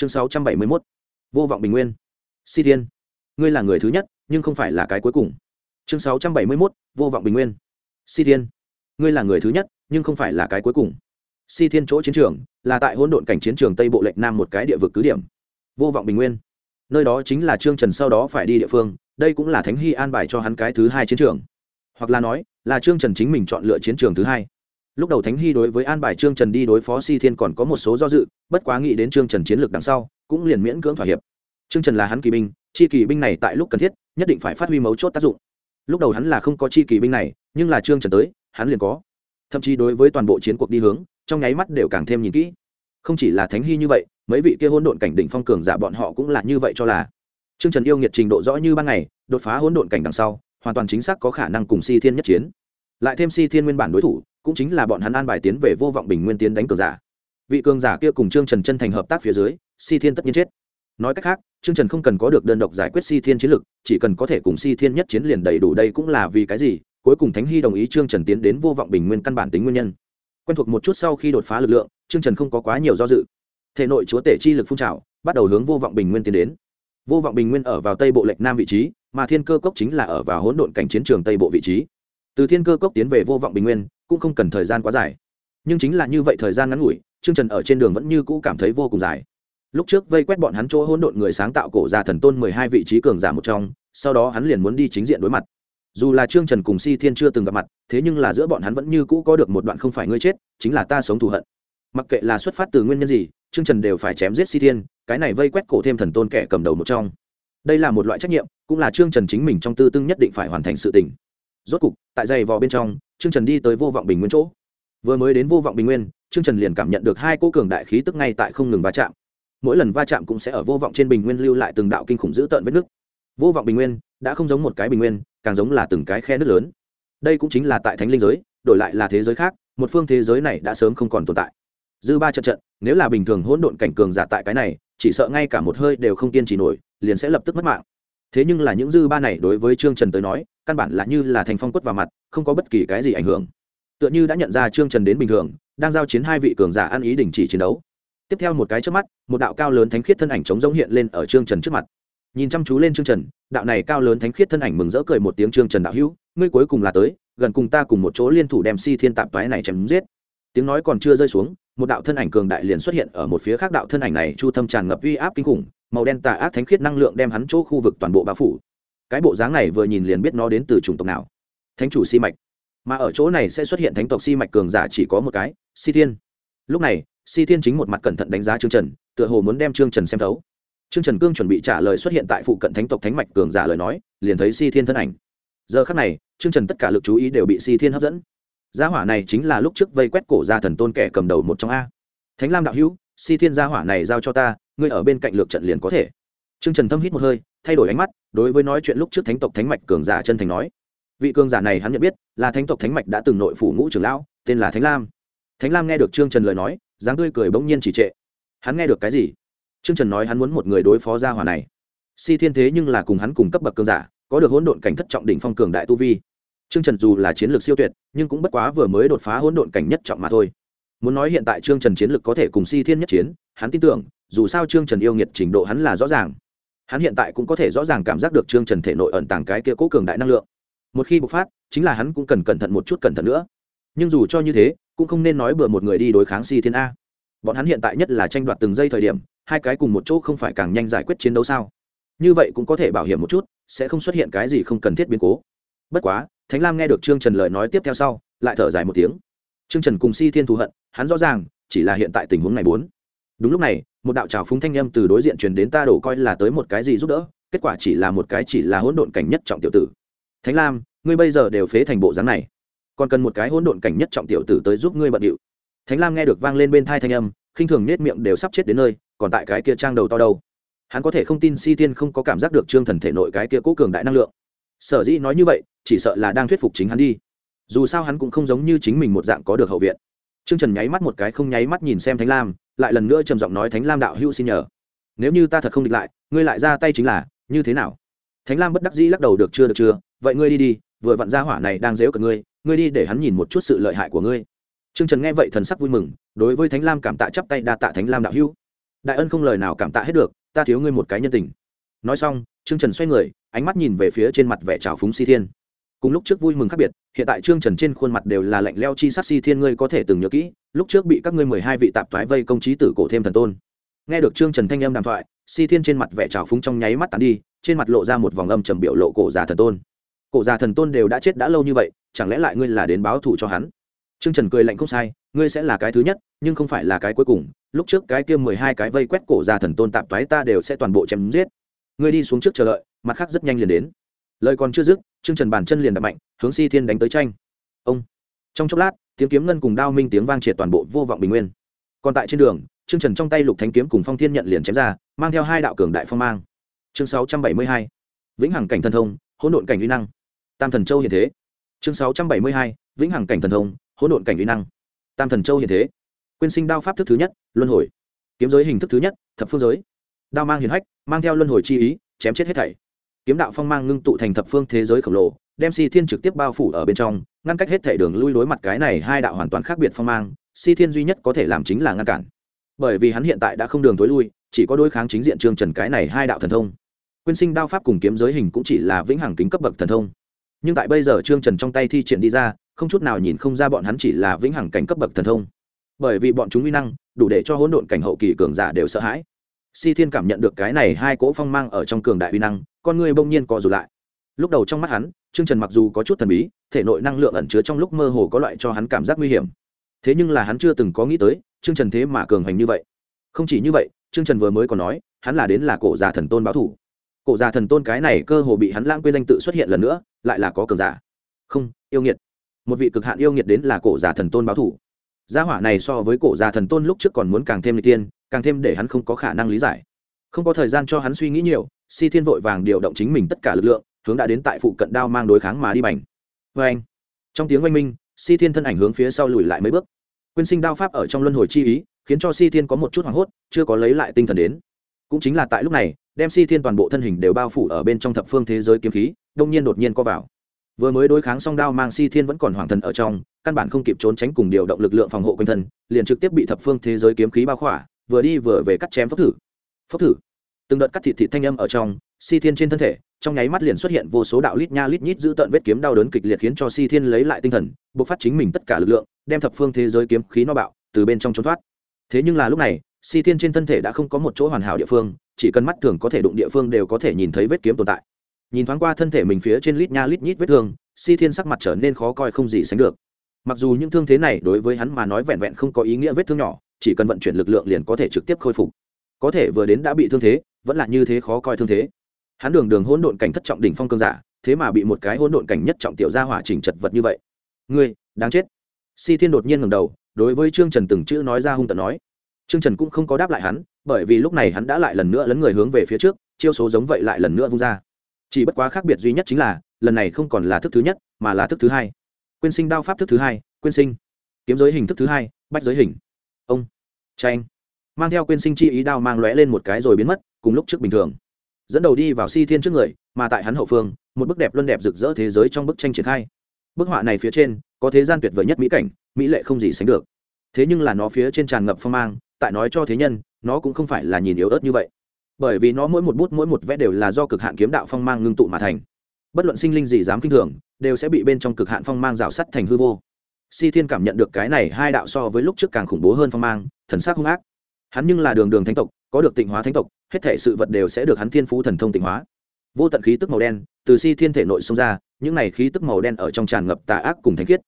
chương sáu trăm bảy mươi mốt. Vô vọng bình nguyên. Si thiên, ngươi là người thứ nhất, nhưng không phải là cái cuối cùng. Chương sáu trăm bảy mươi mốt, vô vọng bình nguyên. Si thiên, ngươi là người thứ nhất, nhưng không phải là cái cuối cùng. Si thiên chỗ chiến trường, là tại hỗn độn cảnh chiến trường tây bộ lệnh nam một cái địa vực cứ điểm. Vô vọng bình nguyên. Nơi đó chính là trương trần sau đó phải đi địa phương, đây cũng là thánh hy an bài cho hắn cái thứ hai chiến trường. Hoặc là nói, là trương trần chính mình chọn lựa chiến trường thứ hai lúc đầu thánh hy đối với an bài trương trần đi đối phó si thiên còn có một số do dự, bất quá nghĩ đến trương trần chiến lược đằng sau, cũng liền miễn cưỡng thỏa hiệp. Trương trần là hắn kỳ binh, chi kỳ binh này tại lúc cần thiết, nhất định phải phát huy mấu chốt tác dụng. Lúc đầu hắn là không có chi kỳ binh này, nhưng là trương trần tới, hắn liền có. Thậm chí đối với toàn bộ chiến cuộc đi hướng, trong nháy mắt đều càng thêm nhìn kỹ. Không chỉ là thánh hy như vậy, mấy vị kia hỗn độn cảnh đỉnh phong cường giả bọn họ cũng là như vậy cho là. Trương trần yêu nghiệt trình độ rõ như ban ngày, đột phá hỗn độn cảnh đằng sau, hoàn toàn chính xác có khả năng cùng si thiên nhất chiến lại thêm si thiên nguyên bản đối thủ, cũng chính là bọn hắn an bài tiến về vô vọng bình nguyên tiến đánh cường giả. Vị cường giả kia cùng trương trần chân thành hợp tác phía dưới, si thiên tất nhiên chết. Nói cách khác, trương trần không cần có được đơn độc giải quyết si thiên chiến lực, chỉ cần có thể cùng si thiên nhất chiến liền đầy đủ đây cũng là vì cái gì, cuối cùng thánh hy đồng ý trương trần tiến đến vô vọng bình nguyên căn bản tính nguyên nhân. Quen thuộc một chút sau khi đột phá lực lượng, trương trần không có quá nhiều do dự. Thể nội chúa tể chi lực phun trào, bắt đầu hướng vô vọng bình nguyên tiến đến. Vô vọng bình nguyên ở vào tây bộ lệch nam vị trí, mà thiên cơ cốc chính là ở vào hỗn độn cảnh chiến trường tây bộ vị trí từ thiên cơ cốc tiến về vô vọng bình nguyên, cũng không cần thời gian quá dài. Nhưng chính là như vậy thời gian ngắn ngủi, trương trần ở trên đường vẫn như cũ cảm thấy vô cùng dài. Lúc trước vây quét bọn hắn chỗ hỗn độn người sáng tạo cổ gia thần tôn mười hai vị trí cường giả một trong, sau đó hắn liền muốn đi chính diện đối mặt. Dù là trương trần cùng si thiên chưa từng gặp mặt, thế nhưng là giữa bọn hắn vẫn như cũ có được một đoạn không phải ngươi chết, chính là ta sống thù hận. Mặc kệ là xuất phát từ nguyên nhân gì, trương trần đều phải chém giết si thiên, cái này vây quét cổ thêm thần tôn kẻ cầm đầu một trong. Đây là một loại trách nhiệm, cũng là trương trần chính mình trong tư tương nhất định phải hoàn thành sự tình rốt cục, tại giày vò bên trong, trương trần đi tới vô vọng bình nguyên chỗ. Vừa mới đến vô vọng bình nguyên, trương trần liền cảm nhận được hai cô cường đại khí tức ngay tại không ngừng va chạm. Mỗi lần va chạm cũng sẽ ở vô vọng trên bình nguyên lưu lại từng đạo kinh khủng dữ tợn vết nước vô vọng bình nguyên đã không giống một cái bình nguyên, càng giống là từng cái khe nước lớn. Đây cũng chính là tại thánh linh giới, đổi lại là thế giới khác, một phương thế giới này đã sớm không còn tồn tại. Dư ba trận trận, nếu là bình thường hỗn độn cảnh cường giả tại cái này, chỉ sợ ngay cả một hơi đều không kiên trì nổi, liền sẽ lập tức mất mạng thế nhưng là những dư ba này đối với trương trần tới nói, căn bản là như là thành phong quất vào mặt, không có bất kỳ cái gì ảnh hưởng. Tựa như đã nhận ra trương trần đến bình thường, đang giao chiến hai vị cường giả ăn ý đình chỉ chiến đấu. Tiếp theo một cái trước mắt, một đạo cao lớn thánh khiết thân ảnh chống giống hiện lên ở trương trần trước mặt. Nhìn chăm chú lên trương trần, đạo này cao lớn thánh khiết thân ảnh mừng rỡ cười một tiếng trương trần đạo hữu, ngươi cuối cùng là tới, gần cùng ta cùng một chỗ liên thủ đem si thiên tạp toái này chém giết. Tiếng nói còn chưa rơi xuống một đạo thân ảnh cường đại liền xuất hiện ở một phía khác đạo thân ảnh này, chu thâm tràn ngập uy áp kinh khủng, màu đen tà ác thánh khiết năng lượng đem hắn chỗ khu vực toàn bộ bao phủ. Cái bộ dáng này vừa nhìn liền biết nó đến từ chủng tộc nào. Thánh chủ si mạch. Mà ở chỗ này sẽ xuất hiện thánh tộc si mạch cường giả chỉ có một cái, si thiên. Lúc này, si thiên chính một mặt cẩn thận đánh giá trương trần, tựa hồ muốn đem trương trần xem thấu. Trương trần cương chuẩn bị trả lời xuất hiện tại phụ cận thánh tộc thánh mạch cường giả lời nói, liền thấy si thiên thân ảnh. Giờ khắc này, trương trần tất cả lực chú ý đều bị si thiên hấp dẫn gia hỏa này chính là lúc trước vây quét cổ gia thần tôn kẻ cầm đầu một trong a. Thánh lam đạo hữu, si thiên gia hỏa này giao cho ta, ngươi ở bên cạnh lược trận liền có thể. Trương trần thâm hít một hơi, thay đổi ánh mắt, đối với nói chuyện lúc trước thánh tộc thánh mạch cường giả chân thành nói. Vị cường giả này hắn nhận biết, là thánh tộc thánh mạch đã từng nội phủ ngũ trưởng lão, tên là thánh lam. Thánh lam nghe được trương trần lời nói, dáng tươi cười bỗng nhiên chỉ trệ. Hắn nghe được cái gì? Trương trần nói hắn muốn một người đối phó gia hỏa này. Si thiên thế nhưng là cùng hắn cùng cấp bậc cường giả, có được hỗn độn cảnh thất trọng đỉnh phong cường đại tu vi trương trần dù là chiến lược siêu tuyệt, nhưng cũng bất quá vừa mới đột phá hỗn độn cảnh nhất trọng mà thôi. Muốn nói hiện tại trương trần chiến lược có thể cùng si thiên nhất chiến, hắn tin tưởng, dù sao trương trần yêu nghiệt trình độ hắn là rõ ràng. Hắn hiện tại cũng có thể rõ ràng cảm giác được trương trần thể nội ẩn tàng cái kia cố cường đại năng lượng. Một khi bộc phát, chính là hắn cũng cần cẩn thận một chút cẩn thận nữa. Nhưng dù cho như thế, cũng không nên nói bừa một người đi đối kháng si thiên a. Bọn hắn hiện tại nhất là tranh đoạt từng giây thời điểm, hai cái cùng một chỗ không phải càng nhanh giải quyết chiến đấu sao? Như vậy cũng có thể bảo hiểm một chút, sẽ không xuất hiện cái gì không cần thiết biến cố bất quá, thánh lam nghe được trương trần lời nói tiếp theo sau, lại thở dài một tiếng. Trương trần cùng si thiên thù hận, hắn rõ ràng, chỉ là hiện tại tình huống này bốn. Đúng lúc này, một đạo trào phúng thanh â m từ đối diện truyền đến ta đổ coi là tới một cái gì giúp đỡ, kết quả chỉ là một cái chỉ là hỗn độn cảnh nhất trọng tiểu tử. Thánh lam, ngươi bây giờ đều phế thành bộ dáng này. Còn cần một cái hỗn độn cảnh nhất trọng tiểu tử tới giúp ngươi bận điệu. Thánh lam nghe được vang lên bên thai thanh âm, khinh thường nết miệng đều sắp chết đến nơi, còn tại cái kia trang đầu to đâu. Hắn có thể không tin si tiên không có cảm giác được trương thần thể nội cái kia cố cường đại năng lượng sở dĩ nói như vậy, chỉ sợ là đang thuyết phục chính hắn đi. Dù sao hắn cũng không giống như chính mình một dạng có được hậu viện. Trương trần nháy mắt một cái không nháy mắt nhìn xem thánh lam, lại lần nữa trầm giọng nói, thánh lam đạo hữu xin nhờ. Nếu như ta thật không địch lại, ngươi lại ra tay chính là, như thế nào? Thánh lam bất đắc dĩ lắc đầu, được chưa được chưa, vậy ngươi đi đi, vừa vặn ra hỏa này đang dếu cận ngươi ngươi đi để hắn nhìn một chút sự lợi hại của ngươi. Trương trần nghe vậy thần sắc vui mừng, đối với thánh lam cảm tạ chắp tay đa tạ thánh lam đạo hữu. Đại ân không lời nào cảm tạ hết được, ta thiếu ngươi một cái nhân tình. Nói xong, trương trần xoay người ánh mắt nhìn về phía trên mặt vẻ trào phúng si thiên. Cùng lúc trước vui mừng khác biệt, hiện tại trương trần trên khuôn mặt đều là lạnh leo chi sắc si thiên, ngươi có thể từng nhớ kỹ, lúc trước bị các ngươi mười hai vị tạp thoái vây công trí tử cổ thêm thần tôn. Nghe được trương trần thanh âm đàm thoại, si thiên trên mặt vẻ trào phúng trong nháy mắt tàn đi, trên mặt lộ ra một vòng âm trầm biểu lộ cổ già thần tôn. Cổ già thần tôn đều đã chết đã lâu như vậy, chẳng lẽ lại ngươi là đến báo thù cho hắn? Trương trần cười lạnh không sai, ngươi sẽ là cái thứ nhất, nhưng không phải là cái cuối cùng. Lúc trước cái kia mười hai cái vây quét cổ già thần tôn tạp thoái ta đều sẽ toàn bộ chém giết. Ngươi đi xuống trước chờ đợi mặt khác rất nhanh liền đến. Lời còn chưa dứt, trương trần bàn chân liền đập mạnh, hướng si thiên đánh tới tranh. Ông. Trong chốc lát, tiếng kiếm ngân cùng đao minh tiếng vang triệt toàn bộ vô vọng bình nguyên. Còn tại trên đường, trương trần trong tay lục thánh kiếm cùng phong thiên nhận liền chém ra, mang theo hai đạo cường đại phong mang. Chương sáu trăm bảy mươi hai. Vĩnh hằng cảnh thần thông, hỗn độn cảnh uy năng. Tam thần châu hiện thế. Chương sáu trăm bảy mươi hai. Vĩnh hằng cảnh thần thông, hỗn độn cảnh uy năng. Tam thần châu hiện thế. Quyên sinh đao pháp thức thứ nhất, luân hồi. Kiếm giới hình thức thứ nhất, thập phương giới. Đao mang hiền hách, mang theo luân hồi chi ý, chém chết hết thảy kiếm đạo phong mang ngưng tụ thành thập phương thế giới khổng lồ, đem si thiên trực tiếp bao phủ ở bên trong, ngăn cách hết thảy đường lui đối mặt cái này hai đạo hoàn toàn khác biệt phong mang, si thiên duy nhất có thể làm chính là ngăn cản. Bởi vì hắn hiện tại đã không đường tối lui, chỉ có đối kháng chính diện trương trần cái này hai đạo thần thông. Quyên sinh đao pháp cùng kiếm giới hình cũng chỉ là vĩnh hằng kính cấp bậc thần thông. Nhưng tại bây giờ trương trần trong tay thi triển đi ra, không chút nào nhìn không ra bọn hắn chỉ là vĩnh hằng cảnh cấp bậc thần thông. Bởi vì bọn chúng uy năng, đủ để cho hỗn độn cảnh hậu kỳ cường giả đều sợ hãi si thiên cảm nhận được cái này hai cỗ phong mang ở trong cường đại uy năng, con người bỗng nhiên co rụt lại. Lúc đầu trong mắt hắn, trương trần mặc dù có chút thần bí, thể nội năng lượng ẩn chứa trong lúc mơ hồ có loại cho hắn cảm giác nguy hiểm. Thế nhưng là hắn chưa từng có nghĩ tới, trương trần thế mà cường hành như vậy. Không chỉ như vậy, trương trần vừa mới còn nói, hắn là đến là cổ già thần tôn báo thủ. Cổ già thần tôn cái này cơ hồ bị hắn lãng quên danh tự xuất hiện lần nữa, lại là có cường giả. Không, yêu nghiệt. Một vị cực hạn yêu nghiệt đến là cổ già thần tôn báo thủ. Gia hỏa này so với cổ già thần tôn lúc trước còn muốn càng thêm n tiên càng thêm để hắn không có khả năng lý giải. Không có thời gian cho hắn suy nghĩ nhiều, si thiên vội vàng điều động chính mình tất cả lực lượng, hướng đã đến tại phụ cận đao mang đối kháng mà đi bành. Vê anh. Trong tiếng oanh minh, si thiên thân ảnh hướng phía sau lùi lại mấy bước. Quyên sinh đao pháp ở trong luân hồi chi ý, khiến cho si thiên có một chút hoảng hốt, chưa có lấy lại tinh thần đến. Cũng chính là tại lúc này, đem si thiên toàn bộ thân hình đều bao phủ ở bên trong thập phương thế giới kiếm khí, đông nhiên đột nhiên co vào. Vừa mới đối kháng song đao mang si thiên vẫn còn hoàng thần ở trong, căn bản không kịp trốn tránh cùng điều động lực lượng phòng hộ quanh thân, liền trực tiếp bị thập phương thế giới kiếm khí bao khỏa vừa đi vừa về cắt chém phốc thử. Phốc thử. Từng đợt cắt thịt thịt thanh âm ở trong, si thiên trên thân thể, trong nháy mắt liền xuất hiện vô số đạo lít nha lít nhít giữ tận vết kiếm đau đớn kịch liệt khiến cho si thiên lấy lại tinh thần buộc phát chính mình tất cả lực lượng, đem thập phương thế giới kiếm khí no bạo, từ bên trong trốn thoát. Thế nhưng là lúc này, si thiên trên thân thể đã không có một chỗ hoàn hảo địa phương, chỉ cần mắt thường có thể đụng địa phương đều có thể nhìn thấy vết kiếm tồn tại. Nhìn thoáng qua thân thể mình phía trên lít nha lít nhít vết thương, si thiên sắc mặt trở nên khó coi không gì sánh được. Mặc dù những thương thế này đối với hắn mà nói vẹn vẹn không có ý nghĩa vết thương nhỏ chỉ cần vận chuyển lực lượng liền có thể trực tiếp khôi phục. Có thể vừa đến đã bị thương thế, vẫn là như thế khó coi thương thế. Hắn đường đường hỗn độn cảnh thất trọng đỉnh phong cương giả, thế mà bị một cái hỗn độn cảnh nhất trọng tiểu gia hỏa chỉnh chật vật như vậy. Ngươi, đáng chết. Si thiên đột nhiên ngẩng đầu, đối với trương trần từng chữ nói ra hung tận nói. Trương trần cũng không có đáp lại hắn, bởi vì lúc này hắn đã lại lần nữa lấn người hướng về phía trước, chiêu số giống vậy lại lần nữa vung ra. Chỉ bất quá khác biệt duy nhất chính là, lần này không còn là thức thứ nhất, mà là thức thứ hai. Quyên sinh đao pháp thức thứ hai, quyên sinh. Kiếm giới hình thức thứ hai, bách giới hình ông. Tranh mang theo quyên sinh chi ý đao mang lóe lên một cái rồi biến mất, cùng lúc trước bình thường. Dẫn đầu đi vào si thiên trước người, mà tại hắn hậu phương, một bức đẹp luân đẹp rực rỡ thế giới trong bức tranh triển khai. Bức họa này phía trên, có thế gian tuyệt vời nhất mỹ cảnh, mỹ lệ không gì sánh được. Thế nhưng là nó phía trên tràn ngập phong mang, tại nói cho thế nhân, nó cũng không phải là nhìn yếu ớt như vậy. Bởi vì nó mỗi một bút mỗi một vẽ đều là do cực hạn kiếm đạo phong mang ngưng tụ mà thành. Bất luận sinh linh gì dám kinh thường, đều sẽ bị bên trong cực hạn phong mang rào sắt thành hư vô si thiên cảm nhận được cái này hai đạo so với lúc trước càng khủng bố hơn phong mang, thần sắc hung ác. Hắn nhưng là đường đường thánh tộc, có được tịnh hóa thánh tộc, hết thể sự vật đều sẽ được hắn thiên phú thần thông tịnh hóa. Vô tận khí tức màu đen, từ si thiên thể nội xông ra, những này khí tức màu đen ở trong tràn ngập tà ác cùng thánh khiết.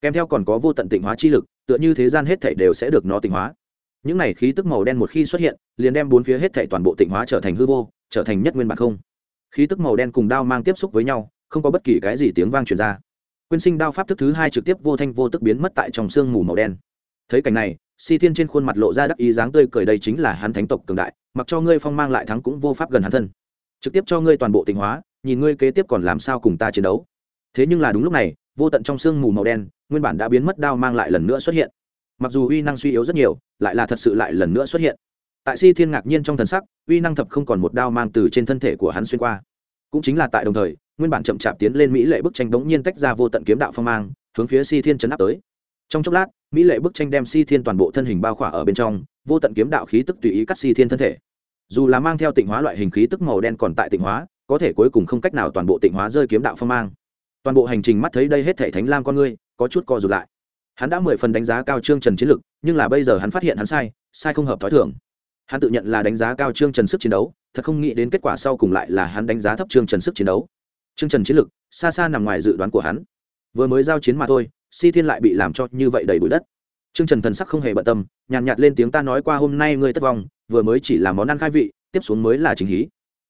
Kèm theo còn có vô tận tịnh hóa chi lực, tựa như thế gian hết thể đều sẽ được nó tịnh hóa. Những này khí tức màu đen một khi xuất hiện, liền đem bốn phía hết thể toàn bộ tịnh hóa trở thành hư vô, trở thành nhất nguyên bản không. Khí tức màu đen cùng đao mang tiếp xúc với nhau, không có bất kỳ cái gì tiếng vang truyền ra quyên sinh đao pháp thức thứ hai trực tiếp vô thanh vô tức biến mất tại trong sương mù màu đen. Thấy cảnh này, si thiên trên khuôn mặt lộ ra đắc ý dáng tươi cười đây chính là hắn thánh tộc cường đại, mặc cho ngươi phong mang lại thắng cũng vô pháp gần hắn thân. Trực tiếp cho ngươi toàn bộ tình hóa, nhìn ngươi kế tiếp còn làm sao cùng ta chiến đấu. Thế nhưng là đúng lúc này, vô tận trong sương mù màu đen, nguyên bản đã biến mất đao mang lại lần nữa xuất hiện. Mặc dù uy năng suy yếu rất nhiều, lại là thật sự lại lần nữa xuất hiện. Tại si thiên ngạc nhiên trong thần sắc, uy năng thập không còn một đao mang từ trên thân thể của hắn xuyên qua. Cũng chính là tại đồng thời nguyên bản chậm chạp tiến lên mỹ lệ bức tranh bỗng nhiên tách ra vô tận kiếm đạo phong mang, hướng phía si thiên chấn áp tới. Trong chốc lát, mỹ lệ bức tranh đem si thiên toàn bộ thân hình bao khỏa ở bên trong, vô tận kiếm đạo khí tức tùy ý cắt si thiên thân thể. Dù là mang theo tịnh hóa loại hình khí tức màu đen còn tại tịnh hóa, có thể cuối cùng không cách nào toàn bộ tịnh hóa rơi kiếm đạo phong mang. Toàn bộ hành trình mắt thấy đây hết thể thánh lam con ngươi, có chút co rụt lại. Hắn đã mười phần đánh giá cao trương trần chiến lực, nhưng là bây giờ hắn phát hiện hắn sai sai không hợp t h ó i thưởng hắn tự nhận là đánh giá cao trương trần sức chiến đấu, thật không nghĩ đến kết quả sau cùng lại là hắn đánh giá thấp trương trần sức chiến đấu trương trần chiến lực xa xa nằm ngoài dự đoán của hắn. Vừa mới giao chiến mà thôi si thiên lại bị làm cho như vậy đầy bụi đất. Trương trần thần sắc không hề bận tâm nhàn nhạt, nhạt lên tiếng ta nói qua hôm nay ngươi thất vong vừa mới chỉ là món ăn khai vị tiếp xuống mới là chính hí.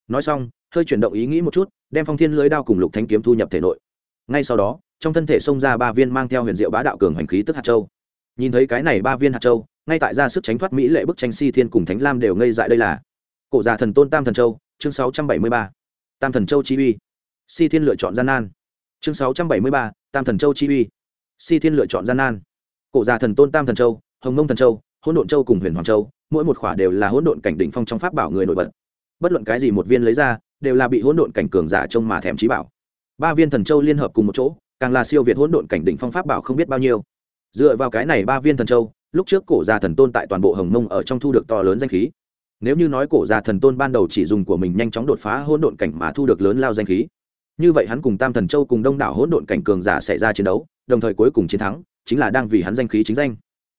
Nói xong hơi chuyển động ý nghĩ một chút đem phong thiên lưới đao cùng lục thánh kiếm thu nhập thể nội. Ngay sau đó trong thân thể xông ra ba viên mang theo huyền diệu bá đạo cường hành khí tức hạt châu. Nhìn thấy cái này ba viên hạt châu ngay tại ra sức tránh thoát mỹ lệ bức tranh si thiên cùng thánh lam đều ngây dại đây là. Cổ già thần tôn tam thần châu chương 673. tam thần châu chi uy si thiên lựa chọn gian nan. Chương 673, tam thần châu chi uy. Si thiên lựa chọn gian nan. Cổ già thần tôn tam thần châu hồng mông thần châu hỗn độn châu cùng huyền hoàng châu mỗi một khỏa đều là hỗn độn cảnh đỉnh phong trong pháp bảo người nổi bật. Bất luận cái gì một viên lấy ra đều là bị hỗn độn cảnh cường giả trông mà thèm trí bảo. Ba viên thần châu liên hợp cùng một chỗ càng là siêu việt hỗn độn cảnh đỉnh phong pháp bảo không biết bao nhiêu. Dựa vào cái này ba viên thần châu lúc trước cổ già thần tôn tại toàn bộ hồng mông ở trong thu được to lớn danh khí. Nếu như nói cổ già thần tôn ban đầu chỉ dùng của mình nhanh chóng đột phá hỗn độn cảnh mà thu được lớn lao danh khí như vậy hắn cùng tam thần châu cùng đông đảo hỗn độn cảnh cường giả xảy ra chiến đấu, đồng thời cuối cùng chiến thắng, chính là đang vì hắn danh khí chính danh.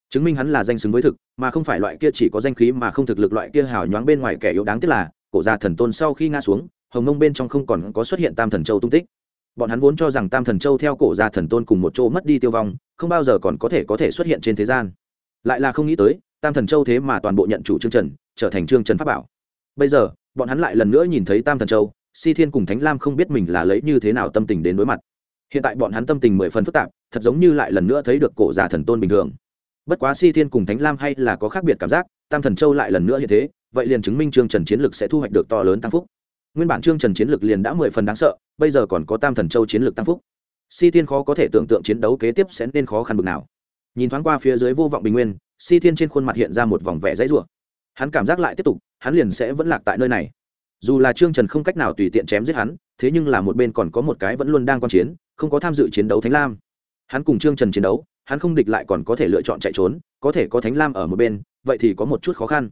Chứng minh hắn là danh xứng với thực, mà không phải loại kia chỉ có danh khí mà không thực lực loại kia hào nhoáng bên ngoài kẻ yếu đáng tiếc là, cổ gia thần tôn sau khi ngã xuống, hồng mông bên trong không còn có xuất hiện tam thần châu tung tích. Bọn hắn vốn cho rằng tam thần châu theo cổ gia thần tôn cùng một chỗ mất đi tiêu vong, không bao giờ còn có thể có thể xuất hiện trên thế gian. Lại là không nghĩ tới, tam thần châu thế mà toàn bộ nhận chủ trương trần, trở thành trương trần pháp bảo. Bây giờ, bọn hắn lại lần nữa nhìn thấy tam thần châu si thiên cùng thánh lam không biết mình là lấy như thế nào tâm tình đến đối mặt. Hiện tại bọn hắn tâm tình mười phần phức tạp, thật giống như lại lần nữa thấy được cổ già thần tôn bình thường. Bất quá si thiên cùng thánh lam hay là có khác biệt cảm giác, tam thần châu lại lần nữa như thế, vậy liền chứng minh trương trần chiến lực sẽ thu hoạch được to lớn tăng phúc. Nguyên bản trương trần chiến lực liền đã mười phần đáng sợ, bây giờ còn có tam thần châu chiến Lực tăng phúc. Si thiên khó có thể tưởng tượng chiến đấu kế tiếp sẽ nên khó khăn bực nào. Nhìn thoáng qua phía dưới vô vọng bình nguyên, si thiên trên khuôn mặt hiện ra một vòng vẻ dãy rủa. Hắn cảm giác lại tiếp tục, hắn liền sẽ vẫn lạc tại nơi này dù là trương trần không cách nào tùy tiện chém giết hắn, thế nhưng là một bên còn có một cái vẫn luôn đang quan chiến, không có tham dự chiến đấu thánh lam. Hắn cùng trương trần chiến đấu, hắn không địch lại còn có thể lựa chọn chạy trốn, có thể có thánh lam ở một bên, vậy thì có một chút khó khăn.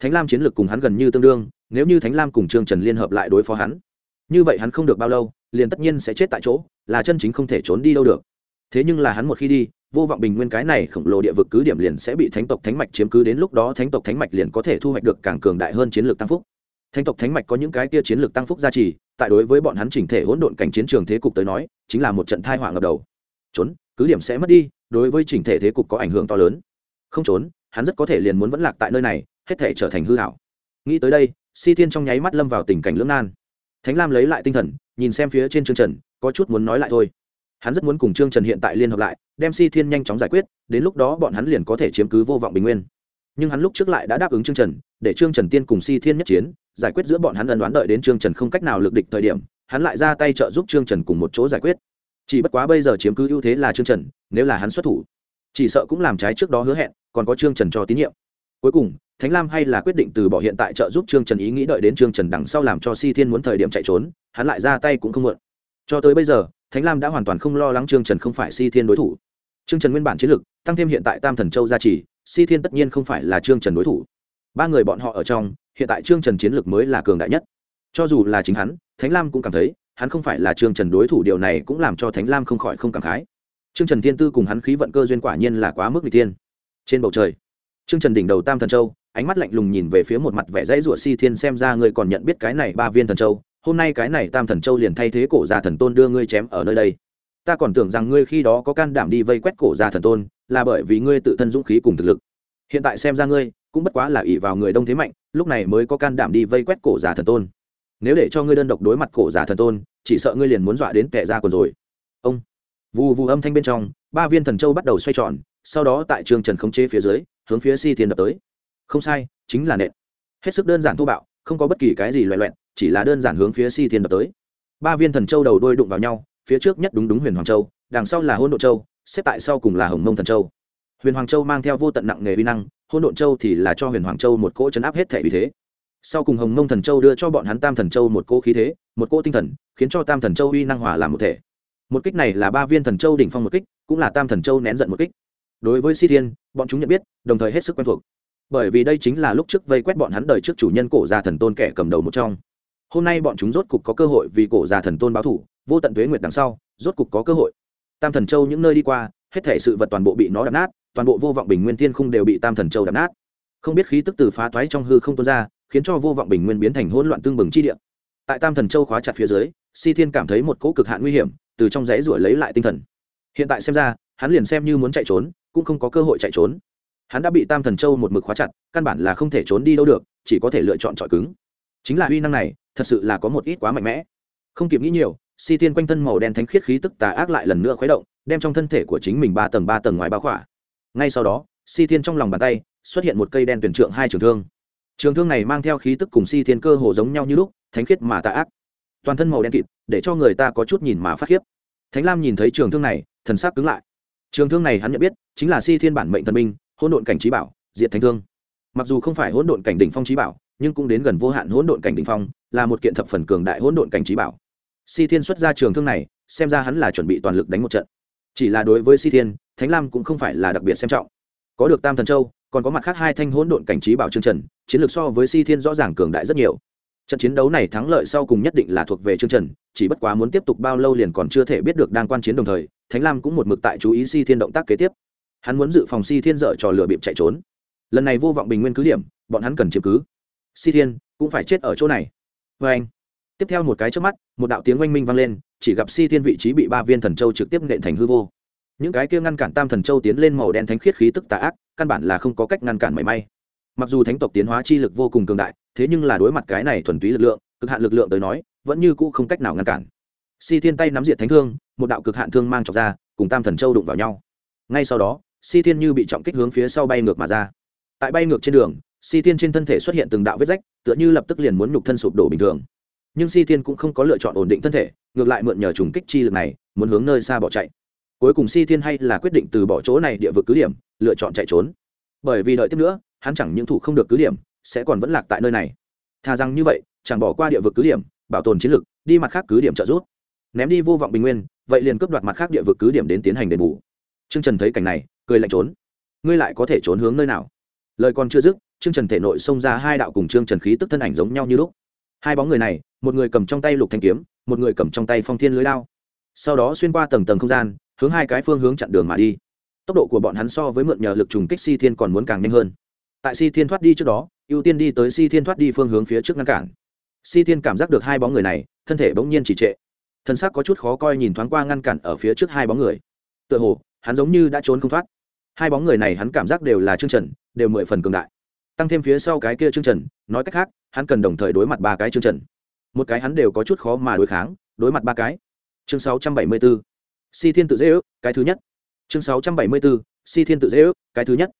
Thánh lam chiến lược cùng hắn gần như tương đương, nếu như thánh lam cùng trương trần liên hợp lại đối phó hắn, như vậy hắn không được bao lâu, liền tất nhiên sẽ chết tại chỗ, là chân chính không thể trốn đi đâu được. Thế nhưng là hắn một khi đi, vô vọng bình nguyên cái này khổng lồ địa vực cứ điểm liền sẽ bị thánh tộc thánh mạch chiếm cứ, đến lúc đó thánh tộc thánh mạch liền có thể thu hoạch được càng cường đại hơn chiến lược tăng phúc thánh tộc thánh mạch có những cái tia chiến lược tăng phúc gia trì, tại đối với bọn hắn chỉnh thể hỗn độn cảnh chiến trường thế cục tới nói, chính là một trận thai hỏa ngập đầu. Trốn, cứ điểm sẽ mất đi, đối với chỉnh thể thế cục có ảnh hưởng to lớn. Không trốn, hắn rất có thể liền muốn vẫn lạc tại nơi này, hết thể trở thành hư hảo. Nghĩ tới đây, si thiên trong nháy mắt lâm vào tình cảnh lưỡng nan. Thánh lam lấy lại tinh thần, nhìn xem phía trên trương trần, có chút muốn nói lại thôi. Hắn rất muốn cùng trương trần hiện tại liên hợp lại, đem si thiên nhanh chóng giải quyết, đến lúc đó bọn hắn liền có thể chiếm cứ vô vọng bình nguyên nhưng hắn lúc trước lại đã đáp ứng trương trần, để trương trần tiên cùng si thiên nhất chiến, giải quyết giữa bọn hắn ân đoán đợi đến trương trần không cách nào lực địch thời điểm, hắn lại ra tay trợ giúp trương trần cùng một chỗ giải quyết. Chỉ bất quá bây giờ chiếm cứ ưu thế là trương trần, nếu là hắn xuất thủ, chỉ sợ cũng làm trái trước đó hứa hẹn, còn có trương trần cho tín nhiệm. Cuối cùng, thánh lam hay là quyết định từ bỏ hiện tại trợ giúp trương trần ý nghĩ đợi đến trương trần đằng sau làm cho si thiên muốn thời điểm chạy trốn, hắn lại ra tay cũng không muộn cho tới bây giờ, thánh lam đã hoàn toàn không lo lắng trương trần không phải si thiên đối thủ. Trương trần nguyên bản chiến lực, tăng thêm hiện tại tam thần châu gia trì si thiên tất nhiên không phải là trương trần đối thủ. Ba người bọn họ ở trong, hiện tại trương trần chiến lược mới là cường đại nhất. Cho dù là chính hắn, thánh lam cũng cảm thấy, hắn không phải là trương trần đối thủ, điều này cũng làm cho thánh lam không khỏi không cảm khái. Trương trần thiên tư cùng hắn khí vận cơ duyên quả nhiên là quá mức n g tiên trên bầu trời, trương trần đỉnh đầu tam thần châu, ánh mắt lạnh lùng nhìn về phía một mặt vẻ dãy rủa si thiên xem ra ngươi còn nhận biết cái này ba viên thần châu, hôm nay cái này tam thần châu liền thay thế cổ già thần tôn đưa ngươi chém ở nơi đây. Ta còn tưởng rằng ngươi khi đó có can đảm đi vây quét cổ già thần tôn là bởi vì ngươi tự thân dũng khí cùng thực lực. Hiện tại xem ra ngươi cũng bất quá là ỷ vào người đông thế mạnh, lúc này mới có can đảm đi vây quét cổ giả thần tôn. Nếu để cho ngươi đơn độc đối mặt cổ giả thần tôn, chỉ sợ ngươi liền muốn dọa đến tệ ra còn rồi. Ông. Vù vù âm thanh bên trong, ba viên thần châu bắt đầu xoay tròn, sau đó tại trường trần khống chế phía dưới, hướng phía si thiên đập tới. Không sai, chính là nện. Hết sức đơn giản thô bạo, không có bất kỳ cái gì loẹ loẹn chỉ là đơn giản hướng phía si thiên đập tới. Ba viên thần châu đầu đôi đụng vào nhau, phía trước nhất đúng đúng huyền hoàng châu, đằng sau là hôn độ châu xếp tại sau cùng là hồng mông thần châu. Huyền hoàng châu mang theo vô tận nặng nghề vi năng hôn độn châu thì là cho huyền hoàng châu một cỗ chấn áp hết thể vì thế. Sau cùng hồng mông thần châu đưa cho bọn hắn tam thần châu một cỗ khí thế, một cỗ tinh thần, khiến cho tam thần châu uy năng hòa làm một thể. Một kích này là ba viên thần châu đỉnh phong một kích, cũng là tam thần châu nén giận một kích. Đối với si thiên, bọn chúng nhận biết, đồng thời hết sức quen thuộc. Bởi vì đây chính là lúc trước vây quét bọn hắn đời trước chủ nhân cổ gia thần tôn kẻ cầm đầu một trong. Hôm nay bọn chúng rốt cục có cơ hội vì cổ gia thần tôn báo thủ, vô tận tuế nguyệt đằng sau, rốt cục có cơ hội tam thần châu những nơi đi qua, hết thể sự vật toàn bộ bị nó đập nát, toàn bộ vô vọng bình nguyên thiên khung đều bị tam thần châu đập nát. Không biết khí tức từ phá toái trong hư không tuôn ra, khiến cho vô vọng bình nguyên biến thành hỗn loạn tương bừng chi địa. Tại tam thần châu khóa chặt phía dưới, si thiên cảm thấy một cỗ cực hạn nguy hiểm, từ trong rẽ ruổi lấy lại tinh thần. Hiện tại xem ra, hắn liền xem như muốn chạy trốn, cũng không có cơ hội chạy trốn. Hắn đã bị tam thần châu một mực khóa chặt, căn bản là không thể trốn đi đâu được, chỉ có thể lựa chọn trọi cứng. Chính là uy năng này, thật sự là có một ít quá mạnh mẽ. Không kịp nghĩ nhiều si thiên quanh thân màu đen thánh khiết khí tức tà ác lại lần nữa khuấy động, đem trong thân thể của chính mình ba tầng ba tầng ngoài bao khỏa. Ngay sau đó, si thiên trong lòng bàn tay xuất hiện một cây đen tuyển trượng hai trường thương. Trường thương này mang theo khí tức cùng si thiên cơ hồ giống nhau như lúc, thánh khiết mà tà ác. Toàn thân màu đen kịt, để cho người ta có chút nhìn mà phát khiếp. Thánh lam nhìn thấy trường thương này, thần sắc cứng lại. Trường thương này hắn nhận biết, chính là si thiên bản mệnh thần minh hỗn độn cảnh trí bảo diện thánh thương. Mặc dù không phải hỗn độn cảnh đỉnh phong trí bảo, nhưng cũng đến gần vô hạn hỗn độn cảnh đỉnh phong, là một kiện thập phần cường đại hỗn độn cảnh trí bảo si thiên xuất ra trường thương này, xem ra hắn là chuẩn bị toàn lực đánh một trận. Chỉ là đối với si thiên, thánh lam cũng không phải là đặc biệt xem trọng. Có được tam thần châu, còn có mặt khác hai thanh hỗn độn cảnh trí bảo trương trần, chiến lược so với si thiên rõ ràng cường đại rất nhiều. Trận chiến đấu này thắng lợi sau cùng nhất định là thuộc về trương trần, chỉ bất quá muốn tiếp tục bao lâu liền còn chưa thể biết được đang quan chiến đồng thời, thánh lam cũng một mực tại chú ý si thiên động tác kế tiếp. Hắn muốn dự phòng si thiên dở trò lửa bịp chạy trốn. Lần này vô vọng bình nguyên cứ điểm, bọn hắn cần chiếm cứ. Si thiên, cũng phải chết ở chỗ này. Vê anh tiếp theo một cái trước mắt, một đạo tiếng oanh minh vang lên, chỉ gặp si thiên vị trí bị ba viên thần châu trực tiếp nện thành hư vô. Những cái kia ngăn cản tam thần châu tiến lên màu đen thánh khiết khí tức tà ác, căn bản là không có cách ngăn cản mảy may. Mặc dù thánh tộc tiến hóa chi lực vô cùng cường đại, thế nhưng là đối mặt cái này thuần túy lực lượng, cực hạn lực lượng tới nói, vẫn như cũ không cách nào ngăn cản. Si thiên tay nắm diệt thánh thương, một đạo cực hạn thương mang chọc ra, cùng tam thần châu đụng vào nhau. Ngay sau đó, si thiên như bị trọng kích hướng phía sau bay ngược mà ra. Tại bay ngược trên đường, si thiên trên thân thể xuất hiện từng đạo vết rách, tựa như lập tức liền muốn nhục thân sụp đổ bình thường nhưng si thiên cũng không có lựa chọn ổn định thân thể, ngược lại mượn nhờ trùng kích chi lực này, muốn hướng nơi xa bỏ chạy. Cuối cùng si thiên hay là quyết định từ bỏ chỗ này địa vực cứ điểm, lựa chọn chạy trốn. Bởi vì đợi tiếp nữa, hắn chẳng những thủ không được cứ điểm, sẽ còn vẫn lạc tại nơi này. Thà rằng như vậy, chẳng bỏ qua địa vực cứ điểm, bảo tồn chiến lực, đi mặt khác cứ điểm trợ giúp. Ném đi vô vọng bình nguyên, vậy liền cướp đoạt mặt khác địa vực cứ điểm đến tiến hành đền bù. Trương trần thấy cảnh này, cười lạnh trốn. Ngươi lại có thể trốn hướng nơi nào? Lời còn chưa dứt, trương trần thể nội xông ra hai đạo cùng trương trần khí tức thân ảnh giống nhau như lúc hai bóng người này, một người cầm trong tay lục thanh kiếm, một người cầm trong tay phong thiên lưới lao sau đó xuyên qua tầng tầng không gian, hướng hai cái phương hướng chặn đường mà đi. Tốc độ của bọn hắn so với mượn nhờ lực trùng kích si thiên còn muốn càng nhanh hơn. Tại si thiên thoát đi trước đó, ưu tiên đi tới si thiên thoát đi phương hướng phía trước ngăn cản. Si thiên cảm giác được hai bóng người này, thân thể bỗng nhiên chỉ trệ. Thân xác có chút khó coi nhìn thoáng qua ngăn cản ở phía trước hai bóng người. Tựa hồ, hắn giống như đã trốn không thoát. Hai bóng người này hắn cảm giác đều là chương trần, đều mười phần cường đại. Tăng thêm phía sau cái kia chương trần, nói cách khác hắn cần đồng thời đối mặt ba cái chương trần một cái hắn đều có chút khó mà đối kháng, đối mặt ba cái. Chương sáu trăm bảy mươi bốn si thiên tự dễ ước, cái thứ nhất. Chương sáu trăm bảy mươi bốn si thiên tự dễ ước, cái thứ nhất.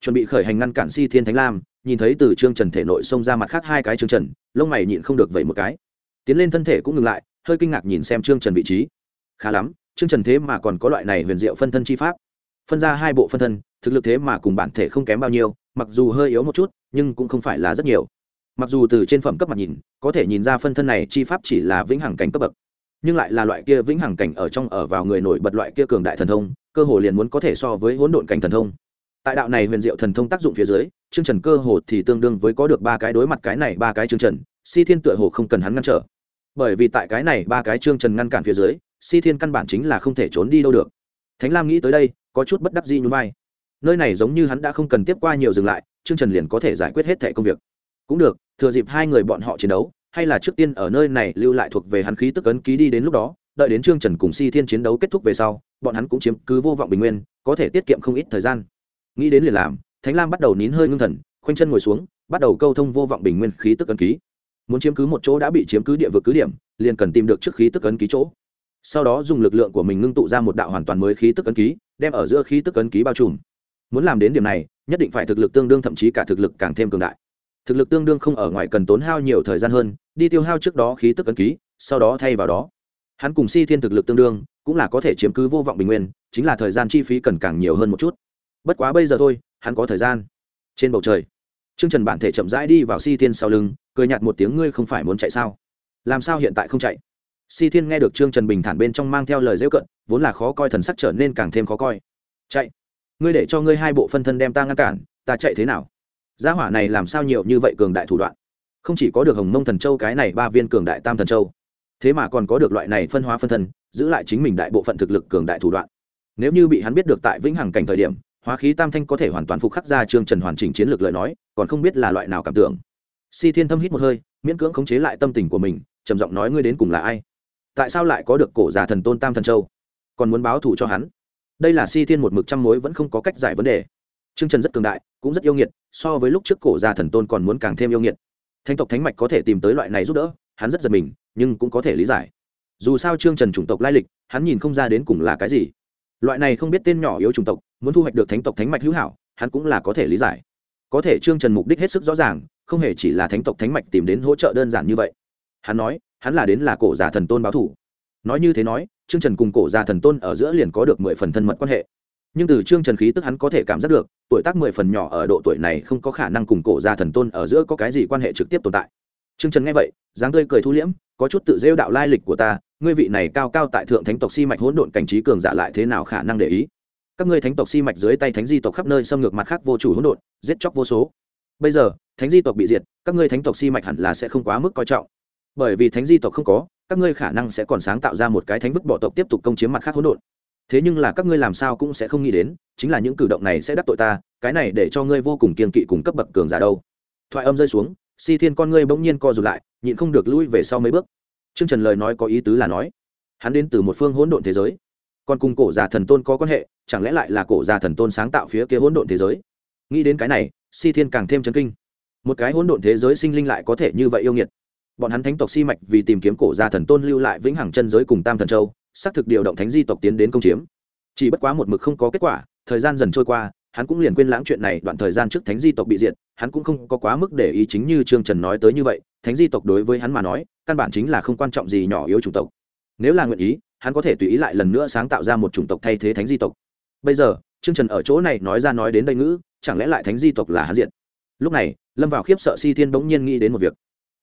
Chuẩn bị khởi hành ngăn cản si thiên thánh lam, nhìn thấy từ trương trần thể nội xông ra mặt khác hai cái trương trần lông mày nhịn không được vậy một cái. Tiến lên thân thể cũng ngừng lại, hơi kinh ngạc nhìn xem trương trần vị trí. Khá lắm trương trần thế mà còn có loại này huyền diệu phân thân chi pháp. Phân ra hai bộ phân thân, thực lực thế mà cùng bản thể không kém bao nhiêu, mặc dù hơi yếu một chút, nhưng cũng không phải là rất nhiều mặc dù từ trên phẩm cấp mặt nhìn, có thể nhìn ra phân thân này chi pháp chỉ là vĩnh hằng cảnh cấp bậc, nhưng lại là loại kia vĩnh hằng cảnh ở trong ở vào người nổi bật loại kia cường đại thần thông, cơ hồ liền muốn có thể so với hỗn độn cảnh thần thông. Tại đạo này huyền diệu thần thông tác dụng phía dưới chương trần cơ hồ thì tương đương với có được ba cái đối mặt cái này ba cái chương trần, si thiên tựa hồ không cần hắn ngăn trở. Bởi vì tại cái này ba cái chương trần ngăn cản phía dưới, si thiên căn bản chính là không thể trốn đi đâu được. Thánh lam nghĩ tới đây, có chút bất đắc dĩ như vai. Nơi này giống như hắn đã không cần tiếp qua nhiều dừng lại chương trần liền có thể giải quyết hết thẻ công việc cũng được, thừa dịp hai người bọn họ chiến đấu, hay là trước tiên ở nơi này lưu lại thuộc về hắn khí tức ấn ký đi đến lúc đó, đợi đến trương trần cùng si thiên chiến đấu kết thúc về sau, bọn hắn cũng chiếm cứ vô vọng bình nguyên, có thể tiết kiệm không ít thời gian. Nghĩ đến liền làm, thánh lam bắt đầu nín hơi ngưng thần, khoanh chân ngồi xuống, bắt đầu câu thông vô vọng bình nguyên khí tức ấn ký. Muốn chiếm cứ một chỗ đã bị chiếm cứ địa vực cứ điểm, liền cần tìm được trước khí tức ấn ký chỗ. Sau đó dùng lực lượng của mình ngưng tụ ra một đạo hoàn toàn mới khí tức ấn ký, đem ở giữa khí tức ấn ký bao trùm. Muốn làm đến điểm này, nhất định phải thực lực tương đương thậm chí cả thực lực càng thêm cường đại thực lực tương đương không ở ngoài cần tốn hao nhiều thời gian hơn, đi tiêu hao trước đó khí tức ấn ký, sau đó thay vào đó. Hắn cùng si thiên thực lực tương đương, cũng là có thể chiếm cứ vô vọng bình nguyên, chính là thời gian chi phí cần càng nhiều hơn một chút. Bất quá bây giờ thôi, hắn có thời gian. Trên bầu trời t r ư ơ n g trần bản thể chậm rãi đi vào si thiên sau lưng, cười nhạt một tiếng, ngươi không phải muốn chạy sao? Làm sao hiện tại không chạy? Si thiên nghe được trương trần bình thản bên trong mang theo lời dễu cận, vốn là khó coi thần sắc trở nên càng thêm khó coi. Chạy, ngươi để cho ngươi hai bộ phân thân đem ta ngăn cản, ta chạy thế nào? Gia hỏa này làm sao nhiều như vậy cường đại thủ đoạn? Không chỉ có được hồng mông thần châu cái này ba viên cường đại tam thần châu, thế mà còn có được loại này phân hóa phân thân, giữ lại chính mình đại bộ phận thực lực cường đại thủ đoạn. Nếu như bị hắn biết được tại vĩnh hằng cảnh thời điểm, hóa khí tam thanh có thể hoàn toàn phục khắc ra trương trần hoàn chỉnh chiến lược lời nói, còn không biết là loại nào cảm tưởng. Si thiên thâm hít một hơi, miễn cưỡng khống chế lại tâm tình của mình, trầm giọng nói ngươi đến cùng là ai? Tại sao lại có được cổ giả thần tôn tam thần châu? Còn muốn báo thù cho hắn? Đây là si thiên một mực trăm mối vẫn không có cách giải vấn đề trương trần rất cường đại, cũng rất yêu nghiệt, so với lúc trước cổ giả thần tôn còn muốn càng thêm yêu nghiệt. Thánh tộc thánh mạch có thể tìm tới loại này giúp đỡ, hắn rất giật mình, nhưng cũng có thể lý giải. Dù sao trương trần chủng tộc lai lịch, hắn nhìn không ra đến cùng là cái gì. Loại này không biết tên nhỏ yếu chủng tộc, muốn thu hoạch được thánh tộc thánh mạch hữu hảo, hắn cũng là có thể lý giải. Có thể trương trần mục đích hết sức rõ ràng, không hề chỉ là thánh tộc thánh mạch tìm đến hỗ trợ đơn giản như vậy. Hắn nói, hắn là đến là cổ giả thần tôn báo thủ nói như thế nói, trương trần cùng cổ giả thần tôn ở giữa liền có được mười phần thân mật quan hệ nhưng từ trương trần khí tức hắn có thể cảm giác được, tuổi tác mười phần nhỏ ở độ tuổi này không có khả năng cùng cổ gia thần tôn ở giữa có cái gì quan hệ trực tiếp tồn tại. Trương trần nghe vậy, dáng tươi cười thu liễm, có chút tự rêu đạo lai lịch của ta, ngươi vị này cao cao tại thượng thánh tộc si mạch hỗn độn cảnh trí cường giả lại thế nào khả năng để ý? Các ngươi thánh tộc si mạch dưới tay thánh di tộc khắp nơi xâm ngược mặt khác vô chủ hỗn độn, giết chóc vô số. Bây giờ, thánh di tộc bị diệt, các ngươi thánh tộc si mạch hẳn là sẽ không quá mức coi trọng. Bởi vì thánh di tộc không có, các ngươi khả năng sẽ còn sáng tạo ra một cái thánh vứt bỏ tộc tiếp tục công chiếm mặt khác hỗn độn thế nhưng là các ngươi làm sao cũng sẽ không nghĩ đến, chính là những cử động này sẽ đắc tội ta, cái này để cho ngươi vô cùng kiên kỵ cùng cấp bậc cường giả đâu. Thoại âm rơi xuống, si thiên con ngươi bỗng nhiên co rụt lại, nhịn không được lui về sau mấy bước. T r ư ơ n g trần lời nói có ý tứ là nói, hắn đến từ một phương hỗn độn thế giới, còn cùng cổ già thần tôn có quan hệ, chẳng lẽ lại là cổ già thần tôn sáng tạo phía kia hỗn độn thế giới? Nghĩ đến cái này, si thiên càng thêm chấn kinh. Một cái hỗn độn thế giới sinh linh lại có thể như vậy yêu nghiệt. Bọn hắn thánh tộc si mạch vì tìm kiếm cổ gia thần tôn lưu lại vĩnh hằng chân giới cùng tam thần châu xác thực điều động thánh di tộc tiến đến công chiếm. Chỉ bất quá một mực không có kết quả, thời gian dần trôi qua, hắn cũng liền quên lãng chuyện này, đoạn thời gian trước thánh di tộc bị diệt, hắn cũng không có quá mức để ý chính như trương trần nói tới như vậy, thánh di tộc đối với hắn mà nói, căn bản chính là không quan trọng gì nhỏ yếu chủng tộc. Nếu là nguyện ý, hắn có thể tùy ý lại lần nữa sáng tạo ra một chủng tộc thay thế thánh di tộc. Bây giờ, trương trần ở chỗ này nói ra nói đến đây ngữ, chẳng lẽ lại thánh di tộc là hắn diện lúc này, lâm vào khiếp sợ si thiên bỗng nhiên nghĩ đến một việc.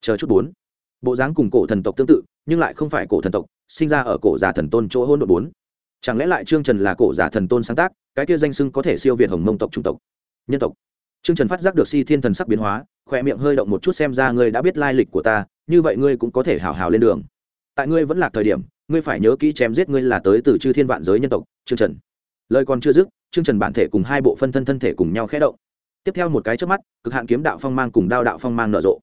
Chờ chút bốn bộ dáng cùng cổ thần tộc tương tự, nhưng lại không phải cổ thần tộc, sinh ra ở cổ già thần tôn chỗ hôn đội bốn. Chẳng lẽ lại trương trần là cổ giả thần tôn sáng tác, cái kia danh sưng có thể siêu việt hồng mông tộc trung tộc? Nhân tộc. Trương trần phát giác được si thiên thần sắc biến hóa khoe miệng hơi động một chút xem ra ngươi đã biết lai lịch của ta, như vậy ngươi cũng có thể hào hào lên đường. Tại ngươi vẫn là thời điểm, ngươi phải nhớ kỹ chém giết ngươi là tới từ chư thiên vạn giới nhân tộc, trương trần. Lời còn chưa dứt, trương trần bản thể cùng hai bộ phân thân thân thể cùng nhau khẽ động. Tiếp theo một cái trước mắt, cực hạn kiếm đạo phong mang cùng đao đạo phong mang nở rộ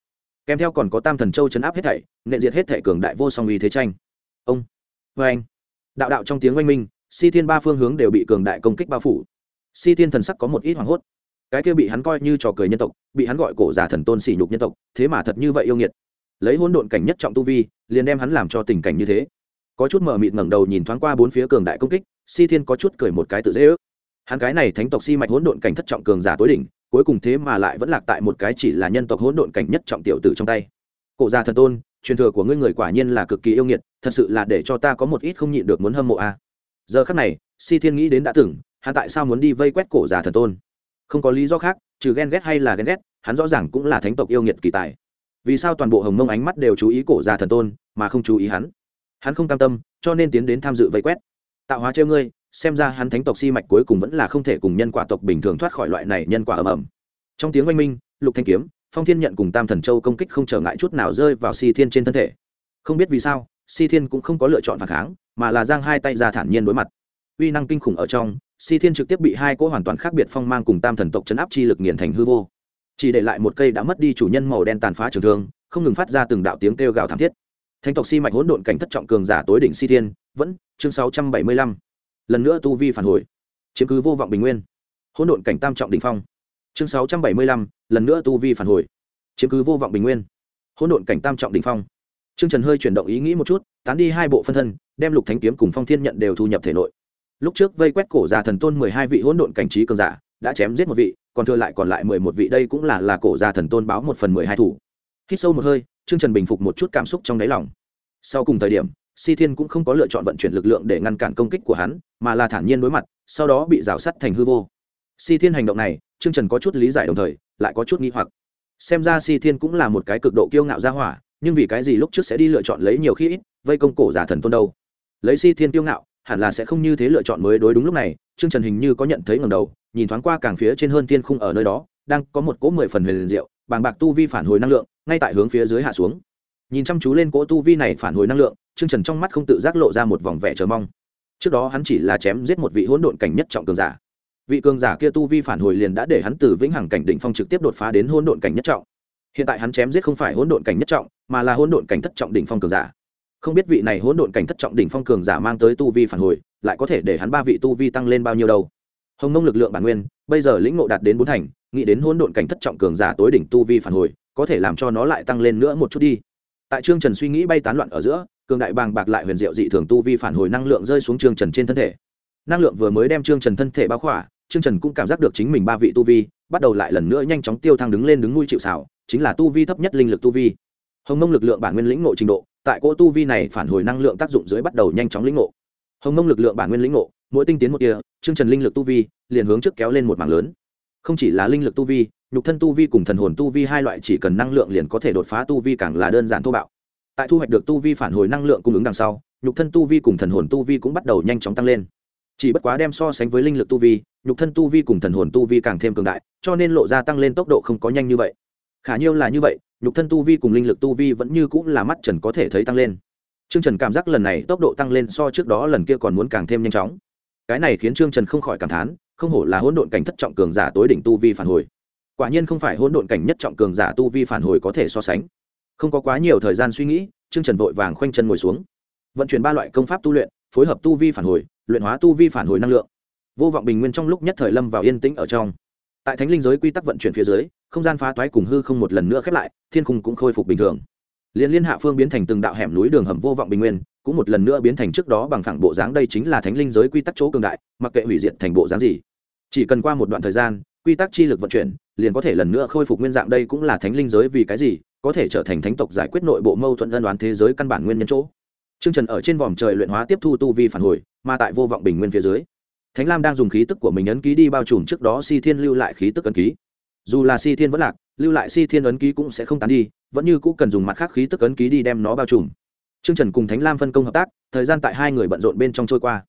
kèm theo còn có tam thần châu chấn áp hết thảy, nện diệt hết thảy cường đại vô song uy thế tranh. Ông vê anh. Đạo đạo trong tiếng oanh minh, si thiên ba phương hướng đều bị cường đại công kích bao phủ. Si thiên thần sắc có một ít hoảng hốt. Cái kia bị hắn coi như trò cười nhân tộc, bị hắn gọi cổ giả thần tôn sỉ nhục nhân tộc, thế mà thật như vậy yêu nghiệt. Lấy hôn độn cảnh nhất trọng tu vi, liền đem hắn làm cho tình cảnh như thế. Có chút mờ mịt ngẩng đầu nhìn thoáng qua bốn phía cường đại công kích, si thiên có chút cười một cái tự dễ ước. Hắn cái này thánh tộc si mạch hỗn độn cảnh thất trọng cường giả tối đỉnh cuối cùng thế mà lại vẫn lạc tại một cái chỉ là nhân tộc hỗn độn cảnh nhất trọng tiểu tử trong tay. Cổ gia thần tôn, truyền thừa của ngươi người quả nhiên là cực kỳ yêu nghiệt, thật sự là để cho ta có một ít không nhịn được muốn hâm mộ a. Giờ khắc này, si thiên nghĩ đến đã từng, hắn tại sao muốn đi vây quét cổ già thần tôn? Không có lý do khác, trừ ghen ghét hay là ghen ghét, hắn rõ ràng cũng là thánh tộc yêu nghiệt kỳ tài. Vì sao toàn bộ hồng mông ánh mắt đều chú ý cổ già thần tôn, mà không chú ý hắn? Hắn không cam tâm, cho nên tiến đến tham dự vây quét. Tạo hóa treo ngươi xem ra hắn thánh tộc si mạch cuối cùng vẫn là không thể cùng nhân quả tộc bình thường thoát khỏi loại này nhân quả ầm ầm. Trong tiếng oanh minh, lục thanh kiếm, phong thiên nhận cùng tam thần châu công kích không trở ngại chút nào rơi vào si thiên trên thân thể. Không biết vì sao, si thiên cũng không có lựa chọn phản kháng, mà là giang hai tay ra thản nhiên đối mặt. Uy năng kinh khủng ở trong, si thiên trực tiếp bị hai cỗ hoàn toàn khác biệt phong mang cùng tam thần tộc chấn áp chi lực nghiền thành hư vô. Chỉ để lại một cây đã mất đi chủ nhân màu đen tàn phá trường thương, không ngừng phát ra từng đạo tiếng kêu gào thảm thiết. Thánh tộc si mạch hỗn độn cảnh thất trọng cường giả tối đỉnh si thiên, vẫn, chương sáu trăm bảy mươi lăm lần nữa tu vi phản hồi chiếm cứ vô vọng bình nguyên hỗn độn cảnh tam trọng đỉnh phong chương sáu trăm bảy mươi lăm lần nữa tu vi phản hồi chiếm cứ vô vọng bình nguyên hỗn độn cảnh tam trọng đỉnh phong Trương Trần hơi chuyển động ý nghĩ một chút, tán đi hai bộ phân thân, đem Lục Thánh kiếm cùng Phong Thiên nhận đều thu nhập thể nội. Lúc trước vây quét cổ già thần tôn mười hai vị hỗn độn cảnh trí cường giả, đã chém giết một vị, còn thừa lại còn lại mười một vị đây cũng là là cổ già thần tôn báo một phần mười hai thủ. Hít sâu một hơi, Trương Trần bình phục một chút cảm xúc trong đáy lòng. Sau cùng thời điểm, Si Thiên cũng không có lựa chọn vận chuyển lực lượng để ngăn cản công kích của hắn, mà là thản nhiên đối mặt, sau đó bị rào sắt thành hư vô. Si Thiên hành động này, Trương Trần có chút lý giải đồng thời, lại có chút nghi hoặc. Xem ra Si Thiên cũng là một cái cực độ kiêu ngạo ra hỏa, nhưng vì cái gì lúc trước sẽ đi lựa chọn lấy nhiều khi ít vây công cổ giả thần tôn đâu lấy si thiên kiêu ngạo hẳn là sẽ không như thế lựa chọn mới đối đúng lúc này trương trần hình như có nhận thấy ngầm đầu nhìn thoáng qua càng phía trên hơn thiên khung ở nơi đó đang có một cỗ mười phần huyền diệu bàng bạc tu vi phản hồi năng lượng ngay tại hướng phía dưới hạ xuống nhìn chăm chú lên cỗ tu vi này phản hồi năng lượng, trương trần trong mắt không tự giác lộ ra một vòng vẻ chờ mong. Trước đó hắn chỉ là chém giết một vị hỗn độn cảnh nhất trọng cường giả. Vị cường giả kia tu vi phản hồi liền đã để hắn từ vĩnh hằng cảnh đỉnh phong trực tiếp đột phá đến hỗn độn cảnh nhất trọng. Hiện tại hắn chém giết không phải hỗn độn cảnh nhất trọng, mà là hỗn độn cảnh thất trọng đỉnh phong cường giả. Không biết vị này hỗn độn cảnh thất trọng đỉnh phong cường giả mang tới tu vi phản hồi, lại có thể để hắn ba vị tu vi tăng lên bao nhiêu đâu? Hồng nông lực lượng bản nguyên, bây giờ lĩnh ngộ đạt đến bốn thành, nghĩ đến hỗn độn cảnh thất trọng cường giả tối đỉnh tu vi phản hồi, có thể làm cho nó lại tăng lên nữa một chút đi tại trương trần suy nghĩ bay tán loạn ở giữa, cường đại bàng bạc lại huyền diệu dị thường tu vi phản hồi năng lượng rơi xuống trương trần trên thân thể. Năng lượng vừa mới đem trương trần thân thể bao khỏa, trương trần cũng cảm giác được chính mình ba vị tu vi, bắt đầu lại lần nữa nhanh chóng tiêu thăng đứng lên đứng nuôi chịu xảo chính là tu vi thấp nhất linh lực tu vi. Hồng mông lực lượng bản nguyên lĩnh ngộ trình độ, tại cỗ tu vi này phản hồi năng lượng tác dụng dưới bắt đầu nhanh chóng lĩnh ngộ. Hồng mông lực lượng bản nguyên lĩnh ngộ, mỗi tinh tiến một kia trương trần linh lực tu vi liền hướng trước kéo lên một mảng lớn. Không chỉ là linh lực tu vi nhục thân tu vi cùng thần hồn tu vi hai loại chỉ cần năng lượng liền có thể đột phá tu vi càng là đơn giản thô bạo tại thu hoạch được tu vi phản hồi năng lượng cung ứng đằng sau nhục thân tu vi cùng thần hồn tu vi cũng bắt đầu nhanh chóng tăng lên chỉ bất quá đem so sánh với linh lực tu vi nhục thân tu vi cùng thần hồn tu vi càng thêm cường đại cho nên lộ ra tăng lên tốc độ không có nhanh như vậy khả nhiêu là như vậy nhục thân tu vi cùng linh lực tu vi vẫn như cũng là mắt trần có thể thấy tăng lên Trương Trần cảm giác lần này tốc độ tăng lên so trước đó lần kia còn muốn càng thêm nhanh chóng. Cái này khiến Trương Trần không khỏi cảm thán, không hổ là hỗn độn cảnh thất trọng cường giả tối đỉnh tu vi phản hồi. Quả nhiên không phải hỗn độn cảnh nhất trọng cường giả tu vi phản hồi có thể so sánh. Không có quá nhiều thời gian suy nghĩ, Trương Trần vội vàng khoanh chân ngồi xuống. Vận chuyển ba loại công pháp tu luyện, phối hợp tu vi phản hồi, luyện hóa tu vi phản hồi năng lượng. Vô vọng bình nguyên trong lúc nhất thời lâm vào yên tĩnh ở trong. Tại thánh linh giới quy tắc vận chuyển phía dưới, không gian phá toái cùng hư không một lần nữa khép lại, thiên khung cũng khôi phục bình thường liên liên hạ phương biến thành từng đạo hẻm núi đường hầm vô vọng bình nguyên cũng một lần nữa biến thành trước đó bằng phẳng bộ dáng đây chính là thánh linh giới quy tắc chỗ cường đại mặc kệ hủy diệt thành bộ dáng gì chỉ cần qua một đoạn thời gian quy tắc chi lực vận chuyển liền có thể lần nữa khôi phục nguyên dạng đây cũng là thánh linh giới vì cái gì có thể trở thành thánh tộc giải quyết nội bộ mâu thuẫn ân đoán thế giới căn bản nguyên nhân chỗ Trương Trần ở trên vòm trời luyện hóa tiếp thu tu vi phản hồi, mà tại vô vọng bình nguyên phía dưới, Thánh Lam đang dùng khí tức của mình ấn ký đi bao trùm trước đó Si Thiên lưu lại khí tức ấn ký. Dù là Si Thiên vẫn lạc, lưu lại Si Thiên ấn ký cũng sẽ không tán đi, vẫn như cũ cần dùng mặt khác khí tức ấn ký đi đem nó bao trùm Trương Trần cùng Thánh Lam phân công hợp tác, thời gian tại hai người bận rộn bên trong trôi qua.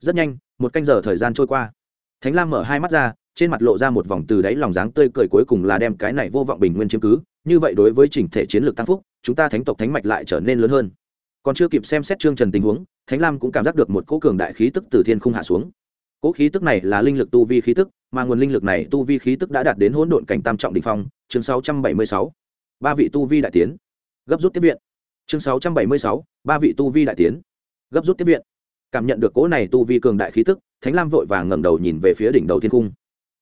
Rất nhanh, một canh giờ thời gian trôi qua. Thánh Lam mở hai mắt ra, trên mặt lộ ra một vòng từ đáy lòng dáng tươi cười cuối cùng là đem cái này vô vọng bình nguyên chiếm cứ, như vậy đối với chỉnh thể chiến lược tăng phúc, chúng ta thánh tộc thánh mạch lại trở nên lớn hơn. Còn chưa kịp xem xét Trương Trần tình huống, Thánh Lam cũng cảm giác được một cỗ cường đại khí tức từ thiên không hạ xuống. Cỗ khí tức này là linh lực tu vi khí tức, mà nguồn linh lực này tu vi khí tức đã đạt đến hỗn độn cảnh tam trọng đỉnh phong, chương 676 ba vị tu vi đại tiến. Gấp rút tiếp viện. Chương sáu trăm bảy mươi sáu ba vị tu vi đại tiến. Gấp rút tiếp viện. Cảm nhận được cỗ này tu vi cường đại khí tức thánh lam vội vàng ngẩng đầu nhìn về phía đỉnh đầu thiên cung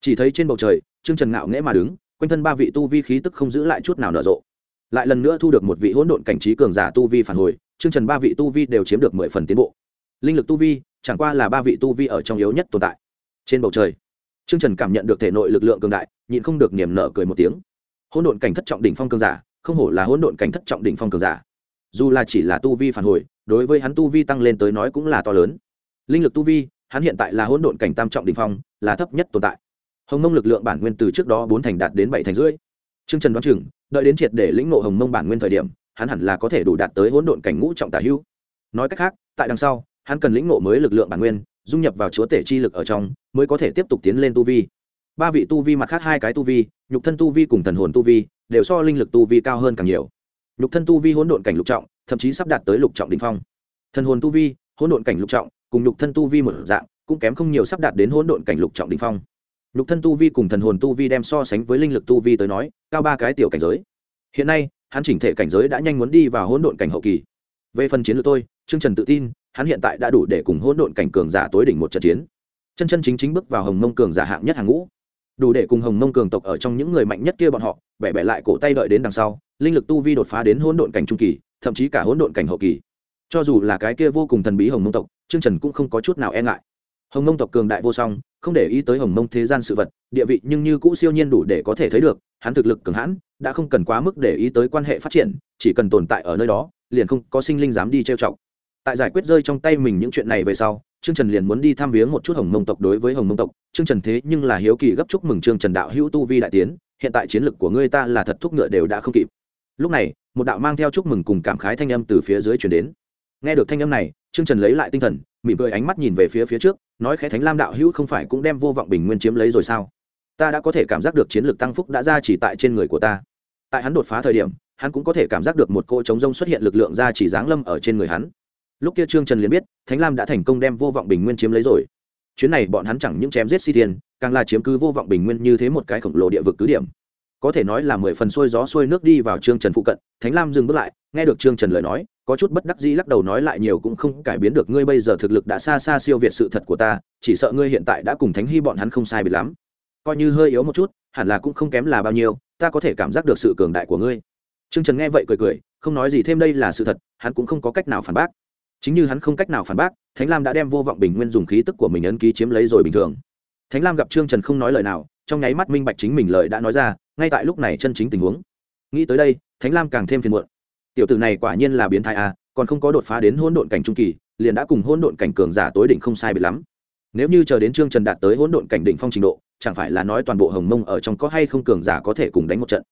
chỉ thấy trên bầu trời, trương trần ngạo nghễ mà đứng, quanh thân ba vị tu vi khí tức không giữ lại chút nào nở rộ. Lại lần nữa thu được một vị hỗn độn cảnh trí cường giả tu vi phản hồi, trương trần ba vị tu vi đều chiếm được mười phần tiến bộ. Linh lực tu vi, chẳng qua là ba vị tu vi ở trong yếu nhất tồn tại. Trên bầu trời, trương trần cảm nhận được thể nội lực lượng cường đại, nhịn không được niềm nở cười một tiếng. Hỗn độn cảnh thất trọng đỉnh phong cường giả, không hổ là hỗn độn cảnh thất trọng đỉnh phong cường giả. Dù là chỉ là tu vi phản hồi, đối với hắn tu vi tăng lên tới nói cũng là to lớn. Linh lực tu vi, hắn hiện tại là hỗn độn cảnh tam trọng đỉnh phong, là thấp nhất tồn tại hồng mông lực lượng bản nguyên từ trước đó bốn thành đạt đến bảy thành rưỡi. Trương trần đoán chừng, đợi đến triệt để lĩnh ngộ hồng mông bản nguyên thời điểm, hắn hẳn là có thể đủ đạt tới hỗn độn cảnh ngũ trọng tả hưu nói cách khác, tại đằng sau, hắn cần lĩnh ngộ mới lực lượng bản nguyên, dung nhập vào chúa tể chi lực ở trong, mới có thể tiếp tục tiến lên tu vi. Ba vị tu vi mặt khác hai cái tu vi, nhục thân tu vi cùng thần hồn tu vi, đều so linh lực tu vi cao hơn càng nhiều. Nhục thân tu vi hỗn độn cảnh lục trọng, thậm chí sắp đạt tới lục trọng đ ỉ n h phong. Thần hồn tu vi, hỗn độn cảnh lục trọng, cùng nhục thân tu vi một dạng, cũng kém không nhiều sắp đạt đến hỗn độn cảnh lục trọng đ ỉ n h phong nhục thân tu vi cùng thần hồn tu vi đem so sánh với linh lực tu vi tới nói, cao ba cái tiểu cảnh giới. Hiện nay, hắn chỉnh thể cảnh giới đã nhanh muốn đi vào hỗn độn cảnh hậu kỳ. Về phần chiến lược tôi, trương trần tự tin, hắn hiện tại đã đủ để cùng hỗn độn cảnh cường giả tối đỉnh một trận chiến. Chân chân chính chính bước vào hồng mông cường giả hạng nhất hàng ngũ. Đủ để cùng hồng mông cường tộc ở trong những người mạnh nhất kia bọn họ, bẻ bẻ lại cổ tay đợi đến đằng sau, linh lực tu vi đột phá đến hỗn độn cảnh trung kỳ, thậm chí cả hỗn độn cảnh hậu kỳ. Cho dù là cái kia vô cùng thần bí hồng mông tộc, trương trần cũng không có chút nào e ngại. Hồng mông tộc cường đại vô song không để ý tới hồng mông thế gian sự vật địa vị nhưng như cũ siêu nhiên đủ để có thể thấy được hắn thực lực cường hãn đã không cần quá mức để ý tới quan hệ phát triển chỉ cần tồn tại ở nơi đó liền không có sinh linh dám đi trêu chọc tại giải quyết rơi trong tay mình những chuyện này về sau Trương Trần liền muốn đi thăm viếng một chút Hồng Mông tộc đối với Hồng Mông tộc, Trương Trần thế nhưng là hiếu kỳ gấp chúc mừng Trương Trần đạo hữu tu vi đại tiến, hiện tại chiến lực của ngươi ta là thật thúc ngựa đều đã không kịp. Lúc này, một đạo mang theo chúc mừng cùng cảm khái thanh âm từ phía dưới truyền đến. Nghe được thanh âm này, Trương Trần lấy lại tinh thần, mỉm cười ánh mắt nhìn về phía phía trước nói khẽ thánh lam đạo hữu không phải cũng đem vô vọng bình nguyên chiếm lấy rồi sao? Ta đã có thể cảm giác được chiến lược tăng phúc đã ra chỉ tại trên người của ta. Tại hắn đột phá thời điểm hắn cũng có thể cảm giác được một cỗ chống rông xuất hiện lực lượng ra chỉ giáng lâm ở trên người hắn. Lúc kia trương trần liền biết thánh lam đã thành công đem vô vọng bình nguyên chiếm lấy rồi. Chuyến này bọn hắn chẳng những chém giết si thiên càng là chiếm cứ vô vọng bình nguyên như thế một cái khổng lồ địa vực cứ điểm có thể nói là mười phần xuôi gió xuôi nước đi vào trương trần phụ cận, thánh lam dừng bước lại, nghe được trương trần lời nói, có chút bất đắc dĩ lắc đầu nói lại nhiều cũng không cải biến được ngươi bây giờ thực lực đã xa xa siêu việt sự thật của ta, chỉ sợ ngươi hiện tại đã cùng thánh hy bọn hắn không sai biệt lắm. Coi như hơi yếu một chút, hẳn là cũng không kém là bao nhiêu, ta có thể cảm giác được sự cường đại của ngươi. Trương trần nghe vậy cười cười, không nói gì thêm đây là sự thật, hắn cũng không có cách nào phản bác. Chính như hắn không cách nào phản bác, thánh lam đã đem vô vọng bình nguyên dùng khí tức của mình ấn ký chiếm lấy rồi bình thường. Thánh lam gặp trương trần không nói lời nào trong nháy mắt minh bạch chính mình lời đã nói ra, ngay tại lúc này chân chính tình huống. Nghĩ tới đây, thánh lam càng thêm phiền muộn. Tiểu tử này quả nhiên là biến thái a còn không có đột phá đến hỗn độn cảnh trung kỳ, liền đã cùng hỗn độn cảnh cường giả tối đỉnh không sai biệt lắm. Nếu như chờ đến trương trần đạt tới hỗn độn cảnh đỉnh phong trình độ, chẳng phải là nói toàn bộ hồng mông ở trong có hay không cường giả có thể cùng đánh một trận.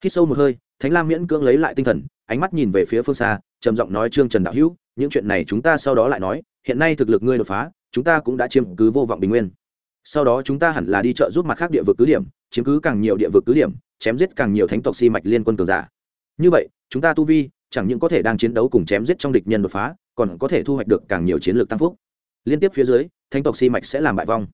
Khi sâu một hơi, thánh lam miễn cưỡng lấy lại tinh thần, ánh mắt nhìn về phía phương xa, trầm giọng nói, trương trần đạo hữu, những chuyện này chúng ta sau đó lại nói, hiện nay thực lực ngươi đột phá, chúng ta cũng đã chiếm cứ vô vọng bình nguyên sau đó chúng ta hẳn là đi chợ giúp mặt khác địa vực cứ điểm, chiếm cứ càng nhiều địa vực cứ điểm, chém giết càng nhiều thánh tộc si mạch liên quân cường giả. Như vậy, chúng ta tu vi chẳng những có thể đang chiến đấu cùng chém giết trong địch nhân đột phá, còn có thể thu hoạch được càng nhiều chiến lược tăng phúc. Liên tiếp phía dưới, thánh tộc si mạch sẽ làm bại vong.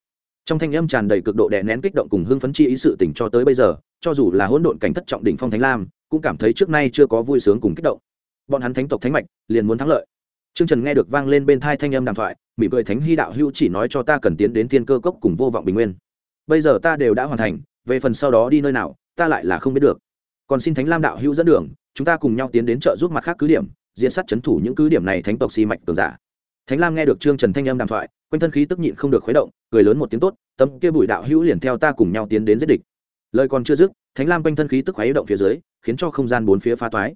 Trong thanh âm tràn đầy cực độ đè nén kích động cùng hưng phấn chi ý sự tỉnh cho tới bây giờ, cho dù là hỗn độn cảnh thất trọng đỉnh phong thánh lam, cũng cảm thấy trước nay chưa có vui sướng cùng kích động. Bọn hắn thánh tộc thánh mạch liền muốn thắng lợi. Trương Trần nghe được vang lên bên tai thanh âm đàm thoại, mỉm cười Thánh Hy đạo hữu chỉ nói cho ta cần tiến đến Thiên Cơ Cốc cùng Vô Vọng Bình Nguyên. Bây giờ ta đều đã hoàn thành, về phần sau đó đi nơi nào, ta lại là không biết được. Còn xin Thánh Lam đạo hữu dẫn đường, chúng ta cùng nhau tiến đến trợ giúp mặt khác cứ điểm, diễn sát chấn thủ những cứ điểm này thánh tộc si mạch cường giả. Thánh Lam nghe được Trương Trần thanh âm đàm thoại, quanh thân khí tức nhịn không được khuấy động, cười lớn một tiếng tốt, tâm kia bùi đạo hữu liền theo ta cùng nhau tiến đến giết địch. Lời còn chưa dứt, Thánh Lam quanh thân khí tức khuấy động phía dưới, khiến cho không gian bốn phía phá toái.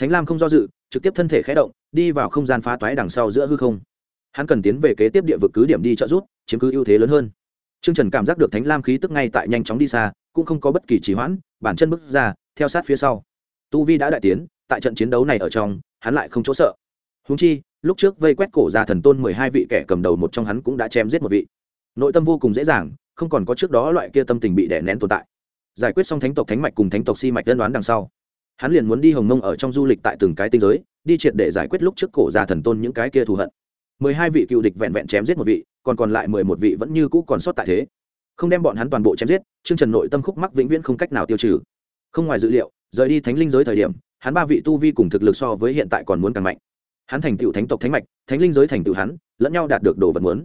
Thánh Lam không do dự, trực tiếp thân thể khẽ động đi vào không gian phá toái đằng sau giữa hư không hắn cần tiến về kế tiếp địa vực cứ điểm đi trợ giúp chiếm cứ ưu thế lớn hơn Trương Trần cảm giác được Thánh Lam khí tức ngay tại nhanh chóng đi xa, cũng không có bất kỳ trì hoãn, bản chân bước ra, theo sát phía sau. Tu Vi đã đại tiến, tại trận chiến đấu này ở trong, hắn lại không chỗ sợ. Huống chi, lúc trước vây quét cổ gia thần tôn mười hai vị kẻ cầm đầu một trong hắn cũng đã chém giết một vị. Nội tâm vô cùng dễ dàng, không còn có trước đó loại kia tâm tình bị đè nén tồn tại. Giải quyết xong thánh tộc thánh mạch cùng thánh tộc si mạch đơn đoán đằng sau, hắn liền muốn đi hồng mông ở trong du lịch tại từng cái tinh giới, đi triệt để giải quyết lúc trước cổ già thần tôn những cái kia thù hận. Mười hai vị cựu địch vẹn vẹn chém giết một vị, còn còn lại mười một vị vẫn như cũ còn sót tại thế. Không đem bọn hắn toàn bộ chém giết chương trần nội tâm khúc mắc vĩnh viễn không cách nào tiêu trừ. Không ngoài dự liệu, rời đi thánh linh giới thời điểm, hắn ba vị tu vi cùng thực lực so với hiện tại còn muốn càng mạnh. Hắn thành tựu thánh tộc thánh mạch, thánh linh giới thành tựu hắn, lẫn nhau đạt được đồ vật muốn.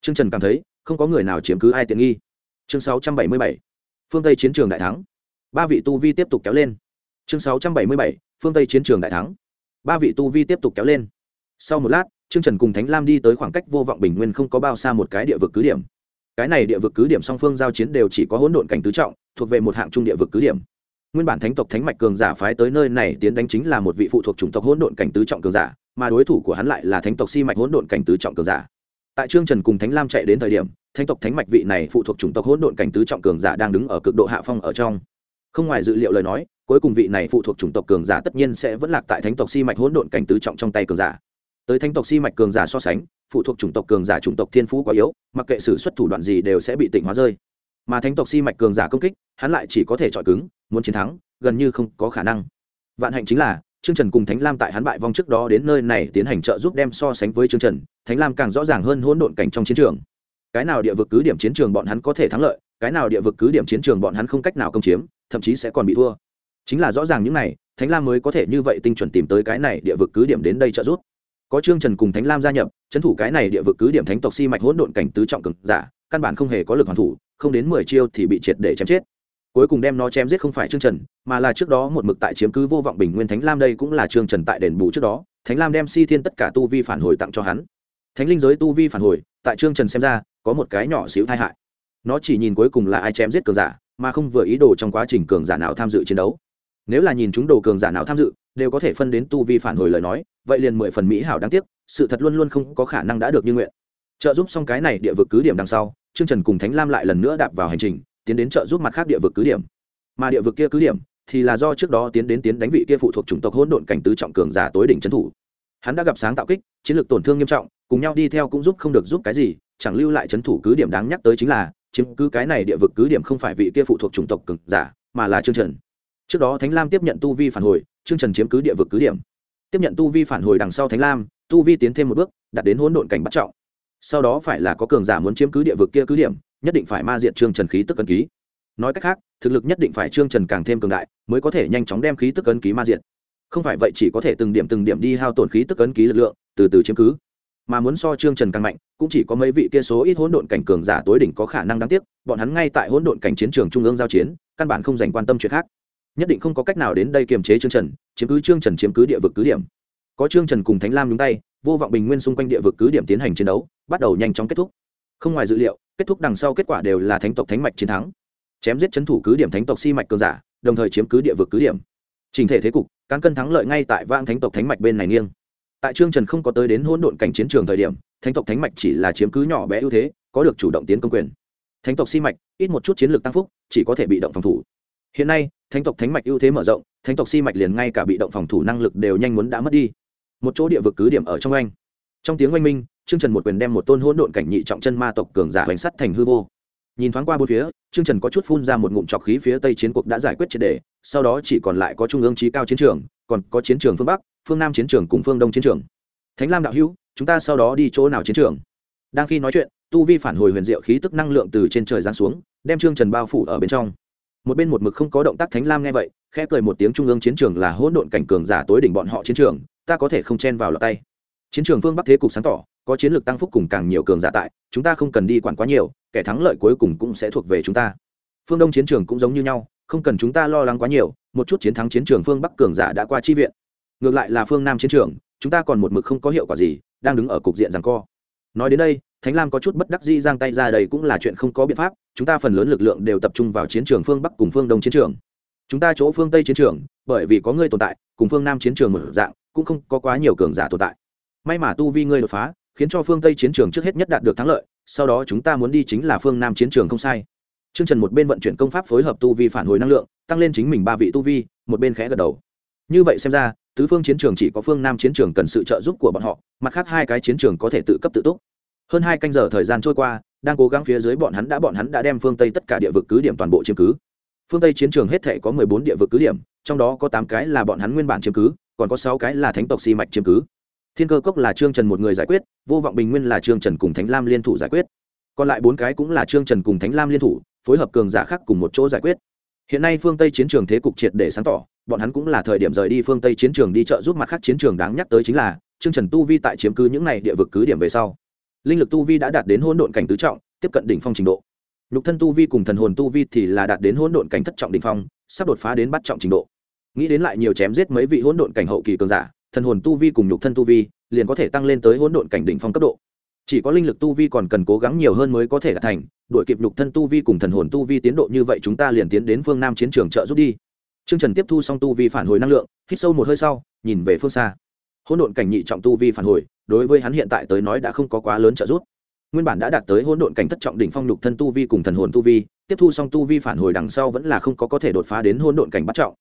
Chương trần cảm thấy, không có người nào chiếm cứ ai tiện nghi. Chương sáu trăm bảy mươi bảy. Phương tây chiến trường đại thắng. Ba vị tu vi tiếp tục kéo lên chương sáu trăm bảy mươi bảy, phương tây chiến trường đại thắng. Ba vị tu vi tiếp tục kéo lên. Sau một lát, trương trần cùng thánh lam đi tới khoảng cách vô vọng bình nguyên không có bao xa một cái địa vực cứ điểm. Cái này địa vực cứ điểm song phương giao chiến đều chỉ có hỗn độn cảnh tứ trọng, thuộc về một hạng trung địa vực cứ điểm. Nguyên bản thánh tộc thánh mạch cường giả phái tới nơi này tiến đánh chính là một vị phụ thuộc chủng tộc hỗn độn cảnh tứ trọng cường giả, mà đối thủ của hắn lại là thánh tộc si mạch hỗn độn cảnh tứ trọng cường giả. Tại trương trần cùng thánh lam chạy đến thời điểm, thánh tộc thánh mạch vị này phụ thuộc chủng tộc hỗn độn cảnh tứ trọng cường giả đang đứng ở cực độ hạ phong ở trong. Không ngoài dự liệu lời nói cuối cùng vị này phụ thuộc chủng tộc cường giả tất nhiên sẽ vẫn lạc tại thánh tộc si mạch hỗn độn cảnh tứ trọng trong tay cường giả. Tới thánh tộc si mạch cường giả so sánh phụ thuộc chủng tộc cường giả chủng tộc thiên phú quá yếu mặc kệ sử xuất thủ đoạn gì đều sẽ bị tịnh hóa rơi. Mà thánh tộc si mạch cường giả công kích hắn lại chỉ có thể chọi cứng muốn chiến thắng gần như không có khả năng. Vạn hạnh chính là Trương Trần cùng Thánh Lam tại hắn bại vong trước đó đến nơi này tiến hành trợ giúp đem so sánh với Trương Trần, Thánh Lam càng rõ ràng hơn hỗn độn cảnh trong chiến trường. Cái nào địa vực cứ điểm chiến trường bọn hắn có thể thắng lợi, cái nào địa vực cứ điểm chiến trường bọn hắn không cách nào công chiếm, thậm chí sẽ còn bị thua chính là rõ ràng những này, thánh lam mới có thể như vậy tinh chuẩn tìm tới cái này địa vực cứ điểm đến đây trợ giúp. Có trương trần cùng thánh lam gia nhập, trấn thủ cái này địa vực cứ điểm thánh tộc si mạch hỗn độn cảnh tứ trọng cực giả, căn bản không hề có lực hoàn thủ, không đến mười chiêu thì bị triệt để chém chết. Cuối cùng đem nó chém giết không phải trương trần, mà là trước đó một mực tại chiếm cứ vô vọng bình nguyên thánh lam đây cũng là trương trần tại đền bù trước đó, thánh lam đem si thiên tất cả tu vi phản hồi tặng cho hắn. Thánh linh giới tu vi phản hồi, tại trương trần xem ra, có một cái nhỏ xíu tai hại. Nó chỉ nhìn cuối cùng là ai chém giết cường giả, mà không vừa ý đồ trong quá trình cường giả nào tham dự chiến đấu nếu là nhìn chúng đồ cường giả nào tham dự, đều có thể phân đến tu vi phản hồi lời nói, vậy liền mười phần mỹ hảo đáng tiếc, sự thật luôn luôn không có khả năng đã được như nguyện. Trợ giúp xong cái này địa vực cứ điểm đằng sau, trương trần cùng thánh lam lại lần nữa đạp vào hành trình, tiến đến trợ giúp mặt khác địa vực cứ điểm. Mà địa vực kia cứ điểm, thì là do trước đó tiến đến tiến đánh vị kia phụ thuộc chủng tộc hỗn độn cảnh tứ trọng cường giả tối đỉnh trấn thủ. Hắn đã gặp sáng tạo kích, chiến lược tổn thương nghiêm trọng, cùng nhau đi theo cũng giúp không được giúp cái gì, chẳng lưu lại trấn thủ cứ điểm đáng nhắc tới chính là, chiếm cứ cái này địa vực cứ điểm không phải vị kia phụ thuộc chủng tộc cường giả, mà là trương trần trước đó thánh lam tiếp nhận tu vi phản hồi, trương trần chiếm cứ địa vực cứ điểm. Tiếp nhận tu vi phản hồi đằng sau thánh lam, tu vi tiến thêm một bước, đạt đến hỗn độn cảnh bắt trọng. Sau đó phải là có cường giả muốn chiếm cứ địa vực kia cứ điểm, nhất định phải ma diện trương trần khí tức ấn ký. Nói cách khác, thực lực nhất định phải trương trần càng thêm cường đại, mới có thể nhanh chóng đem khí tức ấn ký ma diện không phải vậy chỉ có thể từng điểm từng điểm đi hao tổn khí tức ấn ký lực lượng, từ từ chiếm cứ. Mà muốn so trương trần càng mạnh, cũng chỉ có mấy vị kia số ít hỗn độn cảnh cường giả tối đỉnh có khả năng đáng tiếc, bọn hắn ngay tại hỗn độn cảnh chiến trường trung ương giao chiến, căn bản không dành quan tâm chuyện khác nhất định không có cách nào đến đây kiềm chế trương trần, chiếm cứ trương trần chiếm cứ địa vực cứ điểm. Có trương trần cùng thánh lam nhúng tay, vô vọng bình nguyên xung quanh địa vực cứ điểm tiến hành chiến đấu, bắt đầu nhanh chóng kết thúc. Không ngoài dự liệu, kết thúc đằng sau kết quả đều là thánh tộc thánh mạch chiến thắng. Chém giết c thủ cứ điểm thánh tộc si mạch cường giả, đồng thời chiếm cứ địa vực cứ điểm. Trình thể thế cục, cán cân thắng lợi ngay tại vang thánh tộc thánh mạch bên này nghiêng. Tại trương trần không có tới đến hỗn độn cảnh chiến trường thời điểm, thánh tộc thánh mạch chỉ là chiếm cứ nhỏ bé ưu thế, có được chủ động tiến công quyền. Thánh tộc si mạch, ít một chút chiến lược tăng phúc, chỉ có thể bị động phòng thủ. Hiện nay thánh tộc thánh mạch ưu thế mở rộng, thánh tộc si mạch liền ngay cả bị động phòng thủ năng lực đều nhanh muốn đã mất đi. Một chỗ địa vực cứ điểm ở trong anh trong tiếng oanh minh, trương trần một quyền đem một tôn hỗn độn cảnh nhị trọng chân ma tộc cường giả hoành sắt thành hư vô. Nhìn thoáng qua bốn phía, trương trần có chút phun ra một ngụm trọc khí phía tây chiến cuộc đã giải quyết triệt đề, sau đó chỉ còn lại có trung ương trí cao chiến trường, còn có chiến trường phương bắc, phương nam chiến trường cùng phương đông chiến trường. Thánh lam đạo hữu, chúng ta sau đó đi chỗ nào chiến trường? Đang khi nói chuyện, tu vi phản hồi huyền diệu khí tức năng lượng từ trên trời giáng xuống, đem trương trần bao phủ ở bên trong một bên một mực không có động tác thánh lam nghe vậy, khẽ cười một tiếng trung ương chiến trường là hỗn độn cảnh cường giả tối đỉnh bọn họ chiến trường, ta có thể không chen vào lọt tay. Chiến trường phương bắc thế cục sáng tỏ, có chiến lược tăng phúc cùng càng nhiều cường giả tại, chúng ta không cần đi quản quá nhiều, kẻ thắng lợi cuối cùng cũng sẽ thuộc về chúng ta. Phương đông chiến trường cũng giống như nhau, không cần chúng ta lo lắng quá nhiều, một chút chiến thắng chiến trường phương bắc cường giả đã qua chi viện. Ngược lại là phương nam chiến trường, chúng ta còn một mực không có hiệu quả gì, đang đứng ở cục diện rằng co. Nói đến đây thánh lam có chút bất đắc dĩ giang tay ra đây cũng là chuyện không có biện pháp chúng ta phần lớn lực lượng đều tập trung vào chiến trường phương bắc cùng phương đông chiến trường chúng ta chỗ phương tây chiến trường bởi vì có ngươi tồn tại cùng phương nam chiến trường một dạng cũng không có quá nhiều cường giả tồn tại may mà tu vi ngươi đột phá khiến cho phương tây chiến trường trước hết nhất đạt được thắng lợi sau đó chúng ta muốn đi chính là phương nam chiến trường không sai Trương Trần một bên vận chuyển công pháp phối hợp tu vi phản hồi năng lượng, tăng lên chính mình ba vị tu vi, một bên khẽ gật đầu. Như vậy xem ra, tứ phương chiến trường chỉ có phương Nam chiến trường cần sự trợ giúp của bọn họ, mặt khác hai cái chiến trường có thể tự cấp tự túc. Hơn hai canh giờ thời gian trôi qua, đang cố gắng phía dưới bọn hắn đã bọn hắn đã đem phương Tây tất cả địa vực cứ điểm toàn bộ chiếm cứ. Phương Tây chiến trường hết thể có mười bốn địa vực cứ điểm, trong đó có tám cái là bọn hắn nguyên bản chiếm cứ, còn có sáu cái là thánh tộc si mạch chiếm cứ. Thiên cơ cốc là Trương Trần một người giải quyết, vô vọng bình nguyên là Trương Trần cùng Thánh Lam liên thủ giải quyết. Còn lại bốn cái cũng là Trương Trần cùng Thánh Lam liên thủ, phối hợp cường giả khác cùng một chỗ giải quyết hiện nay phương tây chiến trường thế cục triệt để sáng tỏ bọn hắn cũng là thời điểm rời đi phương tây chiến trường đi trợ giúp mặt khác chiến trường đáng nhắc tới chính là trương trần tu vi tại chiếm cứ những này địa vực cứ điểm về sau linh lực tu vi đã đạt đến hỗn độn cảnh tứ trọng tiếp cận đỉnh phong trình độ. Nhục thân tu vi cùng thần hồn tu vi thì là đạt đến hỗn độn cảnh thất trọng đỉnh phong sắp đột phá đến bắt trọng trình độ. Nghĩ đến lại nhiều chém giết mấy vị hỗn độn cảnh hậu kỳ cường giả thần hồn tu vi cùng nhục thân tu vi liền có thể tăng lên tới hỗn độn cảnh đỉnh phong cấp độ. Chỉ có linh lực tu vi còn cần cố gắng nhiều hơn mới có thể đạt thành đội kịp nhục thân tu vi cùng thần hồn tu vi tiến độ như vậy chúng ta liền tiến đến phương nam chiến trường trợ giúp đi. Trương Trần tiếp thu xong tu vi phản hồi năng lượng, hít sâu một hơi sau, nhìn về phương xa. Hỗn độn cảnh nhị trọng tu vi phản hồi, đối với hắn hiện tại tới nói đã không có quá lớn trợ giúp. Nguyên bản đã đạt tới hỗn độn cảnh thất trọng đỉnh phong lục thân tu vi cùng thần hồn tu vi, tiếp thu xong tu vi phản hồi đằng sau vẫn là không có có thể đột phá đến hỗn độn cảnh bắt trọng.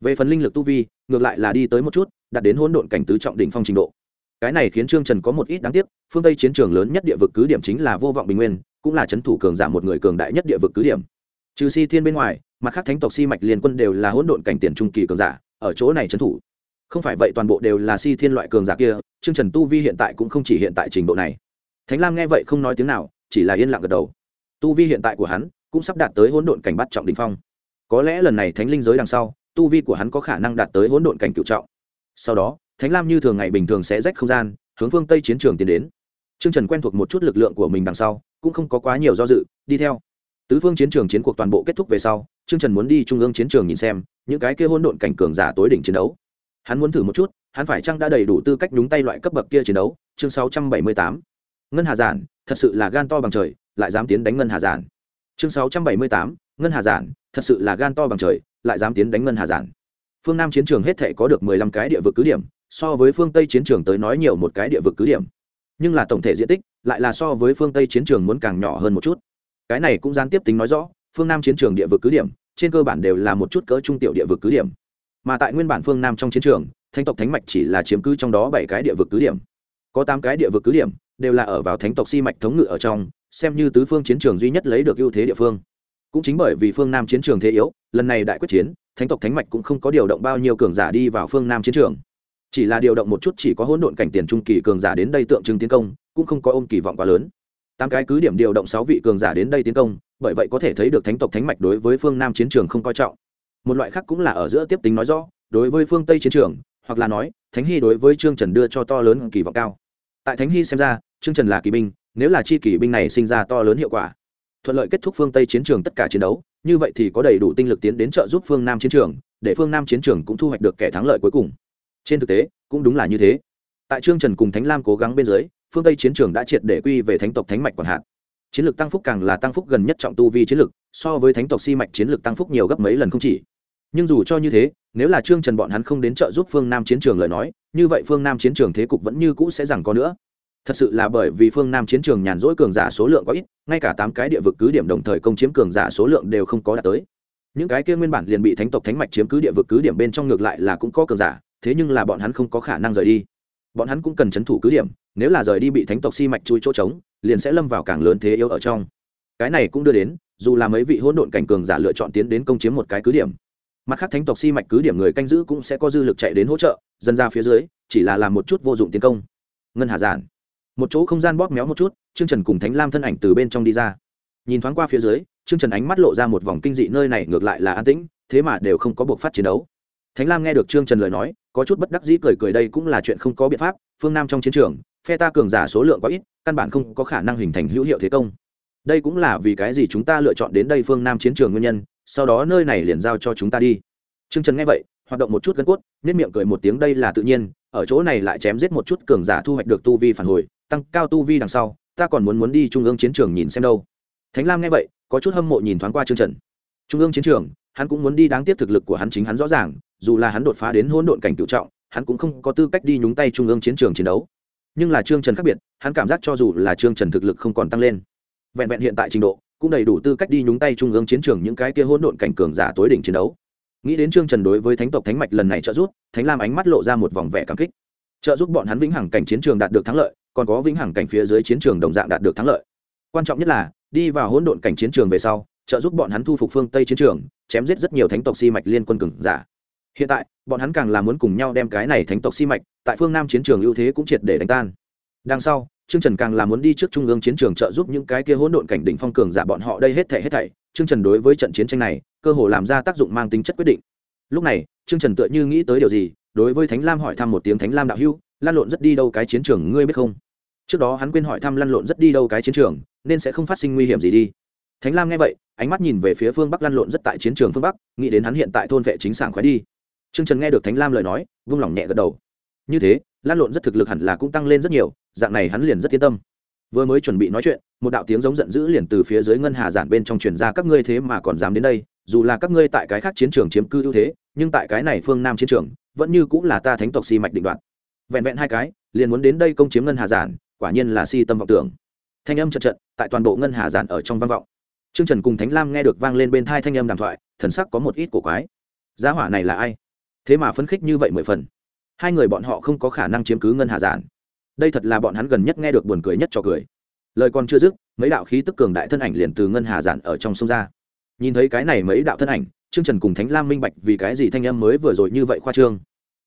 Về phần linh lực tu vi, ngược lại là đi tới một chút, đạt đến hỗn độn cảnh tứ trọng đỉnh phong trình độ cái này khiến trương trần có một ít đáng tiếc phương tây chiến trường lớn nhất địa vực cứ điểm chính là vô vọng bình nguyên cũng là c h ấ n thủ cường giả một người cường đại nhất địa vực cứ điểm trừ si thiên bên ngoài mặt khác thánh tộc si mạch liên quân đều là hỗn độn cảnh tiền trung kỳ cường giả ở chỗ này c h ấ n thủ không phải vậy toàn bộ đều là si thiên loại cường giả kia trương trần tu vi hiện tại cũng không chỉ hiện tại trình độ này. Thánh lam nghe vậy không nói tiếng nào chỉ là yên lặng gật đầu. Tu vi hiện tại của hắn cũng sắp đạt tới hỗn độn cảnh bắt trọng đình phong. Có lẽ lần này thánh linh giới đằng sau tu vi của hắn có khả năng đạt tới hỗn độn cảnh cựu trọng. Sau đó thánh lam như thường ngày bình thường sẽ rách không gian hướng phương tây chiến trường tiến đến. Trương Trần quen thuộc một chút lực lượng của mình đằng sau, cũng không có quá nhiều do dự, đi theo. Tứ phương chiến trường chiến cuộc toàn bộ kết thúc về sau, Trương Trần muốn đi trung ương chiến trường nhìn xem, những cái kia hỗn độn cảnh cường giả tối đỉnh chiến đấu. Hắn muốn thử một chút, hắn phải chăng đã đầy đủ tư cách nhúng tay loại cấp bậc kia chiến đấu. Chương 678. Ngân Hà Giản, thật sự là gan to bằng trời, lại dám tiến đánh Ngân Hà Giản. Chương 678. Ngân Hà Giản, thật sự là gan to bằng trời, lại dám tiến đánh Ngân Hà Giản. Phương Nam chiến trường hết thảy có được 15 cái địa vực cứ điểm, so với phương tây chiến trường tới nói nhiều một cái địa vực cứ điểm nhưng là tổng thể diện tích lại là so với phương tây chiến trường muốn càng nhỏ hơn một chút cái này cũng gián tiếp tính nói rõ phương nam chiến trường địa vực cứ điểm trên cơ bản đều là một chút cỡ trung tiểu địa vực cứ điểm mà tại nguyên bản phương nam trong chiến trường, thánh tộc thánh mạch chỉ là chiếm cứ trong đó bảy cái địa vực cứ điểm. Có tám cái địa vực cứ điểm, đều là ở vào thánh tộc si mạch thống ngự ở trong, xem như tứ phương chiến trường duy nhất lấy được ưu thế địa phương. Cũng chính bởi vì phương nam chiến trường thế yếu, lần này đại quyết chiến, thánh tộc thánh mạch cũng không có điều động bao nhiêu cường giả đi vào phương nam chiến trường. Chỉ là điều động một chút chỉ có hỗn độn cảnh tiền trung kỳ cường giả đến đây tượng trưng tiến công, cũng không có ôm kỳ vọng quá lớn. Tám cái cứ điểm điều động sáu vị cường giả đến đây tiến công, bởi vậy có thể thấy được thánh tộc thánh mạch đối với phương nam chiến trường không coi trọng một loại khác cũng là ở giữa tiếp tính nói rõ, đối với phương tây chiến trường, hoặc là nói, thánh hy đối với trương trần đưa cho to lớn kỳ vọng cao. Tại thánh hy xem ra, trương trần là kỳ binh, nếu là chi kỳ binh này sinh ra to lớn hiệu quả, thuận lợi kết thúc phương tây chiến trường tất cả chiến đấu, như vậy thì có đầy đủ tinh lực tiến đến trợ giúp phương nam chiến trường, để phương nam chiến trường cũng thu hoạch được kẻ thắng lợi cuối cùng. Trên thực tế, cũng đúng là như thế. Tại trương trần cùng thánh lam cố gắng bên dưới, phương tây chiến trường đã triệt để quy về thánh tộc thánh mạch còn hạn. Chiến lược tăng phúc càng là tăng phúc gần nhất trọng tu vi chiến lược, so với thánh tộc si mạch chiến lược tăng phúc nhiều gấp mấy lần không chỉ nhưng dù cho như thế, nếu là trương trần bọn hắn không đến trợ giúp phương nam chiến trường lời nói, như vậy phương nam chiến trường thế cục vẫn như cũ sẽ rằng có nữa. Thật sự là bởi vì phương nam chiến trường nhàn rỗi cường giả số lượng có ít, ngay cả tám cái địa vực cứ điểm đồng thời công chiếm cường giả số lượng đều không có đạt tới. Những cái kia nguyên bản liền bị thánh tộc thánh mạch chiếm cứ địa vực cứ điểm bên trong ngược lại là cũng có cường giả, thế nhưng là bọn hắn không có khả năng rời đi. Bọn hắn cũng cần c h ấ n thủ cứ điểm, nếu là rời đi bị thánh tộc si mạch chui chỗ trống, liền sẽ lâm vào càng lớn thế yếu ở trong. Cái này cũng đưa đến, dù là mấy vị hỗn độn cảnh cường giả lựa chọn tiến đến công chiếm một cái cứ điểm mặt khác thánh tộc si mạch cứ điểm người canh giữ cũng sẽ có dư lực chạy đến hỗ trợ, dân ra phía dưới, chỉ là làm một chút vô dụng tiến công. Ngân hà giản. Một chỗ không gian bóp méo một chút chương trần cùng thánh lam thân ảnh từ bên trong đi ra. Nhìn thoáng qua phía dưới chương trần ánh mắt lộ ra một vòng kinh dị nơi này ngược lại là an tĩnh, thế mà đều không có buộc phát chiến đấu. Thánh lam nghe được trương trần lời nói, có chút bất đắc dĩ cười cười đây cũng là chuyện không có biện pháp, phương nam trong chiến trường, phe ta cường giả số lượng quá ít, căn bản không có khả năng hình thành hữu hiệu thế công. Đây cũng là vì cái gì chúng ta lựa chọn đến đây phương nam chiến trường nguyên nhân sau đó nơi này liền giao cho chúng ta đi. Trương trần nghe vậy, hoạt động một chút gân cốt nếp miệng cười một tiếng đây là tự nhiên, ở chỗ này lại chém giết một chút cường giả thu hoạch được tu vi phản hồi, tăng cao tu vi đằng sau, ta còn muốn muốn đi trung ương chiến trường nhìn xem đâu. Thánh lam nghe vậy, có chút hâm mộ nhìn thoáng qua trương trần. Trung ương chiến trường, hắn cũng muốn đi đáng tiếc thực lực của hắn chính hắn rõ ràng, dù là hắn đột phá đến hỗn độn cảnh cựu trọng, hắn cũng không có tư cách đi nhúng tay trung ương chiến trường chiến đấu. Nhưng là trương trần khác biệt, hắn cảm giác cho dù là trương trần thực lực không còn tăng lên, vẹn vẹn hiện tại trình độ cũng đầy đủ tư cách đi nhúng tay trung ương chiến trường những cái kia hỗn độn cảnh cường giả tối đỉnh chiến đấu. Nghĩ đến trương trần đối với thánh tộc thánh mạch lần này trợ giúp, thánh lam ánh mắt lộ ra một vòng vẻ cảm kích. Trợ giúp bọn hắn vĩnh hằng cảnh chiến trường đạt được thắng lợi, còn có vĩnh hằng cảnh phía dưới chiến trường đồng dạng đạt được thắng lợi. Quan trọng nhất là, đi vào hỗn độn cảnh chiến trường về sau, trợ giúp bọn hắn thu phục phương tây chiến trường, chém giết rất nhiều thánh tộc si mạch liên quân cường giả. Hiện tại, bọn hắn càng là muốn cùng nhau đem cái này thánh tộc si mạch, tại phương nam chiến trường ưu thế cũng triệt để đánh tan. Đằng sau trương trần càng là muốn đi trước trung ương chiến trường trợ giúp những cái kia hỗn độn cảnh đỉnh phong cường giả bọn họ đây hết thảy hết thảy. Trương trần đối với trận chiến tranh này, cơ hồ làm ra tác dụng mang tính chất quyết định. Lúc này, trương trần tựa như nghĩ tới điều gì, đối với thánh lam hỏi thăm một tiếng, thánh lam đạo hữu, lan lộn rất đi đâu cái chiến trường ngươi biết không? Trước đó hắn quên hỏi thăm lăn lộn rất đi đâu cái chiến trường, nên sẽ không phát sinh nguy hiểm gì đi. Thánh lam nghe vậy, ánh mắt nhìn về phía phương bắc lăn lộn rất tại chiến trường phương bắc, nghĩ đến hắn hiện tại thôn vệ chính sảng khoái đi. Trương trần nghe được thánh lam lời nói, vung lòng nhẹ gật đầu như thế Lan lộn rất thực lực hẳn là cũng tăng lên rất nhiều dạng này hắn liền rất yên tâm vừa mới chuẩn bị nói chuyện một đạo tiếng giống giận dữ liền từ phía dưới ngân hà giản bên trong truyền ra các ngươi thế mà còn dám đến đây dù là các ngươi tại cái khác chiến trường chiếm cư ưu thế nhưng tại cái này phương nam chiến trường vẫn như cũng là ta thánh tộc si mạch định đoạt vẹn vẹn hai cái liền muốn đến đây công chiếm ngân hà giản quả nhiên là si tâm vọng tưởng thanh âm trận trận tại toàn bộ ngân hà giản ở trong vang vọng Trương Trần cùng Thánh Lam nghe được vang lên bên thai thanh âm đàm thoại, thần sắc có một ít cổ quái. Giá hỏa này là ai? Thế mà phấn khích như vậy mười phần. Hai người bọn họ không có khả năng chiếm cứ ngân hà giản. Đây thật là bọn hắn gần nhất nghe được buồn cười nhất cho cười. Lời còn chưa dứt, mấy đạo khí tức cường đại thân ảnh liền từ ngân hà giản ở trong sông ra. Nhìn thấy cái này mấy đạo thân ảnh, Trương Trần cùng Thánh Lam minh bạch vì cái gì thanh âm mới vừa rồi như vậy khoa trương.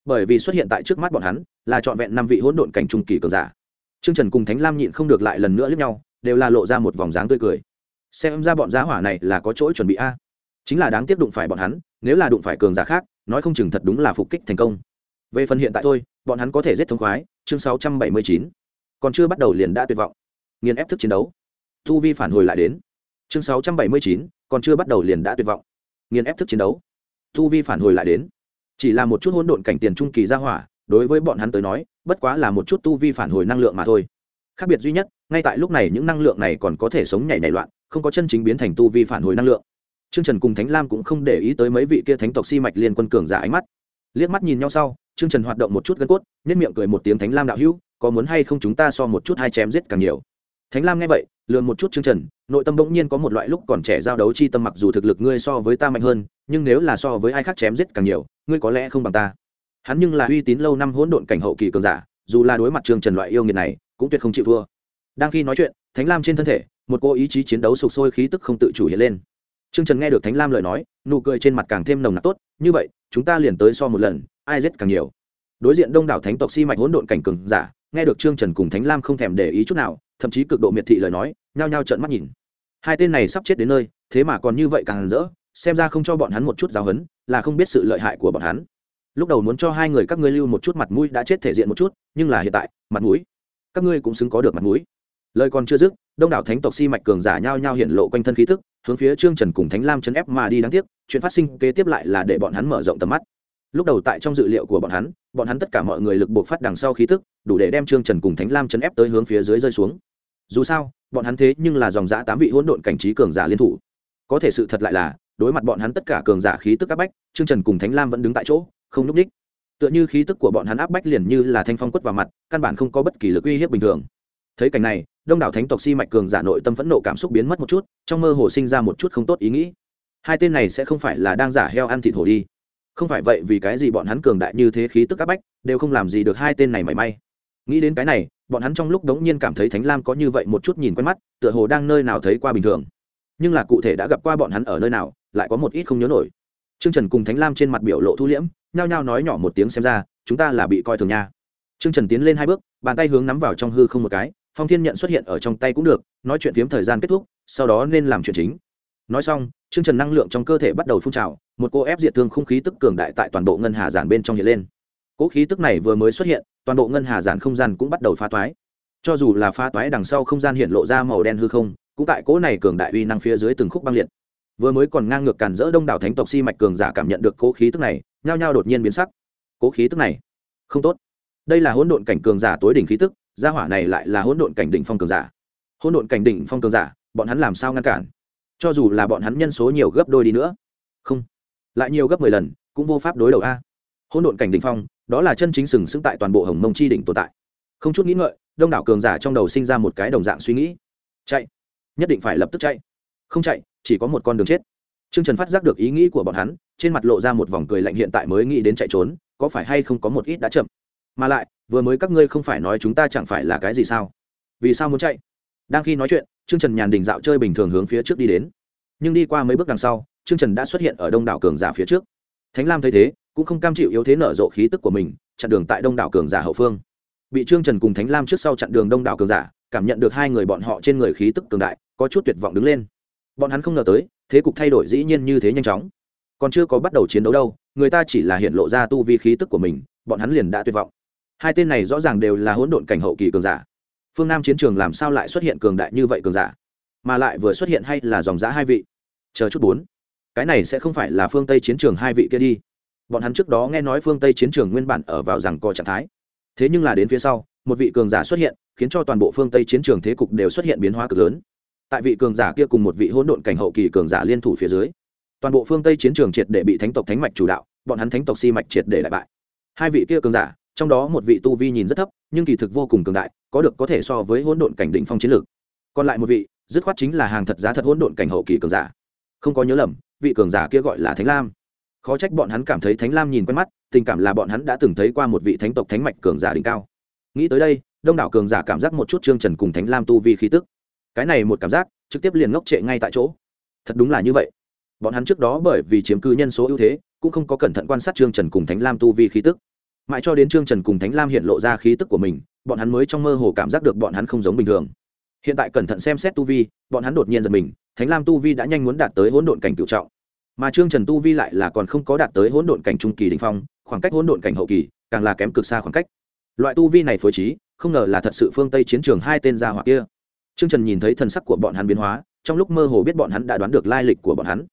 Bởi vì xuất hiện tại trước mắt bọn hắn, là trọn vẹn năm vị hỗn độn cảnh trung kỳ cường giả. Trương Trần cùng Thánh Lam nhịn không được lại lần nữa lướt nhau, đều là lộ ra một vòng dáng tươi cười xem ra bọn giá hỏa này là có chỗ chuẩn bị a chính là đáng tiếc đụng phải bọn hắn nếu là đụng phải cường giả khác nói không chừng thật đúng là phục kích thành công về phần hiện tại thôi bọn hắn có thể giết thống khoái chương 679. còn chưa bắt đầu liền đã tuyệt vọng. Nghiền ép thức chiến đấu. Thu vi phản hồi lại đến. Chương 679, còn chưa bắt đầu liền đã tuyệt vọng. Nghiền ép thức chiến đấu. Thu vi phản hồi lại đến. Chỉ là một chút hỗn độn cảnh tiền trung kỳ ra hỏa đối với bọn hắn tới nói bất quá là một chút tu vi phản hồi năng lượng mà thôi. Khác biệt duy nhất ngay tại lúc này những năng lượng này còn có thể sống nhảy nảy loạn không có chân chính biến thành tu vi phản hồi năng lượng. Trương Trần cùng Thánh Lam cũng không để ý tới mấy vị kia thánh tộc si mạch liên quân cường giả ánh mắt. Liếc mắt nhìn nhau sau, Trương Trần hoạt động một chút gân cốt, nhếch miệng cười một tiếng Thánh Lam đạo hữu, có muốn hay không chúng ta so một chút hai chém giết càng nhiều. Thánh Lam nghe vậy, lườm một chút Trương Trần, nội tâm bỗng nhiên có một loại lúc còn trẻ giao đấu chi tâm mặc dù thực lực ngươi so với ta mạnh hơn, nhưng nếu là so với ai khác chém giết càng nhiều, ngươi có lẽ không bằng ta. Hắn nhưng là uy tín lâu năm hỗn độn cảnh hậu kỳ cường giả, dù là đối mặt Trương Trần loại yêu nghiệt này, cũng tuyệt không chịu thua đang khi nói chuyện thánh lam trên thân thể một cô ý chí chiến đấu sục sôi khí tức không tự chủ hiện lên Trương Trần nghe được Thánh Lam lời nói, nụ cười trên mặt càng thêm nồng nặc tốt, như vậy, chúng ta liền tới so một lần, ai giết càng nhiều. Đối diện đông đảo thánh tộc si mạch hỗn độn cảnh cường giả, nghe được Trương Trần cùng Thánh Lam không thèm để ý chút nào, thậm chí cực độ miệt thị lời nói, nhao nhao trợn mắt nhìn. Hai tên này sắp chết đến nơi, thế mà còn như vậy càng rỡ, xem ra không cho bọn hắn một chút giáo huấn, là không biết sự lợi hại của bọn hắn. Lúc đầu muốn cho hai người các ngươi lưu một chút mặt mũi đã chết thể diện một chút, nhưng là hiện tại, mặt mũi, các ngươi cũng xứng có được mặt mũi. Lời còn chưa dứt, đông đảo thánh tộc si mạch cường giả nhao nhao hiện lộ quanh thân khí tức, hướng phía trương trần cùng thánh lam chấn ép mà đi đáng tiếc chuyện phát sinh kế tiếp lại là để bọn hắn mở rộng tầm mắt lúc đầu tại trong dự liệu của bọn hắn bọn hắn tất cả mọi người lực buộc phát đằng sau khí tức, đủ để đem trương trần cùng thánh lam chấn ép tới hướng phía dưới rơi xuống. Dù sao, bọn hắn thế nhưng là dòng giã tám vị hỗn độn cảnh trí cường giả liên thủ. Có thể sự thật lại là, đối mặt bọn hắn tất cả cường giả khí tức áp bách, trương trần cùng thánh lam vẫn đứng tại chỗ, không núp đích tựa như khí tức của bọn hắn áp bách liền như là thanh phong quất vào mặt, căn bản không có bất kỳ lực uy hiếp bình thường. Thấy cảnh này, đông đảo thánh tộc si mạch cường giả nội tâm phẫn nộ cảm xúc biến mất một chút, trong mơ hồ sinh ra một chút không tốt ý nghĩ. Hai tên này sẽ không phải là đang giả heo ăn thịt hổ đi không phải vậy vì cái gì bọn hắn cường đại như thế khí tức áp bách, đều không làm gì được hai tên này mảy may. Nghĩ đến cái này, bọn hắn trong lúc đống nhiên cảm thấy thánh lam có như vậy một chút nhìn quen mắt, tựa hồ đang nơi nào thấy qua bình thường. Nhưng là cụ thể đã gặp qua bọn hắn ở nơi nào, lại có một ít không nhớ nổi. T r ư ơ n g trần cùng thánh lam trên mặt biểu lộ thu liễm, nhao nhao nói nhỏ một tiếng xem ra, chúng ta là bị coi thường nha. T r ư ơ n g trần tiến lên hai bước, bàn tay hướng nắm vào trong hư không một cái, phong thiên nhận xuất hiện ở trong tay cũng được, nói chuyện phiếm thời gian kết thúc, sau đó nên làm chuyện chính nói xong, chương trần năng lượng trong cơ thể bắt đầu phun trào, một cô ép diệt thương không khí tức cường đại tại toàn bộ ngân hà giản bên trong hiện lên. Cỗ khí tức này vừa mới xuất hiện, toàn bộ ngân hà giản không gian cũng bắt đầu phá toái. Cho dù là phá toái đằng sau không gian hiện lộ ra màu đen hư không, cũng tại cỗ này cường đại uy năng phía dưới từng khúc băng liệt. Vừa mới còn ngang ngược cản rỡ đông đảo thánh tộc si mạch cường giả cảm nhận được cỗ khí tức này, nhao nhao đột nhiên biến sắc. Cỗ khí tức này, không tốt. Đây là hỗn độn cảnh cường giả tối đỉnh khí tức, gia hỏa này lại là hỗn độn cảnh đỉnh phong cường giả. Hỗn độn cảnh đỉnh phong cường giả, bọn hắn làm sao ngăn cản? Cho dù là bọn hắn nhân số nhiều gấp đôi đi nữa. Không lại nhiều gấp mười lần cũng vô pháp đối đầu a. Hỗn độn cảnh đỉnh phong đó là chân chính sừng sững tại toàn bộ hồng mông chi đỉnh tồn tại. Không chút nghĩ ngợi đông đảo cường giả trong đầu sinh ra một cái đồng dạng suy nghĩ. Chạy nhất định phải lập tức chạy. Không chạy chỉ có một con đường chết. Trương Trần phát giác được ý nghĩ của bọn hắn, trên mặt lộ ra một vòng cười lạnh hiện tại mới nghĩ đến chạy trốn, có phải hay không có một ít đã chậm. Mà lại, vừa mới các ngươi không phải nói chúng ta chẳng phải là cái gì sao? Vì sao muốn chạy? Đang khi nói chuyện trương trần nhàn đình dạo chơi bình thường hướng phía trước đi đến. Nhưng đi qua mấy bước đằng sau, trương trần đã xuất hiện ở đông đảo cường giả phía trước. Thánh lam thấy thế, cũng không cam chịu yếu thế nở rộ khí tức của mình, chặn đường tại đông đảo cường giả hậu phương. Bị trương trần cùng thánh lam trước sau chặn đường đông đảo cường giả, cảm nhận được hai người bọn họ trên người khí tức cường đại, có chút tuyệt vọng đứng lên. Bọn hắn không ngờ tới, thế cục thay đổi dĩ nhiên như thế nhanh chóng. Còn chưa có bắt đầu chiến đấu đâu, người ta chỉ là hiện lộ ra tu vi khí tức của mình, bọn hắn liền đã tuyệt vọng. Hai tên này rõ ràng đều là hỗn độn cảnh hậu kỳ cường giả phương nam chiến trường làm sao lại xuất hiện cường đại như vậy cường giả? Mà lại vừa xuất hiện hay là dòng giã hai vị? Chờ chút bốn. Cái này sẽ không phải là phương tây chiến trường hai vị kia đi. Bọn hắn trước đó nghe nói phương tây chiến trường nguyên bản ở vào rằng co trạng thái. Thế nhưng là đến phía sau, một vị cường giả xuất hiện, khiến cho toàn bộ phương tây chiến trường thế cục đều xuất hiện biến hóa cực lớn. Tại vị cường giả kia cùng một vị hỗn độn cảnh hậu kỳ cường giả liên thủ phía dưới, toàn bộ phương tây chiến trường triệt để bị thánh tộc thánh mạch chủ đạo, bọn hắn thánh tộc si mạch triệt để đại bại. Hai vị kia cường giả, trong đó một vị tu vi nhìn rất thấp, nhưng kỳ thực vô cùng cường đại có được có thể so với hỗn độn cảnh đỉnh phong chiến lược. Còn lại một vị, dứt khoát chính là hàng thật giá thật hỗn độn cảnh hậu kỳ cường giả. Không có nhớ lầm, vị cường giả kia gọi là thánh lam. Khó trách bọn hắn cảm thấy thánh lam nhìn quen mắt, tình cảm là bọn hắn đã từng thấy qua một vị thánh tộc thánh mạch cường giả đỉnh cao. Nghĩ tới đây, đông đảo cường giả cảm giác một chút trương trần cùng thánh lam tu vi khí tức. Cái này một cảm giác, trực tiếp liền ngốc trệ ngay tại chỗ. Thật đúng là như vậy. Bọn hắn trước đó bởi vì chiếm cư nhân số ưu thế, cũng không có cẩn thận quan sát trương trần cùng thánh lam tu vi khí tức. Mãi cho đến trương trần cùng thánh lam hiện lộ ra khí tức của mình bọn hắn mới trong mơ hồ cảm giác được bọn hắn không giống bình thường. Hiện tại cẩn thận xem xét tu vi, bọn hắn đột nhiên giật mình, thánh lam tu vi đã nhanh muốn đạt tới hỗn độn cảnh cựu trọng. Mà trương trần tu vi lại là còn không có đạt tới hỗn độn cảnh trung kỳ đình phong, khoảng cách hỗn độn cảnh hậu kỳ càng là kém cực xa khoảng cách. Loại tu vi này phối trí, không ngờ là thật sự phương tây chiến trường hai tên gia hỏa kia. Trương trần nhìn thấy thần sắc của bọn hắn biến hóa, trong lúc mơ hồ biết bọn hắn đã đoán được lai lịch của bọn hắn.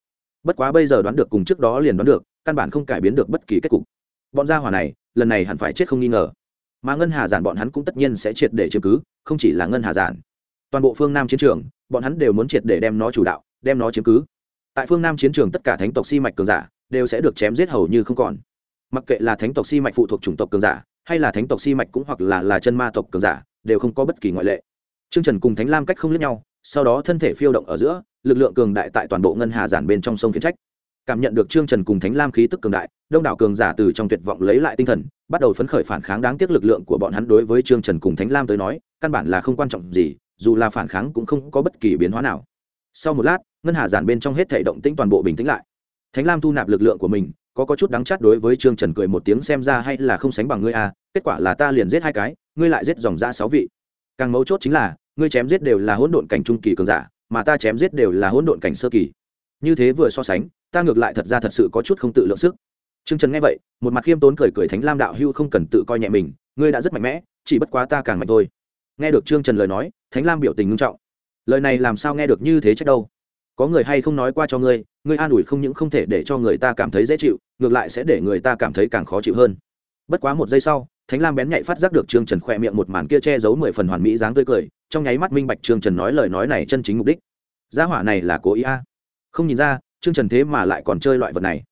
Bất quá bây giờ đoán được cùng trước đó liền đoán được, căn bản không cải biến được bất kỳ kết cục. Bọn gia hỏa này, lần này hẳn phải chết không nghi ngờ mà ngân hà giản bọn hắn cũng tất nhiên sẽ triệt để chiếm cứ không chỉ là ngân hà giản. Toàn bộ phương nam chiến trường bọn hắn đều muốn triệt để đem nó chủ đạo đem nó chiếm cứ. Tại phương nam chiến trường tất cả thánh tộc si mạch cường giả đều sẽ được chém giết hầu như không còn. Mặc kệ là thánh tộc si mạch phụ thuộc chủng tộc cường giả hay là thánh tộc si mạch cũng hoặc là là chân ma tộc cường giả đều không có bất kỳ ngoại lệ. Trương Trần cùng Thánh Lam cách không lướt nhau, sau đó thân thể phiêu động ở giữa, lực lượng cường đại tại toàn bộ ngân hà giản bên trong sông khiến trách cảm nhận được trương trần cùng thánh lam khí tức cường đại, đông đảo cường giả từ trong tuyệt vọng lấy lại tinh thần, bắt đầu phấn khởi phản kháng đáng tiếc lực lượng của bọn hắn đối với trương trần cùng thánh lam tới nói, căn bản là không quan trọng gì, dù là phản kháng cũng không có bất kỳ biến hóa nào. Sau một lát, ngân hà giản bên trong hết thể động tĩnh toàn bộ bình tĩnh lại. Thánh lam thu nạp lực lượng của mình, có có chút đắng chát đối với trương trần cười một tiếng xem ra hay là không sánh bằng ngươi à kết quả là ta liền giết hai cái, ngươi lại giết dòng ra sáu vị. Càng mấu chốt chính là, ngươi chém giết đều là hỗn độn cảnh trung kỳ cường giả, mà ta chém giết đều là hỗn độn cảnh sơ kỳ như thế vừa so sánh, ta ngược lại thật ra thật sự có chút không tự lượng sức. Trương trần nghe vậy, một mặt khiêm tốn cười cười thánh lam đạo hưu không cần tự coi nhẹ mình, ngươi đã rất mạnh mẽ, chỉ bất quá ta càng mạnh thôi. Nghe được trương trần lời nói, thánh lam biểu tình ngưng trọng. Lời này làm sao nghe được như thế trách đâu? Có người hay không nói qua cho ngươi ngươi an ủi không những không thể để cho người ta cảm thấy dễ chịu, ngược lại sẽ để người ta cảm thấy càng khó chịu hơn. Bất quá một giây sau, thánh lam bén nhạy phát giác được trương trần khỏe miệng một màn kia che giấu mười phần hoàn mỹ dáng tươi cười, trong nháy mắt minh bạch trương trần nói lời nói này chân chính mục đích. Gia hỏa này là cố ý a không nhìn ra, trương trần thế mà lại còn chơi loại vật này.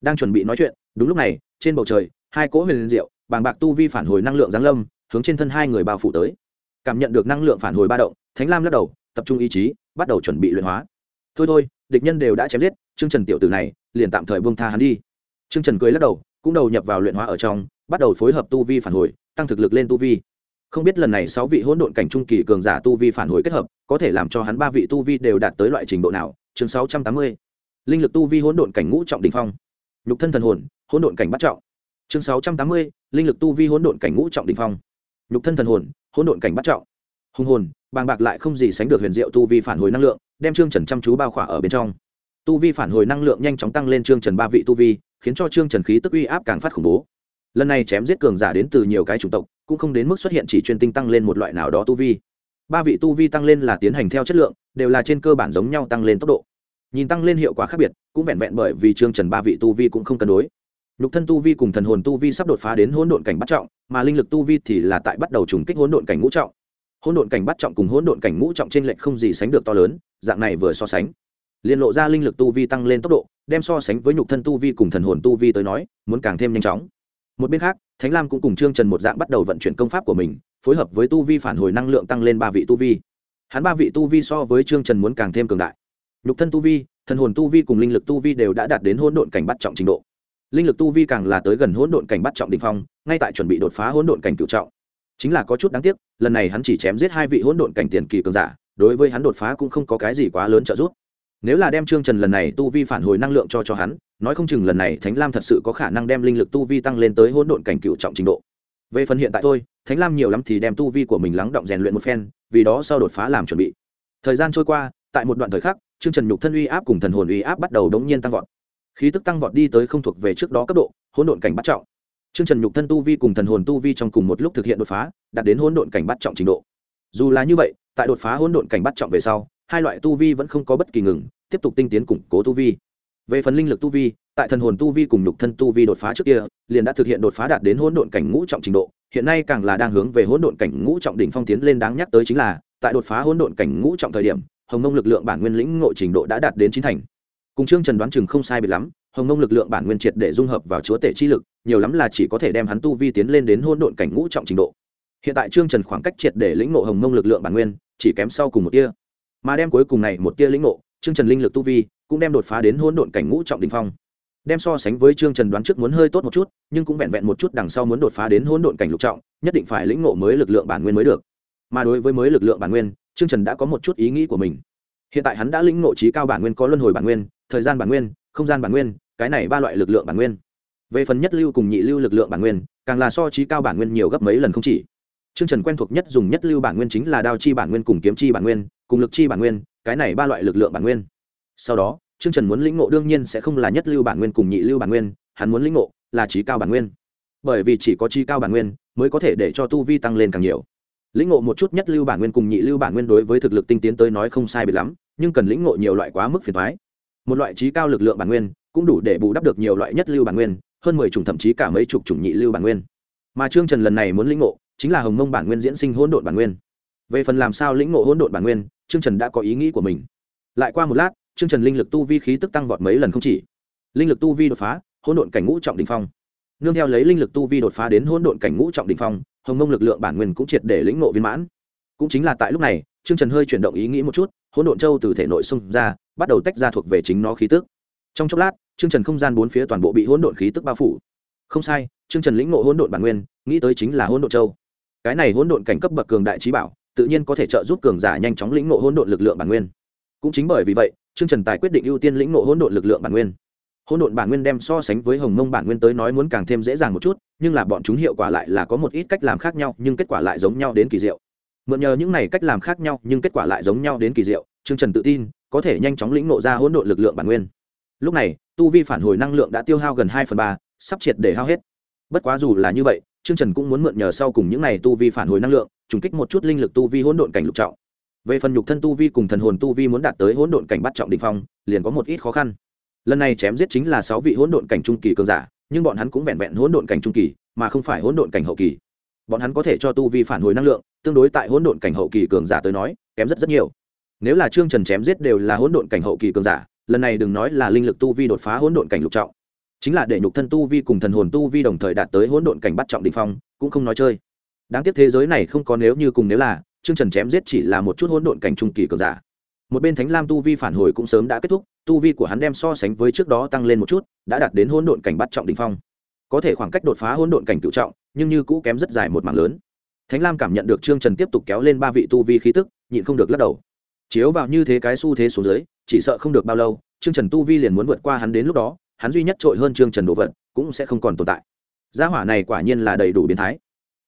Đang chuẩn bị nói chuyện, đúng lúc này, trên bầu trời, hai cỗ huyền diệu, bàng bạc tu vi phản hồi năng lượng giáng lâm, hướng trên thân hai người bao phủ tới. Cảm nhận được năng lượng phản hồi ba động, thánh lam lắc đầu, tập trung ý chí, bắt đầu chuẩn bị luyện hóa. Thôi thôi, địch nhân đều đã chém giết, trương trần tiểu tử này, liền tạm thời buông tha hắn đi. Trương trần cười lắc đầu, cũng đầu nhập vào luyện hóa ở trong, bắt đầu phối hợp tu vi phản hồi, tăng thực lực lên tu vi. Không biết lần này sáu vị hỗn độn cảnh trung kỳ cường giả tu vi phản hồi kết hợp, có thể làm cho hắn ba vị tu vi đều đạt tới loại trình độ nào chương sáu trăm tám mươi. Linh lực tu vi hỗn độn cảnh ngũ trọng đình phong. Nhục thân thần hồn, hỗn độn cảnh bắt trọng. Chương sáu trăm tám mươi, linh lực tu vi hỗn độn cảnh ngũ trọng đình phong. Nhục thân thần hồn, hỗn độn cảnh bắt trọng. Hùng hồn, bàng bạc lại không gì sánh được huyền diệu tu vi phản hồi năng lượng, đem trương trần chăm chú bao khỏa ở bên trong. Tu vi phản hồi năng lượng nhanh chóng tăng lên trương trần ba vị tu vi, khiến cho trương trần khí tức uy áp càng phát khủng bố. Lần này chém giết cường giả đến từ nhiều cái chủng tộc, cũng không đến mức xuất hiện chỉ chuyên tinh tăng lên một loại nào đó tu vi. Ba vị tu vi tăng lên là tiến hành theo chất lượng, đều là trên cơ bản giống nhau tăng lên tốc độ nhìn tăng lên hiệu quả khác biệt, cũng vẹn vẹn bởi vì trương trần ba vị tu vi cũng không cân đối. Nhục thân tu vi cùng thần hồn tu vi sắp đột phá đến hỗn độn cảnh bắt trọng, mà linh lực tu vi thì là tại bắt đầu trùng kích hỗn độn cảnh ngũ trọng. Hỗn độn cảnh bắt trọng cùng hỗn độn cảnh ngũ trọng trên lệch không gì sánh được to lớn, dạng này vừa so sánh. Liền lộ ra linh lực tu vi tăng lên tốc độ, đem so sánh với nhục thân tu vi cùng thần hồn tu vi tới nói, muốn càng thêm nhanh chóng. Một bên khác, thánh lam cũng cùng trương trần một dạng bắt đầu vận chuyển công pháp của mình, phối hợp với tu vi phản hồi năng lượng tăng lên ba vị tu vi. Hắn ba vị tu vi so với trương trần muốn càng thêm cường đại nhục thân tu vi, thần hồn tu vi cùng linh lực tu vi đều đã đạt đến hỗn độn cảnh bắt trọng trình độ. Linh lực tu vi càng là tới gần hỗn độn cảnh bắt trọng đ ỉ n h phong, ngay tại chuẩn bị đột phá hỗn độn cảnh cựu trọng. Chính là có chút đáng tiếc, lần này hắn chỉ chém giết hai vị hỗn độn cảnh tiền kỳ cường giả, đối với hắn đột phá cũng không có cái gì quá lớn trợ giúp. Nếu là đem trương trần lần này tu vi phản hồi năng lượng cho cho hắn, nói không chừng lần này thánh lam thật sự có khả năng đem linh lực tu vi tăng lên tới hỗn độn cảnh cựu trọng trình độ. Về phần hiện tại thôi, thánh lam nhiều lắm thì đem tu vi của mình lắng động rèn luyện một phen, vì đó sau đột phá làm chuẩn bị. Thời gian trôi qua, tại một đoạn thời khắc trương trần nhục thân uy áp cùng thần hồn uy áp bắt đầu đống nhiên tăng vọt. Khí tức tăng vọt đi tới không thuộc về trước đó cấp độ, hỗn độn cảnh bắt trọng. Trương trần nhục thân tu vi cùng thần hồn tu vi trong cùng một lúc thực hiện đột phá, đạt đến hỗn độn cảnh bắt trọng trình độ. Dù là như vậy, tại đột phá hỗn độn cảnh bắt trọng về sau, hai loại tu vi vẫn không có bất kỳ ngừng, tiếp tục tinh tiến củng cố tu vi. Về phần linh lực tu vi, tại thần hồn tu vi cùng nhục thân tu vi đột phá trước kia, liền đã thực hiện đột phá đạt đến hỗn độn cảnh ngũ trọng trình độ, hiện nay càng là đang hướng về hỗn độn cảnh ngũ trọng đỉnh phong tiến lên đáng nhắc tới chính là, tại đột phá hỗn độn cảnh ngũ trọng thời điểm hồng mông lực lượng bản nguyên lĩnh ngộ trình độ đã đạt đến chín thành. Cùng trương trần đoán chừng không sai biệt lắm, hồng mông lực lượng bản nguyên triệt để dung hợp vào chúa tể chi lực, nhiều lắm là chỉ có thể đem hắn tu vi tiến lên đến hôn độn cảnh ngũ trọng trình độ. Hiện tại trương trần khoảng cách triệt để lĩnh ngộ hồng mông lực lượng bản nguyên, chỉ kém sau cùng một tia. Mà đem cuối cùng này một tia lĩnh ngộ, trương trần linh lực tu vi cũng đem đột phá đến hôn độn cảnh ngũ trọng đình phong. Đem so sánh với trương trần đoán trước muốn hơi tốt một chút, nhưng cũng vẹn vẹn một chút đằng sau muốn đột phá đến hôn độn cảnh lục trọng, nhất định phải lĩnh ngộ mới lực lượng bản nguyên mới được. Mà đối với mới lực lượng bản nguyên trương trần đã có một chút ý nghĩ của mình hiện tại hắn đã lĩnh ngộ trí cao bản nguyên có luân hồi bản nguyên thời gian bản nguyên không gian bản nguyên cái này ba loại lực lượng bản nguyên về phần nhất lưu cùng nhị lưu lực lượng bản nguyên càng là so trí cao bản nguyên nhiều gấp mấy lần không chỉ Trương Trần quen thuộc nhất dùng nhất lưu bản nguyên chính là đao chi bản nguyên cùng kiếm chi bản nguyên, cùng lực chi bản nguyên, cái này ba loại lực lượng bản nguyên. Sau đó, Trương Trần muốn lĩnh ngộ đương nhiên sẽ không là nhất lưu bản nguyên cùng nhị lưu bản nguyên, hắn muốn lĩnh ngộ là trí cao bản nguyên. Bởi vì chỉ có trí cao bản nguyên mới có thể để cho tu vi tăng lên càng nhiều. Lĩnh ngộ một chút nhất lưu bản nguyên cùng nhị lưu bản nguyên đối với thực lực tinh tiến tới nói không sai biệt lắm, nhưng cần lĩnh ngộ nhiều loại quá mức phiền toái. Một loại trí cao lực lượng bản nguyên cũng đủ để bù đắp được nhiều loại nhất lưu bản nguyên, hơn mười chủng thậm chí cả mấy chục chủng nhị lưu bản nguyên. Mà Trương Trần lần này muốn lĩnh ngộ chính là hồng mông bản nguyên diễn sinh hỗn độn bản nguyên về phần làm sao lĩnh ngộ hỗn độn bản nguyên trương trần đã có ý nghĩ của mình lại qua một lát trương trần linh lực tu vi khí tức tăng vọt mấy lần không chỉ linh lực tu vi đột phá hỗn độn cảnh ngũ trọng đ ỉ n h phong nương theo lấy linh lực tu vi đột phá đến hỗn độn cảnh ngũ trọng đ ỉ n h phong hồng mông lực lượng bản nguyên cũng triệt để lĩnh ngộ viên mãn. Cũng chính là tại lúc này, trương trần hơi chuyển động ý nghĩ một chút, hỗn độn châu từ thể nội xung ra, bắt đầu tách ra thuộc về chính nó khí tức. Trong chốc lát, trương trần không gian bốn phía toàn bộ bị hỗn độn khí tức bao phủ. Không sai, trương trần lĩnh ngộ hỗn độn bản nguyên, nghĩ tới chính là hỗn độn châu. Cái này hỗn độn cảnh cấp bậc cường đại trí bảo, tự nhiên có thể trợ giúp cường giả nhanh chóng lĩnh ngộ hỗn độn lực lượng bản nguyên. Cũng chính bởi vì vậy, trương trần tài quyết định ưu tiên lĩnh ngộ hỗn độn lực lượng bản nguyên hỗn độn bản nguyên đem so sánh với hồng mông bản nguyên tới nói muốn càng thêm dễ dàng một chút, nhưng là bọn chúng hiệu quả lại là có một ít cách làm khác nhau, nhưng kết quả lại giống nhau đến kỳ diệu. Mượn nhờ những này cách làm khác nhau, nhưng kết quả lại giống nhau đến kỳ diệu, trương trần tự tin, có thể nhanh chóng lĩnh ngộ ra hỗn độn lực lượng bản nguyên. Lúc này, tu vi phản hồi năng lượng đã tiêu hao gần hai phần ba, sắp triệt để hao hết. Bất quá dù là như vậy, trương trần cũng muốn mượn nhờ sau cùng những này tu vi phản hồi năng lượng, trùng kích một chút linh lực tu vi hỗn độn cảnh lục trọng. Về phần nhục thân tu vi cùng thần hồn tu vi muốn đạt tới hỗn độn cảnh bắt trọng định phong, liền có một ít khó khăn lần này chém giết chính là sáu vị hỗn độn cảnh trung kỳ cường giả, nhưng bọn hắn cũng vẹn vẹn hỗn độn cảnh trung kỳ, mà không phải hỗn độn cảnh hậu kỳ. Bọn hắn có thể cho tu vi phản hồi năng lượng, tương đối tại hỗn độn cảnh hậu kỳ cường giả tới nói, kém rất rất nhiều. Nếu là trương trần chém giết đều là hỗn độn cảnh hậu kỳ cường giả, lần này đừng nói là linh lực tu vi đột phá hỗn độn cảnh lục trọng. Chính là để nhục thân tu vi cùng thần hồn tu vi đồng thời đạt tới hỗn độn cảnh bắt trọng đ ỉ n h phong, cũng không nói chơi. Đáng tiếc thế giới này không có nếu như cùng nếu là chương trần chém giết chỉ là một chút hỗn độn cảnh trung kỳ cường giả một bên thánh lam tu vi phản hồi cũng sớm đã kết thúc, tu vi của hắn đem so sánh với trước đó tăng lên một chút, đã đạt đến hỗn độn cảnh bắt trọng đ ỉ n h phong. Có thể khoảng cách đột phá hỗn độn cảnh cựu trọng, nhưng như cũ kém rất dài một mảng lớn. Thánh lam cảm nhận được trương trần tiếp tục kéo lên ba vị tu vi khí tức, nhịn không được lắc đầu. Chiếu vào như thế cái xu thế xuống dưới, chỉ sợ không được bao lâu, trương trần tu vi liền muốn vượt qua hắn đến lúc đó, hắn duy nhất trội hơn trương trần đồ vật, cũng sẽ không còn tồn tại. Gia hỏa này quả nhiên là đầy đủ biến thái.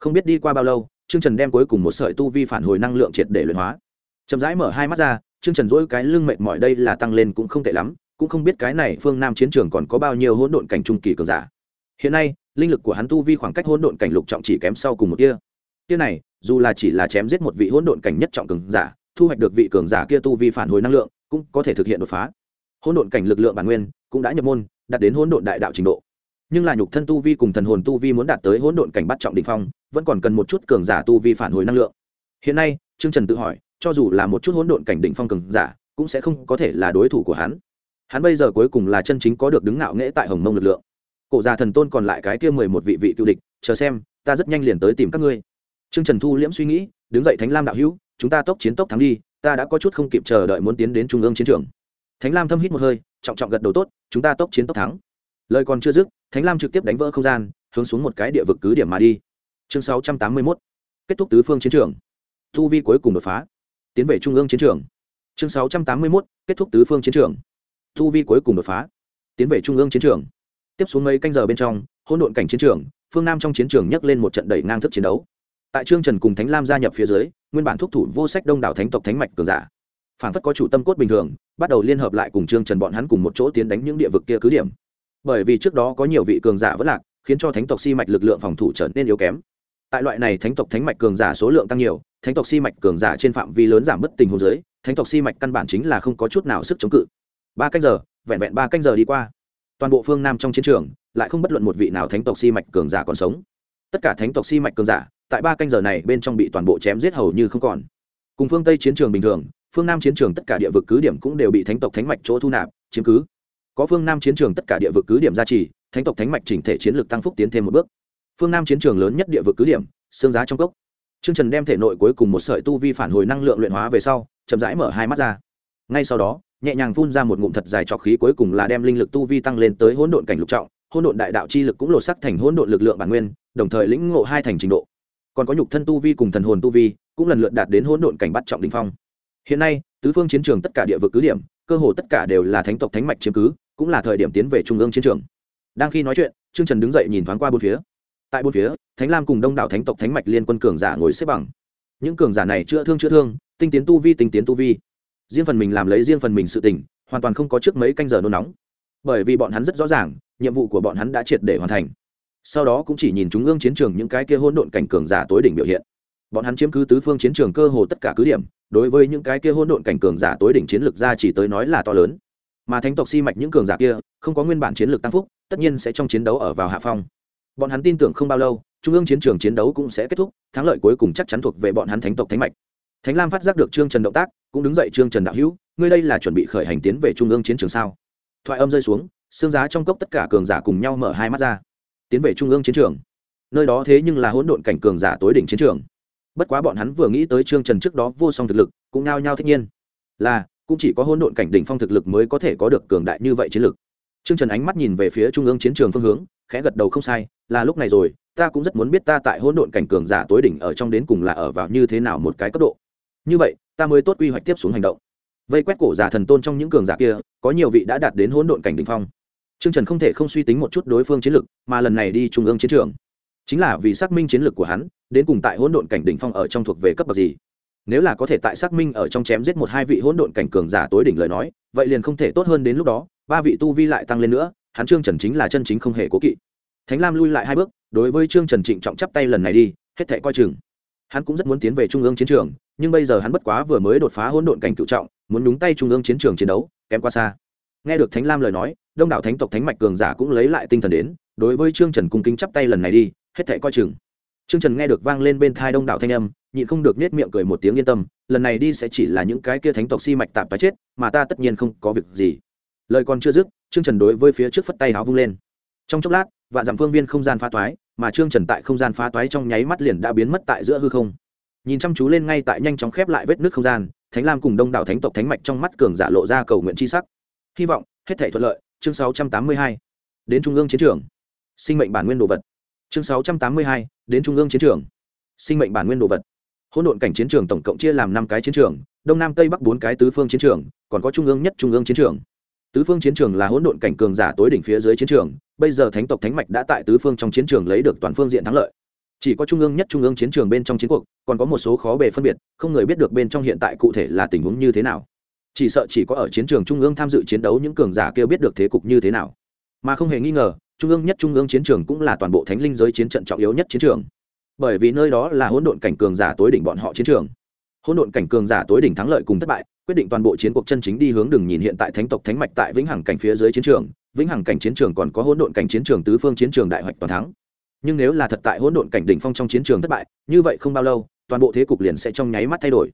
Không biết đi qua bao lâu, trương trần đem cuối cùng một sợi tu vi phản hồi năng lượng triệt để luyện hóa. Chậm rãi mở hai mắt ra trương trần dỗi cái lưng mệt mỏi đây là tăng lên cũng không tệ lắm, cũng không biết cái này phương nam chiến trường còn có bao nhiêu hỗn độn cảnh trung kỳ cường giả. Hiện nay, linh lực của hắn tu vi khoảng cách hỗn độn cảnh lục trọng chỉ kém sau cùng một tia. Tia này, dù là chỉ là chém giết một vị hỗn độn cảnh nhất trọng cường giả, thu hoạch được vị cường giả kia tu vi phản hồi năng lượng, cũng có thể thực hiện đột phá. Hỗn độn cảnh lực lượng bản nguyên cũng đã nhập môn, đạt đến hỗn độn đại đạo trình độ. Nhưng là nhục thân tu vi cùng thần hồn tu vi muốn đạt tới hỗn độn cảnh bắt trọng đỉnh phong, vẫn còn cần một chút cường giả tu vi phản hồi năng lượng. Hiện nay, trương trần tự hỏi cho dù là một chút hỗn độn cảnh đỉnh phong cường giả, cũng sẽ không có thể là đối thủ của hắn. Hắn bây giờ cuối cùng là chân chính có được đứng ngạo nghễ tại hồng mông lực lượng. Cổ già thần tôn còn lại cái kia mười một vị vị cựu địch, chờ xem, ta rất nhanh liền tới tìm các ngươi. Trương trần thu liễm suy nghĩ, đứng dậy thánh lam đạo hữu, chúng ta tốc chiến tốc thắng đi, ta đã có chút không kịp chờ đợi muốn tiến đến trung ương chiến trường. Thánh lam thâm hít một hơi, trọng trọng gật đầu tốt, chúng ta tốc chiến tốc thắng. Lời còn chưa dứt, thánh lam trực tiếp đánh vỡ không gian, hướng xuống một cái địa vực cứ điểm mà đi. Chương sáu trăm tám mươi mốt, kết thúc tứ phương chiến trường. Thu vi cuối cùng đột phá tiến về trung ương chiến trường. Chương sáu trăm tám mươi mốt, kết thúc tứ phương chiến trường. Thu vi cuối cùng đột phá, tiến về trung ương chiến trường. Tiếp xuống mấy canh giờ bên trong hôn độn cảnh chiến trường, phương nam trong chiến trường nhấc lên một trận đẩy ngang thức chiến đấu. Tại trương trần cùng thánh lam gia nhập phía dưới, nguyên bản thúc thủ vô sách đông đảo thánh tộc thánh mạch cường giả. Phản phất có chủ tâm cốt bình thường, bắt đầu liên hợp lại cùng trương trần bọn hắn cùng một chỗ tiến đánh những địa vực kia cứ điểm. Bởi vì trước đó có nhiều vị cường giả vẫn lạc, khiến cho thánh tộc si mạch lực lượng phòng thủ trở nên yếu kém. Tại loại này thánh tộc thánh mạch cường giả số lượng tăng nhiều thánh tộc si mạch cường giả trên phạm vi lớn giảm bất tình hồ dưới, thánh tộc si mạch căn bản chính là không có chút nào sức chống cự. Ba canh giờ, vẹn vẹn ba canh giờ đi qua, toàn bộ phương nam trong chiến trường lại không bất luận một vị nào thánh tộc si mạch cường giả còn sống. Tất cả thánh tộc si mạch cường giả tại ba canh giờ này bên trong bị toàn bộ chém giết hầu như không còn. Cùng phương tây chiến trường bình thường, phương nam chiến trường tất cả địa vực cứ điểm cũng đều bị thánh tộc thánh mạch chỗ thu nạp, chiếm cứ. Có phương nam chiến trường tất cả địa vực cứ điểm gia trì, thánh tộc thánh mạch chỉnh thể chiến lược tăng phúc tiến thêm một bước. Phương nam chiến trường lớn nhất địa vực cứ điểm, xương giá trong cốc. Trương Trần đem thể nội cuối cùng một sợi tu vi phản hồi năng lượng luyện hóa về sau, chậm rãi mở hai mắt ra. Ngay sau đó, nhẹ nhàng phun ra một ngụm thật dài trọc khí cuối cùng là đem linh lực tu vi tăng lên tới hỗn độn cảnh lục trọng, hỗn độn đại đạo chi lực cũng lột sắc thành hỗn độn lực lượng bản nguyên, đồng thời lĩnh ngộ hai thành trình độ. Còn có nhục thân tu vi cùng thần hồn tu vi, cũng lần lượt đạt đến hỗn độn cảnh bắt trọng đỉnh phong. Hiện nay, tứ phương chiến trường tất cả địa vực cứ điểm, cơ hồ tất cả đều là thánh tộc thánh mạch chiếm cứ, cũng là thời điểm tiến về trung ương chiến trường đang khi nói chuyện trương trần đứng dậy nhìn thoáng qua bốn phía tại bốn phía, thánh lam cùng đông đảo thánh tộc thánh mạch liên quân cường giả ngồi xếp bằng. Những cường giả này chữa thương chữa thương, tinh tiến tu vi, tinh tiến tu vi. Riêng phần mình làm lấy riêng phần mình sự tình, hoàn toàn không có trước mấy canh giờ nôn nóng. Bởi vì bọn hắn rất rõ ràng, nhiệm vụ của bọn hắn đã triệt để hoàn thành. Sau đó cũng chỉ nhìn trung ương chiến trường những cái kia hỗn độn cảnh cường giả tối đỉnh biểu hiện. Bọn hắn chiếm cứ tứ phương chiến trường cơ hồ tất cả cứ điểm, đối với những cái kia hỗn độn cảnh cường giả tối đỉnh chiến lược ra chỉ tới nói là to lớn. Mà thánh tộc si mạch những cường giả kia, không có nguyên bản chiến lược tăng phúc, tất nhiên sẽ trong chiến đấu ở vào hạ phong bọn hắn tin tưởng không bao lâu trung ương chiến trường chiến đấu cũng sẽ kết thúc thắng lợi cuối cùng chắc chắn thuộc về bọn hắn thánh tộc thánh mạch. Thánh lam phát giác được trương trần động tác cũng đứng dậy trương trần đạo hữu ngươi đây là chuẩn bị khởi hành tiến về trung ương chiến trường sao? Thoại âm rơi xuống xương giá trong cốc tất cả cường giả cùng nhau mở hai mắt ra. Tiến về trung ương chiến trường. Nơi đó thế nhưng là hỗn độn cảnh cường giả tối đỉnh chiến trường. Bất quá bọn hắn vừa nghĩ tới trương trần trước đó vô song thực lực cũng nao nhao thích nhiên. Là cũng chỉ có hỗn độn cảnh đỉnh phong thực lực mới có thể có được cường đại như vậy chiến lực. Trương Trần ánh mắt nhìn về phía trung ương chiến trường phương hướng, khẽ gật đầu không sai, là lúc này rồi, ta cũng rất muốn biết ta tại hỗn độn cảnh cường giả tối đỉnh ở trong đến cùng là ở vào như thế nào một cái cấp độ như vậy ta mới tốt quy hoạch tiếp xuống hành động vây quét cổ giả thần tôn trong những cường giả kia có nhiều vị đã đạt đến hỗn độn cảnh đ ỉ n h phong Trương Trần không thể không suy tính một chút đối phương chiến lược, mà lần này đi trung ương chiến trường, chính là vì xác minh chiến lược của hắn, đến cùng tại hỗn độn cảnh đỉnh phong ở trong thuộc về cấp bậc gì. Nếu là có thể tại xác minh ở trong chém giết một hai vị hỗn độn cảnh cường giả tối đỉnh lời nói, vậy liền không thể tốt hơn đến lúc đó, ba vị tu vi lại tăng lên nữa, hắn Trương Trần chính là chân chính không hề cố kỵ. Thánh Lam lui lại hai bước, đối với Trương Trần trịnh trọng chắp tay lần này đi, hết thảy coi chừng. Hắn cũng rất muốn tiến về trung ương chiến trường, nhưng bây giờ hắn bất quá vừa mới đột phá hỗn độn cảnh cửu trọng, muốn nhúng tay trung ương chiến trường chiến đấu, kém quá xa. Nghe được Thánh Lam lời nói, đông đảo thánh tộc thánh mạch cường giả cũng lấy lại tinh thần đến đối với trương trần cung kính chắp tay lần này đi hết thảy coi chừng trương trần nghe được vang lên bên thai đông đảo thanh âm nhịn không được nết miệng cười một tiếng yên tâm lần này đi sẽ chỉ là những cái kia thánh tộc si mạch tạp tái chết mà ta tất nhiên không có việc gì lời còn chưa dứt trương trần đối với phía trước phất tay áo vung lên trong chốc lát vạn dặm phương viên không gian phá toái, mà trương trần tại không gian phá toái trong nháy mắt liền đã biến mất tại giữa hư không. Nhìn chăm chú lên ngay tại nhanh chóng khép lại vết nước không gian, thánh lam cùng đông đảo thánh tộc thánh mạch trong mắt cường giả lộ ra cầu nguyện c sắc. Hy vọng, hết thể thuận lợi, chương 682. đến trung ương chiến trường. Sinh mệnh bản nguyên đồ vật. Chương 682. đến trung ương chiến trường. Sinh mệnh bản nguyên đồ vật. Hỗn độn cảnh chiến trường tổng cộng chia làm năm cái chiến trường, đông nam tây bắc bốn cái tứ phương chiến trường, còn có trung ương nhất trung ương chiến trường. Tứ phương chiến trường là hỗn độn cảnh cường giả tối đỉnh phía dưới chiến trường bây giờ thánh tộc thánh mạch đã tại tứ phương trong chiến trường lấy được toàn phương diện thắng lợi. Chỉ có trung ương nhất trung ương chiến trường bên trong chiến cuộc, còn có một số khó bề phân biệt, không người biết được bên trong hiện tại cụ thể là tình huống như thế nào. Chỉ sợ chỉ có ở chiến trường trung ương tham dự chiến đấu những cường giả kêu biết được thế cục như thế nào. Mà không hề nghi ngờ, trung ương nhất trung ương chiến trường cũng là toàn bộ thánh linh giới chiến trận trọng yếu nhất chiến trường. Bởi vì nơi đó là hỗn độn cảnh cường giả tối đỉnh bọn họ chiến trường. Hỗn độn cảnh cường giả tối đỉnh thắng lợi cùng thất bại, quyết định toàn bộ chiến cuộc chân chính đi hướng đường nhìn hiện tại thánh tộc thánh mạch tại vĩnh hằng cảnh phía dưới chiến trường vĩnh hằng cảnh chiến trường còn có hỗn độn cảnh chiến trường, tứ phương chiến trường đại hoạch toàn thắng. Nhưng nếu là thật tại hỗn độn cảnh đỉnh phong trong chiến trường thất bại, như vậy không bao lâu, toàn bộ thế cục liền sẽ trong nháy mắt thay đổi.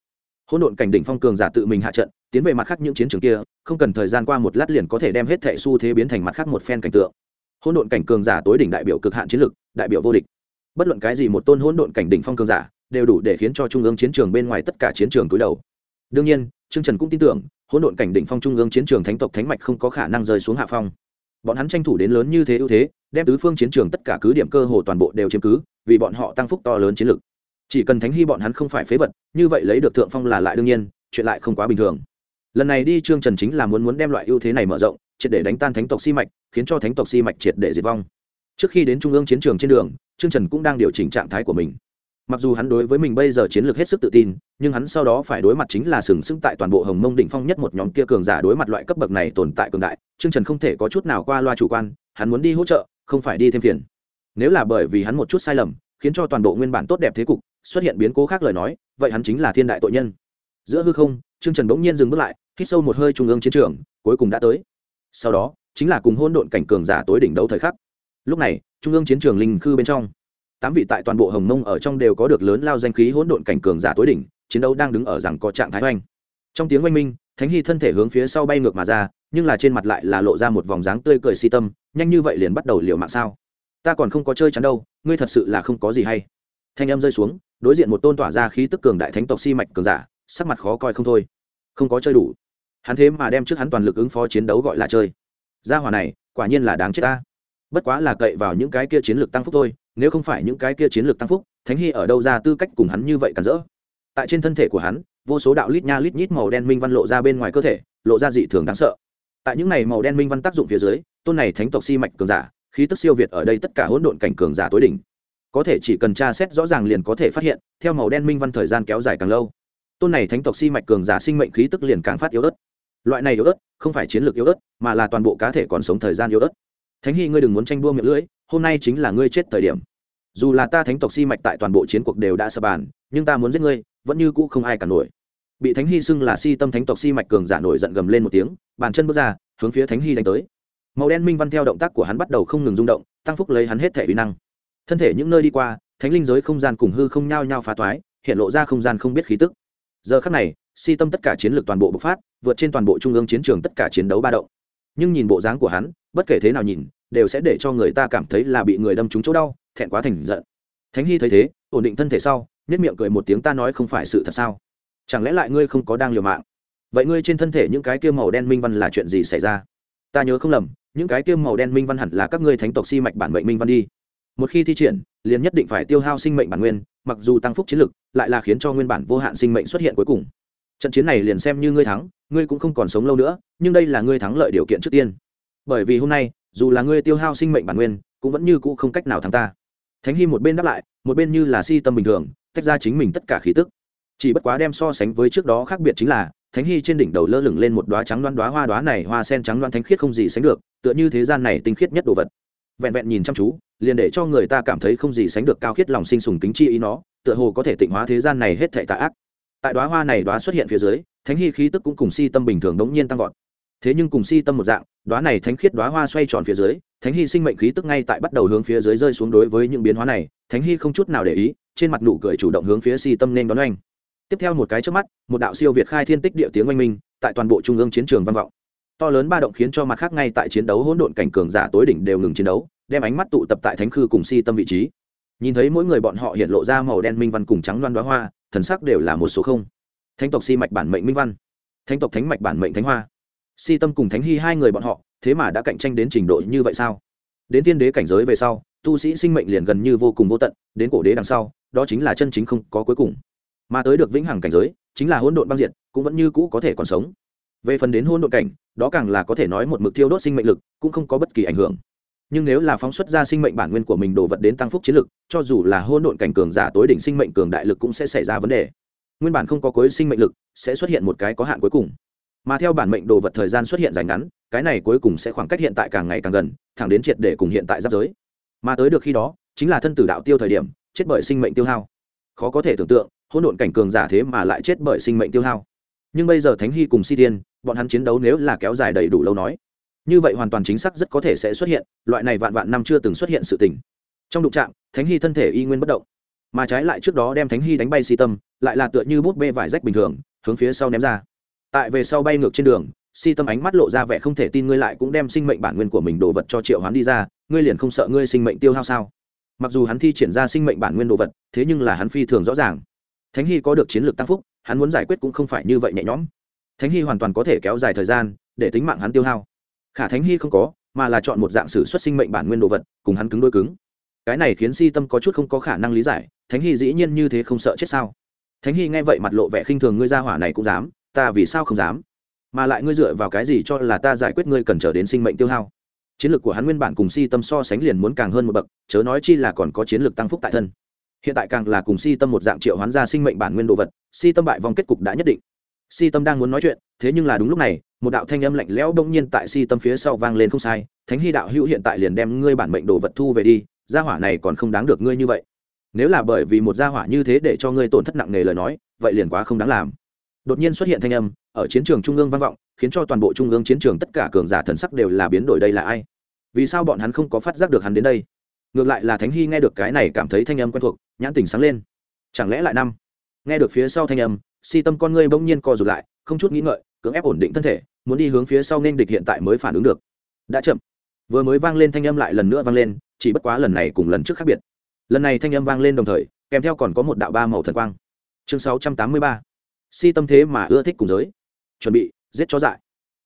Hỗn độn cảnh đỉnh phong cường giả tự mình hạ trận, tiến về mặt khác những chiến trường kia, không cần thời gian qua một lát liền có thể đem hết thệ xu thế biến thành mặt khác một phen cảnh tượng. Hỗn độn cảnh cường giả tối đỉnh đại biểu cực hạn chiến lực, đại biểu vô địch. Bất luận cái gì một tôn hỗn độn cảnh đỉnh phong cường giả, đều đủ để khiến cho trung ương chiến trường bên ngoài tất cả chiến trường túi đầu. Đương nhiên, trương trần cũng tin tưởng, hỗn độn cảnh đỉnh phong trung ương chiến trường thánh tộc thánh mạch không có khả năng rơi xuống hạ phong bọn hắn tranh thủ đến lớn như thế ưu thế, đem tứ phương chiến trường tất cả cứ điểm cơ hồ toàn bộ đều chiếm cứ, vì bọn họ tăng phúc to lớn chiến lược. chỉ cần thánh hy bọn hắn không phải phế vật, như vậy lấy được thượng phong là lại đương nhiên, chuyện lại không quá bình thường. Lần này đi trương trần chính là muốn muốn đem loại ưu thế này mở rộng, triệt để đánh tan thánh tộc si mạch, khiến cho thánh tộc si mạch triệt để diệt vong. Trước khi đến trung ương chiến trường trên đường, trương trần cũng đang điều chỉnh trạng thái của mình mặc dù hắn đối với mình bây giờ chiến lược hết sức tự tin, nhưng hắn sau đó phải đối mặt chính là sừng sững tại toàn bộ hồng mông đỉnh phong nhất một nhóm kia cường giả đối mặt loại cấp bậc này tồn tại cường đại, trương trần không thể có chút nào qua loa chủ quan, hắn muốn đi hỗ trợ, không phải đi thêm phiền. Nếu là bởi vì hắn một chút sai lầm, khiến cho toàn bộ nguyên bản tốt đẹp thế cục xuất hiện biến cố khác lời nói, vậy hắn chính là thiên đại tội nhân. Giữa hư không, trương trần bỗng nhiên dừng bước lại, hít sâu một hơi trung ương chiến trường, cuối cùng đã tới. Sau đó, chính là cùng hôn độn cảnh cường giả tối đỉnh đấu thời khắc. Lúc này, trung ương chiến trường linh khư bên trong tám vị tại toàn bộ hồng mông ở trong đều có được lớn lao danh khí hỗn độn cảnh cường giả tối đỉnh, chiến đấu đang đứng ở rằng có trạng thái oanh trong tiếng oanh minh, thánh hy thân thể hướng phía sau bay ngược mà ra, nhưng là trên mặt lại là lộ ra một vòng dáng tươi cười si tâm, nhanh như vậy liền bắt đầu liều mạng sao? Ta còn không có chơi chắn đâu, ngươi thật sự là không có gì hay. Thanh em rơi xuống, đối diện một tôn tỏa ra khí tức cường đại thánh tộc si mạch cường giả, sắc mặt khó coi không thôi. Không có chơi đủ. Hắn thế mà đem trước hắn toàn lực ứng phó chiến đấu gọi là chơi. Gia hỏa này, quả nhiên là đáng chết ta. Bất quá là cậy vào những cái kia chiến lược tăng phúc thôi nếu không phải những cái kia chiến lược tăng phúc, thánh hy ở đâu ra tư cách cùng hắn như vậy cản rỡ? Tại trên thân thể của hắn, vô số đạo lít nha lít nhít màu đen minh văn lộ ra bên ngoài cơ thể, lộ ra dị thường đáng sợ. Tại những này màu đen minh văn tác dụng phía dưới, tôn này thánh tộc si mạch cường giả, khí tức siêu việt ở đây tất cả hỗn độn cảnh cường giả tối đỉnh. Có thể chỉ cần tra xét rõ ràng liền có thể phát hiện, theo màu đen minh văn thời gian kéo dài càng lâu, tôn này thánh tộc si mạch cường giả sinh mệnh khí tức liền càng phát yếu ớt. Loại này yếu ớt, không phải chiến lược yếu ớt, mà là toàn bộ cá thể còn sống thời gian yếu ớt. Thánh hy, ngươi đừng muốn tranh đua miệng lưỡi hôm nay chính là ngươi chết thời điểm. Dù là ta thánh tộc si mạch tại toàn bộ chiến cuộc đều đã sập bàn, nhưng ta muốn giết ngươi, vẫn như cũ không ai cả nổi. Bị thánh hy xưng là si tâm thánh tộc si mạch cường giả nổi giận gầm lên một tiếng, bàn chân bước ra, hướng phía thánh hy đánh tới. Màu đen minh văn theo động tác của hắn bắt đầu không ngừng rung động, tăng phúc lấy hắn hết thể uy năng. Thân thể những nơi đi qua, thánh linh giới không gian cùng hư không nhao nhao phá toái, hiện lộ ra không gian không biết khí tức. Giờ khắc này, si tâm tất cả chiến lược toàn bộ bộc phát, vượt trên toàn bộ trung ương chiến trường tất cả chiến đấu ba động. Nhưng nhìn bộ dáng của hắn, bất kể thế nào nhìn đều sẽ để cho người ta cảm thấy là bị người đâm trúng chỗ đau, thẹn quá thành giận. Thánh hy thấy thế, ổn định thân thể sau nhất miệng cười một tiếng, ta nói không phải sự thật sao? Chẳng lẽ lại ngươi không có đang liều mạng? Vậy ngươi trên thân thể những cái kia màu đen minh văn là chuyện gì xảy ra? Ta nhớ không lầm, những cái kia màu đen minh văn hẳn là các ngươi thánh tộc si mạch bản mệnh minh văn đi. Một khi thi triển, liền nhất định phải tiêu hao sinh mệnh bản nguyên, mặc dù tăng phúc chiến lực, lại là khiến cho nguyên bản vô hạn sinh mệnh xuất hiện cuối cùng. Trận chiến này liền xem như ngươi thắng, ngươi cũng không còn sống lâu nữa, nhưng đây là ngươi thắng lợi điều kiện trước tiên. Bởi vì hôm nay dù là ngươi tiêu hao sinh mệnh bản nguyên, cũng vẫn như cũ không cách nào thắng ta. Thánh hy một bên đáp lại, một bên như là si tâm bình thường, tách ra chính mình tất cả khí tức. Chỉ bất quá đem so sánh với trước đó khác biệt chính là, thánh hy trên đỉnh đầu lơ lửng lên một đoá trắng đoán đoá hoa đoá này hoa sen trắng đoán thánh khiết không gì sánh được, tựa như thế gian này tinh khiết nhất đồ vật. Vẹn vẹn nhìn chăm chú, liền để cho người ta cảm thấy không gì sánh được cao khiết lòng sinh sùng kính chi ý nó, tựa hồ có thể tịnh hóa thế gian này hết thệ tạ ác. Tại đoá hoa này đoá xuất hiện phía dưới, thánh hy khí tức cũng cùng si tâm bình thường đống nhiên tăng vọt thế nhưng cùng si tâm một dạng đoá này thánh khiết đoá hoa xoay tròn phía dưới, thánh hy sinh mệnh khí tức ngay tại bắt đầu hướng phía dưới rơi xuống đối với những biến hóa này, thánh hy không chút nào để ý, trên mặt nụ cười chủ động hướng phía si tâm nên đón oanh. Tiếp theo một cái trước mắt, một đạo siêu việt khai thiên tích địa tiếng oanh minh, tại toàn bộ trung ương chiến trường văn vọng. To lớn ba động khiến cho mặt khác ngay tại chiến đấu hỗn độn cảnh cường giả tối đỉnh đều ngừng chiến đấu, đem ánh mắt tụ tập tại thánh khư cùng si tâm vị trí. Nhìn thấy mỗi người bọn họ hiện lộ ra màu đen minh văn cùng trắng loan đoá hoa, thần sắc đều là một số không. Thánh tộc si mạch bản mệnh minh văn. Thánh tộc thánh mạch bản mệnh thánh hoa si tâm cùng thánh hy hai người bọn họ, thế mà đã cạnh tranh đến trình độ như vậy sao? Đến tiên đế cảnh giới về sau, tu sĩ sinh mệnh liền gần như vô cùng vô tận, đến cổ đế đằng sau, đó chính là chân chính không có cuối cùng. Mà tới được vĩnh hằng cảnh giới, chính là hỗn độn băng diệt, cũng vẫn như cũ có thể còn sống. Về phần đến hỗn độn cảnh, đó càng là có thể nói một mực thiêu đốt sinh mệnh lực, cũng không có bất kỳ ảnh hưởng. Nhưng nếu là phóng xuất ra sinh mệnh bản nguyên của mình đồ vật đến tăng phúc chiến lực, cho dù là hỗn độn cảnh cường giả tối đỉnh sinh mệnh cường đại lực cũng sẽ xảy ra vấn đề. Nguyên bản không có cuối sinh mệnh lực, sẽ xuất hiện một cái có hạn cuối cùng mà theo bản mệnh đồ vật thời gian xuất hiện dài ngắn, cái này cuối cùng sẽ khoảng cách hiện tại càng ngày càng gần, thẳng đến triệt để cùng hiện tại giáp giới. Mà tới được khi đó, chính là thân tử đạo tiêu thời điểm, chết bởi sinh mệnh tiêu hao. Khó có thể tưởng tượng, hỗn độn cảnh cường giả thế mà lại chết bởi sinh mệnh tiêu hao. Nhưng bây giờ thánh hy cùng si tiên bọn hắn chiến đấu nếu là kéo dài đầy đủ lâu nói, như vậy hoàn toàn chính xác rất có thể sẽ xuất hiện, loại này vạn vạn năm chưa từng xuất hiện sự tình. Trong đụng trạng thánh hy thân thể y nguyên bất động, mà trái lại trước đó đem thánh hy đánh bay si tâm, lại là tựa như bút bê vải rách bình thường, hướng phía sau ném ra tại về sau bay ngược trên đường, si tâm ánh mắt lộ ra vẻ không thể tin ngươi lại cũng đem sinh mệnh bản nguyên của mình đồ vật cho triệu hoán đi ra, ngươi liền không sợ ngươi sinh mệnh tiêu hao sao? Mặc dù hắn thi triển ra sinh mệnh bản nguyên đồ vật, thế nhưng là hắn phi thường rõ ràng. Thánh hy có được chiến lược tăng phúc, hắn muốn giải quyết cũng không phải như vậy nhẹ nhõm. Thánh hy hoàn toàn có thể kéo dài thời gian, để tính mạng hắn tiêu hao. Khả thánh hy không có, mà là chọn một dạng sử xuất sinh mệnh bản nguyên đồ vật, cùng hắn cứng đôi cứng. Cái này khiến si tâm có chút không có khả năng lý giải, thánh hy dĩ nhiên như thế không sợ chết sao? Thánh hy nghe vậy mặt lộ vẻ khinh thường, ngươi ra hỏa này cũng dám ta vì sao không dám? Mà lại ngươi dựa vào cái gì cho là ta giải quyết ngươi cần trở đến sinh mệnh tiêu hao? Chiến lược của hắn nguyên bản cùng si tâm so sánh liền muốn càng hơn một bậc, chớ nói chi là còn có chiến lược tăng phúc tại thân. Hiện tại càng là cùng si tâm một dạng triệu hoán ra sinh mệnh bản nguyên đồ vật, si tâm bại vòng kết cục đã nhất định. Si tâm đang muốn nói chuyện, thế nhưng là đúng lúc này, một đạo thanh âm lạnh lẽo đông nhiên tại si tâm phía sau vang lên không sai, thánh hy đạo hữu hiện tại liền đem ngươi bản mệnh đồ vật thu về đi, gia hỏa này còn không đáng được ngươi như vậy. Nếu là bởi vì một gia hỏa như thế để cho ngươi tổn thất nặng nề lời nói, vậy liền quá không đáng làm đột nhiên xuất hiện thanh âm, ở chiến trường trung ương vang vọng, khiến cho toàn bộ trung ương chiến trường tất cả cường giả thần sắc đều là biến đổi đây là ai? Vì sao bọn hắn không có phát giác được hắn đến đây? Ngược lại là thánh hy nghe được cái này cảm thấy thanh âm quen thuộc, nhãn tình sáng lên. Chẳng lẽ lại năm? Nghe được phía sau thanh âm, si tâm con ngươi bỗng nhiên co rụt lại, không chút nghĩ ngợi, cưỡng ép ổn định thân thể, muốn đi hướng phía sau nên địch hiện tại mới phản ứng được. Đã chậm. Vừa mới vang lên thanh âm lại lần nữa vang lên, chỉ bất quá lần này cùng lần trước khác biệt. Lần này thanh âm vang lên đồng thời, kèm theo còn có một đạo ba màu thần quang. Chương 683 si tâm thế mà ưa thích cùng giới. Chuẩn bị, giết chó dại.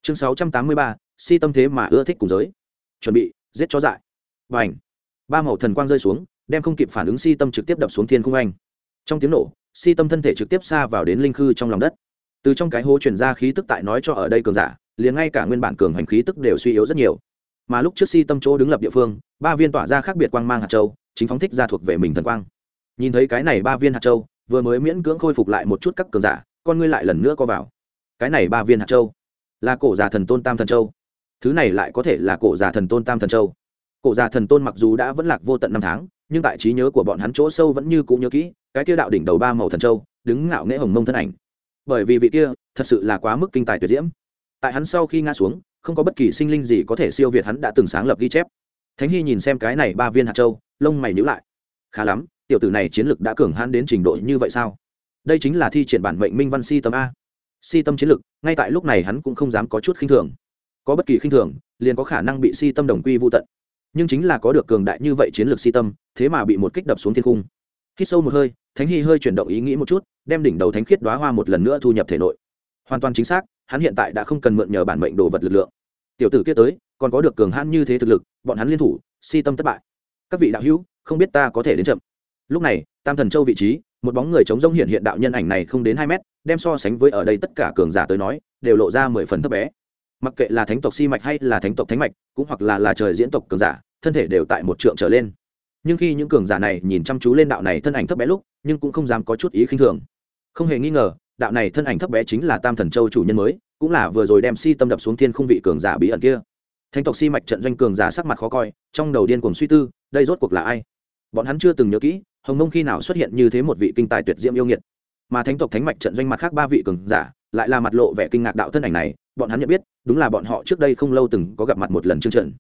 Chương sáu trăm tám mươi ba, si tâm thế mà ưa thích cùng giới. Chuẩn bị, giết chó dại. Và ảnh ba màu thần quang rơi xuống, đem không kịp phản ứng si tâm trực tiếp đập xuống thiên cung anh. Trong tiếng nổ, si tâm thân thể trực tiếp xa vào đến linh khư trong lòng đất. Từ trong cái hố chuyển ra khí tức tại nói cho ở đây cường giả, liền ngay cả nguyên bản cường hành khí tức đều suy yếu rất nhiều. Mà lúc trước si tâm chỗ đứng lập địa phương, ba viên tỏa ra khác biệt quang mang hạt châu, chính phóng thích ra thuộc về mình thần quang. Nhìn thấy cái này ba viên hạt châu, vừa mới miễn cưỡng khôi phục lại một chút các cường giả con ngươi lại lần nữa co vào. Cái này ba viên hạt châu, là cổ già thần tôn tam thần châu. Thứ này lại có thể là cổ già thần tôn tam thần châu. Cổ già thần tôn mặc dù đã vẫn lạc vô tận năm tháng, nhưng tại trí nhớ của bọn hắn chỗ sâu vẫn như cũng nhớ kỹ, cái kia đạo đỉnh đầu ba màu thần châu, đứng ngạo nghễ hồng mông thân ảnh. Bởi vì vị kia, thật sự là quá mức kinh tài tuyệt diễm. Tại hắn sau khi ngã xuống, không có bất kỳ sinh linh gì có thể siêu việt hắn đã từng sáng lập ghi chép. Thánh hy nhìn xem cái này ba viên hạt châu, lông mày nhữ lại. Khá lắm, tiểu tử này chiến lực đã cường hãn đến trình độ như vậy sao? Đây chính là thi triển bản mệnh minh văn si tâm a. Si tâm chiến lực, ngay tại lúc này hắn cũng không dám có chút khinh thường. Có bất kỳ khinh thường, liền có khả năng bị si tâm đồng quy vô tận. Nhưng chính là có được cường đại như vậy chiến lược si tâm, thế mà bị một kích đập xuống thiên cung khi sâu một hơi, thánh hy hơi chuyển động ý nghĩ một chút, đem đỉnh đầu thánh khiết đoá hoa một lần nữa thu nhập thể nội. Hoàn toàn chính xác, hắn hiện tại đã không cần mượn nhờ bản mệnh đồ vật lực lượng. Tiểu tử kia tới, còn có được cường hãn như thế thực lực, bọn hắn liên thủ, si tâm thất bại. Các vị đạo hữu, không biết ta có thể đến chậm. Lúc này, tam thần châu vị trí một bóng người chống rông hiện hiện đạo nhân ảnh này không đến hai mét, đem so sánh với ở đây tất cả cường giả tới nói, đều lộ ra mười phần thấp bé. Mặc kệ là thánh tộc si mạch hay là thánh tộc thánh mạch, cũng hoặc là là trời diễn tộc cường giả, thân thể đều tại một trượng trở lên. Nhưng khi những cường giả này nhìn chăm chú lên đạo này thân ảnh thấp bé lúc, nhưng cũng không dám có chút ý khinh thường. Không hề nghi ngờ, đạo này thân ảnh thấp bé chính là tam thần châu chủ nhân mới, cũng là vừa rồi đem si tâm đập xuống thiên không vị cường giả bí ẩn kia. Thánh tộc si mạch trận doanh cường giả sắc mặt khó coi, trong đầu điên cuồng suy tư, đây rốt cuộc là ai? Bọn hắn chưa từng nhớ kỹ hồng mông khi nào xuất hiện như thế một vị kinh tài tuyệt diễm yêu nghiệt? Mà thánh tộc thánh mạch trận doanh mặt khác ba vị cường giả, lại là mặt lộ vẻ kinh ngạc đạo thân ảnh này, bọn hắn nhận biết, đúng là bọn họ trước đây không lâu từng có gặp mặt một lần chương trần.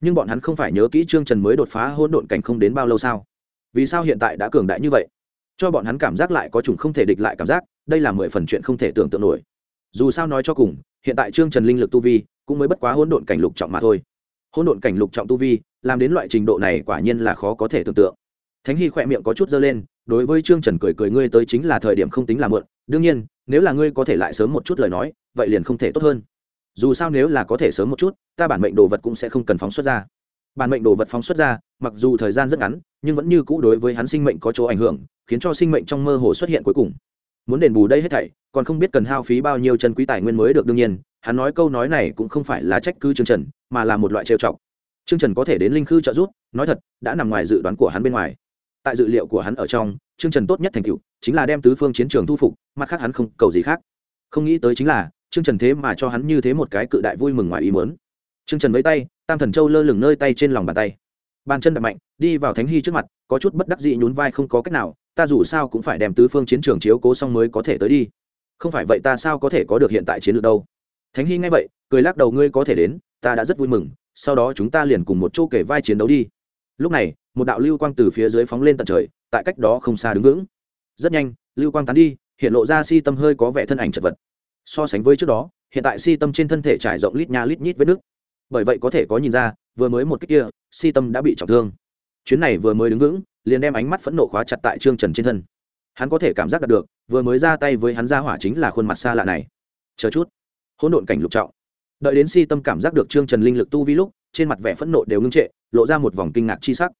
Nhưng bọn hắn không phải nhớ kỹ chương trần mới đột phá hỗn độn cảnh không đến bao lâu sao? Vì sao hiện tại đã cường đại như vậy? Cho bọn hắn cảm giác lại có chủng không thể địch lại cảm giác, đây là mười phần chuyện không thể tưởng tượng nổi. Dù sao nói cho cùng, hiện tại trương trần linh lực tu vi cũng mới bất quá hỗn độn cảnh lục trọng mà thôi. Hỗn độn cảnh lục trọng tu vi, làm đến loại trình độ này quả nhiên là khó có thể tưởng tượng thánh hy khỏe miệng có chút dơ lên, đối với trương trần cười cười, ngươi tới chính là thời điểm không tính là mượn đương nhiên, nếu là ngươi có thể lại sớm một chút lời nói, vậy liền không thể tốt hơn. Dù sao nếu là có thể sớm một chút, ta bản mệnh đồ vật cũng sẽ không cần phóng xuất ra. Bản mệnh đồ vật phóng xuất ra, mặc dù thời gian rất ngắn, nhưng vẫn như cũ đối với hắn sinh mệnh có chỗ ảnh hưởng, khiến cho sinh mệnh trong mơ hồ xuất hiện cuối cùng. Muốn đền bù đây hết thảy, còn không biết cần hao phí bao nhiêu chân quý tài nguyên mới được, đương nhiên, hắn nói câu nói này cũng không phải là trách cứ chương trần, mà là một loại trêu chọc. Chương trần có thể đến linh khư trợ giúp, nói thật, đã nằm ngoài dự đoán của hắn bên ngoài tại dự liệu của hắn ở trong chương trần tốt nhất thành tựu, chính là đem tứ phương chiến trường thu phục, mặt khác hắn không cầu gì khác. Không nghĩ tới chính là chương trần thế mà cho hắn như thế một cái cự đại vui mừng ngoài ý mớn chương trần với tay, tam thần châu lơ lửng nơi tay trên lòng bàn tay. Bàn chân đập mạnh, đi vào thánh hy trước mặt, có chút bất đắc dĩ nhún vai không có cách nào, ta dù sao cũng phải đem tứ phương chiến trường chiếu cố xong mới có thể tới đi. Không phải vậy ta sao có thể có được hiện tại chiến lược đâu? Thánh hy ngay vậy, cười lắc đầu, ngươi có thể đến, ta đã rất vui mừng, sau đó chúng ta liền cùng một chỗ kể vai chiến đấu đi lúc này, một đạo lưu quang từ phía dưới phóng lên tận trời, tại cách đó không xa đứng vững. Rất nhanh, lưu quang tán đi, hiện lộ ra si tâm hơi có vẻ thân ảnh chật vật. So sánh với trước đó, hiện tại si tâm trên thân thể trải rộng lít nha lít nhít vết nước bởi vậy có thể có nhìn ra, vừa mới một cách kia, si tâm đã bị trọng thương. Chuyến này vừa mới đứng vững, liền đem ánh mắt phẫn nộ khóa chặt tại trương trần trên thân. Hắn có thể cảm giác được, vừa mới ra tay với hắn ra hỏa chính là khuôn mặt xa lạ này. Chờ chút. Hỗn độn cảnh lục trọng. Đợi đến si tâm cảm giác được trương trần linh lực tu vi lúc, trên mặt vẻ phẫn nộ đều ngưng trệ lộ ra một vòng kinh ngạc chi sắc.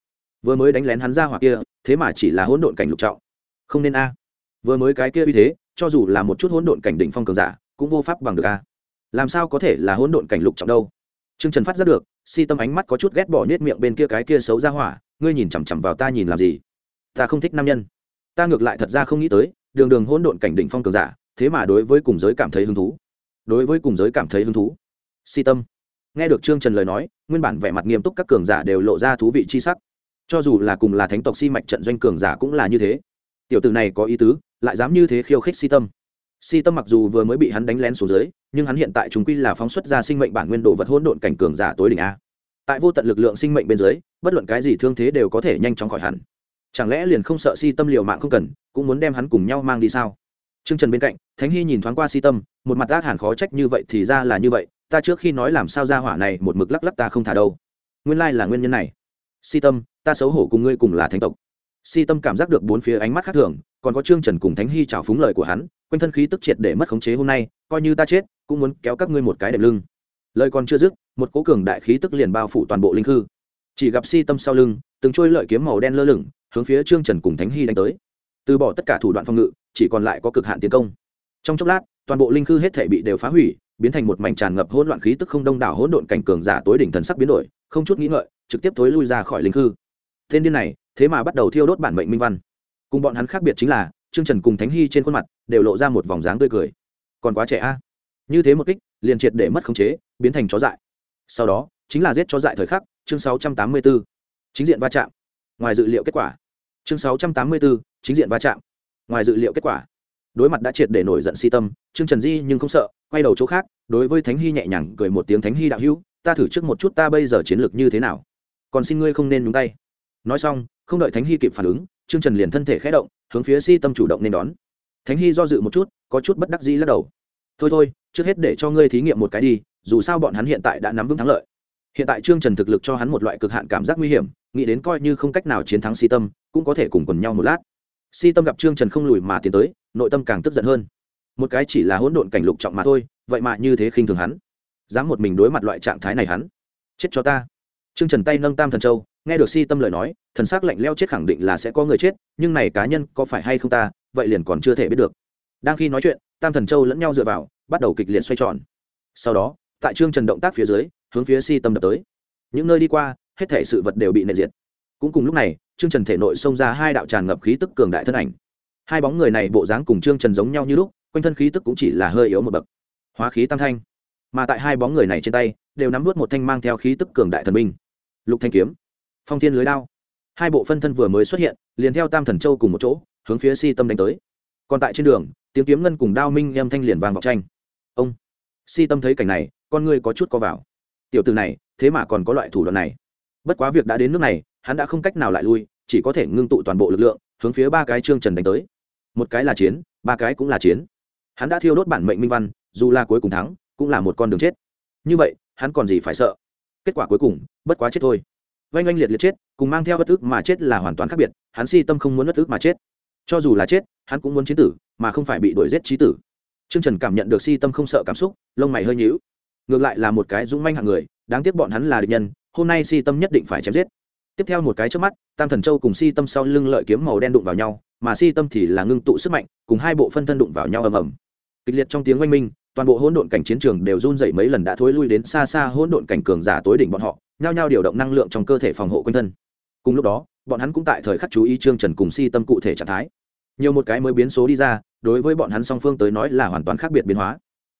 Vừa mới đánh lén hắn ra hỏa kia, thế mà chỉ là hỗn độn cảnh lục trọng. Không nên a. Vừa mới cái kia uy thế, cho dù là một chút hỗn độn cảnh đỉnh phong cường giả, cũng vô pháp bằng được a. Làm sao có thể là hỗn độn cảnh lục trọng đâu? Trương trần phát ra được, si tâm ánh mắt có chút ghét bỏ nhét miệng bên kia cái kia xấu ra hỏa, ngươi nhìn chằm chằm vào ta nhìn làm gì? Ta không thích nam nhân. Ta ngược lại thật ra không nghĩ tới, đường đường hỗn độn cảnh đỉnh phong cường giả, thế mà đối với cùng giới cảm thấy hứng thú. Đối với cùng giới cảm thấy hứng thú. Si tâm nghe được trương trần lời nói nguyên bản vẻ mặt nghiêm túc các cường giả đều lộ ra thú vị chi sắc. Cho dù là cùng là thánh tộc si mạch trận doanh cường giả cũng là như thế. Tiểu tử này có ý tứ lại dám như thế khiêu khích si tâm. Si tâm mặc dù vừa mới bị hắn đánh lén xuống dưới nhưng hắn hiện tại chúng quy là phóng xuất ra sinh mệnh bản nguyên đồ vật hỗn độn cảnh cường giả tối đỉnh a. Tại vô tận lực lượng sinh mệnh bên dưới bất luận cái gì thương thế đều có thể nhanh chóng khỏi hẳn. Chẳng lẽ liền không sợ si tâm liều mạng không cần cũng muốn đem hắn cùng nhau mang đi sao? Trương Trần bên cạnh, Thánh Hy nhìn thoáng qua Si Tâm, một mặt ác hẳn khó trách như vậy thì ra là như vậy, ta trước khi nói làm sao ra hỏa này một mực lắc lắc ta không thả đâu. Nguyên lai là nguyên nhân này. Si Tâm, ta xấu hổ cùng ngươi cùng là thánh tộc. Si Tâm cảm giác được bốn phía ánh mắt khác thường, còn có Trương Trần cùng Thánh Hy chào phúng lời của hắn, quanh thân khí tức triệt để mất khống chế hôm nay, coi như ta chết, cũng muốn kéo các ngươi một cái đệm lưng. Lời còn chưa dứt, một cỗ cường đại khí tức liền bao phủ toàn bộ linh hư. Chỉ gặp Si Tâm sau lưng, từng trôi lợi kiếm màu đen lơ lửng, hướng phía Trương Trần cùng Thánh Hy đánh tới. Từ bỏ tất cả thủ đoạn phòng ngự, chỉ còn lại có cực hạn tiến công trong chốc lát toàn bộ linh khư hết thể bị đều phá hủy biến thành một mảnh tràn ngập hỗn loạn khí tức không đông đảo hỗn độn cảnh cường giả tối đỉnh thần sắc biến đổi không chút nghĩ ngợi trực tiếp thối lui ra khỏi linh hư thiên điên này thế mà bắt đầu thiêu đốt bản mệnh minh văn. Cùng bọn hắn khác biệt chính là trương trần cùng thánh hy trên khuôn mặt đều lộ ra một vòng dáng tươi cười. Còn quá trẻ a. Như thế một kích liền triệt để mất khống chế biến thành chó dại. Sau đó chính là giết chó dại thời khắc chương 684. chính diện va chạm. Ngoài dự liệu kết quả. Chương 684, chính diện va chạm. Ngoài dự liệu kết quả đối mặt đã triệt để nổi giận si tâm, trương trần di nhưng không sợ, quay đầu chỗ khác, đối với thánh hy nhẹ nhàng cười một tiếng, thánh hy đạo hữu, ta thử trước một chút ta bây giờ chiến lược như thế nào? Còn xin ngươi không nên nhúng tay. Nói xong, không đợi thánh hy kịp phản ứng, trương trần liền thân thể khé động, hướng phía si tâm chủ động nên đón. Thánh hy do dự một chút, có chút bất đắc dĩ lắc đầu. Thôi thôi, trước hết để cho ngươi thí nghiệm một cái đi, dù sao bọn hắn hiện tại đã nắm vững thắng lợi. Hiện tại trương trần thực lực cho hắn một loại cực hạn cảm giác nguy hiểm, nghĩ đến coi như không cách nào chiến thắng si tâm, cũng có thể cùng quần nhau một lát. Si tâm gặp trương trần không lùi mà tiến tới nội tâm càng tức giận hơn. Một cái chỉ là hỗn độn cảnh lục trọng mà thôi, vậy mà như thế khinh thường hắn. Dám một mình đối mặt loại trạng thái này hắn. Chết cho ta. Trương trần tay nâng tam thần châu, nghe được si tâm lời nói, thần s ắ c lạnh leo chết khẳng định là sẽ có người chết, nhưng này cá nhân có phải hay không ta, vậy liền còn chưa thể biết được. Đang khi nói chuyện, tam thần châu lẫn nhau dựa vào, bắt đầu kịch liệt xoay tròn. Sau đó, tại trương trần động tác phía dưới, hướng phía si tâm đập tới. Những nơi đi qua, hết thể sự vật đều bị nệ diệt. Cũng cùng lúc này, trương trần thể nội xông ra hai đạo tràn ngập khí tức cường đại thân ảnh hai bóng người này bộ dáng cùng trương trần giống nhau như lúc, quanh thân khí tức cũng chỉ là hơi yếu một bậc. Hóa khí tam thanh. Mà tại hai bóng người này trên tay, đều nắm vút một thanh mang theo khí tức cường đại thần minh lục thanh kiếm. Phong thiên lưới đao. Hai bộ phân thân vừa mới xuất hiện, liền theo tam thần châu cùng một chỗ, hướng phía si tâm đánh tới. Còn tại trên đường, tiếng kiếm ngân cùng đao minh em thanh liền vàng vọng tranh. Ông. Si tâm thấy cảnh này, con ngươi có chút co vào. Tiểu từ này, thế mà còn có loại thủ đoạn này. Bất quá việc đã đến nước này, hắn đã không cách nào lại lui, chỉ có thể ngưng tụ toàn bộ lực lượng, hướng phía ba cái trương trần đánh tới một cái là chiến, ba cái cũng là chiến. Hắn đã thiêu đốt bản mệnh minh văn, dù là cuối cùng thắng, cũng là một con đường chết. Như vậy, hắn còn gì phải sợ? Kết quả cuối cùng, bất quá chết thôi. Oanh oanh liệt liệt chết, cùng mang theo bất ức mà chết là hoàn toàn khác biệt, hắn si tâm không muốn bất ức mà chết. Cho dù là chết, hắn cũng muốn chiến tử, mà không phải bị đuổi giết trí tử. T r ư ơ n g trần cảm nhận được si tâm không sợ cảm xúc, lông mày hơi nhíu. Ngược lại là một cái dũng manh hạng người, đáng tiếc bọn hắn là địch nhân, hôm nay si tâm nhất định phải chém giết. Tiếp theo một cái trước mắt, tam thần châu cùng si tâm sau lưng lợi kiếm màu đen đụng vào nhau mà si tâm thì là ngưng tụ sức mạnh, cùng hai bộ phân thân đụng vào nhau ầm ầm. Kịch liệt trong tiếng oanh minh, toàn bộ hỗn độn cảnh chiến trường đều run dậy mấy lần đã thối lui đến xa xa hỗn độn cảnh cường giả tối đỉnh bọn họ, nhao nhao điều động năng lượng trong cơ thể phòng hộ quanh thân. Cùng lúc đó, bọn hắn cũng tại thời khắc chú ý trương trần cùng si tâm cụ thể trạng thái. Nhiều một cái mới biến số đi ra, đối với bọn hắn song phương tới nói là hoàn toàn khác biệt biến hóa.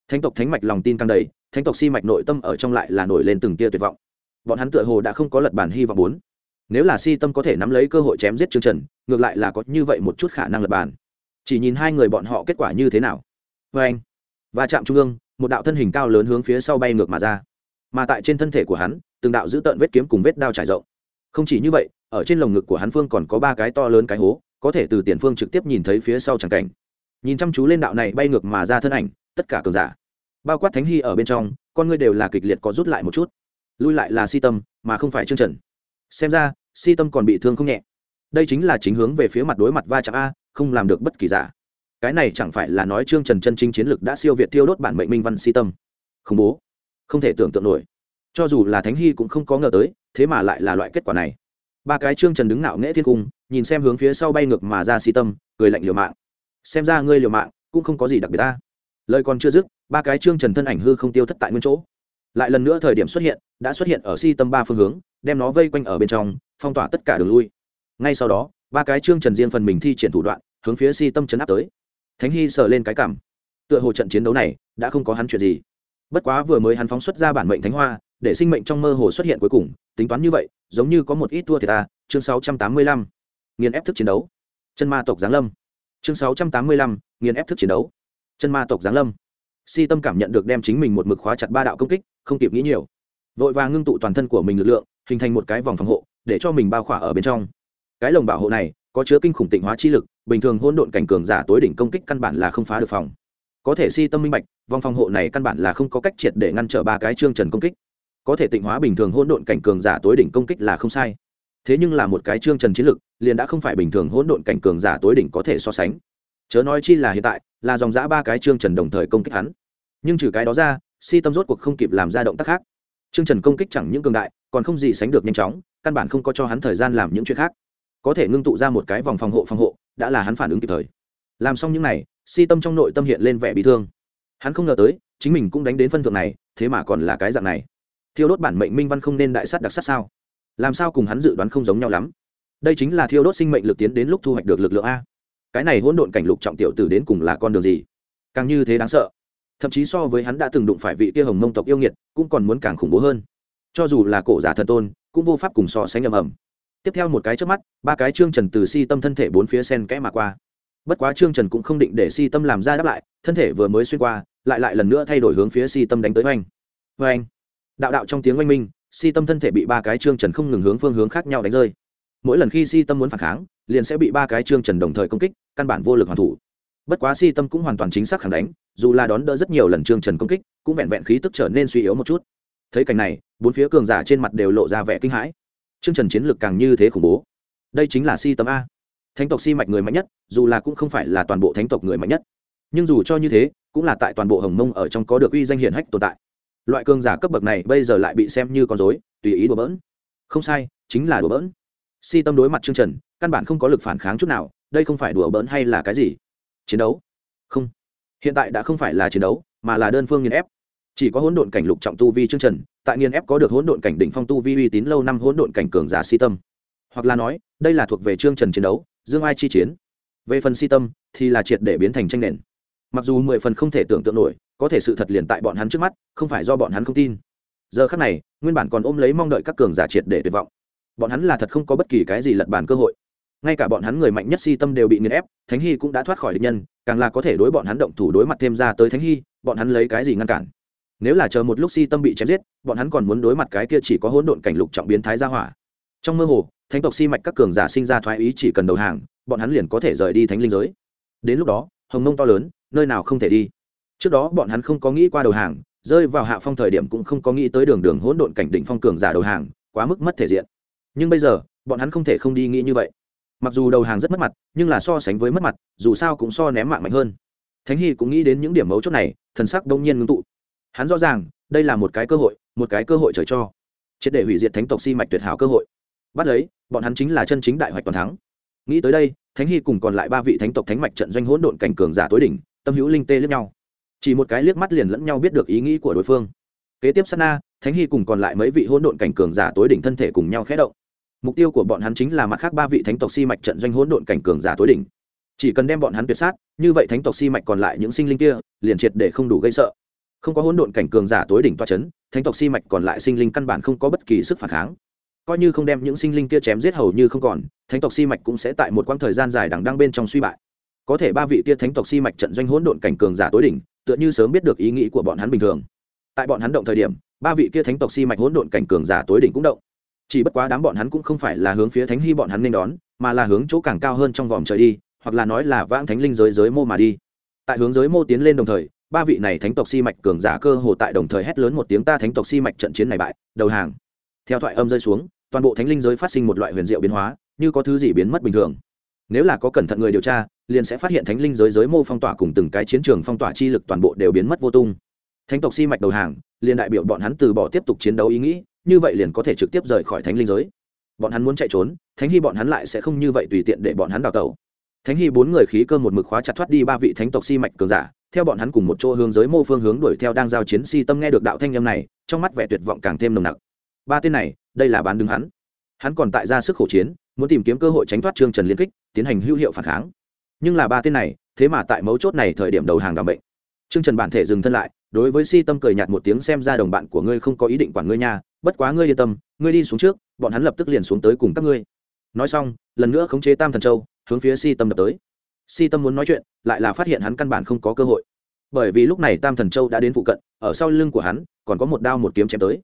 Thánh tộc thánh mạch lòng tin căng đầy, thánh tộc si mạch nội tâm ở trong lại là nổi lên từng tia tuyệt vọng. Bọn hắn tựa hồ đã không có lật bản hy vọng bốn nếu là si tâm có thể nắm lấy cơ hội chém giết trương trần, ngược lại là có như vậy một chút khả năng lập bàn. chỉ nhìn hai người bọn họ kết quả như thế nào. Vê anh và chạm trung ương, một đạo thân hình cao lớn hướng phía sau bay ngược mà ra. Mà tại trên thân thể của hắn, từng đạo giữ tợn vết kiếm cùng vết đao trải rộng. Không chỉ như vậy, ở trên lồng ngực của hắn phương còn có ba cái to lớn cái hố, có thể từ tiền phương trực tiếp nhìn thấy phía sau tràng cảnh. Nhìn chăm chú lên đạo này bay ngược mà ra thân ảnh, tất cả cường giả. Bao quát thánh hy ở bên trong, con ngươi đều là kịch liệt có rút lại một chút. Lui lại là si tâm, mà không phải chương trần xem ra, si tâm còn bị thương không nhẹ. Đây chính là chính hướng về phía mặt đối mặt va chạm a, không làm được bất kỳ giả. Cái này chẳng phải là nói trương trần chân chính chiến lực đã siêu việt tiêu đốt bản mệnh minh văn si tâm. Khủng bố. Không thể tưởng tượng nổi. Cho dù là thánh hy cũng không có ngờ tới, thế mà lại là loại kết quả này. Ba cái trương trần đứng nạo nghễ thiên cung, nhìn xem hướng phía sau bay ngược mà ra si tâm, cười lạnh liều mạng. Xem ra ngươi liều mạng, cũng không có gì đặc biệt ta. Lời còn chưa dứt, ba cái trương trần thân ảnh hư không tiêu thất tại nguyên chỗ. Lại lần nữa thời điểm xuất hiện, đã xuất hiện ở si tâm ba phương hướng đem nó vây quanh ở bên trong phong tỏa tất cả đường lui. Ngay sau đó ba cái trương trần diên phần mình thi triển thủ đoạn hướng phía si tâm chấn áp tới. Thánh hy sờ lên cái cảm. Tựa hồ trận chiến đấu này đã không có hắn chuyện gì. Bất quá vừa mới hắn phóng xuất ra bản mệnh thánh hoa để sinh mệnh trong mơ hồ xuất hiện cuối cùng tính toán như vậy giống như có một ít thua thì ta chương 685. nghiền ép thức chiến đấu. Chân ma tộc giáng lâm. Chương 685, nghiền ép thức chiến đấu. Chân ma tộc giáng lâm. Si tâm cảm nhận được đem chính mình một mực khóa chặt ba đạo công kích không kịp nghĩ nhiều. Vội vàng ngưng tụ toàn thân của mình lực lượng hình thành một cái vòng phòng hộ, để cho mình bao khỏa ở bên trong. Cái lồng bảo hộ này có chứa kinh khủng tịnh hóa chi lực, bình thường hôn độn cảnh cường giả tối đỉnh công kích căn bản là không phá được phòng. Có thể si tâm minh bạch, vòng phòng hộ này căn bản là không có cách triệt để ngăn trở ba cái trương trần công kích. Có thể tịnh hóa bình thường hôn độn cảnh cường giả tối đỉnh công kích là không sai. Thế nhưng là một cái trương trần chiến lực, liền đã không phải bình thường hỗn độn cảnh cường giả tối đỉnh có thể so sánh. Chớ nói chi là hiện tại, là dòng giã ba cái trương trần đồng thời công kích hắn. Nhưng trừ cái đó ra, si tâm rốt cuộc không kịp làm ra động tác khác. Trương trần công kích chẳng những cường đại còn không gì sánh được nhanh chóng, căn bản không có cho hắn thời gian làm những chuyện khác. Có thể ngưng tụ ra một cái vòng phòng hộ phòng hộ, đã là hắn phản ứng kịp thời. Làm xong những n à y si tâm trong nội tâm hiện lên vẻ bị thương. Hắn không ngờ tới, chính mình cũng đánh đến phân thượng này, thế mà còn là cái dạng này. Thiêu đốt bản mệnh minh văn không nên đại s á t đặc sắc sao? Làm sao cùng hắn dự đoán không giống nhau lắm? Đây chính là thiêu đốt sinh mệnh lực tiến đến lúc thu hoạch được lực lượng a. Cái này hỗn độn cảnh lục trọng tiểu tử đến cùng là con đường gì? Càng như thế đáng sợ. Thậm chí so với hắn đã từng đụng phải vị kia hồng mông tộc yêu nghiệt, cũng còn muốn càng khủng bố hơn cho dù là cổ giả thần tôn, cũng vô pháp cùng so sánh ầm ầm. Tiếp theo một cái trước mắt, ba cái trương trần từ si tâm thân thể bốn phía sen kẽ mà qua. Bất quá trương trần cũng không định để si tâm làm ra đáp lại, thân thể vừa mới xuyên qua, lại lại lần nữa thay đổi hướng phía si tâm đánh tới oanh. Oanh. Đạo đạo trong tiếng oanh minh, si tâm thân thể bị ba cái trương trần không ngừng hướng phương hướng khác nhau đánh rơi. Mỗi lần khi si tâm muốn phản kháng, liền sẽ bị ba cái trương trần đồng thời công kích, căn bản vô lực hoàn thủ. Bất quá si tâm cũng hoàn toàn chính xác khẳng đánh, dù là đón đỡ rất nhiều lần trương trần công kích, cũng vẹn vẹn khí tức trở nên suy yếu một chút. Thấy cảnh này bốn phía cường giả trên mặt đều lộ ra vẻ kinh hãi. Trương trần chiến lược càng như thế khủng bố. Đây chính là si tấm a. Thánh tộc si mạch người mạnh nhất, dù là cũng không phải là toàn bộ thánh tộc người mạnh nhất. Nhưng dù cho như thế, cũng là tại toàn bộ hồng mông ở trong có được uy danh hiển hách tồn tại. Loại cường giả cấp bậc này bây giờ lại bị xem như con dối tùy ý đùa bỡn. Không sai, chính là đùa bỡn. Si tâm đối mặt chương trần, căn bản không có lực phản kháng chút nào, đây không phải đùa bỡn hay là cái gì? Chiến đấu? Không. Hiện tại đã không phải là chiến đấu, mà là đơn phương nghiền ép chỉ có hỗn độn cảnh lục trọng tu vi chương trần, tại nghiên ép có được hỗn độn cảnh đỉnh phong tu vi uy tín lâu năm hỗn độn cảnh cường giả si tâm. Hoặc là nói, đây là thuộc về chương trần chiến đấu, dương ai chi chiến. Về phần si tâm, thì là triệt để biến thành tranh nền. Mặc dù mười phần không thể tưởng tượng nổi, có thể sự thật liền tại bọn hắn trước mắt, không phải do bọn hắn không tin. Giờ khác này, nguyên bản còn ôm lấy mong đợi các cường giả triệt để tuyệt vọng. Bọn hắn là thật không có bất kỳ cái gì lật bàn cơ hội. Ngay cả bọn hắn người mạnh nhất si tâm đều bị nghiền ép, thánh hy cũng đã thoát khỏi địch nhân, càng là có thể đối bọn hắn động thủ đối mặt thêm ra tới thánh hy, bọn hắn lấy cái gì ngăn cản? Nếu là chờ một lúc si tâm bị chém giết, bọn hắn còn muốn đối mặt cái kia chỉ có hỗn độn cảnh lục trọng biến thái ra hỏa. Trong mơ hồ, thánh tộc si mạch các cường giả sinh ra thoái ý chỉ cần đầu hàng, bọn hắn liền có thể rời đi thánh linh giới. Đến lúc đó, hồng mông to lớn, nơi nào không thể đi. Trước đó bọn hắn không có nghĩ qua đầu hàng, rơi vào hạ phong thời điểm cũng không có nghĩ tới đường đường hỗn độn cảnh đỉnh phong cường giả đầu hàng, quá mức mất thể diện. Nhưng bây giờ, bọn hắn không thể không đi nghĩ như vậy. Mặc dù đầu hàng rất mất mặt, nhưng là so sánh với mất mặt, dù sao cũng so ném mạng mạnh hơn. Thánh hy cũng nghĩ đến những điểm mấu chốt này, thần sắc đông nhiên ngưng tụ hắn rõ ràng, đây là một cái cơ hội, một cái cơ hội trời cho. Triệt để hủy diệt thánh tộc si mạch tuyệt hảo cơ hội. Bắt lấy, bọn hắn chính là chân chính đại hoạch toàn thắng. Nghĩ tới đây, thánh hy cùng còn lại ba vị thánh tộc thánh mạch trận doanh hỗn độn cảnh cường giả tối đỉnh, tâm hữu linh tê lẫn nhau. Chỉ một cái liếc mắt liền lẫn nhau biết được ý nghĩ của đối phương. Kế tiếp sát na, thánh hy cùng còn lại mấy vị hỗn độn cảnh cường giả tối đỉnh thân thể cùng nhau khẽ động. Mục tiêu của bọn hắn chính là mặt khác ba vị thánh tộc si mạch trận doanh hỗn độn cảnh cường giả tối đỉnh. Chỉ cần đem bọn hắn tuyệt sát, như vậy thánh tộc si mạch còn lại những sinh linh kia, liền triệt để không đủ gây sợ không có hỗn độn cảnh cường giả tối đỉnh toa chấn, thánh tộc si mạch còn lại sinh linh căn bản không có bất kỳ sức phản kháng. Coi như không đem những sinh linh kia chém giết hầu như không còn, thánh tộc si mạch cũng sẽ tại một quãng thời gian dài đằng đang bên trong suy bại. Có thể ba vị kia thánh tộc si mạch trận doanh hỗn độn cảnh cường giả tối đỉnh, tựa như sớm biết được ý nghĩ của bọn hắn bình thường. Tại bọn hắn động thời điểm, ba vị kia thánh tộc si mạch hỗn độn cảnh cường giả tối đỉnh cũng động. Chỉ bất quá đám bọn hắn cũng không phải là hướng phía thánh hy bọn hắn nên đón, mà là hướng chỗ càng cao hơn trong vòng trời đi, hoặc là nói là vãng thánh linh giới giới mô mà đi. Tại hướng giới mô tiến lên đồng thời ba vị này thánh tộc si mạch cường giả cơ hồ tại đồng thời hét lớn một tiếng, ta thánh tộc si mạch trận chiến này bại, đầu hàng. Theo thoại âm rơi xuống, toàn bộ thánh linh giới phát sinh một loại huyền diệu biến hóa, như có thứ gì biến mất bình thường. Nếu là có cẩn thận người điều tra, liền sẽ phát hiện thánh linh giới giới mô phong tỏa cùng từng cái chiến trường phong tỏa chi lực toàn bộ đều biến mất vô tung. Thánh tộc si mạch đầu hàng, liền đại biểu bọn hắn từ bỏ tiếp tục chiến đấu ý nghĩ, như vậy liền có thể trực tiếp rời khỏi thánh linh giới. Bọn hắn muốn chạy trốn, thánh hy bọn hắn lại sẽ không như vậy tùy tiện để bọn hắn đào tẩu. Thánh hy bốn người khí cơ một mực khóa chặt thoát đi ba vị thánh tộc si mạch cường giả theo bọn hắn cùng một chỗ hướng giới mô phương hướng đuổi theo đang giao chiến, si tâm nghe được đạo thanh âm này, trong mắt vẻ tuyệt vọng càng thêm nồng nặc. Ba tên này, đây là bán đứng hắn. Hắn còn tại ra sức khổ chiến, muốn tìm kiếm cơ hội tránh thoát trương trần liên kích, tiến hành hữu hiệu phản kháng. Nhưng là ba tên này, thế mà tại mấu chốt này thời điểm đầu hàng đ ỏ bệnh trương trần bản thể dừng thân lại, đối với si tâm cười nhạt một tiếng xem ra đồng bạn của ngươi không có ý định quản ngươi nha, bất quá ngươi yên tâm, ngươi đi xuống trước, bọn hắn lập tức liền xuống tới cùng các ngươi. Nói xong, lần nữa khống chế tam thần châu, hướng phía si tâm đập tới si tâm muốn nói chuyện, lại là phát hiện hắn căn bản không có cơ hội. Bởi vì lúc này tam thần châu đã đến phụ cận, ở sau lưng của hắn, còn có một đao một kiếm chém tới.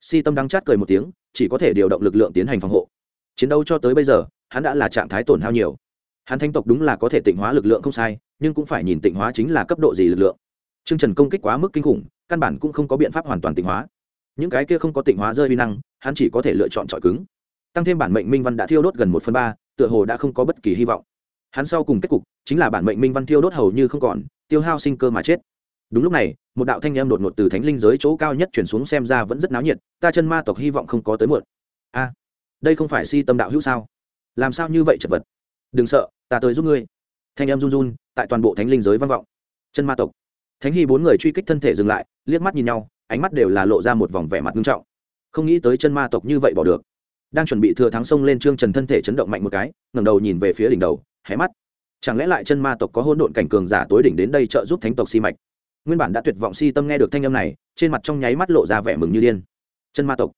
Si tâm đang chát cười một tiếng, chỉ có thể điều động lực lượng tiến hành phòng hộ. Chiến đấu cho tới bây giờ, hắn đã là trạng thái tổn hao nhiều. Hắn thanh tộc đúng là có thể tịnh hóa lực lượng không sai, nhưng cũng phải nhìn tịnh hóa chính là cấp độ gì lực lượng. T r ư ơ n g trần công kích quá mức kinh khủng, căn bản cũng không có biện pháp hoàn toàn tịnh hóa. Những cái kia không có tịnh hóa rơi vi năng, hắn chỉ có thể lựa chọn trọi cứng. Tăng thêm bản mệnh minh văn đã thiêu đốt gần một phần ba, tựa hồ đã không có bất kỳ hy vọng hắn sau cùng kết cục chính là bản mệnh minh văn thiêu đốt hầu như không còn, tiêu hao sinh cơ mà chết. Đúng lúc này, một đạo thanh em đột ngột từ thánh linh giới chỗ cao nhất chuyển xuống xem ra vẫn rất náo nhiệt, ta chân ma tộc hy vọng không có tới muộn. A, đây không phải si tâm đạo hữu sao? Làm sao như vậy chật vật? Đừng sợ, ta tới giúp ngươi. Thanh em run run, tại toàn bộ thánh linh giới vang vọng. Chân ma tộc. Thánh hy bốn người truy kích thân thể dừng lại, liếc mắt nhìn nhau, ánh mắt đều là lộ ra một vòng vẻ mặt nghiêm trọng. Không nghĩ tới chân ma tộc như vậy bỏ được. Đang chuẩn bị thừa thắng sông lên trương trần thân thể chấn động mạnh một cái, ngẩng đầu nhìn về phía đỉnh đầu hé mắt. Chẳng lẽ lại chân ma tộc có hỗn độn cảnh cường giả tối đỉnh đến đây trợ giúp thánh tộc si mạch? Nguyên bản đã tuyệt vọng si tâm nghe được thanh âm này, trên mặt trong nháy mắt lộ ra vẻ mừng như điên. Chân ma tộc.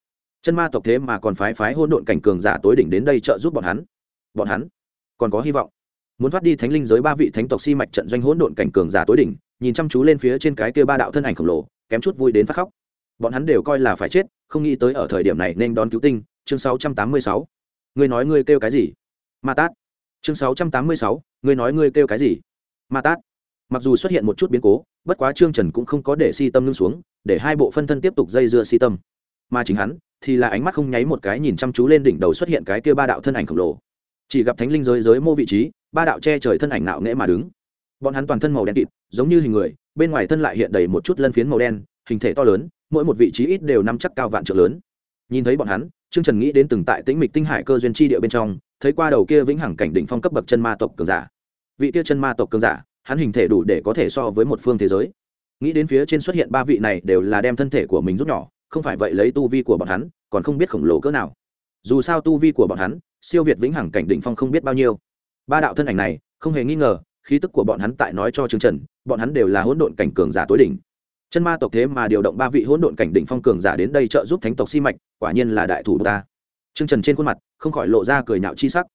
Chân ma tộc thế mà còn phái phái hôn độn cảnh cường giả tối đỉnh đến đây trợ giúp bọn hắn. Bọn hắn còn có hy vọng. Muốn thoát đi thánh linh giới ba vị thánh tộc si mạch trận doanh hỗn độn cảnh cường giả tối đỉnh, nhìn chăm chú lên phía trên cái kia ba đạo thân ảnh khổng lồ, kém chút vui đến phát khóc. Bọn hắn đều coi là phải chết, không nghĩ tới ở thời điểm này nên đón cứu tinh, chương 686. ngươi nói ngươi kêu cái gì? Ma tát chương 686. ngươi nói ngươi kêu cái gì? Ma tát. Mặc dù xuất hiện một chút biến cố, bất quá trương trần cũng không có để si tâm ngưng xuống, để hai bộ phân thân tiếp tục dây dưa si tâm. Mà chính hắn, thì là ánh mắt không nháy một cái nhìn chăm chú lên đỉnh đầu xuất hiện cái kia ba đạo thân ảnh khổng lồ. Chỉ gặp thánh linh giới giới mô vị trí, ba đạo che trời thân ảnh nạo nghễ mà đứng. Bọn hắn toàn thân màu đen kịt, giống như hình người, bên ngoài thân lại hiện đầy một chút lân phiến màu đen, hình thể to lớn, mỗi một vị trí ít đều nắm chắc cao vạn trượng lớn. Nhìn thấy bọn hắn, trương trần nghĩ đến từng tại tĩnh mịch tinh hải cơ duyên chi địa bên trong thấy qua đầu kia vĩnh hằng cảnh đỉnh phong cấp bậc chân ma tộc cường giả. Vị kia chân ma tộc cường giả, hắn hình thể đủ để có thể so với một phương thế giới. Nghĩ đến phía trên xuất hiện ba vị này đều là đem thân thể của mình rút nhỏ, không phải vậy lấy tu vi của bọn hắn, còn không biết khổng lồ cỡ nào. Dù sao tu vi của bọn hắn, siêu việt vĩnh hằng cảnh đỉnh phong không biết bao nhiêu. Ba đạo thân ảnh này, không hề nghi ngờ, khí tức của bọn hắn tại nói cho trương trần, bọn hắn đều là hỗn độn cảnh cường giả tối đỉnh. Chân ma tộc thế mà điều động ba vị hỗn độn cảnh đỉnh phong cường giả đến đây trợ giúp thánh tộc si mạch, quả nhiên là đại thủ ta. Trương trần trên khuôn mặt không khỏi lộ ra cười nhạo chi sắc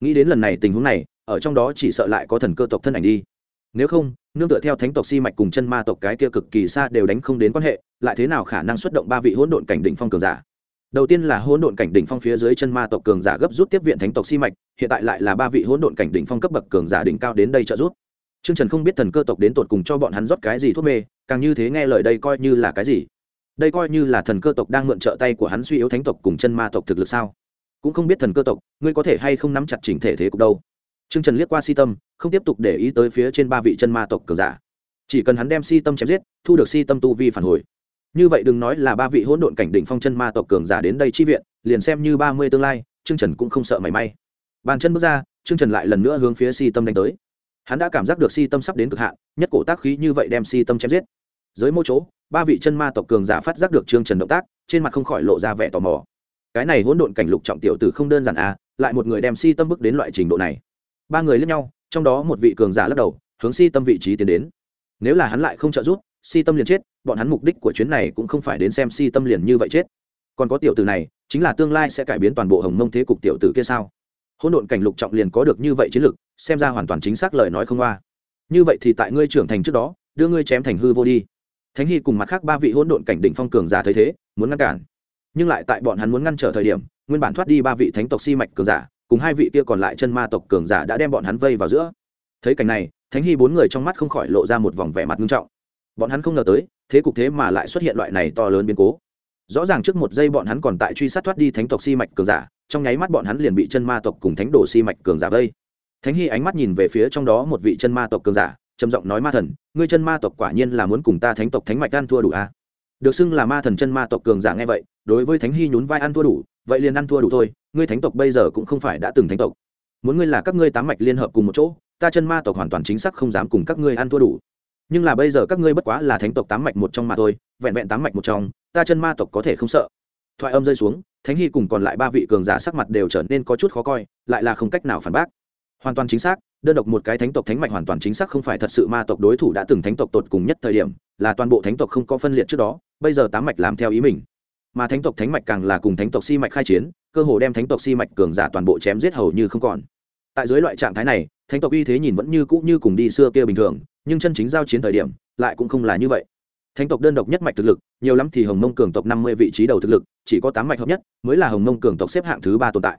nghĩ đến lần này tình huống này ở trong đó chỉ sợ lại có thần cơ tộc thân ảnh đi nếu không nương tựa theo thánh tộc si mạch cùng chân ma tộc cái kia cực kỳ xa đều đánh không đến quan hệ lại thế nào khả năng xuất động ba vị hỗn độn cảnh đỉnh phong cường giả đầu tiên là hỗn độn cảnh đỉnh phong phía dưới chân ma tộc cường giả gấp rút tiếp viện thánh tộc si mạch hiện tại lại là ba vị hỗn độn cảnh đỉnh phong cấp bậc cường giả đỉnh cao đến đây trợ giúp Trương Trần không biết thần cơ tộc đến tột cùng cho bọn hắn rót cái gì thuốc mê, càng như thế nghe lời đây coi như là cái gì? Đây coi như là thần cơ tộc đang mượn trợ tay của hắn suy yếu thánh tộc cùng chân ma tộc thực lực sao? Cũng không biết thần cơ tộc, ngươi có thể hay không nắm chặt chỉnh thể thế cục đâu. Trương Trần liếc qua Si Tâm, không tiếp tục để ý tới phía trên ba vị chân ma tộc cường giả. Chỉ cần hắn đem Si Tâm chém giết, thu được Si Tâm tu vi phản hồi. Như vậy đừng nói là ba vị hỗn độn cảnh đỉnh phong chân ma tộc cường giả đến đây chi viện, liền xem như ba mươi tương lai, Trương Trần cũng không sợ mảy may. Bàn chân bước ra, Trương Trần lại lần nữa hướng phía Si Tâm đánh tới hắn đã cảm giác được si tâm sắp đến cực hạn nhất cổ tác khí như vậy đem si tâm chém giết dưới mỗi chỗ ba vị chân ma tộc cường giả phát giác được trương trần động tác trên mặt không khỏi lộ ra vẻ tò mò cái này hỗn độn cảnh lục trọng tiểu tử không đơn giản à lại một người đem si tâm bước đến loại trình độ này. Ba người lẫn nhau trong đó một vị cường giả lắc đầu hướng si tâm vị trí tiến đến. Nếu là hắn lại không trợ giúp si tâm liền chết bọn hắn mục đích của chuyến này cũng không phải đến xem si tâm liền như vậy chết. Còn có tiểu tử này chính là tương lai sẽ cải biến toàn bộ hồng mông thế cục tiểu tử kia sao? Hỗn độn cảnh lục trọng liền có được như vậy chiến lực, xem ra hoàn toàn chính xác lời nói không qua như vậy thì tại ngươi trưởng thành trước đó đưa ngươi chém thành hư vô đi. Thánh hy cùng mặt khác ba vị hỗn độn cảnh đỉnh phong cường giả thấy thế muốn ngăn cản nhưng lại tại bọn hắn muốn ngăn trở thời điểm, nguyên bản thoát đi ba vị thánh tộc si mạch cường giả, cùng hai vị kia còn lại chân ma tộc cường giả đã đem bọn hắn vây vào giữa. Thấy cảnh này, thánh hy bốn người trong mắt không khỏi lộ ra một vòng vẻ mặt nghiêm trọng. Bọn hắn không ngờ tới, thế cục thế mà lại xuất hiện loại này to lớn biến cố. Rõ ràng trước một giây bọn hắn còn tại truy sát thoát đi thánh tộc si mạch cường giả, trong nháy mắt bọn hắn liền bị chân ma tộc cùng thánh đồ si mạch cường giả vây. Thánh hy ánh mắt nhìn về phía trong đó một vị chân ma tộc cường giả, trầm giọng nói ma thần, ngươi chân ma tộc quả nhiên là muốn cùng ta thánh tộc thánh mạch ăn thua đủ a à? Được xưng là ma thần chân ma tộc cường giả nghe vậy, đối với thánh hy nhún vai ăn thua đủ, vậy liền ăn thua đủ thôi, ngươi thánh tộc bây giờ cũng không phải đã từng thánh tộc. Muốn ngươi là các ngươi tám mạch liên hợp cùng một chỗ, ta chân ma tộc hoàn toàn chính xác không dám cùng các ngươi ăn thua đủ. Nhưng là bây giờ các ngươi bất quá là thánh tộc tám mạch một trong mà thôi, vẹn vẹn tám mạch một trong, ta chân ma tộc có thể không sợ. Thoại âm rơi xuống, thánh hy cùng còn lại ba vị cường giả sắc mặt đều trở nên có chút khó coi, lại là không cách nào phản bác. Hoàn toàn chính xác, đơn độc một cái thánh tộc thánh mạch hoàn toàn chính xác không phải thật sự ma tộc đối thủ đã từng thánh tộc tột cùng nhất thời điểm, là toàn bộ thánh tộc không có phân liệt trước đó bây giờ tám mạch làm theo ý mình. Mà thánh tộc thánh mạch càng là cùng thánh tộc si mạch khai chiến, cơ hồ đem thánh tộc si mạch cường giả toàn bộ chém giết hầu như không còn. Tại dưới loại trạng thái này, thánh tộc uy thế nhìn vẫn như cũ như cùng đi xưa kia bình thường, nhưng chân chính giao chiến thời điểm, lại cũng không là như vậy. Thánh tộc đơn độc nhất mạch thực lực, nhiều lắm thì hồng mông cường tộc năm mươi vị trí đầu thực lực, chỉ có tám mạch hợp nhất, mới là hồng mông cường tộc xếp hạng thứ ba tồn tại.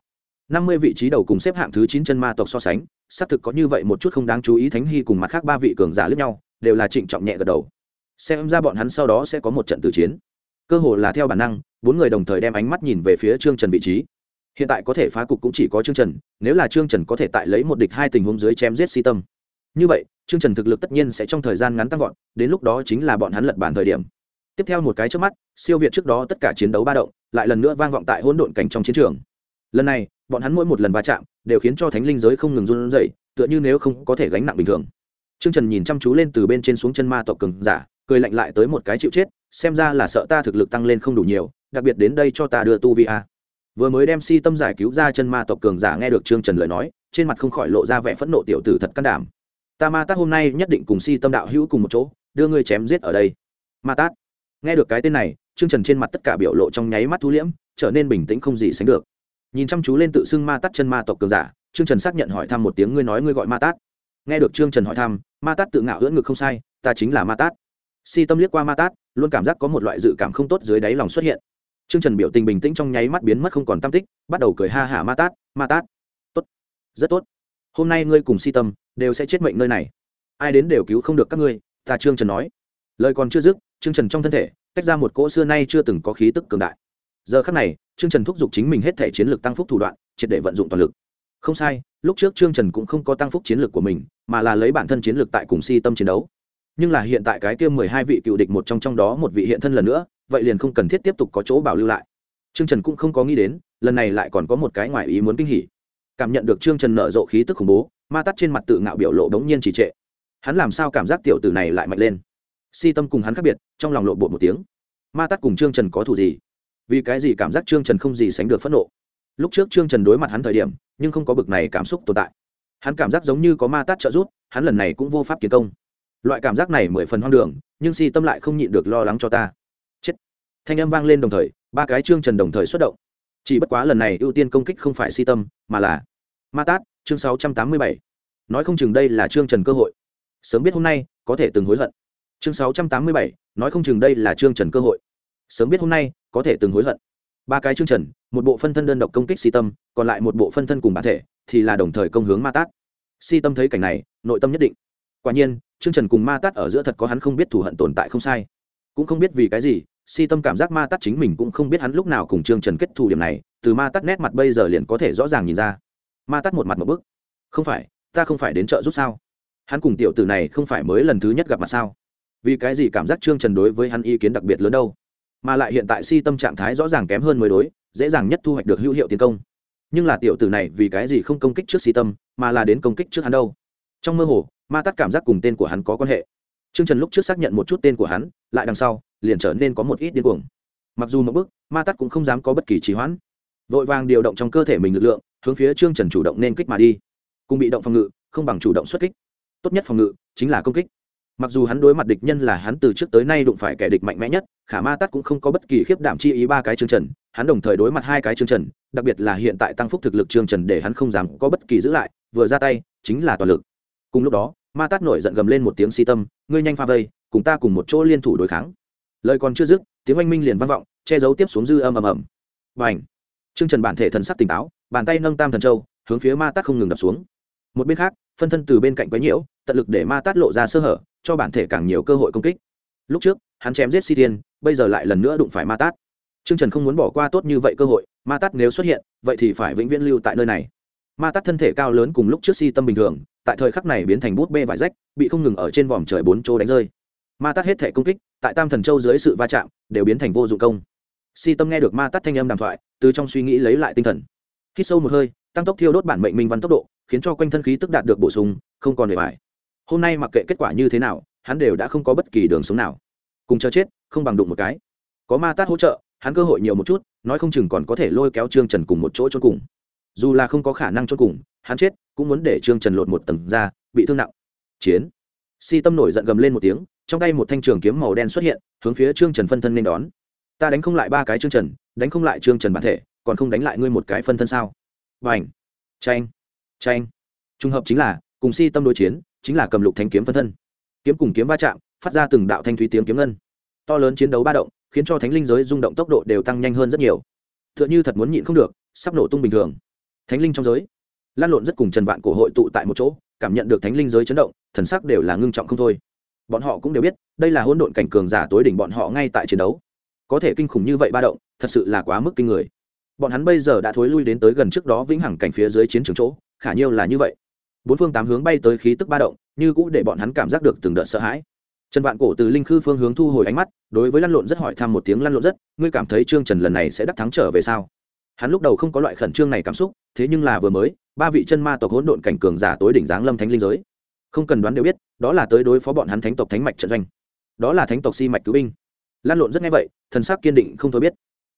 Năm mươi vị trí đầu cùng xếp hạng thứ chín chân ma tộc so sánh, xác thực có như vậy một chút không đáng chú ý thánh hy cùng mặt khác ba vị cường giả lẫn nhau, đều là trịnh trọng nhẹ gật đầu xem ra bọn hắn sau đó sẽ có một trận tử chiến. Cơ hồ là theo bản năng, bốn người đồng thời đem ánh mắt nhìn về phía trương trần vị trí. Hiện tại có thể phá cục cũng chỉ có trương trần, nếu là trương trần có thể tại lấy một địch hai tình huống dưới chém giết si tâm. Như vậy, trương trần thực lực tất nhiên sẽ trong thời gian ngắn tăng vọt, đến lúc đó chính là bọn hắn lật bàn thời điểm. Tiếp theo một cái trước mắt, siêu việt trước đó tất cả chiến đấu ba động, lại lần nữa vang vọng tại hỗn độn cảnh trong chiến trường. Lần này, bọn hắn mỗi một lần va chạm, đều khiến cho thánh linh giới không ngừng run rẩy, tựa như nếu không có thể gánh nặng bình thường. Trương trần nhìn chăm chú lên từ bên trên xuống chân ma tộc cường giả cười lạnh lại tới một cái chịu chết, xem ra là sợ ta thực lực tăng lên không đủ nhiều, đặc biệt đến đây cho ta đưa tu vi a. Vừa mới đem si tâm giải cứu ra chân ma tộc cường giả nghe được trương trần lời nói, trên mặt không khỏi lộ ra vẻ phẫn nộ tiểu tử thật can đảm. Ta ma tát hôm nay nhất định cùng si tâm đạo hữu cùng một chỗ, đưa ngươi chém giết ở đây. Ma tát. Nghe được cái tên này, trương trần trên mặt tất cả biểu lộ trong nháy mắt thu liễm, trở nên bình tĩnh không gì sánh được. Nhìn chăm chú lên tự xưng ma tát chân ma tộc cường giả, trương trần xác nhận hỏi thăm một tiếng, ngươi nói ngươi gọi ma tát? Nghe được trương trần hỏi thăm, ma tát tự ngạo ưỡn ngực không sai, ta chính là ma tát si tâm liếc qua ma tát, luôn cảm giác có một loại dự cảm không tốt dưới đáy lòng xuất hiện. Trương trần biểu tình bình tĩnh trong nháy mắt biến mất không còn tam tích, bắt đầu cười ha hả ma tát ma tát. Tốt, rất tốt. Hôm nay ngươi cùng si tâm đều sẽ chết mệnh nơi này. Ai đến đều cứu không được các ngươi, ta trương trần nói. Lời còn chưa dứt, trương trần trong thân thể, tách ra một cỗ xưa nay chưa từng có khí tức cường đại. Giờ khắc này, trương trần thúc giục chính mình hết thể chiến lược tăng phúc thủ đoạn, triệt để vận dụng toàn lực. Không sai, lúc trước trương trần cũng không có tăng phúc chiến lược của mình, mà là lấy bản thân chiến lược tại cùng si tâm chiến đấu nhưng là hiện tại cái kia mười hai vị cựu địch một trong trong đó một vị hiện thân lần nữa, vậy liền không cần thiết tiếp tục có chỗ bảo lưu lại. Trương trần cũng không có nghĩ đến, lần này lại còn có một cái ngoài ý muốn kinh hỉ. Cảm nhận được trương trần nở rộ khí tức khủng bố, ma tắt trên mặt tự ngạo biểu lộ đống nhiên trì trệ. Hắn làm sao cảm giác tiểu tử này lại mạnh lên? Si tâm cùng hắn khác biệt, trong lòng lộ bộ một tiếng. Ma tắt cùng trương trần có thù gì? Vì cái gì cảm giác trương trần không gì sánh được phẫn nộ? Lúc trước trương trần đối mặt hắn thời điểm, nhưng không có bực này cảm xúc tồn tại. Hắn cảm giác giống như có ma tắt trợ giúp, hắn lần này cũng vô pháp kiến công loại cảm giác này mười phần hoang đường, nhưng si tâm lại không nhịn được lo lắng cho ta. Chết. Thanh âm vang lên đồng thời, ba cái trương trần đồng thời xuất động. Chỉ bất quá lần này ưu tiên công kích không phải si tâm, mà là ma tát chương sáu trăm tám mươi bảy. Nói không chừng đây là trương trần cơ hội. Sớm biết hôm nay, có thể từng hối hận. Chương sáu trăm tám mươi bảy, nói không chừng đây là trương trần cơ hội. Sớm biết hôm nay, có thể từng hối hận. Ba cái trương trần, một bộ phân thân đơn độc công kích si tâm, còn lại một bộ phân thân cùng bản thể, thì là đồng thời công hướng ma tát si tâm thấy cảnh này, nội tâm nhất định quả nhiên, trương trần cùng ma tát ở giữa thật có hắn không biết thù hận tồn tại không sai. Cũng không biết vì cái gì, si tâm cảm giác ma tát chính mình cũng không biết hắn lúc nào cùng trương trần kết thù điểm này, từ ma tát nét mặt bây giờ liền có thể rõ ràng nhìn ra. Ma tát một mặt một bức. Không phải, ta không phải đến chợ rút sao? Hắn cùng tiểu tử này không phải mới lần thứ nhất gặp mặt sao? Vì cái gì cảm giác trương trần đối với hắn ý kiến đặc biệt lớn đâu? Mà lại hiện tại si tâm trạng thái rõ ràng kém hơn mới đối, dễ dàng nhất thu hoạch được hữu hiệu tiến công. Nhưng là tiểu tử này vì cái gì không công kích trước si tâm, mà là đến công kích trước hắn đâu? Trong mơ hồ ma tắt cảm giác cùng tên của hắn có quan hệ Trương Trần lúc trước xác nhận một chút tên của hắn, lại đằng sau, liền trở nên có một ít điên cuồng. Mặc dù một bước, Ma tắt cũng không dám có bất kỳ trì hoãn. Vội vàng điều động trong cơ thể mình lực lượng, hướng phía Trương Trần chủ động nên kích mà đi. Cùng bị động phòng ngự, không bằng chủ động xuất kích. Tốt nhất phòng ngự chính là công kích. Mặc dù hắn đối mặt địch nhân là hắn từ trước tới nay đụng phải kẻ địch mạnh mẽ nhất, Khả Ma tắt cũng không có bất kỳ khiếp đảm chi ý ba cái Trương Trần, hắn đồng thời đối mặt hai cái Trương Trần, đặc biệt là hiện tại tăng phúc thực lực Trương Trần để hắn không dám có bất kỳ giữ lại, vừa ra tay, chính là toàn lực. Cùng lúc đó, Ma Tát nổi giận gầm lên một tiếng si tâm, ngươi nhanh pha vây, cùng ta cùng một chỗ liên thủ đối kháng. Lời còn chưa dứt tiếng oanh minh liền vang vọng che giấu tiếp xuống dư âm ầm ầm. Và ảnh trương trần bản thể thần sắc tỉnh táo bàn tay nâng tam thần châu hướng phía ma tát không ngừng đập xuống. Một bên khác phân thân từ bên cạnh quấy nhiễu tận lực để ma tát lộ ra sơ hở cho bản thể càng nhiều cơ hội công kích. Lúc trước hắn chém giết si tiên bây giờ lại lần nữa đụng phải ma tát. Trương trần không muốn bỏ qua tốt như vậy cơ hội ma tát nếu xuất hiện vậy thì phải vĩnh viễn lưu tại nơi này. Ma tát thân thể cao lớn cùng lúc trước si tâm bình thường tại thời khắc này biến thành bút bê vải rách, bị không ngừng ở trên vòm trời bốn chỗ đánh rơi. Ma tát hết thể công kích, tại tam thần châu dưới sự va chạm, đều biến thành vô dụng công. Si tâm nghe được ma tát thanh âm đàm thoại, từ trong suy nghĩ lấy lại tinh thần. Khi sâu một hơi, tăng tốc thiêu đốt bản mệnh minh văn tốc độ, khiến cho quanh thân khí tức đạt được bổ sung, không còn để bài hôm nay mặc kệ kết quả như thế nào, hắn đều đã không có bất kỳ đường sống nào. Cùng chờ chết, không bằng đụng một cái. Có ma tát hỗ trợ, hắn cơ hội nhiều một chút, nói không chừng còn có thể lôi kéo trương trần cùng một chỗ cho cùng. Dù là không có khả năng cho cùng hắn chết, cũng muốn để trương trần lột một tầng ra bị thương nặng. Chiến. Si tâm nổi giận gầm lên một tiếng, trong tay một thanh trường kiếm màu đen xuất hiện, hướng phía trương trần phân thân nên đón. Ta đánh không lại ba cái trương trần, đánh không lại trương trần bản thể, còn không đánh lại ngươi một cái phân thân sao? Và ảnh tranh tranh trùng hợp chính là, cùng si tâm đối chiến, chính là cầm lục thanh kiếm phân thân. Kiếm cùng kiếm va chạm, phát ra từng đạo thanh thúy tiếng kiếm ngân. To lớn chiến đấu ba động, khiến cho thánh linh giới rung động tốc độ đều tăng nhanh hơn rất nhiều. T h ư ợ n h ư thật muốn nhịn không được, sắp nổ tung bình thường. Thánh linh trong giới lan lộn rất cùng trần vạn cổ hội tụ tại một chỗ, cảm nhận được thánh linh giới chấn động, thần sắc đều là ngưng trọng không thôi. Bọn họ cũng đều biết, đây là hỗn độn cảnh cường giả tối đỉnh bọn họ ngay tại chiến đấu. Có thể kinh khủng như vậy ba động, thật sự là quá mức kinh người. Bọn hắn bây giờ đã thối lui đến tới gần trước đó vĩnh hằng cảnh phía dưới chiến trường chỗ, khả nhiêu là như vậy. Bốn phương tám hướng bay tới khí tức ba động, như cũ để bọn hắn cảm giác được từng đợt sợ hãi. Trần vạn cổ từ linh khư phương hướng thu hồi ánh mắt, đối với lăn lộn rất hỏi thăm một tiếng lăn lộn rất, ngươi cảm thấy trương trần lần này sẽ đắc thắng trở về sao? Hắn lúc đầu không có loại khẩn trương này cảm xúc, thế nhưng là vừa mới ba vị chân ma tộc hỗn độn cảnh cường giả tối đỉnh giáng lâm thánh linh giới. Không cần đoán đều biết, đó là tới đối phó bọn hắn thánh tộc thánh mạch trận doanh. Đó là thánh tộc si mạch cứu binh. Lan lộn rất nghe vậy, thần sắc kiên định không thôi biết.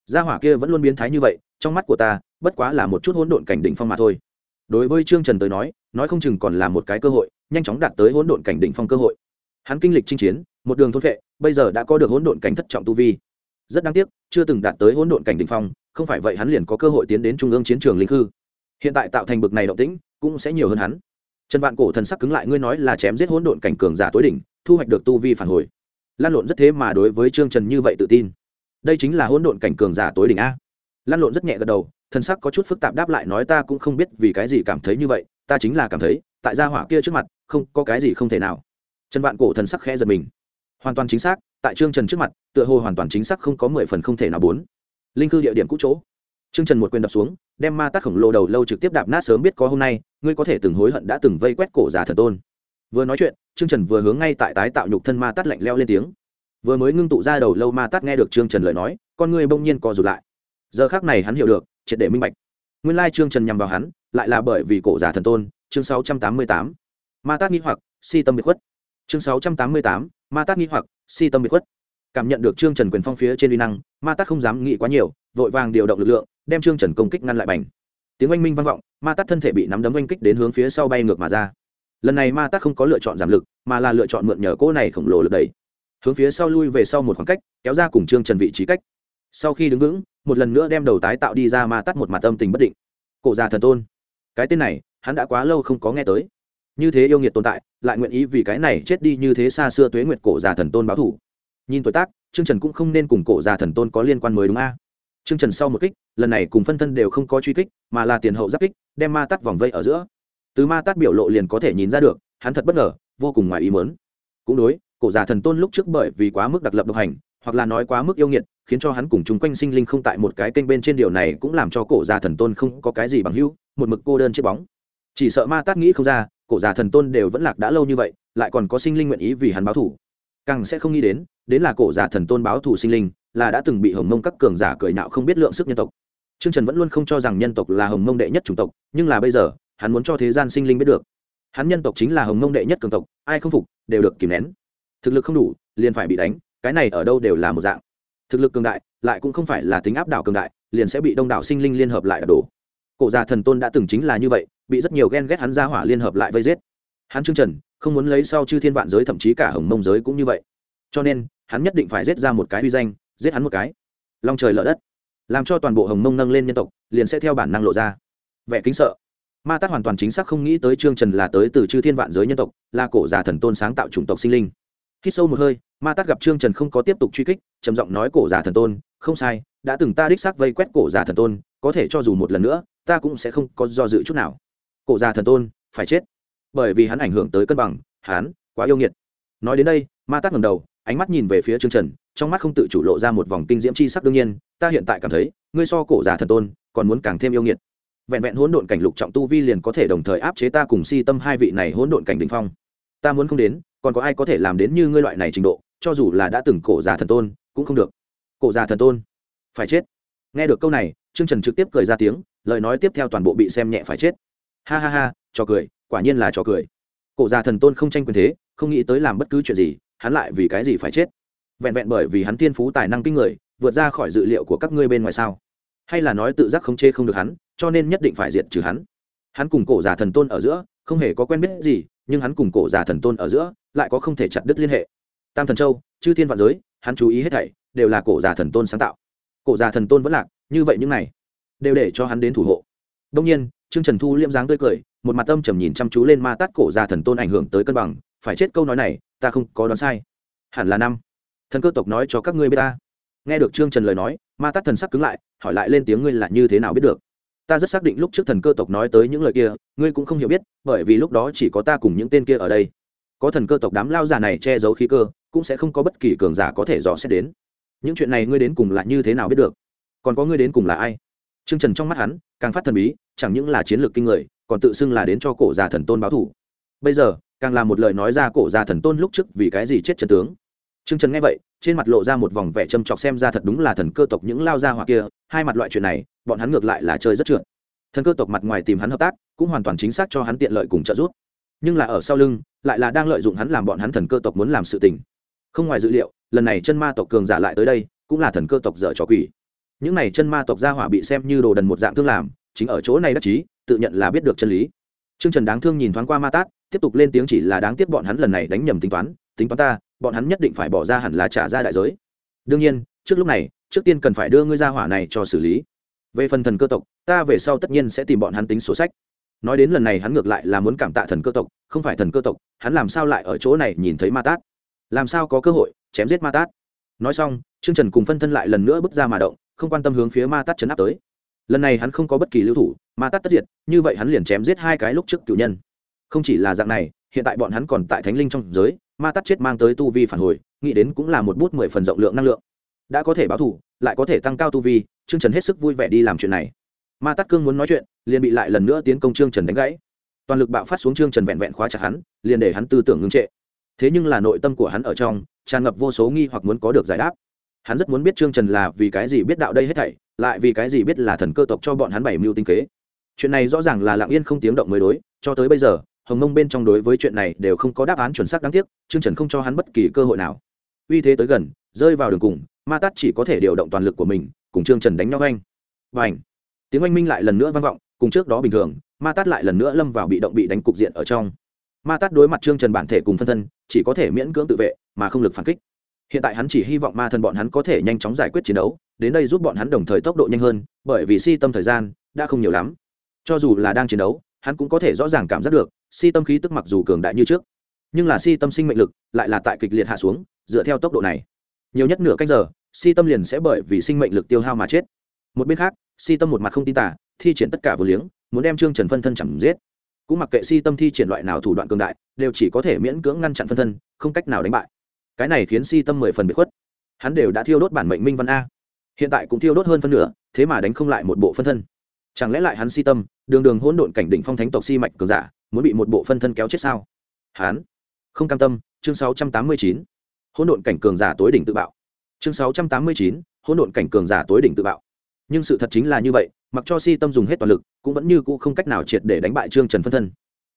Gia hỏa kia vẫn luôn biến thái như vậy, trong mắt của ta, bất quá là một chút hỗn độn cảnh đỉnh phong mà thôi. Đối với trương trần tới nói nói không chừng còn là một cái cơ hội, nhanh chóng đạt tới hỗn độn cảnh đỉnh phong cơ hội. Hắn kinh lịch chinh chiến, một đường thôn vệ bây giờ đã có được hỗn độn cảnh thất trọng tu vi. Rất đáng tiếc, chưa từng đạt tới hỗn độn cảnh đỉnh phong, không phải vậy hắn liền có cơ hội tiến đến trung ương chiến trường linh hư hiện tại tạo thành bực này động tĩnh, cũng sẽ nhiều hơn hắn. Trần vạn cổ thần sắc cứng lại, ngươi nói là chém giết hỗn độn cảnh cường giả tối đỉnh, thu hoạch được tu vi phản hồi. Lan lộn rất thế mà đối với trương trần như vậy tự tin. Đây chính là hỗn độn cảnh cường giả tối đỉnh a. Lan lộn rất nhẹ gật đầu, thần sắc có chút phức tạp đáp lại nói ta cũng không biết vì cái gì cảm thấy như vậy, ta chính là cảm thấy, tại gia hỏa kia trước mặt, không có cái gì không thể nào. Trần vạn cổ thần sắc khẽ giật mình. Hoàn toàn chính xác, tại trương trần trước mặt, tựa hồ hoàn toàn chính xác không có mười phần không thể nào bốn. Linh cư địa điểm cũ chỗ trương trần một quyền đập xuống đem ma Tát khổng lồ đầu lâu trực tiếp đạp nát sớm biết có hôm nay ngươi có thể từng hối hận đã từng vây quét cổ giả thần tôn. Vừa nói chuyện trương trần vừa hướng ngay tại tái tạo nhục thân ma tát lạnh lẽo lên tiếng. Vừa mới ngưng tụ ra đầu lâu ma tát nghe được trương trần lời nói con ngươi bỗng nhiên co rụt lại. Giờ khắc này hắn hiểu được triệt để minh bạch. Nguyên lai trương trần nhằm vào hắn lại là bởi vì cổ giả thần tôn chương 688. ma tát nghi hoặc si tâm biệt khuất. Chương 688, ma tát nghi hoặc si tâm biệt khuất. Cảm nhận được trương trần quyền phong phía trên uy năng ma tát không dám nghĩ quá nhiều vội vàng điều động lực lượng đem trương trần công kích ngăn lại bành. Tiếng oanh minh vang vọng, ma tát thân thể bị nắm đấm oanh kích đến hướng phía sau bay ngược mà ra. Lần này ma tát không có lựa chọn giảm lực, mà là lựa chọn mượn nhờ cỗ này khổng lồ lực đẩy. Hướng phía sau lui về sau một khoảng cách, kéo ra cùng trương trần vị trí cách. Sau khi đứng vững, một lần nữa đem đầu tái tạo đi ra ma tát một mặt âm tình bất định. Cổ già thần tôn. Cái tên này, hắn đã quá lâu không có nghe tới. Như thế yêu nghiệt tồn tại, lại nguyện ý vì cái này chết đi như thế xa xưa tuế nguyệt cổ già thần tôn báo thủ. Nhìn tuổi tác, trương trần cũng không nên cùng cổ già thần tôn có liên quan mới đúng a. à? Trương trần sau một kích, lần này cùng phân thân đều không có truy kích, mà là tiền hậu giáp kích, đem ma Tát vòng vây ở giữa từ ma Tát biểu lộ liền có thể nhìn ra được, hắn thật bất ngờ, vô cùng ngoài ý muốn. cũng đối, cổ già thần tôn lúc trước bởi vì quá mức đặc lập độc hành, hoặc là nói quá mức yêu nghiệt, khiến cho hắn cùng chung quanh sinh linh không tại một cái kênh bên trên điều này cũng làm cho cổ già thần tôn không có cái gì bằng hữu, một mực cô đơn chiếc bóng chỉ sợ ma tát nghĩ không ra, cổ già thần tôn đều vẫn lạc đã lâu như vậy, lại còn có sinh linh nguyện ý vì hắn báo thù càng sẽ không nghĩ đến đến là cổ giả thần tôn báo thủ sinh linh, là đã từng bị hồng mông các cường giả cười nạo không biết lượng sức nhân tộc. Trương trần vẫn luôn không cho rằng nhân tộc là hồng mông đệ nhất chủng tộc, nhưng là bây giờ, hắn muốn cho thế gian sinh linh biết được. Hắn nhân tộc chính là hồng mông đệ nhất cường tộc, ai không phục, đều được kìm nén. Thực lực không đủ, liền phải bị đánh, cái này ở đâu đều là một dạng. Thực lực cường đại, lại cũng không phải là tính áp đảo cường đại, liền sẽ bị đông đảo sinh linh liên hợp lại đập đổ. Cổ già thần tôn đã từng chính là như vậy, bị rất nhiều ghen ghét hắn ra hỏa liên hợp lại vây giết hắn trương trần, không muốn lấy sau chư thiên vạn giới, thậm chí cả hồng mông giới cũng như vậy. Cho nên, hắn nhất định phải giết ra một cái uy danh, giết hắn một cái. Long trời lở đất. Làm cho toàn bộ hồng mông nâng lên nhân tộc, liền sẽ theo bản năng lộ ra. Vẻ kính sợ. Ma tát hoàn toàn chính xác không nghĩ tới trương trần là tới từ chư thiên vạn giới nhân tộc, là cổ già thần tôn sáng tạo chủng tộc sinh linh. Khi sâu một hơi, ma tát gặp trương trần không có tiếp tục truy kích, trầm giọng nói cổ già thần tôn, không sai, đã từng ta đích xác vây quét cổ già thần tôn, có thể cho dù một lần nữa, ta cũng sẽ không có do dự chút nào. Cổ già thần tôn, phải chết bởi vì hắn ảnh hưởng tới cân bằng hắn quá yêu nghiệt. Nói đến đây, ma tát ngầm đầu, ánh mắt nhìn về phía trương trần, trong mắt không tự chủ lộ ra một vòng kinh diễm c h i sắc đương nhiên, ta hiện tại cảm thấy, ngươi so cổ già thần tôn, còn muốn càng thêm yêu nghiệt. Vẹn vẹn hỗn độn cảnh lục trọng tu vi liền có thể đồng thời áp chế ta cùng si tâm hai vị này hỗn độn cảnh đình phong. Ta muốn không đến, còn có ai có thể làm đến như ngươi loại này trình độ, cho dù là đã từng cổ già thần tôn, cũng không được. Cổ già thần tôn, phải chết. Nghe được câu này, trương trần trực tiếp cười ra tiếng, lời nói tiếp theo toàn bộ bị xem nhẹ phải chết. Ha ha ha, cho cười quả nhiên là trò cười. Cổ già thần tôn không tranh quyền thế, không nghĩ tới làm bất cứ chuyện gì, hắn lại vì cái gì phải chết? Vẹn vẹn bởi vì hắn tiên phú tài năng kinh người, vượt ra khỏi dự liệu của các ngươi bên ngoài sao? Hay là nói tự giác không chê không được hắn, cho nên nhất định phải diệt trừ hắn? Hắn cùng cổ già thần tôn ở giữa, không hề có quen biết gì, nhưng hắn cùng cổ già thần tôn ở giữa, lại có không thể chặt đứt liên hệ. Tam thần châu, chư thiên vạn giới, hắn chú ý hết thảy, đều là cổ già thần tôn sáng tạo. Cổ già thần tôn vẫn lạc, như vậy những này, đều để cho hắn đến thủ hộ. Đông nhiên, trương trần thu liêm dáng tươi cười một mặt âm trầm nhìn chăm chú lên ma tát cổ già thần tôn ảnh hưởng tới cân bằng, phải chết câu nói này, ta không có đoán sai. Hẳn là năm. Thần cơ tộc nói cho các ngươi biết ta. Nghe được trương trần lời nói, ma tát thần sắc cứng lại, hỏi lại lên tiếng ngươi là như thế nào biết được. Ta rất xác định lúc trước thần cơ tộc nói tới những lời kia, ngươi cũng không hiểu biết, bởi vì lúc đó chỉ có ta cùng những tên kia ở đây. Có thần cơ tộc đám lao giả này che giấu khí cơ, cũng sẽ không có bất kỳ cường giả có thể dò xét đến. Những chuyện này ngươi đến cùng là như thế nào biết được? Còn có ngươi đến cùng là ai? T r ư ơ n g trần trong mắt hắn, càng phát thần bí, chẳng những là chiến lược kinh người còn tự xưng là đến cho cổ già thần tôn báo thủ. Bây giờ, càng là một lời nói ra cổ già thần tôn lúc trước vì cái gì chết trần tướng. T r ư ơ n g trần nghe vậy, trên mặt lộ ra một vòng vẻ châm chọc xem ra thật đúng là thần cơ tộc những lao ra hỏa kia, hai mặt loại chuyện này, bọn hắn ngược lại là chơi rất trượt. Thần cơ tộc mặt ngoài tìm hắn hợp tác, cũng hoàn toàn chính xác cho hắn tiện lợi cùng trợ giúp. Nhưng là ở sau lưng, lại là đang lợi dụng hắn làm bọn hắn thần cơ tộc muốn làm sự tình. Không ngoài dự liệu, lần này chân ma tộc cường giả lại tới đây, cũng là thần cơ tộc dở trò quỷ. Những này chân ma tộc gia hỏa bị xem như đồ đần một dạng thương làm, chính ở chỗ này đắc chí tự nhận là biết được chân lý Trương Trần đáng thương nhìn thoáng qua Ma Tát, tiếp tục lên tiếng chỉ là đáng tiếc bọn hắn lần này đánh nhầm tính toán, tính toán ta, bọn hắn nhất định phải bỏ ra hẳn là trả ra đại giới. Đương nhiên, trước lúc này, trước tiên cần phải đưa ngươi ra hỏa này cho xử lý. Về phần thần cơ tộc, ta về sau tất nhiên sẽ tìm bọn hắn tính sổ sách. Nói đến lần này hắn ngược lại là muốn cảm tạ thần cơ tộc, không phải thần cơ tộc, hắn làm sao lại ở chỗ này nhìn thấy Ma Tát? Làm sao có cơ hội chém giết Ma Tát? Nói xong, Trương Trần cùng phân thân lại lần nữa bước ra mà động, không quan tâm hướng phía Ma Tát chấn áp tới lần này hắn không có bất kỳ lưu thủ ma tát tất diệt, như vậy hắn liền chém giết hai cái lúc trước cựu nhân. Không chỉ là dạng này, hiện tại bọn hắn còn tại thánh linh trong giới, ma tát chết mang tới tu vi phản hồi, nghĩ đến cũng là một bút mười phần rộng lượng năng lượng. Đã có thể báo thủ lại có thể tăng cao tu vi, trương trần hết sức vui vẻ đi làm chuyện này. Ma tát cương muốn nói chuyện, liền bị lại lần nữa tiến công trương trần đánh gãy. Toàn lực bạo phát xuống trương trần vẹn vẹn khóa chặt hắn, liền để hắn tư tưởng ngưng trệ. Thế nhưng là nội tâm của hắn ở trong, tràn ngập vô số nghi hoặc muốn có được giải đáp. Hắn rất muốn biết trương trần là vì cái gì biết đạo đây hết thảy, lại vì cái gì biết là thần cơ tộc cho bọn hắn bảy mưu tinh kế chuyện này rõ ràng là lặng yên không tiếng động mới đối, cho tới bây giờ, hồng mông bên trong đối với chuyện này đều không có đáp án chuẩn xác đáng tiếc chương trần không cho hắn bất kỳ cơ hội nào. Uy thế tới gần, rơi vào đường cùng, ma tát chỉ có thể điều động toàn lực của mình, cùng trương trần đánh nhau oanh. Và ảnh tiếng oanh minh lại lần nữa vang vọng, cùng trước đó bình thường, ma tát lại lần nữa lâm vào bị động bị đánh cục diện ở trong. Ma tát đối mặt trương trần bản thể cùng phân thân, chỉ có thể miễn cưỡng tự vệ, mà không lực phản kích. Hiện tại hắn chỉ hy vọng ma thần bọn hắn có thể nhanh chóng giải quyết chiến đấu, đến đây giúp bọn hắn đồng thời tốc độ nhanh hơn, bởi vì si tâm thời gian đã không nhiều lắm cho dù là đang chiến đấu, hắn cũng có thể rõ ràng cảm giác được, si tâm khí tức mặc dù cường đại như trước, nhưng là si tâm sinh mệnh lực lại là tại kịch liệt hạ xuống, dựa theo tốc độ này. Nhiều nhất nửa cách giờ, si tâm liền sẽ bởi vì sinh mệnh lực tiêu hao mà chết. Một bên khác, si tâm một mặt không tin tả thi triển tất cả vừa liếng, muốn đem trương trần phân thân chẳng giết. Cũng mặc kệ si tâm thi triển loại nào thủ đoạn cường đại, đều chỉ có thể miễn cưỡng ngăn chặn phân thân, không cách nào đánh bại. Cái này khiến si tâm mười phần bị khuất. Hắn đều đã thiêu đốt bản mệnh minh văn a. Hiện tại cũng thiêu đốt hơn phân nửa, thế mà đánh không lại một bộ phân thân. Chẳng lẽ lại hắn si tâm đường đường hỗn độn cảnh đỉnh phong thánh tộc si mạch cường giả, muốn bị một bộ phân thân kéo chết sao? Hắn không cam tâm, chương sáu trăm tám mươi chín. Hỗn độn cảnh cường giả tối đỉnh tự bạo. Chương sáu trăm tám mươi chín, hỗn độn cảnh cường giả tối đỉnh tự bạo. Nhưng sự thật chính là như vậy, mặc cho si tâm dùng hết toàn lực, cũng vẫn như cũ không cách nào triệt để đánh bại trương trần phân thân.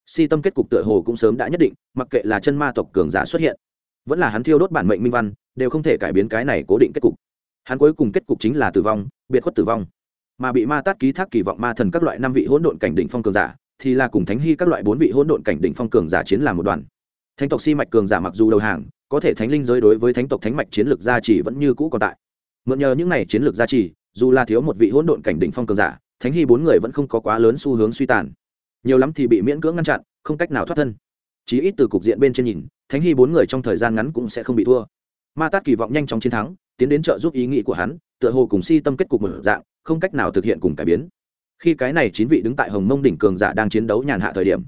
Si tâm kết cục tựa hồ cũng sớm đã nhất định, mặc kệ là chân ma tộc cường giả xuất hiện, vẫn là hắn thiêu đốt bản mệnh minh văn, đều không thể cải biến cái này cố định kết cục. Hắn cuối cùng kết cục chính là tử vong, biệt khuất tử vong mà bị ma tát ký thác kỳ vọng ma thần các loại năm vị hỗn độn cảnh đỉnh phong cường giả, thì là cùng thánh hy các loại bốn vị hỗn độn cảnh đỉnh phong cường giả chiến làm một đoàn. Thánh tộc si mạch cường giả mặc dù đầu hàng, có thể thánh linh giới đối với thánh tộc thánh mạch chiến lược gia trì vẫn như cũ còn tại. Mượn nhờ những này chiến lược gia trì, dù là thiếu một vị hỗn độn cảnh đỉnh phong cường giả, thánh hy bốn người vẫn không có quá lớn xu hướng suy tàn. Nhiều lắm thì bị miễn cưỡng ngăn chặn, không cách nào thoát thân. Chí ít từ cục diện bên trên nhìn, thánh hy bốn người trong thời gian ngắn cũng sẽ không bị thua. Ma tát kỳ vọng nhanh chóng chiến thắng, tiến đến trợ giúp ý nghĩ của hắn tựa hồ cùng si tâm kết cục một dạng, không cách nào thực hiện cùng cải biến. Khi cái này chín vị đứng tại hồng mông đỉnh cường giả đang chiến đấu nhàn hạ thời điểm,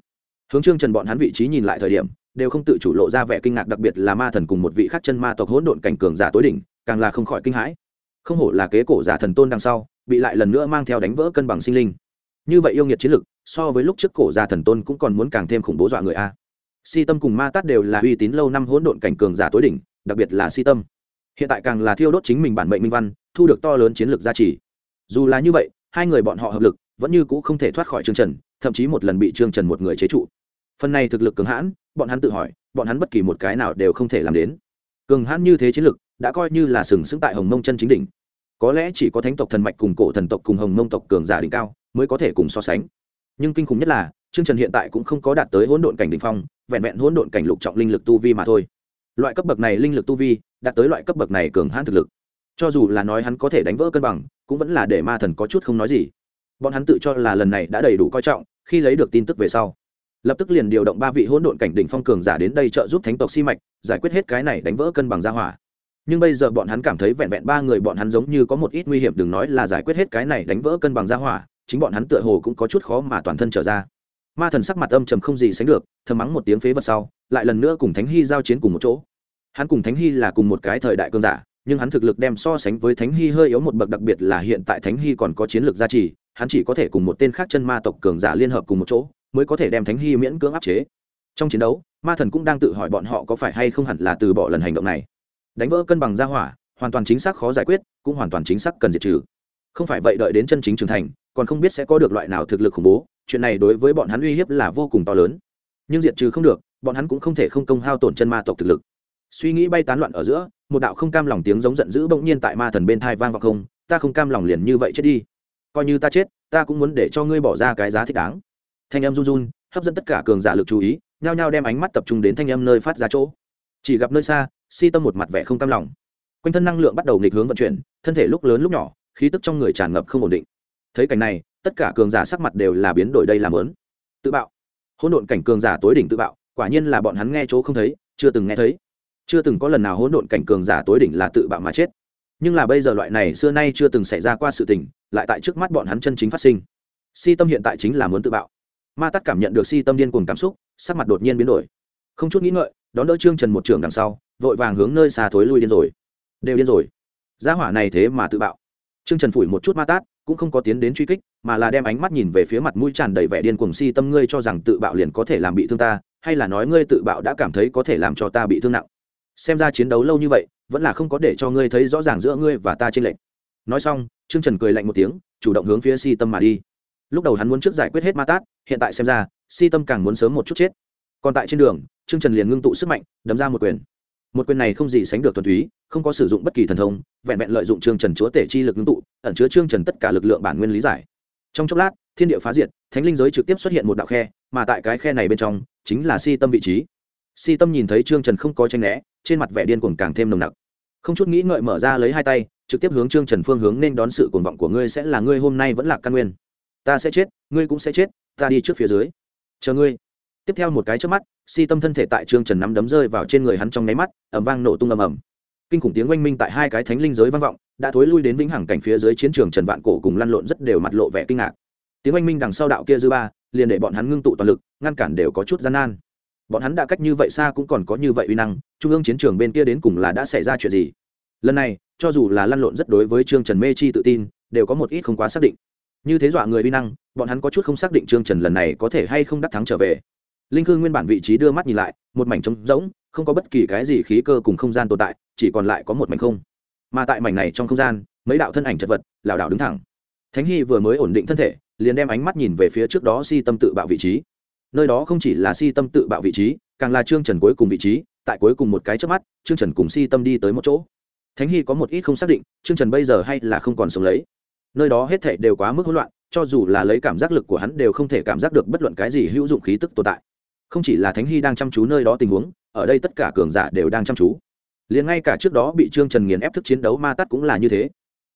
hướng trương trần bọn hắn vị trí nhìn lại thời điểm, đều không tự chủ lộ ra vẻ kinh ngạc đặc biệt là ma thần cùng một vị khắc chân ma tộc hỗn độn cảnh cường giả tối đỉnh, càng là không khỏi kinh hãi. Không hổ là kế cổ giả thần tôn đằng sau, bị lại lần nữa mang theo đánh vỡ cân bằng sinh linh. Như vậy yêu nghiệt chiến lực, so với lúc trước cổ giả thần tôn cũng còn muốn càng thêm khủng bố dọa người a. Si tâm cùng ma tát đều là uy tín lâu năm hỗn độn cảnh cường giả tối đỉnh, đặc biệt là si tâm hiện tại càng là thiêu đốt chính mình bản mệnh minh văn, thu được to lớn chiến lược gia trì. Dù là như vậy, hai người bọn họ hợp lực, vẫn như cũ không thể thoát khỏi trương trần, thậm chí một lần bị trương trần một người chế trụ. Phần này thực lực cường hãn, bọn hắn tự hỏi, bọn hắn bất kỳ một cái nào đều không thể làm đến. Cường hãn như thế chiến lực đã coi như là sừng sững tại hồng mông chân chính đỉnh. Có lẽ chỉ có thánh tộc thần mạch cùng cổ thần tộc cùng hồng mông tộc cường giả đỉnh cao, mới có thể cùng so sánh. Nhưng kinh khủng nhất là, trương trần hiện tại cũng không có đạt tới hỗn độn cảnh đỉnh phong, vẹn vẹn hỗn độn cảnh lục trọng linh lực tu vi mà thôi loại cấp bậc này linh lực tu vi, đạt tới loại cấp bậc này cường hãn thực lực. Cho dù là nói hắn có thể đánh vỡ cân bằng, cũng vẫn là để ma thần có chút không nói gì. Bọn hắn tự cho là lần này đã đầy đủ coi trọng, khi lấy được tin tức về sau, lập tức liền điều động ba vị hỗn độn cảnh đỉnh phong cường giả đến đây trợ giúp thánh tộc si mạch, giải quyết hết cái này đánh vỡ cân bằng gia hỏa. Nhưng bây giờ bọn hắn cảm thấy vẹn vẹn ba người bọn hắn giống như có một ít nguy hiểm, đừng nói là giải quyết hết cái này đánh vỡ cân bằng gia hỏa, chính bọn hắn tựa hồ cũng có chút khó mà toàn thân trở ra ma thần sắc mặt âm trầm không gì sánh được, thầm mắng một tiếng phế vật sau, lại lần nữa cùng thánh hy giao chiến cùng một chỗ. Hắn cùng thánh hy là cùng một cái thời đại cơn giả, nhưng hắn thực lực đem so sánh với thánh hy hơi yếu một bậc, đặc biệt là hiện tại thánh hy còn có chiến lược gia trì, hắn chỉ có thể cùng một tên khác chân ma tộc cường giả liên hợp cùng một chỗ, mới có thể đem thánh hy miễn cưỡng áp chế. Trong chiến đấu, ma thần cũng đang tự hỏi bọn họ có phải hay không hẳn là từ bỏ lần hành động này. Đánh vỡ cân bằng ra hỏa, hoàn toàn chính xác khó giải quyết, cũng hoàn toàn chính xác cần diệt trừ. Không phải vậy đợi đến chân chính trưởng thành, còn không biết sẽ có được loại nào thực lực khủng bố chuyện này đối với bọn hắn uy hiếp là vô cùng to lớn. Nhưng diệt trừ không được, bọn hắn cũng không thể không công hao tổn chân ma tộc thực lực. Suy nghĩ bay tán loạn ở giữa, một đạo không cam lòng tiếng giống giận dữ bỗng nhiên tại ma thần bên thai vang vào không, ta không cam lòng liền như vậy chết đi. Coi như ta chết, ta cũng muốn để cho ngươi bỏ ra cái giá thích đáng. Thanh em run run, hấp dẫn tất cả cường giả lực chú ý, nhao nhao đem ánh mắt tập trung đến thanh em nơi phát ra chỗ. Chỉ gặp nơi xa, si tâm một mặt vẻ không cam lòng. Quanh thân năng lượng bắt đầu nghịch hướng vận chuyển, thân thể lúc lớn lúc nhỏ, khí tức trong người tràn ngập không ổn định. Thấy cảnh này tất cả cường giả sắc mặt đều là biến đổi đây làm lớn tự bạo. Hỗn độn cảnh cường giả tối đỉnh tự bạo, quả nhiên là bọn hắn nghe chỗ không thấy, chưa từng nghe thấy. Chưa từng có lần nào hỗn độn cảnh cường giả tối đỉnh là tự bạo mà chết. Nhưng là bây giờ loại này xưa nay chưa từng xảy ra qua sự tình, lại tại trước mắt bọn hắn chân chính phát sinh. Si tâm hiện tại chính là muốn tự bạo. Ma tắt cảm nhận được si tâm điên cuồng cảm xúc, sắc mặt đột nhiên biến đổi. Không chút nghĩ ngợi, đón đỡ trương trần một trường đằng sau, vội vàng hướng nơi xa thối lui điên rồi. Đều điên rồi. Gia hỏa này thế mà tự bạo. Trương trần phủi một chút ma tát cũng không có tiến đến truy kích, mà là đem ánh mắt nhìn về phía mặt mũi tràn đầy vẻ điên cuồng si tâm ngươi cho rằng tự bạo liền có thể làm bị thương ta, hay là nói ngươi tự bạo đã cảm thấy có thể làm cho ta bị thương nặng? Xem ra chiến đấu lâu như vậy, vẫn là không có để cho ngươi thấy rõ ràng giữa ngươi và ta trên lệnh nói xong, trương trần cười lạnh một tiếng, chủ động hướng phía si tâm mà đi. Lúc đầu hắn muốn trước giải quyết hết ma tát, hiện tại xem ra, si tâm càng muốn sớm một chút chết. Còn tại trên đường, trương trần liền ngưng tụ sức mạnh, đấm ra một quyền một quyền này không gì sánh được thuần túy, không có sử dụng bất kỳ thần thông, vẹn vẹn lợi dụng trương trần chúa tể chi lực ngưng tụ, ẩn chứa trương trần tất cả lực lượng bản nguyên lý giải. Trong chốc lát, thiên địa phá diệt, thánh linh giới trực tiếp xuất hiện một đạo khe, mà tại cái khe này bên trong, chính là si tâm vị trí. Si tâm nhìn thấy trương trần không có tranh né, trên mặt vẻ điên cuồng càng thêm nồng nặc. Không chút nghĩ ngợi mở ra lấy hai tay, trực tiếp hướng trương trần phương hướng nên đón sự cuồng vọng của ngươi sẽ là ngươi hôm nay vẫn là căn nguyên. Ta sẽ chết, ngươi cũng sẽ chết, ta đi trước phía dưới. Chờ ngươi tiếp theo một cái trước mắt, si tâm thân thể tại trương trần nắm đấm rơi vào trên người hắn trong nháy mắt ẩm vang nổ tung ầm ầm. Kinh khủng tiếng oanh minh tại hai cái thánh linh giới vang vọng, đã thối lui đến vĩnh hằng cảnh phía dưới chiến trường trần vạn cổ cùng lăn lộn rất đều mặt lộ vẻ kinh ngạc. Tiếng oanh minh đằng sau đạo kia dư ba, liền để bọn hắn ngưng tụ toàn lực, ngăn cản đều có chút gian nan. Bọn hắn đã cách như vậy xa cũng còn có như vậy uy năng, trung ương chiến trường bên kia đến cùng là đã xảy ra chuyện gì? Lần này, cho dù là lăn lộn rất đối với trương trần mê chi tự tin, đều có một ít không quá xác định. Như thế dọa người uy năng, bọn hắn có chút không xác định trương trần lần này có thể hay không đắc thắng trở về linh cư nguyên bản vị trí đưa mắt nhìn lại, một mảnh trống rỗng, không có bất kỳ cái gì khí cơ cùng không gian tồn tại, chỉ còn lại có một mảnh không. Mà tại mảnh này trong không gian, mấy đạo thân ảnh chật vật, lảo đảo đứng thẳng. Thánh hy vừa mới ổn định thân thể, liền đem ánh mắt nhìn về phía trước đó si tâm tự bạo vị trí. Nơi đó không chỉ là si tâm tự bạo vị trí, càng là trương trần cuối cùng vị trí, tại cuối cùng một cái trước mắt, trương trần cùng si tâm đi tới một chỗ. Thánh hy có một ít không xác định, trương trần bây giờ hay là không còn sống lấy. Nơi đó hết thảy đều quá mức hỗn loạn, cho dù là lấy cảm giác lực của hắn đều không thể cảm giác được bất luận cái gì hữu dụng khí tức tồn tại không chỉ là thánh hy đang chăm chú nơi đó tình huống, ở đây tất cả cường giả đều đang chăm chú. Liền ngay cả trước đó bị trương trần nghiền ép thức chiến đấu ma tắt cũng là như thế.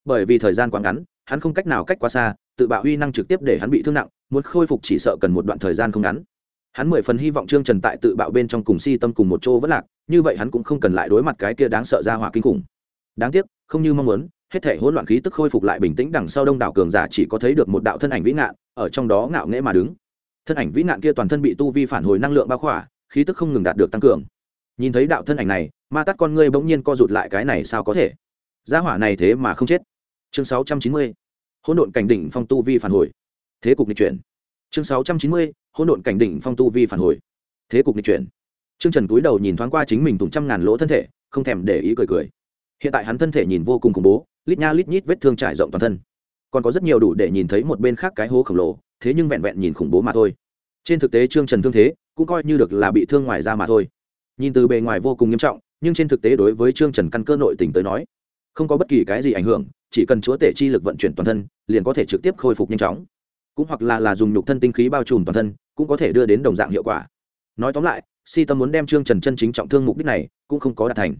Bởi vì thời gian quá ngắn, hắn không cách nào cách quá xa, tự bạo uy năng trực tiếp để hắn bị thương nặng, muốn khôi phục chỉ sợ cần một đoạn thời gian không ngắn. Hắn mười phần hy vọng trương trần tại tự bạo bên trong cùng si tâm cùng một chỗ vẫn lạc, như vậy hắn cũng không cần lại đối mặt cái kia đáng sợ ra hỏa kinh khủng. Đáng tiếc, không như mong muốn, hết thể hỗn loạn khí tức khôi phục lại bình tĩnh đằng sau đông đảo cường giả chỉ có thấy được một đạo thân ảnh vĩ ngạn, ở trong đó ngạo nghễ mà đứng thân ảnh vĩ nạn kia toàn thân bị tu vi phản hồi năng lượng bao khỏa, khí tức không ngừng đạt được tăng cường. Nhìn thấy đạo thân ảnh này, ma tắt con ngươi bỗng nhiên co rụt lại cái này sao có thể? Gia hỏa này thế mà không chết. Chương sáu trăm chín mươi, hỗn độn cảnh đỉnh phong tu vi phản hồi. Thế cục nghịch chuyển. Chương sáu trăm chín mươi, hỗn độn cảnh đỉnh phong tu vi phản hồi. Thế cục nghịch chuyển. Trương trần cúi đầu nhìn thoáng qua chính mình tùng trăm ngàn lỗ thân thể, không thèm để ý cười cười. Hiện tại hắn thân thể nhìn vô cùng khủng bố, lít nha lít nhít vết thương trải rộng toàn thân còn có rất nhiều đủ để nhìn thấy một bên khác cái hố khổng lồ, thế nhưng vẹn vẹn nhìn khủng bố mà thôi. Trên thực tế trương trần thương thế cũng coi như được là bị thương ngoài ra mà thôi. Nhìn từ bề ngoài vô cùng nghiêm trọng, nhưng trên thực tế đối với trương trần căn cơ nội tình tới nói, không có bất kỳ cái gì ảnh hưởng, chỉ cần chúa tể chi lực vận chuyển toàn thân, liền có thể trực tiếp khôi phục nhanh chóng. Cũng hoặc là là dùng nhục thân tinh khí bao trùm toàn thân, cũng có thể đưa đến đồng dạng hiệu quả. Nói tóm lại, si tâm muốn đem trương trần chân chính trọng thương mục đích này cũng không có đạt thành.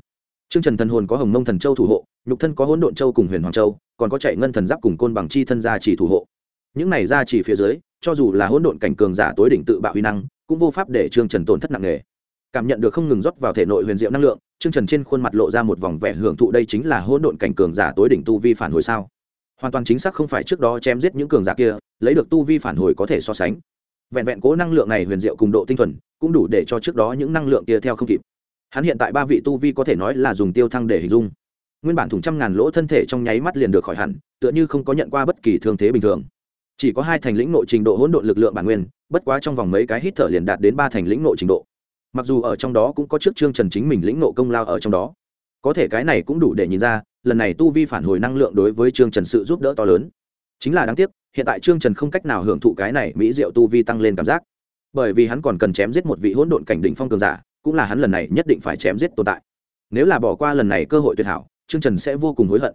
Trương trần thần hồn có hồng mông thần châu thủ hộ, nhục thân có hỗn độn châu cùng huyền hoàng châu còn có chạy ngân thần giáp cùng côn bằng chi thân gia chỉ thủ hộ. Những này gia chỉ phía dưới, cho dù là hỗn độn cảnh cường giả tối đỉnh tự bạo huy năng, cũng vô pháp để trương trần tổn thất nặng nề. Cảm nhận được không ngừng rót vào thể nội huyền diệu năng lượng, trương trần trên khuôn mặt lộ ra một vòng vẻ hưởng thụ đây chính là hỗn độn cảnh cường giả tối đỉnh tu vi phản hồi sao? Hoàn toàn chính xác không phải trước đó chém giết những cường giả kia, lấy được tu vi phản hồi có thể so sánh. Vẹn vẹn cố năng lượng này huyền diệu cùng độ tinh thuần, cũng đủ để cho trước đó những năng lượng kia theo không kịp. Hắn hiện tại ba vị tu vi có thể nói là dùng tiêu thăng để hình dung nguyên bản thủng trăm ngàn lỗ thân thể trong nháy mắt liền được khỏi hẳn, tựa như không có nhận qua bất kỳ thương thế bình thường. Chỉ có hai thành lĩnh nội trình độ hỗn độn lực lượng bản nguyên, bất quá trong vòng mấy cái hít thở liền đạt đến ba thành lĩnh nội trình độ. Mặc dù ở trong đó cũng có trước trương trần chính mình lĩnh nộ công lao ở trong đó. Có thể cái này cũng đủ để nhìn ra, lần này tu vi phản hồi năng lượng đối với trương trần sự giúp đỡ to lớn. Chính là đáng tiếc, hiện tại trương trần không cách nào hưởng thụ cái này mỹ diệu tu vi tăng lên cảm giác. Bởi vì hắn còn cần chém giết một vị hỗn độn cảnh đỉnh phong cường giả, cũng là hắn lần này nhất định phải chém giết tồn tại. Nếu là bỏ qua lần này cơ hội tuyệt hảo trương trần sẽ vô cùng hối hận.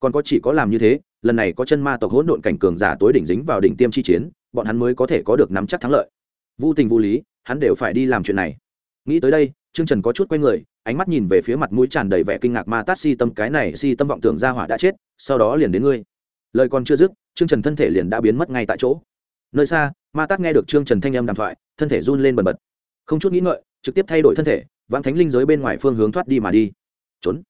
Còn có chỉ có làm như thế, lần này có chân ma tộc hỗn độn cảnh cường giả tối đỉnh dính vào đỉnh tiêm chi chiến, bọn hắn mới có thể có được nắm chắc thắng lợi. Vô tình vô lý, hắn đều phải đi làm chuyện này. Nghĩ tới đây, trương trần có chút quay người, ánh mắt nhìn về phía mặt mũi tràn đầy vẻ kinh ngạc ma tát si tâm, cái này si tâm vọng tưởng ra hỏa đã chết, sau đó liền đến ngươi. Lời còn chưa dứt, trương trần thân thể liền đã biến mất ngay tại chỗ. Nơi xa, ma tát nghe được trương trần thanh âm đàm thoại, thân thể run lên bần bật. Không chút nghĩ ngợi, trực tiếp thay đổi thân thể, vãng thánh linh giới bên ngoài phương hướng thoát đi mà đi. Trốn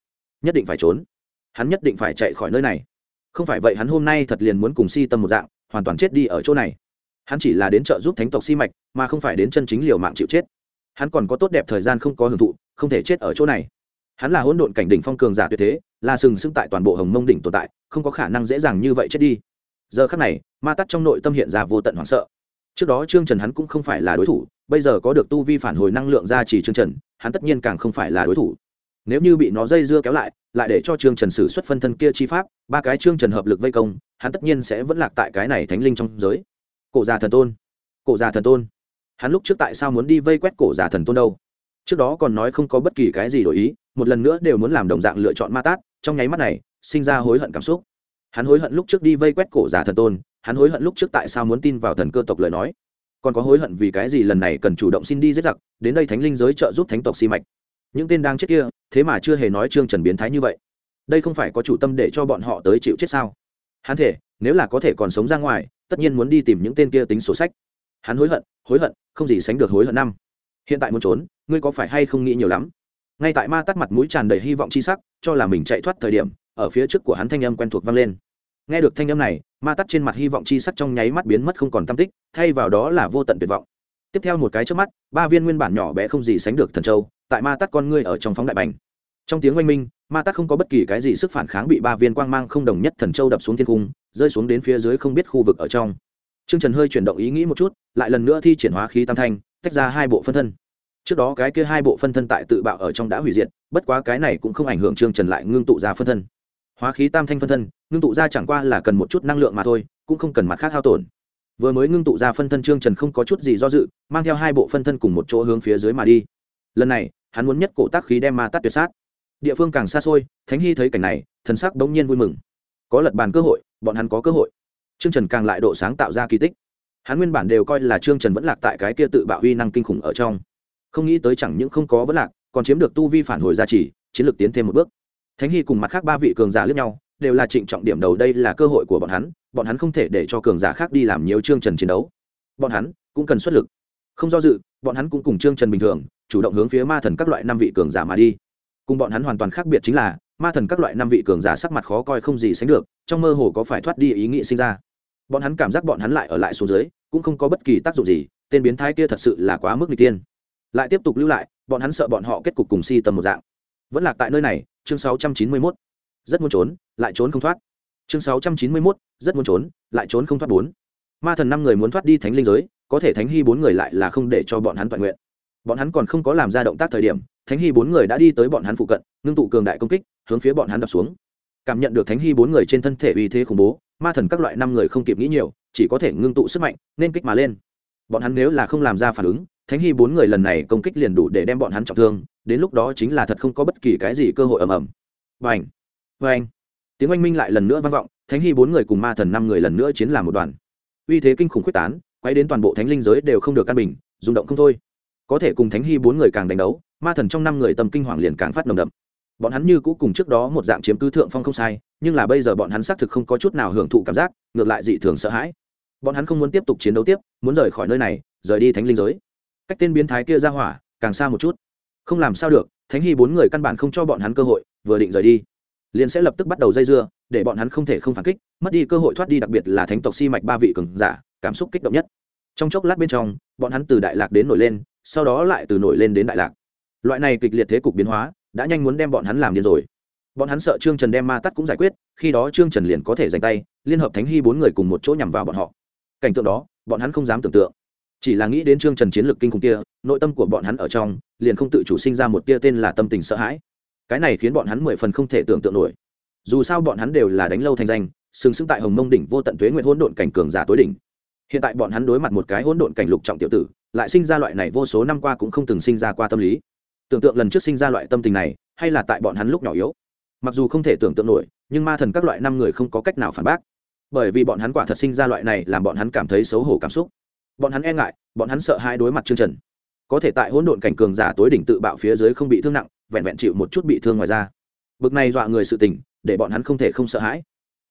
nhất định phải trốn. Hắn nhất định phải chạy khỏi nơi này. Không phải vậy hắn hôm nay thật liền muốn cùng si tâm một dạng, hoàn toàn chết đi ở chỗ này. Hắn chỉ là đến trợ giúp thánh tộc si mạch, mà không phải đến chân chính liều mạng chịu chết. Hắn còn có tốt đẹp thời gian không có hưởng thụ, không thể chết ở chỗ này. Hắn là hỗn độn cảnh đỉnh phong cường giả tuyệt thế, là sừng sững tại toàn bộ hồng mông đỉnh tồn tại, không có khả năng dễ dàng như vậy chết đi. Giờ khắc này, ma tắt trong nội tâm hiện ra vô tận hoảng sợ. Trước đó trương trần hắn cũng không phải là đối thủ, bây giờ có được tu vi phản hồi năng lượng ra chỉ trương trần, hắn tất nhiên càng không phải là đối thủ nếu như bị nó dây dưa kéo lại lại để cho trương trần sử xuất phân thân kia chi pháp, ba cái trương trần hợp lực vây công, hắn tất nhiên sẽ vẫn lạc tại cái này thánh linh trong giới. Cổ già thần tôn, cổ già thần tôn. Hắn lúc trước tại sao muốn đi vây quét cổ già thần tôn đâu? Trước đó còn nói không có bất kỳ cái gì đổi ý, một lần nữa đều muốn làm đồng dạng lựa chọn ma tát, trong nháy mắt này, sinh ra hối hận cảm xúc. Hắn hối hận lúc trước đi vây quét cổ già thần tôn, hắn hối hận lúc trước tại sao muốn tin vào thần cơ tộc lời nói. Còn có hối hận vì cái gì lần này cần chủ động xin đi giết giặc, đến đây thánh linh giới trợ giúp thánh tộc si mạch những tên đang chết kia, thế mà chưa hề nói trương trần biến thái như vậy. Đây không phải có chủ tâm để cho bọn họ tới chịu chết sao? Hắn thể, nếu là có thể còn sống ra ngoài, tất nhiên muốn đi tìm những tên kia tính sổ sách. Hắn hối hận hối hận, không gì sánh được hối hận năm. Hiện tại muốn trốn, ngươi có phải hay không nghĩ nhiều lắm? Ngay tại ma tắt mặt mũi tràn đầy hy vọng c h i sắc, cho là mình chạy thoát thời điểm, ở phía trước của hắn thanh âm quen thuộc vang lên. Nghe được thanh âm này, ma tắt trên mặt hy vọng c h i sắc trong nháy mắt biến mất không còn tam tích, thay vào đó là vô tận tuyệt vọng tiếp theo một cái trước mắt, ba viên nguyên bản nhỏ bé không gì sánh được thần châu, tại ma tắt con ngươi ở trong phóng đại bành. Trong tiếng oanh minh, ma tắt không có bất kỳ cái gì sức phản kháng bị ba viên quang mang không đồng nhất thần châu đập xuống thiên cung, rơi xuống đến phía dưới không biết khu vực ở trong. T r ư ơ n g trần hơi chuyển động ý nghĩ một chút, lại lần nữa thi triển hóa khí tam thanh, tách ra hai bộ phân thân. Trước đó cái kia hai bộ phân thân tại tự bạo ở trong đã hủy diệt, bất quá cái này cũng không ảnh hưởng trương trần lại ngưng tụ ra phân thân. Hóa khí tam thanh phân thân, ngưng tụ ra chẳng qua là cần một chút năng lượng mà thôi, cũng không cần mặt khác hao tổn vừa mới ngưng tụ ra phân thân trương trần không có chút gì do dự, mang theo hai bộ phân thân cùng một chỗ hướng phía dưới mà đi. Lần này, hắn muốn nhất cổ tác khí đem ma tắt tuyệt sát. Địa phương càng xa xôi, thánh hy thấy cảnh này, thần sắc bỗng nhiên vui mừng. Có lật bàn cơ hội, bọn hắn có cơ hội. Trương trần càng lại độ sáng tạo ra kỳ tích. Hắn nguyên bản đều coi là trương trần vẫn lạc tại cái kia tự bạo huy năng kinh khủng ở trong. Không nghĩ tới chẳng những không có vẫn lạc, còn chiếm được tu vi phản hồi giá trị chiến lược tiến thêm một bước. Thánh hy cùng mặt khác ba vị cường giả lướt nhau, đều là trịnh trọng điểm đầu, đây là cơ hội của bọn hắn bọn hắn không thể để cho cường giả khác đi làm nhiều chương trần chiến đấu. Bọn hắn cũng cần xuất lực. Không do dự, bọn hắn cũng cùng trương trần bình thường, chủ động hướng phía ma thần các loại năm vị cường giả mà đi. Cùng bọn hắn hoàn toàn khác biệt chính là, ma thần các loại năm vị cường giả sắc mặt khó coi không gì sánh được, trong mơ hồ có phải thoát đi ý nghĩ sinh ra. Bọn hắn cảm giác bọn hắn lại ở lại xuống dưới, cũng không có bất kỳ tác dụng gì, tên biến thái kia thật sự là quá mức n g tiên lại tiếp tục lưu lại, bọn hắn sợ bọn họ kết cục cùng si tầm một dạng. Vẫn lạc tại nơi này, chương 691. rất muốn trốn, lại trốn không thoát chương 691, rất muốn trốn lại trốn không thoát bốn. Ma thần năm người muốn thoát đi thánh linh giới có thể thánh hy bốn người lại là không để cho bọn hắn toàn nguyện. Bọn hắn còn không có làm ra động tác thời điểm thánh hy bốn người đã đi tới bọn hắn phụ cận ngưng tụ cường đại công kích hướng phía bọn hắn đập xuống. Cảm nhận được thánh hy bốn người trên thân thể uy thế khủng bố ma thần các loại năm người không kịp nghĩ nhiều chỉ có thể ngưng tụ sức mạnh nên kích mà lên. Bọn hắn nếu là không làm ra phản ứng thánh hy bốn người lần này công kích liền đủ để đem bọn hắn trọng thương đến lúc đó chính là thật không có bất kỳ cái gì cơ hội ầm ầm. Vành vành tiếng oanh minh lại lần nữa vang vọng, thánh hy bốn người cùng ma thần năm người lần nữa chiến làm một đoàn. Uy thế kinh khủng quyết tán, quay đến toàn bộ thánh linh giới đều không được căn bình, rung động không thôi. Có thể cùng thánh hy bốn người càng đánh đấu, ma thần trong năm người tâm kinh hoàng liền càng phát nồng đậm. Bọn hắn như cũ cùng trước đó một dạng chiếm cứ thượng phong không sai, nhưng là bây giờ bọn hắn xác thực không có chút nào hưởng thụ cảm giác, ngược lại dị thường sợ hãi. Bọn hắn không muốn tiếp tục chiến đấu tiếp, muốn rời khỏi nơi này, rời đi thánh linh giới. Cách tên biến thái kia ra hỏa, càng xa một chút. Không làm sao được, thánh hy bốn người căn bản không cho bọn hắn cơ hội, vừa định rời đi liền sẽ lập tức bắt đầu dây dưa, để bọn hắn không thể không phản kích, mất đi cơ hội thoát đi đặc biệt là thánh tộc si mạch ba vị cường giả, cảm xúc kích động nhất. Trong chốc lát bên trong, bọn hắn từ đại lạc đến nổi lên, sau đó lại từ nổi lên đến đại lạc. Loại này kịch liệt thế cục biến hóa, đã nhanh muốn đem bọn hắn làm điên rồi. Bọn hắn sợ trương trần đem ma tắt cũng giải quyết, khi đó trương trần liền có thể giành tay, liên hợp thánh hy bốn người cùng một chỗ nhằm vào bọn họ. Cảnh tượng đó, bọn hắn không dám tưởng tượng. Chỉ là nghĩ đến trương trần chiến lược kinh khủng kia, nội tâm của bọn hắn ở trong, liền không tự chủ sinh ra một tia tên là tâm tình sợ hãi cái này khiến bọn hắn mười phần không thể tưởng tượng nổi. Dù sao bọn hắn đều là đánh lâu thành danh, sừng sững tại hồng mông đỉnh vô tận tuế nguyện hỗn độn cảnh cường giả tối đỉnh. Hiện tại bọn hắn đối mặt một cái hỗn độn cảnh lục trọng tiểu tử, lại sinh ra loại này vô số năm qua cũng không từng sinh ra qua tâm lý. Tưởng tượng lần trước sinh ra loại tâm tình này, hay là tại bọn hắn lúc nhỏ yếu. Mặc dù không thể tưởng tượng nổi, nhưng ma thần các loại năm người không có cách nào phản bác. Bởi vì bọn hắn quả thật sinh ra loại này làm bọn hắn cảm thấy xấu hổ cảm xúc. Bọn hắn e ngại, bọn hắn sợ hai đối mặt chương trần. Có thể tại hỗn độn cảnh cường giả tối đỉnh tự bạo phía dưới không bị thương nặng vẹn vẹn chịu một chút bị thương ngoài ra bực này dọa người sự tình, để bọn hắn không thể không sợ hãi.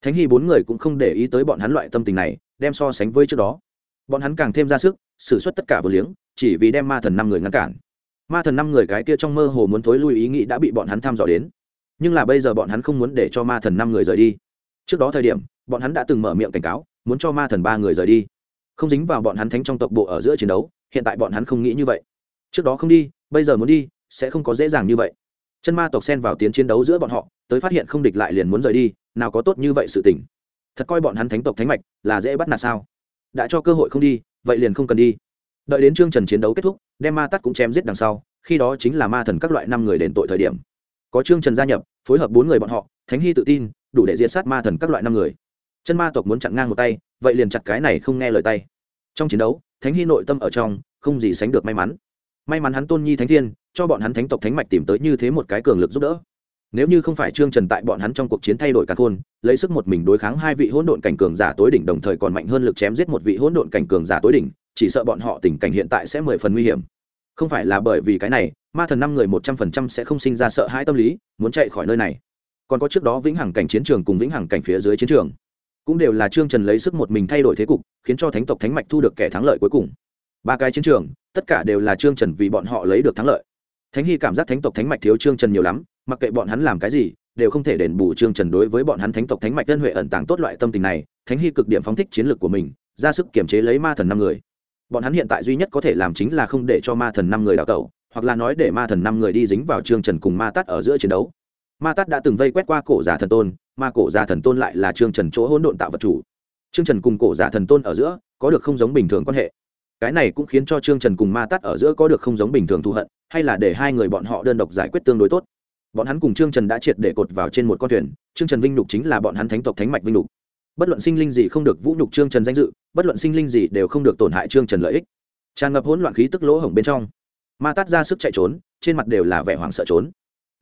Thánh hy bốn người cũng không để ý tới bọn hắn loại tâm tình này, đem so sánh với trước đó. Bọn hắn càng thêm ra sức, xử suất tất cả vừa liếng, chỉ vì đem ma thần năm người ngăn cản. Ma thần năm người cái kia trong mơ hồ muốn thối lui ý nghĩ đã bị bọn hắn thăm dò đến. Nhưng là bây giờ bọn hắn không muốn để cho ma thần năm người rời đi. Trước đó thời điểm, bọn hắn đã từng mở miệng cảnh cáo, muốn cho ma thần ba người rời đi. Không dính vào bọn hắn thánh trong tộc bộ ở giữa chiến đấu, hiện tại bọn hắn không nghĩ như vậy. Trước đó không đi, bây giờ muốn đi sẽ không có dễ dàng như vậy. Chân ma tộc xen vào tiến chiến đấu giữa bọn họ, tới phát hiện không địch lại liền muốn rời đi, nào có tốt như vậy sự tình. Thật coi bọn hắn thánh tộc thánh mạch là dễ bắt nạt sao? Đã cho cơ hội không đi, vậy liền không cần đi. Đợi đến chương trần chiến đấu kết thúc, đem ma tắt cũng chém giết đằng sau, khi đó chính là ma thần các loại năm người đền tội thời điểm. Có trương trần gia nhập, phối hợp bốn người bọn họ, thánh hy tự tin, đủ để diệt sát ma thần các loại năm người. Chân ma tộc muốn chặn ngang một tay, vậy liền chặt cái này không nghe lời tay. Trong chiến đấu, thánh hy nội tâm ở trong, không gì sánh được may mắn. May mắn hắn tôn nhi thánh thiên cho bọn hắn thánh tộc thánh mạch tìm tới như thế một cái cường lực giúp đỡ. Nếu như không phải trương trần tại bọn hắn trong cuộc chiến thay đổi cả khôn lấy sức một mình đối kháng hai vị hỗn độn cảnh cường giả tối đỉnh đồng thời còn mạnh hơn lực chém giết một vị hỗn độn cảnh cường giả tối đỉnh, chỉ sợ bọn họ tình cảnh hiện tại sẽ mười phần nguy hiểm. Không phải là bởi vì cái này, ma thần năm người một trăm phần trăm sẽ không sinh ra sợ hãi tâm lý, muốn chạy khỏi nơi này. Còn có trước đó vĩnh hằng cảnh chiến trường cùng vĩnh hằng cảnh phía dưới chiến trường. Cũng đều là trương trần lấy sức một mình thay đổi thế cục, khiến cho thánh tộc thánh mạch thu được kẻ thắng lợi cuối cùng. Ba cái chiến trường, tất cả đều là trương trần vì bọn họ lấy được thắng lợi thánh hy cảm giác thánh tộc thánh mạch thiếu trương trần nhiều lắm, mặc kệ bọn hắn làm cái gì, đều không thể đền bù trương trần đối với bọn hắn thánh tộc thánh mạch tân huệ ẩn tàng tốt loại tâm tình này. Thánh hy cực điểm phóng thích chiến lược của mình, ra sức kiềm chế lấy ma thần năm người. Bọn hắn hiện tại duy nhất có thể làm chính là không để cho ma thần năm người đào tẩu, hoặc là nói để ma thần năm người đi dính vào trương trần cùng ma tắt ở giữa chiến đấu. Ma tắt đã từng vây quét qua cổ giả thần tôn, mà cổ giả thần tôn lại là trương trần chỗ hỗn độn tạo vật chủ. Trương trần cùng cổ giả thần tôn ở giữa, có được không giống bình thường quan hệ. Cái này cũng khiến cho trương trần cùng ma tắt ở giữa có được không giống bình thường thù hận hay là để hai người bọn họ đơn độc giải quyết tương đối tốt. Bọn hắn cùng trương trần đã triệt để cột vào trên một con thuyền, trương trần vinh nhục chính là bọn hắn thánh tộc thánh mạch vinh nhục. Bất luận sinh linh gì không được vũ nhục trương trần danh dự, bất luận sinh linh gì đều không được tổn hại trương trần lợi ích. Tràn ngập hỗn loạn khí tức lỗ hổng bên trong, ma tát ra sức chạy trốn, trên mặt đều là vẻ hoảng sợ trốn.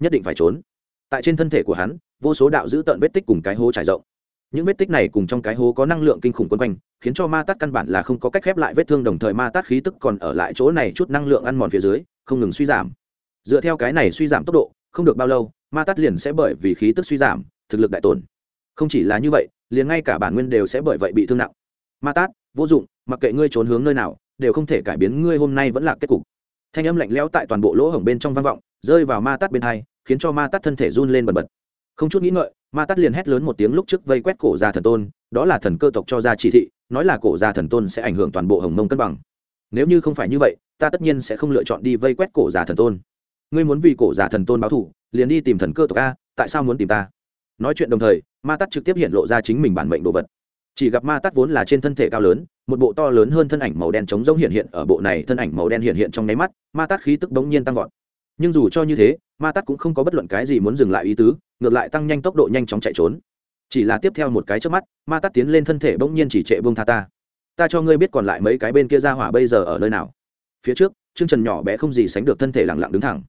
Nhất định phải trốn. Tại trên thân thể của hắn, vô số đạo giữ tợn vết tích cùng cái hố trải rộng những vết tích này cùng trong cái hố có năng lượng kinh khủng quân quanh, khiến cho ma tát căn bản là không có cách khép lại vết thương, đồng thời ma tát khí tức còn ở lại chỗ này chút năng lượng ăn mòn phía dưới, không ngừng suy giảm. Dựa theo cái này suy giảm tốc độ, không được bao lâu, ma tát liền sẽ bởi vì khí tức suy giảm, thực lực đại tổn. Không chỉ là như vậy, liền ngay cả bản nguyên đều sẽ bởi vậy bị thương nặng. Ma tát, vô dụng, mặc kệ ngươi trốn hướng nơi nào, đều không thể cải biến ngươi hôm nay vẫn là kết cục. Thanh âm lạnh lẽo tại toàn bộ lỗ hổng bên trong vang vọng, rơi vào ma tát bên hai, khiến cho ma tát thân thể run lên bần bật. Không chút nghĩ ngợi ma tát liền hét lớn một tiếng lúc trước vây quét cổ gia thần tôn, đó là thần cơ tộc cho ra chỉ thị, nói là cổ gia thần tôn sẽ ảnh hưởng toàn bộ hồng mông cân bằng. Nếu như không phải như vậy, ta tất nhiên sẽ không lựa chọn đi vây quét cổ gia thần tôn. Ngươi muốn vì cổ gia thần tôn báo thù, liền đi tìm thần cơ tộc a, tại sao muốn tìm ta? Nói chuyện đồng thời, ma tát trực tiếp hiện lộ ra chính mình bản mệnh đồ vật. Chỉ gặp ma tát vốn là trên thân thể cao lớn, một bộ to lớn hơn thân ảnh màu đen trống rỗng hiện hiện ở bộ này thân ảnh màu đen hiện hiện trong nháy mắt, ma tát khí tức bỗng nhiên tăng vọt nhưng dù cho như thế, ma tắt cũng không có bất luận cái gì muốn dừng lại ý tứ, ngược lại tăng nhanh tốc độ nhanh chóng chạy trốn. Chỉ là tiếp theo một cái trước mắt, ma tắt tiến lên thân thể bỗng nhiên chỉ trệ buông tha ta. Ta cho ngươi biết còn lại mấy cái bên kia ra hỏa bây giờ ở nơi nào. Phía trước chương trần nhỏ bé không gì sánh được thân thể lặng lặng đứng thẳng.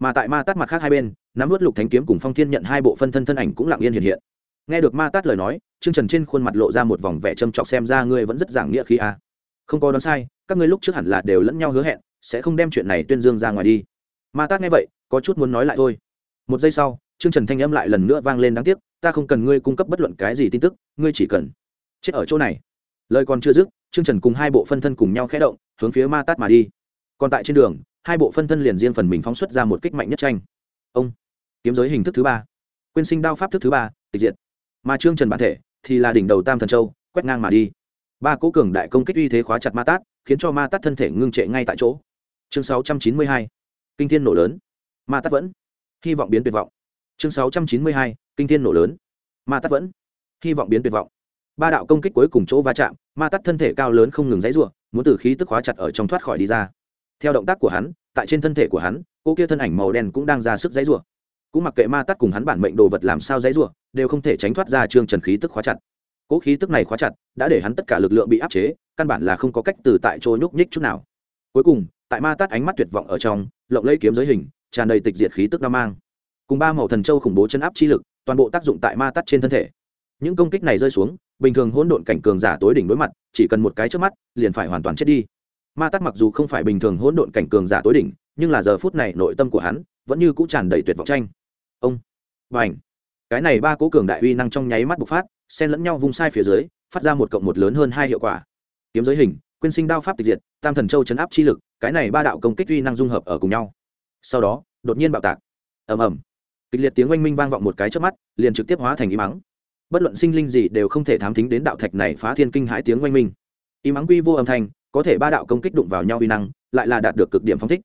Mà tại ma tắt mặt khác hai bên, nắm vớt lục thánh kiếm cùng phong thiên nhận hai bộ phân thân thân ảnh cũng lặng yên hiện hiện. Nghe được ma tát lời nói chương trần trên khuôn mặt lộ ra một vòng vẻ châm chọc xem ra ngươi vẫn rất giảng nghĩa khi a. Không có đoán sai, các ngươi lúc trước hẳn là đều lẫn nhau hứa hẹn, sẽ không đem chuyện này tuyên dương ra ngoài đi ma tát nghe vậy, có chút muốn nói lại thôi. Một giây sau chương trần thanh âm lại lần nữa vang lên đáng tiếc, ta không cần ngươi cung cấp bất luận cái gì tin tức, ngươi chỉ cần chết ở chỗ này. Lời còn chưa dứt chương trần cùng hai bộ phân thân cùng nhau khẽ động, hướng phía ma tát mà đi. Còn tại trên đường, hai bộ phân thân liền riêng phần mình phóng xuất ra một kích mạnh nhất tranh. Ông, kiếm giới hình thức thứ ba quyên sinh đao pháp thức thứ ba, tịch diệt. Mà trương trần bản thể thì là đỉnh đầu tam thần châu, quét ngang mà đi. Ba cố cường đại công kích uy thế khóa chặt ma tát, khiến cho ma tát thân thể ngưng trệ ngay tại chỗ. Chương sáu trăm chín mươi hai kinh thiên nổ lớn. Ma tát vẫn, hy vọng biến tuyệt vọng. Chương sáu trăm chín mươi hai, kinh thiên nổ lớn. Ma tát vẫn, hy vọng biến tuyệt vọng. Ba đạo công kích cuối cùng chỗ va chạm, ma tát thân thể cao lớn không ngừng dãy r u ộ muốn từ khí tức khóa chặt ở trong thoát khỏi đi ra. Theo động tác của hắn, tại trên thân thể của hắn, cô kia thân ảnh màu đen cũng đang ra sức dãy r u ộ cũng mặc kệ ma tát cùng hắn bản mệnh đồ vật làm sao dãy r u ộ đều không thể tránh thoát ra trương trần khí tức khóa chặt. Cỗ khí tức này khóa chặt, đã để hắn tất cả lực lượng bị áp chế, căn bản là không có cách từ tại chỗ nhúc nhích chút nào cuối cùng, tại ma tát ánh mắt tuyệt vọng ở trong, lộng lấy kiếm giới hình, tràn đầy tịch diệt khí tức nam mang. Cùng ba màu thần châu khủng bố chân áp chi lực, toàn bộ tác dụng tại ma tát trên thân thể. Những công kích này rơi xuống, bình thường hỗn độn cảnh cường giả tối đỉnh đối mặt, chỉ cần một cái trước mắt, liền phải hoàn toàn chết đi. Ma tát mặc dù không phải bình thường hỗn độn cảnh cường giả tối đỉnh, nhưng là giờ phút này nội tâm của hắn vẫn như cũng tràn đầy tuyệt vọng tranh. Ông và ảnh cái này ba cố cường đại uy năng trong nháy mắt bộc phát, xen lẫn nhau vung sai phía dưới, phát ra một cộng một lớn hơn hai hiệu quả. Kiếm giới hình quyên sinh đao pháp tịch diệt, tam thần châu chấn áp chi lực, cái này ba đạo công kích uy năng dung hợp ở cùng nhau. Sau đó, đột nhiên bạo tạc. Ầm ầm. Kịch liệt tiếng oanh minh vang vọng một cái trước mắt, liền trực tiếp hóa thành im mắng. Bất luận sinh linh gì đều không thể thám thính đến đạo thạch này phá thiên kinh hãi tiếng oanh minh. Im mắng quy vô âm thanh, có thể ba đạo công kích đụng vào nhau uy năng, lại là đạt được cực điểm phong thích.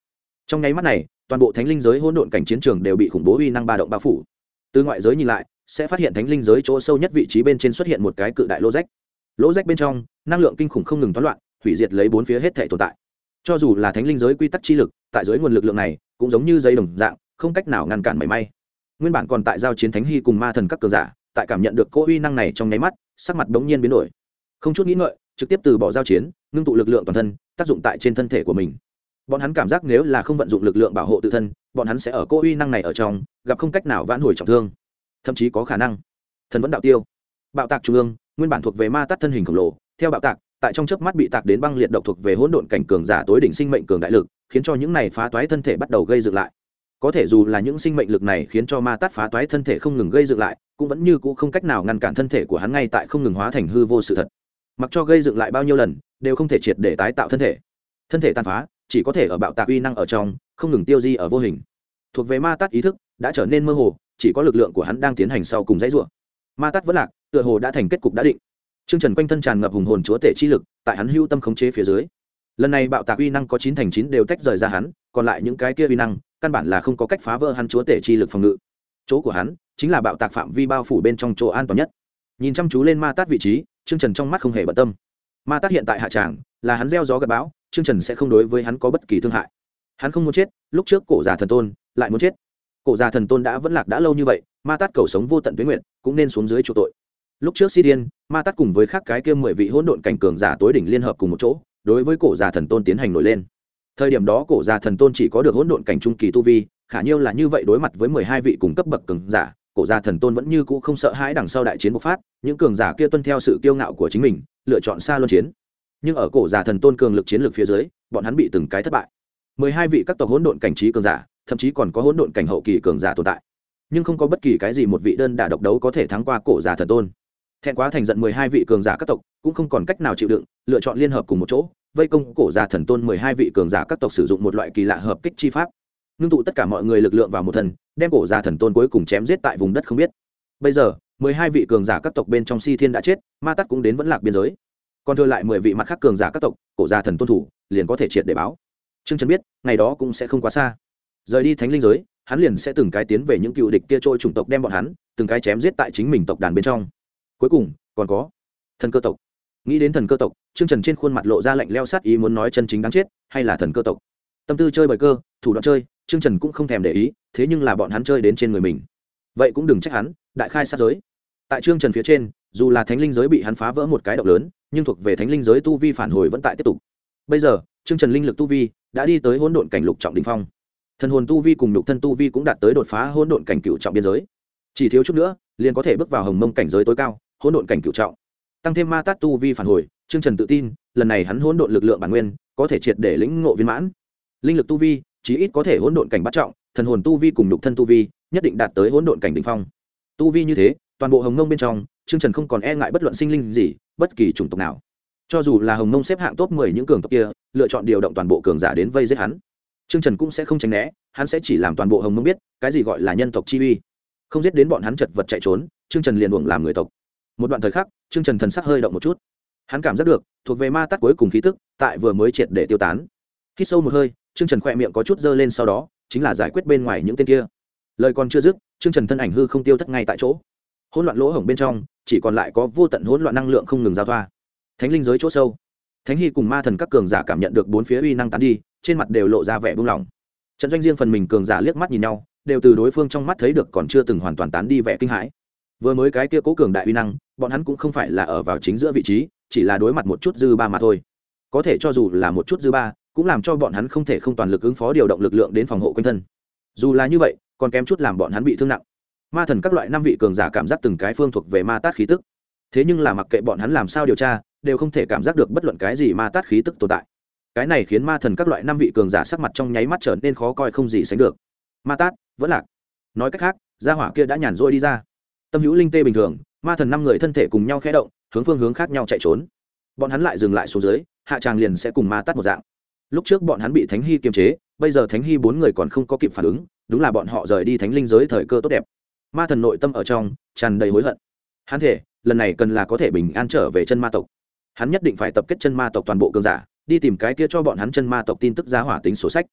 Trong nháy mắt này, toàn bộ thánh linh giới hỗn độn cảnh chiến trường đều bị khủng bố uy năng ba động bao phủ. Từ ngoại giới nhìn lại, sẽ phát hiện thánh linh giới chỗ sâu nhất vị trí bên trên xuất hiện một cái cự đại lỗ rách. Lỗ rách bên trong, năng lượng kinh khủng không ngừng toán loạn hủy diệt lấy bốn phía hết thể tồn tại. Cho dù là thánh linh giới quy tắc chi lực, tại dưới nguồn lực lượng này, cũng giống như dây đồng dạng, không cách nào ngăn cản mảy may. Nguyên bản còn tại giao chiến thánh hy cùng ma thần các cường giả, tại cảm nhận được cô uy năng này trong nháy mắt, sắc mặt bỗng nhiên biến đổi. Không chút nghĩ ngợi, trực tiếp từ bỏ giao chiến, ngưng tụ lực lượng toàn thân, tác dụng tại trên thân thể của mình. Bọn hắn cảm giác nếu là không vận dụng lực lượng bảo hộ tự thân, bọn hắn sẽ ở cô uy năng này ở trong, gặp không cách nào vãn hồi trọng thương. Thậm chí có khả năng, thần vẫn đạo tiêu. Bạo tạc trung ương, nguyên bản thuộc về ma tắt thân hình khổng lồ, theo bạo tạc tại trong chớp mắt bị tạc đến băng liệt độc thuộc về hỗn độn cảnh cường giả tối đỉnh sinh mệnh cường đại lực, khiến cho những này phá toái thân thể bắt đầu gây dựng lại. Có thể dù là những sinh mệnh lực này khiến cho ma tát phá toái thân thể không ngừng gây dựng lại, cũng vẫn như cũ không cách nào ngăn cản thân thể của hắn ngay tại không ngừng hóa thành hư vô sự thật. Mặc cho gây dựng lại bao nhiêu lần, đều không thể triệt để tái tạo thân thể. Thân thể tàn phá, chỉ có thể ở bạo tạc uy năng ở trong, không ngừng tiêu di ở vô hình. Thuộc về ma tát ý thức, đã trở nên mơ hồ, chỉ có lực lượng của hắn đang tiến hành sau cùng dãy rủa. Ma tát vẫn lạc, tựa hồ đã thành kết cục đã định. Trương Trần quanh thân tràn ngập hùng hồn chúa tể chi lực, tại hắn hưu tâm khống chế phía dưới. Lần này bạo tạc uy năng có chín thành chín đều tách rời ra hắn, còn lại những cái kia uy năng, căn bản là không có cách phá vỡ hắn chúa tể chi lực phòng ngự. Chỗ của hắn chính là bạo tạc phạm vi bao phủ bên trong chỗ an toàn nhất. Nhìn chăm chú lên ma tát vị trí, Trương Trần trong mắt không hề bận tâm. Ma tát hiện tại hạ tràng, là hắn gieo gió gặt bão, Trương Trần sẽ không đối với hắn có bất kỳ thương hại. Hắn không muốn chết, lúc trước cổ giả thần tôn lại muốn chết. Cổ giả thần tôn đã vẫn lạc đã lâu như vậy, ma tát cầu sống vô tận tuyết nguyện, cũng nên xuống dưới chỗ tội lúc trước si thiên ma tắt cùng với khác cái kia mười vị hỗn độn cảnh cường giả tối đỉnh liên hợp cùng một chỗ, đối với cổ già thần tôn tiến hành nổi lên. Thời điểm đó cổ già thần tôn chỉ có được hỗn độn cảnh trung kỳ tu vi, khả nhiêu là như vậy đối mặt với mười hai vị cùng cấp bậc cường giả, cổ già thần tôn vẫn như cũ không sợ hãi đằng sau đại chiến bộc phát, những cường giả kia tuân theo sự kiêu ngạo của chính mình, lựa chọn xa luân chiến. Nhưng ở cổ già thần tôn cường lực chiến lược phía dưới, bọn hắn bị từng cái thất bại. mười hai vị các tộc hỗn độn cảnh trí cường giả, thậm chí còn có hỗn độn cảnh hậu kỳ cường giả tồn tại. Nhưng không có bất kỳ cái gì một vị đơn đả độc đấu có thể thắng qua cổ già thần tôn thẹn quá thành giận mười hai vị cường giả các tộc, cũng không còn cách nào chịu đựng, lựa chọn liên hợp cùng một chỗ, vây công cổ già thần tôn mười hai vị cường giả các tộc sử dụng một loại kỳ lạ hợp kích chi pháp. Ngưng tụ tất cả mọi người lực lượng vào một thần, đem cổ già thần tôn cuối cùng chém giết tại vùng đất không biết. Bây giờ, mười hai vị cường giả các tộc bên trong si thiên đã chết, ma tắt cũng đến vẫn lạc biên giới. Còn thừa lại mười vị mặt khác cường giả các tộc, cổ già thần tôn thủ, liền có thể triệt để báo. Trương trần biết, ngày đó cũng sẽ không quá xa. Rời đi thánh linh giới, hắn liền sẽ từng cái tiến về những cựu địch kia trôi chủng tộc đem bọn hắn, từng cái chém giết tại chính mình tộc đàn bên trong cuối cùng, còn có thần cơ tộc. Nghĩ đến thần cơ tộc chương trần trên khuôn mặt lộ ra lạnh leo sát ý muốn nói chân chính đáng chết, hay là thần cơ tộc? Tâm tư chơi bời cơ, thủ đoạn chơi chương trần cũng không thèm để ý, thế nhưng là bọn hắn chơi đến trên người mình. Vậy cũng đừng trách hắn, đại khai sát giới. Tại chương trần phía trên, dù là thánh linh giới bị hắn phá vỡ một cái động lớn, nhưng thuộc về thánh linh giới tu vi phản hồi vẫn tại tiếp tục. Bây giờ chương trần linh lực tu vi đã đi tới hỗn độn cảnh lục trọng đình phong. Thần hồn tu vi cùng lục thân tu vi cũng đạt tới đột phá hỗn độn cảnh cựu trọng biên giới. Chỉ thiếu chút nữa, liền có thể bước vào hồng mông cảnh giới tối cao hỗn độn cảnh cửu trọng. Tăng thêm ma tát tu vi phản hồi, trương trần tự tin, lần này hắn hỗn độn lực lượng bản nguyên, có thể triệt để lĩnh ngộ viên mãn. Linh lực tu vi, chí ít có thể hỗn độn cảnh bắt trọng, thần hồn tu vi cùng nhục thân tu vi, nhất định đạt tới hỗn độn cảnh đỉnh phong. Tu vi như thế, toàn bộ hồng ngông bên trong, trương trần không còn e ngại bất luận sinh linh gì, bất kỳ chủng tộc nào. Cho dù là hồng ngông xếp hạng top mười những cường tộc kia, lựa chọn điều động toàn bộ cường giả đến vây giết hắn, trương trần cũng sẽ không tránh né, hắn sẽ chỉ làm toàn bộ hồng ngông biết, cái gì gọi là nhân tộc chi uy. Không giết đến bọn hắn chật vật chạy trốn, trương trần liền uổng làm người tộc một đoạn thời khắc, trương trần thần sắc hơi động một chút. Hắn cảm giác được, thuộc về ma tắt cuối cùng khí tức, tại vừa mới triệt để tiêu tán. Khi sâu một hơi, trương trần khỏe miệng có chút dơ lên sau đó, chính là giải quyết bên ngoài những tên kia. Lời còn chưa dứt, trương trần thân ảnh hư không tiêu thất ngay tại chỗ. Hỗn loạn lỗ hổng bên trong, chỉ còn lại có vô tận hỗn loạn năng lượng không ngừng giao thoa. Thánh linh giới chỗ sâu, thánh hy cùng ma thần các cường giả cảm nhận được bốn phía uy năng tán đi, trên mặt đều lộ ra vẻ buông lỏng. Trận doanh riêng phần mình cường giả liếc mắt nhìn nhau, đều từ đối phương trong mắt thấy được còn chưa từng hoàn toàn tán đi vẻ kinh hãi. Vừa mới cái kia cố cường đại uy năng bọn hắn cũng không phải là ở vào chính giữa vị trí, chỉ là đối mặt một chút dư ba mà thôi. Có thể cho dù là một chút dư ba, cũng làm cho bọn hắn không thể không toàn lực ứng phó điều động lực lượng đến phòng hộ quanh thân. Dù là như vậy, còn kém chút làm bọn hắn bị thương nặng. Ma thần các loại năm vị cường giả cảm giác từng cái phương thuộc về ma tát khí tức. Thế nhưng là mặc kệ bọn hắn làm sao điều tra, đều không thể cảm giác được bất luận cái gì ma tát khí tức tồn tại. Cái này khiến ma thần các loại năm vị cường giả sắc mặt trong nháy mắt trở nên khó coi không gì sánh được. Ma tát, vẫn lạc. Nói cách khác, gia hỏa kia đã nhàn rỗi đi ra. Tâm hữu linh tê bình thường ma thần năm người thân thể cùng nhau khẽ động, hướng phương hướng khác nhau chạy trốn. Bọn hắn lại dừng lại xuống dưới, hạ tràng liền sẽ cùng ma tắt một dạng. Lúc trước bọn hắn bị thánh hy kiềm chế, bây giờ thánh hy bốn người còn không có kịp phản ứng, đúng là bọn họ rời đi thánh linh giới thời cơ tốt đẹp. Ma thần nội tâm ở trong, tràn đầy hối hận. Hắn thể, lần này cần là có thể bình an trở về chân ma tộc. Hắn nhất định phải tập kết chân ma tộc toàn bộ cường giả, đi tìm cái kia cho bọn hắn chân ma tộc tin tức giá hỏa tính sổ sách.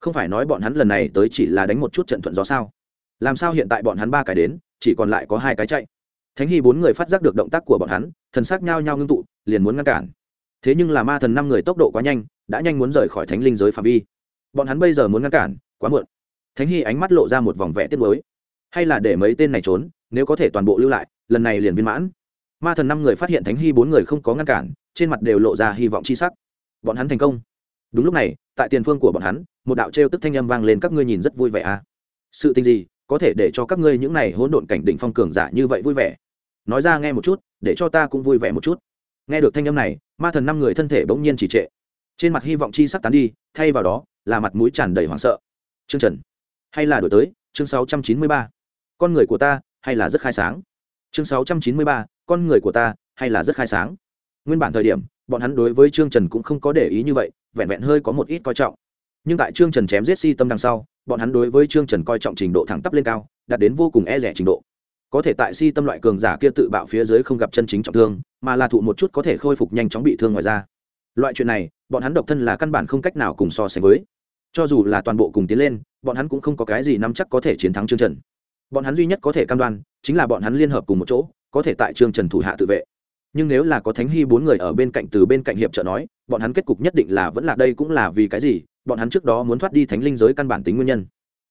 Không phải nói bọn hắn lần này tới chỉ là đánh một chút trận thuận gió sao? Làm sao hiện tại bọn hắn ba cái đến, chỉ còn lại có hai cái chạy? Thánh hy bốn người phát giác được động tác của bọn hắn, thần sắc nhao nhao ngưng tụ, liền muốn ngăn cản. Thế nhưng là ma thần năm người tốc độ quá nhanh, đã nhanh muốn rời khỏi thánh linh giới phạm vi. Bọn hắn bây giờ muốn ngăn cản, quá muộn. Thánh hy ánh mắt lộ ra một vòng vẽ tiết mới hay là để mấy tên này trốn, nếu có thể toàn bộ lưu lại, lần này liền viên mãn. Ma thần năm người phát hiện thánh hy bốn người không có ngăn cản, trên mặt đều lộ ra hy vọng c h i sắc. Bọn hắn thành công. Đúng lúc này, tại tiền phương của bọn hắn, một đạo t r e o tức thanh âm vang lên, các ngươi nhìn rất vui vẻ à? Sự tình gì, có thể để cho các ngươi những này hỗn độn cảnh đỉnh phong cường giả như vậy vui vẻ? Nói ra nghe một chút, để cho ta cũng vui vẻ một chút. Nghe được thanh âm này, ma thần năm người thân thể bỗng nhiên chỉ trệ. Trên mặt hy vọng chi sắp tán đi, thay vào đó, là mặt mũi tràn đầy hoảng sợ. Chương trần, hay là đổi tới, chương sáu trăm chín mươi ba. Con người của ta, hay là rất khai sáng? Chương sáu trăm chín mươi ba, con người của ta, hay là rất khai sáng? Nguyên bản thời điểm, bọn hắn đối với trương trần cũng không có để ý như vậy, vẹn vẹn hơi có một ít coi trọng. Nhưng tại trương trần chém giết si tâm đằng sau, bọn hắn đối với trương trần coi trọng trình độ thẳng tắp lên cao, đạt đến vô cùng e rẻ trình độ có thể tại si tâm loại cường giả kia tự bạo phía dưới không gặp chân chính trọng thương, mà là thụ một chút có thể khôi phục nhanh chóng bị thương ngoài ra loại chuyện này, bọn hắn độc thân là căn bản không cách nào cùng so sánh với. Cho dù là toàn bộ cùng tiến lên, bọn hắn cũng không có cái gì nắm chắc có thể chiến thắng trương trần. Bọn hắn duy nhất có thể cam đoan, chính là bọn hắn liên hợp cùng một chỗ, có thể tại trương trần thủ hạ tự vệ. Nhưng nếu là có thánh hy bốn người ở bên cạnh từ bên cạnh hiệp trợ nói, bọn hắn kết cục nhất định là vẫn là đây cũng là vì cái gì, bọn hắn trước đó muốn thoát đi thánh linh giới căn bản tính nguyên nhân.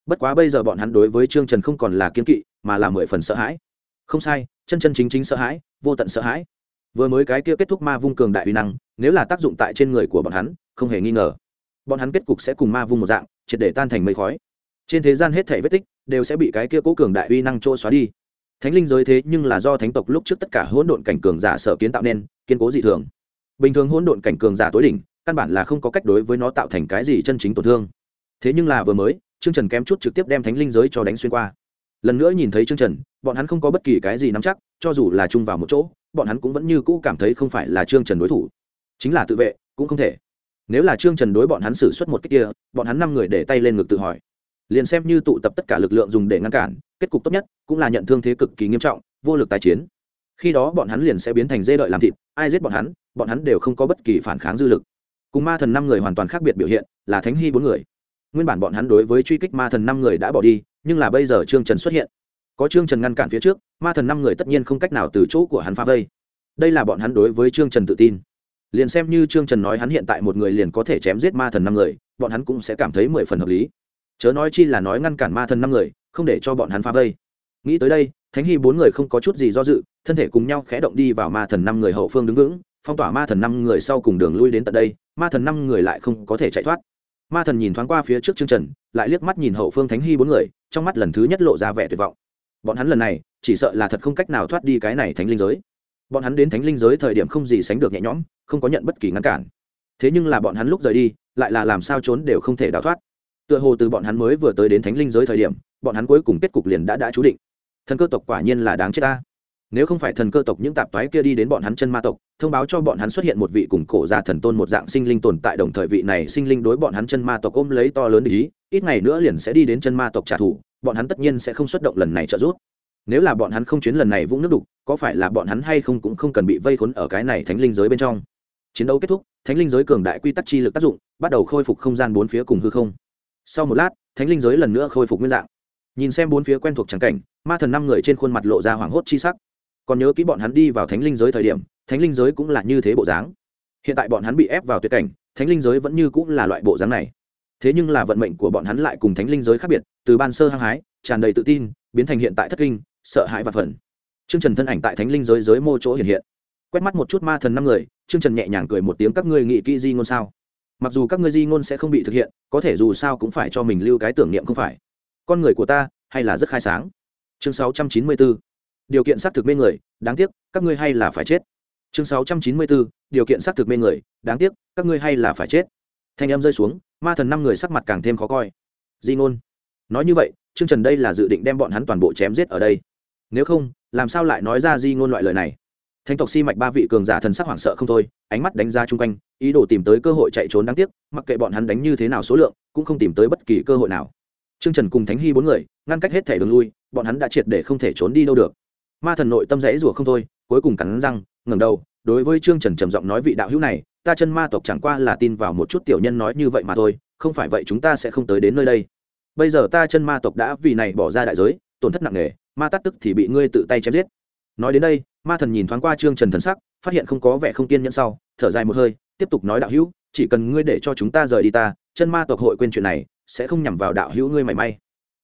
Bất quá bây giờ bọn hắn đối với trương trần không còn là kiên kỵ mà là mười phần sợ hãi. Không sai, chân chân chính chính sợ hãi, vô tận sợ hãi. Vừa mới cái kia kết thúc ma vung cường đại uy năng, nếu là tác dụng tại trên người của bọn hắn, không hề nghi ngờ. Bọn hắn kết cục sẽ cùng ma vung một dạng, triệt để tan thành mây khói. Trên thế gian hết thể vết tích, đều sẽ bị cái kia cố cường đại uy năng trôi xóa đi. Thánh linh giới thế nhưng là do thánh tộc lúc trước tất cả hỗn độn cảnh cường giả sở kiến tạo nên, kiên cố dị thường. Bình thường hỗn độn cảnh cường giả tối đỉnh, căn bản là không có cách đối với nó tạo thành cái gì chân chính tổn thương. Thế nhưng là vừa mới chương trần kém chút trực tiếp đem thánh linh giới cho đánh xuyên qua lần nữa nhìn thấy chương trần, bọn hắn không có bất kỳ cái gì nắm chắc, cho dù là chung vào một chỗ, bọn hắn cũng vẫn như cũ cảm thấy không phải là chương trần đối thủ. Chính là tự vệ, cũng không thể. Nếu là chương trần đối bọn hắn xử suất một cách kia, bọn hắn năm người để tay lên ngực tự hỏi. Liền xem như tụ tập tất cả lực lượng dùng để ngăn cản, kết cục tốt nhất cũng là nhận thương thế cực kỳ nghiêm trọng, vô lực tái chiến. Khi đó bọn hắn liền sẽ biến thành dê đợi làm thịt, ai giết bọn hắn bọn hắn đều không có bất kỳ phản kháng dư lực. Cùng ma thần năm người hoàn toàn khác biệt biểu hiện, là thánh hy bốn người. Nguyên bản bọn hắn đối với truy kích ma thần năm người đã bỏ đi nhưng là bây giờ trương trần xuất hiện. Có trương trần ngăn cản phía trước, ma thần năm người tất nhiên không cách nào từ chỗ của hắn phá vây. Đây là bọn hắn đối với trương trần tự tin. Liền xem như trương trần nói hắn hiện tại một người liền có thể chém giết ma thần năm người, bọn hắn cũng sẽ cảm thấy mười phần hợp lý. Chớ nói chi là nói ngăn cản ma thần năm người, không để cho bọn hắn phá vây. Nghĩ tới đây, thánh hy bốn người không có chút gì do dự, thân thể cùng nhau khẽ động đi vào ma thần năm người hậu phương đứng vững, phong tỏa ma thần năm người sau cùng đường lui đến tận đây, ma thần năm người lại không có thể chạy thoát ma thần nhìn thoáng qua phía trước chương trần, lại liếc mắt nhìn hậu phương thánh hy bốn người, trong mắt lần thứ nhất lộ ra vẻ tuyệt vọng. Bọn hắn lần này, chỉ sợ là thật không cách nào thoát đi cái này thánh linh giới. Bọn hắn đến thánh linh giới thời điểm không gì sánh được nhẹ nhõm, không có nhận bất kỳ ngăn cản. Thế nhưng là bọn hắn lúc rời đi, lại là làm sao trốn đều không thể đào thoát. Tựa hồ từ bọn hắn mới vừa tới đến thánh linh giới thời điểm, bọn hắn cuối cùng kết cục liền đã đã chú định. Thần cơ tộc quả nhiên là đáng chết ta. Nếu không phải thần cơ tộc những tạp toái kia đi đến bọn hắn chân ma tộc thông báo cho bọn hắn xuất hiện một vị cùng cổ gia thần tôn một dạng sinh linh tồn tại đồng thời vị này sinh linh đối bọn hắn chân ma tộc ôm lấy to lớn ý, ít ngày nữa liền sẽ đi đến chân ma tộc trả thù, bọn hắn tất nhiên sẽ không xuất động lần này trợ giúp. Nếu là bọn hắn không chuyến lần này vũng nước đục, có phải là bọn hắn hay không cũng không cần bị vây khốn ở cái này thánh linh giới bên trong? Chiến đấu kết thúc, thánh linh giới cường đại quy tắc chi lực tác dụng bắt đầu khôi phục không gian bốn phía cùng hư không. Sau một lát, thánh linh giới lần nữa khôi phục nguyên dạng. Nhìn xem bốn phía quen thuộc trắng cảnh, ma thần năm người trên khuôn mặt lộ ra hoảng hốt chi sắc còn nhớ kỹ bọn hắn đi vào thánh linh giới thời điểm, thánh linh giới cũng là như thế bộ dáng. Hiện tại bọn hắn bị ép vào tuyệt cảnh, thánh linh giới vẫn như cũng là loại bộ dáng này. Thế nhưng là vận mệnh của bọn hắn lại cùng thánh linh giới khác biệt, từ ban sơ hăng hái, tràn đầy tự tin, biến thành hiện tại thất kinh, sợ hãi và phần chương trần thân ảnh tại thánh linh giới giới mô chỗ hiện hiện. Quét mắt một chút ma thần năm người chương trần nhẹ nhàng cười một tiếng, các ngươi nghĩ kỹ di ngôn sao? Mặc dù các ngươi di ngôn sẽ không bị thực hiện, có thể dù sao cũng phải cho mình lưu cái tưởng niệm không phải. Con người của ta, hay là rất khai sáng. Chương sáu trăm chín mươi bốn điều kiện xác thực mê người đáng tiếc các ngươi hay là phải chết. Chương sáu trăm chín mươi bốn điều kiện xác thực mê người đáng tiếc các ngươi hay là phải chết. Thanh em rơi xuống ma thần năm người sắc mặt càng thêm khó coi. Di ngôn. Nói như vậy chương trần đây là dự định đem bọn hắn toàn bộ chém giết ở đây. Nếu không làm sao lại nói ra di ngôn loại lời này? Thánh tộc si mạch ba vị cường giả thần sắc hoảng sợ không thôi ánh mắt đánh ra chung quanh ý đồ tìm tới cơ hội chạy trốn đáng tiếc mặc kệ bọn hắn đánh như thế nào số lượng cũng không tìm tới bất kỳ cơ hội nào. Trương Trần cùng Thánh Hy bốn người, ngăn cách hết thể đường lui, bọn hắn đã triệt để không thể trốn đi đâu được. Ma thần nội tâm rẽ rủa không thôi, cuối cùng cắn răng, ngẩng đầu, đối với Trương Trần trầm giọng nói vị đạo hữu này, ta chân ma tộc chẳng qua là tin vào một chút tiểu nhân nói như vậy mà thôi, không phải vậy chúng ta sẽ không tới đến nơi đây. Bây giờ ta chân ma tộc đã vì này bỏ ra đại giới, tổn thất nặng nề, ma tắt tức thì bị ngươi tự tay chém giết. Nói đến đây, ma thần nhìn thoáng qua Trương Trần thần sắc, phát hiện không có vẻ không kiên nhẫn sau, thở dài một hơi, tiếp tục nói đạo hữu, chỉ cần ngươi để cho chúng ta rời đi ta, chân ma tộc hội quên chuyện này, sẽ không nhằm vào đạo hữu ngươi mảy may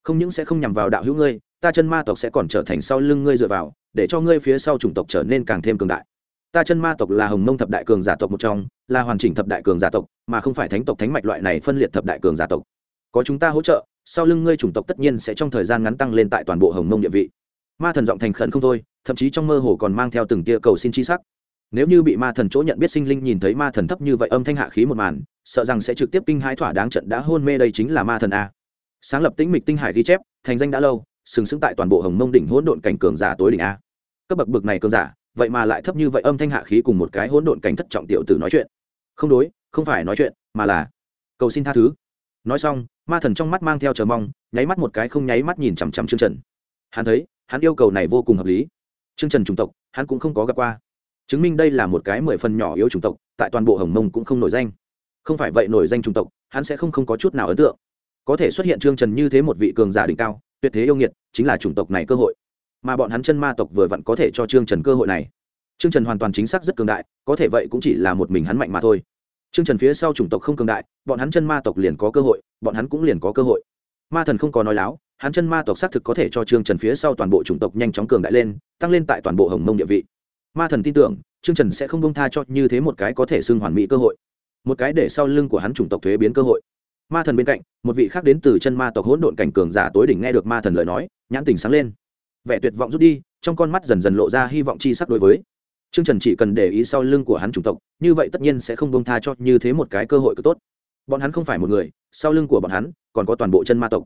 không những sẽ không nhằm vào đạo hữu ngươi ta chân ma tộc sẽ còn trở thành sau lưng ngươi dựa vào, để cho ngươi phía sau chủng tộc trở nên càng thêm cường đại. Ta chân ma tộc là hồng mông thập đại cường giả tộc một trong, là hoàn chỉnh thập đại cường giả tộc, mà không phải thánh tộc thánh mạch loại này phân liệt thập đại cường giả tộc. Có chúng ta hỗ trợ, sau lưng ngươi chủng tộc tất nhiên sẽ trong thời gian ngắn tăng lên tại toàn bộ hồng mông địa vị. Ma thần giọng thành khẩn không thôi, thậm chí trong mơ hồ còn mang theo từng tia cầu xin chi sắc. Nếu như bị ma thần chỗ nhận biết sinh linh nhìn thấy ma thần thấp như vậy âm thanh hạ khí một màn, sợ rằng sẽ trực tiếp kinh hãi thỏa đáng trận đã hôn mê đây chính là ma thần a. Sáng lập tĩnh mịch tinh hải ghi chép, thành danh đã lâu sừng sững tại toàn bộ hồng mông đỉnh hỗn độn cảnh cường giả tối đỉnh a. Cấp bậc bực này cường giả, vậy mà lại thấp như vậy âm thanh hạ khí cùng một cái hỗn độn cảnh thất trọng tiểu tử nói chuyện. Không đối, không phải nói chuyện, mà là, cầu xin tha thứ. Nói xong, ma thần trong mắt mang theo chờ mong, nháy mắt một cái không nháy mắt nhìn chằm chằm chương trần. Hắn thấy, hắn yêu cầu này vô cùng hợp lý. Chương trần chủng tộc, hắn cũng không có gặp qua. Chứng minh đây là một cái mười phần nhỏ yếu chủng tộc, tại toàn bộ hồng mông cũng không nổi danh. Không phải vậy nổi danh chủng tộc, hắn sẽ không không có chút nào ấn tượng. Có thể xuất hiện trương trần như thế một vị cường giả đỉnh cao tuyệt thế yêu nghiệt chính là chủng tộc này cơ hội. Mà bọn hắn chân ma tộc vừa vặn có thể cho trương trần cơ hội này. Trương trần hoàn toàn chính xác rất cường đại, có thể vậy cũng chỉ là một mình hắn mạnh mà thôi. Trương trần phía sau chủng tộc không cường đại, bọn hắn chân ma tộc liền có cơ hội, bọn hắn cũng liền có cơ hội. Ma thần không có nói láo, hắn chân ma tộc xác thực có thể cho trương trần phía sau toàn bộ chủng tộc nhanh chóng cường đại lên, tăng lên tại toàn bộ hồng mông địa vị. Ma thần tin tưởng, trương trần sẽ không bông tha cho như thế một cái có thể xưng hoàn mỹ cơ hội, một cái để sau lưng của hắn chủng tộc thuế biến cơ hội ma thần bên cạnh một vị khác đến từ chân ma tộc hỗn độn cảnh cường giả tối đỉnh nghe được ma thần lời nói nhãn tình sáng lên vẻ tuyệt vọng rút đi trong con mắt dần dần lộ ra hy vọng chi sắc đối với Trương Trần chỉ cần để ý sau lưng của hắn chủng tộc, như vậy tất nhiên sẽ không buông tha cho như thế một cái cơ hội cực tốt. Bọn hắn không phải một người, sau lưng của bọn hắn còn có toàn bộ chân ma tộc.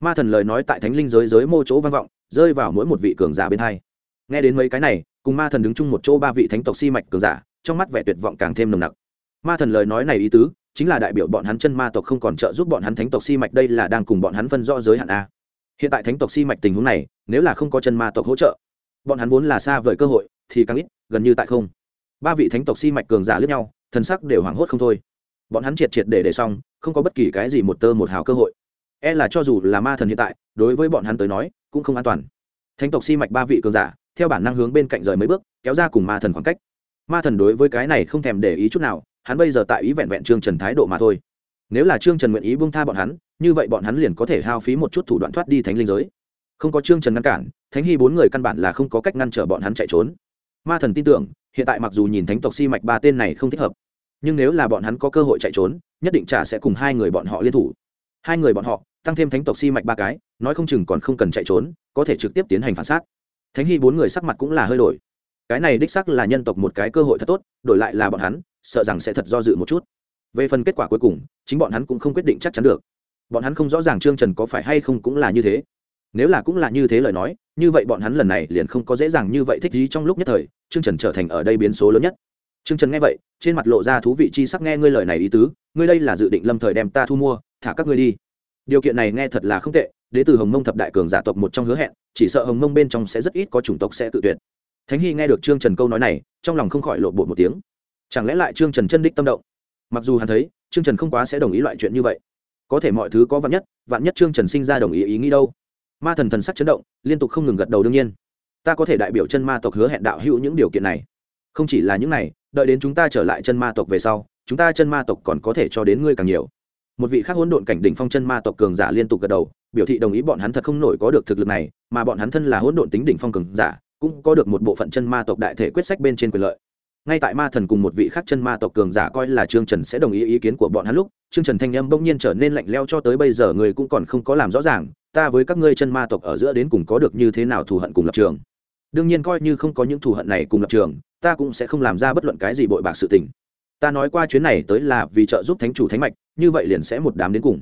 Ma thần lời nói tại thánh linh giới giới mô chỗ vang vọng, rơi vào mỗi một vị cường giả bên hai. Nghe đến mấy cái này, cùng ma thần đứng chung một chỗ ba vị thánh tộc si mạch cường giả, trong mắt vẻ tuyệt vọng càng thêm nồng nặc. Ma thần lời nói này ý tứ, chính là đại biểu bọn hắn chân ma tộc không còn trợ giúp bọn hắn thánh tộc si mạch đây là đang cùng bọn hắn phân rõ giới hạn a. Hiện tại thánh tộc si mạch tình huống này, nếu là không có chân ma tộc hỗ trợ, bọn hắn vốn là xa vời cơ hội, thì càng ít gần như tại không. Ba vị thánh tộc si mạch cường giả lướt nhau thần sắc đều hoảng hốt không thôi. Bọn hắn triệt triệt để để xong không có bất kỳ cái gì một tơ một hào cơ hội. E là cho dù là ma thần hiện tại đối với bọn hắn tới nói cũng không an toàn. Thánh tộc si mạch ba vị cường giả theo bản năng hướng bên cạnh rời mấy bước kéo ra cùng ma thần khoảng cách. Ma thần đối với cái này không thèm để ý chút nào hắn bây giờ tại ý vẹn vẹn trương trần thái độ mà thôi. Nếu là trương trần nguyện ý buông tha bọn hắn, như vậy bọn hắn liền có thể hao phí một chút thủ đoạn thoát đi thánh linh giới. Không có trương trần ngăn cản, thánh hy bốn người căn bản là không có cách ngăn trở bọn hắn chạy trốn. Ma thần tin tưởng, hiện tại mặc dù nhìn thánh tộc si mạch ba tên này không thích hợp, nhưng nếu là bọn hắn có cơ hội chạy trốn, nhất định trả sẽ cùng hai người bọn họ liên thủ. Hai người bọn họ, tăng thêm thánh tộc si mạch ba cái, nói không chừng còn không cần chạy trốn, có thể trực tiếp tiến hành phản xác thánh hy bốn người sắc mặt cũng là hơi đổi. Cái này đích sắc là nhân tộc một cái cơ hội thật tốt, đổi lại là bọn hắn sợ rằng sẽ thật do dự một chút. Về phần kết quả cuối cùng, chính bọn hắn cũng không quyết định chắc chắn được. Bọn hắn không rõ ràng trương trần có phải hay không cũng là như thế. Nếu là cũng là như thế lời nói, như vậy bọn hắn lần này liền không có dễ dàng như vậy thích gì trong lúc nhất thời, trương trần trở thành ở đây biến số lớn nhất. Trương trần nghe vậy, trên mặt lộ ra thú vị chi sắc nghe ngươi lời này ý tứ, ngươi đây là dự định lâm thời đem ta thu mua, thả các ngươi đi. Điều kiện này nghe thật là không tệ đế từ hồng mông thập đại cường giả tộc một trong hứa hẹn, chỉ sợ hồng mông bên trong sẽ rất ít có chủng tộc sẽ tự tuyệt. Thánh hy nghe được trương trần câu nói này, trong lòng không khỏi lộ bột một tiếng chẳng lẽ lại trương trần chân đích tâm động? Mặc dù hắn thấy, trương trần không quá sẽ đồng ý loại chuyện như vậy. Có thể mọi thứ có vạn nhất vạn nhất trương trần sinh ra đồng ý ý nghĩ đâu. Ma thần thần sắc chấn động, liên tục không ngừng gật đầu đương nhiên. Ta có thể đại biểu chân ma tộc hứa hẹn đạo hữu những điều kiện này. Không chỉ là những này, đợi đến chúng ta trở lại chân ma tộc về sau, chúng ta chân ma tộc còn có thể cho đến ngươi càng nhiều. Một vị khác hỗn độn cảnh đỉnh phong chân ma tộc cường giả liên tục gật đầu, biểu thị đồng ý bọn hắn thật không nổi có được thực lực này, mà bọn hắn thân là hỗn độn tính đỉnh phong cường giả, cũng có được một bộ phận chân ma tộc đại thể quyết sách bên trên quyền lợi ngay tại ma thần cùng một vị khác chân ma tộc cường giả coi là trương trần sẽ đồng ý ý kiến của bọn hắn lúc, trương trần thanh âm bỗng nhiên trở nên lạnh leo cho tới bây giờ người cũng còn không có làm rõ ràng, ta với các ngươi chân ma tộc ở giữa đến cùng có được như thế nào thù hận cùng lập trường? Đương nhiên coi như không có những thù hận này cùng lập trường, ta cũng sẽ không làm ra bất luận cái gì bội bạc sự tình. Ta nói qua chuyến này tới là vì trợ giúp thánh chủ thánh mạch, như vậy liền sẽ một đám đến cùng.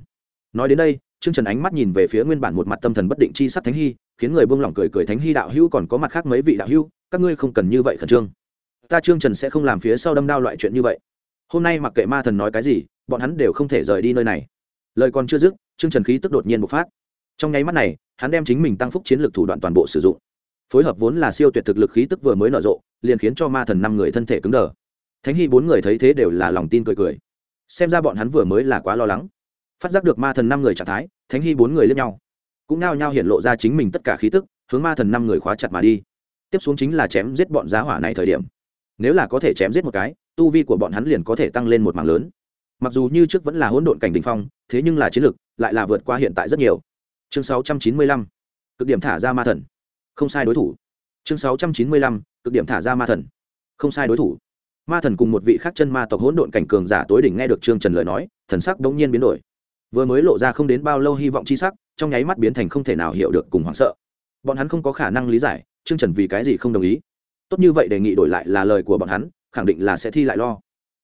Nói đến đây, trương trần ánh mắt nhìn về phía nguyên bản một mặt tâm thần bất định chi sắc thánh hy, khiến người buông lỏng cười cười thánh hy đạo hữu còn có mặt khác mấy vị đạo hữu, các ngươi không cần như vậy khẩn trương ta trương trần sẽ không làm phía sau đâm đao loại chuyện như vậy. Hôm nay mặc kệ ma thần nói cái gì, bọn hắn đều không thể rời đi nơi này. Lời còn chưa dứt, trương trần khí tức đột nhiên bộc phát. Trong nháy mắt này, hắn đem chính mình tăng phúc chiến lược thủ đoạn toàn bộ sử dụng. Phối hợp vốn là siêu tuyệt thực lực khí tức vừa mới nở rộ, liền khiến cho ma thần năm người thân thể cứng đờ. Thánh hy bốn người thấy thế đều là lòng tin cười cười. Xem ra bọn hắn vừa mới là quá lo lắng. Phát giác được ma thần năm người trạng thái, thánh hy bốn người lên nhau. Cũng nao nhao hiện lộ ra chính mình tất cả khí tức, hướng ma thần năm người khóa chặt mà đi. Tiếp xuống chính là chém giết bọn giá hỏa này thời điểm nếu là có thể chém giết một cái, tu vi của bọn hắn liền có thể tăng lên một mảng lớn. Mặc dù như trước vẫn là hỗn độn cảnh đình phong, thế nhưng là chiến lược lại là vượt qua hiện tại rất nhiều. Chương 695. cực điểm thả ra ma thần. Không sai đối thủ. Chương sáu trăm chín mươi lăm, cực điểm thả ra ma thần. Không sai đối thủ. Ma thần cùng một vị khác chân ma tộc hỗn độn cảnh cường giả tối đỉnh nghe được trương trần lời nói, thần sắc đống nhiên biến đổi. Vừa mới lộ ra không đến bao lâu hy vọng chi sắc, trong nháy mắt biến thành không thể nào hiểu được cùng hoảng sợ. Bọn hắn không có khả năng lý giải, trương trần vì cái gì không đồng ý tốt như vậy đề nghị đổi lại là lời của bọn hắn, khẳng định là sẽ thi lại lo.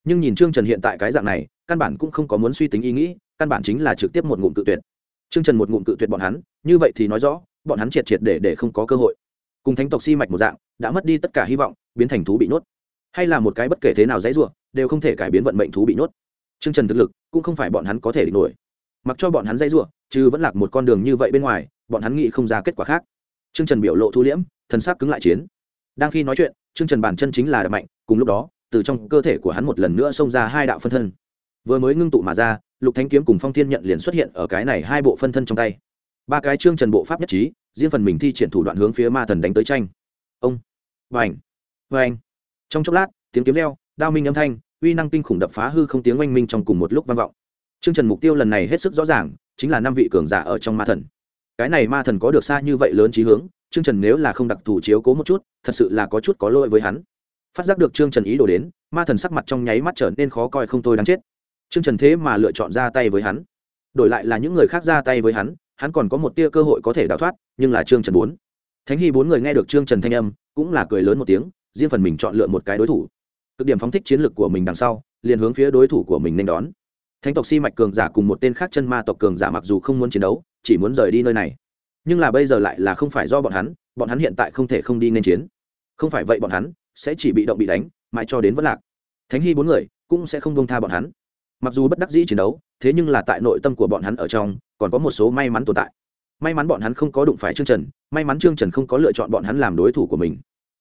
Nhưng nhìn trương trần hiện tại cái dạng này, căn bản cũng không có muốn suy tính ý nghĩ, căn bản chính là trực tiếp một ngụm cự tuyệt. Trương trần một ngụm cự tuyệt bọn hắn, như vậy thì nói rõ, bọn hắn triệt triệt để để không có cơ hội. Cùng thánh tộc si mạch một dạng, đã mất đi tất cả hy vọng, biến thành thú bị nuốt hay là một cái bất kể thế nào dãy ruộng đều không thể cải biến vận mệnh thú bị nuốt trương trần thực lực, cũng không phải bọn hắn có thể địch nổi. Mặc cho bọn hắn dãy ruộng chứ vẫn lạc một con đường như vậy bên ngoài, bọn hắn nghĩ không ra kết quả khác. Trương trần biểu lộ thu liễm, thần sắc cứng lại chiến đang khi nói chuyện chương trần bản chân chính là đập mạnh cùng lúc đó từ trong cơ thể của hắn một lần nữa xông ra hai đạo phân thân. Vừa mới ngưng tụ mà ra lục thanh kiếm cùng phong thiên nhận liền xuất hiện ở cái này hai bộ phân thân trong tay. Ba cái trương trần bộ pháp nhất trí riêng phần mình thi triển thủ đoạn hướng phía ma thần đánh tới tranh. Ông vành vành. Trong chốc lát tiếng kiếm reo, đao minh âm thanh uy năng kinh khủng đập phá hư không tiếng oanh minh trong cùng một lúc vang vọng. Trương Trần mục tiêu lần này hết sức rõ ràng, chính là năm vị cường giả ở trong ma thần. Cái này ma thần có được xa như vậy lớn trí hướng, Trương Trần nếu là không đặc thù chiếu cố một chút, thật sự là có chút có lỗi với hắn. Phát giác được Trương Trần ý đồ đến, ma thần sắc mặt trong nháy mắt trở nên khó coi không thôi đáng chết. Trương Trần thế mà lựa chọn ra tay với hắn. Đổi lại là những người khác ra tay với hắn, hắn còn có một tia cơ hội có thể đào thoát, nhưng là Trương Trần bốn. Thánh Hy bốn người nghe được Trương Trần thanh âm, cũng là cười lớn một tiếng, riêng phần mình chọn lựa một cái đối thủ cực điểm phóng thích chiến lược của mình đằng sau liền hướng phía đối thủ của mình nên đón thánh tộc si mạch cường giả cùng một tên khác chân ma tộc cường giả mặc dù không muốn chiến đấu chỉ muốn rời đi nơi này nhưng là bây giờ lại là không phải do bọn hắn bọn hắn hiện tại không thể không đi nên chiến. Không phải vậy bọn hắn sẽ chỉ bị động bị đánh, mãi cho đến vất lạc. Thánh hy bốn người cũng sẽ không bông tha bọn hắn. Mặc dù bất đắc dĩ chiến đấu, thế nhưng là tại nội tâm của bọn hắn ở trong, còn có một số may mắn tồn tại. May mắn bọn hắn không có đụng phải trương trần, may mắn trương trần không có lựa chọn bọn hắn làm đối thủ của mình.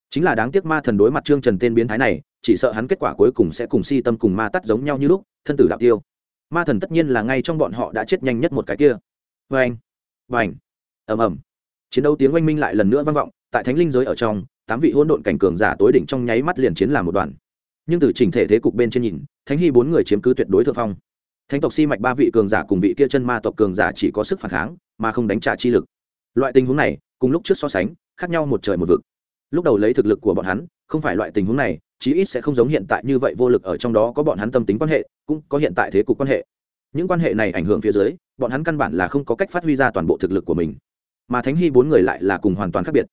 Chính là đáng tiếc ma thần đối mặt trương trần tên biến thái này, chỉ sợ hắn kết quả cuối cùng sẽ cùng si tâm cùng ma tắt giống nhau như lúc, thân tử đạo tiêu. Ma thần tất nhiên là ngay trong bọn họ đã chết nhanh nhất một cái kia. Vê anh vành ầm ầm. Chiến đấu tiếng oanh minh lại lần nữa vang vọng, tại thánh linh giới ở trong, tám vị hỗn độn cảnh cường giả tối đỉnh trong nháy mắt liền chiến làm một đoàn. Nhưng từ trình thể thế cục bên trên nhìn, thánh hy bốn người chiếm cứ tuyệt đối thượng phong. Thánh tộc si mạch ba vị cường giả cùng vị kia chân ma tộc cường giả chỉ có sức phản kháng, mà không đánh trả chi lực. Loại tình huống này, cùng lúc trước so sánh, khác nhau một trời một vực. Lúc đầu lấy thực lực của bọn hắn, không phải loại tình huống này, chí ít sẽ không giống hiện tại như vậy vô lực ở trong đó có bọn hắn tâm tính quan hệ, cũng có hiện tại thế cục quan hệ. Những quan hệ này ảnh hưởng phía dưới, bọn hắn căn bản là không có cách phát huy ra toàn bộ thực lực của mình mà thánh hy bốn người lại là cùng hoàn toàn khác biệt.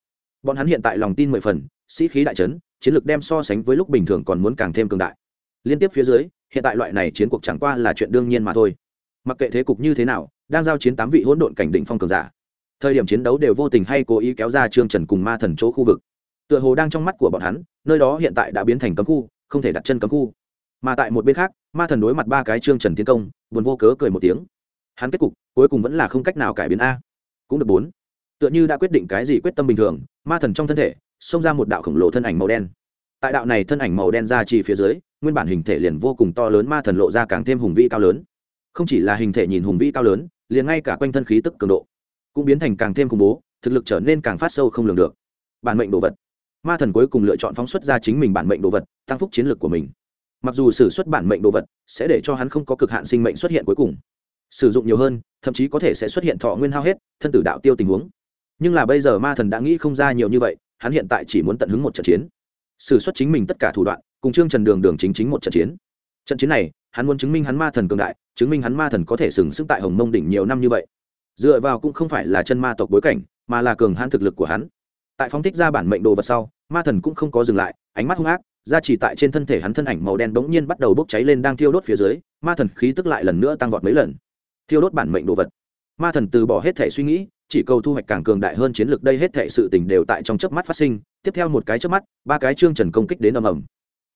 Bọn hắn hiện tại lòng tin mười phần, sĩ khí đại trấn, chiến lược đem so sánh với lúc bình thường còn muốn càng thêm cường đại. Liên tiếp phía dưới, hiện tại loại này chiến cuộc chẳng qua là chuyện đương nhiên mà thôi. Mặc kệ thế cục như thế nào, đang giao chiến tám vị hỗn độn cảnh định phong cường giả. Thời điểm chiến đấu đều vô tình hay cố ý kéo ra trương trần cùng ma thần chỗ khu vực. Tựa hồ đang trong mắt của bọn hắn, nơi đó hiện tại đã biến thành cấm khu, không thể đặt chân cấm khu. Mà tại một bên khác, ma thần đối mặt ba cái trương trần tiến công, buồn vô cớ cười một tiếng. Hắn kết cục, cuối cùng vẫn là không cách nào cải biến a. Cũng được bốn tựa như đã quyết định cái gì quyết tâm bình thường, ma thần trong thân thể, xông ra một đạo khổng lồ thân ảnh màu đen. Tại đạo này thân ảnh màu đen ra chỉ phía dưới, nguyên bản hình thể liền vô cùng to lớn ma thần lộ ra càng thêm hùng vĩ cao lớn. Không chỉ là hình thể nhìn hùng vĩ cao lớn, liền ngay cả quanh thân khí tức cường độ cũng biến thành càng thêm khủng bố, thực lực trở nên càng phát sâu không lường được. Bản mệnh đồ vật. Ma thần cuối cùng lựa chọn phóng xuất ra chính mình bản mệnh đồ vật, tăng phúc chiến lược của mình. Mặc dù sử xuất bản mệnh đồ vật, sẽ để cho hắn không có cực hạn sinh mệnh xuất hiện cuối cùng. Sử dụng nhiều hơn, thậm chí có thể sẽ xuất hiện thọ nguyên hao hết, thân tử đạo tiêu tình huống nhưng là bây giờ ma thần đã nghĩ không ra nhiều như vậy, hắn hiện tại chỉ muốn tận hứng một trận chiến. Sử xuất chính mình tất cả thủ đoạn, cùng trương trần đường đường chính chính một trận chiến. Trận chiến này, hắn muốn chứng minh hắn ma thần cường đại, chứng minh hắn ma thần có thể sừng sững tại hồng mông đỉnh nhiều năm như vậy. Dựa vào cũng không phải là chân ma tộc bối cảnh, mà là cường hãn thực lực của hắn. Tại phóng thích ra bản mệnh đồ vật sau, ma thần cũng không có dừng lại, ánh mắt hung ác, ra chỉ tại trên thân thể hắn thân ảnh màu đen bỗng nhiên bắt đầu bốc cháy lên đang thiêu đốt phía dưới, ma thần khí tức lại lần nữa tăng vọt mấy lần. Thiêu đốt bản mệnh đồ vật. Ma thần từ bỏ hết thể suy nghĩ chỉ cầu thu hoạch càng cường đại hơn chiến lược đây hết thảy sự tình đều tại trong chớp mắt phát sinh, tiếp theo một cái chớp mắt, ba cái trương trần công kích đến ầm ầm.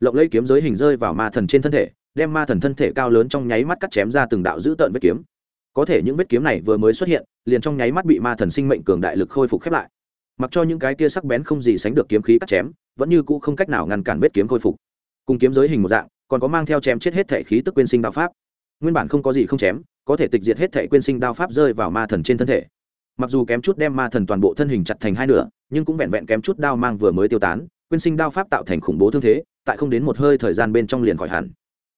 Lộng lấy kiếm giới hình rơi vào ma thần trên thân thể, đem ma thần thân thể cao lớn trong nháy mắt cắt chém ra từng đạo dữ tợn vết kiếm. Có thể những vết kiếm này vừa mới xuất hiện, liền trong nháy mắt bị ma thần sinh mệnh cường đại lực khôi phục khép lại. Mặc cho những cái tia sắc bén không gì sánh được kiếm khí cắt chém, vẫn như cũ không cách nào ngăn cản vết kiếm khôi phục. Cùng kiếm giới hình một dạng, còn có mang theo chém chết hết thể khí tức quên sinh đạo pháp. Nguyên bản không có gì không chém, có thể tịch diệt hết thể quên sinh đao pháp rơi vào ma thần trên thân thể mặc dù kém chút đem ma thần toàn bộ thân hình chặt thành hai nửa, nhưng cũng vẹn vẹn kém chút đao mang vừa mới tiêu tán, quyên sinh đao pháp tạo thành khủng bố thương thế, tại không đến một hơi thời gian bên trong liền khỏi hẳn.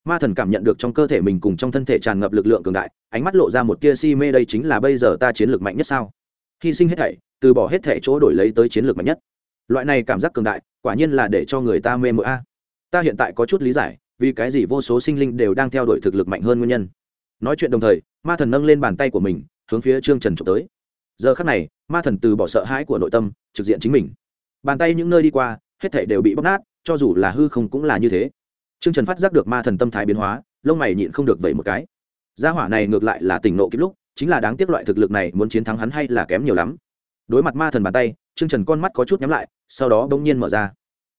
Ma thần cảm nhận được trong cơ thể mình cùng trong thân thể tràn ngập lực lượng cường đại, ánh mắt lộ ra một tia si mê đây chính là bây giờ ta chiến lược mạnh nhất sao? Hy sinh hết thảy, từ bỏ hết thảy chỗ đổi lấy tới chiến lược mạnh nhất. Loại này cảm giác cường đại, quả nhiên là để cho người ta mê mỡ a. Ta hiện tại có chút lý giải, vì cái gì vô số sinh linh đều đang theo đuổi thực lực mạnh hơn nguyên nhân. Nói chuyện đồng thời, ma thần nâng lên bàn tay của mình, hướng phía trương trần trục tới giờ khắc này, ma thần từ bỏ sợ hãi của nội tâm, trực diện chính mình. Bàn tay những nơi đi qua, hết thể đều bị bóc nát, cho dù là hư không cũng là như thế. Trương trần phát giác được ma thần tâm thái biến hóa, lông mày nhịn không được vậy một cái. Gia hỏa này ngược lại là tỉnh nộ kịp lúc, chính là đáng tiếc loại thực lực này muốn chiến thắng hắn hay là kém nhiều lắm. Đối mặt ma thần bàn tay, trương trần con mắt có chút nhắm lại, sau đó bỗng nhiên mở ra.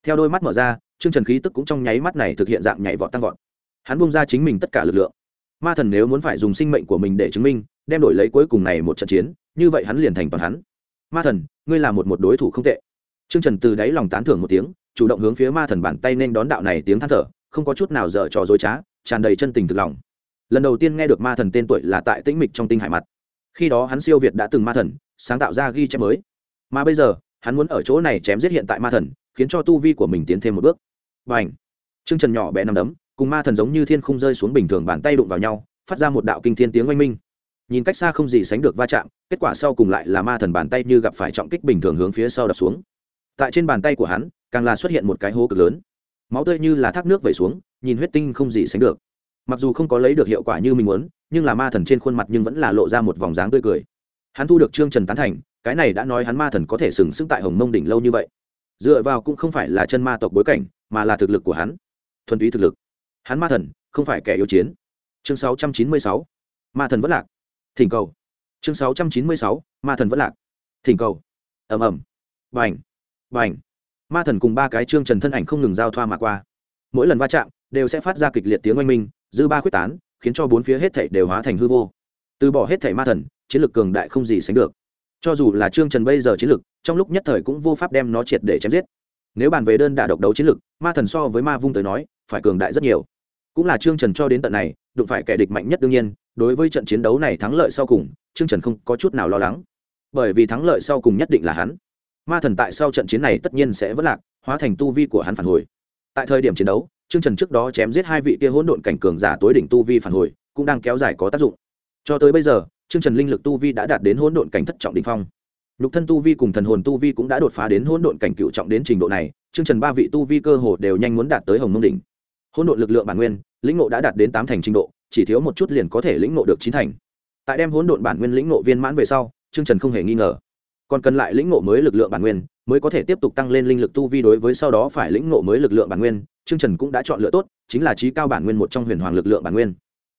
Theo đôi mắt mở ra, trương trần khí tức cũng trong nháy mắt này thực hiện dạng nhảy vọt tăng vọt. Hắn bung ra chính mình tất cả lực lượng. Ma thần nếu muốn phải dùng sinh mệnh của mình để chứng minh, đem đổi lấy cuối cùng này một trận chiến như vậy hắn liền thành toàn hắn. Ma thần, ngươi là một một đối thủ không tệ. Trương trần từ đáy lòng tán thưởng một tiếng, chủ động hướng phía ma thần bàn tay nên đón đạo này tiếng than thở, không có chút nào dở trò dối trá, tràn đầy chân tình thực lòng. Lần đầu tiên nghe được ma thần tên tuổi là tại tĩnh mịch trong tinh hải mặt. Khi đó hắn siêu việt đã từng ma thần, sáng tạo ra ghi chép mới. Mà bây giờ, hắn muốn ở chỗ này chém giết hiện tại ma thần, khiến cho tu vi của mình tiến thêm một bước. Và ảnh trần nhỏ bé nằm đấm, cùng ma thần giống như thiên không rơi xuống bình thường bàn tay đụng vào nhau, phát ra một đạo kinh thiên tiếng oanh minh nhìn cách xa không gì sánh được va chạm, kết quả sau cùng lại là ma thần bàn tay như gặp phải trọng kích bình thường hướng phía sau đập xuống. Tại trên bàn tay của hắn, càng là xuất hiện một cái hố cực lớn. Máu tươi như là thác nước vẩy xuống, nhìn huyết tinh không gì sánh được. Mặc dù không có lấy được hiệu quả như mình muốn, nhưng là ma thần trên khuôn mặt nhưng vẫn là lộ ra một vòng dáng tươi cười. Hắn thu được trương trần tán thành, cái này đã nói hắn ma thần có thể sừng sững tại hồng mông đỉnh lâu như vậy. Dựa vào cũng không phải là chân ma tộc bối cảnh, mà là thực lực của hắn. Thuần túy thực lực. Hắn ma thần, không phải kẻ yếu chiến. Chương 696. ma thần vẫn lạc thỉnh cầu. Chương 696. ma thần vẫn lạc. Thỉnh cầu. Ầm ầm. Bành. Bành. Ma thần cùng ba cái chương trần thân ảnh không ngừng giao thoa mà qua. Mỗi lần va chạm, đều sẽ phát ra kịch liệt tiếng oanh minh, dư ba quyết tán, khiến cho bốn phía hết thảy đều hóa thành hư vô. Từ bỏ hết thảy ma thần, chiến lược cường đại không gì sánh được. Cho dù là trương trần bây giờ chiến lược, trong lúc nhất thời cũng vô pháp đem nó triệt để chém giết. Nếu bàn về đơn đả độc đấu chiến lược, ma thần so với ma vung tới nói, phải cường đại rất nhiều. Cũng là trương trần cho đến tận này đụng phải kẻ địch mạnh nhất đương nhiên, đối với trận chiến đấu này thắng lợi sau cùng, trương trần không có chút nào lo lắng. Bởi vì thắng lợi sau cùng nhất định là hắn. Ma thần tại sau trận chiến này tất nhiên sẽ vất lạc, hóa thành tu vi của hắn phản hồi. Tại thời điểm chiến đấu, trương trần trước đó chém giết hai vị kia hỗn độn cảnh cường giả tối đỉnh tu vi phản hồi, cũng đang kéo dài có tác dụng. Cho tới bây giờ, trương trần linh lực tu vi đã đạt đến hỗn độn cảnh thất trọng đ ỉ n h phong. Nhục thân tu vi cùng thần hồn tu vi cũng đã đột phá đến hỗn độn cảnh cựu trọng đến trình độ này, trương trần ba vị tu vi cơ hồ đều nhanh muốn đạt tới hồng mông đỉnh hỗn độn lực lượng bản nguyên, lĩnh ngộ đã đạt đến tám thành trình độ, chỉ thiếu một chút liền có thể lĩnh ngộ được chín thành. Tại đem hỗn độn bản nguyên lĩnh ngộ viên mãn về sau, trương trần không hề nghi ngờ. Còn cần lại lĩnh ngộ mới lực lượng bản nguyên, mới có thể tiếp tục tăng lên linh lực tu vi đối với sau đó phải lĩnh ngộ mới lực lượng bản nguyên, trương trần cũng đã chọn lựa tốt, chính là trí cao bản nguyên một trong huyền hoàng lực lượng bản nguyên.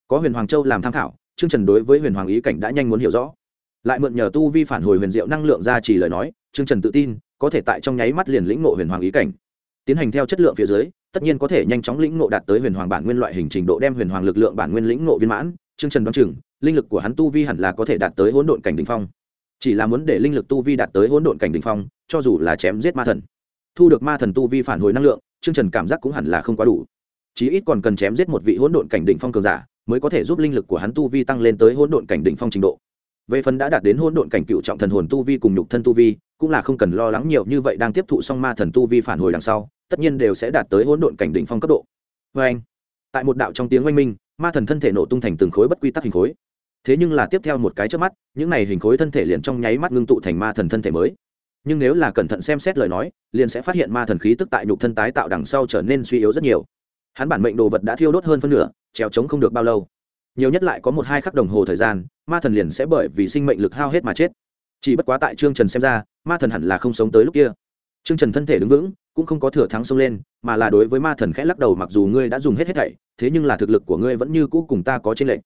Có huyền hoàng châu làm tham khảo, trương trần đối với huyền hoàng ý cảnh đã nhanh muốn hiểu rõ. Lại mượn nhờ tu vi phản hồi huyền diệu năng lượng ra chỉ lời nói, trương trần tự tin, có thể tại trong nháy mắt liền lĩnh ngộ huyền hoàng ý cảnh tiến hành theo chất lượng phía dưới, tất nhiên có thể nhanh chóng lĩnh ngộ đạt tới huyền hoàng bản nguyên loại hình trình độ đem huyền hoàng lực lượng bản nguyên lĩnh ngộ viên mãn trương trần đoán chừng, linh lực của hắn tu vi hẳn là có thể đạt tới hỗn độn cảnh đ ỉ n h phong. Chỉ là muốn để linh lực tu vi đạt tới hỗn độn cảnh đ ỉ n h phong, cho dù là chém giết ma thần, thu được ma thần tu vi phản hồi năng lượng, chương trần cảm giác cũng hẳn là không quá đủ. Chí ít còn cần chém giết một vị hỗn độn cảnh đỉnh phong cường giả, mới có thể giúp linh lực của hắn tu vi tăng lên tới hỗn độn cảnh đỉnh phong trình độ. Về phần đã đạt đến hỗn độn cảnh cựu trọng thần hồn tu vi cùng nhục thân tu vi cũng là không cần lo lắng nhiều như vậy đang tiếp thụ xong ma thần tu vi phản hồi đằng sau, tất nhiên đều sẽ đạt tới hỗn độn cảnh đỉnh phong cấp độ. Vê anh, tại một đạo trong tiếng oanh minh, ma thần thân thể nổ tung thành từng khối bất quy tắc hình khối. Thế nhưng là tiếp theo một cái trước mắt, những này hình khối thân thể liền trong nháy mắt ngưng tụ thành ma thần thân thể mới. Nhưng nếu là cẩn thận xem xét lời nói, liền sẽ phát hiện ma thần khí tức tại nhục thân tái tạo đằng sau trở nên suy yếu rất nhiều. Hắn bản mệnh đồ vật đã thiêu đốt hơn phân nửa, trèo trống không được bao lâu. Nhiều nhất lại có một hai khắc đồng hồ thời gian, ma thần liền sẽ bởi vì sinh mệnh lực hao hết mà chết chỉ bất quá tại trương trần xem ra, ma thần hẳn là không sống tới lúc kia. Trương trần thân thể đứng vững, cũng không có thừa thắng xông lên, mà là đối với ma thần khẽ lắc đầu mặc dù ngươi đã dùng hết hết thảy, thế nhưng là thực lực của ngươi vẫn như cũ cùng ta có trên lệnh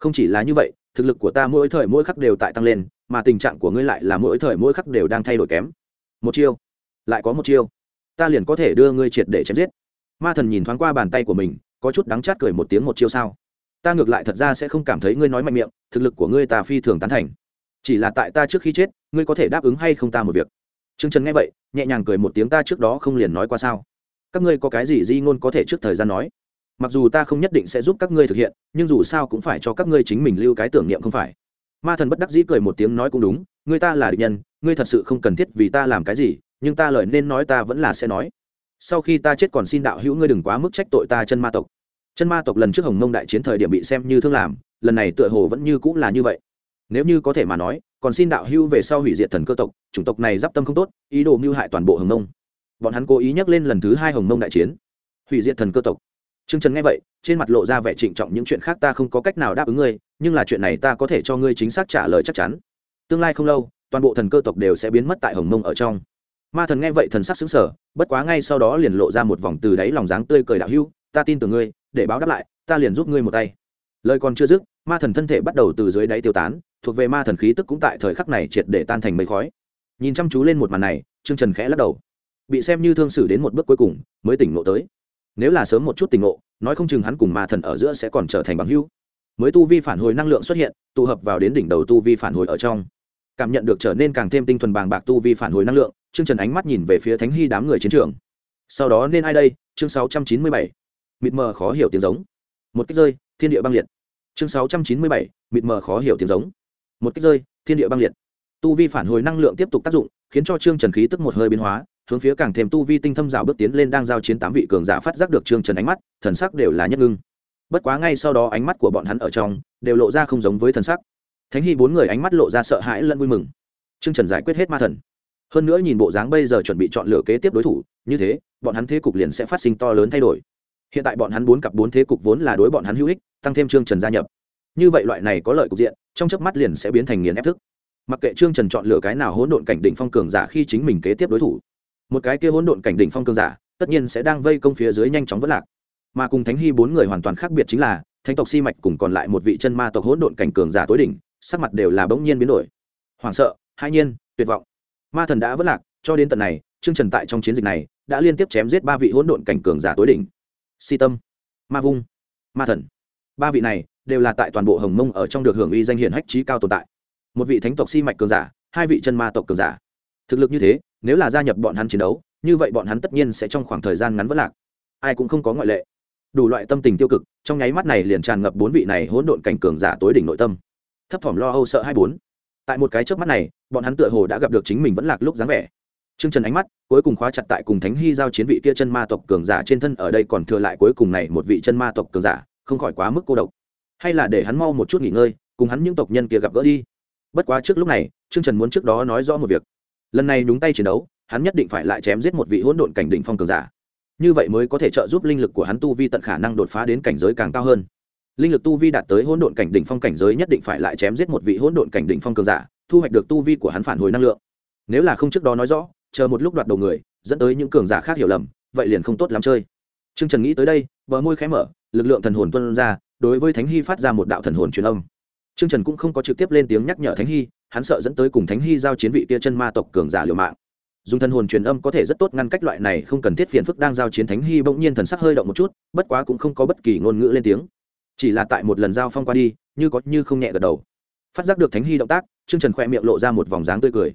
không chỉ là như vậy, thực lực của ta mỗi thời mỗi khắc đều tại tăng lên, mà tình trạng của ngươi lại là mỗi thời mỗi khắc đều đang thay đổi kém. Một chiêu, lại có một chiêu. Ta liền có thể đưa ngươi triệt để chém giết. Ma thần nhìn thoáng qua bàn tay của mình, có chút đắng chát cười một tiếng một chiêu sao. Ta ngược lại thật ra sẽ không cảm thấy ngươi nói mạnh miệng, thực lực của ngươi ta phi thường tán thành chỉ là tại ta trước khi chết, ngươi có thể đáp ứng hay không ta một việc? T r ư ơ n g trần nghe vậy, nhẹ nhàng cười một tiếng ta trước đó không liền nói qua sao? Các ngươi có cái gì di ngôn có thể trước thời gian nói? Mặc dù ta không nhất định sẽ giúp các ngươi thực hiện, nhưng dù sao cũng phải cho các ngươi chính mình lưu cái tưởng niệm không phải. Ma thần bất đắc dĩ cười một tiếng nói cũng đúng, ngươi ta là địch nhân, ngươi thật sự không cần thiết vì ta làm cái gì, nhưng ta lời nên nói ta vẫn là sẽ nói. Sau khi ta chết còn xin đạo hữu ngươi đừng quá mức trách tội ta chân ma tộc. Chân ma tộc lần trước hồng mông đại chiến thời điểm bị xem như thương làm, lần này tựa hồ vẫn như cũng là như vậy nếu như có thể mà nói, còn xin đạo hưu về sau hủy diệt thần cơ tộc, chủng tộc này d i p tâm không tốt, ý đồ mưu hại toàn bộ hồng nông bọn hắn cố ý nhắc lên lần thứ hai hồng nông đại chiến. Hủy diệt thần cơ tộc. T r ư ơ n g trần nghe vậy, trên mặt lộ ra vẻ trịnh trọng, những chuyện khác ta không có cách nào đáp ứng ngươi, nhưng là chuyện này ta có thể cho ngươi chính xác trả lời chắc chắn. Tương lai không lâu, toàn bộ thần cơ tộc đều sẽ biến mất tại hồng nông ở trong. Ma thần nghe vậy thần sắc xứng sở bất quá ngay sau đó liền lộ ra một vòng từ đáy lòng dáng tươi cười đạo hưu ta tin tưởng ngươi, để báo đáp lại, ta liền giúp ngươi một tay. Lời còn chưa dứt ma thần thân thể bắt đầu từ dưới đáy tiêu tán, thuộc về ma thần khí tức cũng tại thời khắc này triệt để tan thành mây khói. Nhìn chăm chú lên một màn này, trương trần khẽ lắc đầu. Bị xem như thương xử đến một bước cuối cùng, mới tỉnh ngộ tới. Nếu là sớm một chút tỉnh ngộ, nói không chừng hắn cùng ma thần ở giữa sẽ còn trở thành bằng hữu. Mới tu vi phản hồi năng lượng xuất hiện, tụ hợp vào đến đỉnh đầu tu vi phản hồi ở trong. Cảm nhận được trở nên càng thêm tinh thuần bàng bạc tu vi phản hồi năng lượng, trương trần ánh mắt nhìn về phía thánh hy đám người chiến trường. Sau đó nên ai đây? Chương sáu trăm chín mươi bảy. Mịt mờ khó hiểu tiếng giống. Một cách rơi, thiên địa băng liệt chương sáu trăm chín mươi bảy, mịt mờ khó hiểu tiếng giống. Một cách rơi, thiên địa băng liệt. Tu vi phản hồi năng lượng tiếp tục tác dụng, khiến cho trương trần khí tức một hơi biến hóa, hướng phía càng thêm tu vi tinh thâm rào bước tiến lên đang giao chiến tám vị cường giả phát giác được trương trần ánh mắt, thần sắc đều là nhất ngưng. Bất quá ngay sau đó ánh mắt của bọn hắn ở trong, đều lộ ra không giống với thần sắc. Thánh hy bốn người ánh mắt lộ ra sợ hãi lẫn vui mừng. Trương trần giải quyết hết ma thần. Hơn nữa nhìn bộ dáng bây giờ chuẩn bị chọn lựa kế tiếp đối thủ, như thế, bọn hắn thế cục liền sẽ phát sinh to lớn thay đổi hiện tại bọn hắn bốn cặp bốn thế cục vốn là đối bọn hắn hữu ích, tăng thêm trương trần gia nhập. Như vậy loại này có lợi cục diện, trong chớp mắt liền sẽ biến thành nghiền ép thức. Mặc kệ trương trần chọn lựa cái nào hỗn độn cảnh đỉnh phong cường giả khi chính mình kế tiếp đối thủ, một cái kia hỗn độn cảnh đỉnh phong cường giả, tất nhiên sẽ đang vây công phía dưới nhanh chóng vỡ lạc. Mà cùng thánh hy bốn người hoàn toàn khác biệt chính là, thánh tộc si mạch cùng còn lại một vị chân ma tộc hỗn độn cảnh cường giả tối đỉnh, sắc mặt đều là bỗng nhiên biến đổi. Hoảng sợ, hai nhiên, tuyệt vọng. Ma thần đã vỡ lạc, cho đến tận này, trương trần tại trong chiến dịch này, đã liên tiếp chém giết ba vị hỗn độn cảnh cường giả tối đỉnh si tâm, ma vung, ma thần. Ba vị này đều là tại toàn bộ hồng mông ở trong được hưởng uy danh hiển hách trí cao tồn tại. Một vị thánh tộc si mạch cường giả, hai vị chân ma tộc cường giả. Thực lực như thế, nếu là gia nhập bọn hắn chiến đấu, như vậy bọn hắn tất nhiên sẽ trong khoảng thời gian ngắn vất lạc. Ai cũng không có ngoại lệ. Đủ loại tâm tình tiêu cực, trong nháy mắt này liền tràn ngập bốn vị này hỗn độn cảnh cường giả tối đỉnh nội tâm. Thấp thỏm lo âu sợ hai bốn. Tại một cái trước mắt này, bọn hắn tựa hồ đã gặp được chính mình vẫn lạc lúc dáng vẻ. Trương trần ánh mắt cuối cùng khóa chặt tại cùng thánh hy giao chiến vị kia chân ma tộc cường giả trên thân, ở đây còn thừa lại cuối cùng này một vị chân ma tộc cường giả, không khỏi quá mức cô độc. Hay là để hắn mau một chút nghỉ ngơi, cùng hắn những tộc nhân kia gặp gỡ đi. Bất quá trước lúc này, trương trần muốn trước đó nói rõ một việc. Lần này đúng tay chiến đấu, hắn nhất định phải lại chém giết một vị hỗn độn cảnh đỉnh phong cường giả. Như vậy mới có thể trợ giúp linh lực của hắn tu vi tận khả năng đột phá đến cảnh giới càng cao hơn. Linh lực tu vi đạt tới hỗn độn cảnh đỉnh phong cảnh giới nhất định phải lại chém giết một vị hỗn độn cảnh đỉnh phong cường giả, thu hoạch được tu vi của hắn phản hồi năng lượng. Nếu là không trước đó nói rõ chờ một lúc đoạt đầu người, dẫn tới những cường giả khác hiểu lầm, vậy liền không tốt lắm chơi. Trương trần nghĩ tới đây, bờ môi khẽ mở, lực lượng thần hồn tuân ra, đối với thánh hy phát ra một đạo thần hồn truyền âm. Trương trần cũng không có trực tiếp lên tiếng nhắc nhở thánh hy, hắn sợ dẫn tới cùng thánh hy giao chiến vị tia chân ma tộc cường giả liều mạng. Dùng thần hồn truyền âm có thể rất tốt ngăn cách loại này không cần thiết phiền phức đang giao chiến thánh hy bỗng nhiên thần sắc hơi động một chút, bất quá cũng không có bất kỳ ngôn ngữ lên tiếng. Chỉ là tại một lần giao phong qua đi, như có như không nhẹ gật đầu. Phát giác được thánh hy động tác, trương trần khoe miệng lộ ra một vòng dáng tươi cười.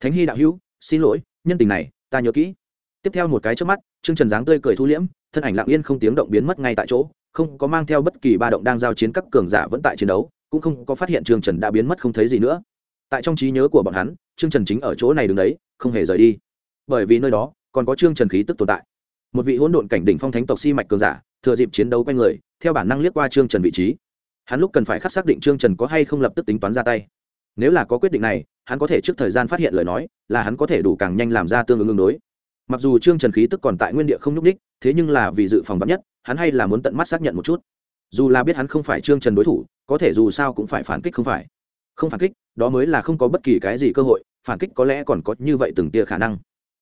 Thánh hy đạo hữu, xin lỗi nhân tình này, ta nhớ kỹ. Tiếp theo một cái trước mắt, trương trần dáng tươi cười thu liễm, thân ảnh lặng yên không tiếng động biến mất ngay tại chỗ, không có mang theo bất kỳ ba động đang giao chiến các cường giả vẫn tại chiến đấu, cũng không có phát hiện trương trần đã biến mất không thấy gì nữa. Tại trong trí nhớ của bọn hắn, trương trần chính ở chỗ này đứng đấy, không hề rời đi. Bởi vì nơi đó còn có trương trần khí tức tồn tại. Một vị hỗn độn cảnh đỉnh phong thánh tộc si mạch cường giả, thừa dịp chiến đấu quanh người, theo bản năng liếc qua trương trần vị trí. Hắn lúc cần phải khắc xác định trương trần có hay không lập tức tính toán ra tay nếu là có quyết định này, hắn có thể trước thời gian phát hiện lời nói, là hắn có thể đủ càng nhanh làm ra tương ứng ứng đối. Mặc dù trương trần khí tức còn tại nguyên địa không nhúc ních thế nhưng là vì dự phòng vắn nhất, hắn hay là muốn tận mắt xác nhận một chút. Dù là biết hắn không phải trương trần đối thủ, có thể dù sao cũng phải phản kích không phải. Không phản kích, đó mới là không có bất kỳ cái gì cơ hội, phản kích có lẽ còn có như vậy từng tia khả năng.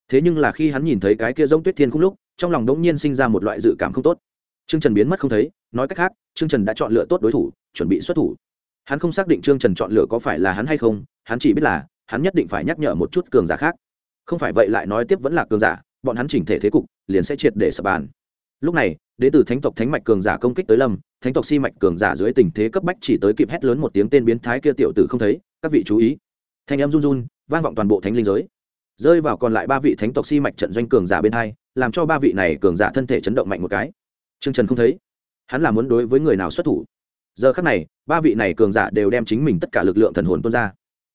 Thế nhưng là khi hắn nhìn thấy cái kia giống tuyết thiên không lúc, trong lòng đống nhiên sinh ra một loại dự cảm không tốt. Trương trần biến mất không thấy, nói cách khác, trương trần đã chọn lựa tốt đối thủ, chuẩn bị xuất thủ hắn không xác định trương trần chọn lựa có phải là hắn hay không, hắn chỉ biết là, hắn nhất định phải nhắc nhở một chút cường giả khác. Không phải vậy lại nói tiếp vẫn là cường giả, bọn hắn chỉnh thể thế cục, liền sẽ triệt để sập bàn. Lúc này, đến từ thánh tộc thánh mạch cường giả công kích tới lâm, thánh tộc si mạch cường giả dưới tình thế cấp bách chỉ tới kịp hét lớn một tiếng tên biến thái kia tiểu tử không thấy, các vị chú ý. Thanh âm run run, vang vọng toàn bộ thánh linh giới. Rơi vào còn lại ba vị thánh tộc si mạch trận doanh cường giả bên hai, làm cho ba vị này cường giả thân thể chấn động mạnh một cái. Trương trần không thấy. Hắn là muốn đối với người nào xuất thủ? Giờ khắc này ba vị này cường giả đều đem chính mình tất cả lực lượng thần hồn tuôn ra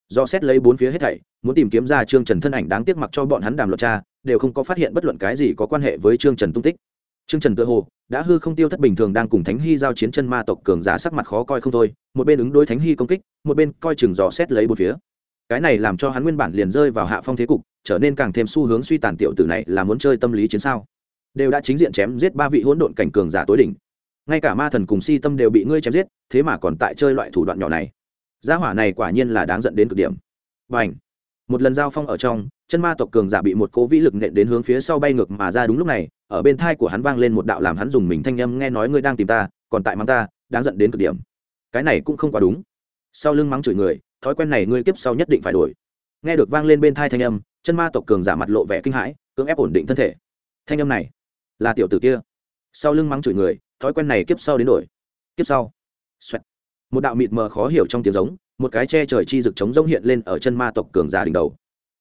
do xét lấy bốn phía hết thảy muốn tìm kiếm ra trương trần thân ảnh đáng tiếc mặc cho bọn hắn đàm luật cha đều không có phát hiện bất luận cái gì có quan hệ với trương trần tung tích Trương Trần tự hồ đã hư không tiêu thất bình thường đang cùng Thánh Hy giao chiến chân ma tộc cường giả sắc mặt khó coi không thôi, một bên ứng đối Thánh Hy công kích, một bên coi chừng dò xét lấy bốn phía. Cái này làm cho hắn nguyên bản liền rơi vào hạ phong thế cục, trở nên càng thêm xu hướng suy tàn tiểu tử này là muốn chơi tâm lý chiến sao? Đều đã chính diện chém giết ba vị hỗn độn cảnh cường giả tối đỉnh. Ngay cả ma thần cùng si tâm đều bị ngươi chém giết, thế mà còn tại chơi loại thủ đoạn nhỏ này. Gia hỏa này quả nhiên là đáng giận đến cực điểm. Bành! Một lần giao phong ở trong, chân ma tộc cường giả bị một cố vĩ lực nện đến hướng phía sau bay ngược mà ra đúng lúc này ở bên thai của hắn vang lên một đạo làm hắn dùng mình thanh âm nghe nói ngươi đang tìm ta còn tại mắng ta đáng giận đến cực điểm cái này cũng không quá đúng sau lưng mắng chửi người thói quen này ngươi kiếp sau nhất định phải đổi nghe được vang lên bên thai thanh âm chân ma tộc cường giả mặt lộ vẻ kinh hãi cưỡng ép ổn định thân thể thanh âm này là tiểu tử kia sau lưng mắng chửi người thói quen này kiếp sau đến đổi. Kiếp sau. Xoẹt. một đạo mịt mờ khó hiểu trong tiếng giống, một cái che trời chi rực chống rông hiện lên ở chân ma tộc cường giả đỉnh đầu.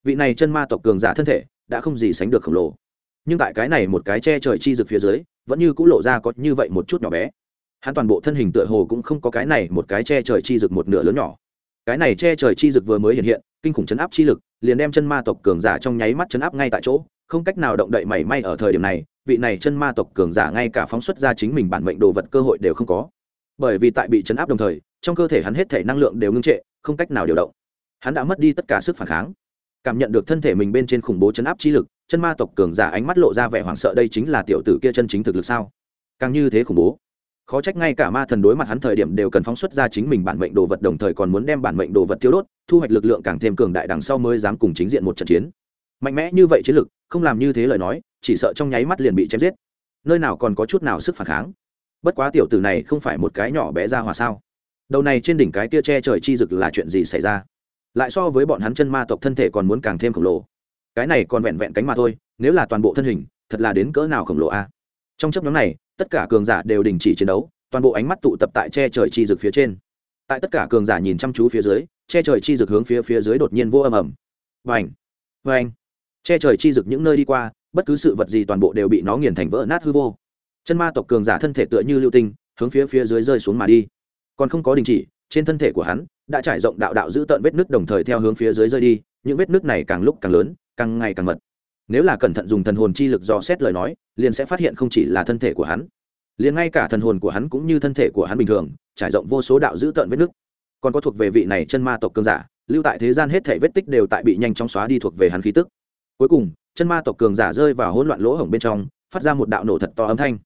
Vị này chân ma tộc cường giả thân thể đã không gì sánh được khổng lồ. Nhưng tại cái này một cái che trời chi rực phía dưới, vẫn như c ũ lộ ra có như vậy một chút nhỏ bé. Hắn toàn bộ thân hình tựa hồ cũng không có cái này một cái che trời chi rực một nửa lớn nhỏ. Cái này che trời chi rực vừa mới hiện hiện, kinh khủng chấn áp chi lực, liền đem chân ma tộc cường giả trong nháy mắt chấn áp ngay tại chỗ không cách nào động đậy mảy may ở thời điểm này, vị này chân ma tộc cường giả ngay cả phóng xuất ra chính mình bản mệnh đồ vật cơ hội đều không có. Bởi vì tại bị chấn áp đồng thời, trong cơ thể hắn hết thể năng lượng đều ngưng trệ, không cách nào điều động. Hắn đã mất đi tất cả sức phản kháng. Cảm nhận được thân thể mình bên trên khủng bố chấn áp chi lực, chân ma tộc cường giả ánh mắt lộ ra vẻ hoảng sợ đây chính là tiểu tử kia chân chính thực lực sao? Càng như thế khủng bố. Khó trách ngay cả ma thần đối mặt hắn thời điểm đều cần phóng xuất ra chính mình bản mệnh đồ vật, đồng thời còn muốn đem bản mệnh đồ vật tiêu đốt, thu hoạch lực lượng càng thêm cường đại đằng sau mới dám cùng chính diện một trận chiến mạnh mẽ như vậy chiến lực, không làm như thế lời nói, chỉ sợ trong nháy mắt liền bị chém giết. Nơi nào còn có chút nào sức phản kháng? Bất quá tiểu tử này không phải một cái nhỏ bé ra hòa sao? Đầu này trên đỉnh cái tia che trời chi rực là chuyện gì xảy ra? Lại so với bọn hắn chân ma tộc thân thể còn muốn càng thêm khổng lồ. Cái này còn vẹn vẹn cánh mà thôi, nếu là toàn bộ thân hình, thật là đến cỡ nào khổng lồ a? Trong chấp nhóm này, tất cả cường giả đều đình chỉ chiến đấu, toàn bộ ánh mắt tụ tập tại che trời chi rực phía trên. Tại tất cả cường giả nhìn chăm chú phía dưới, che trời chi rực hướng phía phía dưới đột nhiên vô âm ầm. Vành vành che trời chi rực những nơi đi qua, bất cứ sự vật gì toàn bộ đều bị nó nghiền thành vỡ nát hư vô. Chân ma tộc cường giả thân thể tựa như lưu tinh, hướng phía phía dưới rơi xuống mà đi. Còn không có đình chỉ, trên thân thể của hắn đã trải rộng đạo đạo giữ tợn vết nứt đồng thời theo hướng phía dưới rơi đi, những vết nứt này càng lúc càng lớn, càng ngày càng mật. Nếu là cẩn thận dùng thần hồn chi lực dò xét lời nói, liền sẽ phát hiện không chỉ là thân thể của hắn, liền ngay cả thần hồn của hắn cũng như thân thể của hắn bình thường, trải rộng vô số đạo giữ tợn vết nứt. Còn có thuộc về vị này chân ma tộc cương giả, lưu tại thế gian hết thể vết tích đều tại bị nhanh chóng xóa đi thuộc về hắn khí tức cuối cùng, chân ma tộc cường giả rơi vào hỗn loạn lỗ hổng bên trong, phát ra một đạo nổ thật to âm thanh.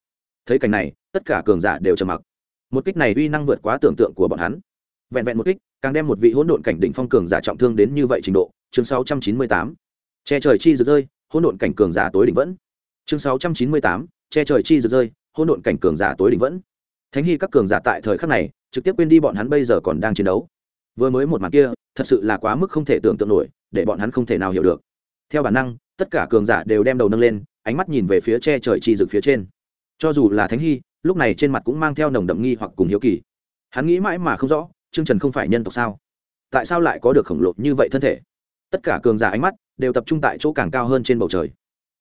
Thấy cảnh này, tất cả cường giả đều trầm mặc. Một kích này uy năng vượt quá tưởng tượng của bọn hắn. Vẹn vẹn một kích, càng đem một vị hỗn độn cảnh đỉnh phong cường giả trọng thương đến như vậy trình độ. Chương 698. che trời chi rực rơi, hỗn độn cảnh cường giả tối đỉnh vẫn. Chương 698. che trời chi rực rơi, hỗn độn cảnh cường giả tối đỉnh vẫn. Thánh hy các cường giả tại thời khắc này, trực tiếp quên đi bọn hắn bây giờ còn đang chiến đấu. Vừa mới một màn kia, thật sự là quá mức không thể tưởng tượng nổi, để bọn hắn không thể nào hiểu được theo bản năng tất cả cường giả đều đem đầu nâng lên ánh mắt nhìn về phía che trời chi rực phía trên cho dù là thánh hy lúc này trên mặt cũng mang theo nồng đậm nghi hoặc cùng hiếu kỳ hắn nghĩ mãi mà không rõ Trương Trần không phải nhân tộc sao? Tại sao lại có được khổng lồ như vậy thân thể? Tất cả cường giả ánh mắt đều tập trung tại chỗ càng cao hơn trên bầu trời.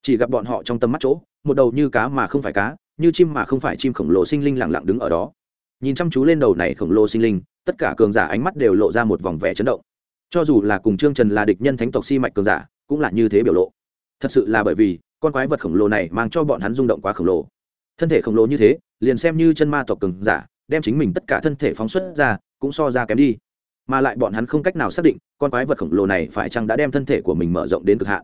Chỉ gặp bọn họ trong tầm mắt chỗ, một đầu như cá mà không phải cá, như chim mà không phải chim khổng lồ sinh linh lẳng lặng đứng ở đó. Nhìn chăm chú lên đầu này khổng lồ sinh linh, tất cả cường giả ánh mắt đều lộ ra một vòng vẻ chấn động. Cho dù là cùng Trương Trần là địch nhân thánh tộc si mạch cường giả, cũng là như thế biểu lộ. Thật sự là bởi vì con quái vật khổng lồ này mang cho bọn hắn rung động quá khổng lồ. Thân thể khổng lồ như thế, liền xem như chân ma tộc cường giả, đem chính mình tất cả thân thể phóng xuất ra, cũng so ra kém đi. Mà lại bọn hắn không cách nào xác định con quái vật khổng lồ này phải chăng đã đem thân thể của mình mở rộng đến cực hạn.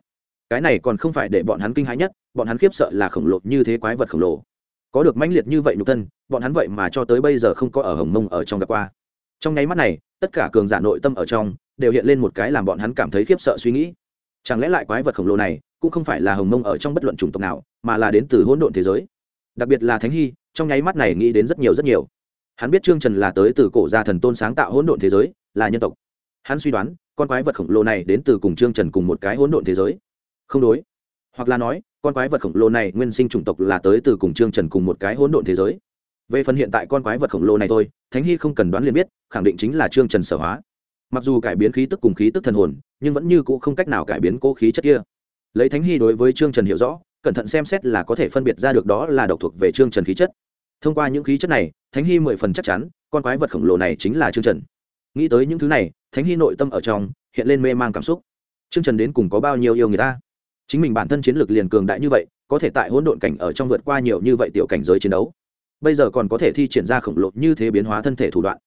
Cái này còn không phải để bọn hắn kinh hãi nhất bọn hắn khiếp sợ là khổng lồ như thế quái vật khổng lồ. Có được mãnh liệt như vậy nhục thân bọn hắn vậy mà cho tới bây giờ không có ở hồng mông ở trong gặp qua. Trong nháy mắt này tất cả cường giả nội tâm ở trong đều hiện lên một cái làm bọn hắn cảm thấy khiếp sợ suy nghĩ chẳng lẽ lại quái vật khổng lồ này cũng không phải là hồng mông ở trong bất luận chủng tộc nào, mà là đến từ hỗn độn thế giới? Đặc biệt là thánh hy, trong nháy mắt này nghĩ đến rất nhiều rất nhiều. Hắn biết trương trần là tới từ cổ gia thần tôn sáng tạo hỗn độn thế giới, là nhân tộc. Hắn suy đoán, con quái vật khổng lồ này đến từ cùng trương trần cùng một cái hỗn độn thế giới. Không đối. Hoặc là nói, con quái vật khổng lồ này nguyên sinh chủng tộc là tới từ cùng trương trần cùng một cái hỗn độn thế giới. Về phần hiện tại con quái vật khổng lồ này thôi, thánh hy không cần đoán liền biết, khẳng định chính là trương trần sở hóa. Mặc dù cải biến khí tức cùng khí tức thần hồn nhưng vẫn như cũ không cách nào cải biến cố khí chất kia. Lấy thánh hy đối với trương trần hiểu rõ, cẩn thận xem xét là có thể phân biệt ra được đó là độc thuộc về trương trần khí chất. Thông qua những khí chất này, thánh hy mười phần chắc chắn, con quái vật khổng lồ này chính là trương trần. Nghĩ tới những thứ này, thánh hy nội tâm ở trong hiện lên mê man cảm xúc. Trương trần đến cùng có bao nhiêu yêu người ta? Chính mình bản thân chiến lược liền cường đại như vậy, có thể tại hỗn độn cảnh ở trong vượt qua nhiều như vậy tiểu cảnh giới chiến đấu. Bây giờ còn có thể thi triển ra khổng lồ như thế biến hóa thân thể thủ đoạn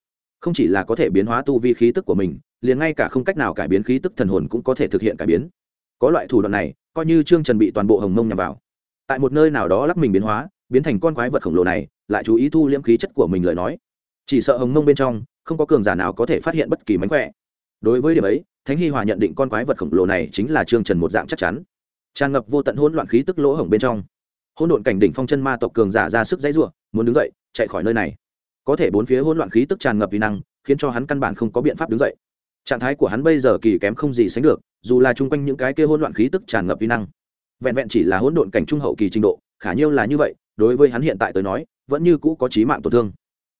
không chỉ là có thể biến hóa tu vi khí tức của mình, liền ngay cả không cách nào cải biến khí tức thần hồn cũng có thể thực hiện cải biến. Có loại thủ đoạn này, coi như trương trần bị toàn bộ hồng mông nhằm vào, tại một nơi nào đó lắc mình biến hóa, biến thành con quái vật khổng lồ này, lại chú ý thu liễm khí chất của mình lời nói. Chỉ sợ hồng mông bên trong, không có cường giả nào có thể phát hiện bất kỳ mánh khỏe. Đối với điểm ấy, thánh hi hòa nhận định con quái vật khổng lồ này chính là trương trần một dạng chắc chắn. Tràn ngập vô tận hỗn loạn khí tức lỗ hổng bên trong. Hỗn độn cảnh đỉnh phong chân ma tộc cường giả ra sức dãy ruộng muốn đứng dậy, chạy khỏi nơi này có thể bốn phía hỗn loạn khí tức tràn ngập vi năng, khiến cho hắn căn bản không có biện pháp đứng dậy. Trạng thái của hắn bây giờ kỳ kém không gì sánh được, dù là chung quanh những cái kia hỗn loạn khí tức tràn ngập vi năng. Vẹn vẹn chỉ là hỗn độn cảnh trung hậu kỳ trình độ, khả nhiêu là như vậy, đối với hắn hiện tại tới nói, vẫn như cũ có trí mạng tổn thương.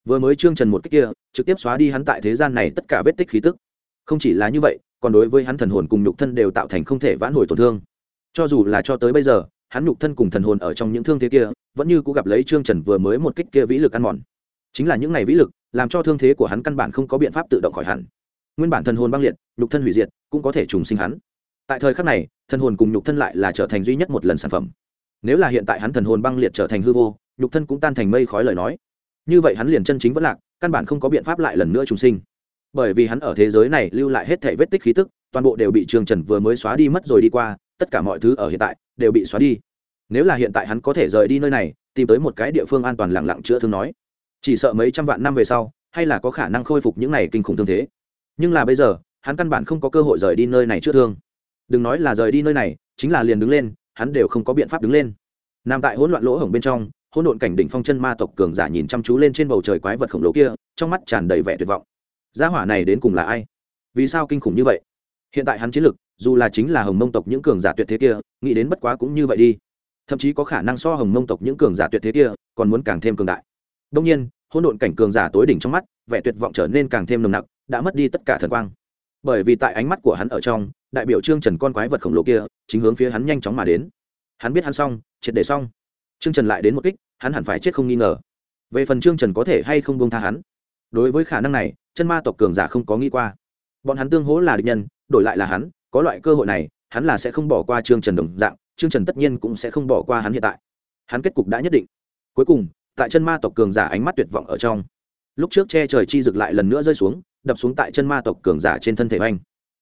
Vừa mới trương trần một cách kia, trực tiếp xóa đi hắn tại thế gian này tất cả vết tích khí tức. Không chỉ là như vậy, còn đối với hắn thần hồn cùng nhục thân đều tạo thành không thể vãn hồi tổn thương. Cho dù là cho tới bây giờ, hắn nhục thân cùng thần hồn ở trong những thương thế kia, vẫn như cũ gặp lấy trương trần vừa mới một kích kia vĩ lực ăn mòn chính là những ngày vĩ lực, làm cho thương thế của hắn căn bản không có biện pháp tự động khỏi hẳn. Nguyên bản thần hồn băng liệt, nhục thân hủy diệt, cũng có thể trùng sinh hắn. Tại thời khắc này, thần hồn cùng nhục thân lại là trở thành duy nhất một lần sản phẩm. Nếu là hiện tại hắn thần hồn băng liệt trở thành hư vô, nhục thân cũng tan thành mây khói lời nói. Như vậy hắn liền chân chính vẫn lạc, căn bản không có biện pháp lại lần nữa trùng sinh. Bởi vì hắn ở thế giới này lưu lại hết thể vết tích khí tức, toàn bộ đều bị trương trần vừa mới xóa đi mất rồi đi qua, tất cả mọi thứ ở hiện tại đều bị xóa đi. Nếu là hiện tại hắn có thể rời đi nơi này, tìm tới một cái địa phương an toàn lặng lặng chữa thương nói chỉ sợ mấy trăm vạn năm về sau, hay là có khả năng khôi phục những này kinh khủng thương thế. Nhưng là bây giờ, hắn căn bản không có cơ hội rời đi nơi này chữa thương. Đừng nói là rời đi nơi này, chính là liền đứng lên, hắn đều không có biện pháp đứng lên. Nằm tại hỗn loạn lỗ hổng bên trong, hỗn độn cảnh đỉnh phong chân ma tộc cường giả nhìn chăm chú lên trên bầu trời quái vật khổng lồ kia, trong mắt tràn đầy vẻ tuyệt vọng. Gia hỏa này đến cùng là ai? Vì sao kinh khủng như vậy? Hiện tại hắn chiến lực, dù là chính là hồng mông tộc những cường giả tuyệt thế kia, nghĩ đến bất quá cũng như vậy đi. Thậm chí có khả năng so hồng mông tộc những cường giả tuyệt thế kia, còn muốn càng thêm cường đại đông nhiên, hỗn độn cảnh cường giả tối đỉnh trong mắt, vẻ tuyệt vọng trở nên càng thêm nồng nặc, đã mất đi tất cả thần quang. Bởi vì tại ánh mắt của hắn ở trong, đại biểu trương trần con quái vật khổng lồ kia, chính hướng phía hắn nhanh chóng mà đến. Hắn biết hắn xong, triệt để xong. Trương trần lại đến một kích, hắn hẳn phải chết không nghi ngờ. Về phần trương trần có thể hay không buông tha hắn? Đối với khả năng này, chân ma tộc cường giả không có nghĩ qua. Bọn hắn tương hỗ là địch nhân, đổi lại là hắn, có loại cơ hội này, hắn là sẽ không bỏ qua trương trần đồng dạng, trương trần tất nhiên cũng sẽ không bỏ qua hắn hiện tại. Hắn kết cục đã nhất định. Cuối cùng tại chân ma tộc cường giả ánh mắt tuyệt vọng ở trong. Lúc trước che trời chi rực lại lần nữa rơi xuống, đập xuống tại chân ma tộc cường giả trên thân thể oanh.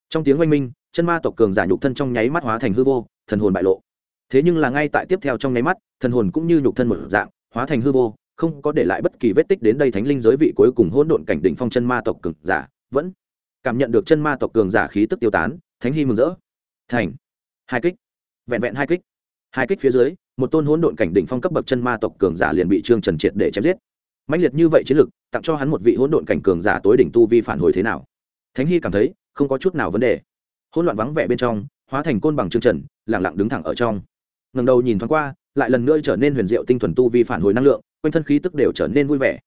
Trong tiếng oanh minh, chân ma tộc cường giả nhục thân trong nháy mắt hóa thành hư vô, thần hồn bại lộ. Thế nhưng là ngay tại tiếp theo trong nháy mắt, thần hồn cũng như nhục thân một dạng, hóa thành hư vô, không có để lại bất kỳ vết tích đến đây thánh linh giới vị cuối cùng hỗn độn cảnh đỉnh phong chân ma tộc cường giả, vẫn cảm nhận được chân ma tộc cường giả khí tức tiêu tán, thánh hy mừng rỡ. Thành. Hai kích. Vẹn vẹn hai kích. Hai kích phía dưới một tôn hỗn độn cảnh đỉnh phong cấp bậc chân ma tộc cường giả liền bị trương trần triệt để chém giết. Mạnh liệt như vậy chiến lực, tặng cho hắn một vị hỗn độn cảnh cường giả tối đỉnh tu vi phản hồi thế nào? Thánh hy cảm thấy, không có chút nào vấn đề. Hỗn loạn vắng vẻ bên trong, hóa thành côn bằng trương trần lẳng lặng đứng thẳng ở trong. Ngầm đầu nhìn thoáng qua, lại lần nữa trở nên huyền diệu tinh thuần tu vi phản hồi năng lượng, quanh thân khí tức đều trở nên vui vẻ.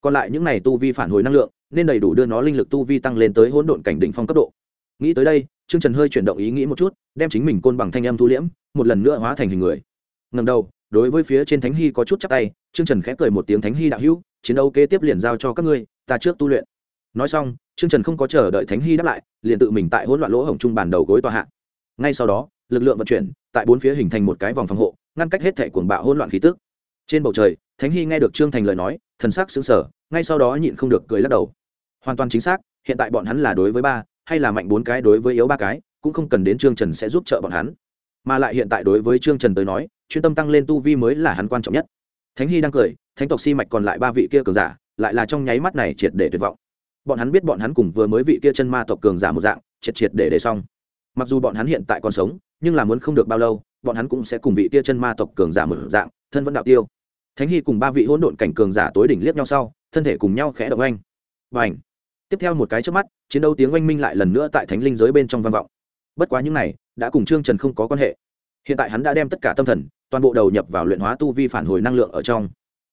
Còn lại những n à y tu vi phản hồi năng lượng, nên đầy đủ đưa nó linh lực tu vi tăng lên tới hỗn độn cảnh đỉnh phong cấp độ. Nghĩ tới đây, trương trần hơi chuyển động ý nghĩ một chút, đem chính mình côn bằng thanh âm thu liễm, một lần nữa hóa thành hình người ngầm đầu, đối với phía trên thánh hy có chút chắc tay, trương trần khẽ cười một tiếng thánh hy đạo hữu, chiến đấu kế tiếp liền giao cho các ngươi, ta trước tu luyện. Nói xong, trương trần không có chờ đợi thánh hy đáp lại, liền tự mình tại hỗn loạn lỗ hổng trung bàn đầu gối tòa hạ. Ngay sau đó, lực lượng vận chuyển, tại bốn phía hình thành một cái vòng phòng hộ, ngăn cách hết thẻ cuồng bạo hỗn loạn khí tức. Trên bầu trời, thánh hy nghe được trương thành lời nói, thần sắc xứng sở ngay sau đó nhịn không được cười lắc đầu. Hoàn toàn chính xác, hiện tại bọn hắn là đối với ba, hay là mạnh bốn cái đối với yếu ba cái, cũng không cần đến trương trần sẽ giúp trợ bọn hắn mà lại hiện tại đối với trương trần tới nói, chuyên tâm tăng lên tu vi mới là hắn quan trọng nhất. Thánh hy đang cười, thánh tộc si mạch còn lại ba vị kia cường giả, lại là trong nháy mắt này triệt để tuyệt vọng. Bọn hắn biết bọn hắn cùng vừa mới vị kia chân ma tộc cường giả một dạng, triệt triệt để để xong. Mặc dù bọn hắn hiện tại còn sống, nhưng là muốn không được bao lâu, bọn hắn cũng sẽ cùng vị kia chân ma tộc cường giả một dạng, thân vẫn đạo tiêu. Thánh hy cùng ba vị hỗn độn cảnh cường giả tối đỉnh liếc nhau sau, thân thể cùng nhau khẽ động anh và ảnh tiếp theo một cái trước mắt, chiến đấu tiếng oanh minh lại lần nữa tại thánh linh giới bên trong vang vọng. Bất quá những này đã cùng trương trần không có quan hệ. Hiện tại hắn đã đem tất cả tâm thần toàn bộ đầu nhập vào luyện hóa tu vi phản hồi năng lượng ở trong.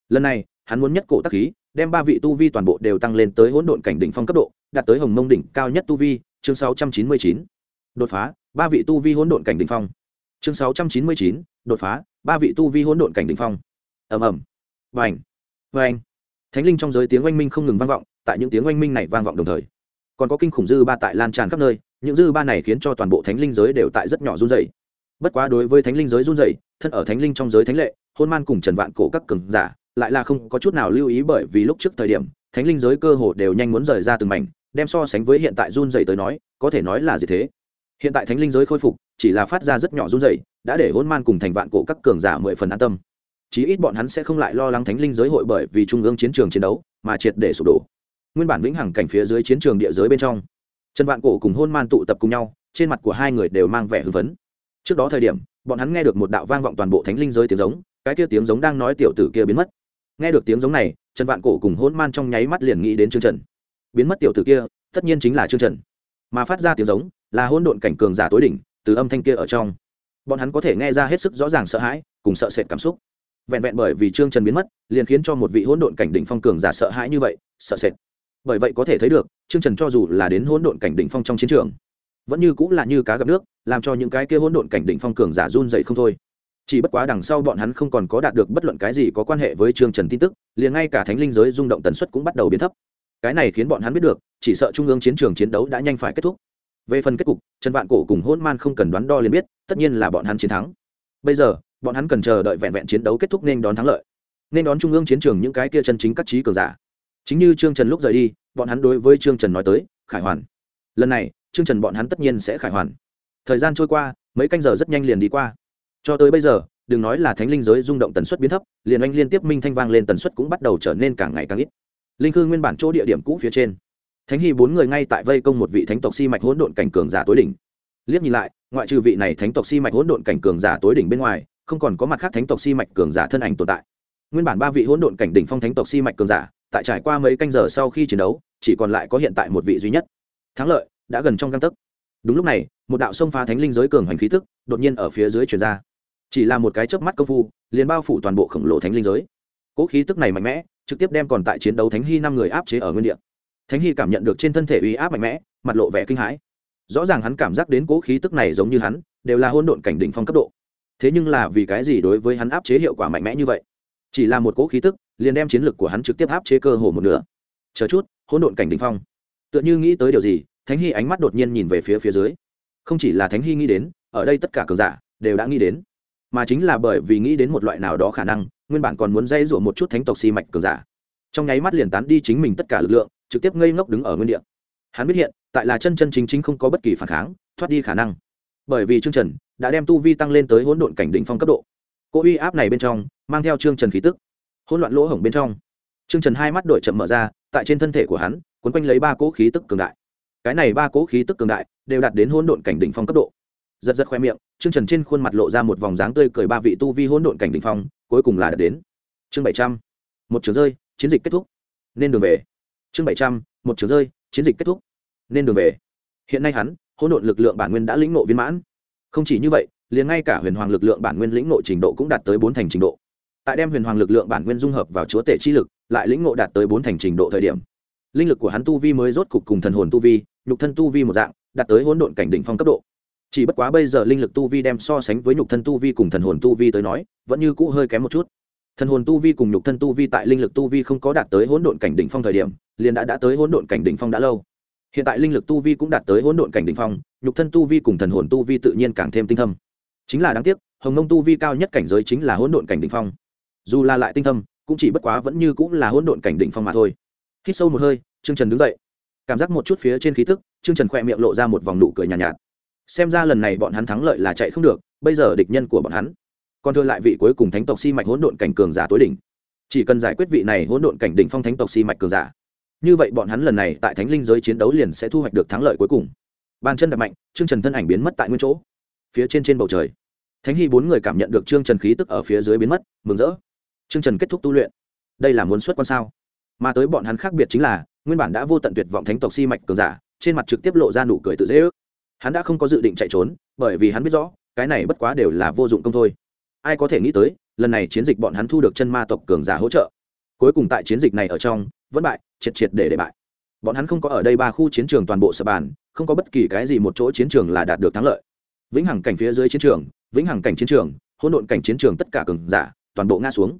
Lần này hắn muốn nhất cổ tác khí đem ba vị tu vi toàn bộ đều tăng lên tới hỗn độn cảnh đỉnh phong cấp độ đạt tới hồng mông đỉnh cao nhất tu vi chương 699. đột phá ba vị tu vi hỗn độn cảnh đỉnh phong. Chương 699, đột phá ba vị tu vi hỗn độn cảnh đỉnh phong. Ầm ầm. Vành vành thánh linh trong giới tiếng oanh minh không ngừng vang vọng tại những tiếng oanh minh này vang vọng đồng thời còn có kinh khủng dư ba tại lan tràn khắp nơi, những dư ba này khiến cho toàn bộ thánh linh giới đều tại rất nhỏ run dày bất quá đối với thánh linh giới run dày thân ở thánh linh trong giới thánh lệ, hôn man cùng trần vạn cổ các cường giả, lại là không có chút nào lưu ý bởi vì lúc trước thời điểm, thánh linh giới cơ hồ đều nhanh muốn rời ra từng mảnh, đem so sánh với hiện tại run dày tới nói, có thể nói là gì thế? Hiện tại thánh linh giới khôi phục, chỉ là phát ra rất nhỏ run dày đã để hôn man cùng thành vạn cổ các cường giả mười phần an tâm. Chí ít bọn hắn sẽ không lại lo lắng thánh linh giới hội bởi vì trung ương chiến trường chiến đấu, mà triệt để sụp đổ nguyên bản vĩnh hằng cảnh phía dưới chiến trường địa giới bên trong. Trần vạn cổ cùng hôn man tụ tập cùng nhau, trên mặt của hai người đều mang vẻ hưng phấn. Trước đó thời điểm, bọn hắn nghe được một đạo vang vọng toàn bộ thánh linh giới tiếng giống, cái kia tiếng giống đang nói tiểu tử kia biến mất. Nghe được tiếng giống này, trần vạn cổ cùng hôn man trong nháy mắt liền nghĩ đến chương trần. Biến mất tiểu tử kia, tất nhiên chính là chương trần. Mà phát ra tiếng giống, là hôn độn cảnh cường giả tối đỉnh, từ âm thanh kia ở trong. Bọn hắn có thể nghe ra hết sức rõ ràng sợ hãi, cùng sợ sệt cảm xúc. Vẹn vẹn bởi vì trương trần biến mất, liền khiến cho một vị hỗn độn cảnh đỉnh phong cường giả sợ hãi như vậy, sợ sệt bởi vậy có thể thấy được, trương trần cho dù là đến hỗn độn cảnh đỉnh phong trong chiến trường, vẫn như cũng là như cá gặp nước, làm cho những cái kia hỗn độn cảnh đỉnh phong cường giả run dậy không thôi. Chỉ bất quá đằng sau bọn hắn không còn có đạt được bất luận cái gì có quan hệ với trương trần tin tức, liền ngay cả thánh linh giới rung động tần suất cũng bắt đầu biến thấp. Cái này khiến bọn hắn biết được, chỉ sợ trung ương chiến trường chiến đấu đã nhanh phải kết thúc. Về phần kết cục, trần vạn cổ cùng hôn man không cần đoán đo liền biết, tất nhiên là bọn hắn chiến thắng. Bây giờ, bọn hắn cần chờ đợi vẹn vẹn chiến đấu kết thúc nên đón thắng lợi. Nên đón trung ương chiến trường những cái kia chân chính các trí cường giả chính như trương trần lúc rời đi, bọn hắn đối với trương trần nói tới, khải hoàn, lần này, trương trần bọn hắn tất nhiên sẽ khải hoàn. Thời gian trôi qua, mấy canh giờ rất nhanh liền đi qua. Cho tới bây giờ, đừng nói là thánh linh giới rung động tần suất biến thấp, liền anh liên tiếp minh thanh vang lên tần suất cũng bắt đầu trở nên càng ngày càng ít. Linh khư nguyên bản chỗ địa điểm cũ phía trên. Thánh hy bốn người ngay tại vây công một vị thánh tộc si mạch hỗn độn cảnh cường giả tối đỉnh. Liếc nhìn lại, ngoại trừ vị này thánh tộc si mạch hỗn độn cảnh cường giả tối đỉnh bên ngoài, không còn có mặt khác thánh tộc si mạch cường giả thân ảnh tồn tại. Nguyên bản ba vị hỗn độn cảnh đỉnh phong thánh tộc si mạch cường giả tại trải qua mấy canh giờ sau khi chiến đấu, chỉ còn lại có hiện tại một vị duy nhất. Thắng lợi, đã gần trong găng tấc. Đúng lúc này, một đạo sông phá thánh linh giới cường hoành khí tức đột nhiên ở phía dưới truyền ra. Chỉ là một cái chớp mắt công phu, liền bao phủ toàn bộ khổng lồ thánh linh giới. Cỗ khí tức này mạnh mẽ, trực tiếp đem còn tại chiến đấu thánh hy năm người áp chế ở nguyên địa. Thánh hy cảm nhận được trên thân thể uy áp mạnh mẽ, mặt lộ vẻ kinh hãi. Rõ ràng hắn cảm giác đến cỗ khí tức này giống như hắn, đều là hôn độn cảnh đỉnh phong cấp độ. Thế nhưng là vì cái gì đối với hắn áp chế hiệu quả mạnh mẽ như vậy? Chỉ là một cỗ khí tức, liền đem chiến lực của hắn trực tiếp áp chế cơ hồ một nửa. Chờ chút, hỗn độn cảnh đỉnh phong. Tựa như nghĩ tới điều gì, thánh hy ánh mắt đột nhiên nhìn về phía phía dưới. Không chỉ là thánh hy nghĩ đến, ở đây tất cả cường giả đều đã nghĩ đến. Mà chính là bởi vì nghĩ đến một loại nào đó khả năng, nguyên bản còn muốn dây dụa một chút thánh tộc si mạch cường giả. Trong nháy mắt liền tán đi chính mình tất cả lực lượng, trực tiếp ngây ngốc đứng ở nguyên địa. Hắn biết hiện, tại là chân chân chính chính không có bất kỳ phản kháng, thoát đi khả năng. Bởi vì trương trần đã đem tu vi tăng lên tới hỗn độn cảnh đỉnh phong cấp độ. Cô uy áp này bên trong mang theo trương trần khí tức, hỗn loạn lỗ hổng bên trong. Trương trần hai mắt đội chậm mở ra, tại trên thân thể của hắn quấn quanh lấy ba cỗ khí tức cường đại. Cái này ba cỗ khí tức cường đại, đều đạt đến hỗn độn cảnh đỉnh phong cấp độ. Giật giật khoe miệng, trương trần trên khuôn mặt lộ ra một vòng dáng tươi cười ba vị tu vi hỗn độn cảnh đỉnh phong, cuối cùng là đạt đến. Chương bảy trăm, một trường rơi, chiến dịch kết thúc. Nên đường về. Chương bảy trăm, một trường rơi, chiến dịch kết thúc. Nên đường về. Hiện nay hắn, hỗn độn lực lượng bản nguyên đã lĩnh nộ viên mãn. Không chỉ như vậy, liền ngay cả huyền hoàng lực lượng bản nguyên lĩnh nộ trình độ cũng đạt tới bốn thành trình độ tại đem huyền hoàng lực lượng bản nguyên dung hợp vào chúa tể chi lực lại lĩnh ngộ đạt tới bốn thành trình độ thời điểm linh lực của hắn tu vi mới rốt cục cùng thần hồn tu vi nhục thân tu vi một dạng đạt tới hỗn độn cảnh đỉnh phong cấp độ chỉ bất quá bây giờ linh lực tu vi đem so sánh với nhục thân tu vi cùng thần hồn tu vi tới nói vẫn như cũ hơi kém một chút thần hồn tu vi cùng nhục thân tu vi tại linh lực tu vi không có đạt tới hỗn độn cảnh đỉnh phong thời điểm liền đã đã tới hỗn độn cảnh đỉnh phong đã lâu hiện tại linh lực tu vi cũng đạt tới hỗn độn cảnh đỉnh phong nhục thân tu vi cùng thần hồn tu vi tự nhiên càng thêm tinh thâm chính là đáng tiếc hồng nông tu vi cao nhất cảnh giới chính là hỗn độn cảnh đỉnh phong dù là lại tinh thâm cũng chỉ bất quá vẫn như cũng là hỗn độn cảnh đỉnh phong mà thôi. Hít sâu một hơi trương trần đứng dậy. Cảm giác một chút phía trên khí tức trương trần khỏe miệng lộ ra một vòng nụ cười nhàn nhạt, nhạt. Xem ra lần này bọn hắn thắng lợi là chạy không được bây giờ địch nhân của bọn hắn. Còn thừa lại vị cuối cùng thánh tộc si mạch hỗn độn cảnh cường giả tối đỉnh. Chỉ cần giải quyết vị này hỗn độn cảnh đỉnh phong thánh tộc si mạch cường giả. Như vậy bọn hắn lần này tại thánh linh giới chiến đấu liền sẽ thu hoạch được thắng lợi cuối cùng. Bàn chân đập mạnh trương trần thân ảnh biến mất tại nguyên chỗ. Phía trên trên bầu trời. Thánh hy bốn người cảm nhận được trương trần khí tức ở phía dưới biến mất mừng rỡ trương trần kết thúc tu luyện. Đây là muốn xuất quan sao? Mà tới bọn hắn khác biệt chính là, nguyên bản đã vô tận tuyệt vọng thánh tộc si mạch cường giả, trên mặt trực tiếp lộ ra nụ cười tự dễ ước. Hắn đã không có dự định chạy trốn, bởi vì hắn biết rõ, cái này bất quá đều là vô dụng công thôi. Ai có thể nghĩ tới, lần này chiến dịch bọn hắn thu được chân ma tộc cường giả hỗ trợ. Cuối cùng tại chiến dịch này ở trong, vẫn bại, triệt triệt để để bại. Bọn hắn không có ở đây ba khu chiến trường toàn bộ sập bàn, không có bất kỳ cái gì một chỗ chiến trường là đạt được thắng lợi. Vĩnh hằng cảnh phía dưới chiến trường, vĩnh hằng cảnh chiến trường, hỗn độn cảnh chiến trường tất cả cường giả, toàn bộ ngã xuống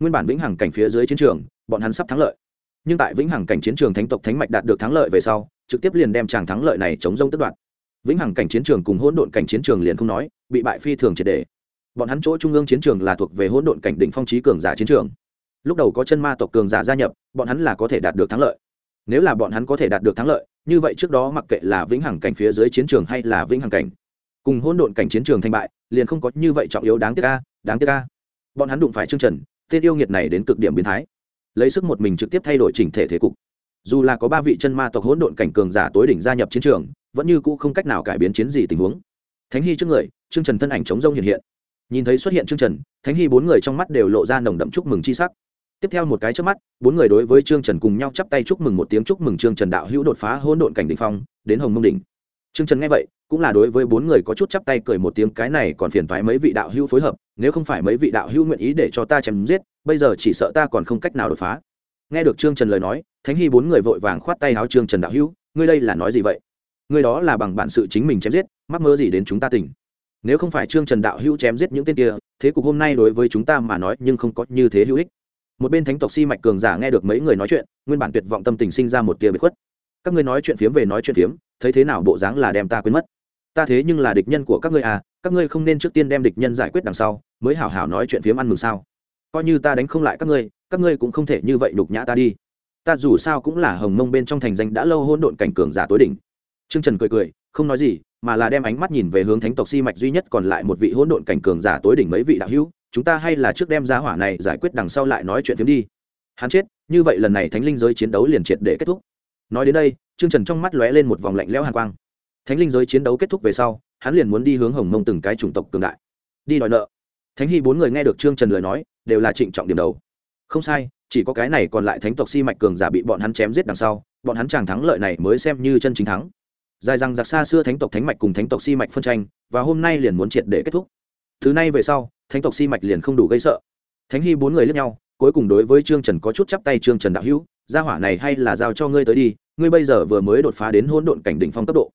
nguyên bản vĩnh hằng cảnh phía dưới chiến trường, bọn hắn sắp thắng lợi. Nhưng tại vĩnh hằng cảnh chiến trường thánh tộc thánh mạch đạt được thắng lợi về sau, trực tiếp liền đem chàng thắng lợi này chống rông tất đoạt. Vĩnh hằng cảnh chiến trường cùng hỗn độn cảnh chiến trường liền không nói, bị bại phi thường triệt đề bọn hắn chỗ trung ương chiến trường là thuộc về hỗn độn cảnh đỉnh phong trí cường giả chiến trường. Lúc đầu có chân ma tộc cường giả gia nhập, bọn hắn là có thể đạt được thắng lợi. Nếu là bọn hắn có thể đạt được thắng lợi, như vậy trước đó mặc kệ là vĩnh hằng cảnh phía dưới chiến trường hay là vĩnh hằng cảnh, cùng hỗn độn cảnh chiến trường thành bại, liền không có như vậy trọng yếu đáng tiếc ca đáng tiếc ca bọn hắn đụng phải chương trần tên yêu nghiệt này đến cực điểm biến thái. Lấy sức một mình trực tiếp thay đổi chỉnh thể thế cục. Dù là có ba vị chân ma tộc hỗn độn cảnh cường giả tối đỉnh gia nhập chiến trường, vẫn như cũ không cách nào cải biến chiến gì tình huống. Thánh hy trước người chương trần thân ảnh chống rông hiện hiện. Nhìn thấy xuất hiện chương trần, thánh hy bốn người trong mắt đều lộ ra nồng đậm chúc mừng c h i sắc. Tiếp theo một cái trước mắt, bốn người đối với trương trần cùng nhau chắp tay chúc mừng một tiếng chúc mừng trương trần đạo hữu đột phá hỗn độn cảnh đ ỉ n h phong, đến hồng mông đỉnh. Trương trần nghe vậy, cũng là đối với bốn người có chút chắp tay cười một tiếng, cái này còn phiền thoái mấy vị đạo hữu phối hợp nếu không phải mấy vị đạo hữu nguyện ý để cho ta chém giết, bây giờ chỉ sợ ta còn không cách nào đột phá. Nghe được trương trần lời nói, thánh hy bốn người vội vàng khoát tay áo trương trần đạo hữu, ngươi đây là nói gì vậy? Ngươi đó là bằng bản sự chính mình chém giết, mắc mơ gì đến chúng ta tỉnh? Nếu không phải trương trần đạo hữu chém giết những tên kia, thế cục hôm nay đối với chúng ta mà nói nhưng không có như thế hữu ích. Một bên thánh tộc si mạch cường giả nghe được mấy người nói chuyện, nguyên bản tuyệt vọng tâm tình sinh ra một tia bị khuất. Các ngươi nói chuyện phiếm về nói chuyện phiếm, thấy thế nào bộ dáng là đem ta quên mất? Ta thế nhưng là địch nhân của các ngươi à các ngươi không nên trước tiên đem địch nhân giải quyết đằng sau, mới hảo hảo nói chuyện phiếm ăn mừng sao? Coi như ta đánh không lại các ngươi các ngươi cũng không thể như vậy đục nhã ta đi. Ta dù sao cũng là hồng mông bên trong thành danh đã lâu hôn độn cảnh cường giả tối đỉnh. T r ư ơ n g trần cười cười, không nói gì, mà là đem ánh mắt nhìn về hướng thánh tộc si mạch duy nhất còn lại một vị hỗn độn cảnh cường giả tối đỉnh mấy vị đạo hữu, chúng ta hay là trước đem giá hỏa này giải quyết đằng sau lại nói chuyện phiếm đi. Hắn chết, như vậy lần này thánh linh giới chiến đấu liền triệt để kết thúc. Nói đến đây, trương trần trong mắt lóe lên một vòng lạnh lẽo hàn quang thánh linh giới chiến đấu kết thúc về sau, hắn liền muốn đi hướng hồng mông từng cái chủng tộc cường đại. Đi đòi nợ. Thánh hy bốn người nghe được trương trần lời nói, đều là trịnh trọng điểm đầu. Không sai, chỉ có cái này còn lại thánh tộc si mạch cường giả bị bọn hắn chém giết đằng sau, bọn hắn chàng thắng lợi này mới xem như chân chính thắng. Dài rằng giặc xa xưa thánh tộc thánh mạch cùng thánh tộc si mạch phân tranh, và hôm nay liền muốn triệt để kết thúc. Thứ này về sau, thánh tộc si mạch liền không đủ gây sợ. Thánh hy bốn người lướt nhau, cuối cùng đối với trương trần có chút chắp tay, trương trần đạo hữu, gia hỏa này hay là giao cho ngươi tới đi, ngươi bây giờ vừa mới đột phá đến hỗn độn cảnh đỉnh phong cấp độ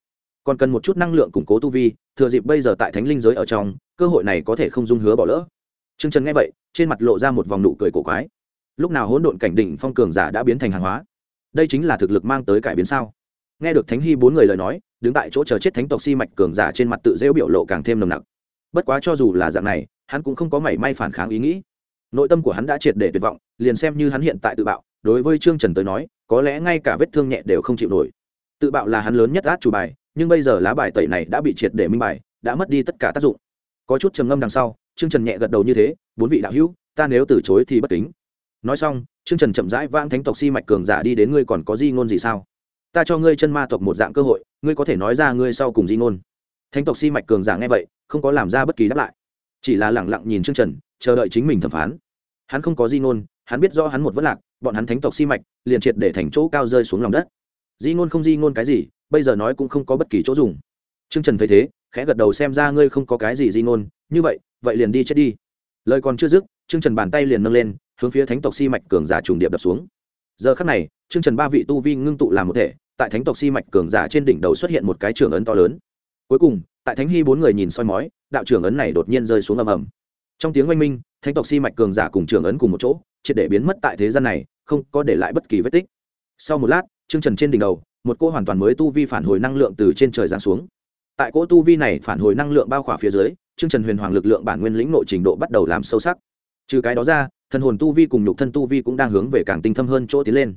còn cần một chút năng lượng củng cố tu vi, thừa dịp bây giờ tại thánh linh giới ở trong, cơ hội này có thể không dung hứa bỏ lỡ. Trương trần nghe vậy, trên mặt lộ ra một vòng nụ cười cổ quái. Lúc nào hỗn độn cảnh đỉnh phong cường giả đã biến thành hàng hóa? Đây chính là thực lực mang tới cải biến sao? Nghe được thánh hy bốn người lời nói, đứng tại chỗ chờ chết thánh tộc si mạch cường giả trên mặt tự rêu biểu lộ càng thêm nồng nặc. Bất quá cho dù là dạng này, hắn cũng không có mảy may phản kháng ý nghĩ. Nội tâm của hắn đã triệt để tuyệt vọng, liền xem như hắn hiện tại tự bạo, đối với trương trần tới nói, có lẽ ngay cả vết thương nhẹ đều không chịu nổi. Tự bạo là hắn lớn nhất át chủ bài nhưng bây giờ lá bài tẩy này đã bị triệt để minh bài, đã mất đi tất cả tác dụng. Có chút trầm ngâm đằng sau, trương trần nhẹ gật đầu như thế, bốn vị đạo hữu, ta nếu từ chối thì bất kính. Nói xong, trương trần chậm rãi vang thánh tộc si mạch cường giả đi đến ngươi còn có di ngôn gì sao? Ta cho ngươi chân ma tộc một dạng cơ hội, ngươi có thể nói ra ngươi sau cùng di ngôn. Thánh tộc si mạch cường giả nghe vậy, không có làm ra bất kỳ đáp lại. Chỉ là lẳng lặng nhìn chương trần, chờ đợi chính mình thẩm phán. Hắn không có di ngôn, hắn biết do hắn một vất lạc, bọn hắn thánh tộc si mạch liền triệt để thành chỗ cao rơi xuống lòng đất. Di ngôn không di ngôn cái gì bây giờ nói cũng không có bất kỳ chỗ dùng. Trương trần thấy thế, khẽ gật đầu xem ra ngươi không có cái gì di ngôn, như vậy vậy liền đi chết đi. Lời còn chưa dứt, trương trần bàn tay liền nâng lên, hướng phía thánh tộc si mạch cường giả trùng điệp đập xuống. Giờ khắc này, trương trần ba vị tu vi ngưng tụ làm một thể, tại thánh tộc si mạch cường giả trên đỉnh đầu xuất hiện một cái trường ấn to lớn. Cuối cùng, tại thánh hy bốn người nhìn soi mói, đạo trưởng ấn này đột nhiên rơi xuống ầm ầm. Trong tiếng oanh minh, thánh tộc si mạch cường giả cùng trường ấn cùng một chỗ, triệt để biến mất tại thế gian này, không có để lại bất kỳ vết tích. Sau một lát, trương trần trên đỉnh đầu một cô hoàn toàn mới tu vi phản hồi năng lượng từ trên trời giáng xuống. Tại cỗ tu vi này phản hồi năng lượng bao khỏa phía dưới chương trần huyền hoàng lực lượng bản nguyên lĩnh nội trình độ bắt đầu làm sâu sắc. Trừ cái đó ra, thần hồn tu vi cùng nhục thân tu vi cũng đang hướng về càng tinh thâm hơn chỗ tiến lên.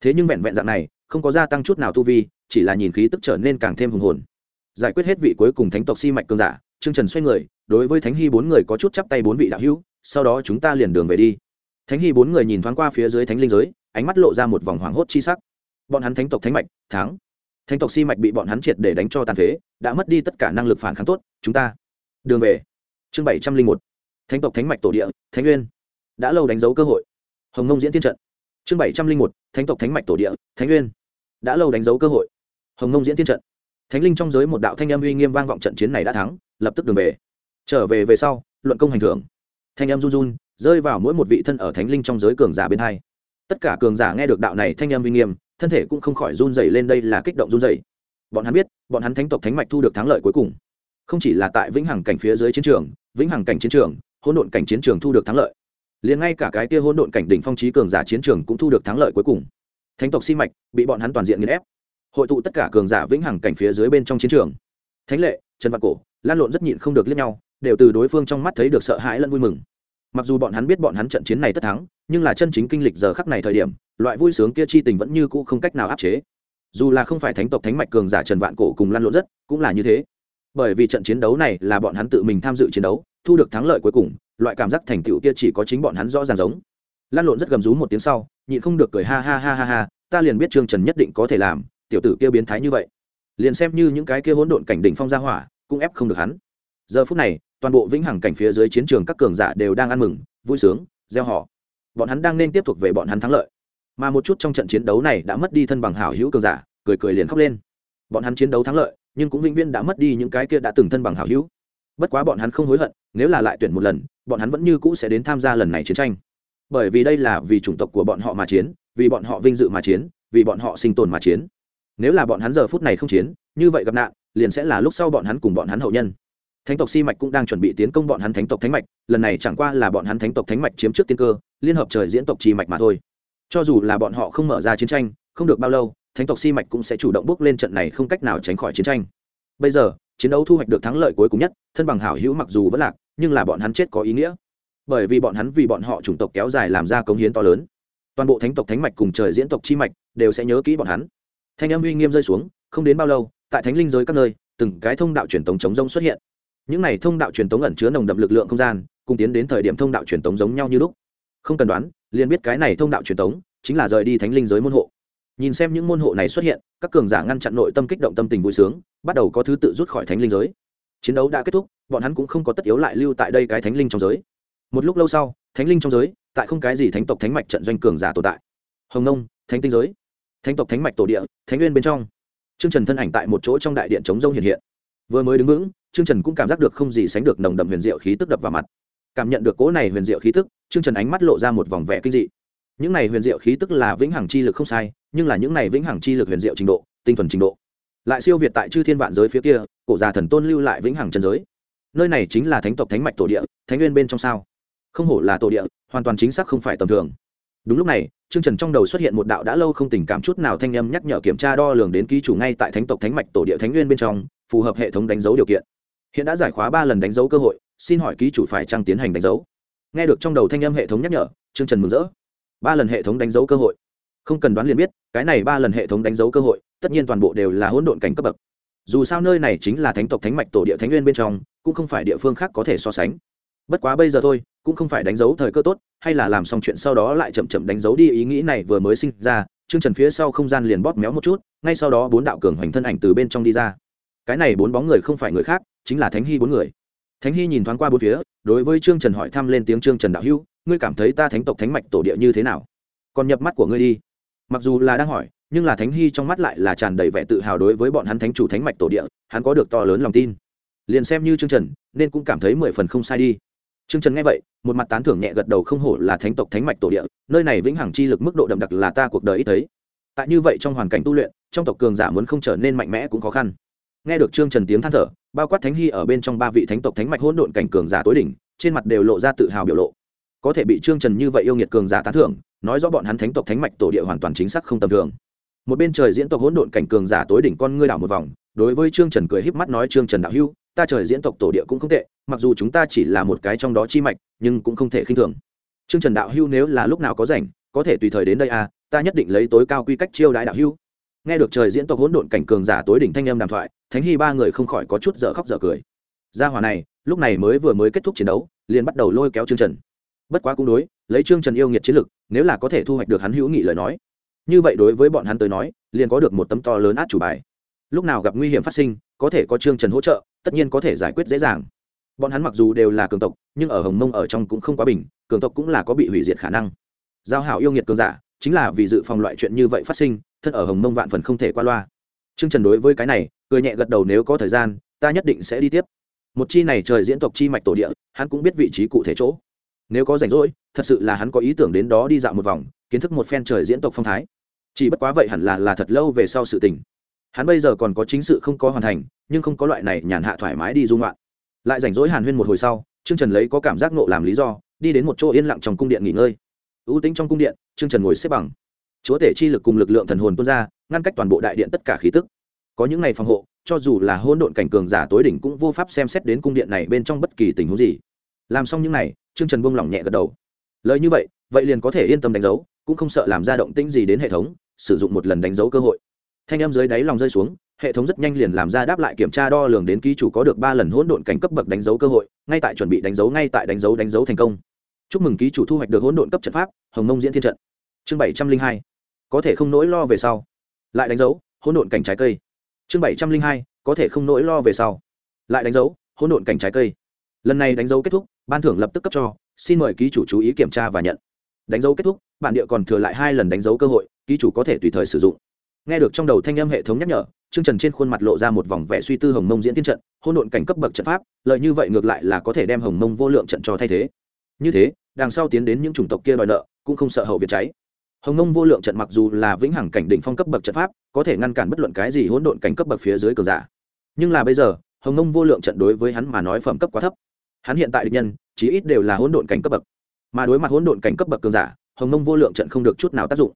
Thế nhưng vẹn vẹn dạng này, không có gia tăng chút nào tu vi, chỉ là nhìn khí tức trở nên càng thêm hùng hồn. Giải quyết hết vị cuối cùng thánh tộc si mạch cương giả, trương trần xoay người, đối với thánh hy bốn người có chút chắp tay bốn vị đạo hữu, sau đó chúng ta liền đường về đi. Thánh hy bốn người nhìn thoáng qua phía dưới thánh linh giới, ánh mắt lộ ra một vòng hoảng hốt chi sắc bọn hắn thánh tộc thánh mạch, thắng. Thánh tộc si mạch bị bọn hắn triệt để đánh cho tàn phế, đã mất đi tất cả năng lực phản kháng tốt, chúng ta đường về. Chương bảy trăm linh một. Thánh tộc thánh mạch tổ địa, thánh nguyên. Đã lâu đánh dấu cơ hội. Hồng nông diễn thiên trận. Chương bảy trăm linh một. Thánh tộc thánh mạch tổ địa, thánh nguyên. Đã lâu đánh dấu cơ hội. Hồng nông diễn thiên trận. Thánh linh trong giới một đạo thanh âm uy nghiêm vang vọng trận chiến này đã thắng, lập tức đường về. Trở về về sau, luận công hành thưởng. Thanh âm run run, rơi vào mỗi một vị thân ở thánh linh trong giới cường giả bên hai. Tất cả cường giả nghe được đạo này thanh âm uy nghiêm thân thể cũng không khỏi run dày lên đây là kích động run dày bọn hắn biết, bọn hắn thánh tộc thánh mạch thu được thắng lợi cuối cùng. Không chỉ là tại vĩnh hằng cảnh phía dưới chiến trường, vĩnh hằng cảnh chiến trường, hỗn độn cảnh chiến trường thu được thắng lợi. Liền ngay cả cái kia hỗn độn cảnh đỉnh phong trí cường giả chiến trường cũng thu được thắng lợi cuối cùng. Thánh tộc si mạch bị bọn hắn toàn diện nghiền ép. Hội tụ tất cả cường giả vĩnh hằng cảnh phía dưới bên trong chiến trường. Thánh lệ, trần văn cổ, lan lộn rất nhịn không được liếc nhau, đều từ đối phương trong mắt thấy được sợ hãi lẫn vui mừng mặc dù bọn hắn biết bọn hắn trận chiến này tất thắng, nhưng là chân chính kinh lịch giờ khắc này thời điểm, loại vui sướng kia chi tình vẫn như cũ không cách nào áp chế. Dù là không phải thánh tộc thánh mạch cường giả trần vạn cổ cùng lăn lộn rất, cũng là như thế. Bởi vì trận chiến đấu này là bọn hắn tự mình tham dự chiến đấu, thu được thắng lợi cuối cùng, loại cảm giác thành tựu kia chỉ có chính bọn hắn rõ ràng giống. Lăn lộn rất gầm rú một tiếng sau, nhịn không được cười ha ha ha ha ha, ta liền biết trương trần nhất định có thể làm, tiểu tử kia biến thái như vậy. Liền xem như những cái kia hỗn độn cảnh đỉnh phong gia hỏa, cũng ép không được hắn. Giờ phút này toàn bộ vĩnh hằng cảnh phía dưới chiến trường các cường giả đều đang ăn mừng, vui sướng, gieo họ. Bọn hắn đang nên tiếp tục về bọn hắn thắng lợi. Mà một chút trong trận chiến đấu này đã mất đi thân bằng hảo hữu cường giả, cười cười liền khóc lên. Bọn hắn chiến đấu thắng lợi, nhưng cũng vĩnh viễn đã mất đi những cái kia đã từng thân bằng hảo hữu. Bất quá bọn hắn không hối hận, nếu là lại tuyển một lần, bọn hắn vẫn như cũ sẽ đến tham gia lần này chiến tranh. Bởi vì đây là vì chủng tộc của bọn họ mà chiến, vì bọn họ vinh dự mà chiến, vì bọn họ sinh tồn mà chiến. Nếu là bọn hắn giờ phút này không chiến, như vậy gặp nạn, liền sẽ là lúc sau bọn hắn cùng bọn hắn hậu nhân thánh tộc si mạch cũng đang chuẩn bị tiến công bọn hắn thánh tộc thánh mạch, lần này chẳng qua là bọn hắn thánh tộc thánh mạch chiếm trước tiên cơ, liên hợp trời diễn tộc chi mạch mà thôi. Cho dù là bọn họ không mở ra chiến tranh, không được bao lâu, thánh tộc si mạch cũng sẽ chủ động bước lên trận này không cách nào tránh khỏi chiến tranh. Bây giờ, chiến đấu thu hoạch được thắng lợi cuối cùng nhất, thân bằng hảo hữu mặc dù vẫn lạc, nhưng là bọn hắn chết có ý nghĩa. Bởi vì bọn hắn vì bọn họ chủng tộc kéo dài làm ra cống hiến to lớn. Toàn bộ thánh tộc thánh mạch cùng trời diễn tộc chi mạch đều sẽ nhớ kỹ bọn hắn. Thanh âm uy nghiêm rơi xuống, không đến bao lâu, tại thánh linh giới các nơi, từng cái thông đạo truyền tống chống rông xuất hiện những này thông đạo truyền tống ẩn chứa nồng đậm lực lượng không gian, cùng tiến đến thời điểm thông đạo truyền tống giống nhau như lúc. Không cần đoán, liền biết cái này thông đạo truyền tống chính là rời đi thánh linh giới môn hộ. Nhìn xem những môn hộ này xuất hiện, các cường giả ngăn chặn nội tâm kích động tâm tình vui sướng, bắt đầu có thứ tự rút khỏi thánh linh giới. Chiến đấu đã kết thúc, bọn hắn cũng không có tất yếu lại lưu tại đây cái thánh linh trong giới. Một lúc lâu sau, thánh linh trong giới, tại không cái gì thánh tộc thánh mạch trận doanh cường giả tồn tại. Hồng nông, thánh tinh giới, thánh tộc thánh mạch tổ địa, thánh nguyên bên trong. Trương trần thân ảnh tại một chỗ trong đại điện chống rông hiện hiện. Vừa mới đứng vững trương trần cũng cảm giác được không gì sánh được nồng đậm huyền diệu khí tức đập vào mặt. Cảm nhận được cỗ này huyền diệu khí tức, trương trần ánh mắt lộ ra một vòng vẻ kinh dị. Những này huyền diệu khí tức là vĩnh hằng chi lực không sai, nhưng là những này vĩnh hằng chi lực huyền diệu trình độ, tinh thuần trình độ. Lại siêu việt tại chư thiên vạn giới phía kia, cổ già thần tôn lưu lại vĩnh hằng chân giới. Nơi này chính là thánh tộc thánh mạch tổ địa, thánh nguyên bên trong sao? Không hổ là tổ địa, hoàn toàn chính xác không phải tầm thường. Đúng lúc này, trương trần trong đầu xuất hiện một đạo đã lâu không tình cảm chút nào thanh âm nhắc nhở kiểm tra đo lường đến ký chủ ngay tại thánh tộc thánh mạch tổ địa thánh nguyên bên trong, phù hợp hệ thống đánh dấu điều kiện hiện đã giải khóa ba lần đánh dấu cơ hội, xin hỏi ký chủ phải trăng tiến hành đánh dấu? Nghe được trong đầu thanh âm hệ thống nhắc nhở, trương trần mừng rỡ. Ba lần hệ thống đánh dấu cơ hội. Không cần đoán liền biết, cái này ba lần hệ thống đánh dấu cơ hội, tất nhiên toàn bộ đều là hỗn độn cảnh cấp bậc. Dù sao nơi này chính là thánh tộc thánh mạch tổ địa thánh nguyên bên trong, cũng không phải địa phương khác có thể so sánh. Bất quá bây giờ thôi, cũng không phải đánh dấu thời cơ tốt, hay là làm xong chuyện sau đó lại chậm chậm đánh dấu đi ý nghĩ này vừa mới sinh ra chương trần phía sau không gian liền bóp méo một chút, ngay sau đó bốn đạo cường hoành thân ảnh từ bên trong đi ra. Cái này bốn bóng người không phải người khác chính là thánh hy bốn người. Thánh hy nhìn thoáng qua bốn phía, đối với trương trần hỏi thăm lên tiếng, trương trần đạo hữu, ngươi cảm thấy ta thánh tộc thánh mạch tổ địa như thế nào? Còn nhập mắt của ngươi đi. Mặc dù là đang hỏi, nhưng là thánh hy trong mắt lại là tràn đầy vẻ tự hào đối với bọn hắn thánh chủ thánh mạch tổ địa, hắn có được to lớn lòng tin. Liền xem như trương trần, nên cũng cảm thấy mười phần không sai đi. Trương trần nghe vậy, một mặt tán thưởng nhẹ gật đầu không hổ là thánh tộc thánh mạch tổ địa, nơi này vĩnh hằng chi lực mức độ đậm đặc là ta cuộc đời ít thấy. Tại như vậy trong hoàn cảnh tu luyện, trong tộc cường giả muốn không trở nên mạnh mẽ cũng khó khăn nghe được trương trần tiếng than thở, bao quát thánh hy ở bên trong ba vị thánh tộc thánh mạch hỗn độn cảnh cường giả tối đỉnh, trên mặt đều lộ ra tự hào biểu lộ. Có thể bị trương trần như vậy yêu nghiệt cường giả tán thưởng, nói rõ bọn hắn thánh tộc thánh mạch tổ địa hoàn toàn chính xác không tầm thường. Một bên trời diễn tộc hỗn độn cảnh cường giả tối đỉnh con ngươi đảo một vòng, đối với trương trần cười híp mắt nói, trương trần đạo hưu ta trời diễn tộc tổ địa cũng không tệ, mặc dù chúng ta chỉ là một cái trong đó chi mạch, nhưng cũng không thể khinh thường. Trương trần đạo hưu nếu là lúc nào có rảnh, có thể tùy thời đến đây à ta nhất định lấy tối cao quy cách chiêu đãi đạo hưu nghe được trời diễn tộc hỗn độn cảnh cường giả tối đỉnh thanh âm đàm thoại, thánh hy ba người không khỏi có chút dở khóc dở cười. Gia hòa này, lúc này mới vừa mới kết thúc chiến đấu, liền bắt đầu lôi kéo trương trần. Bất quá cũng đối, lấy trương trần yêu nghiệt chiến lực, nếu là có thể thu hoạch được hắn hữu nghị lời nói, như vậy đối với bọn hắn tới nói, liền có được một tấm to lớn át chủ bài. Lúc nào gặp nguy hiểm phát sinh, có thể có trương trần hỗ trợ, tất nhiên có thể giải quyết dễ dàng. Bọn hắn mặc dù đều là cường tộc, nhưng ở hồng mông ở trong cũng không quá bình, cường tộc cũng là có bị hủy diệt khả năng. Giao hảo yêu nghiệt cường giả, chính là vì dự phòng loại chuyện như vậy phát sinh thân ở hồng mông vạn phần không thể qua loa. Trương trần đối với cái này, cười nhẹ gật đầu nếu có thời gian, ta nhất định sẽ đi tiếp. Một chi này trời diễn tộc chi mạch tổ địa, hắn cũng biết vị trí cụ thể chỗ. Nếu có rảnh rỗi, thật sự là hắn có ý tưởng đến đó đi dạo một vòng, kiến thức một phen trời diễn tộc phong thái. Chỉ bất quá vậy hẳn là là thật lâu về sau sự tình. Hắn bây giờ còn có chính sự không có hoàn thành, nhưng không có loại này nhàn hạ thoải mái đi dung loạn lại rảnh rỗi hàn huyên một hồi sau, trương trần lấy có cảm giác nộ làm lý do, đi đến một chỗ yên lặng trong cung điện nghỉ ngơi. Ưu tính trong cung điện, trương trần ngồi xếp bằng chúa tể chi lực cùng lực lượng thần hồn tuôn ra, ngăn cách toàn bộ đại điện tất cả khí tức. Có những ngày phòng hộ, cho dù là hỗn độn cảnh cường giả tối đỉnh cũng vô pháp xem xét đến cung điện này bên trong bất kỳ tình huống gì. Làm xong những này, trương trần buông lỏng nhẹ gật đầu. Lời như vậy vậy liền có thể yên tâm đánh dấu, cũng không sợ làm ra động tĩnh gì đến hệ thống, sử dụng một lần đánh dấu cơ hội. Thanh em dưới đáy lòng rơi xuống, hệ thống rất nhanh liền làm ra đáp lại kiểm tra đo lường đến ký chủ có được ba lần hỗn độn cảnh cấp bậc đánh dấu cơ hội, ngay tại chuẩn bị đánh dấu, ngay tại đánh dấu đánh dấu thành công. Chúc mừng ký chủ thu hoạch được hỗn độn cấp trận pháp, hồng mông diễn thiên trận. Chương bảy trăm linh hai có thể không nỗi lo về sau. Lại đánh dấu, hỗn độn cảnh trái cây. Chương bảy trăm linh hai, có thể không nỗi lo về sau. Lại đánh dấu, hỗn độn cảnh trái cây. Lần này đánh dấu kết thúc, ban thưởng lập tức cấp cho, xin mời ký chủ chú ý kiểm tra và nhận. Đánh dấu kết thúc, bản địa còn thừa lại hai lần đánh dấu cơ hội, ký chủ có thể tùy thời sử dụng. Nghe được trong đầu thanh âm hệ thống nhắc nhở chương trần trên khuôn mặt lộ ra một vòng vẻ suy tư hồng mông diễn tiên trận hôn độn cảnh cấp bậc trận pháp, lợi như vậy ngược lại là có thể đem hồng mông vô lượng trận cho thay thế. Như thế, đằng sau tiến đến những chủng tộc kia đòi nợ, cũng không sợ hậu việc cháy hồng Nông vô lượng trận mặc dù là vĩnh hằng cảnh đỉnh phong cấp bậc trận pháp, có thể ngăn cản bất luận cái gì hỗn độn cảnh cấp bậc phía dưới cường giả. Nhưng là bây giờ, hồng Nông vô lượng trận đối với hắn mà nói phẩm cấp quá thấp. Hắn hiện tại địch nhân, chí ít đều là hỗn độn cảnh cấp bậc. Mà đối mặt hỗn độn cảnh cấp bậc cường giả, hồng Nông vô lượng trận không được chút nào tác dụng.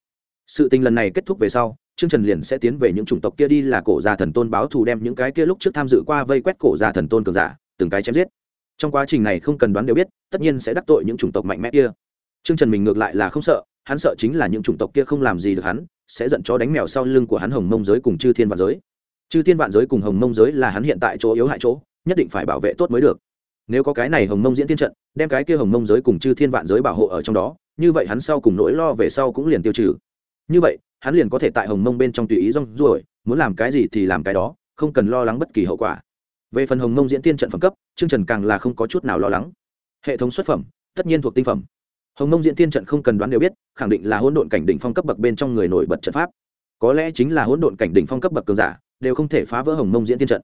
Sự tình lần này kết thúc về sau, trương trần liền sẽ tiến về những chủng tộc kia đi là cổ già thần tôn báo thù đem những cái kia lúc trước tham dự qua vây quét cổ già thần tôn cường giả, từng cái chém giết. Trong quá trình này không cần đoán đều biết, tất nhiên sẽ đắc tội những chủng tộc mạnh mẽ kia. Trương trần mình ngược lại là không sợ hắn sợ chính là những chủng tộc kia không làm gì được hắn, sẽ giận chó đánh mèo sau lưng của hắn hồng mông giới cùng chư thiên vạn giới. Chư thiên vạn giới cùng hồng mông giới là hắn hiện tại chỗ yếu hại chỗ, nhất định phải bảo vệ tốt mới được. Nếu có cái này hồng mông diễn thiên trận, đem cái kia hồng mông giới cùng chư thiên vạn giới bảo hộ ở trong đó, như vậy hắn sau cùng nỗi lo về sau cũng liền tiêu trừ. Như vậy, hắn liền có thể tại hồng mông bên trong tùy ý rong ruổi, muốn làm cái gì thì làm cái đó, không cần lo lắng bất kỳ hậu quả. Về phần hồng mông diễn tiên trận phẩm cấp chương trần càng là không có chút nào lo lắng. Hệ thống xuất phẩm, tất nhiên thuộc tinh phẩm hồng mông diễn tiên trận không cần đoán đều biết, khẳng định là hỗn độn cảnh đỉnh phong cấp bậc bên trong người nổi bật trận pháp. Có lẽ chính là hỗn độn cảnh đỉnh phong cấp bậc cường giả, đều không thể phá vỡ hồng mông diễn tiên trận.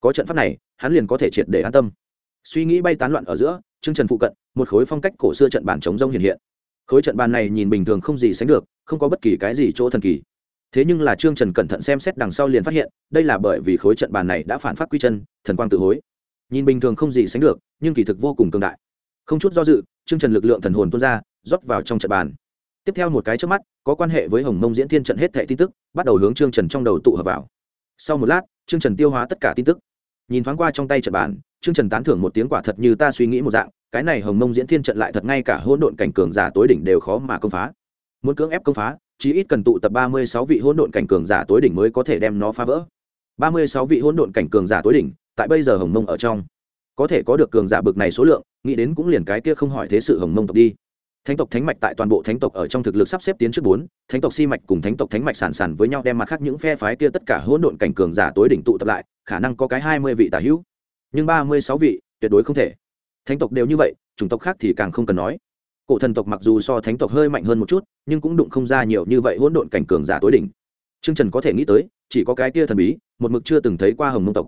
Có trận pháp này, hắn liền có thể triệt để an tâm. Suy nghĩ bay tán loạn ở giữa chương trần phụ cận, một khối phong cách cổ xưa trận bản chống rông hiện hiện. Khối trận bàn này nhìn bình thường không gì sánh được, không có bất kỳ cái gì chỗ thần kỳ. Thế nhưng là trương trần cẩn thận xem xét đằng sau liền phát hiện, đây là bởi vì khối trận bàn này đã phản phát quy chân, thần quang tự hối. Nhìn bình thường không gì sánh được, nhưng kỳ thực vô cùng cường đại không chút do dự, trương trần lực lượng thần hồn tuôn ra, rót vào trong trận bàn. Tiếp theo một cái trước mắt, có quan hệ với hồng mông diễn thiên trận hết thẻ tin tức, bắt đầu hướng trương trần trong đầu tụ hợp vào. Sau một lát, trương trần tiêu hóa tất cả tin tức. Nhìn thoáng qua trong tay trận bàn, trương trần tán thưởng một tiếng quả thật như ta suy nghĩ một dạng, cái này hồng mông diễn thiên trận lại thật ngay cả hỗn độn cảnh cường giả tối đỉnh đều khó mà công phá. Muốn cưỡng ép công phá, chí ít cần tụ tập ba mươi sáu vị hỗn độn cảnh cường giả tối đỉnh mới có thể đem nó phá vỡ. ba mươi sáu vị hỗn độn cảnh cường giả tối đỉnh, tại bây giờ hồng mông ở trong có thể có được cường giả bực này số lượng, nghĩ đến cũng liền cái kia không hỏi thế sự hồng mông tộc đi. Thánh tộc thánh mạch tại toàn bộ thánh tộc ở trong thực lực sắp xếp tiến trước bốn, thánh tộc si mạch cùng thánh tộc thánh mạch sản sản với nhau đem mặt khác những phe phái kia tất cả hỗn độn cảnh cường giả tối đỉnh tụ tập lại, khả năng có cái hai mươi vị tả hữu. Nhưng ba mươi sáu vị, tuyệt đối không thể. Thánh tộc đều như vậy, chủng tộc khác thì càng không cần nói. Cổ thần tộc mặc dù so thánh tộc hơi mạnh hơn một chút, nhưng cũng đụng không ra nhiều như vậy hỗn độn cảnh cường giả tối đỉnh. T r ư ơ n g trần có thể nghĩ tới, chỉ có cái kia thần bí, một mực chưa từng thấy qua hồng mông tộc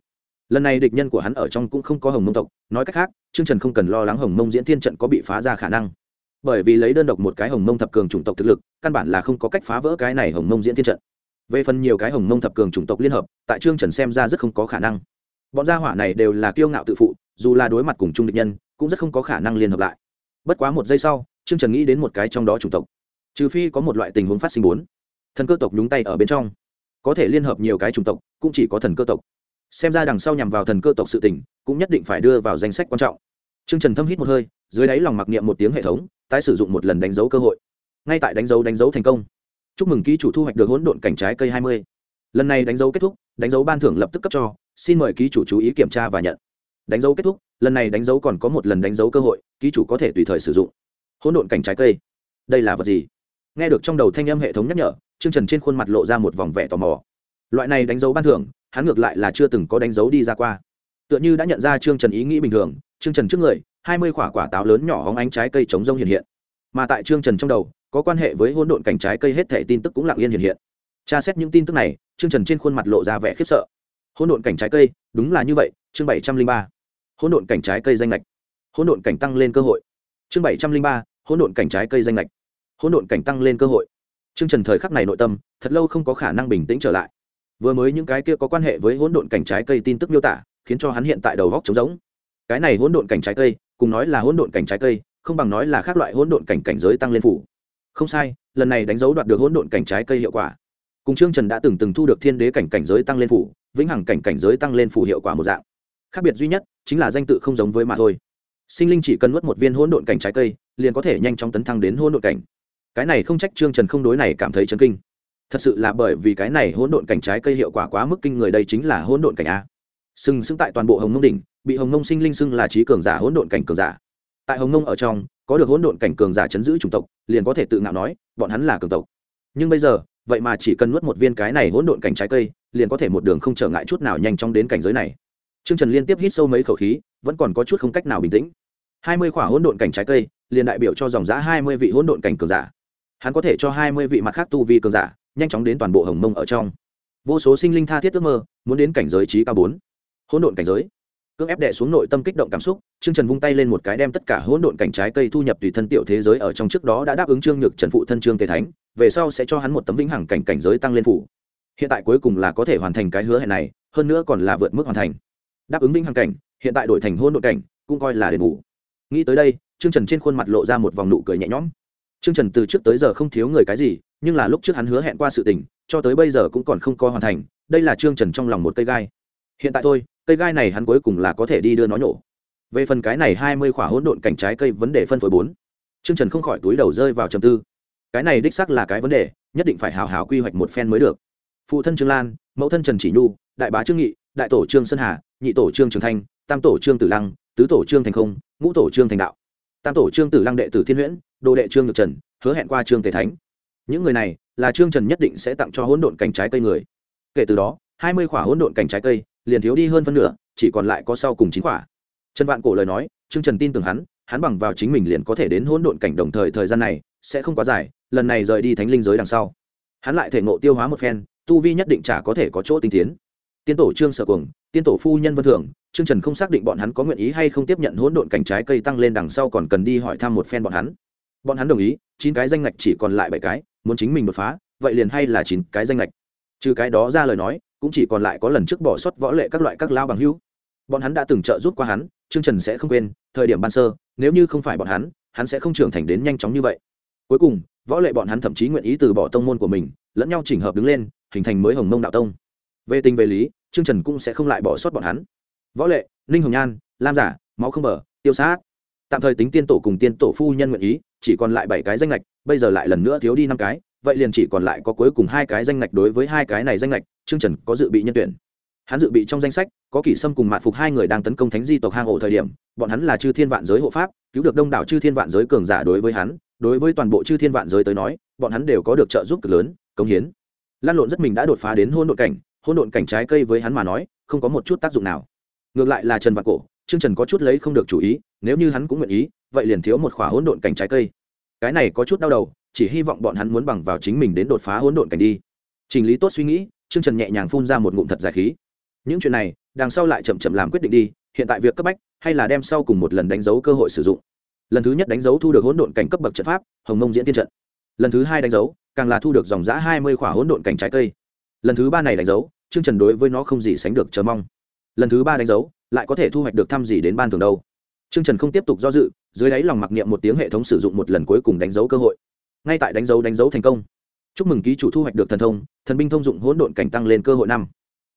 lần này địch nhân của hắn ở trong cũng không có hồng mông tộc, nói cách khác chương trần không cần lo lắng hồng mông diễn thiên trận có bị phá ra khả năng. Bởi vì lấy đơn độc một cái hồng mông thập cường chủng tộc thực lực, căn bản là không có cách phá vỡ cái này hồng mông diễn thiên trận. Về phần nhiều cái hồng mông thập cường chủng tộc liên hợp, tại trương trần xem ra rất không có khả năng. Bọn gia hỏa này đều là kiêu ngạo tự phụ, dù là đối mặt cùng chung địch nhân, cũng rất không có khả năng liên hợp lại. Bất quá một giây sau, trương trần nghĩ đến một cái trong đó chủng tộc. Trừ phi có một loại tình huống phát sinh bốn. Thần cơ tộc nhúng tay ở bên trong. Có thể liên hợp nhiều cái chủng tộc, cũng chỉ có thần cơ tộc xem ra đằng sau nhằm vào thần cơ tộc sự tình, cũng nhất định phải đưa vào danh sách quan trọng. Trương trần thâm hít một hơi, dưới đáy lòng mặc niệm một tiếng hệ thống, tái sử dụng một lần đánh dấu cơ hội. Ngay tại đánh dấu đánh dấu thành công. Chúc mừng ký chủ thu hoạch được hỗn độn cảnh trái cây hai mươi. Lần này đánh dấu kết thúc, đánh dấu ban thưởng lập tức cấp cho, xin mời ký chủ chú ý kiểm tra và nhận. Đánh dấu kết thúc, lần này đánh dấu còn có một lần đánh dấu cơ hội, ký chủ có thể tùy thời sử dụng. Hỗn độn cảnh trái cây. Đây là vật gì? Nghe được trong đầu thanh âm hệ thống nhắc nhở chương trần trên khuôn mặt lộ ra một vòng vẻ tò mò. Loại này đánh dấu ban thưởng hắn ngược lại là chưa từng có đánh dấu đi ra qua. Tựa như đã nhận ra trương trần ý nghĩ bình thường, trương trần trước người, hai mươi quả quả táo lớn nhỏ hóng ánh trái cây chống rông hiện hiện. Mà tại trương trần trong đầu, có quan hệ với hôn độn cảnh trái cây hết thẻ tin tức cũng lặng yên hiện hiện. Tra xét những tin tức này, trương trần trên khuôn mặt lộ ra vẻ khiếp sợ. Hôn độn cảnh trái cây, đúng là như vậy, chương bảy trăm linh ba. Hôn độn cảnh trái cây danh lệch hôn độn cảnh tăng lên cơ hội. Chương bảy trăm linh ba hôn độn cảnh trái cây danh lệch hôn độn cảnh tăng lên cơ hội. Trương trần thời khắc này nội tâm, thật lâu không có khả năng bình tĩnh trở lại vừa mới những cái kia có quan hệ với hỗn độn cảnh trái cây tin tức miêu tả, khiến cho hắn hiện tại đầu góc trống rỗng. Cái này hỗn độn cảnh trái cây, cùng nói là hỗn độn cảnh trái cây, không bằng nói là khác loại hỗn độn cảnh cảnh giới tăng lên phủ. Không sai, lần này đánh dấu đoạt được hỗn độn cảnh trái cây hiệu quả. Cùng chương trần đã từng từng thu được thiên đế cảnh cảnh giới tăng lên phủ, vĩnh hằng cảnh cảnh giới tăng lên phủ hiệu quả một dạng. Khác biệt duy nhất, chính là danh tự không giống với mà thôi. Sinh linh chỉ cần nuốt một viên hỗn độn cảnh trái cây, liền có thể nhanh chóng tấn thăng đến hỗn độn cảnh. Cái này không trách trương trần không đối này cảm thấy chấn kinh thật sự là bởi vì cái này hỗn độn cảnh trái cây hiệu quả quá mức kinh người đây chính là hỗn độn cảnh a sừng sững tại toàn bộ hồng mông đỉnh bị hồng mông sinh linh xưng là trí cường giả hỗn độn cảnh cường giả tại hồng mông ở trong có được hỗn độn cảnh cường giả chấn giữ chủng tộc liền có thể tự ngạo nói bọn hắn là cường tộc nhưng bây giờ vậy mà chỉ cần nuốt một viên cái này hỗn độn cảnh trái cây liền có thể một đường không trở ngại chút nào nhanh chóng đến cảnh giới này Trương Trần liên tiếp hít sâu mấy khẩu khí, vẫn còn có chút không cách nào bình tĩnh. Hai mươi khỏa hỗn độn cảnh trái cây, liền đại biểu cho dòng giá hai mươi vị hỗn độn cảnh cường giả. Hắn có thể cho hai mươi vị mặt khác tu vi cường giả, nhanh chóng đến toàn bộ Hồng Mông ở trong. Vô số sinh linh tha thiết ước mơ, muốn đến cảnh giới trí cao bốn. Hỗn độn cảnh giới. Cưỡng ép đệ xuống nội tâm kích động cảm xúc, Trương Trần vung tay lên một cái đem tất cả hỗn độn cảnh trái cây thu nhập tùy thân tiểu thế giới ở trong trước đó đã đáp ứng Trương Nhược Trần phụ thân Trương Tề Thánh, về sau sẽ cho hắn một tấm vĩnh hằng cảnh cảnh giới tăng lên phủ. Hiện tại cuối cùng là có thể hoàn thành cái hứa hẹn này, hơn nữa còn là vượt mức hoàn thành đáp ứng vĩnh hằng cảnh hiện tại đổi thành hôn đội cảnh cũng coi là đền bù nghĩ tới đây trương trần trên khuôn mặt lộ ra một vòng nụ cười nhẹ nhõm trương trần từ trước tới giờ không thiếu người cái gì nhưng là lúc trước hắn hứa hẹn qua sự tình, cho tới bây giờ cũng còn không có hoàn thành, đây là trương trần trong lòng một cây gai. Hiện tại thôi, cây gai này hắn cuối cùng là có thể đi đưa nó nhổ. Về phần cái này hai mươi khỏa hỗn độn cảnh trái cây vấn đề phân phối bốn. Trương trần không khỏi túi đầu rơi vào trầm tư. Cái này đích xác là cái vấn đề, nhất định phải hào hào quy hoạch một phen mới được. Phụ thân trương lan, mẫu thân trần chỉ nhu, đại bá trương nghị, đại tổ trương sơn hà, nhị tổ trương trường thanh, tam tổ trương tử lăng, tứ tổ trương thành không, ngũ tổ trương thành đạo. Tam tổ trương tử lăng đệ tử thiên huyễn, đồ đệ trương nhược trần, hứa hẹn qua trương tề thánh những người này là trương trần nhất định sẽ tặng cho hỗn độn cảnh trái cây người. Kể từ đó, hai mươi khỏa hỗn độn cảnh trái cây liền thiếu đi hơn phân nửa, chỉ còn lại có sau cùng chín khỏa. Trần vạn cổ lời nói, trương trần tin tưởng hắn hắn bằng vào chính mình liền có thể đến hỗn độn cảnh đồng thời thời gian này sẽ không quá dài, lần này rời đi thánh linh giới đằng sau. Hắn lại thể ngộ tiêu hóa một phen, tu vi nhất định chả có thể có chỗ tinh tiến. Tiên tổ trương sở cuồng, tiên tổ phu nhân vân thường, trương trần không xác định bọn hắn có nguyện ý hay không tiếp nhận hỗn độn cảnh trái cây tăng lên đằng sau còn cần đi hỏi thăm một phen bọn hắn. Bọn hắn đồng ý, chín cái danh ngạch chỉ còn lại bảy cái muốn chính mình đột phá, vậy liền hay là chín cái danh lệch trừ cái đó ra lời nói, cũng chỉ còn lại có lần trước bỏ suất võ lệ các loại các lao bằng hữu. Bọn hắn đã từng trợ giúp qua hắn, trương trần sẽ không quên, thời điểm ban sơ, nếu như không phải bọn hắn hắn sẽ không trưởng thành đến nhanh chóng như vậy. Cuối cùng, võ lệ bọn hắn thậm chí nguyện ý từ bỏ tông môn của mình, lẫn nhau chỉnh hợp đứng lên, hình thành mới hồng mông đạo tông. Về tình về lý, trương trần cũng sẽ không lại bỏ sót bọn hắn. Võ lệ, ninh hồng nhan, lam giả, máu không bờ, tiêu sát tạm thời tính tiên tổ cùng tiên tổ phu nhân nguyện ý, chỉ còn lại bảy cái danh lệch bây giờ lại lần nữa thiếu đi năm cái, vậy liền chỉ còn lại có cuối cùng hai cái danh lệch đối với hai cái này danh lệch trương trần có dự bị nhân tuyển. Hắn dự bị trong danh sách, có kỷ sâm cùng mạn phục hai người đang tấn công thánh di tộc hang ổ thời điểm, bọn hắn là chư thiên vạn giới hộ pháp, cứu được đông đảo chư thiên vạn giới cường giả đối với hắn, đối với toàn bộ chư thiên vạn giới tới nói, bọn hắn đều có được trợ giúp cực lớn công hiến. Lan lộn rất mình đã đột phá đến hôn đội cảnh hôn độn cảnh trái cây với hắn mà nói, không có một chút tác dụng nào. Ngược lại là trần vạn cổ chương trần có chút lấy không được chủ ý nếu như hắn cũng nguyện ý, vậy liền thiếu một khỏa hỗn độn cảnh trái cây. Cái này có chút đau đầu, chỉ hy vọng bọn hắn muốn bằng vào chính mình đến đột phá hỗn độn cảnh đi. Trình lý tốt suy nghĩ chương trần nhẹ nhàng phun ra một ngụm thật dài khí. Những chuyện này, đằng sau lại chậm chậm làm quyết định đi, hiện tại việc cấp bách, hay là đem sau cùng một lần đánh dấu cơ hội sử dụng. Lần thứ nhất đánh dấu thu được hỗn độn cảnh cấp bậc trận pháp, hồng mông diễn tiên trận. Lần thứ hai đánh dấu, càng là thu được dòng giã hai mươi khỏa hỗn độn cảnh trái cây. Lần thứ ba này đánh dấu chương trần đối với nó không gì sánh được chờ mong. Lần thứ ba đánh dấu, lại có thể thu hoạch được thăm gì đến ban thường đâu. Trương trần không tiếp tục do dự, dưới đáy lòng mặc niệm một tiếng hệ thống sử dụng một lần cuối cùng đánh dấu cơ hội. Ngay tại đánh dấu đánh dấu thành công, chúc mừng ký chủ thu hoạch được thần thông, thần binh thông dụng hỗn độn cảnh tăng lên cơ hội năm.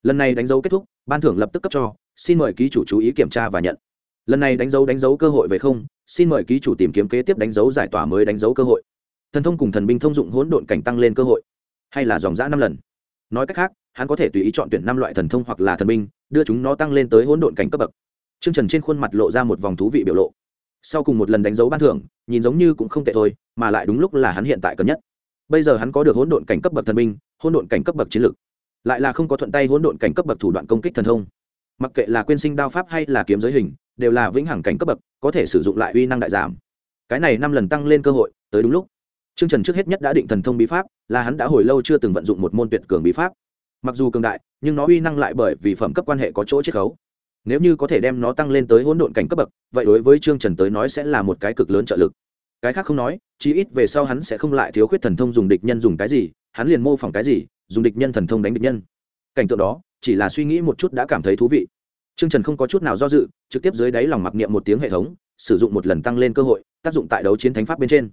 Lần này đánh dấu kết thúc, ban thưởng lập tức cấp cho, xin mời ký chủ chú ý kiểm tra và nhận. Lần này đánh dấu đánh dấu cơ hội về không, xin mời ký chủ tìm kiếm kế tiếp đánh dấu giải tỏa mới đánh dấu cơ hội. Thần thông cùng thần binh thông dụng hỗn độn cảnh tăng lên cơ hội, hay là dòng dã năm lần. Nói cách khác, hắn có thể tùy ý chọn tuyển năm loại thần thông hoặc là thần binh, đưa chúng nó tăng lên tới hỗn độn cảnh cấp bậc. Trương trần trên khuôn mặt lộ ra một vòng thú vị biểu lộ. Sau cùng một lần đánh dấu ban thưởng nhìn giống như cũng không tệ thôi mà lại đúng lúc là hắn hiện tại cần nhất. Bây giờ hắn có được hỗn độn cảnh cấp bậc thần binh hỗn độn cảnh cấp bậc chiến lược lại là không có thuận tay hỗn độn cảnh cấp bậc thủ đoạn công kích thần thông. Mặc kệ là quyên sinh đao pháp hay là kiếm giới hình đều là vĩnh hằng cảnh cấp bậc có thể sử dụng lại uy năng đại giảm. Cái này năm lần tăng lên cơ hội tới đúng lúc. Trương Trần trước hết nhất đã định thần thông bí pháp, là hắn đã hồi lâu chưa từng vận dụng một môn tuyệt cường bí pháp. Mặc dù cường đại, nhưng nó uy năng lại bởi vì phẩm cấp quan hệ có chỗ chiết khấu. Nếu như có thể đem nó tăng lên tới hỗn độn cảnh cấp bậc, vậy đối với Trương Trần tới nói sẽ là một cái cực lớn trợ lực. Cái khác không nói, chí ít về sau hắn sẽ không lại thiếu khuyết thần thông dùng địch nhân dùng cái gì, hắn liền mô phỏng cái gì, dùng địch nhân thần thông đánh địch nhân. Cảnh tượng đó, chỉ là suy nghĩ một chút đã cảm thấy thú vị. Trương Trần không có chút nào do dự, trực tiếp dưới đáy lòng mặc niệm một tiếng hệ thống, sử dụng một lần tăng lên cơ hội, tác dụng tại đấu chiến thánh pháp bên trên.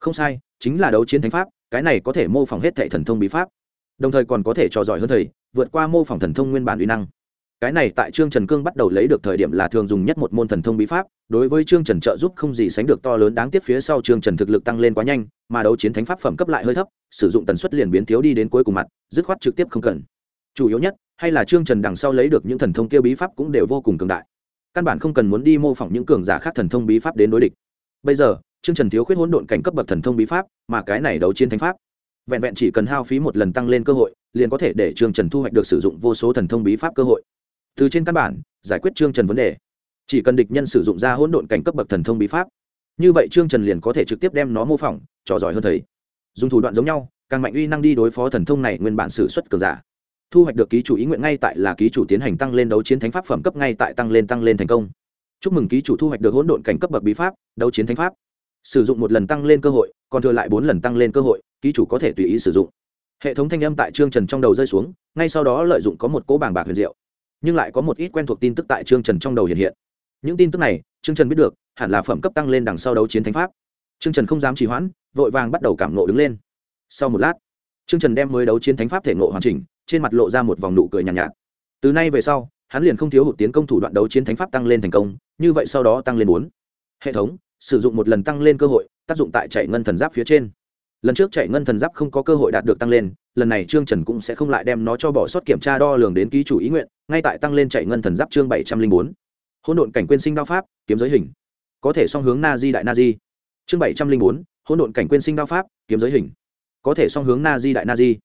Không sai, chính là đấu chiến thánh pháp cái này có thể mô phỏng hết thệ thần thông bí pháp đồng thời còn có thể trò giỏi hơn thầy vượt qua mô phỏng thần thông nguyên bản uy năng cái này tại trương trần cương bắt đầu lấy được thời điểm là thường dùng nhất một môn thần thông bí pháp, đối với trương trần trợ giúp không gì sánh được to lớn đáng tiếc phía sau trương trần thực lực tăng lên quá nhanh, mà đấu chiến thánh pháp phẩm cấp lại hơi thấp, sử dụng tần suất liền biến thiếu đi đến cuối cùng mặt, dứt khoát trực tiếp không cần. Chủ yếu nhất, hay là trương trần đằng sau lấy được những thần thông kia bí pháp cũng đều vô cùng cường đại. Căn bản không cần muốn đi mô phỏng những cường giả khác thần thông bí pháp đến đối địch. Bây giờ, trương trần thiếu khuyết hỗn độn cảnh cấp bậc thần thông bí pháp, mà cái này đấu chiến thánh pháp, vẹn vẹn chỉ cần hao phí một lần tăng lên cơ hội, liền có thể để trương trần thu hoạch được sử dụng vô số thần thông bí pháp cơ hội từ trên căn bản, giải quyết trương trần vấn đề. Chỉ cần địch nhân sử dụng ra hỗn độn cảnh cấp bậc thần thông bí pháp, như vậy trương trần liền có thể trực tiếp đem nó mô phỏng, trò giỏi hơn thầy. Dùng thủ đoạn giống nhau, càng mạnh uy năng đi đối phó thần thông này nguyên bản sử xuất cờ giả. Thu hoạch được ký chủ ý nguyện ngay tại là ký chủ tiến hành tăng lên đấu chiến thánh pháp phẩm cấp ngay tại tăng lên tăng lên thành công. Chúc mừng ký chủ thu hoạch được hỗn độn cảnh cấp bậc bí pháp, đấu chiến thánh pháp. Sử dụng một lần tăng lên cơ hội, còn thừa lại bốn lần tăng lên cơ hội, ký chủ có thể tùy ý sử dụng. Hệ thống thanh âm tại trương trần trong đầu rơi xuống, ngay sau đó lợi dụng có một cỗ bảng bạc huyền diệu nhưng lại có một ít quen thuộc tin tức tại trương trần trong đầu hiện hiện. Những tin tức này trương trần biết được hẳn là phẩm cấp tăng lên đằng sau đấu chiến thánh pháp. Trương trần không dám trì hoãn vội vàng bắt đầu cảm nộ đứng lên. Sau một lát trương trần đem mới đấu chiến thánh pháp thể nộ hoàn chỉnh trên mặt lộ ra một vòng nụ cười nhàn nhạt, nhạt. Từ nay về sau hắn liền không thiếu hụt tiến công thủ đoạn đấu chiến thánh pháp tăng lên thành công như vậy sau đó tăng lên bốn. Hệ thống sử dụng một lần tăng lên cơ hội tác dụng tại chạy ngân thần giáp phía trên lần trước chạy ngân thần giáp không có cơ hội đạt được tăng lên, lần này trương trần cũng sẽ không lại đem nó cho bỏ sót kiểm tra đo lường đến ký chủ ý nguyện, ngay tại tăng lên chạy ngân thần giáp chương bảy trăm linh bốn. Hỗn độn cảnh quyên sinh đao pháp, kiếm giới hình. Có thể song hướng na di đại na di chương bảy trăm linh bốn, hỗn độn cảnh quyên sinh đao pháp, kiếm giới hình. Có thể song hướng na di đại na di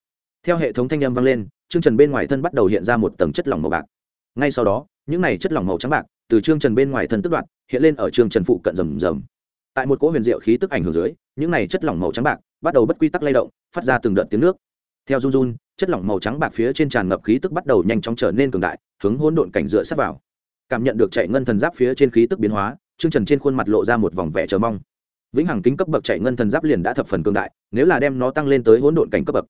theo hệ thống thanh âm vang lên, trương trần bên ngoài thân bắt đầu hiện ra một tầng chất lỏng màu bạc. Ngay sau đó, những này chất lỏng màu trắng bạc từ trương trần bên ngoài thân tức đoạn hiện lên ở trương trần phụ cận rầm rầm. Tại một cỗ huyền diệu khí tức ảnh hưởng dưới, những này chất lỏng màu trắng bạc bắt đầu bất quy tắc lay động, phát ra từng đợt tiếng nước. Theo run run, chất lỏng màu trắng bạc phía trên tràn ngập khí tức bắt đầu nhanh chóng trở nên cường đại, hướng hỗn độn cảnh dựa sát vào. Cảm nhận được chạy ngân thần giáp phía trên khí tức biến hóa, trương trần trên khuôn mặt lộ ra một vòng vẻ chờ mong. Vĩnh hằng kính cấp bậc chạy ngân thần giáp liền đã thập phần cường đại, nếu là đem nó tăng lên tới hỗn độn cảnh cấp bậc.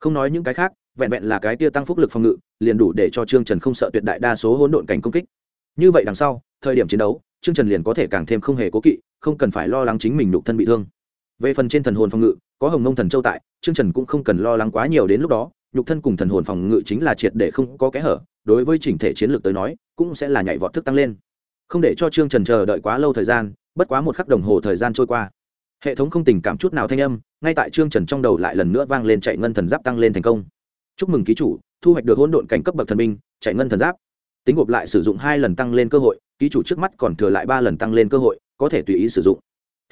Không nói những cái khác, vẹn vẹn là cái tia tăng phúc lực phòng ngự, liền đủ để cho trương trần không sợ tuyệt đại đa số hỗn độn cảnh công kích. Như vậy đằng sau, thời điểm chiến đấu, trương trần liền có thể càng thêm không hề cố kỵ, không cần phải lo lắng chính mình nhục thân bị thương về phần trên thần hồn phòng ngự, có hồng mông thần châu tại, trương trần cũng không cần lo lắng quá nhiều đến lúc đó, nhục thân cùng thần hồn phòng ngự chính là triệt để không có kẽ hở, đối với chỉnh thể chiến lược tới nói, cũng sẽ là nhảy vọt thức tăng lên. Không để cho trương trần chờ đợi quá lâu thời gian, bất quá một khắc đồng hồ thời gian trôi qua. Hệ thống không tình cảm chút nào thanh âm, ngay tại trương trần trong đầu lại lần nữa vang lên chạy ngân thần giáp tăng lên thành công. Chúc mừng ký chủ, thu hoạch được hỗn độn cảnh cấp bậc thần minh chạy ngân thần giáp. Tính gộp lại sử dụng hai lần tăng lên cơ hội, ký chủ trước mắt còn thừa lại ba lần tăng lên cơ hội, có thể tùy ý sử dụng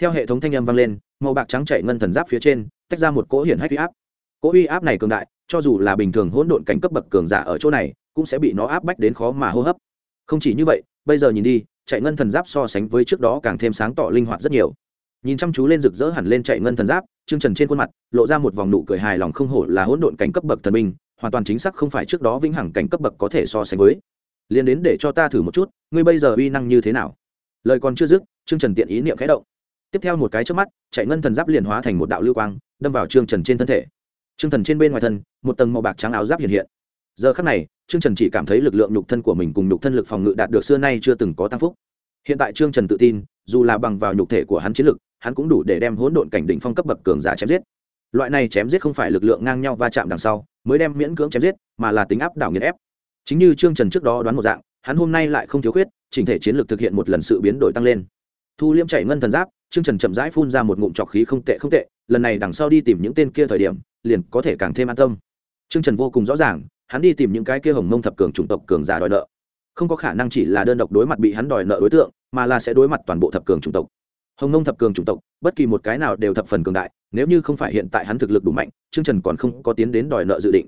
theo hệ thống thanh âm vang lên màu bạc trắng chạy ngân thần giáp phía trên tách ra một cỗ hiển hách uy áp. Cỗ uy áp này cường đại cho dù là bình thường hỗn độn cảnh cấp bậc cường giả ở chỗ này cũng sẽ bị nó áp bách đến khó mà hô hấp. Không chỉ như vậy bây giờ nhìn đi chạy ngân thần giáp so sánh với trước đó càng thêm sáng tỏ linh hoạt rất nhiều. Nhìn chăm chú lên rực rỡ hẳn lên chạy ngân thần giáp chương trần trên khuôn mặt lộ ra một vòng nụ cười hài lòng không hổ là hỗn độn cảnh cấp bậc thần minh, hoàn toàn chính xác không phải trước đó vĩnh hằng cảnh cấp bậc có thể so sánh với. Liền đến để cho ta thử một chút ngươi bây giờ uy năng như thế nào? Lời còn chưa dứt chương trần tiện ý niệm khẽ động tiếp theo một cái trước mắt, chạy ngân thần giáp liền hóa thành một đạo lưu quang, đâm vào trương trần trên thân thể. Trương thần trên bên ngoài thân, một tầng màu bạc trắng áo giáp hiện hiện. Giờ khắc này, trương trần chỉ cảm thấy lực lượng nhục thân của mình cùng nhục thân lực phòng ngự đạt được xưa nay chưa từng có tăng phúc. Hiện tại trương trần tự tin, dù là bằng vào nhục thể của hắn chiến lực, hắn cũng đủ để đem hỗn độn cảnh đỉnh phong cấp bậc cường giả chém giết. Loại này chém giết không phải lực lượng ngang nhau va chạm đằng sau, mới đem miễn cưỡng chém giết, mà là tính áp đảo nghiền ép. Chính như trương trần trước đó đoán một dạng, hắn hôm nay lại không thiếu khuyết, chỉnh thể chiến lược thực hiện một lần sự biến đổi tăng lên. Thu liêm chảy ngân thần giáp Trương trần chậm rãi phun ra một ngụm trọc khí không tệ không tệ, lần này đằng sau đi tìm những tên kia thời điểm, liền có thể càng thêm an tâm. Trương trần vô cùng rõ ràng, hắn đi tìm những cái kia hồng mông thập cường chủng tộc cường giả đòi nợ. Không có khả năng chỉ là đơn độc đối mặt bị hắn đòi nợ đối tượng, mà là sẽ đối mặt toàn bộ thập cường chủng tộc. Hồng mông thập cường chủng tộc, bất kỳ một cái nào đều thập phần cường đại, nếu như không phải hiện tại hắn thực lực đủ mạnh, Trương trần còn không có tiến đến đòi nợ dự định.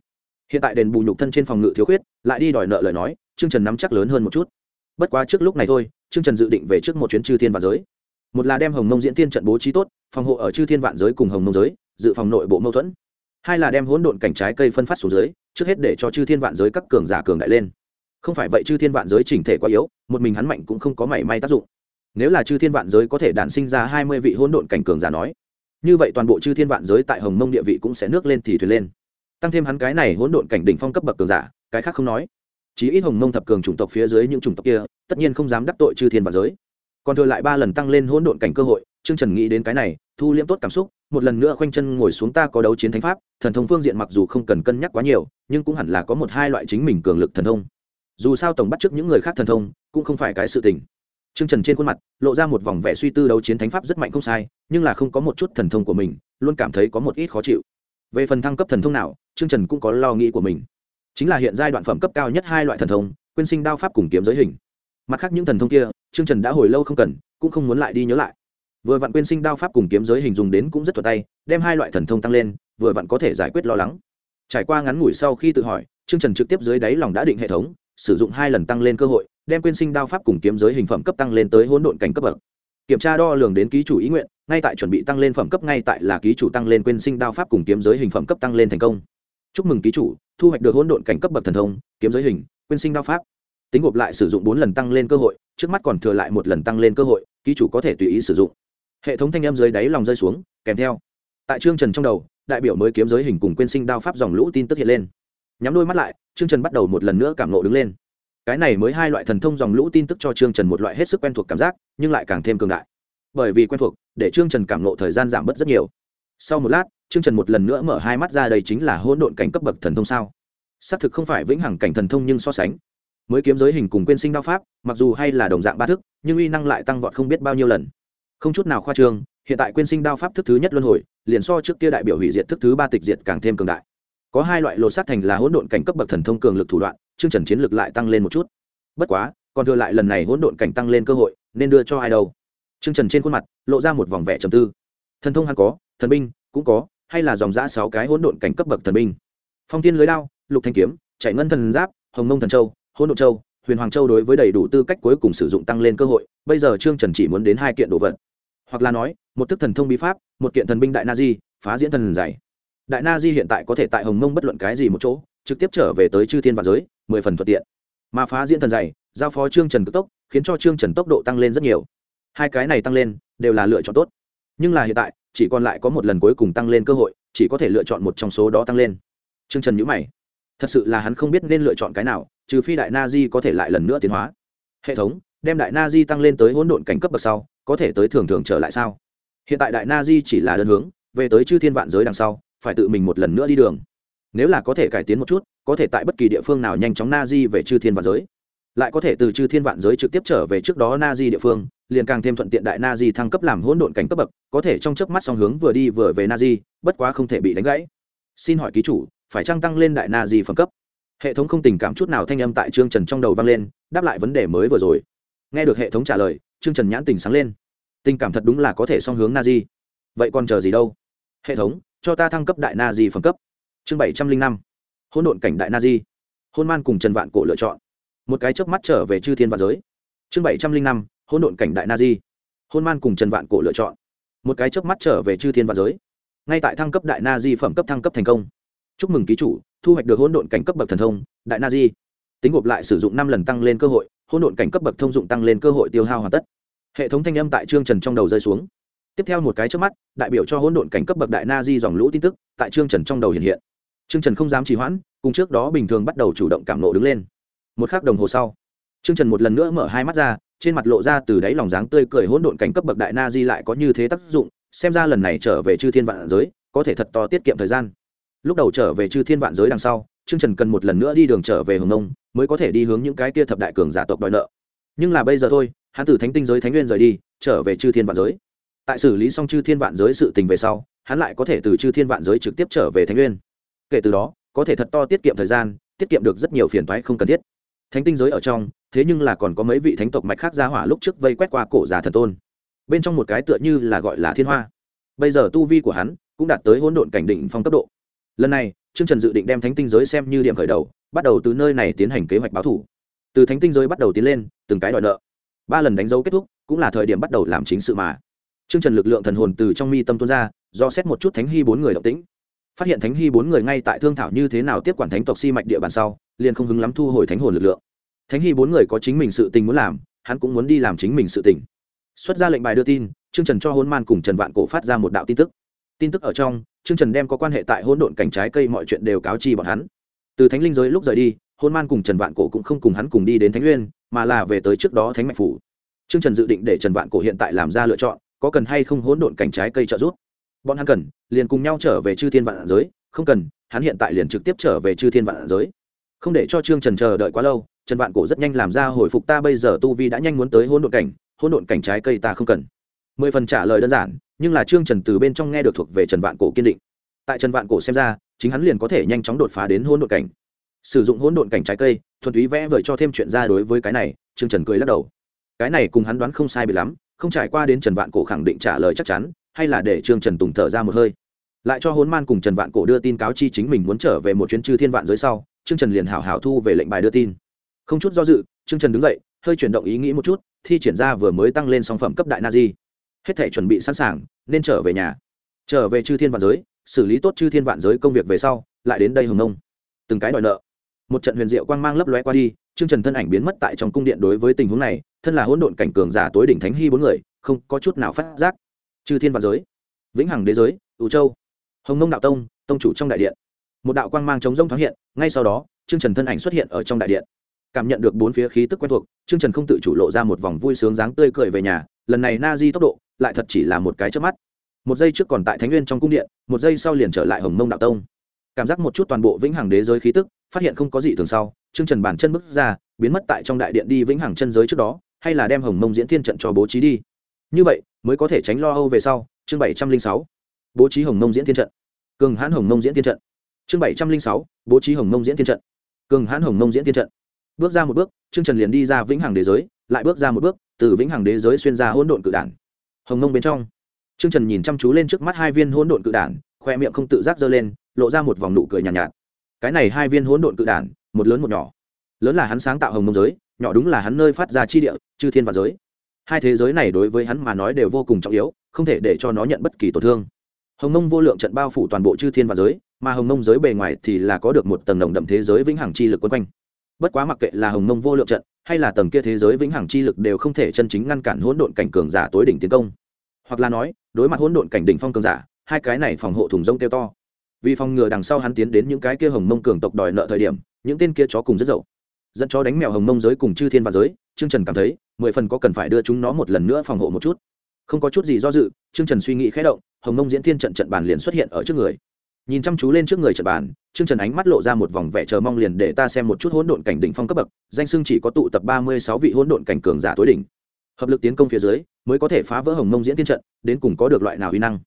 Hiện tại đền bù nhục thân trên phòng ngự thiếu khuyết, lại đi đòi nợ lời nói, Trương trần nắm chắc lớn hơn một chút. Bất quá trước lúc này thôi, Trương trần dự định về trước một chuyến chư thiên và giới một là đem hồng mông diễn tiên trận bố trí tốt, phòng hộ ở chư thiên vạn giới cùng hồng mông giới, dự phòng nội bộ mâu thuẫn. Hai là đem hỗn độn cảnh trái cây phân phát xuống dưới, trước hết để cho chư thiên vạn giới các cường giả cường đại lên. Không phải vậy chư thiên vạn giới chỉnh thể quá yếu, một mình hắn mạnh cũng không có mảy may tác dụng. Nếu là chư thiên vạn giới có thể đản sinh ra hai mươi vị hỗn độn cảnh cường giả nói, như vậy toàn bộ chư thiên vạn giới tại hồng mông địa vị cũng sẽ nước lên thì thuyền lên. Tăng thêm hắn cái này hỗn độn cảnh đỉnh phong cấp bậc cường giả, cái khác không nói. Chí ít hồng mông thập cường chủng tộc phía dưới những chủng tộc kia, tất nhiên không dám đắc tội chư thiên vạn giới còn thừa lại ba lần tăng lên hỗn độn cảnh cơ hội trương trần nghĩ đến cái này thu liễm tốt cảm xúc một lần nữa khoanh chân ngồi xuống ta có đấu chiến thánh pháp thần thông phương diện mặc dù không cần cân nhắc quá nhiều nhưng cũng hẳn là có một hai loại chính mình cường lực thần thông dù sao tổng bắt trước những người khác thần thông cũng không phải cái sự tình Trương Trần trên khuôn mặt lộ ra một vòng vẻ suy tư đấu chiến thánh pháp rất mạnh không sai, nhưng là không có một chút thần thông của mình, luôn cảm thấy có một ít khó chịu. Về phần thăng cấp thần thông nào, Trương Trần cũng có lo nghĩ của mình. Chính là hiện giai đoạn phẩm cấp cao nhất hai loại thần thông, Quyên Sinh Đao Pháp cùng kiếm giới hình. Mặt khác những thần thông kia, Trương Trần đã hồi lâu không cần, cũng không muốn lại đi nhớ lại. Vừa vặn Quyên Sinh Đao Pháp cùng kiếm giới hình dùng đến cũng rất thuận tay, đem hai loại thần thông tăng lên, vừa vặn có thể giải quyết lo lắng. Trải qua ngắn ngủi sau khi tự hỏi, Trương Trần trực tiếp dưới đáy lòng đã định hệ thống, sử dụng hai lần tăng lên cơ hội, đem quyên sinh đao pháp cùng kiếm giới hình phẩm cấp tăng lên tới hỗn độn cảnh cấp bậc kiểm tra đo lường đến ký chủ ý nguyện ngay tại chuẩn bị tăng lên phẩm cấp ngay tại là ký chủ tăng lên quyên sinh đao pháp cùng kiếm giới hình phẩm cấp tăng lên thành công chúc mừng ký chủ thu hoạch được hỗn độn cảnh cấp bậc thần thông kiếm giới hình quyên sinh đao pháp tính gộp lại sử dụng bốn lần tăng lên cơ hội, trước mắt còn thừa lại một lần tăng lên cơ hội, ký chủ có thể tùy ý sử dụng. Hệ thống thanh âm dưới đáy lòng rơi xuống, kèm theo. Tại trương trần trong đầu, đại biểu mới kiếm giới hình cùng quyên sinh đao pháp dòng lũ tin tức hiện lên. Nhắm đôi mắt lại, trương trần bắt đầu một lần nữa cảm nộ đứng lên. Cái này mới hai loại thần thông dòng lũ tin tức cho trương trần một loại hết sức quen thuộc cảm giác, nhưng lại càng thêm cường đại. Bởi vì quen thuộc, để trương trần cảm nộ thời gian giảm bớt rất nhiều. Sau một lát, trương trần một lần nữa mở hai mắt ra đây chính là hỗn độn cảnh cấp bậc thần thông sao? Xác thực không phải vĩnh hằng cảnh thần thông nhưng so sánh mới kiếm giới hình cùng quên sinh đao pháp, mặc dù hay là đồng dạng ba thức, nhưng uy năng lại tăng vọt không biết bao nhiêu lần. Không chút nào khoa trương, hiện tại quên sinh đao pháp thức thứ nhất luân hồi, liền so trước kia đại biểu hủy diệt thức thứ ba tịch diệt càng thêm cường đại. Có hai loại lột sát thành là hỗn độn cảnh cấp bậc thần thông cường lực thủ đoạn, chương trần chiến lực lại tăng lên một chút. Bất quá, còn thừa lại lần này hỗn độn cảnh tăng lên cơ hội, nên đưa cho ai đâu. Chương trần trên khuôn mặt, lộ ra một vòng vẻ trầm tư. Thần thông hắn có, thần binh cũng có, hay là dòng giã sáu cái hỗn độn cảnh cấp bậc thần binh. Phong tiên lưới đao, lục thanh kiếm, chạy ngân thần giáp, hồng mông thần châu Hôn độn châu, huyền hoàng châu đối với đầy đủ tư cách cuối cùng sử dụng tăng lên cơ hội, bây giờ trương trần chỉ muốn đến hai kiện đồ vật. Hoặc là nói, một thức thần thông bí pháp, một kiện thần binh đại na di, phá diễn thần dày đại na di hiện tại có thể tại hồng mông bất luận cái gì một chỗ, trực tiếp trở về tới chư thiên và giới, mười phần thuận tiện. Mà phá diễn thần dày giao phó trương trần cực tốc, khiến cho trương trần tốc độ tăng lên rất nhiều. Hai cái này tăng lên, đều là lựa chọn tốt. Nhưng là hiện tại, chỉ còn lại có một lần cuối cùng tăng lên cơ hội, chỉ có thể lựa chọn một trong số đó tăng lên. Trương trần nhữ mày thật sự là hắn không biết nên lựa chọn cái nào, trừ phi đại na di có thể lại lần nữa tiến hóa. Hệ thống, đem đại na di tăng lên tới hỗn độn cảnh cấp bậc sau, có thể tới thường thường trở lại sao? Hiện tại đại na di chỉ là đơn hướng, về tới chư thiên vạn giới đằng sau, phải tự mình một lần nữa đi đường. Nếu là có thể cải tiến một chút, có thể tại bất kỳ địa phương nào nhanh chóng na di về chư thiên vạn giới. Lại có thể từ chư thiên vạn giới trực tiếp trở về trước đó na di địa phương, liền càng thêm thuận tiện đại na di thăng cấp làm hỗn độn cảnh cấp bậc, có thể trong chớp mắt song hướng vừa đi vừa về na di, bất quá không thể bị đánh gãy. Xin hỏi ký chủ phải trang tăng lên đại na di phẩm cấp? Hệ thống không tình cảm chút nào thanh âm tại trương trần trong đầu vang lên, đáp lại vấn đề mới vừa rồi. Nghe được hệ thống trả lời, trương trần nhãn tình sáng lên. Tình cảm thật đúng là có thể song hướng na di. Vậy còn chờ gì đâu? Hệ thống, cho ta thăng cấp đại na di phẩm cấp. Chương bảy trăm linh năm. Hôn độn cảnh đại na di. Hôn man cùng trần vạn cổ lựa chọn. Một cái chớp mắt trở về chư thiên và giới. Chương bảy trăm linh năm. Hôn độn cảnh đại na di. Hôn man cùng trần vạn cổ lựa chọn. Một cái chớp mắt trở về chư thiên và giới. Ngay tại thăng cấp đại na di phẩm cấp thăng cấp thành công chúc mừng ký chủ, thu hoạch được hỗn độn cảnh cấp bậc thần thông, đại na di. Tính gộp lại sử dụng năm lần tăng lên cơ hội, hỗn độn cảnh cấp bậc thông dụng tăng lên cơ hội tiêu hao hoàn tất. Hệ thống thanh âm tại trương trần trong đầu rơi xuống. Tiếp theo một cái trước mắt, đại biểu cho hỗn độn cảnh cấp bậc đại na di dòng lũ tin tức, tại trương trần trong đầu hiện hiện. Trương trần không dám trì hoãn, cùng trước đó bình thường bắt đầu chủ động cảm nộ đứng lên. Một k h ắ c đồng hồ sau trương trần một lần nữa mở hai mắt ra, trên mặt lộ ra từ đáy lòng dáng tươi cười hỗn độn cảnh cấp bậc đại na di lại có như thế tác dụng, xem ra lần này trở về chư thiên vạn giới, có thể thật to tiết kiệm thời gian lúc đầu trở về chư thiên vạn giới đằng sau, trương trần cần một lần nữa đi đường trở về hồng nông, mới có thể đi hướng những cái kia thập đại cường giả tộc đòi nợ. Nhưng là bây giờ thôi, hắn từ thánh tinh giới thánh nguyên rời đi, trở về chư thiên vạn giới. Tại xử lý xong chư thiên vạn giới sự tình về sau, hắn lại có thể từ chư thiên vạn giới trực tiếp trở về thánh nguyên. Kể từ đó, có thể thật to tiết kiệm thời gian, tiết kiệm được rất nhiều phiền toái không cần thiết. Thánh tinh giới ở trong, thế nhưng là còn có mấy vị thánh tộc mạch khác ra hỏa lúc trước vây quét qua cổ già thần tôn. Bên trong một cái tựa như là gọi là thiên hoa. Bây giờ tu vi của hắn cũng đạt tới hỗn độn cảnh định phong cấp độ lần này, trương trần dự định đem thánh tinh giới xem như điểm khởi đầu, bắt đầu từ nơi này tiến hành kế hoạch báo thủ. Từ thánh tinh giới bắt đầu tiến lên, từng cái đòi nợ. Ba lần đánh dấu kết thúc, cũng là thời điểm bắt đầu làm chính sự mà. Trương trần lực lượng thần hồn từ trong mi tâm tuôn ra, do xét một chút thánh hy bốn người động tĩnh. Phát hiện thánh hy bốn người ngay tại thương thảo như thế nào tiếp quản thánh tộc si mạch địa bàn sau, liền không hứng lắm thu hồi thánh hồn lực lượng. Thánh hy bốn người có chính mình sự tình muốn làm, hắn cũng muốn đi làm chính mình sự tình. Xuất ra lệnh bài đưa tin, trương trần cho hôn man cùng trần vạn cổ phát ra một đạo tin tức tin tức ở trong, trương trần đem có quan hệ tại hỗn độn cảnh trái cây mọi chuyện đều cáo chi bọn hắn. Từ thánh linh giới lúc rời đi, hôn man cùng trần vạn cổ cũng không cùng hắn cùng đi đến thánh nguyên, mà là về tới trước đó thánh mạch phủ. Trương trần dự định để trần vạn cổ hiện tại làm ra lựa chọn, có cần hay không hỗn độn cảnh trái cây trợ giúp. Bọn hắn cần, liền cùng nhau trở về chư thiên vạn giới, không cần, hắn hiện tại liền trực tiếp trở về chư thiên vạn giới. Không để cho trương trần chờ đợi quá lâu, trần vạn cổ rất nhanh làm ra hồi phục, ta bây giờ tu vi đã nhanh muốn tới hôn độn cảnh hôn độn cảnh trái cây ta không cần mười phần trả lời đơn giản, nhưng là trương trần từ bên trong nghe được thuộc về trần vạn cổ kiên định. Tại trần vạn cổ xem ra, chính hắn liền có thể nhanh chóng đột phá đến hôn độn cảnh. Sử dụng hôn độn cảnh trái cây, thuần túy vẽ vời cho thêm chuyện ra đối với cái này, trương trần cười lắc đầu. Cái này cùng hắn đoán không sai bị lắm, không trải qua đến trần vạn cổ khẳng định trả lời chắc chắn, hay là để trương trần tùng thở ra một hơi. Lại cho hôn man cùng trần vạn cổ đưa tin cáo chi chính mình muốn trở về một chuyến chư thiên vạn giới sau, trương trần liền hảo hảo thu về lệnh bài đưa tin. Không chút do dự, trương trần đứng dậy, hơi chuyển động ý nghĩ một chút, thi triển ra vừa mới tăng lên song phẩm cấp đại na di hết thể chuẩn bị sẵn sàng, nên trở về nhà. Trở về chư thiên vạn giới, xử lý tốt chư thiên vạn giới công việc về sau, lại đến đây hồng nông. Từng cái đòi nợ. Một trận huyền diệu quang mang lấp lóe qua đi, trương trần thân ảnh biến mất tại trong cung điện đối với tình huống này, thân là hỗn độn cảnh cường giả tối đỉnh thánh hy bốn người, không có chút nào phát giác. Chư thiên vạn giới, vĩnh hằng đế giới ủ châu, hồng nông đạo tông tông chủ trong đại điện. Một đạo quang mang chống rông thoáng hiện, ngay sau đó, trương trần thân ảnh xuất hiện ở trong đại điện. Cảm nhận được bốn phía khí tức quen thuộc, trương trần không tự chủ lộ ra một vòng vui sướng dáng tươi cười về nhà, lần này na di tốc độ lại thật chỉ là một cái trước mắt. Một giây trước còn tại thánh nguyên trong cung điện, một giây sau liền trở lại hồng mông đạo tông. Cảm giác một chút toàn bộ vĩnh hằng đế giới khí tức, phát hiện không có gì thường sau, trương trần bản chân bước ra, biến mất tại trong đại điện đi vĩnh hằng chân giới trước đó, hay là đem hồng mông diễn thiên trận cho bố trí đi. Như vậy, mới có thể tránh lo âu về sau, chương bảy trăm linh sáu, bố trí hồng mông diễn thiên trận. Cường hãn hồng mông diễn thiên trận. Chương bảy trăm linh sáu, bố trí hồng mông diễn thiên trận. Cường hãn hồng mông diễn thiên trận. Bước ra một bước, trương trần liền đi ra vĩnh hằng đế giới, lại bước ra một bước, từ vĩnh hằng đế giới xuyên ra hỗn độn cự đản hồng mông bên trong. Trương trần nhìn chăm chú lên trước mắt hai viên hỗn độn cự đản khoe miệng không tự giác giơ lên lộ ra một vòng nụ cười nhàn nhạt, nhạt. Cái này hai viên hỗn độn cự đản một lớn một nhỏ. Lớn là hắn sáng tạo hồng mông giới nhỏ đúng là hắn nơi phát ra chi địa chư thiên và giới. Hai thế giới này đối với hắn mà nói đều vô cùng trọng yếu không thể để cho nó nhận bất kỳ tổn thương. Hồng mông vô lượng trận bao phủ toàn bộ chư thiên và giới mà hồng mông giới bề ngoài thì là có được một tầng đồng đậm thế giới vĩnh hằng chi lực quân quanh bất quá mặc kệ là hồng mông vô lượng trận, hay là tầng kia thế giới vĩnh hằng chi lực đều không thể chân chính ngăn cản hỗn độn cảnh cường giả tối đỉnh tiến công. Hoặc là nói, đối mặt hỗn độn cảnh đỉnh phong cường giả, hai cái này phòng hộ thùng rông kêu to. Vì phòng ngừa đằng sau hắn tiến đến những cái kia hồng mông cường tộc đòi nợ thời điểm, những tên kia chó cùng rất dậu. Dẫn chó đánh mèo hồng mông giới cùng chư thiên và giới, trương trần cảm thấy, mười phần có cần phải đưa chúng nó một lần nữa phòng hộ một chút. Không có chút gì do dự, trương trần suy nghĩ khẽ động, hồng mông diễn thiên trận trận bàn liền xuất hiện ở trước người nhìn chăm chú lên trước người trận bàn, trương trần ánh mắt lộ ra một vòng vẻ chờ mong liền để ta xem một chút hỗn độn cảnh đỉnh phong cấp bậc, danh sưng chỉ có tụ tập ba mươi sáu vị hỗn độn cảnh cường giả tối đỉnh. Hợp lực tiến công phía dưới, mới có thể phá vỡ hồng mông diễn tiên trận, đến cùng có được loại nào uy năng.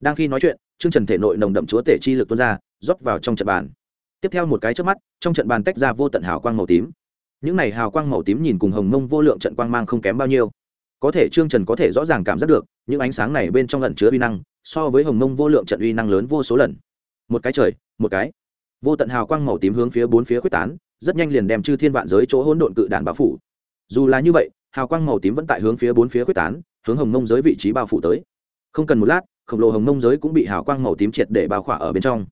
Đang khi nói chuyện, trương trần thể nội nồng đậm chúa tể chi lực tuôn ra, rót vào trong trận bàn. Tiếp theo một cái trước mắt, trong trận bàn tách ra vô tận hào quang màu tím. Những này hào quang màu tím nhìn cùng hồng mông vô lượng trận quang mang không kém bao nhiêu. Có thể trương trần có thể rõ ràng cảm giác được, những ánh sáng này bên trong lần chứa uy năng, so với hồng mông vô lượng trận uy năng lớn vô số lần một cái trời, một cái. Vô tận hào quang màu tím hướng phía bốn phía quyết tán, rất nhanh liền đem chư thiên vạn giới chỗ hỗn độn cự đản bao phủ. Dù là như vậy, hào quang màu tím vẫn tại hướng phía bốn phía quyết tán, hướng hồng mông giới vị trí bao phủ tới. Không cần một lát, khổng lồ hồng mông giới cũng bị hào quang màu tím triệt để bao khỏa ở bên trong.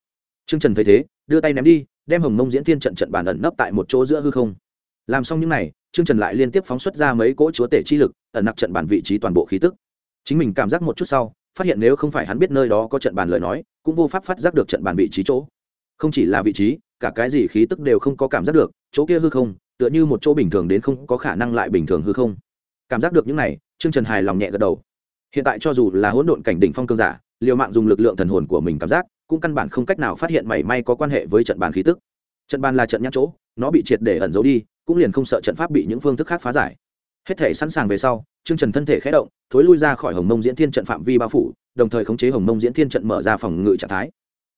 Trương trần thấy thế, đưa tay ném đi, đem hồng mông diễn thiên trận trận bản ẩn nấp tại một chỗ giữa hư không. Làm xong những n à y trần lại liên tiếp phóng xuất ra mấy cỗ chúa tể chi lực, ẩn nặc trận bản vị trí toàn bộ khí tức. Chính mình cảm giác một chút sau, phát hiện nếu không phải hắn biết nơi đó có trận bàn lời nói cũng vô pháp phát giác được trận bàn vị trí chỗ. Không chỉ là vị trí, cả cái gì khí tức đều không có cảm giác được, chỗ kia hư không, tựa như một chỗ bình thường đến không có khả năng lại bình thường hư không. Cảm giác được những này, trương trần hài lòng nhẹ gật đầu. Hiện tại cho dù là hỗn độn cảnh đỉnh phong cương giả, liều mạng dùng lực lượng thần hồn của mình cảm giác, cũng căn bản không cách nào phát hiện mảy may có quan hệ với trận bàn khí tức. Trận bàn là trận nhãn chỗ, nó bị triệt để ẩn giấu đi, cũng liền không sợ trận pháp bị những phương thức khác phá giải. Hết thể sẵn sàng về sau, trương trần thân thể khé động, thối lui ra khỏi hồng mông diễn thiên trận phạm vi bao phủ đồng thời khống chế hồng mông diễn thiên trận mở ra phòng ngự trạng thái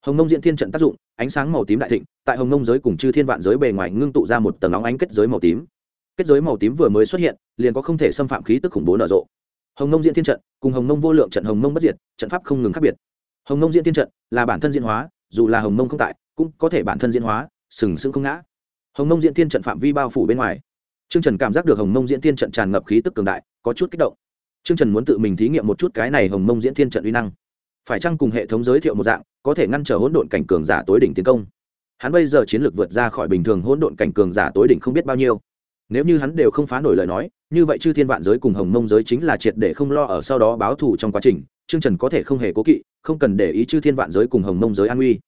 hồng mông diễn thiên trận tác dụng ánh sáng màu tím đại thịnh tại hồng mông giới cùng chư thiên vạn giới bề ngoài ngưng tụ ra một tầng óng ánh kết giới màu tím kết giới màu tím vừa mới xuất hiện liền có không thể xâm phạm khí tức khủng bố nở rộ hồng mông diễn thiên trận cùng hồng mông vô lượng trận hồng mông bất diệt trận pháp không ngừng khác biệt hồng mông diễn thiên trận là bản thân diễn hóa dù là hồng mông không tại cũng có thể bản thân diễn hóa sừng sững không ngã hồng mông diễn thiên trận phạm vi bao phủ bên ngoài Trương trần cảm giác được hồng mông diễn thiên trận tràn ngập khí tức cường đại có chút kích động Trương trần muốn tự mình thí nghiệm một chút cái này hồng mông diễn thiên trận uy năng. Phải chăng cùng hệ thống giới thiệu một dạng, có thể ngăn trở hỗn độn cảnh cường giả tối đỉnh tiến công? Hắn bây giờ chiến lược vượt ra khỏi bình thường hỗn độn cảnh cường giả tối đỉnh không biết bao nhiêu. Nếu như hắn đều không phá nổi lời nói, như vậy chư thiên vạn giới cùng hồng mông giới chính là triệt để không lo ở sau đó báo thù trong quá trình, Trương trần có thể không hề cố kỵ, không cần để ý chư thiên vạn giới cùng hồng mông giới an nguy.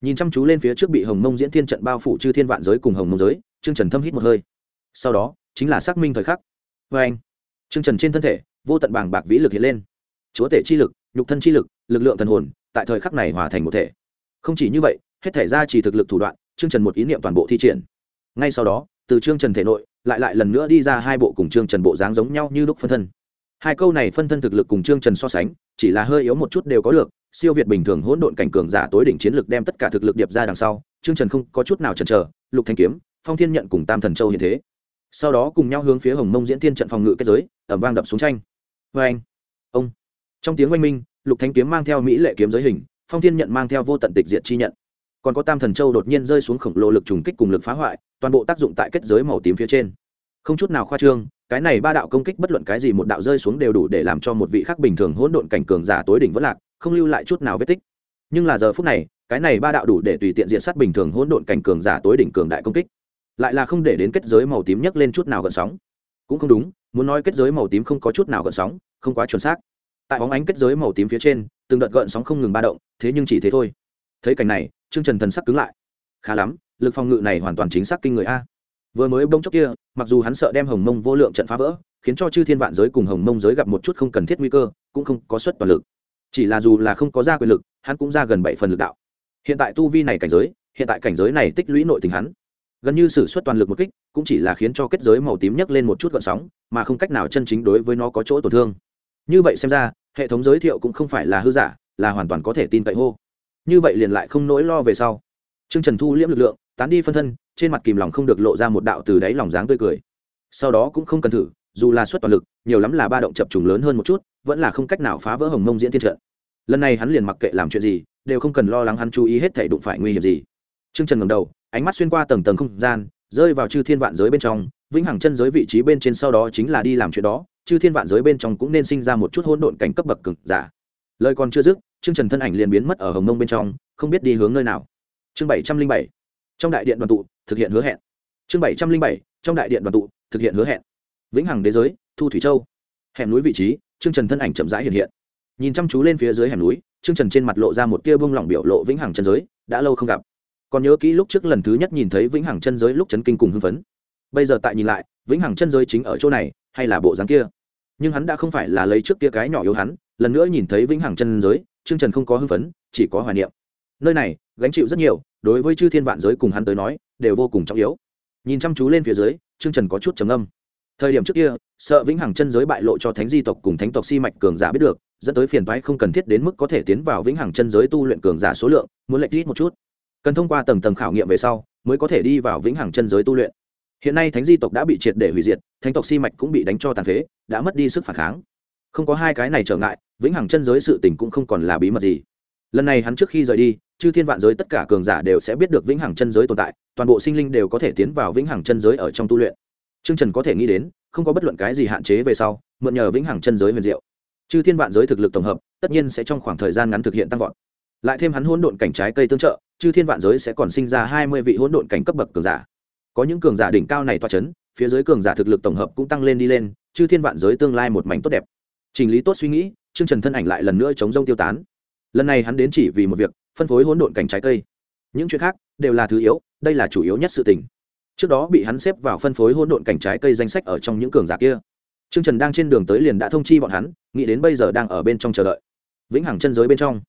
nhìn chăm chú lên phía trước bị hồng mông diễn thiên trận bao phủ chư thiên vạn giới cùng hồng mông giới, Trương trần thâm hít một hơi. Sau đó, chính là xác minh thời khắc. Vê anh Trương trần trên thân thể vô tận bảng bạc vĩ lực hiện lên. Chúa tể chi lực, nhục thân chi lực lực lượng thần hồn, tại thời khắc này hòa thành một thể. Không chỉ như vậy, hết thể ra chỉ thực lực thủ đoạn chương trần một ý niệm toàn bộ thi triển. Ngay sau đó, từ chương trần thể nội, lại lại lần nữa đi ra hai bộ cùng chương trần bộ dáng giống nhau như đúc phân thân. Hai câu này phân thân thực lực cùng chương trần so sánh, chỉ là hơi yếu một chút đều có được, siêu việt bình thường hỗn độn cảnh cường giả tối đỉnh chiến lực đem tất cả thực lực điệp ra đằng sau chương trần không có chút nào chần chờ, lục thanh kiếm, phong thiên nhận cùng tam thần châu hiện thế. Sau đó cùng nhau hướng phía hồng mông diễn thiên trận phòng ngự kết giới ẩm vang đập xuống tranh vê anh. Ông. Trong tiếng oanh minh, lục thanh kiếm mang theo mỹ lệ kiếm giới hình, phong thiên nhận mang theo vô tận tịch diệt chi nhận. Còn có tam thần châu đột nhiên rơi xuống khổng lồ lực trùng kích cùng lực phá hoại, toàn bộ tác dụng tại kết giới màu tím phía trên. Không chút nào khoa trương, cái này ba đạo công kích bất luận cái gì một đạo rơi xuống đều đủ để làm cho một vị khác bình thường hỗn độn cảnh cường giả tối đỉnh vẫn lạc, không lưu lại chút nào vết tích. Nhưng là giờ phút này, cái này ba đạo đủ để tùy tiện diện sát bình thường hỗn độn cảnh cường giả tối đỉnh cường đại công kích. Lại là không để đến kết giới màu tím nhấc lên chút nào gợn sóng cũng không đúng, muốn nói kết giới màu tím không có chút nào gợn sóng, không quá chuẩn xác. Tại bóng ánh kết giới màu tím phía trên, từng đợt gợn sóng không ngừng ba động, thế nhưng chỉ thế thôi. Thấy cảnh này, trương trần thần sắc cứng lại. Khá lắm, lực phòng ngự này hoàn toàn chính xác kinh người a. Vừa mới bông chốc kia, mặc dù hắn sợ đem hồng mông vô lượng trận phá vỡ, khiến cho chư thiên vạn giới cùng hồng mông giới gặp một chút không cần thiết nguy cơ, cũng không có suất toàn lực. Chỉ là dù là không có ra quyền lực, hắn cũng ra gần bảy phần lực đạo. Hiện tại tu vi này cảnh giới, hiện tại cảnh giới này tích lũy nội tình hắn gần như s ử suất toàn lực một kích, cũng chỉ là khiến cho kết giới màu tím nhấc lên một chút gợn sóng, mà không cách nào chân chính đối với nó có chỗ tổn thương. Như vậy xem ra, hệ thống giới thiệu cũng không phải là hư giả, là hoàn toàn có thể tin cậy hô. Như vậy liền lại không nỗi lo về sau. Trương trần thu liễm lực lượng, tán đi phân thân, trên mặt kìm lòng không được lộ ra một đạo từ đáy lòng dáng tươi cười. Sau đó cũng không cần thử, dù là suất toàn lực, nhiều lắm là ba động chập trùng lớn hơn một chút, vẫn là không cách nào phá vỡ hồng mông diễn thiên trận. Lần này hắn liền mặc kệ làm chuyện gì, đều không cần lo lắng hắn chú ý hết thể đụng phải nguy hiểm gì. T r ư ơ n g trần ngầm đầu ánh mắt xuyên qua tầng tầng không gian, rơi vào chư thiên vạn giới bên trong, vĩnh hằng chân giới vị trí bên trên sau đó chính là đi làm chuyện đó, chư thiên vạn giới bên trong cũng nên sinh ra một chút hỗn độn cảnh cấp bậc cực giả. Lời còn chưa dứt chương trần thân ảnh liền biến mất ở hồng mông bên trong, không biết đi hướng nơi nào. Chương bảy trăm linh bảy, trong đại điện đoàn tụ, thực hiện hứa hẹn. Chương bảy trăm linh bảy, trong đại điện đoàn tụ, thực hiện hứa hẹn. Vĩnh hằng đế giới, thu thủy châu. Hẻm núi vị trí chương trần thân ảnh chậm rãi hiện hiện. Nhìn chăm chú lên phía dưới hẻm núi chương trần trên mặt lộ ra một tia bông lỏng biểu lộ vĩnh hằng chân giới, đã lâu không gặp còn nhớ kỹ lúc trước lần thứ nhất nhìn thấy vĩnh hằng chân giới lúc chấn kinh cùng hưng phấn. Bây giờ tại nhìn lại, vĩnh hằng chân giới chính ở chỗ này, hay là bộ dáng kia? Nhưng hắn đã không phải là lấy trước kia cái nhỏ yếu hắn, lần nữa nhìn thấy vĩnh hằng chân giới chương trần không có hưng phấn, chỉ có hoài niệm. Nơi này, gánh chịu rất nhiều, đối với chư thiên vạn giới cùng hắn tới nói, đều vô cùng trọng yếu. Nhìn chăm chú lên phía dưới chương trần có chút trầm âm thời điểm trước kia, sợ vĩnh hằng chân giới bại lộ cho thánh di tộc cùng thánh tộc si mạch cường giả biết được, dẫn tới phiền toái không cần thiết đến mức có thể tiến vào vĩnh hằng chân giới tu luyện cường giả số lượng, muốn lệch ít một chút cần thông qua tầng tầng khảo nghiệm về sau mới có thể đi vào vĩnh hằng chân giới tu luyện. Hiện nay thánh di tộc đã bị triệt để hủy diệt, thánh tộc si mạch cũng bị đánh cho tàn phế, đã mất đi sức phản kháng. Không có hai cái này trở ngại, vĩnh hằng chân giới sự tình cũng không còn là bí mật gì. Lần này hắn trước khi rời đi, chư thiên vạn giới tất cả cường giả đều sẽ biết được vĩnh hằng chân giới tồn tại, toàn bộ sinh linh đều có thể tiến vào vĩnh hằng chân giới ở trong tu luyện. Chương trần có thể nghĩ đến, không có bất luận cái gì hạn chế về sau, mượn nhờ vĩnh hằng chân giới huyền diệu. Chư thiên vạn giới thực lực tổng hợp, tất nhiên sẽ trong khoảng thời gian ngắn thực hiện tăng vọt lại thêm hắn hỗn độn cảnh trái cây tương trợ, chư thiên vạn giới sẽ còn sinh ra hai mươi vị hỗn độn cảnh cấp bậc cường giả. Có những cường giả đỉnh cao này toa c h ấ n phía dưới cường giả thực lực tổng hợp cũng tăng lên đi lên, chư thiên vạn giới tương lai một mảnh tốt đẹp. Chỉnh lý tốt suy nghĩ chương trần thân ảnh lại lần nữa chống rông tiêu tán. Lần này hắn đến chỉ vì một việc, phân phối hỗn độn cảnh trái cây. Những chuyện khác đều là thứ yếu, đây là chủ yếu nhất sự tình. Trước đó bị hắn xếp vào phân phối hỗn độn cảnh trái cây danh sách ở trong những cường giả kia. Trương trần đang trên đường tới liền đã thông chi bọn hắn, nghĩ đến bây giờ đang ở bên trong chờ đợi. Vĩnh hằng chân giới bên trong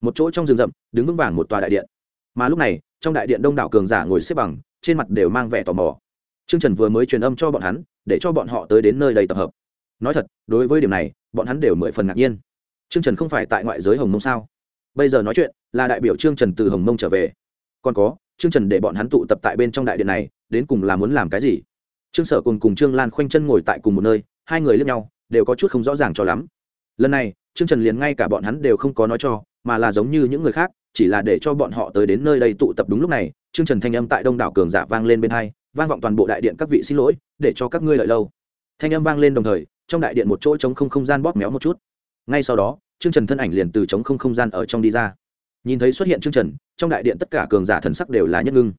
một chỗ trong rừng rậm, đứng vững vàng một tòa đại điện. Mà lúc này, trong đại điện đông đảo cường giả ngồi xếp bằng, trên mặt đều mang vẻ tò mò. Trương trần vừa mới truyền âm cho bọn hắn, để cho bọn họ tới đến nơi đây tập hợp. Nói thật, đối với điểm này, bọn hắn đều mười phần ngạc nhiên. Trương trần không phải tại ngoại giới hồng mông sao? Bây giờ nói chuyện, là đại biểu trương trần từ hồng mông trở về. Còn có, trương trần để bọn hắn tụ tập tại bên trong đại điện này, đến cùng là muốn làm cái gì? Trương sở cùng cùng trương lan khoanh chân ngồi tại cùng một nơi, hai người lướt nhau, đều có chút không rõ ràng cho lắm. Lần này, trương trần liền ngay cả bọn hắn đều không có nói cho mà là giống như những người khác, chỉ là để cho bọn họ tới đến nơi đây tụ tập đúng lúc này, trương trần thanh âm tại đông đảo cường giả vang lên bên hai, vang vọng toàn bộ đại điện các vị xin lỗi, để cho các ngươi lợi lâu. Thanh âm vang lên đồng thời, trong đại điện một chỗ trống không không gian bóp méo một chút. Ngay sau đó, trương trần thân ảnh liền từ trống không không gian ở trong đi ra. Nhìn thấy xuất hiện trương trần, trong đại điện tất cả cường giả thần sắc đều là nhất ngưng.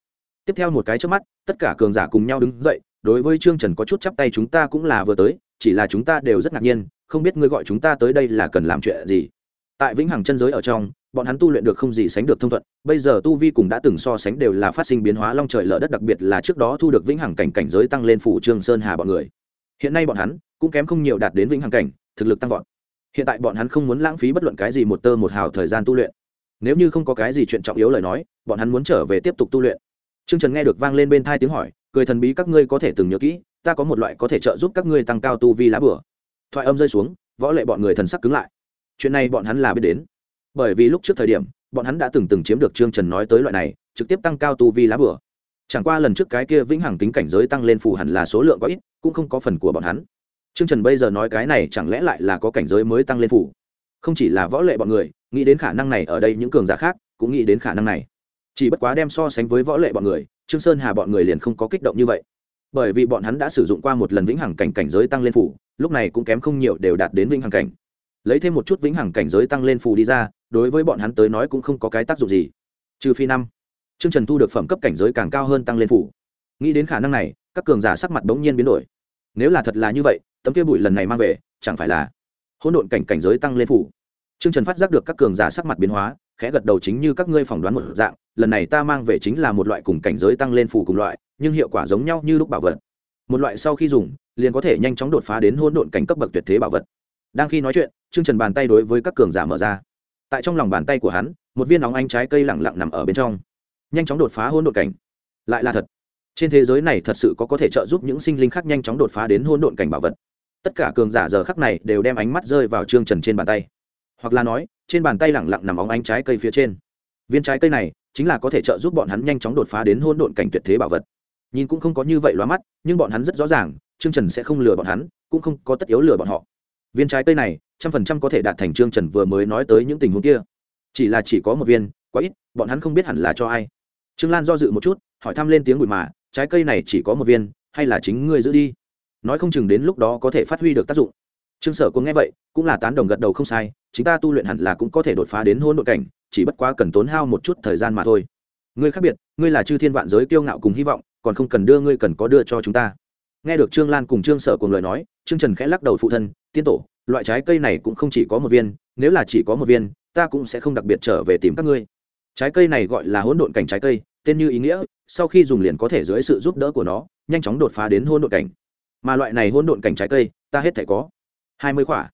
Tiếp theo một cái trước mắt, tất cả cường giả cùng nhau đứng dậy, đối với trương trần có chút chắp tay chúng ta cũng là vừa tới, chỉ là chúng ta đều rất ngạc nhiên, không biết ngươi gọi chúng ta tới đây là cần làm chuyện gì tại vĩnh hằng chân giới ở trong, bọn hắn tu luyện được không gì sánh được thông thuận, bây giờ tu vi cùng đã từng so sánh đều là phát sinh biến hóa long trời lở đất, đặc biệt là trước đó thu được vĩnh hằng cảnh cảnh giới tăng lên phủ trương sơn hà bọn người. Hiện nay bọn hắn cũng kém không nhiều đạt đến vĩnh hằng cảnh, thực lực tăng vọt. Hiện tại bọn hắn không muốn lãng phí bất luận cái gì một tơ một hào thời gian tu luyện. Nếu như không có cái gì chuyện trọng yếu lời nói, bọn hắn muốn trở về tiếp tục tu luyện. Trương trần nghe được vang lên bên thai tiếng hỏi, cười thần bí các ngươi có thể từng nhớ kỹ, ta có một loại có thể trợ giúp các ngươi tăng cao tu vi lá bửa thoại âm rơi xuống, võ lệ bọn người thần sắc cứng lại chuyện này bọn hắn là biết đến. Bởi vì lúc trước thời điểm, bọn hắn đã từng từng chiếm được trương trần nói tới loại này, trực tiếp tăng cao tu vi lá bửa chẳng qua lần trước cái kia vĩnh hằng tính cảnh giới tăng lên phù hẳn là số lượng có ít, cũng không có phần của bọn hắn. Trương trần bây giờ nói cái này chẳng lẽ lại là có cảnh giới mới tăng lên phù? Không chỉ là võ lệ bọn người, nghĩ đến khả năng này ở đây những cường giả khác, cũng nghĩ đến khả năng này. Chỉ bất quá đem so sánh với võ lệ bọn người, trương sơn hà bọn người liền không có kích động như vậy. Bởi vì bọn hắn đã sử dụng qua một lần vĩnh hằng cảnh cảnh giới tăng lên phủ lúc này cũng kém không nhiều đều đạt đến vĩnh hằng cảnh lấy thêm một chút vĩnh hằng cảnh giới tăng lên phù đi ra đối với bọn hắn tới nói cũng không có cái tác dụng gì trừ phi năm trương trần thu được phẩm cấp cảnh giới càng cao hơn tăng lên phủ nghĩ đến khả năng này các cường giả sắc mặt bỗng nhiên biến đổi nếu là thật là như vậy tấm kia bụi lần này mang về chẳng phải là hỗn độn cảnh cảnh giới tăng lên phủ Trương Trần phát giác được các cường giả sắc mặt biến hóa, khẽ gật đầu chính như các ngươi phỏng đoán một dạng, lần này ta mang về chính là một loại cùng cảnh giới tăng lên phù cùng loại, nhưng hiệu quả giống nhau như lúc bảo vật. Một loại sau khi dùng, liền có thể nhanh chóng đột phá đến hỗn độn cảnh cấp bậc tuyệt thế bảo vật. Đang khi nói chuyện, Trương Trần bàn tay đối với các cường giả mở ra. Tại trong lòng bàn tay của hắn, một viên nóng ánh trái cây lẳng lặng nằm ở bên trong, nhanh chóng đột phá hôn đột cảnh. Lại là thật. Trên thế giới này thật sự có có thể trợ giúp những sinh linh khác nhanh chóng đột phá đến hôn độn cảnh bảo vật. Tất cả cường giả giờ khắc này đều đem ánh mắt rơi vào Trương Trần trên bàn tay hoặc là nói trên bàn tay lẳng lặng nằm óng ánh trái cây phía trên viên trái cây này chính là có thể trợ giúp bọn hắn nhanh chóng đột phá đến hôn độn cảnh tuyệt thế bảo vật nhìn cũng không có như vậy loa mắt nhưng bọn hắn rất rõ ràng chương trần sẽ không lừa bọn hắn cũng không có tất yếu lừa bọn họ viên trái cây này, trăm phần trăm có thể đạt thành trương trần vừa mới nói tới những tình huống kia. Chỉ là chỉ có một viên, quá ít, bọn hắn không biết hẳn là cho ai. Trương lan do dự một chút, hỏi thăm lên tiếng bụi mà, trái cây này chỉ có một viên, hay là chính ngươi giữ đi? Nói không chừng đến lúc đó có thể phát huy được tác dụng. Trương sở cũng nghe vậy, cũng là tán đồng gật đầu không sai chúng ta tu luyện hẳn là cũng có thể đột phá đến hôn đ ộ cảnh, chỉ bất quá cần tốn hao một chút thời gian mà thôi. Ngươi khác biệt, ngươi là chư thiên vạn giới kiêu ngạo cùng hy vọng, còn không cần đưa ngươi cần có đưa cho chúng ta. Nghe được trương lan cùng trương sở cùng lời nói trương trần khẽ lắc đầu phụ thân, tiên tổ, loại trái cây này cũng không chỉ có một viên, nếu là chỉ có một viên, ta cũng sẽ không đặc biệt trở về tìm các ngươi. Trái cây này gọi là hỗn độn cảnh trái cây, tên như ý nghĩa, sau khi dùng liền có thể dưới sự giúp đỡ của nó, nhanh chóng đột phá đến hỗn độn cảnh. Mà loại này hỗn độn cảnh trái cây, ta hết thể có hai mươi quả.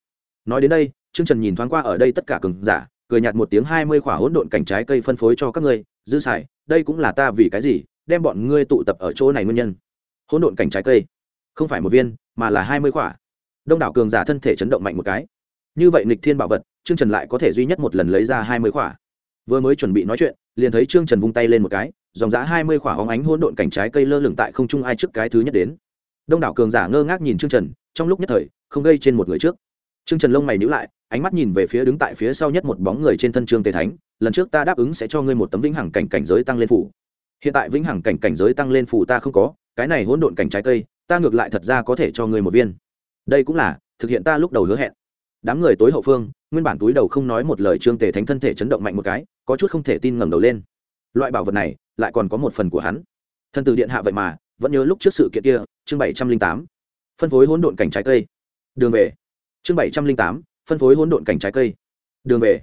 nói đến đây, trương trần nhìn thoáng qua ở đây tất cả cường giả, cười nhạt một tiếng, hai mươi quả hỗn độn cảnh trái cây phân phối cho các ngươi, dư xài, đây cũng là ta vì cái gì, đem bọn ngươi tụ tập ở chỗ này nguyên nhân. Hỗn độn cảnh trái cây không phải một viên, mà là hai mươi khỏa. Đông đảo cường giả thân thể chấn động mạnh một cái. Như vậy nịch thiên bảo vật, trương trần lại có thể duy nhất một lần lấy ra hai mươi khỏa. Vừa mới chuẩn bị nói chuyện, liền thấy trương trần vung tay lên một cái, dòng giã hai mươi khỏa hóng ánh hỗn độn cảnh trái cây lơ lửng tại không trung ai trước cái thứ nhất đến. Đông đảo cường giả ngơ ngác nhìn trương trần, trong lúc nhất thời, không gây trên một người trước. Trương trần lông mày nhíu lại, ánh mắt nhìn về phía đứng tại phía sau nhất một bóng người trên thân trương tề thánh, lần trước ta đáp ứng sẽ cho ngươi một tấm vĩnh hằng cảnh cảnh giới tăng lên phủ hiện tại vĩnh hằng cảnh cảnh giới tăng lên phủ ta không có, cái này hỗn độn cảnh trái cây ta ngược lại thật ra có thể cho ngươi một viên. Đây cũng là, thực hiện ta lúc đầu hứa hẹn. Đám người tối hậu phương, nguyên bản túi đầu không nói một lời trương tề thánh thân thể chấn động mạnh một cái, có chút không thể tin ngẩng đầu lên. Loại bảo vật này, lại còn có một phần của hắn. Thân từ điện hạ vậy mà, vẫn nhớ lúc trước sự kiện kia, chương bảy trăm linh tám. Phân phối hỗn độn cảnh trái cây. Đường về. Chương bảy trăm linh tám, phân phối hỗn độn cảnh trái cây. Đường về.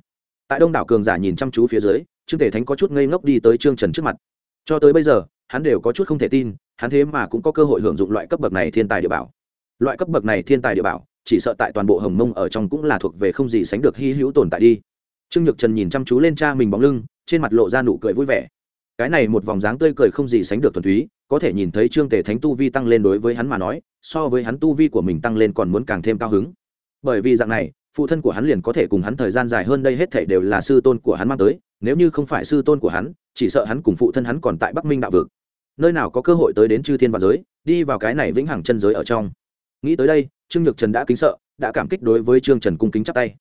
Tại đông đảo cường giả nhìn chăm chú phía dưới, trương tề thánh có chút ngây ngốc đi tới trương trần trước mặt. Cho tới bây giờ, hắn đều có chút không thể tin hắn thế mà cũng có cơ hội hưởng dụng loại cấp bậc này thiên tài địa bảo. Loại cấp bậc này thiên tài địa bảo, chỉ sợ tại toàn bộ hồng mông ở trong cũng là thuộc về không gì sánh được hy hữu tồn tại đi. Trương nhược trần nhìn chăm chú lên cha mình bóng lưng, trên mặt lộ ra nụ cười vui vẻ. Cái này một vòng dáng tươi cười không gì sánh được thuần túy, có thể nhìn thấy trương Tề thánh tu vi tăng lên đối với hắn mà nói, so với hắn tu vi của mình tăng lên còn muốn càng thêm cao hứng. Bởi vì dạng này, phụ thân của hắn liền có thể cùng hắn thời gian dài hơn đây hết thể đều là sư tôn của hắn mang tới, nếu như không phải sư tôn của hắn, chỉ sợ hắn cùng phụ thân hắn còn tại bắc minh đạo vực nơi nào có cơ hội tới đến chư thiên và giới, đi vào cái này vĩnh hằng chân giới ở trong. Nghĩ tới đây, trương nhược trần đã kính sợ, đã cảm kích đối với trương trần cung kính chắp tay.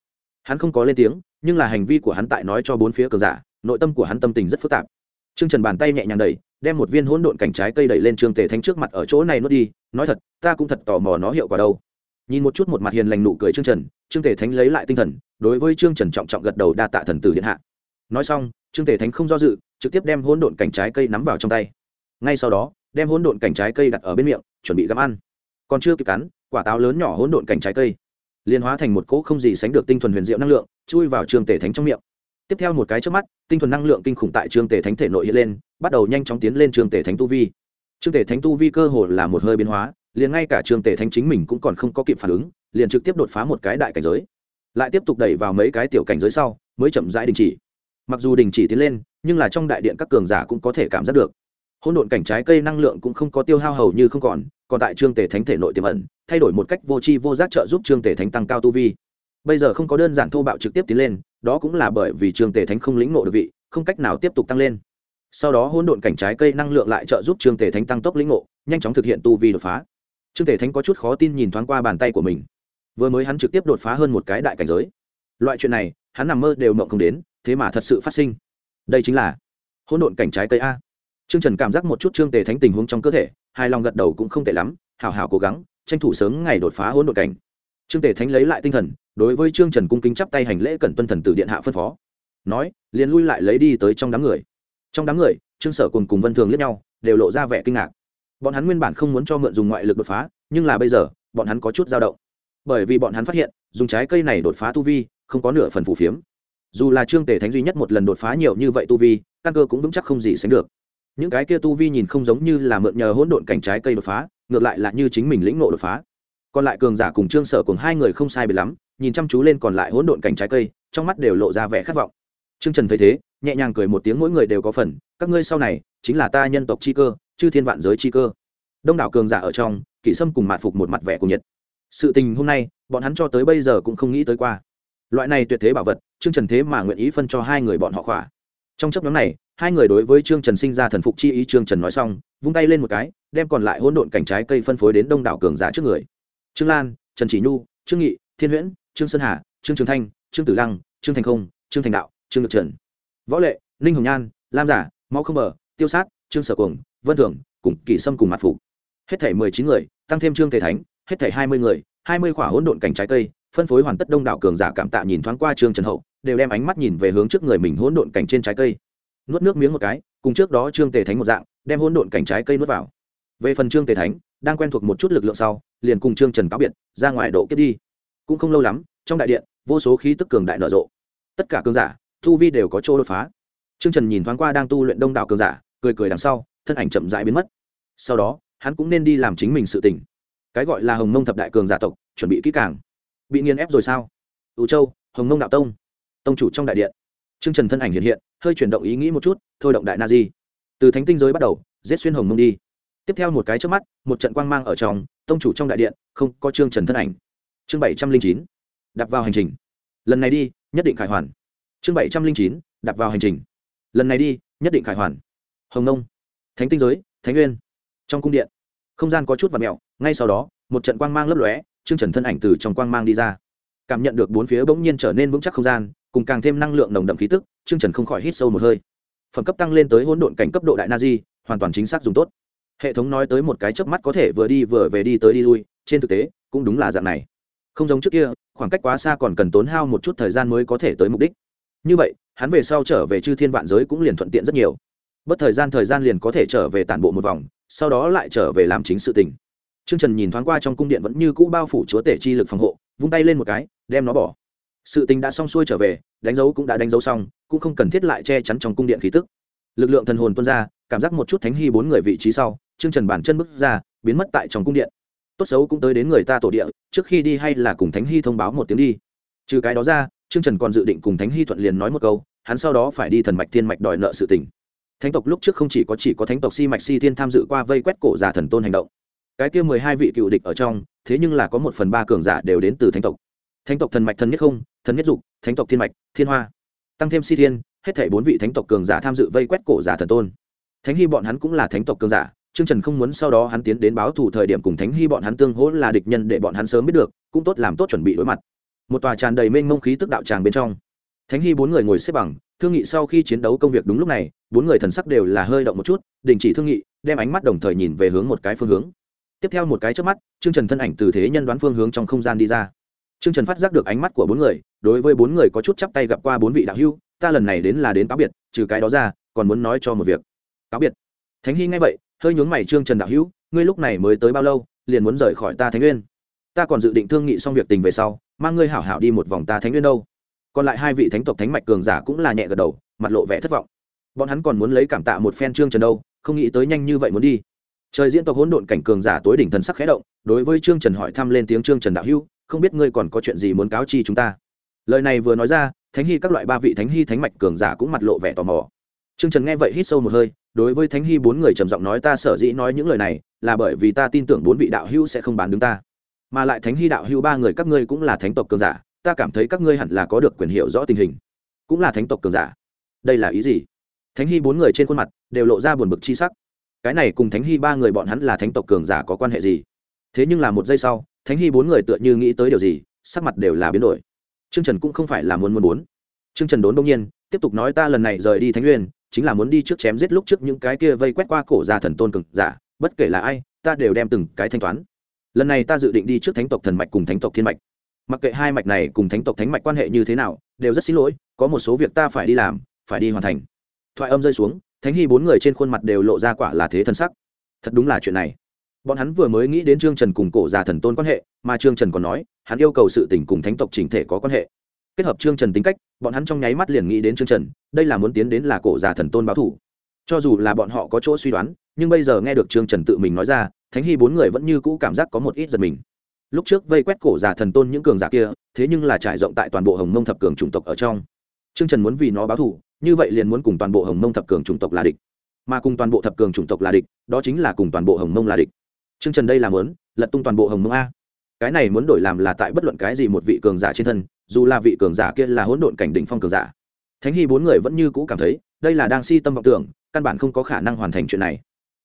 Hắn không có lên tiếng, nhưng là hành vi của hắn tại nói cho bốn phía cờ giả, nội tâm của hắn tâm tình rất phức tạp. Trương trần bàn tay nhẹ nhàng đẩy, đem một viên hỗn độn cảnh trái cây đẩy lên trương tề thánh trước mặt ở chỗ này nuốt đi, nói thật, ta cũng thật tò mò nó hiệu quả đâu. Nhìn một chút một mặt hiền lành nụ cười trương trần, trương tề thánh lấy lại tinh thần, đối với trương trần trọng trọng gật đầu đa tạ thần tử điện hạ. Nói xong, trương tề thánh không do dự, trực tiếp đem hỗn độn cảnh trái cây nắm vào trong tay ngay sau đó, đem hỗn độn cảnh trái cây đặt ở bên miệng, chuẩn bị gắm ăn. Còn chưa kịp cắn, quả táo lớn nhỏ hỗn độn cảnh trái cây liên hóa thành một cỗ không gì sánh được tinh thuần huyền diệu năng lượng, chui vào trương tề thánh trong miệng. Tiếp theo một cái trước mắt, tinh thuần năng lượng kinh khủng tại trương tề thánh thể nội hiện lên, bắt đầu nhanh chóng tiến lên trương tề thánh tu vi. Trương tề thánh tu vi cơ hồ là một hơi biến hóa, liền ngay cả trương tề thánh chính mình cũng còn không có kịp phản ứng, liền trực tiếp đột phá một cái đại cảnh giới. Lại tiếp tục đẩy vào mấy cái tiểu cảnh giới sau, mới chậm rãi đình chỉ. Mặc dù đình chỉ tiến lên, nhưng là trong đại điện các cường giả cũng có thể cảm giác được hỗn độn cảnh trái cây năng lượng cũng không có tiêu hao hầu như không còn còn tại trương tề thánh thể nội tiềm ẩn, thay đổi một cách vô tri vô giác trợ giúp trương tề thánh tăng cao tu vi. Bây giờ không có đơn giản thô bạo trực tiếp tiến lên, đó cũng là bởi vì trương tề thánh không lĩnh ngộ được vị, không cách nào tiếp tục tăng lên. Sau đó hỗn độn cảnh trái cây năng lượng lại trợ giúp trương tề thánh tăng tốc lĩnh ngộ, nhanh chóng thực hiện tu vi đột phá. Trương tề thánh có chút khó tin nhìn thoáng qua bàn tay của mình. Vừa mới hắn trực tiếp đột phá hơn một cái đại cảnh giới. Loại chuyện này, hắn nằm mơ đều mộng không đến, thế mà thật sự phát sinh. Đây chính là hỗn độn cảnh trái cây a trương trần cảm giác một chút trương tề thánh tình huống trong cơ thể hai lòng gật đầu cũng không tệ lắm, hảo hảo cố gắng, tranh thủ sớm ngày đột phá hỗn độn cảnh. Trương tề thánh lấy lại tinh thần, đối với trương trần cung kính chắp tay hành lễ cẩn tuân thần tử điện hạ phân phó. Nói, liền lui lại lấy đi tới trong đám người. Trong đám người, trương sở cùng cùng vân thường liếc nhau, đều lộ ra vẻ kinh ngạc. Bọn hắn nguyên bản không muốn cho mượn dùng ngoại lực đột phá, nhưng là bây giờ, bọn hắn có chút dao động. Bởi vì bọn hắn phát hiện, dùng trái cây này đột phá tu vi, không có nửa phần phù phiếm. Dù là trương tề thánh duy nhất một lần đột phá nhiều như vậy tu vi, căn cơ cũng vững chắc không gì sánh được những cái kia tu vi nhìn không giống như là mượn nhờ hỗn độn cảnh trái cây đột phá, ngược lại là như chính mình lĩnh nộ đột phá. Còn lại cường giả cùng trương sở cùng hai người không sai biệt lắm, nhìn chăm chú lên còn lại hỗn độn cảnh trái cây, trong mắt đều lộ ra vẻ khát vọng. Trương trần thấy thế, nhẹ nhàng cười một tiếng mỗi người đều có phần, các ngươi sau này chính là ta nhân tộc chi cơ, chư thiên vạn giới chi cơ. Đông đảo cường giả ở trong kỷ sâm cùng mạt phục một mặt vẻ cùng nhiệt. Sự tình hôm nay, bọn hắn cho tới bây giờ cũng không nghĩ tới qua. Loại này tuyệt thế bảo vật, trương trần thế mà nguyện ý phân cho hai người bọn họ khỏa trong chấp nhóm này, hai người đối với trương trần sinh ra thần phục chi ý, trương trần nói xong, vung tay lên một cái, đem còn lại hỗn độn cảnh trái cây phân phối đến đông đảo cường giả trước người. Trương lan, trần chỉ nhu, trương nghị, thiên huyễn, trương sơn hà, trương trường thanh, trương tử lăng, trương thành không, trương thành đạo, trương nhược trần. Võ lệ, ninh hồng nhan, lam giả, máu không bờ, tiêu sát, trương sở cuồng, vân thường, cùng kỳ sâm cùng mặt phục. Hết thảy mười chín người, tăng thêm trương tề thánh, hết thảy hai mươi người, hai mươi khỏa hỗn độn cảnh trái cây phân phối hoàn tất đông đảo cường giả cảm tạ nhìn thoáng qua trương trần hậu, đều đem ánh mắt nhìn về hướng trước người mình hỗn độn cảnh trên trái cây. Nuốt nước miếng một cái, cùng trước đó trương tề thánh một dạng, đem hỗn độn cảnh trái cây nuốt vào. Về phần trương tề thánh, đang quen thuộc một chút lực lượng sau, liền cùng trương trần cáo biệt, ra ngoài độ kiếp đi. Cũng không lâu lắm, trong đại điện, vô số khí tức cường đại nở rộ. Tất cả cường giả thu vi đều có chỗ đột phá. Trương trần nhìn thoáng qua đang tu luyện đông đảo cường giả, cười cười đằng sau, thân ảnh chậm rãi biến mất. Sau đó, hắn cũng nên đi làm chính mình sự tỉnh cái gọi là hồng mông thập đại cường giả tộc, chuẩn bị kỹ càng bị nghiền ép rồi sao? Ưu châu, hồng mông đạo tông tông chủ trong đại điện. Trương trần thân ảnh hiện hiện, hơi chuyển động ý nghĩ một chút, thôi động đại na di. Từ thánh tinh giới bắt đầu, giết xuyên hồng mông đi. Tiếp theo một cái trước mắt, một trận quang mang ở trong, tông chủ trong đại điện, không có trương trần thân ảnh. Chương bảy trăm linh chín đặt vào hành trình. Lần này đi, nhất định khải hoàn. Chương bảy trăm linh chín đặt vào hành trình. Lần này đi, nhất định khải hoàn. Hồng nông, thánh tinh giới, thánh nguyên trong cung điện, không gian có chút và mẹo, ngay sau đó, một trận quang mang lấp lóe Trương trần thân ảnh từ trong quang mang đi ra. Cảm nhận được bốn phía bỗng nhiên trở nên vững chắc không gian, cùng càng thêm năng lượng nồng đậm khí tức, Trương trần không khỏi hít sâu một hơi. Phẩm cấp tăng lên tới hỗn độn cảnh cấp độ đại na di, hoàn toàn chính xác dùng tốt. Hệ thống nói tới một cái chớp mắt có thể vừa đi vừa về đi tới đi lui, trên thực tế, cũng đúng là dạng này. Không giống trước kia, khoảng cách quá xa còn cần tốn hao một chút thời gian mới có thể tới mục đích. Như vậy, hắn về sau trở về chư thiên vạn giới cũng liền thuận tiện rất nhiều. Bất thời gian thời gian liền có thể trở về tản bộ một vòng, sau đó lại trở về làm chính sự tình. Trương trần nhìn thoáng qua trong cung điện vẫn như cũ bao phủ chúa tể chi lực phòng hộ vung tay lên một cái đem nó bỏ sự tình đã xong xuôi trở về đánh dấu cũng đã đánh dấu xong cũng không cần thiết lại che chắn trong cung điện khí tức lực lượng thần hồn tuôn ra cảm giác một chút thánh hy bốn người vị trí sau Trương trần bản chân bước ra biến mất tại trong cung điện tốt xấu cũng tới đến người ta tổ địa trước khi đi hay là cùng thánh hy thông báo một tiếng đi trừ cái đó ra Trương Trần còn dự định cùng Thánh Hy thuận liền nói một câu, hắn sau đó phải đi thần mạch thiên mạch đòi nợ sự tình. Thánh tộc lúc trước không chỉ có chỉ có thánh tộc Si mạch Si Thiên tham dự qua vây quét cổ giả thần tôn hành động. Cái kia mười hai vị cựu địch ở trong, thế nhưng là có một phần ba cường giả đều đến từ thánh tộc. Thánh tộc thần mạch thần nhất không, thần nhất dục, thánh tộc thiên mạch, thiên hoa. Tăng thêm Si Thiên, hết thảy bốn vị thánh tộc cường giả tham dự vây quét cổ giả thần tôn. Thánh Hy bọn hắn cũng là thánh tộc cường giả, Trương Trần không muốn sau đó hắn tiến đến báo thù thời điểm cùng Thánh Hy bọn hắn tương hỗ là địch nhân để bọn hắn sớm biết được, cũng tốt làm tốt chuẩn bị đối mặt một tòa tràn đầy mênh mông khí tức đạo tràng bên trong thánh hy bốn người ngồi xếp bằng thương nghị sau khi chiến đấu công việc đúng lúc này bốn người thần sắc đều là hơi động một chút đình chỉ thương nghị đem ánh mắt đồng thời nhìn về hướng một cái phương hướng tiếp theo một cái trước mắt chương trần thân ảnh từ thế nhân đoán phương hướng trong không gian đi ra. Chương trần phát giác được ánh mắt của bốn người, đối với bốn người có chút chắp tay gặp qua bốn vị đạo hưu ta lần này đến là đến cáo biệt, trừ cái đó ra, còn muốn nói cho một việc. Cáo biệt? Thánh hy nghe vậy, hơi nhướng mày, trương trần đạo hữu, ngươi lúc này mới tới bao lâu, liền muốn rời khỏi ta thánh nguyên? Ta còn dự định thương nghị xong việc tình về sau, mang ngươi hảo hảo đi một vòng ta thánh nguyên đâu. Còn lại hai vị thánh tộc thánh mạch cường giả cũng là nhẹ gật đầu, mặt lộ vẻ thất vọng. Bọn hắn còn muốn lấy cảm tạ một phen trương trần đâu, không nghĩ tới nhanh như vậy muốn đi trời diễn tộc hỗn độn cảnh cường giả tối đỉnh thần sắc khẽ động, đối với trương trần hỏi thăm lên tiếng trương trần đạo hữu, không biết ngươi còn có chuyện gì muốn cáo chi chúng ta? Lời này vừa nói ra, thánh hy các loại ba vị thánh hy thánh mạch cường giả cũng mặt lộ vẻ tò mò. Trương trần nghe vậy hít sâu một hơi, đối với thánh hy bốn người trầm giọng nói, ta sở dĩ nói những lời này, là bởi vì ta tin tưởng bốn vị đạo hữu sẽ không bán đứng ta. Mà lại thánh hy đạo hữu ba người các ngươi cũng là thánh tộc cường giả, ta cảm thấy các ngươi hẳn là có được quyền hiệu rõ tình hình. Cũng là thánh tộc cường giả. Đây là ý gì? Thánh hy bốn người trên khuôn mặt đều lộ ra buồn bực chi sắc cái này cùng thánh hy ba người bọn hắn là thánh tộc cường giả có quan hệ gì thế nhưng là một giây sau thánh hy bốn người tựa như nghĩ tới điều gì sắc mặt đều là biến đổi Trương Trần cũng không phải là muốn muốn muốn. Trương Trần đốn đông nhiên, tiếp tục nói ta lần này rời đi Thánh Nguyên, chính là muốn đi trước chém giết lúc trước những cái kia vây quét qua cổ gia thần tôn cường giả, bất kể là ai, ta đều đem từng cái thanh toán. Lần này ta dự định đi trước Thánh tộc thần mạch cùng Thánh tộc thiên mạch. Mặc kệ hai mạch này cùng Thánh tộc thánh mạch quan hệ như thế nào, đều rất xin lỗi, có một số việc ta phải đi làm, phải đi hoàn thành. Thoại âm rơi xuống, Thánh Hy bốn người trên khuôn mặt đều lộ ra quả là thế thân sắc. Thật đúng là chuyện này. Bọn hắn vừa mới nghĩ đến trương trần cùng cổ già thần tôn quan hệ, mà trương trần còn nói, hắn yêu cầu sự tình cùng thánh tộc chỉnh thể có quan hệ. Kết hợp trương trần tính cách, bọn hắn trong nháy mắt liền nghĩ đến trương trần, đây là muốn tiến đến là cổ già thần tôn báo thủ. Cho dù là bọn họ có chỗ suy đoán, nhưng bây giờ nghe được trương trần tự mình nói ra, thánh hy bốn người vẫn như cũ cảm giác có một ít giật mình. Lúc trước vây quét cổ già thần tôn những cường giả kia, thế nhưng là trải rộng tại toàn bộ hồng mông thập cường chủng tộc ở trong trương trần muốn vì nó báo thù, như vậy liền muốn cùng toàn bộ hồng mông thập cường chủng tộc là địch mà cùng toàn bộ thập cường chủng tộc là địch đó chính là cùng toàn bộ hồng mông là địch Trương Trần đây là muốn lật tung toàn bộ Hồng Mông a. Cái này muốn đổi làm là tại bất luận cái gì một vị cường giả trên thân, dù là vị cường giả kia là hỗn độn cảnh đỉnh phong cường giả. Thánh Hy bốn người vẫn như cũ cảm thấy, đây là đang si tâm vọng tưởng, căn bản không có khả năng hoàn thành chuyện này.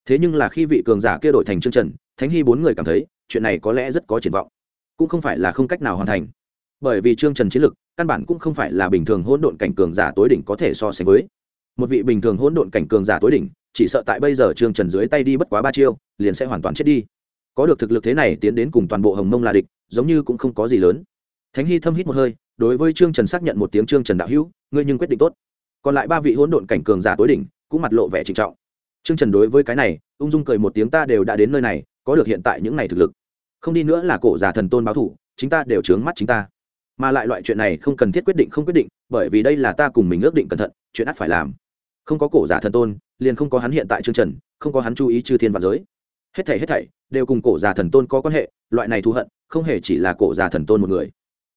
Thế nhưng là khi vị cường giả kia đổi thành Trương Trần, Thánh Hy bốn người cảm thấy, chuyện này có lẽ rất có triển vọng. Cũng không phải là không cách nào hoàn thành. Bởi vì Trương Trần chiến lực, căn bản cũng không phải là bình thường hỗn độn cảnh cường giả tối đỉnh có thể so sánh với. Một vị bình thường hỗn độn cảnh cường giả tối đỉnh, chỉ sợ tại bây giờ trương trần dưới tay đi bất quá ba chiêu liền sẽ hoàn toàn chết đi. Có được thực lực thế này tiến đến cùng toàn bộ hồng mông là địch giống như cũng không có gì lớn. Thánh hy thâm hít một hơi đối với trương trần xác nhận một tiếng trương trần đạo hữu ngươi nhưng quyết định tốt. Còn lại ba vị hỗn độn cảnh cường giả tối đỉnh cũng mặt lộ vẻ trịnh trọng. Trương trần đối với cái này ung dung cười một tiếng ta đều đã đến nơi này có được hiện tại những này thực lực. Không đi nữa là cổ giả thần tôn báo thủ chính ta đều trướng mắt chính ta mà lại loại chuyện này không cần thiết quyết định không quyết định, bởi vì đây là ta cùng mình ước định cẩn thận, chuyện ắt phải làm. Không có cổ giả thần tôn, liền không có hắn hiện tại chương trần, không có hắn chú ý chư thiên vạn giới. Hết thảy hết thảy đều cùng cổ giả thần tôn có quan hệ, loại này thù hận không hề chỉ là cổ giả thần tôn một người,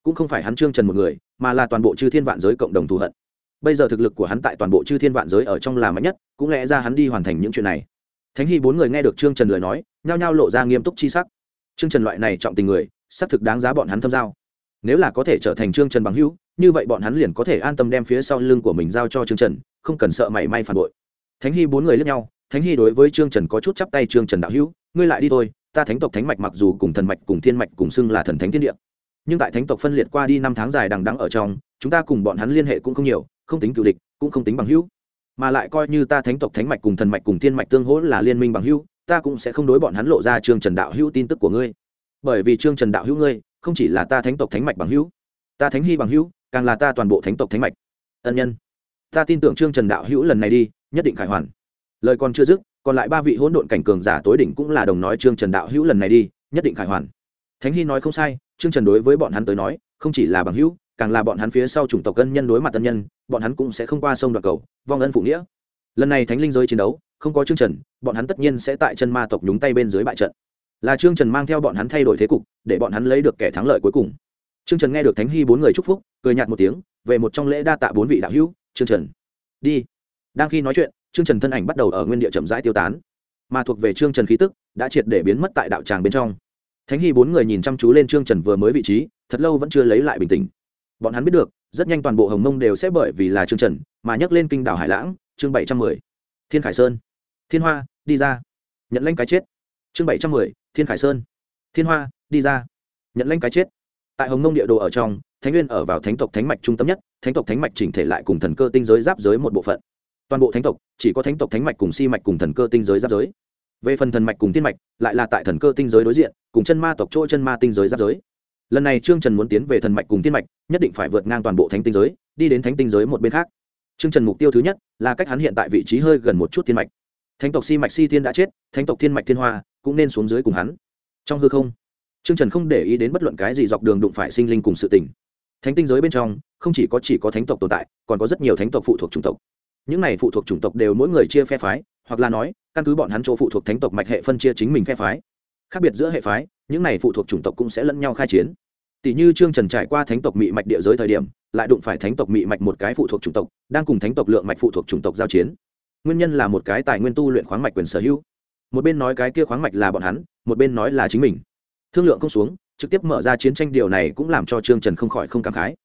cũng không phải hắn trương trần một người, mà là toàn bộ chư thiên vạn giới cộng đồng thù hận. Bây giờ thực lực của hắn tại toàn bộ chư thiên vạn giới ở trong là mạnh nhất, cũng lẽ ra hắn đi hoàn thành những chuyện này. Thánh hy bốn người nghe được trương trần lời nói, nhao nhao lộ ra nghiêm túc chi sắc. Trương trần loại này trọng tình người, xác thực đáng giá bọn hắn thâm giao nếu là có thể trở thành trương trần bằng hữu, như vậy bọn hắn liền có thể an tâm đem phía sau lưng của mình giao cho trương trần, không cần sợ mảy may phản bội. Thánh hy bốn người lướt nhau, thánh hy đối với trương trần có chút chắp tay, trương trần đạo hữu, ngươi lại đi thôi, ta thánh tộc thánh mạch mặc dù cùng thần mạch cùng thiên mạch cùng xưng là thần thánh thiên địa, nhưng tại thánh tộc phân liệt qua đi năm tháng dài đằng đắng ở trong, chúng ta cùng bọn hắn liên hệ cũng không nhiều, không tính cựu địch, cũng không tính bằng hữu. Mà lại coi như ta thánh tộc thánh mạch cùng thần mạch cùng thiên mạch tương hỗ là liên minh bằng hữu, ta cũng sẽ không đối bọn hắn lộ ra trương trần đạo hữu tin tức của ngươi. Bởi vì trương trần đạo hữu ngươi không chỉ là ta thánh tộc thánh mạch bằng hữu, ta thánh hy bằng hữu, càng là ta toàn bộ thánh tộc thánh mạch. Ân nhân, ta tin tưởng trương trần đạo hữu lần này đi, nhất định khải hoàn. Lời còn chưa dứt, còn lại ba vị hỗn độn cảnh cường giả tối đỉnh cũng là đồng nói trương trần đạo hữu lần này đi, nhất định khải hoàn. Thánh hy nói không sai, trương trần đối với bọn hắn tới nói, không chỉ là bằng hữu, càng là bọn hắn phía sau chủng tộc cân nhân đối mặt tân nhân, bọn hắn cũng sẽ không qua sông đoạt cầu, vong ân phụ nghĩa. Lần này thánh linh giới chiến đấu, không có trương trần, bọn hắn tất nhiên sẽ tại chân ma tộc nhúng tay bên dưới bại trận là trương trần mang theo bọn hắn thay đổi thế cục, để bọn hắn lấy được kẻ thắng lợi cuối cùng. Trương trần nghe được thánh hy bốn người chúc phúc, cười nhạt một tiếng, về một trong lễ đa tạ bốn vị đạo hữu, trương trần. Đi. Đang khi nói chuyện, trương trần thân ảnh bắt đầu ở nguyên địa chậm rãi tiêu tán. Mà thuộc về trương trần khí tức, đã triệt để biến mất tại đạo tràng bên trong. Thánh hy bốn người nhìn chăm chú lên trương trần vừa mới vị trí, thật lâu vẫn chưa lấy lại bình tĩnh. Bọn hắn biết được, rất nhanh toàn bộ hồng mông đều sẽ bởi vì là trương trần, mà nhắc lên kinh đảo hải lãng, chương bảy trăm mười. Thiên khải sơn. Thiên hoa, đi ra. Nhận lanh cái chết chương bảy trăm mười, thiên khải sơn. Thiên hoa, đi ra. Nhận lanh cái chết. Tại hồng Nông địa đồ ở trong, thánh nguyên ở vào thánh tộc thánh mạch trung tâm nhất, thánh tộc thánh mạch chỉnh thể lại cùng thần cơ tinh giới giáp giới một bộ phận. Toàn bộ thánh tộc, chỉ có thánh tộc thánh mạch cùng si mạch cùng thần cơ tinh giới giáp giới. Về phần thần mạch cùng tiên mạch, lại là tại thần cơ tinh giới đối diện, cùng chân ma tộc chỗ chân ma tinh giới giáp giới. Lần này trương trần muốn tiến về thần mạch cùng tiên mạch, nhất định phải vượt ngang toàn bộ thánh tinh giới, đi đến thánh tinh giới một bên khác. Trương trần mục tiêu thứ nhất là cách hắn hiện tại vị trí hơi gần một chút thiên mạch. Thánh tộc si mạch si Tiên đã chết, thánh tộc thiên mạch thiên hoa cũng nên xuống dưới cùng hắn. Trong hư không, trương trần không để ý đến bất luận cái gì dọc đường đụng phải sinh linh cùng sự tình. Thánh tinh giới bên trong, không chỉ có chỉ có thánh tộc tồn tại, còn có rất nhiều thánh tộc phụ thuộc chủng tộc. Những này phụ thuộc chủng tộc đều mỗi người chia phe phái, hoặc là nói, căn cứ bọn hắn chỗ phụ thuộc thánh tộc mạch hệ phân chia chính mình phe phái. Khác biệt giữa hệ phái, những này phụ thuộc chủng tộc cũng sẽ lẫn nhau khai chiến. Tỷ như trương trần trải qua thánh tộc mị mạch địa giới thời điểm, lại đụng phải thánh tộc mị mạch một cái phụ thuộc chủng tộc, đang cùng thánh tộc lượng mạch phụ thuộc chủng tộc giao chiến. Nguyên nhân là một cái tài nguyên tu luyện khoáng mạch quyền sở hữu một bên nói cái kia khoáng mạch là bọn hắn, một bên nói là chính mình. Thương lượng không xuống, trực tiếp mở ra chiến tranh điều này cũng làm cho trương trần không khỏi không cảm khái.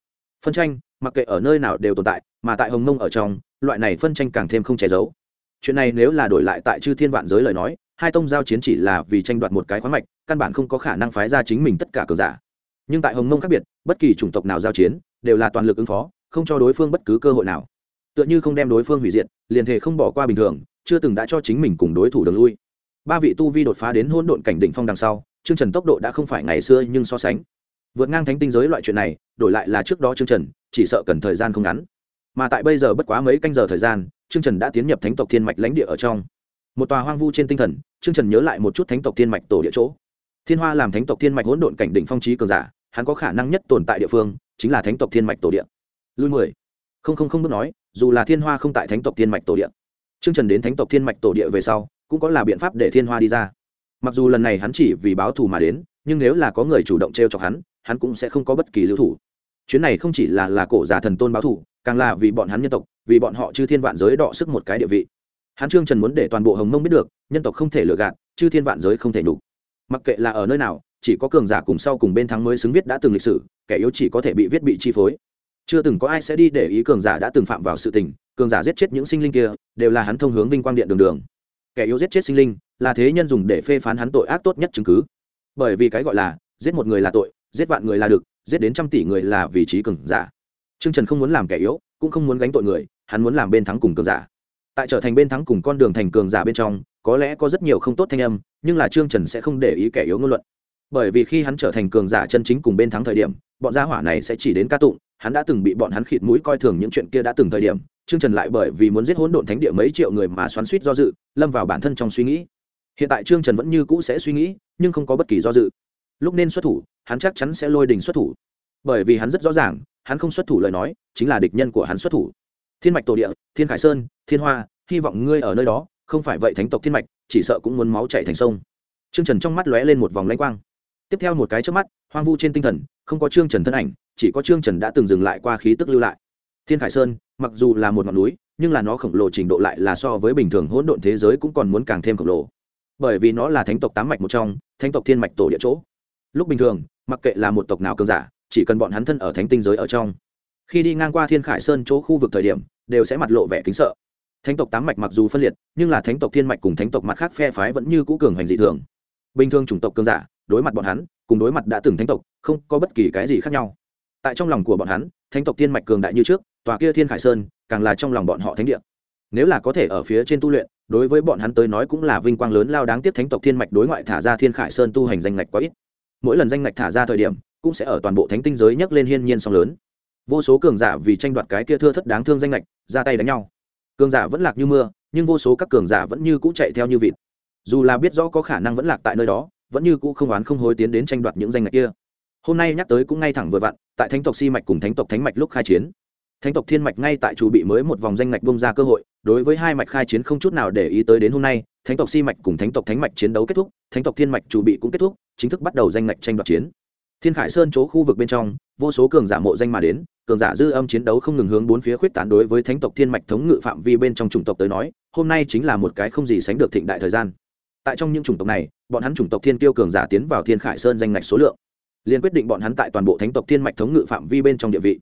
Phân tranh, mặc kệ ở nơi nào đều tồn tại, mà tại hồng mông ở trong, loại này phân tranh càng thêm không che giấu. Chuyện này nếu là đổi lại tại chư thiên vạn giới lời nói, hai tông giao chiến chỉ là vì tranh đoạt một cái khoáng mạch, căn bản không có khả năng phái ra chính mình tất cả cờ giả. Nhưng tại hồng mông khác biệt, bất kỳ chủng tộc nào giao chiến, đều là toàn lực ứng phó, không cho đối phương bất cứ cơ hội nào. Tựa như không đem đối phương hủy diệt, liền thể không bỏ qua bình thường, chưa từng đã cho chính mình cùng đối thủ đường lui ba vị tu vi đột phá đến hôn độn cảnh đỉnh phong đằng sau chương trần tốc độ đã không phải ngày xưa nhưng so sánh. Vượt ngang thánh tinh giới loại chuyện này, đổi lại là trước đó chương trần, chỉ sợ cần thời gian không ngắn. Mà tại bây giờ bất quá mấy canh giờ thời gian chương trần đã tiến nhập thánh tộc thiên mạch lãnh địa ở trong. Một tòa hoang vu trên tinh thần chương trần nhớ lại một chút thánh tộc thiên mạch tổ địa chỗ. Thiên hoa làm thánh tộc thiên mạch hỗn độn cảnh đỉnh phong trí cường giả, hắn có khả năng nhất tồn tại địa phương, chính là thánh tộc thiên mạch tổ địa. Lui mười. Không không không bước nói, dù là thiên hoa không tại thánh tộc thiên mạch tổ địa chương trần đến thánh tộc thiên mạch tổ địa về sau cũng có là biện pháp để thiên hoa đi ra. Mặc dù lần này hắn chỉ vì báo thù mà đến, nhưng nếu là có người chủ động t r e o chọc hắn hắn cũng sẽ không có bất kỳ lưu thủ. Chuyến này không chỉ là là cổ giả thần tôn báo thù, càng là vì bọn hắn nhân tộc, vì bọn họ chư thiên vạn giới đọ sức một cái địa vị. Hắn trương trần muốn để toàn bộ hồng mông biết được, nhân tộc không thể lừa gạt, chư thiên vạn giới không thể nhục. Mặc kệ là ở nơi nào, chỉ có cường giả cùng sau cùng bên thắng mới xứng viết đã từng lịch sử, kẻ yếu chỉ có thể bị viết bị chi phối. Chưa từng có ai sẽ đi để ý cường giả đã từng phạm vào sự tình, cường giả giết chết những sinh linh kia, đều là hắn thông hướng vinh quang điện đường đường kẻ yếu giết chết sinh linh, là thế nhân dùng để phê phán hắn tội ác tốt nhất chứng cứ. Bởi vì cái gọi là, giết một người là tội, giết vạn người là được, giết đến trăm tỷ người là vị trí cường giả. Trương trần không muốn làm kẻ yếu, cũng không muốn gánh tội người, hắn muốn làm bên thắng cùng cường giả. Tại trở thành bên thắng cùng con đường thành cường giả bên trong, có lẽ có rất nhiều không tốt thanh âm, nhưng là trương trần sẽ không để ý kẻ yếu ngôn luận. Bởi vì khi hắn trở thành cường giả chân chính cùng bên thắng thời điểm, bọn gia hỏa này sẽ chỉ đến ca tụng, hắn đã từng bị bọn hắn khịt mũi coi thường những chuyện kia đã từng thời điểm Trương Trần lại bởi vì muốn giết hỗn độn thánh địa mấy triệu người mà xoắn xuýt do dự, lâm vào bản thân trong suy nghĩ. Hiện tại Trương Trần vẫn như cũ sẽ suy nghĩ, nhưng không có bất kỳ do dự. Lúc nên xuất thủ, hắn chắc chắn sẽ lôi đình xuất thủ. Bởi vì hắn rất rõ ràng, hắn không xuất thủ lời nói, chính là địch nhân của hắn xuất thủ. Thiên mạch tổ địa, Thiên Khải Sơn, Thiên Hoa, hy vọng ngươi ở nơi đó, không phải vậy thánh tộc Thiên mạch, chỉ sợ cũng muốn máu chảy thành sông. Trương Trần trong mắt lóe lên một vòng lãnh quang. Tiếp theo một cái chớp mắt, hoang vu trên tinh thần, không có Trương Trần thân ảnh, chỉ có Trương Trần đã từng dừng lại qua khí tức lưu lại thiên khải sơn, mặc dù là một ngọn núi, nhưng là nó khổng lồ trình độ lại là so với bình thường hỗn độn thế giới cũng còn muốn càng thêm khổng lồ. Bởi vì nó là thánh tộc tám mạch một trong, thánh tộc thiên mạch tổ địa chỗ. Lúc bình thường, mặc kệ là một tộc nào cường giả, chỉ cần bọn hắn thân ở thánh tinh giới ở trong. Khi đi ngang qua thiên khải sơn chỗ khu vực thời điểm, đều sẽ mặt lộ vẻ kính sợ. Thánh tộc tám mạch mặc dù phân liệt, nhưng là thánh tộc thiên mạch cùng thánh tộc mặt khác phe phái vẫn như cũ cường hành dị thường. Bình thường chủng tộc cường giả, đối mặt bọn hắn, cùng đối mặt đã từng thánh tộc, không có bất kỳ cái gì khác nhau. Tại trong lòng của bọn hắn, thánh tộc thiên mạch cường đại như trước tòa kia thiên khải sơn càng là trong lòng bọn họ thánh địa. Nếu là có thể ở phía trên tu luyện, đối với bọn hắn tới nói cũng là vinh quang lớn lao đáng tiếc thánh tộc thiên mạch đối ngoại thả ra thiên khải sơn tu hành danh ngạch quá ít. Mỗi lần danh ngạch thả ra thời điểm, cũng sẽ ở toàn bộ thánh tinh giới nhấc lên hiên nhiên song lớn. Vô số cường giả vì tranh đoạt cái kia thưa thất đáng thương danh ngạch, ra tay đánh nhau. Cường giả vẫn lạc như mưa, nhưng vô số các cường giả vẫn như cũ chạy theo như vịt. Dù là biết rõ có khả năng vẫn lạc tại nơi đó, vẫn như cũ không oán không hối tiến đến tranh đoạt những danh ngạch kia. Hôm nay nhắc tới cũng ngay thẳng vừa vặn, tại thánh tộc si mạch cùng thánh tộc thánh mạch lúc khai chiến thánh tộc thiên mạch ngay tại chủ bị mới một vòng danh ngạch bông ra cơ hội, đối với hai mạch khai chiến không chút nào để ý tới đến hôm nay, thánh tộc si mạch cùng thánh tộc thánh mạch chiến đấu kết thúc, thánh tộc thiên mạch chủ bị cũng kết thúc, chính thức bắt đầu danh ngạch tranh đoạt chiến. Thiên khải sơn chỗ khu vực bên trong, vô số cường giả mộ danh mà đến, cường giả dư âm chiến đấu không ngừng hướng bốn phía khuyết tán đối với thánh tộc thiên mạch thống ngự phạm vi bên trong chủng tộc tới nói, hôm nay chính là một cái không gì sánh được thịnh đại thời gian. Tại trong những chủng tộc này, bọn hắn chủng tộc thiên tiêu cường giả tiến vào thiên khải sơn danh ngạch số lượng, liền quyết định bọn hắn tại toàn bộ thánh tộc thiên mạch thống ngự phạm vi bên trong địa vị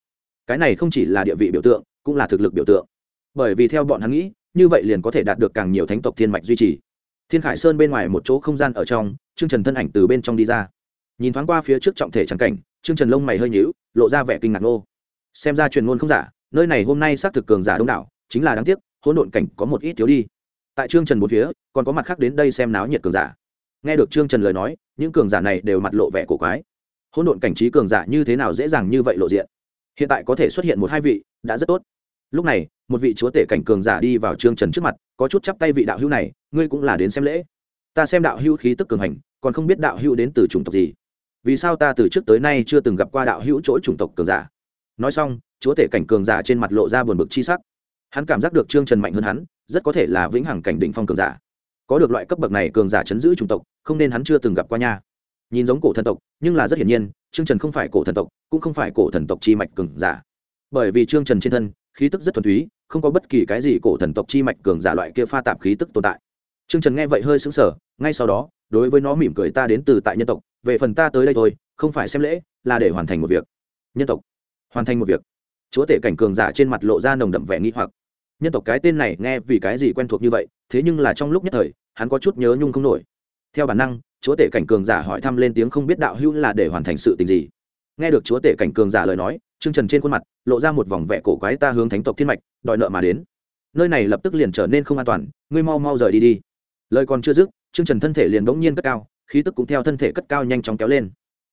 cái này không chỉ là địa vị biểu tượng, cũng là thực lực biểu tượng. Bởi vì theo bọn hắn nghĩ, như vậy liền có thể đạt được càng nhiều thánh tộc thiên mạch duy trì. Thiên khải sơn bên ngoài một chỗ không gian ở trong chương trần thân ảnh từ bên trong đi ra. Nhìn thoáng qua phía trước trọng thể trắng cảnh chương trần lông mày hơi nhíu, lộ ra vẻ kinh ngạc nô xem ra truyền ngôn không giả, nơi này hôm nay xác thực cường giả đông đảo, chính là đáng tiếc, hỗn độn cảnh có một ít thiếu đi. Tại trương trần bốn phía, còn có mặt khác đến đây xem náo nhiệt cường giả. Nghe được trương trần lời nói, những cường giả này đều mặt lộ vẻ cổ quái. Hỗn độn cảnh trí cường giả như thế nào dễ dàng như vậy lộ diện? Hiện tại có thể xuất hiện một hai vị, đã rất tốt. Lúc này, một vị chúa tể cảnh cường giả đi vào trương trần trước mặt, có chút chắp tay vị đạo hữu này, ngươi cũng là đến xem lễ. Ta xem đạo hữu khí tức cường hành, còn không biết đạo hữu đến từ chủng tộc gì. Vì sao ta từ trước tới nay chưa từng gặp qua đạo hữu chỗ chủng tộc cường giả? Nói xong, chúa tể cảnh cường giả trên mặt lộ ra buồn bực chi sắc. Hắn cảm giác được trương trần mạnh hơn hắn, rất có thể là vĩnh hằng cảnh định phong cường giả. Có được loại cấp bậc này cường giả chấn giữ chủng tộc, không nên hắn chưa từng gặp qua nha nhìn giống cổ thần tộc, nhưng là rất hiển nhiên, trương trần không phải cổ thần tộc, cũng không phải cổ thần tộc chi mạch cường giả. Bởi vì trương trần trên thân, khí tức rất thuần túy, không có bất kỳ cái gì cổ thần tộc chi mạch cường giả loại kia pha tạp khí tức tồn tại. Trương trần nghe vậy hơi sững sờ, ngay sau đó, đối với nó mỉm cười ta đến từ tại nhân tộc, về phần ta tới đây thôi, không phải xem lễ, là để hoàn thành một việc. Nhân tộc. Hoàn thành một việc. Chúa tể cảnh cường giả trên mặt lộ ra nồng đậm vẻ nghi hoặc. Nhân tộc cái tên này nghe vì cái gì quen thuộc như vậy, thế nhưng là trong lúc nhất thời, hắn có chút nhớ nhung không nổi. Theo bản năng chúa tể cảnh cường giả hỏi thăm lên tiếng không biết đạo hữu là để hoàn thành sự tình gì. Nghe được chúa tể cảnh cường giả lời nói chương trần trên khuôn mặt lộ ra một vòng vẹ cổ quái ta hướng thánh tộc thiên mạch, đòi nợ mà đến. Nơi này lập tức liền trở nên không an toàn, ngươi mau mau rời đi đi. Lời còn chưa dứt chương trần thân thể liền bỗng nhiên cất cao, khí tức cũng theo thân thể cất cao nhanh chóng kéo lên.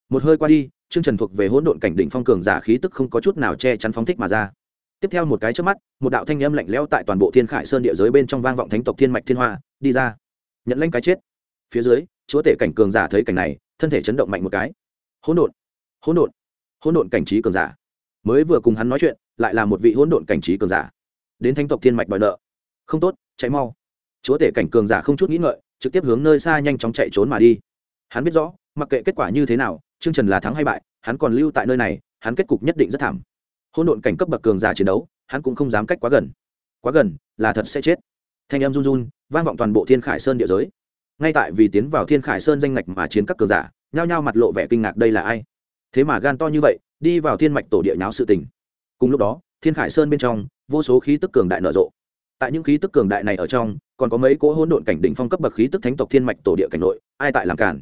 Một hơi qua đi chương trần thuộc về hỗn độn cảnh đỉnh phong cường giả khí tức không có chút nào che chắn phóng thích mà ra. Tiếp theo một cái trước mắt, một đạo thanh âm lạnh lẽo tại toàn bộ thiên khải sơn địa giới bên trong vang vọng thánh tộc thiên mạch thiên hoa, đi ra. Nhận lãnh cái chết phía dưới, chúa tể cảnh cường giả thấy cảnh này, thân thể chấn động mạnh một cái. Hỗn độn hỗn độn hỗn độn cảnh trí cường giả. Mới vừa cùng hắn nói chuyện, lại là một vị hỗn độn cảnh trí cường giả. Đến thánh tộc thiên mạch đòi nợ. Không tốt cháy mau. Chúa tể cảnh cường giả không chút nghĩ ngợi, trực tiếp hướng nơi xa nhanh chóng chạy trốn mà đi. Hắn biết rõ, mặc kệ kết quả như thế nào chương trần là thắng hay bại, hắn còn lưu tại nơi này, hắn kết cục nhất định rất thảm. Hỗn độn cảnh cấp bậc cường giả chiến đấu, hắn cũng không dám cách quá gần. Quá gần, là thật sẽ chết. Thanh em run run, vang vọng toàn bộ thiên khải sơn địa giới ngay tại vì tiến vào thiên khải sơn danh ngạch mà chiến các cờ giả, nhao nhao mặt lộ vẻ kinh ngạc đây là ai? Thế mà gan to như vậy, đi vào thiên mạch tổ địa nháo sự tình. Cùng lúc đó, thiên khải sơn bên trong, vô số khí tức cường đại nở rộ. Tại những khí tức cường đại này ở trong, còn có mấy cỗ hỗn độn cảnh đỉnh phong cấp bậc khí tức thánh tộc thiên mạch tổ địa cảnh nội, ai tại làm cản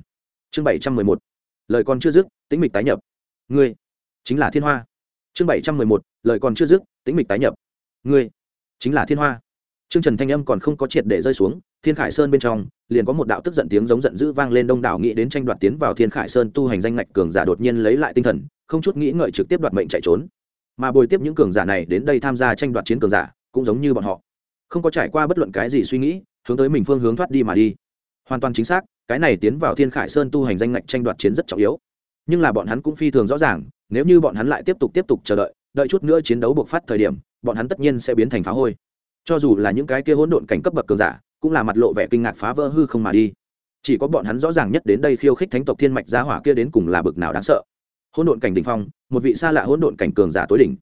chương bảy trăm mười một. Lời còn chưa dứt, tĩnh mịch tái nhập. Ngươi, chính là thiên hoa. Chương bảy trăm mười một. Lời còn chưa dứt, tĩnh mịch tái nhập. Ngươi, chính là thiên hoa. Chương trần thanh âm còn không có triệt để rơi xuống thiên khải sơn bên trong, liền có một đạo tức giận tiếng giống giận dữ vang lên đông đảo nghĩ đến tranh đoạt tiến vào thiên khải sơn tu hành danh ngạch cường giả đột nhiên lấy lại tinh thần, không chút nghĩ ngợi trực tiếp đoạt mệnh chạy trốn. Mà bồi tiếp những cường giả này đến đây tham gia tranh đoạt chiến cường giả, cũng giống như bọn họ. Không có trải qua bất luận cái gì suy nghĩ, hướng tới mình phương hướng thoát đi mà đi. Hoàn toàn chính xác, cái này tiến vào thiên khải sơn tu hành danh ngạch tranh đoạt chiến rất trọng yếu. Nhưng là bọn hắn cũng phi thường rõ ràng, nếu như bọn hắn lại tiếp tục tiếp tục chờ đợi đợi chút nữa chiến đấu buộc phát thời điểm, bọn hắn tất nhiên sẽ biến thành phá hôi. Cho dù là những cái kia hỗn độn cảnh cấp bậc cường giả cũng là mặt lộ vẻ kinh ngạc phá vỡ hư không mà đi. Chỉ có bọn hắn rõ ràng nhất đến đây khiêu khích thánh tộc thiên mạch gia hỏa kia đến cùng là bực nào đáng sợ. Hỗn độn cảnh đỉnh phong, một vị xa lạ hỗn độn cảnh cường giả tối đỉnh.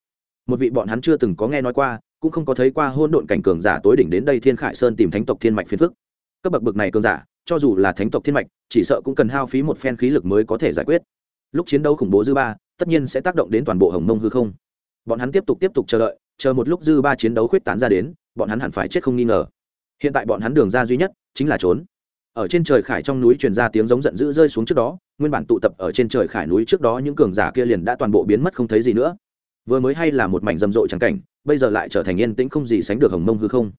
Một vị bọn hắn chưa từng có nghe nói qua, cũng không có thấy qua hỗn độn cảnh cường giả tối đỉnh đến đây thiên khải sơn tìm thánh tộc thiên mạch phiền phức. Cấp bậc bậc này cường giả, cho dù là thánh tộc thiên mạch, chỉ sợ cũng cần hao phí một phen khí lực mới có thể giải quyết. Lúc chiến đấu khủng bố dư ba, tất nhiên sẽ tác động đến toàn bộ hồng mông hư không. Bọn hắn tiếp tục tiếp tục chờ đợi, chờ một lúc dư ba chiến đấu khuyết tán ra đến, bọn hắn hẳn phải chết không nghi ngờ hiện tại bọn hắn đường ra duy nhất chính là trốn ở trên trời khải trong núi truyền ra tiếng giống giận dữ rơi xuống trước đó nguyên bản tụ tập ở trên trời khải núi trước đó những cường giả kia liền đã toàn bộ biến mất không thấy gì nữa vừa mới hay là một mảnh rầm rộ trắng cảnh bây giờ lại trở thành yên tĩnh không gì sánh được hồng mông hư không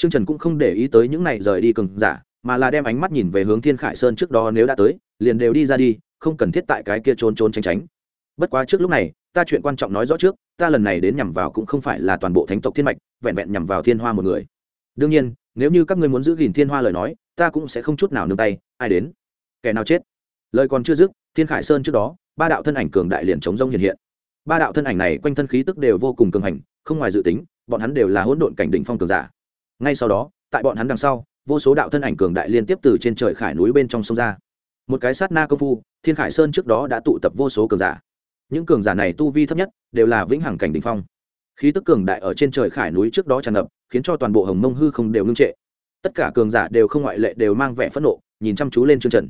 Trương Trần cũng không để ý tới những này rời đi cường giả, mà là đem ánh mắt nhìn về hướng Thiên Khải Sơn trước đó nếu đã tới, liền đều đi ra đi, không cần thiết tại cái kia trốn trốn tránh tránh. Bất quá trước lúc này, ta chuyện quan trọng nói rõ trước, ta lần này đến nhằm vào cũng không phải là toàn bộ thánh tộc thiên mạch, vẹn vẹn nhằm vào Thiên Hoa một người. Đương nhiên, nếu như các ngươi muốn giữ gìn Thiên Hoa lời nói, ta cũng sẽ không chút nào nương tay, ai đến, kẻ nào chết. Lời còn chưa dứt, Thiên Khải Sơn trước đó, ba đạo thân ảnh cường đại liền chống rông hiện hiện. Ba đạo thân ảnh này quanh thân khí tức đều vô cùng cường hành, không ngoài dự tính, bọn hắn đều là hỗn độn cảnh đỉnh phong cường giả. Ngay sau đó tại bọn hắn đằng sau vô số đạo thân ảnh cường đại liên tiếp từ trên trời khải núi bên trong sông ra. Một cái sát na công phu thiên khải sơn trước đó đã tụ tập vô số cường giả. Những cường giả này tu vi thấp nhất đều là vĩnh hằng cảnh đ ỉ n h phong khí tức cường đại ở trên trời khải núi trước đó tràn ngập, khiến cho toàn bộ hồng mông hư không đều ngưng trệ. Tất cả cường giả đều không ngoại lệ, đều mang vẻ phẫn nộ, nhìn chăm chú lên chương trần.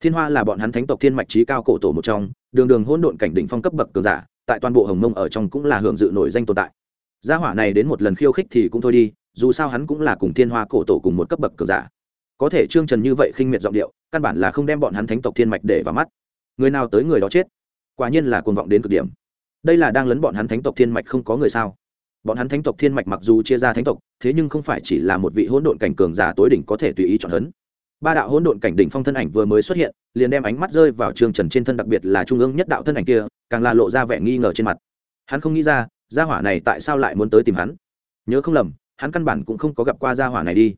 Thiên hoa là bọn hắn thánh tộc thiên mạch trí cao cổ tổ một trong, đường đường hôn độn cảnh đỉnh phong cấp bậc cường giả, tại toàn bộ hồng mông ở trong cũng là hưởng dự nổi danh tồn tại. Gia hỏa này đến một lần khiêu khích thì cũng thôi đi, dù sao hắn cũng là cùng thiên hoa cổ tổ cùng một cấp bậc cường giả. Có thể trương trần như vậy khinh miệt giọng điệu, căn bản là không đem bọn hắn thánh tộc thiên mạch để vào mắt. Người nào tới người đó chết? Quả nhiên là cuồng vọng đến cực điểm đây là đang lấn bọn hắn thánh tộc thiên mạch không có người sao? Bọn hắn thánh tộc thiên mạch mặc dù chia ra thánh tộc, thế nhưng không phải chỉ là một vị hỗn độn cảnh cường giả tối đỉnh có thể tùy ý chọn hấn. Ba đạo hỗn độn cảnh đỉnh phong thân ảnh vừa mới xuất hiện, liền đem ánh mắt rơi vào trương trần trên thân đặc biệt là trung ương nhất đạo thân ảnh kia, càng là lộ ra vẻ nghi ngờ trên mặt. Hắn không nghĩ ra, gia hỏa này tại sao lại muốn tới tìm hắn? Nhớ không lầm, hắn căn bản cũng không có gặp qua gia hỏa này đi.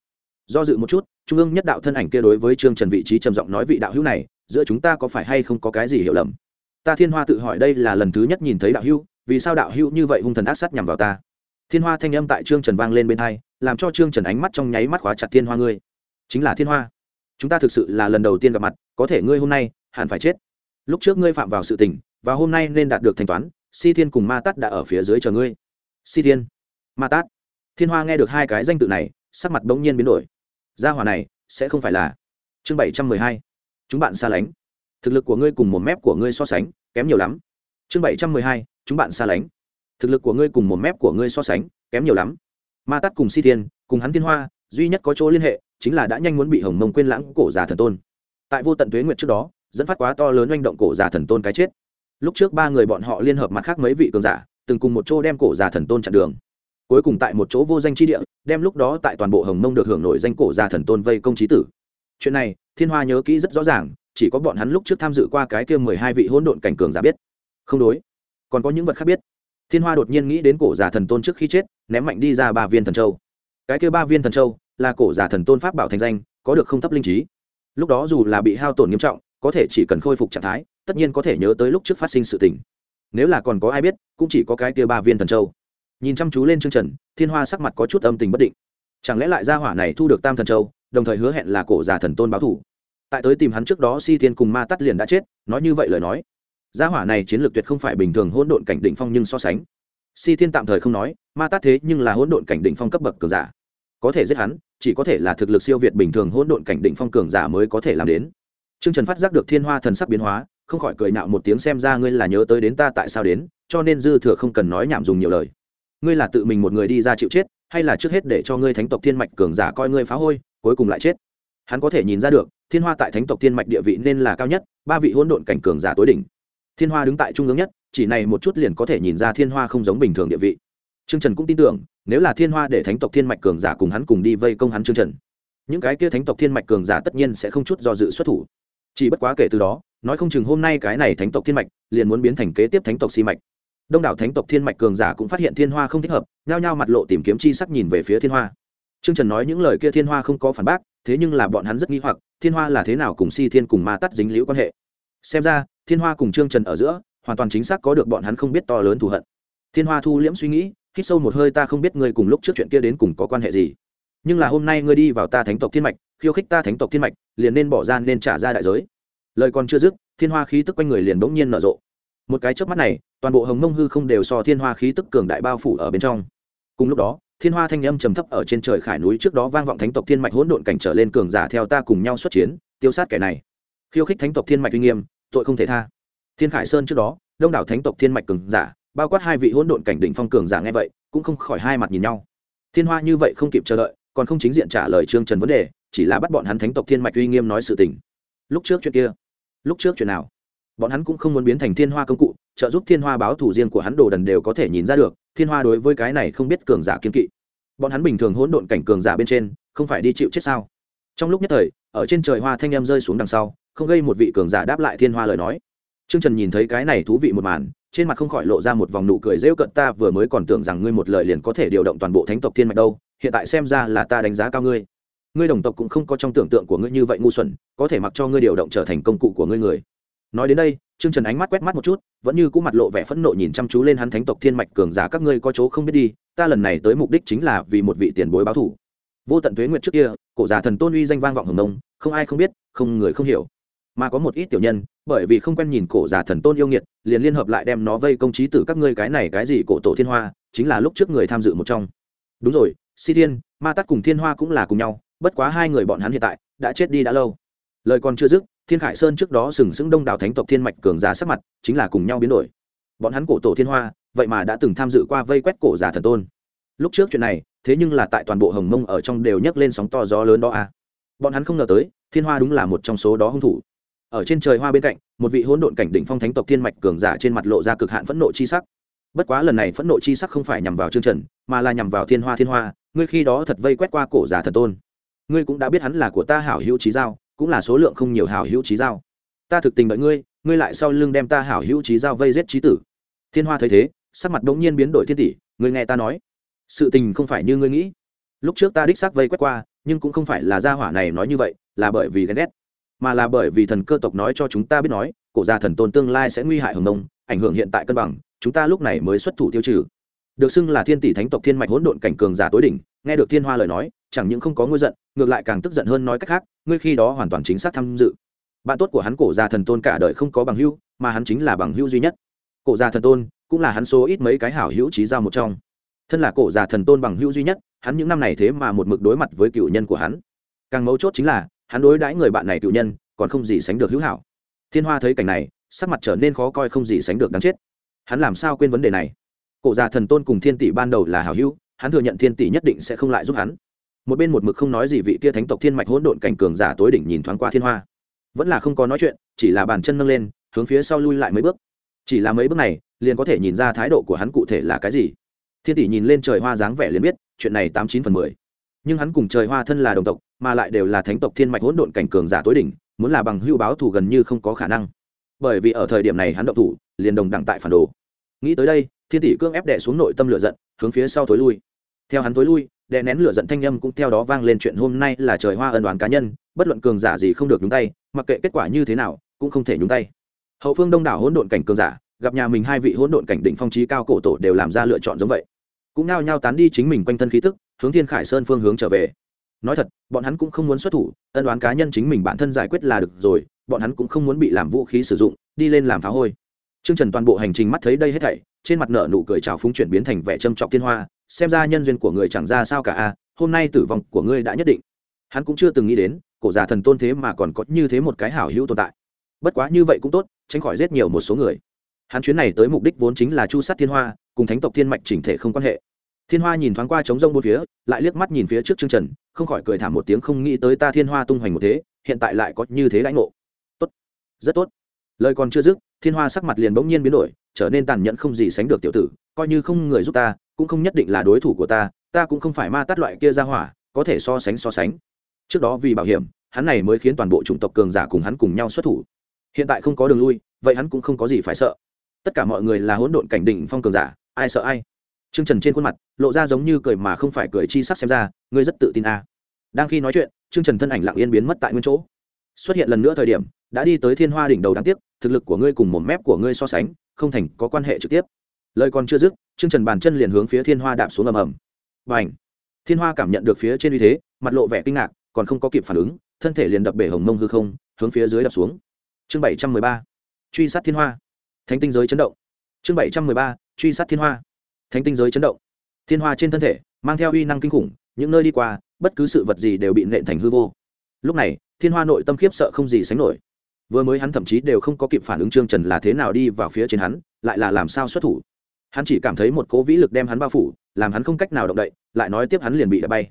Do dự một chút, trung ương nhất đạo thân ảnh kia đối với trương trần vị trí trầm giọng nói vị đạo hữu này, giữa chúng ta có phải hay không có cái gì hiểu lầm? Ta thiên hoa tự hỏi đây là lần thứ nhất nhìn thấy đạo hữu, vì sao đạo hữu như vậy hung thần ác sát nhằm vào ta? Thiên hoa thanh âm tại trương trần vang lên bên hai, làm cho trương trần ánh mắt trong nháy mắt khóa chặt thiên hoa ngươi. Chính là thiên hoa. Chúng ta thực sự là lần đầu tiên gặp mặt, có thể ngươi hôm nay hẳn phải chết. Lúc trước ngươi phạm vào sự tình, và hôm nay nên đạt được thanh toán, si thiên cùng ma tát đã ở phía dưới chờ ngươi. Si thiên, ma tát. Thiên hoa nghe được hai cái danh tự này, sắc mặt bỗng nhiên biến đổi. Gia hỏa này sẽ không phải là. Chương bảy trăm mười hai. Chúng bạn xa lánh thực lực của ngươi cùng một mép của ngươi so sánh, kém nhiều lắm. Chương bảy trăm mười hai, chúng bạn xa lánh. Thực lực của ngươi cùng một mép của ngươi so sánh, kém nhiều lắm. Ma tát cùng si thiên, cùng hắn thiên hoa, duy nhất có chỗ liên hệ, chính là đã nhanh muốn bị hồng mông quên lãng cổ già thần tôn. Tại vô tận tuế nguyện trước đó, dẫn phát quá to lớn oanh động cổ già thần tôn cái chết. Lúc trước ba người bọn họ liên hợp mặt khác mấy vị cường giả, từng cùng một chỗ đem cổ già thần tôn chặn đường. Cuối cùng tại một chỗ vô danh chi địa, đem lúc đó tại toàn bộ hồng mông được hưởng nổi danh cổ già thần tôn vây công trí tử. Chuyện này, thiên hoa nhớ kỹ rất rõ ràng chỉ có bọn hắn lúc trước tham dự qua cái kia mười hai vị hỗn độn cảnh cường giả biết. Không đối. Còn có những vật khác biết. Thiên hoa đột nhiên nghĩ đến cổ giả thần tôn trước khi chết, ném mạnh đi ra ba viên thần châu. Cái kia ba viên thần châu là cổ giả thần tôn pháp bảo thành danh, có được không thấp linh trí. Lúc đó dù là bị hao tổn nghiêm trọng, có thể chỉ cần khôi phục trạng thái, tất nhiên có thể nhớ tới lúc trước phát sinh sự tình. Nếu là còn có ai biết, cũng chỉ có cái kia ba viên thần châu. Nhìn chăm chú lên chương trần, thiên hoa sắc mặt có chút âm tình bất định. Chẳng lẽ lại gia hỏa này thu được tam thần châu, đồng thời hứa hẹn là cổ giả thần tôn báo thủ? Tại tới tìm hắn trước đó si thiên cùng ma tắt liền đã chết nói như vậy lời nói gia hỏa này chiến lược tuyệt không phải bình thường hỗn độn cảnh định phong nhưng so sánh si thiên tạm thời không nói ma tắt thế nhưng là hỗn độn cảnh định phong cấp bậc cường giả có thể giết hắn chỉ có thể là thực lực siêu việt bình thường hỗn độn cảnh định phong cường giả mới có thể làm đến Trương Trần phát giác được Thiên Hoa thần sắc biến hóa, không khỏi cười nạo một tiếng xem ra ngươi là nhớ tới đến ta tại sao đến, cho nên dư thừa không cần nói nhảm dùng nhiều lời. Ngươi là tự mình một người đi ra chịu chết, hay là trước hết để cho ngươi thánh tộc thiên mạch cường giả coi ngươi phá hôi, cuối cùng lại chết. Hắn có thể nhìn ra được, Thiên Hoa tại thánh tộc thiên mạch địa vị nên là cao nhất, ba vị hỗn độn cảnh cường giả tối đỉnh. Thiên Hoa đứng tại trung ương nhất, chỉ này một chút liền có thể nhìn ra Thiên Hoa không giống bình thường địa vị. Trương Trần cũng tin tưởng, nếu là Thiên Hoa để thánh tộc thiên mạch cường giả cùng hắn cùng đi vây công hắn Trương Trần, những cái kia thánh tộc thiên mạch cường giả tất nhiên sẽ không chút do dự xuất thủ chỉ bất quá kể từ đó nói không chừng hôm nay cái này thánh tộc thiên mạch liền muốn biến thành kế tiếp thánh tộc si mạch đông đảo thánh tộc thiên mạch cường giả cũng phát hiện thiên hoa không thích hợp nhao nhao mặt lộ tìm kiếm chi sắc nhìn về phía thiên hoa trương trần nói những lời kia thiên hoa không có phản bác thế nhưng là bọn hắn rất nghi hoặc, thiên hoa là thế nào cùng si thiên cùng ma tắt dính liễu quan hệ? Xem ra, thiên hoa cùng trương trần ở giữa, hoàn toàn chính xác có được bọn hắn không biết to lớn thù hận. Thiên hoa thu liễm suy nghĩ, hít sâu một hơi ta không biết ngươi cùng lúc trước chuyện kia đến cùng có quan hệ gì. Nhưng là hôm nay ngươi đi vào ta thánh tộc thiên mạch, khiêu khích ta thánh tộc thiên mạch, liền nên bỏ ra nên trả ra đại giới. Lời còn chưa dứt, thiên hoa khí tức quanh người liền bỗng nhiên nở rộ. Một cái chớp mắt này, toàn bộ hồng mông hư không đều so thiên hoa khí tức cường đại bao phủ ở bên trong. Cùng lúc đó thiên hoa thanh âm trầm thấp ở trên trời khải núi trước đó vang vọng thánh tộc thiên mạch hỗn độn cảnh trở lên cường giả theo ta cùng nhau xuất chiến, tiêu sát kẻ này. Khiêu khích thánh tộc thiên mạch uy nghiêm, tội không thể tha. Thiên khải sơn trước đó, đông đảo thánh tộc thiên mạch cường giả, bao quát hai vị hỗn độn cảnh đỉnh phong cường giả nghe vậy, cũng không khỏi hai mặt nhìn nhau. Thiên hoa như vậy không kịp chờ đợi, còn không chính diện trả lời trương trần vấn đề, chỉ là bắt bọn hắn thánh tộc thiên mạch uy nghiêm nói sự tình. Lúc trước chuyện kia, lúc trước chuyện nào? Bọn hắn cũng không muốn biến thành thiên hoa công cụ, trợ giúp thiên hoa báo thủ riêng của hắn đồ đần đều có thể nhìn ra được thiên hoa đối với cái này không biết cường giả kiên kỵ. Bọn hắn bình thường hỗn độn cảnh cường giả bên trên không phải đi chịu chết sao? Trong lúc nhất thời ở trên trời hoa thanh em rơi xuống đằng sau không gây một vị cường giả đáp lại thiên hoa lời nói. Trương Trần nhìn thấy cái này thú vị một màn, trên mặt không khỏi lộ ra một vòng nụ cười rêu cận ta vừa mới còn tưởng rằng ngươi một lời liền có thể điều động toàn bộ thánh tộc thiên mạch đâu, hiện tại xem ra là ta đánh giá cao ngươi. Ngươi đồng tộc cũng không có trong tưởng tượng của ngươi như vậy ngu xuẩn có thể mặc cho ngươi điều động trở thành công cụ của ngươi người nói đến đây, trương trần ánh mắt quét mắt một chút, vẫn như cũng mặt lộ vẻ phẫn nộ nhìn chăm chú lên hắn thánh tộc thiên mạch cường giả các ngươi có chỗ không biết đi, ta lần này tới mục đích chính là vì một vị tiền bối báo thủ. Vô tận tuế nguyệt trước kia, cổ giả thần tôn uy danh vang vọng hồng nông không ai không biết, không người không hiểu. Mà có một ít tiểu nhân, bởi vì không quen nhìn cổ giả thần tôn yêu nghiệt, liền liên hợp lại đem nó vây công trí tử các ngươi cái này cái gì cổ tổ thiên hoa, chính là lúc trước người tham dự một trong. Đúng rồi, si thiên, ma tắt cùng thiên hoa cũng là cùng nhau, bất quá hai người bọn hắn hiện tại đã chết đi đã lâu. Lời còn chưa dứt thiên khải sơn trước đó sừng sững đông đảo thánh tộc thiên mạch cường giả sắc mặt, chính là cùng nhau biến đổi. Bọn hắn cổ tổ thiên hoa, vậy mà đã từng tham dự qua vây quét cổ giả thần tôn. Lúc trước chuyện này, thế nhưng là tại toàn bộ hồng mông ở trong đều nhấc lên sóng to gió lớn đó à. Bọn hắn không ngờ tới, thiên hoa đúng là một trong số đó hung thủ. Ở trên trời hoa bên cạnh, một vị hỗn độn cảnh đỉnh phong thánh tộc thiên mạch cường giả trên mặt lộ ra cực hạn phẫn nộ chi sắc. Bất quá lần này phẫn nộ chi sắc không phải nhằm vào chương trần, mà là nhằm vào thiên hoa thiên hoa, ngươi khi đó thật vây quét qua cổ giả thần tôn. Ngươi cũng đã biết hắn là của ta hảo hữu trí giao cũng là số lượng không nhiều hảo hữu trí giao. Ta thực tình đợi ngươi ngươi lại sau lưng đem ta hảo hữu trí giao vây giết trí tử. Thiên hoa thấy thế, sắc mặt đ ỗ n g nhiên biến đổi thiên tỷ, ngươi nghe ta nói. Sự tình không phải như ngươi nghĩ. Lúc trước ta đích xác vây quét qua, nhưng cũng không phải là gia hỏa này nói như vậy, là bởi vì ghen ghét, mà là bởi vì thần cơ tộc nói cho chúng ta biết nói, cổ gia thần tôn tương lai sẽ nguy hại hồng nông, ảnh hưởng hiện tại cân bằng, chúng ta lúc này mới xuất thủ tiêu trừ. Được xưng là thiên tỷ thánh tộc thiên mạch hỗn độn cảnh cường giả tối đỉnh, nghe được thiên hoa lời nói chẳng những không có ngôi giận, ngược lại càng tức giận hơn nói cách khác, ngươi khi đó hoàn toàn chính xác tham dự. Bạn tốt của hắn cổ già thần tôn cả đời không có bằng hữu, mà hắn chính là bằng hữu duy nhất. Cổ già thần tôn, cũng là hắn số ít mấy cái hảo hữu trí giao một trong. Thân là cổ già thần tôn bằng hữu duy nhất, hắn những năm này thế mà một mực đối mặt với cựu nhân của hắn. Càng mấu chốt chính là, hắn đối đãi người bạn này cựu nhân, còn không gì sánh được hữu hảo. Thiên hoa thấy cảnh này, sắc mặt trở nên khó coi không gì sánh được đáng chết. Hắn làm sao quên vấn đề này? Cổ già thần tôn cùng thiên tỷ ban đầu là hảo hữu, hắn thừa nhận thiên tỷ nhất định sẽ không lại giúp hắn một bên một mực không nói gì vị kia thánh tộc thiên mạch hỗn độn cảnh cường giả tối đỉnh nhìn thoáng qua thiên hoa. Vẫn là không có nói chuyện, chỉ là bàn chân nâng lên, hướng phía sau lui lại mấy bước. Chỉ là mấy bước này, liền có thể nhìn ra thái độ của hắn cụ thể là cái gì. Thiên tỷ nhìn lên trời hoa dáng vẻ liền biết, chuyện này tám chín phần mười. Nhưng hắn cùng trời hoa thân là đồng tộc, mà lại đều là thánh tộc thiên mạch hỗn độn cảnh cường giả tối đỉnh, muốn là bằng hưu báo thù gần như không có khả năng. Bởi vì ở thời điểm này hắn động thủ, liền đồng đẳng tại phản đồ. Nghĩ tới đây, thiên tỷ cương ép đệ xuống nội tâm lửa giận, hướng phía sau thối lui. Theo hắn thối lui đè nén lửa giận thanh âm cũng theo đó vang lên chuyện hôm nay là trời hoa ân đoán cá nhân, bất luận cường giả gì không được nhúng tay, mặc kệ kết quả như thế nào, cũng không thể nhúng tay. Hậu phương đông đảo hỗn độn cảnh cường giả, gặp nhà mình hai vị hỗn độn cảnh đỉnh phong trí cao cổ tổ đều làm ra lựa chọn giống vậy. Cũng nao nhao tán đi chính mình quanh thân khí tức, hướng thiên khải sơn phương hướng trở về. Nói thật, bọn hắn cũng không muốn xuất thủ, ân đoán cá nhân chính mình bản thân giải quyết là được rồi, bọn hắn cũng không muốn bị làm vũ khí sử dụng, đi lên làm phá hôi. Trương trần toàn bộ hành trình mắt thấy đây hết thảy, trên mặt nở nụ cười trào phúng chuyển biến thành vẻ châm trọng thiên hoa, xem ra nhân duyên của người chẳng ra sao cả a, hôm nay tử vong của ngươi đã nhất định. Hắn cũng chưa từng nghĩ đến, cổ già thần tôn thế mà còn có như thế một cái hảo hữu tồn tại. Bất quá như vậy cũng tốt, tránh khỏi giết nhiều một số người. Hắn chuyến này tới mục đích vốn chính là chu sát thiên hoa, cùng thánh tộc thiên mạch chỉnh thể không quan hệ. Thiên hoa nhìn thoáng qua trống rông bốn phía, lại liếc mắt nhìn phía trước Trương trần, không khỏi cười thảm một tiếng không nghĩ tới ta thiên hoa tung hoành một thế, hiện tại lại có như thế đãi ngộ. Tốt. Rất tốt. Lời còn chưa dứt thiên hoa sắc mặt liền bỗng nhiên biến đổi trở nên tàn nhẫn không gì sánh được tiểu tử coi như không người giúp ta cũng không nhất định là đối thủ của ta ta cũng không phải ma tát loại kia ra hỏa có thể so sánh so sánh trước đó vì bảo hiểm hắn này mới khiến toàn bộ chủng tộc cường giả cùng hắn cùng nhau xuất thủ hiện tại không có đường lui vậy hắn cũng không có gì phải sợ tất cả mọi người là hỗn độn cảnh đỉnh phong cường giả ai sợ ai Trương Trần trên khuôn mặt lộ ra giống như cười mà không phải cười chi sắc xem ra, ngươi rất tự tin. À. Đang khi nói chuyện, Trương Trần thân ảnh lặng yên biến mất tại nguyên chỗ. Xuất hiện lần nữa thời điểm, đã đi tới Thiên Hoa đỉnh đầu đáng tiếc, thực lực của ngươi cùng một mép của ngươi so sánh, không thành có quan hệ trực tiếp. Lời còn chưa dứt, Trương Trần bàn chân liền hướng phía Thiên Hoa đạp xuống ầm ầm. Bành! Thiên Hoa cảm nhận được phía trên uy thế, mặt lộ vẻ kinh ngạc, còn không có kịp phản ứng, thân thể liền đập bể hồng mông hư không, hướng phía dưới đập xuống. Chương bảy trăm mười ba, Truy sát Thiên Hoa. Thánh tinh giới chấn động. Chương bảy trăm mười ba, Truy sát Thiên Hoa thánh tinh giới chấn động thiên hoa trên thân thể mang theo uy năng kinh khủng những nơi đi qua bất cứ sự vật gì đều bị nện thành hư vô lúc này thiên hoa nội tâm khiếp sợ không gì sánh nổi. Vừa mới hắn thậm chí đều không có kịp phản ứng trương trần là thế nào đi vào phía trên hắn, lại là làm sao xuất thủ. Hắn chỉ cảm thấy một cố vĩ lực đem hắn bao phủ, làm hắn không cách nào động đậy, lại nói tiếp hắn liền bị đã bay.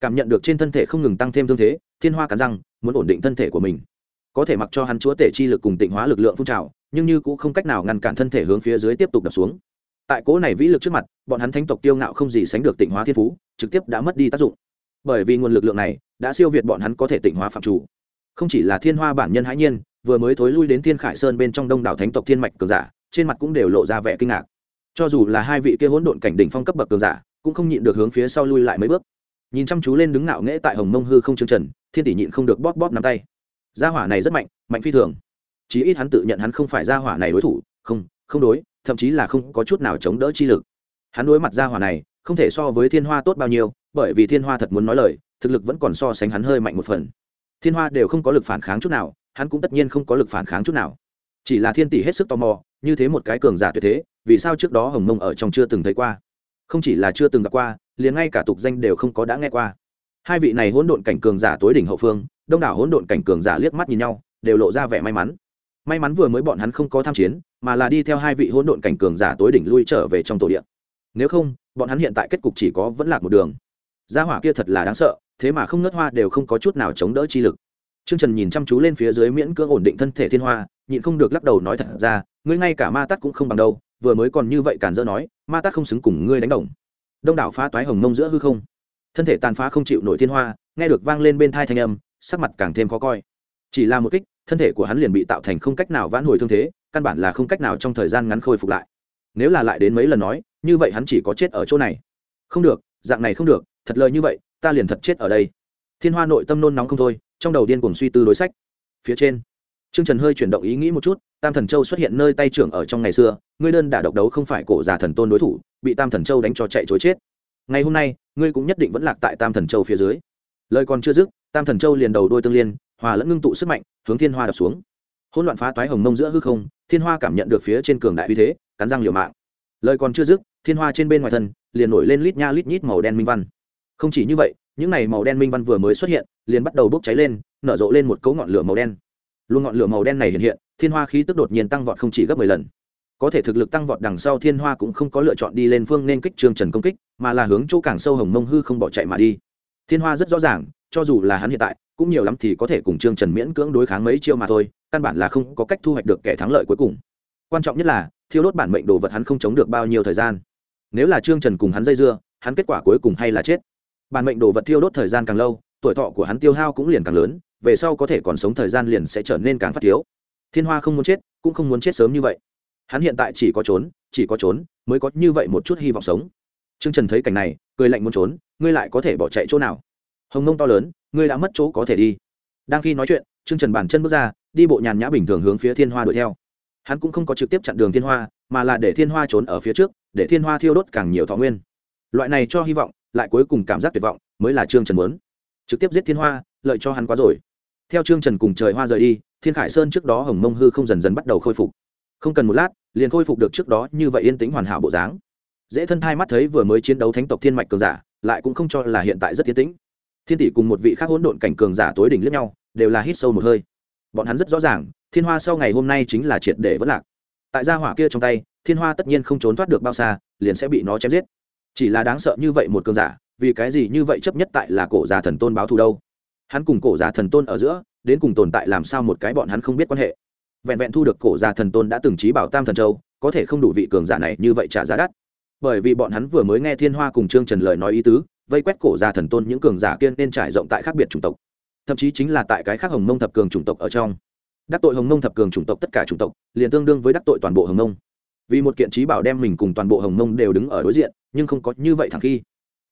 Cảm nhận được trên thân thể không ngừng tăng thêm thương thế, thiên hoa cắn răng, muốn ổn định thân thể của mình. Có thể mặc cho hắn chúa tể chi lực cùng tịnh hóa lực lượng phun trào, nhưng như cũng không cách nào ngăn cản thân thể hướng phía dưới tiếp tục đập xuống. Tại cố này vĩ lực trước mặt, bọn hắn thánh tộc tiêu ngạo không gì sánh được tịnh hóa thiên phú, trực tiếp đã mất đi tác dụng bởi vì nguồn lực lượng này đã siêu việt bọn hắn có thể tịnh hóa phạm chủ. Không chỉ là thiên hoa bản nhân hãi nhiên, vừa mới thối lui đến thiên khải sơn bên trong đông đảo thánh tộc thiên mạch cường giả, trên mặt cũng đều lộ ra vẻ kinh ngạc. Cho dù là hai vị kia hỗn độn cảnh đỉnh phong cấp bậc cường giả, cũng không nhịn được hướng phía sau lui lại mấy bước. Nhìn chăm chú lên đứng ngạo nghễ tại hồng mông hư không chương trần, thiên tỷ nhịn không được bóp bóp nắm tay. Gia hỏa này rất mạnh mạnh phi thường. Chí ít hắn tự nhận hắn không phải gia hỏa này đối thủ, không không đối, thậm chí là không có chút nào chống đỡ chi lực. Hắn đối mặt gia hỏa này, không thể so với thiên hoa tốt bao nhiêu bởi vì thiên hoa thật muốn nói lời, thực lực vẫn còn so sánh hắn hơi mạnh một phần. Thiên hoa đều không có lực phản kháng chút nào, hắn cũng tất nhiên không có lực phản kháng chút nào. Chỉ là thiên tỷ hết sức tò mò, như thế một cái cường giả tuyệt thế, vì sao trước đó hồng mông ở trong chưa từng thấy qua? Không chỉ là chưa từng gặp qua, liền ngay cả tục danh đều không có đã nghe qua. Hai vị này hỗn độn cảnh cường giả tối đỉnh hậu phương, đông đảo hỗn độn cảnh cường giả liếc mắt nhìn nhau, đều lộ ra vẻ may mắn. May mắn vừa mới bọn hắn không có tham chiến, mà là đi theo hai vị hỗn độn cảnh cường giả tối đỉnh lui trở về trong tổ điện nếu không, bọn hắn hiện tại kết cục chỉ có vẫn lạc một đường gia hỏa kia thật là đáng sợ, thế mà không ngất hoa đều không có chút nào chống đỡ chi lực. T r ư ơ n g trần nhìn chăm chú lên phía dưới miễn cưỡng ổn định thân thể thiên hoa, nhịn không được lắc đầu nói thật ra, ngươi ngay cả ma tắt cũng không bằng đâu, vừa mới còn như vậy cản dỡ nói, ma tắt không xứng cùng ngươi đánh đồng. Đông đảo phá toái hồng mông giữa hư không. Thân thể tàn phá không chịu nổi thiên hoa, nghe được vang lên bên thai thanh âm, sắc mặt càng thêm khó coi. Chỉ là một kích, thân thể của hắn liền bị tạo thành không cách nào vãn hồi thương thế, căn bản là không cách nào trong thời gian ngắn khôi phục lại. Nếu là lại đến mấy lần nói, như vậy hắn chỉ có chết ở chỗ này. Không được dạng này không được thật lời như vậy ta liền thật chết ở đây thiên hoa nội tâm nôn nóng không thôi trong đầu điên cuồng suy tư đối sách phía trên Trương Trần hơi chuyển động ý nghĩ một chút, Tam Thần Châu xuất hiện nơi tay trưởng ở trong ngày xưa, ngươi đơn đả độc đấu không phải cổ già thần tôn đối thủ, bị Tam Thần Châu đánh cho chạy chối chết. Ngày hôm nay, ngươi cũng nhất định vẫn lạc tại Tam Thần Châu phía dưới. Lời còn chưa dứt, Tam Thần Châu liền đầu đuôi tương liên, hòa lẫn ngưng tụ sức mạnh hướng thiên hoa đập xuống hỗn loạn phá toái hồng mông giữa hư không thiên hoa cảm nhận được phía trên cường đại uy thế cắn răng liều mạng lời còn chưa dứt thiên hoa trên bên ngoài thân liền nổi lên lít nha lít nhít màu đen minh văn. Không chỉ như vậy, những này màu đen minh văn vừa mới xuất hiện, liền bắt đầu bốc cháy lên, nở rộ lên một cấu ngọn lửa màu đen. Luôn ngọn lửa màu đen này hiện hiện, thiên hoa khí tức đột nhiên tăng vọt không chỉ gấp mười lần. Có thể thực lực tăng vọt đằng sau thiên hoa cũng không có lựa chọn đi lên phương nên kích trương trần công kích, mà là hướng chỗ càng sâu hồng mông hư không bỏ chạy mà đi. Thiên hoa rất rõ ràng, cho dù là hắn hiện tại, cũng nhiều lắm thì có thể cùng trương trần miễn cưỡng đối kháng mấy chiêu mà thôi, căn bản là không có cách thu hoạch được kẻ thắng lợi cuối cùng. Quan trọng nhất là, thiêu đốt bản mệnh đồ vật hắn không chống được bao nhiêu thời gian nếu là trương trần cùng hắn dây dưa, hắn kết quả cuối cùng hay là chết. Bản mệnh đồ vật thiêu đốt thời gian càng lâu, tuổi thọ của hắn tiêu hao cũng liền càng lớn, về sau có thể còn sống thời gian liền sẽ trở nên càng phát thiếu. Thiên hoa không muốn chết, cũng không muốn chết sớm như vậy. Hắn hiện tại chỉ có trốn, chỉ có trốn, mới có như vậy một chút hy vọng sống. Trương trần thấy cảnh này, cười lạnh muốn trốn, ngươi lại có thể bỏ chạy chỗ nào? Hồng nông to lớn, ngươi đã mất chỗ có thể đi. Đang khi nói chuyện, trương trần bản chân bước ra, đi bộ nhàn nhã bình thường hướng phía thiên hoa đuổi theo. Hắn cũng không có trực tiếp chặn đường thiên hoa, mà là để thiên hoa trốn ở phía trước để thiên hoa thiêu đốt càng nhiều thọ nguyên. Loại này cho hy vọng, lại cuối cùng cảm giác tuyệt vọng, mới là trương trần muốn. Trực tiếp giết thiên hoa, lợi cho hắn quá rồi. Theo trương trần cùng trời hoa rời đi, thiên khải sơn trước đó hồng mông hư không dần dần bắt đầu khôi phục. Không cần một lát, liền khôi phục được trước đó như vậy yên tĩnh hoàn hảo bộ dáng. Dễ thân thai mắt thấy vừa mới chiến đấu thánh tộc thiên mạch cường giả, lại cũng không cho là hiện tại rất yên tĩnh. Thiên tỷ cùng một vị khác hỗn độn cảnh cường giả tối đỉnh lẫn nhau, đều là hít sâu một hơi. Bọn hắn rất rõ ràng, thiên hoa sau ngày hôm nay chính là triệt để vất lạc. Tại gia hỏa kia trong tay thiên hoa tất nhiên không trốn thoát được bao xa, liền sẽ bị nó chém giết. Chỉ là đáng sợ như vậy một cường giả, vì cái gì như vậy chấp nhất tại là cổ già thần tôn báo thù đâu? Hắn cùng cổ già thần tôn ở giữa, đến cùng tồn tại làm sao một cái bọn hắn không biết quan hệ. Vẹn vẹn thu được cổ già thần tôn đã từng trí bảo tam thần châu, có thể không đủ vị cường giả này như vậy trả giá đắt. Bởi vì bọn hắn vừa mới nghe thiên hoa cùng trương trần lời nói ý tứ, vây quét cổ già thần tôn những cường giả kiên nên trải rộng tại khác biệt chủng tộc. Thậm chí chính là tại cái khác hồng mông thập cường chủng tộc ở trong. Đắc tội hồng mông thập cường chủng tộc tất cả chủng tộc, liền tương đương với đắc tội toàn bộ hồng mông vì một kiện trí bảo đem mình cùng toàn bộ hồng mông đều đứng ở đối diện, nhưng không có như vậy thẳng khi.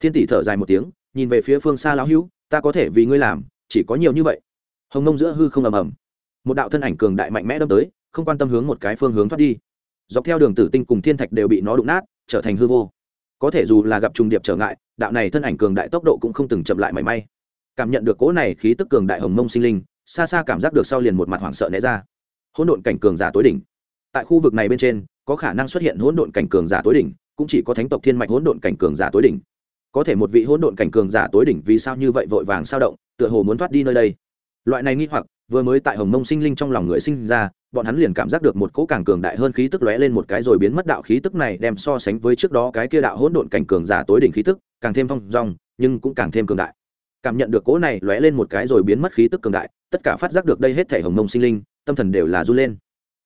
Thiên tỷ thở dài một tiếng, nhìn về phía phương xa lão hữu, ta có thể vì ngươi làm, chỉ có nhiều như vậy. Hồng mông giữa hư không ầm ầm. Một đạo thân ảnh cường đại mạnh mẽ đâm tới, không quan tâm hướng một cái phương hướng thoát đi. Dọc theo đường tử tinh cùng thiên thạch đều bị nó đụng nát, trở thành hư vô. Có thể dù là gặp trùng điệp trở ngại, đạo này thân ảnh cường đại tốc độ cũng không từng chậm lại mảy may. Cảm nhận được cỗ này khí tức cường đại hồng mông sinh linh, xa xa cảm giác được sau liền một mặt hoảng sợ né ra. Hỗn độn cảnh cường giả tối đỉnh. Tại khu vực này bên trên có khả năng xuất hiện hỗn độn cảnh cường giả tối đỉnh, cũng chỉ có thánh tộc thiên mạch hỗn độn cảnh cường giả tối đỉnh. Có thể một vị hỗn độn cảnh cường giả tối đỉnh vì sao như vậy vội vàng sao động, tựa hồ muốn thoát đi nơi đây. Loại này nghi hoặc, vừa mới tại hồng mông sinh linh trong lòng người sinh ra, bọn hắn liền cảm giác được một cỗ càng cường đại hơn khí tức lóe lên một cái rồi biến mất đạo khí tức này đem so sánh với trước đó cái kia đạo hỗn độn cảnh cường giả tối đỉnh khí tức, càng thêm phong dong, nhưng cũng càng thêm cường đại. Cảm nhận được cỗ này lóe lên một cái rồi biến mất khí tức cường đại, tất cả phát giác được đây hết thể hồng mông sinh linh, tâm thần đều là run lên.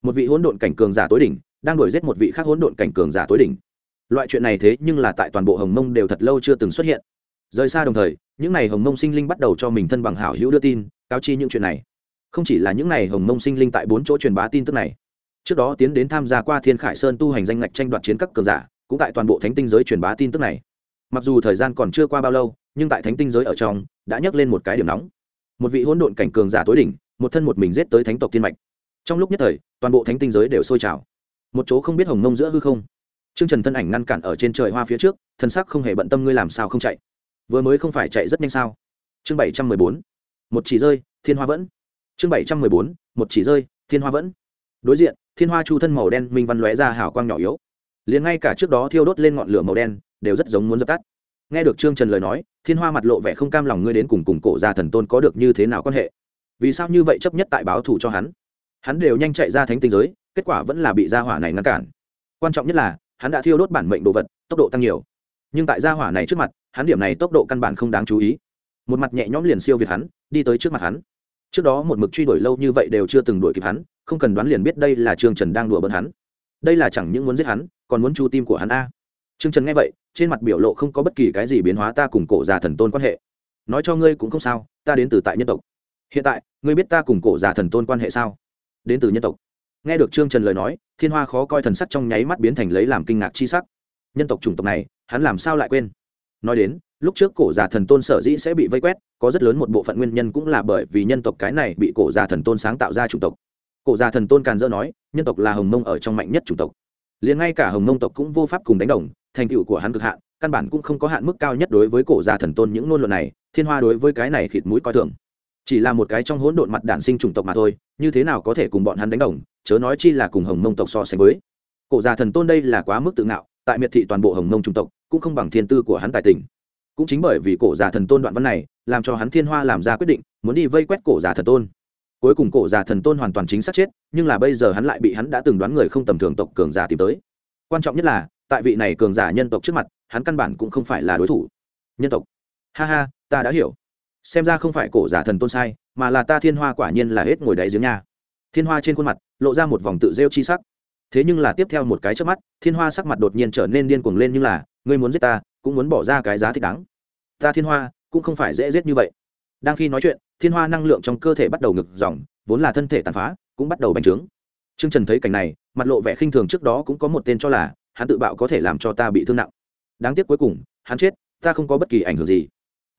Một vị hỗn độn cảnh cường giả tối đỉnh đang đuổi giết một vị khác hỗn độn cảnh cường giả tối đỉnh. Loại chuyện này thế nhưng là tại toàn bộ hồng mông đều thật lâu chưa từng xuất hiện. Rời xa đồng thời, những n à y hồng mông sinh linh bắt đầu cho mình thân bằng hảo hữu đưa tin, cáo chi những chuyện này. Không chỉ là những n à y hồng mông sinh linh tại bốn chỗ truyền bá tin tức này. Trước đó tiến đến tham gia qua thiên khải sơn tu hành danh ngạch tranh đoạt chiến các cường giả, cũng tại toàn bộ thánh tinh giới truyền bá tin tức này. Mặc dù thời gian còn chưa qua bao lâu, nhưng tại thánh tinh giới ở trong, đã nhắc lên một cái điểm nóng. Một vị hỗn độn cảnh cường giả tối đỉnh, một thân một mình giết tới thánh tộc thiên mạch. Trong lúc nhất thời, toàn bộ thánh tinh giới đều sôi trào một chỗ không biết hồng ngông giữa hư không Trương Trần thân ảnh ngăn cản ở trên trời hoa phía trước, thân sắc không hề bận tâm ngươi làm sao không chạy. Vừa mới không phải chạy rất nhanh sao? Chương bảy trăm mười bốn Một chỉ rơi, thiên hoa vẫn. Chương bảy trăm mười bốn Một chỉ rơi, thiên hoa vẫn. Đối diện, thiên hoa chu thân màu đen minh văn lóe ra hào quang nhỏ yếu. Liền ngay cả trước đó thiêu đốt lên ngọn lửa màu đen, đều rất giống muốn dập tắt. Nghe được Trương Trần lời nói, thiên hoa mặt lộ vẻ không cam lòng ngươi đến cùng cùng cổ gia thần tôn có được như thế nào quan hệ? Vì sao như vậy chấp nhất tại báo thù cho hắn? Hắn đều nhanh chạy ra thánh tinh giới, kết quả vẫn là bị gia hỏa này ngăn cản. Quan trọng nhất là, hắn đã thiêu đốt bản mệnh đồ vật tốc độ tăng nhiều. Nhưng tại gia hỏa này trước mặt hắn điểm này tốc độ căn bản không đáng chú ý. Một mặt nhẹ nhõm liền siêu việt hắn đi tới trước mặt hắn. Trước đó một mực truy đuổi lâu như vậy đều chưa từng đuổi kịp hắn không cần đoán liền biết đây là trương trần đang đùa bỡn hắn. Đây là chẳng những muốn giết hắn còn muốn chu tim của hắn a. Trương trần nghe vậy trên mặt biểu lộ không có bất kỳ cái gì biến hóa ta cùng cổ già thần tôn quan hệ. Nói cho ngươi cũng không sao ta đến từ tại nhân tộc. Hiện tại ngươi biết ta cùng cổ già thần tôn quan hệ sao? Đến từ nhân tộc nghe được trương trần lời nói, thiên hoa khó coi thần sắc trong nháy mắt biến thành lấy làm kinh ngạc chi sắc. Nhân tộc chủng tộc này, hắn làm sao lại quên? Nói đến, lúc trước cổ già thần tôn sở dĩ sẽ bị vây quét, có rất lớn một bộ phận nguyên nhân cũng là bởi vì nhân tộc cái này bị cổ già thần tôn sáng tạo ra chủng tộc. Cổ già thần tôn càn dỡ nói, nhân tộc là hồng mông ở trong mạnh nhất chủng tộc. Liền ngay cả hồng mông tộc cũng vô pháp cùng đánh đồng, thành tựu của hắn cực hạn, căn bản cũng không có hạn mức cao nhất đối với cổ già thần tôn những ngôn luận này, thiên hoa đối với cái này khịt mũi coi thường chỉ là một cái trong hỗn độn mặt đản sinh chủng tộc mà thôi, như thế nào có thể cùng bọn hắn đánh đồng, chớ nói chi là cùng hồng mông tộc so sánh với. Cổ già thần tôn đây là quá mức tự ngạo, tại miệt thị toàn bộ hồng mông chủng tộc, cũng không bằng thiên tư của hắn tài tình. Cũng chính bởi vì cổ già thần tôn đoạn văn này, làm cho hắn thiên hoa làm ra quyết định, muốn đi vây quét cổ già thần tôn. Cuối cùng cổ già thần tôn hoàn toàn chính xác chết, nhưng là bây giờ hắn lại bị hắn đã từng đoán người không tầm thường tộc cường giả tìm tới. Quan trọng nhất là, tại vị này cường giả nhân tộc trước mặt, hắn căn bản cũng không phải là đối thủ. Nhân tộc. Ha ha, ta đã hiểu xem ra không phải cổ giả thần tôn sai, mà là ta thiên hoa quả nhiên là hết ngồi đáy giếng nha. Thiên hoa trên khuôn mặt, lộ ra một vòng tự rêu chi sắc. Thế nhưng là tiếp theo một cái trước mắt, thiên hoa sắc mặt đột nhiên trở nên điên cuồng lên như là, ngươi muốn giết ta, cũng muốn bỏ ra cái giá thích đáng. Ta thiên hoa, cũng không phải dễ giết như vậy. Đang khi nói chuyện, thiên hoa năng lượng trong cơ thể bắt đầu ngực dòng, vốn là thân thể tàn phá, cũng bắt đầu bành trướng. T r ư ơ n g trần thấy cảnh này, mặt lộ vẻ khinh thường trước đó cũng có một tên cho là, hắn tự bạo có thể làm cho ta bị thương nặng. Đáng tiếc cuối cùng, hắn chết, ta không có bất kỳ ảnh hưởng gì.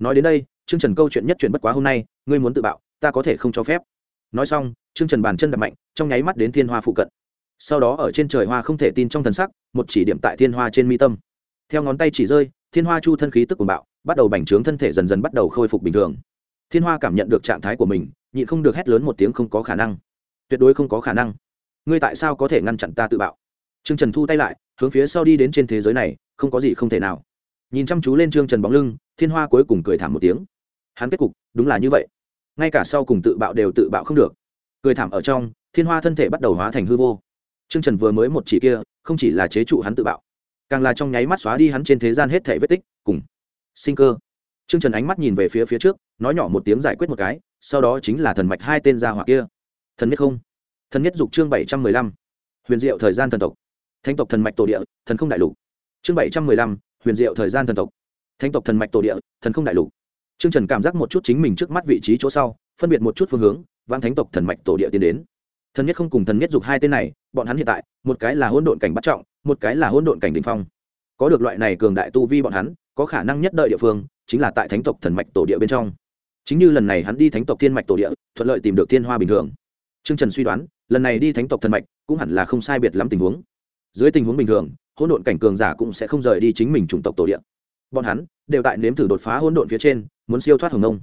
Nói đến đây Trương trần câu chuyện nhất chuyện bất quá hôm nay, ngươi muốn tự bạo, ta có thể không cho phép. Nói xong, Trương trần bàn chân đập mạnh, trong nháy mắt đến thiên hoa phụ cận. Sau đó ở trên trời hoa không thể tin trong thần sắc, một chỉ điểm tại thiên hoa trên mi tâm. Theo ngón tay chỉ rơi, thiên hoa chu thân khí tức của bạo, bắt đầu bành trướng thân thể dần dần bắt đầu khôi phục bình thường. Thiên hoa cảm nhận được trạng thái của mình, nhịn không được hét lớn một tiếng không có khả năng. Tuyệt đối không có khả năng. Ngươi tại sao có thể ngăn chặn ta tự bạo? Trương trần thu tay lại, hướng phía sau đi đến trên thế giới này, không có gì không thể nào. Nhìn chăm chú lên trương trần bóng lưng, thiên hoa cuối cùng cười thảm một tiếng hắn kết cục đúng là như vậy ngay cả sau cùng tự bạo đều tự bạo không được cười thảm ở trong thiên hoa thân thể bắt đầu hóa thành hư vô trương trần vừa mới một chỉ kia không chỉ là chế trụ hắn tự bạo càng là trong nháy mắt xóa đi hắn trên thế gian hết thể vết tích cùng sinh cơ Trương Trần ánh mắt nhìn về phía phía trước, nói nhỏ một tiếng giải quyết một cái, sau đó chính là thần mạch hai tên gia hỏa kia. Thần nhất không? Thần nhất dục chương bảy trăm mười lăm, Huyền diệu thời gian thần tộc. Thánh tộc thần mạch tổ địa, thần không đại lục. Chương bảy trăm mười lăm, Huyền diệu thời gian thần tộc. Thánh tộc thần mạch tổ địa, thần không đại lục. Trương Trần cảm giác một chút chính mình trước mắt vị trí chỗ sau, phân biệt một chút phương hướng, vang thánh tộc thần mạch tổ địa tiến đến. Thần nhất không cùng thần nhất dục hai tên này, bọn hắn hiện tại, một cái là hỗn độn cảnh bắt trọng, một cái là hỗn độn cảnh đỉnh phong. Có được loại này cường đại tu vi bọn hắn, có khả năng nhất đợi địa phương chính là tại thánh tộc thần mạch tổ địa bên trong chính như lần này hắn đi thánh tộc thiên mạch tổ địa thuận lợi tìm được thiên hoa bình thường Trương trần suy đoán lần này đi thánh tộc thần mạch cũng hẳn là không sai biệt lắm tình huống dưới tình huống bình thường hỗn độn cảnh cường giả cũng sẽ không rời đi chính mình chủng tộc tổ địa bọn hắn đều tại nếm thử đột phá hỗn độn phía trên, muốn siêu thoát hồng nông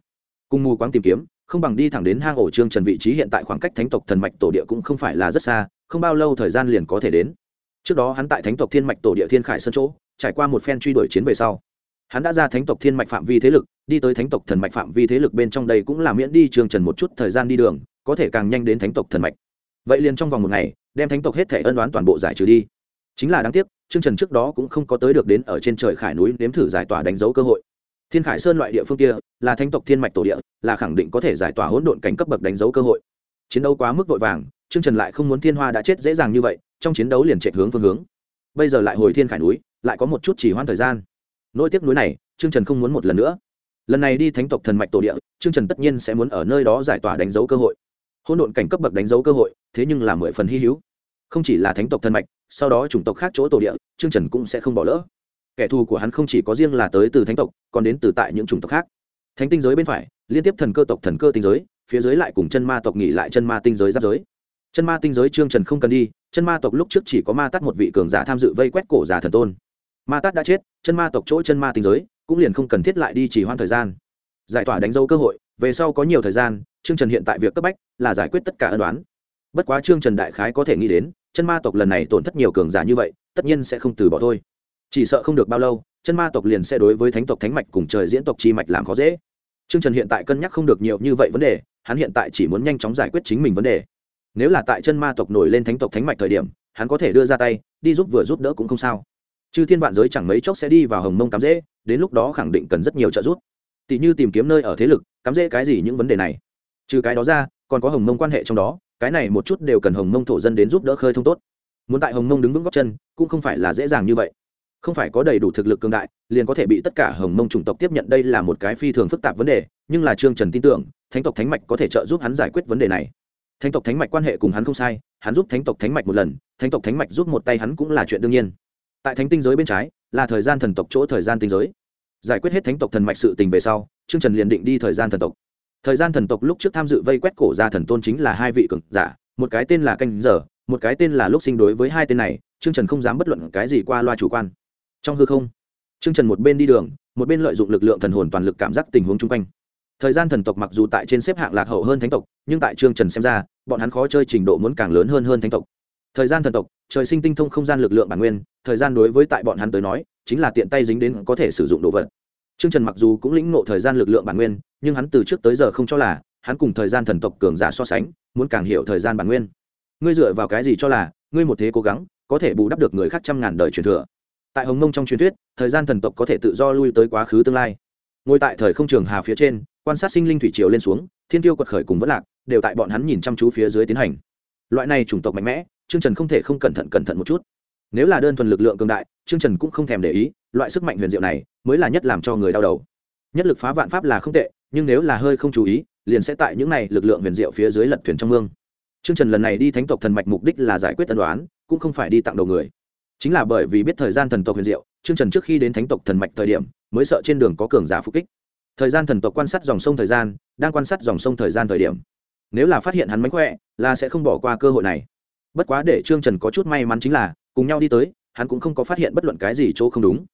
cùng mù quáng tìm kiếm, không bằng đi thẳng đến hang ổ trương trần vị trí hiện tại khoảng cách thánh tộc thần mạch tổ địa cũng không phải là rất xa, không bao lâu thời gian liền có thể đến. Trước đó hắn tại thánh tộc thiên mạch tổ địa thiên khải sân chỗ, trải qua một phen truy đuổi chiến về sau, hắn đã ra thánh tộc thiên mạch phạm vi thế lực, đi tới thánh tộc thần mạch phạm vi thế lực bên trong đây cũng là miễn đi trương trần một chút thời gian đi đường, có thể càng nhanh đến thánh tộc thần mạch. Vậy liền trong vòng một ngày, đem thánh tộc hết thể ân đoán toàn bộ giải trừ đi. Chính là đáng tiếc Trương trần trước đó cũng không có tới được đến ở trên trời khải núi nếm thử giải tỏa đánh dấu cơ hội. Thiên khải sơn loại địa phương kia, là thánh tộc thiên mạch tổ địa, là khẳng định có thể giải tỏa hỗn độn cảnh cấp bậc đánh dấu cơ hội. Chiến đấu quá mức vội vàng, Trương trần lại không muốn thiên hoa đã chết dễ dàng như vậy, trong chiến đấu liền chạy hướng phương hướng. Bây giờ lại hồi thiên khải núi, lại có một chút chỉ hoãn thời gian. Nỗi tiếc núi này, trương trần không muốn một lần nữa. Lần này đi thánh tộc thần mạch tổ địa, trương trần tất nhiên sẽ muốn ở nơi đó giải tỏa đánh dấu cơ hội. Hỗn độn cảnh cấp bậc đánh dấu cơ hội, thế nhưng là mười phần hy hữu không chỉ là thánh tộc thân mạch, sau đó chủng tộc khác chỗ tổ địa, trương trần cũng sẽ không bỏ lỡ. Kẻ thù của hắn không chỉ có riêng là tới từ thánh tộc, còn đến từ tại những chủng tộc khác. Thánh tinh giới bên phải, liên tiếp thần cơ tộc thần cơ tinh giới, phía dưới lại cùng chân ma tộc nghỉ lại chân ma tinh giới giáp giới. Chân ma tinh giới trương trần không cần đi, chân ma tộc lúc trước chỉ có ma tắt một vị cường giả tham dự vây quét cổ giả thần tôn. Ma tát đã chết, chân ma tộc chỗ chân ma tinh giới cũng liền không cần thiết lại đi chỉ hoãn thời gian. Giải tỏa đánh dấu cơ hội, về sau có nhiều thời gian, trương trần hiện tại việc cấp bách là giải quyết tất cả ân đoán bất quá trương trần đại khái có thể nghĩ đến chân ma tộc lần này tổn thất nhiều cường giả như vậy, tất nhiên sẽ không từ bỏ thôi. Chỉ sợ không được bao lâu, chân ma tộc liền sẽ đối với thánh tộc thánh mạch cùng trời diễn tộc chi mạch làm khó dễ. Trương trần hiện tại cân nhắc không được nhiều như vậy vấn đề, hắn hiện tại chỉ muốn nhanh chóng giải quyết chính mình vấn đề. Nếu là tại chân ma tộc nổi lên thánh tộc thánh mạch thời điểm, hắn có thể đưa ra tay, đi giúp vừa giúp đỡ cũng không sao. Chư thiên vạn giới chẳng mấy chốc sẽ đi vào hồng mông cắm dễ đến lúc đó khẳng định cần rất nhiều trợ giúp. Tỷ như tìm kiếm nơi ở thế lực, cắm dễ cái gì những vấn đề này? Trừ cái đó ra, còn có hồng mông quan hệ trong đó cái này một chút đều cần hồng mông thổ dân đến giúp đỡ khơi thông tốt. Muốn tại hồng mông đứng vững góc chân, cũng không phải là dễ dàng như vậy. Không phải có đầy đủ thực lực cường đại, liền có thể bị tất cả hồng mông chủng tộc tiếp nhận, đây là một cái phi thường phức tạp vấn đề, nhưng là trương trần tin tưởng, thánh tộc thánh mạch có thể trợ giúp hắn giải quyết vấn đề này. Thánh tộc thánh mạch quan hệ cùng hắn không sai, hắn giúp thánh tộc thánh mạch một lần, thánh tộc thánh mạch giúp một tay hắn cũng là chuyện đương nhiên. Tại thánh tinh giới bên trái, là thời gian thần tộc chỗ thời gian tinh giới. Giải quyết hết thánh tộc thần mạch sự tình về sau, Trương trần liền định đi thời gian thần tộc thời gian thần tộc lúc trước tham dự vây quét cổ gia thần tôn chính là hai vị cường giả, một cái tên là canh giờ, một cái tên là lúc sinh đối với hai tên này, trương trần không dám bất luận cái gì qua loa chủ quan. Trong hư không, trương trần một bên đi đường, một bên lợi dụng lực lượng thần hồn toàn lực cảm giác tình huống chung quanh. Thời gian thần tộc mặc dù tại trên xếp hạng lạc hậu hơn thánh tộc, nhưng tại trương trần xem ra, bọn hắn khó chơi trình độ muốn càng lớn hơn hơn thánh tộc. Thời gian thần tộc, trời sinh tinh thông không gian lực lượng bản nguyên, thời gian đối với tại bọn hắn tới nói, chính là tiện tay dính đến có thể sử dụng đồ vật trương trần mặc dù cũng lĩnh ngộ thời gian lực lượng bản nguyên, nhưng hắn từ trước tới giờ không cho là, hắn cùng thời gian thần tộc cường giả so sánh, muốn càng hiểu thời gian bản nguyên. Ngươi dựa vào cái gì cho là, ngươi một thế cố gắng, có thể bù đắp được người khác trăm ngàn đời truyền thừa? Tại hồng mông trong truyền thuyết, thời gian thần tộc có thể tự do lui tới quá khứ tương lai. Ngồi tại thời không trường hà phía trên, quan sát sinh linh thủy triều lên xuống, thiên tiêu quật khởi cùng vẫn lạc, đều tại bọn hắn nhìn chăm chú phía dưới tiến hành. Loại này chủng tộc mạnh mẽ, Trương trần không thể không cẩn thận cẩn thận một chút. Nếu là đơn thuần lực lượng cường đại, Trương trần cũng không thèm để ý, loại sức mạnh huyền diệu này mới là nhất làm cho người đau đầu. Nhất lực phá vạn pháp là không tệ, nhưng nếu là hơi không chú ý, liền sẽ tại những này lực lượng huyền diệu phía dưới lật thuyền trong mương. Chương trần lần này đi thánh tộc thần mạch mục đích là giải quyết tân đoán, cũng không phải đi tặng đầu người. Chính là bởi vì biết thời gian thần tộc huyền diệu chương trần trước khi đến thánh tộc thần mạch thời điểm, mới sợ trên đường có cường giả phục kích. Thời gian thần tộc quan sát dòng sông thời gian, đang quan sát dòng sông thời gian thời điểm. Nếu là phát hiện hắn mánh khỏe, là sẽ không bỏ qua cơ hội này. Bất quá để trương trần có chút may mắn chính là, cùng nhau đi tới, hắn cũng không có phát hiện bất luận cái gì chỗ không đúng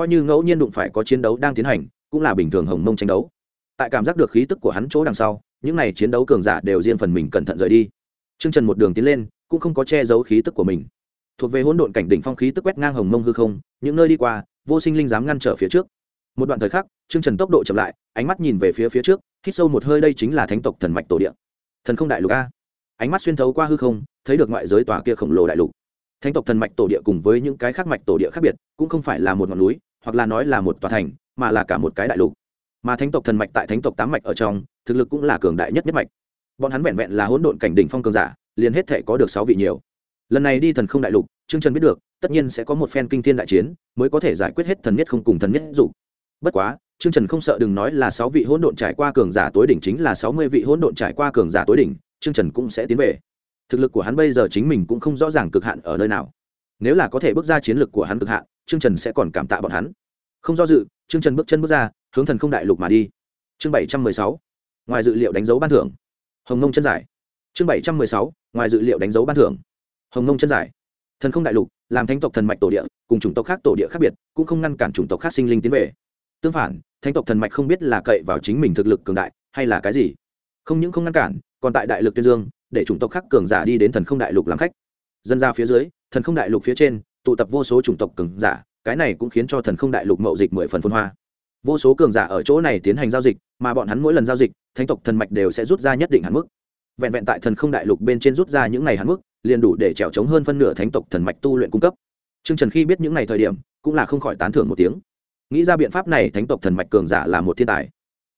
coi như ngẫu nhiên đụng phải có chiến đấu đang tiến hành, cũng là bình thường hồng mông tranh đấu. Tại cảm giác được khí tức của hắn chỗ đằng sau, những n à y chiến đấu cường giả đều riêng phần mình cẩn thận rời đi. Trương trần một đường tiến lên, cũng không có che giấu khí tức của mình. Thuộc về hỗn độn cảnh đỉnh phong khí tức quét ngang hồng mông hư không, những nơi đi qua, vô sinh linh dám ngăn trở phía trước. Một đoạn thời khắc, trương trần tốc độ chậm lại, ánh mắt nhìn về phía phía trước, hít sâu một hơi đây chính là thánh tộc thần mạch tổ địa. Thần không đại lục a. Ánh mắt xuyên thấu qua hư không, thấy được ngoại giới tòa kia khổng lồ đại lục. Thánh tộc thần mạch tổ địa cùng với những cái khác mạch tổ địa khác biệt, cũng không phải là một ngọn núi hoặc là nói là một tòa thành, mà là cả một cái đại lục. Mà thánh tộc thần mạch tại thánh tộc tám mạch ở trong, thực lực cũng là cường đại nhất nhất mạch. Bọn hắn vẹn vẹn là hỗn độn cảnh đỉnh phong cường giả, liền hết thể có được sáu vị nhiều. Lần này đi thần không đại lục, trương trần biết được, tất nhiên sẽ có một phen kinh thiên đại chiến, mới có thể giải quyết hết thần nhất không cùng thần nhất dục. Bất quá, trương trần không sợ đừng nói là sáu vị hỗn độn trải qua cường giả tối đỉnh chính là sáu mươi vị hỗn độn trải qua cường giả tối đỉnh, trương trần cũng sẽ tiến về. Thực lực của hắn bây giờ chính mình cũng không rõ ràng cực hạn ở nơi nào nếu là có thể bước ra chiến lược của hắn cực hạn, trương trần sẽ còn cảm tạ bọn hắn. Không do dự, trương trần bước chân bước ra, hướng thần không đại lục mà đi. Chương bảy trăm mười sáu, ngoài dự liệu đánh dấu ban thưởng. Hồng nông chân giải. Chương bảy trăm mười sáu, ngoài dự liệu đánh dấu ban thưởng. Hồng nông chân giải. Thần không đại lục, làm thánh tộc thần mạch tổ địa, cùng chủng tộc khác tổ địa khác biệt, cũng không ngăn cản chủng tộc khác sinh linh tiến về. Tương phản, thánh tộc thần mạch không biết là cậy vào chính mình thực lực cường đại, hay là cái gì. Không những không ngăn cản, còn tại đại lực tuyên dương, để chủng tộc khác cường giả đi đến thần không đại lục làm khách. Dân ra phía dưới thần không đại lục phía trên, tụ tập vô số chủng tộc cường giả, cái này cũng khiến cho thần không đại lục mậu dịch mười phần phân hoa. Vô số cường giả ở chỗ này tiến hành giao dịch, mà bọn hắn mỗi lần giao dịch, thánh tộc thần mạch đều sẽ rút ra nhất định hạn mức. Vẹn vẹn tại thần không đại lục bên trên rút ra những ngày hạn mức, liền đủ để trèo trống hơn phân nửa thánh tộc thần mạch tu luyện cung cấp. Trương trần khi biết những ngày thời điểm, cũng là không khỏi tán thưởng một tiếng. Nghĩ ra biện pháp này, thánh tộc thần mạch cường giả là một thiên tài.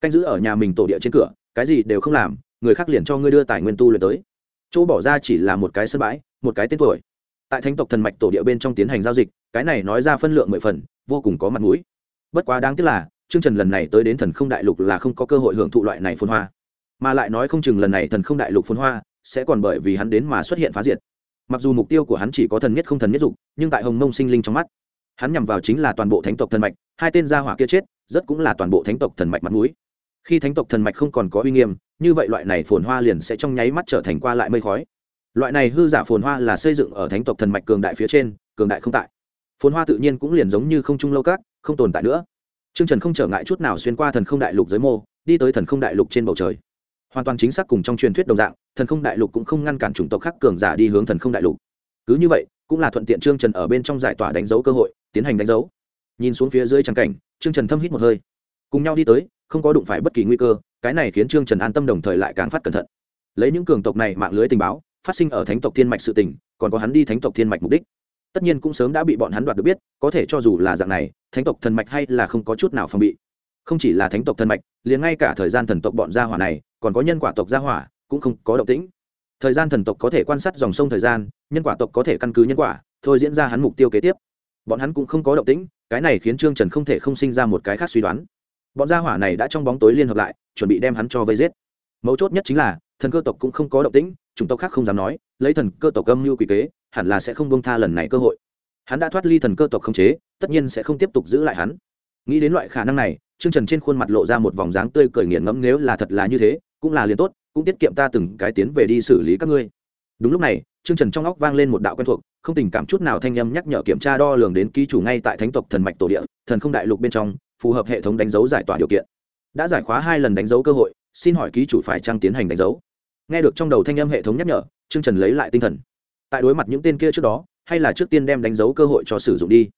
Canh giữ ở nhà mình tổ địa trên cửa, cái gì đều không làm, người khác liền cho ngươi đưa tài nguyên tu luyện tới. Chỗ bỏ ra chỉ là một cái sân bãi, một cái tên tuổi tại thánh tộc thần mạch tổ địa bên trong tiến hành giao dịch, cái này nói ra phân lượng mười phần, vô cùng có mặt mũi. Bất quá đáng tiếc là chương trần lần này tới đến thần không đại lục là không có cơ hội hưởng thụ loại này phôn hoa. Mà lại nói không chừng lần này thần không đại lục phôn hoa sẽ còn bởi vì hắn đến mà xuất hiện phá diệt. Mặc dù mục tiêu của hắn chỉ có thần nhất không thần nhất dục, nhưng tại hồng mông sinh linh trong mắt, hắn nhằm vào chính là toàn bộ thánh tộc thần mạch, hai tên gia hỏa kia chết, rất cũng là toàn bộ thánh tộc thần mạch mặt mũi. Khi thánh tộc thần mạch không còn có uy nghiêm, như vậy loại này phồn hoa liền sẽ trong nháy mắt trở thành qua lại mây khói loại này hư giả phồn hoa là xây dựng ở thánh tộc thần mạch cường đại phía trên cường đại không tại phồn hoa tự nhiên cũng liền giống như không trung lâu cát không tồn tại nữa Trương Trần không trở ngại chút nào xuyên qua thần không đại lục giới mô, đi tới thần không đại lục trên bầu trời. Hoàn toàn chính xác cùng trong truyền thuyết đồng dạng, thần không đại lục cũng không ngăn cản chủng tộc khác cường giả đi hướng thần không đại lục. Cứ như vậy, cũng là thuận tiện Trương Trần ở bên trong giải tỏa đánh dấu cơ hội, tiến hành đánh dấu. Nhìn xuống phía dưới trang cảnh, Trương Trần thâm hít một hơi. Cùng nhau đi tới, không có đụng phải bất kỳ nguy cơ, cái này khiến Trương Trần an tâm đồng thời lại càng phát cẩn thận. Lấy những cường tộc này mạng lưới tình báo, phát sinh ở thánh tộc thiên mạch sự tình, còn có hắn đi thánh tộc thiên mạch mục đích. Tất nhiên cũng sớm đã bị bọn hắn đoạt được biết có thể cho dù là dạng này thánh tộc thần mạch hay là không có chút nào phòng bị. Không chỉ là thánh tộc thần mạch liền ngay cả thời gian thần tộc bọn gia hỏa này còn có nhân quả tộc gia hỏa cũng không có động tĩnh. Thời gian thần tộc có thể quan sát dòng sông thời gian nhân quả tộc có thể căn cứ nhân quả thôi diễn ra hắn mục tiêu kế tiếp. Bọn hắn cũng không có động tĩnh cái này khiến trương trần không thể không sinh ra một cái khác suy đoán. Bọn gia hỏa này đã trong bóng tối liên hợp lại chuẩn bị đem hắn cho vây giết. Mấu chốt nhất chính là thần cơ tộc cũng không có động tĩnh, chủng tộc khác không dám nói, lấy thần cơ tộc âm mưu quỷ kế, hẳn là sẽ không bông tha lần này cơ hội. Hắn đã thoát ly thần cơ tộc không chế, tất nhiên sẽ không tiếp tục giữ lại hắn. Nghĩ đến loại khả năng này chương trần trên khuôn mặt lộ ra một vòng dáng tươi cười nghiền ngẫm, nếu là thật là như thế, cũng là liền tốt, cũng tiết kiệm ta từng cái tiến về đi xử lý các ngươi. Đúng lúc này chương trần trong óc vang lên một đạo quen thuộc, không tình cảm chút nào thanh â m nhắc nhở kiểm tra đo lường đến ký chủ ngay tại thánh tộc thần mạch tổ địa, thần không đại lục bên trong, phù hợp hệ thống đánh dấu giải tỏa điều kiện. Đã giải khóa hai lần đánh dấu cơ hội, xin hỏi ký chủ phải trăng tiến hành đánh dấu? Nghe được trong đầu thanh âm hệ thống nhắc nhở chương trần lấy lại tinh thần. Tại đối mặt những tên kia trước đó, hay là trước tiên đem đánh dấu cơ hội cho sử dụng đi.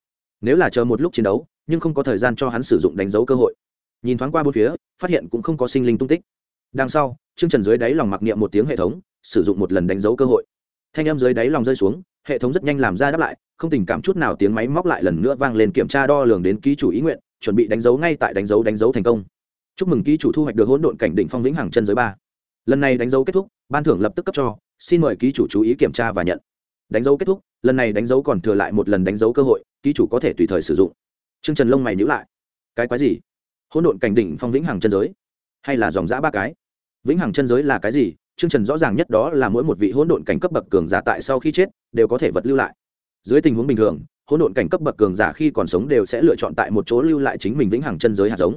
Nếu là chờ một lúc chiến đấu, nhưng không có thời gian cho hắn sử dụng đánh dấu cơ hội. Nhìn thoáng qua bốn phía, phát hiện cũng không có sinh linh tung tích. Đằng sau chương trần dưới đáy lòng mặc niệm một tiếng hệ thống, sử dụng một lần đánh dấu cơ hội. Thanh âm dưới đáy lòng rơi xuống, hệ thống rất nhanh làm ra đáp lại, không tình cảm chút nào tiếng máy móc lại lần nữa vang lên kiểm tra đo lường đến ký chủ ý nguyện, chuẩn bị đánh dấu ngay tại đánh dấu đánh dấu thành công. Chúc mừng ký chủ thu hoạch được hỗn độn cảnh định phong vĩnh hằng chân giới ba lần này đánh dấu kết thúc, ban thưởng lập tức cấp cho, xin mời ký chủ chú ý kiểm tra và nhận. Đánh dấu kết thúc, lần này đánh dấu còn thừa lại một lần đánh dấu cơ hội, ký chủ có thể tùy thời sử dụng. T r ư ơ n g trần lông mày nhữ lại. Cái quái gì? Hỗn độn cảnh đỉnh phong vĩnh hằng chân giới? Hay là dòng giã ba cái? Vĩnh hằng chân giới là cái gì? T r ư ơ n g trần rõ ràng nhất đó là mỗi một vị hỗn độn cảnh cấp bậc cường giả tại sau khi chết, đều có thể vật lưu lại. Dưới tình huống bình thường, hỗn độn cảnh cấp bậc cường giả khi còn sống đều sẽ lựa chọn tại một chỗ lưu lại chính mình vĩnh hằng chân giới hạt giống.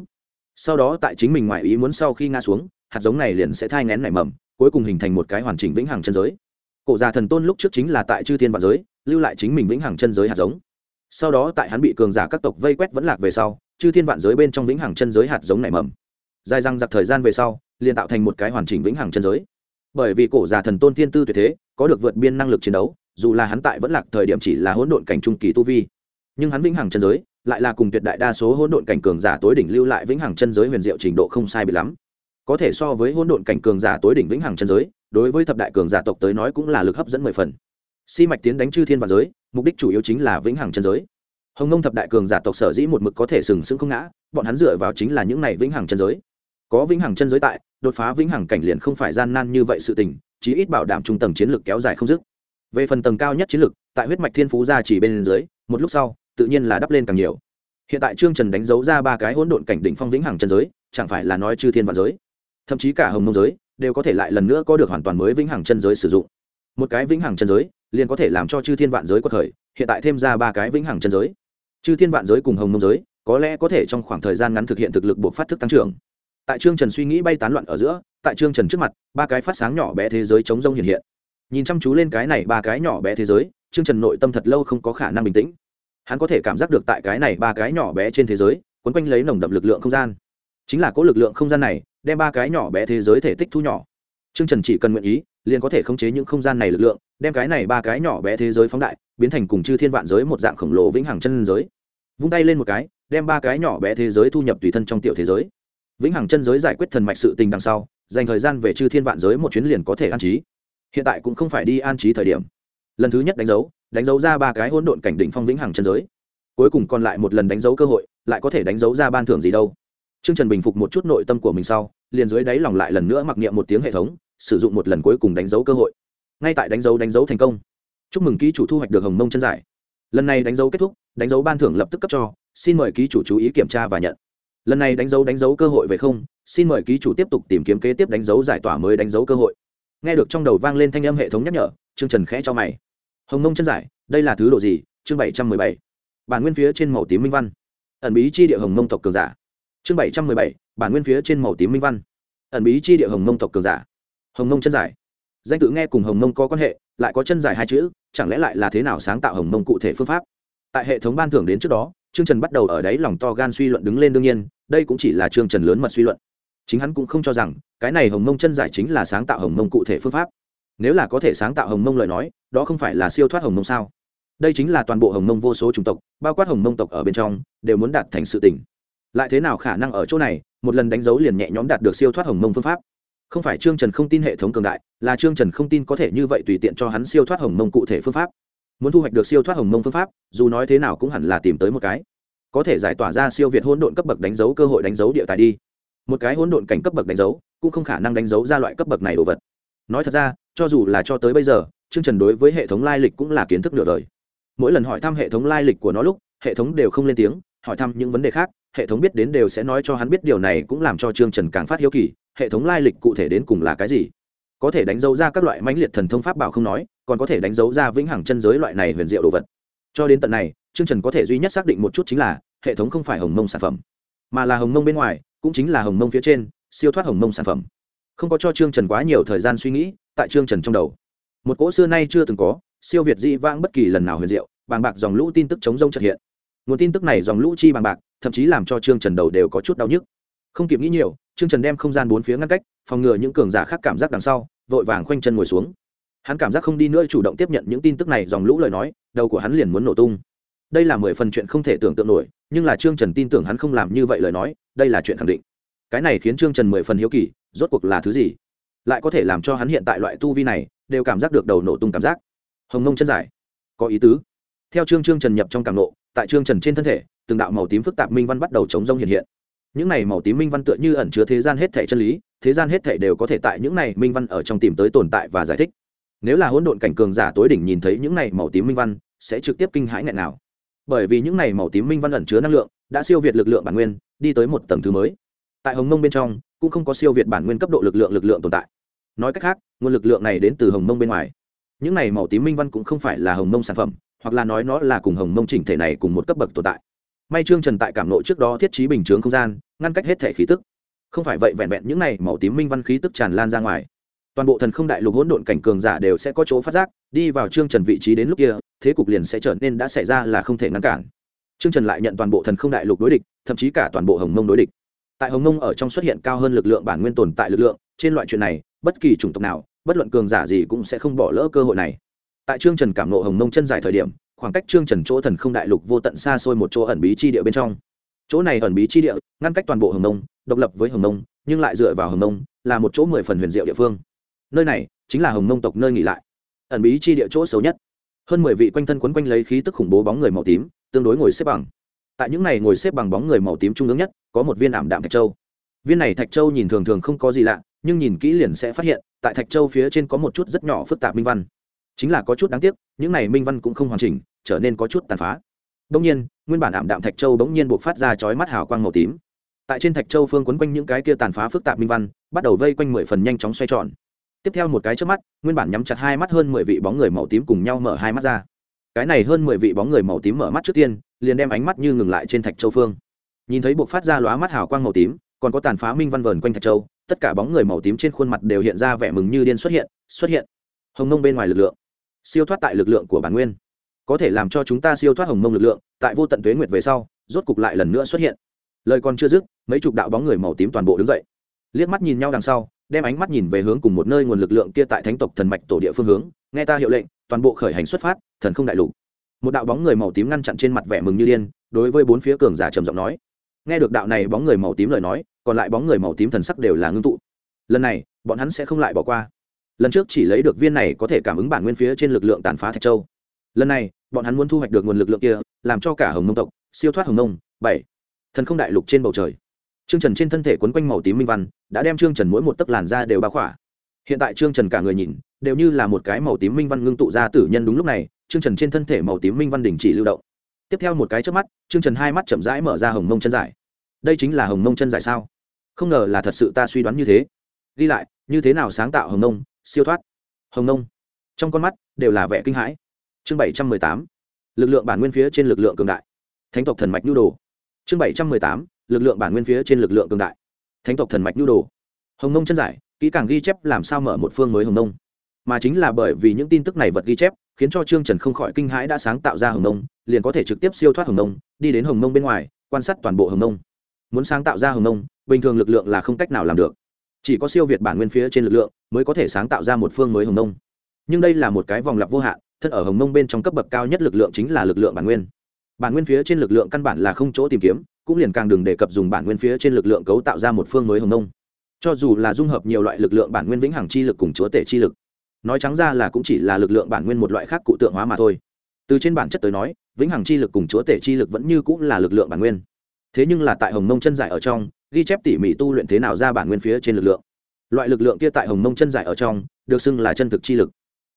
Sau đó tại chính mình ngoại ý muốn sau khi nga xuống hạt giống này liền sẽ thai ngén nảy mầm, cuối cùng hình thành một cái hoàn chỉnh vĩnh hằng chân giới. Cổ già thần tôn lúc trước chính là tại chư thiên vạn giới, lưu lại chính mình vĩnh hằng chân giới hạt giống. Sau đó tại hắn bị cường giả các tộc vây quét vẫn lạc về sau, chư thiên vạn giới bên trong vĩnh hằng chân giới hạt giống nảy mầm. Dài răng giặc thời gian về sau, liền tạo thành một cái hoàn chỉnh vĩnh hằng chân giới. Bởi vì cổ già thần tôn thiên tư tuyệt thế, có được vượt biên năng lực chiến đấu, dù là hắn tại vẫn lạc thời điểm chỉ là hỗn độn cảnh trung kỳ tu vi, nhưng hắn vĩnh hằng chân giới lại là cùng tuyệt đại đa số hỗn độn cảnh cường giả tối đỉnh lưu lại vĩnh hằng chân giới huyền diệu trình độ không sai bị lắm có thể so với hỗn độn cảnh cường giả tối đỉnh vĩnh hằng chân giới, đối với thập đại cường giả tộc tới nói cũng là lực hấp dẫn mười phần. Si mạch tiến đánh chư thiên và giới, mục đích chủ yếu chính là vĩnh hằng chân giới. Hồng nông thập đại cường giả tộc sở dĩ một mực có thể sừng sững không ngã, bọn hắn dựa vào chính là những này vĩnh hằng chân giới. Có vĩnh hằng chân giới tại, đột phá vĩnh hằng cảnh liền không phải gian nan như vậy sự tình, chí ít bảo đảm trung tầng chiến lược kéo dài không dứt. Về phần tầng cao nhất chiến lược, tại huyết mạch thiên phú ra chỉ bên dưới, một lúc sau, tự nhiên là đắp lên càng nhiều. Hiện tại trương trần đánh dấu ra ba cái hỗn độn cảnh đỉnh phong vĩnh hằng chân giới, chẳng phải là nói chư thiên và giới thậm chí cả hồng mông giới đều có thể lại lần nữa có được hoàn toàn mới vĩnh hằng chân giới sử dụng. Một cái vĩnh hằng chân giới liền có thể làm cho chư thiên vạn giới quật thời hiện tại thêm ra ba cái vĩnh hằng chân giới. Chư thiên vạn giới cùng hồng mông giới có lẽ có thể trong khoảng thời gian ngắn thực hiện thực lực buộc phát thức tăng trưởng. Tại trương trần suy nghĩ bay tán loạn ở giữa, tại trương trần trước mặt, ba cái phát sáng nhỏ bé thế giới chống rông hiện hiện. Nhìn chăm chú lên cái này ba cái nhỏ bé thế giới, trương trần nội tâm thật lâu không có khả năng bình tĩnh. Hắn có thể cảm giác được tại cái này ba cái nhỏ bé trên thế giới, quấn quanh lấy nồng đậm lực lượng không gian chính là có lực lượng không gian này đem ba cái nhỏ bé thế giới thể tích thu nhỏ Trương Trần chỉ cần nguyện ý, liền có thể khống chế những không gian này lực lượng, đem cái này ba cái nhỏ bé thế giới phóng đại, biến thành cùng chư thiên vạn giới một dạng khổng lồ vĩnh hằng chân giới. Vung tay lên một cái, đem ba cái nhỏ bé thế giới thu nhập tùy thân trong tiểu thế giới. Vĩnh hằng chân giới giải quyết thần mạch sự tình đằng sau, dành thời gian về chư thiên vạn giới một chuyến liền có thể an trí. Hiện tại cũng không phải đi an trí thời điểm. Lần thứ nhất đánh dấu, đánh dấu ra ba cái hỗn độn cảnh đỉnh phong vĩnh hằng chân giới. Cuối cùng còn lại một lần đánh dấu cơ hội, lại có thể đánh dấu ra ban thưởng gì đâu. Trương Trần bình phục một chút nội tâm của mình sau, liền dưới đáy lòng lại lần nữa mặc niệm một tiếng hệ thống, sử dụng một lần cuối cùng đánh dấu cơ hội. Ngay tại đánh dấu đánh dấu thành công. Chúc mừng ký chủ thu hoạch được Hồng Mông chân giải. Lần này đánh dấu kết thúc, đánh dấu ban thưởng lập tức cấp cho, xin mời ký chủ chú ý kiểm tra và nhận. Lần này đánh dấu đánh dấu cơ hội về không, xin mời ký chủ tiếp tục tìm kiếm kế tiếp đánh dấu giải tỏa mới đánh dấu cơ hội. Nghe được trong đầu vang lên thanh âm hệ thống nhắc nhở, Trương Trần khẽ cho mày. Hồng Mông chân giải, đây là thứ độ gì? Chương bảy trăm mười bảy Bản nguyên phía trên màu tím minh văn. Ẩn bí chi địa Hồng Mông tộc cường giả chương bảy trăm mười bảy bản nguyên phía trên màu tím minh văn ẩn bí chi địa hồng mông tộc cường giả hồng mông chân giải danh tự nghe cùng hồng mông có quan hệ lại có chân giải hai chữ chẳng lẽ lại là thế nào sáng tạo hồng mông cụ thể phương pháp tại hệ thống ban thưởng đến trước đó trương trần bắt đầu ở đấy lòng to gan suy luận đứng lên đương nhiên đây cũng chỉ là trương trần lớn mật suy luận chính hắn cũng không cho rằng cái này hồng mông chân giải chính là sáng tạo hồng mông cụ thể phương pháp nếu là có thể sáng tạo hồng mông lời nói đó không phải là siêu thoát hồng mông sao đây chính là toàn bộ hồng mông vô số chủng tộc bao quát hồng mông tộc ở bên trong đều muốn đạt thành sự tỉnh lại thế nào khả năng ở chỗ này, một lần đánh dấu liền nhẹ nhõm đạt được siêu thoát hồng mông phương pháp. Không phải trương trần không tin hệ thống cường đại, là trương trần không tin có thể như vậy tùy tiện cho hắn siêu thoát hồng mông cụ thể phương pháp. Muốn thu hoạch được siêu thoát hồng mông phương pháp, dù nói thế nào cũng hẳn là tìm tới một cái. Có thể giải tỏa ra siêu việt hỗn độn cấp bậc đánh dấu cơ hội đánh dấu địa tài đi. Một cái hỗn độn cảnh cấp bậc đánh dấu, cũng không khả năng đánh dấu ra loại cấp bậc này đồ vật. Nói thật ra, cho dù là cho tới bây giờ, trương trần đối với hệ thống lai lịch cũng là kiến thức nửa đời. Mỗi lần hỏi thăm hệ thống lai lịch của nó lúc, hệ thống đều không lên tiếng, hỏi thăm những vấn đề khác hệ thống biết đến đều sẽ nói cho hắn biết điều này cũng làm cho trương trần càng phát hiếu kỳ, hệ thống lai lịch cụ thể đến cùng là cái gì? Có thể đánh dấu ra các loại mãnh liệt thần thông pháp bảo không nói, còn có thể đánh dấu ra vĩnh hằng chân giới loại này huyền diệu đồ vật. Cho đến tận này, trương trần có thể duy nhất xác định một chút chính là, hệ thống không phải hồng mông sản phẩm, mà là hồng mông bên ngoài, cũng chính là hồng mông phía trên, siêu thoát hồng mông sản phẩm. Không có cho trương trần quá nhiều thời gian suy nghĩ, tại trương trần trong đầu. Một cỗ xưa nay chưa từng có, siêu việt dị vãng bất kỳ lần nào huyền diệu, bàng bạc dòng lũ tin tức chống rông trật hiện. Nguồn tin tức này dòng lũ chi bàng bạc thậm chí làm cho trương trần đầu đều có chút đau nhức. Không kịp nghĩ nhiều, trương trần đem không gian bốn phía ngăn cách, phòng ngừa những cường giả khác cảm giác đằng sau, vội vàng khoanh chân ngồi xuống. Hắn cảm giác không đi nữa chủ động tiếp nhận những tin tức này, dòng lũ lời nói, đầu của hắn liền muốn nổ tung. Đây là mười phần chuyện không thể tưởng tượng nổi, nhưng là trương trần tin tưởng hắn không làm như vậy lời nói, đây là chuyện khẳng định. Cái này khiến trương trần mười phần hiếu kỳ, rốt cuộc là thứ gì? Lại có thể làm cho hắn hiện tại loại tu vi này, đều cảm giác được đầu nổ tung cảm giác. Hồng nông chân dài, có ý tứ. Theo trương trương trần nhập trong càng nộ tại trương trần trên thân thể, từng đạo màu tím phức tạp minh văn bắt đầu chống rông hiện hiện. Những này màu tím minh văn tựa như ẩn chứa thế gian hết thể chân lý, thế gian hết thể đều có thể tại những này minh văn ở trong tìm tới tồn tại và giải thích. Nếu là hỗn độn cảnh cường giả tối đỉnh nhìn thấy những này màu tím minh văn, sẽ trực tiếp kinh hãi nghẹn nào. Bởi vì những này màu tím minh văn ẩn chứa năng lượng, đã siêu việt lực lượng bản nguyên, đi tới một tầng thứ mới. Tại hồng mông bên trong, cũng không có siêu việt bản nguyên cấp độ lực lượng lực lượng tồn tại. Nói cách khác, nguồn lực lượng này đến từ hồng mông bên ngoài. Những này màu tím minh văn cũng không phải là hồng mông sản phẩm hoặc là nói nó là cùng hồng mông chỉnh thể này cùng một cấp bậc tồn tại. May trương trần tại cảm nộ trước đó thiết trí bình chướng không gian, ngăn cách hết thể khí tức. Không phải vậy vẹn vẹn những này màu tím minh văn khí tức tràn lan ra ngoài. Toàn bộ thần không đại lục hỗn độn cảnh cường giả đều sẽ có chỗ phát giác, đi vào trương trần vị trí đến lúc kia, thế cục liền sẽ trở nên đã xảy ra là không thể ngăn cản. Trương trần lại nhận toàn bộ thần không đại lục đối địch, thậm chí cả toàn bộ hồng mông đối địch. Tại hồng mông ở trong xuất hiện cao hơn lực lượng bản nguyên tồn tại lực lượng, trên loại chuyện này, bất kỳ chủng tộc nào, bất luận cường giả gì cũng sẽ không bỏ lỡ cơ hội này tại trương trần cảm nộ hồng mông chân dài thời điểm, khoảng cách trương trần chỗ thần không đại lục vô tận xa xôi một chỗ ẩn bí chi địa bên trong. Chỗ này ẩn bí chi địa, ngăn cách toàn bộ hồng mông, độc lập với hồng mông, nhưng lại dựa vào hồng mông, là một chỗ mười phần huyền diệu địa phương. Nơi này chính là hồng mông tộc nơi nghỉ lại. Ẩn bí chi địa chỗ xấu nhất. Hơn mười vị quanh thân quấn quanh lấy khí tức khủng bố bóng người màu tím, tương đối ngồi xếp bằng. Tại những này ngồi xếp bằng bóng người màu tím trung ương nhất, có một viên ảm đạm thạch châu. Viên này thạch châu nhìn thường thường không có gì lạ, nhưng nhìn kỹ liền sẽ phát hiện, tại thạch châu phía trên có một chút rất nhỏ phức tạp minh văn chính là có chút đáng tiếc, những này minh văn cũng không hoàn chỉnh, trở nên có chút tàn phá. Đông nhiên, nguyên bản ảm đạm thạch châu bỗng nhiên buộc phát ra chói mắt hào quang màu tím. Tại trên thạch châu phương quấn quanh những cái kia tàn phá phức tạp minh văn, bắt đầu vây quanh mười phần nhanh chóng xoay tròn. Tiếp theo một cái trước mắt, nguyên bản nhắm chặt hai mắt hơn mười vị bóng người màu tím cùng nhau mở hai mắt ra. Cái này hơn mười vị bóng người màu tím mở mắt trước tiên, liền đem ánh mắt như ngừng lại trên thạch châu phương. Nhìn thấy buộc phát ra lóa mắt hào quang màu tím, còn có tàn phá minh văn vờn quanh thạch châu, tất cả bóng người màu tím trên khuôn mặt đều hiện ra vẻ mừng như điên xuất hiện xuất hiện. Hồng nông bên ngoài lực lượng siêu thoát tại lực lượng của bản nguyên. Có thể làm cho chúng ta siêu thoát hồng mông lực lượng, tại vô tận tuế nguyệt về sau, rốt cục lại lần nữa xuất hiện. Lời còn chưa dứt, mấy chục đạo bóng người màu tím toàn bộ đứng dậy. Liếc mắt nhìn nhau đằng sau, đem ánh mắt nhìn về hướng cùng một nơi nguồn lực lượng kia tại thánh tộc thần mạch tổ địa phương hướng, nghe ta hiệu lệnh, toàn bộ khởi hành xuất phát, thần không đại lục. Một đạo bóng người màu tím ngăn chặn trên mặt vẻ mừng như điên, đối với bốn phía cường giả trầm giọng nói. Nghe được đạo này bóng người màu tím lời nói, còn lại bóng người màu tím thần sắc đều là ngưng tụ. Lần này, bọn hắn sẽ không lại bỏ qua lần trước chỉ lấy được viên này có thể cảm ứng bản nguyên phía trên lực lượng tàn phá thạch châu. Lần này, bọn hắn muốn thu hoạch được nguồn lực lượng kia, làm cho cả hồng nông tộc, siêu thoát hồng nông bảy. Thần không đại lục trên bầu trời. Trương trần trên thân thể quấn quanh màu tím minh văn, đã đem trương trần mỗi một tấc làn da đều bao khỏa. Hiện tại trương trần cả người nhìn, đều như là một cái màu tím minh văn ngưng tụ ra tử nhân đúng lúc này, trương trần trên thân thể màu tím minh văn đình chỉ lưu động. Tiếp theo một cái trước mắt, trương trần hai mắt chậm rãi mở ra hồng mông chân giải đây chính là hồng mông chân giải sao? Không ngờ là thật sự ta suy đoán như thế. Ghi lại, như thế nào sáng tạo hồng mông siêu thoát. Hồng nông. Trong con mắt, đều là vẻ kinh hãi. Chương bảy trăm mười tám. Lực lượng bản nguyên phía trên lực lượng cường đại. Thánh tộc thần mạch nhu đồ. Chương bảy trăm mười tám. Lực lượng bản nguyên phía trên lực lượng cường đại. Thánh tộc thần mạch nhu đồ. Hồng nông chân giải, kỹ càng ghi chép làm sao mở một phương mới hồng nông. Mà chính là bởi vì những tin tức này vật ghi chép, khiến cho trương trần không khỏi kinh hãi đã sáng tạo ra hồng nông, liền có thể trực tiếp siêu thoát hồng nông, đi đến hồng nông bên ngoài, quan sát toàn bộ hồng nông. Muốn sáng tạo ra hồng nông, bình thường lực lượng là không cách nào làm được chỉ có siêu việt bản nguyên phía trên lực lượng mới có thể sáng tạo ra một phương mới hồng nông nhưng đây là một cái vòng lặp vô hạn, thân ở hồng nông bên trong cấp bậc cao nhất lực lượng chính là lực lượng bản nguyên. Bản nguyên phía trên lực lượng căn bản là không chỗ tìm kiếm, cũng liền càng đừng đề cập dùng bản nguyên phía trên lực lượng cấu tạo ra một phương mới hồng nông cho dù là dung hợp nhiều loại lực lượng bản nguyên vĩnh hằng chi lực cùng chúa tể chi lực, nói trắng ra là cũng chỉ là lực lượng bản nguyên một loại khác cụ tượng hóa mà thôi. Từ trên bản chất tới nói, vĩnh hằng chi lực cùng chúa tể chi lực vẫn như cũng là lực lượng bản nguyên thế nhưng là tại hồng mông chân giải ở trong ghi chép tỉ mỉ tu luyện thế nào ra bản nguyên phía trên lực lượng. Loại lực lượng kia tại hồng mông chân giải ở trong được xưng là chân thực chi lực.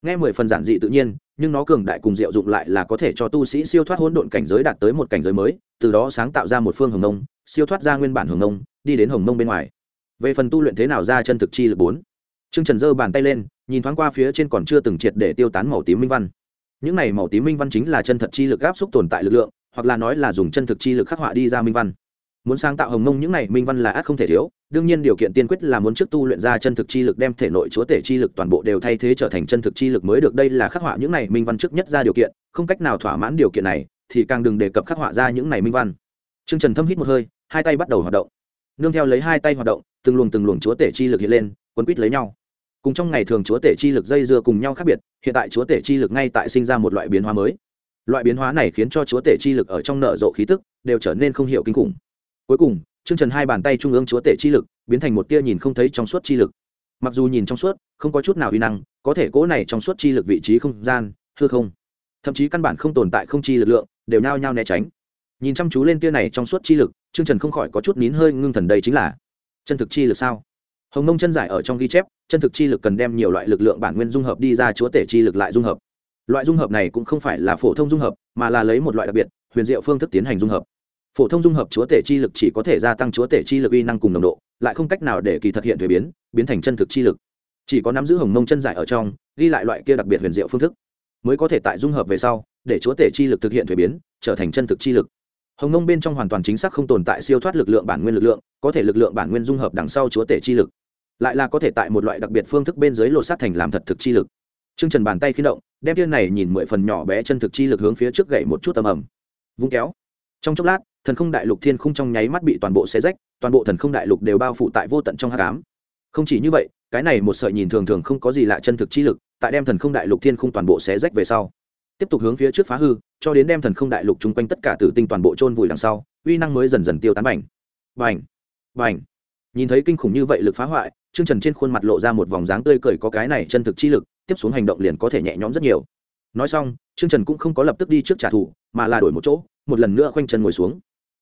Nghe mười phần giản dị tự nhiên nhưng nó cường đại cùng diệu dụng lại là có thể cho tu sĩ siêu thoát hỗn độn cảnh giới đạt tới một cảnh giới mới từ đó sáng tạo ra một phương hồng mông siêu thoát ra nguyên bản hồng mông đi đến hồng mông bên ngoài. Về phần tu luyện thế nào ra chân thực chi lực bốn Trương Trần giơ bàn tay lên, nhìn thoáng qua phía trên còn chưa từng triệt để tiêu tán màu tím minh văn. Những này màu tím minh văn chính là chân thật chi lực áp xúc tồn tại lực lượng, hoặc là nói là dùng chân thực chi lực khắc họa đi ra minh văn. Muốn sáng tạo hồng mông những này, minh văn là ác không thể thiếu. Đương nhiên điều kiện tiên quyết là muốn trước tu luyện ra chân thực chi lực, đem thể nội chúa tể chi lực toàn bộ đều thay thế trở thành chân thực chi lực mới được. Đây là khắc họa những này, minh văn trước nhất ra điều kiện. Không cách nào thỏa mãn điều kiện này, thì càng đừng đề cập khắc họa ra những này minh văn. Trương trần thâm hít một hơi, hai tay bắt đầu hoạt động. Nương theo lấy hai tay hoạt động, từng luồng từng luồng chúa tể chi lực hiện lên, quấn quýt lấy nhau. Cùng trong ngày thường chúa tể chi lực dây dưa cùng nhau khác biệt, hiện tại chúa tể chi lực ngay tại sinh ra một loại biến hóa mới loại biến hóa này khiến cho chúa tể chi lực ở trong nở rộ khí tức đều trở nên không hiểu kinh khủng. Cuối cùng chương trần hai bàn tay trung ương chúa tể chi lực biến thành một tia nhìn không thấy trong suốt chi lực. Mặc dù nhìn trong suốt, không có chút nào uy năng, có thể cỗ này trong suốt chi lực vị trí không gian, hư không. Thậm chí căn bản không tồn tại không chi lực lượng, đều nhao nhao né tránh. Nhìn chăm chú lên tia này trong suốt chi lực chương trần không khỏi có chút nín hơi ngưng thần đây chính là chân thực chi lực sao? Hồng nông chân giải ở trong ghi chép, chân thực chi lực cần đem nhiều loại lực lượng bản nguyên dung hợp đi ra chúa tể chi lực lại dung hợp loại dung hợp này cũng không phải là phổ thông dung hợp, mà là lấy một loại đặc biệt, huyền diệu phương thức tiến hành dung hợp. Phổ thông dung hợp chúa tể chi lực chỉ có thể gia tăng chúa tể chi lực uy năng cùng nồng độ, lại không cách nào để kỳ thực hiện thuế biến biến thành chân thực chi lực. Chỉ có nắm giữ hồng mông chân giải ở trong, ghi lại loại kia đặc biệt huyền diệu phương thức, mới có thể tại dung hợp về sau, để chúa tể chi lực thực hiện thuế biến, trở thành chân thực chi lực. Hồng mông bên trong hoàn toàn chính xác không tồn tại siêu thoát lực lượng bản nguyên lực lượng, có thể lực lượng bản nguyên dung hợp đằng sau chúa tể chi lực, lại là có thể tại một loại đặc biệt phương thức bên dưới lột sát thành làm thật thực chi lực. Trương Trần bàn tay khi động, đem tiên này nhìn mười phần nhỏ bé chân thực chi lực hướng phía trước gậy một chút tầm ầm, Vung kéo. Trong chốc lát, thần không đại lục thiên khung trong nháy mắt bị toàn bộ xé rách, toàn bộ thần không đại lục đều bao phủ tại vô tận trong hắc ám. Không chỉ như vậy, cái này một sợi nhìn thường thường không có gì lạ chân thực chi lực, tại đem thần không đại lục thiên khung toàn bộ xé rách về sau, tiếp tục hướng phía trước phá hư, cho đến đem thần không đại lục chung quanh tất cả tử tinh toàn bộ chôn vùi đằng sau, uy năng mới dần dần tiêu tán bành. Bành. Bành. Nhìn thấy kinh khủng như vậy lực phá hoại, Trương Trần trên khuôn mặt lộ ra một vòng dáng tươi cười có cái này chân thực chi lực, tiếp xuống hành động liền có thể nhẹ nhõm rất nhiều. Nói xong, Trương Trần cũng không có lập tức đi trước trả thù, mà là đổi một chỗ, một lần nữa khoanh chân ngồi xuống.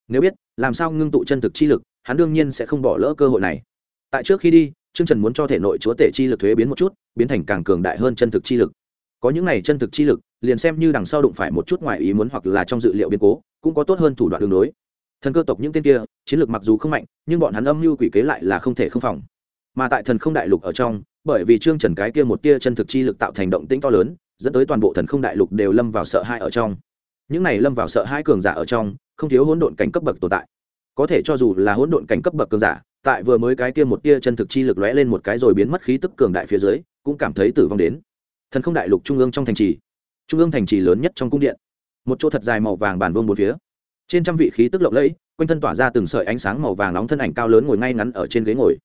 Nếu biết làm sao ngưng tụ chân thực chi lực, hắn đương nhiên sẽ không bỏ lỡ cơ hội này. Tại trước khi đi, Trương Trần muốn cho thể nội chúa tể chi lực thuế biến một chút, biến thành càng cường đại hơn chân thực chi lực. Có những này chân thực chi lực, liền xem như đằng sau đụng phải một chút ngoài ý muốn hoặc là trong dự liệu biến cố, cũng có tốt hơn thủ đoạn đường đối. Thần cơ tộc những tên kia, chiến lược mặc dù không mạnh, nhưng bọn hắn âm mưu quỷ kế lại là không thể không phòng mà tại thần không đại lục ở trong bởi vì trương trần cái kia một tia chân thực chi lực tạo thành động tĩnh to lớn, dẫn tới toàn bộ thần không đại lục đều lâm vào sợ hãi ở trong. Những này lâm vào sợ hãi cường giả ở trong, không thiếu hỗn độn cảnh cấp bậc tồn tại. Có thể cho dù là hỗn độn cảnh cấp bậc cường giả, tại vừa mới cái kia một tia chân thực chi lực lóe lên một cái rồi biến mất khí tức cường đại phía dưới, cũng cảm thấy tử vong đến. Thần không đại lục trung ương trong thành trì, trung ương thành trì lớn nhất trong cung điện. Một chỗ thật dài màu vàng bàn vương một phía. Trên trăm vị khí tức lộng lẫy, quanh thân tỏa ra từng sợi ánh sáng màu vàng nóng thân ảnh cao lớn ngồi ngay ngắn ở trên ghế ngồi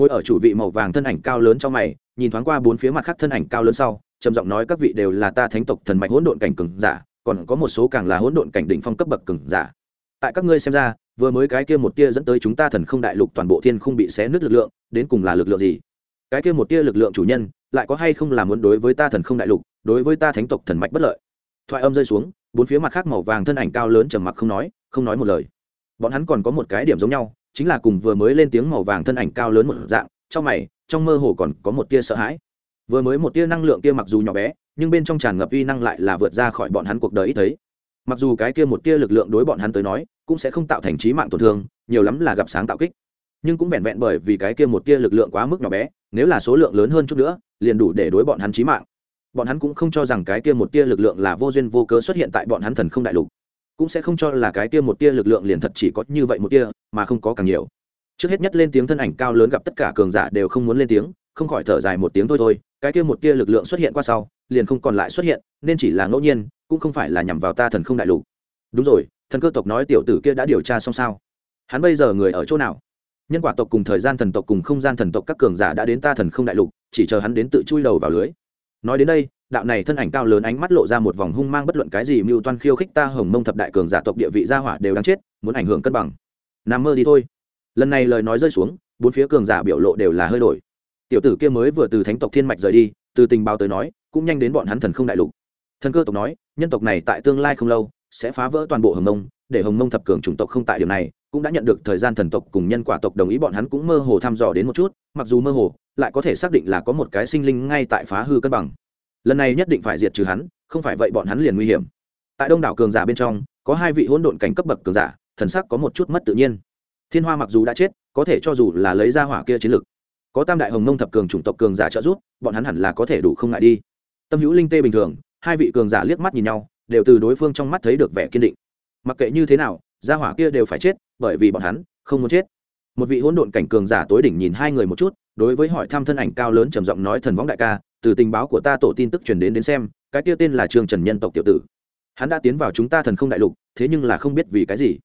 ngồi ở chủ vị màu vàng thân ảnh cao lớn trong mày, nhìn thoáng qua bốn phía mặt khác thân ảnh cao lớn sau, trầm giọng nói các vị đều là ta thánh tộc thần mạch hỗn độn cảnh cường giả, còn có một số càng là hỗn độn cảnh đỉnh phong cấp bậc cường giả. Tại các ngươi xem ra, vừa mới cái kia một tia dẫn tới chúng ta thần không đại lục toàn bộ thiên không bị xé nứt lực lượng, đến cùng là lực lượng gì? Cái kia một tia lực lượng chủ nhân, lại có hay không là muốn đối với ta thần không đại lục, đối với ta thánh tộc thần mạch bất lợi? Thoại âm rơi xuống, bốn phía mặt khác màu vàng thân ảnh cao lớn trầm mặc không nói không nói một lời. Bọn hắn còn có một cái điểm giống nhau chính là cùng vừa mới lên tiếng màu vàng thân ảnh cao lớn một dạng, trong mày, trong mơ hồ còn có một tia sợ hãi. Vừa mới một tia năng lượng kia mặc dù nhỏ bé, nhưng bên trong tràn ngập uy năng lại là vượt ra khỏi bọn hắn cuộc đời ít thấy. Mặc dù cái kia một tia lực lượng đối bọn hắn tới nói, cũng sẽ không tạo thành trí mạng tổn thương, nhiều lắm là gặp sáng tạo kích. Nhưng cũng vẹn vẹn bởi vì cái kia một tia lực lượng quá mức nhỏ bé, nếu là số lượng lớn hơn chút nữa, liền đủ để đối bọn hắn trí mạng. Bọn hắn cũng không cho rằng cái kia một tia lực lượng là vô duyên vô cớ xuất hiện tại bọn hắn thần không đại lục cũng sẽ không cho là cái tia một tia lực lượng liền thật chỉ có như vậy một tia, mà không có càng nhiều. Trước hết nhất lên tiếng thân ảnh cao lớn gặp tất cả cường giả đều không muốn lên tiếng, không khỏi thở dài một tiếng thôi thôi, cái kia một tia lực lượng xuất hiện qua sau, liền không còn lại xuất hiện, nên chỉ là ngẫu nhiên, cũng không phải là nhằm vào ta thần không đại lục. Đúng rồi, thần cơ tộc nói tiểu tử kia đã điều tra xong sao? Hắn bây giờ người ở chỗ nào? Nhân quả tộc cùng thời gian thần tộc cùng không gian thần tộc các cường giả đã đến ta thần không đại lục, chỉ chờ hắn đến tự chui đầu vào lưới nói đến đây, đạo này thân ảnh cao lớn ánh mắt lộ ra một vòng hung mang bất luận cái gì mưu toan khiêu khích ta hồng mông thập đại cường giả tộc địa vị gia hỏa đều đáng chết, muốn ảnh hưởng cân bằng. Nằm mơ đi thôi. Lần này lời nói rơi xuống, bốn phía cường giả biểu lộ đều là hơi đổi. Tiểu tử kia mới vừa từ thánh tộc thiên mạch rời đi, từ tình báo tới nói, cũng nhanh đến bọn hắn thần không đại lục. Thần cơ tộc nói, nhân tộc này tại tương lai không lâu, sẽ phá vỡ toàn bộ hồng mông, để hồng mông thập cường chủng tộc không tại điều này cũng đã nhận được thời gian thần tộc cùng nhân quả tộc đồng ý, bọn hắn cũng mơ hồ thăm dò đến một chút, mặc dù mơ hồ, lại có thể xác định là có một cái sinh linh ngay tại phá hư cân bằng. Lần này nhất định phải diệt trừ hắn, không phải vậy bọn hắn liền nguy hiểm. Tại đông đảo cường giả bên trong, có hai vị hỗn độn cảnh cấp bậc cường giả, thần sắc có một chút mất tự nhiên. Thiên hoa mặc dù đã chết, có thể cho dù là lấy ra hỏa kia chiến lực, có tam đại hồng nông thập cường chủng tộc cường giả trợ giúp, bọn hắn hẳn là có thể đủ không ngại đi. Tâm hữu linh tê bình thường, hai vị cường giả liếc mắt nhìn nhau, đều từ đối phương trong mắt thấy được vẻ kiên định. Mặc kệ như thế nào, gia hỏa kia đều phải chết bởi vì bọn hắn không muốn chết. Một vị hỗn độn cảnh cường giả tối đỉnh nhìn hai người một chút đối với hỏi thăm thân ảnh cao lớn trầm giọng nói thần võng đại ca từ tình báo của ta tổ tin tức truyền đến đến xem cái kia tên là trương trần nhân tộc tiểu tử. Hắn đã tiến vào chúng ta thần không đại lục thế nhưng là không biết vì cái gì.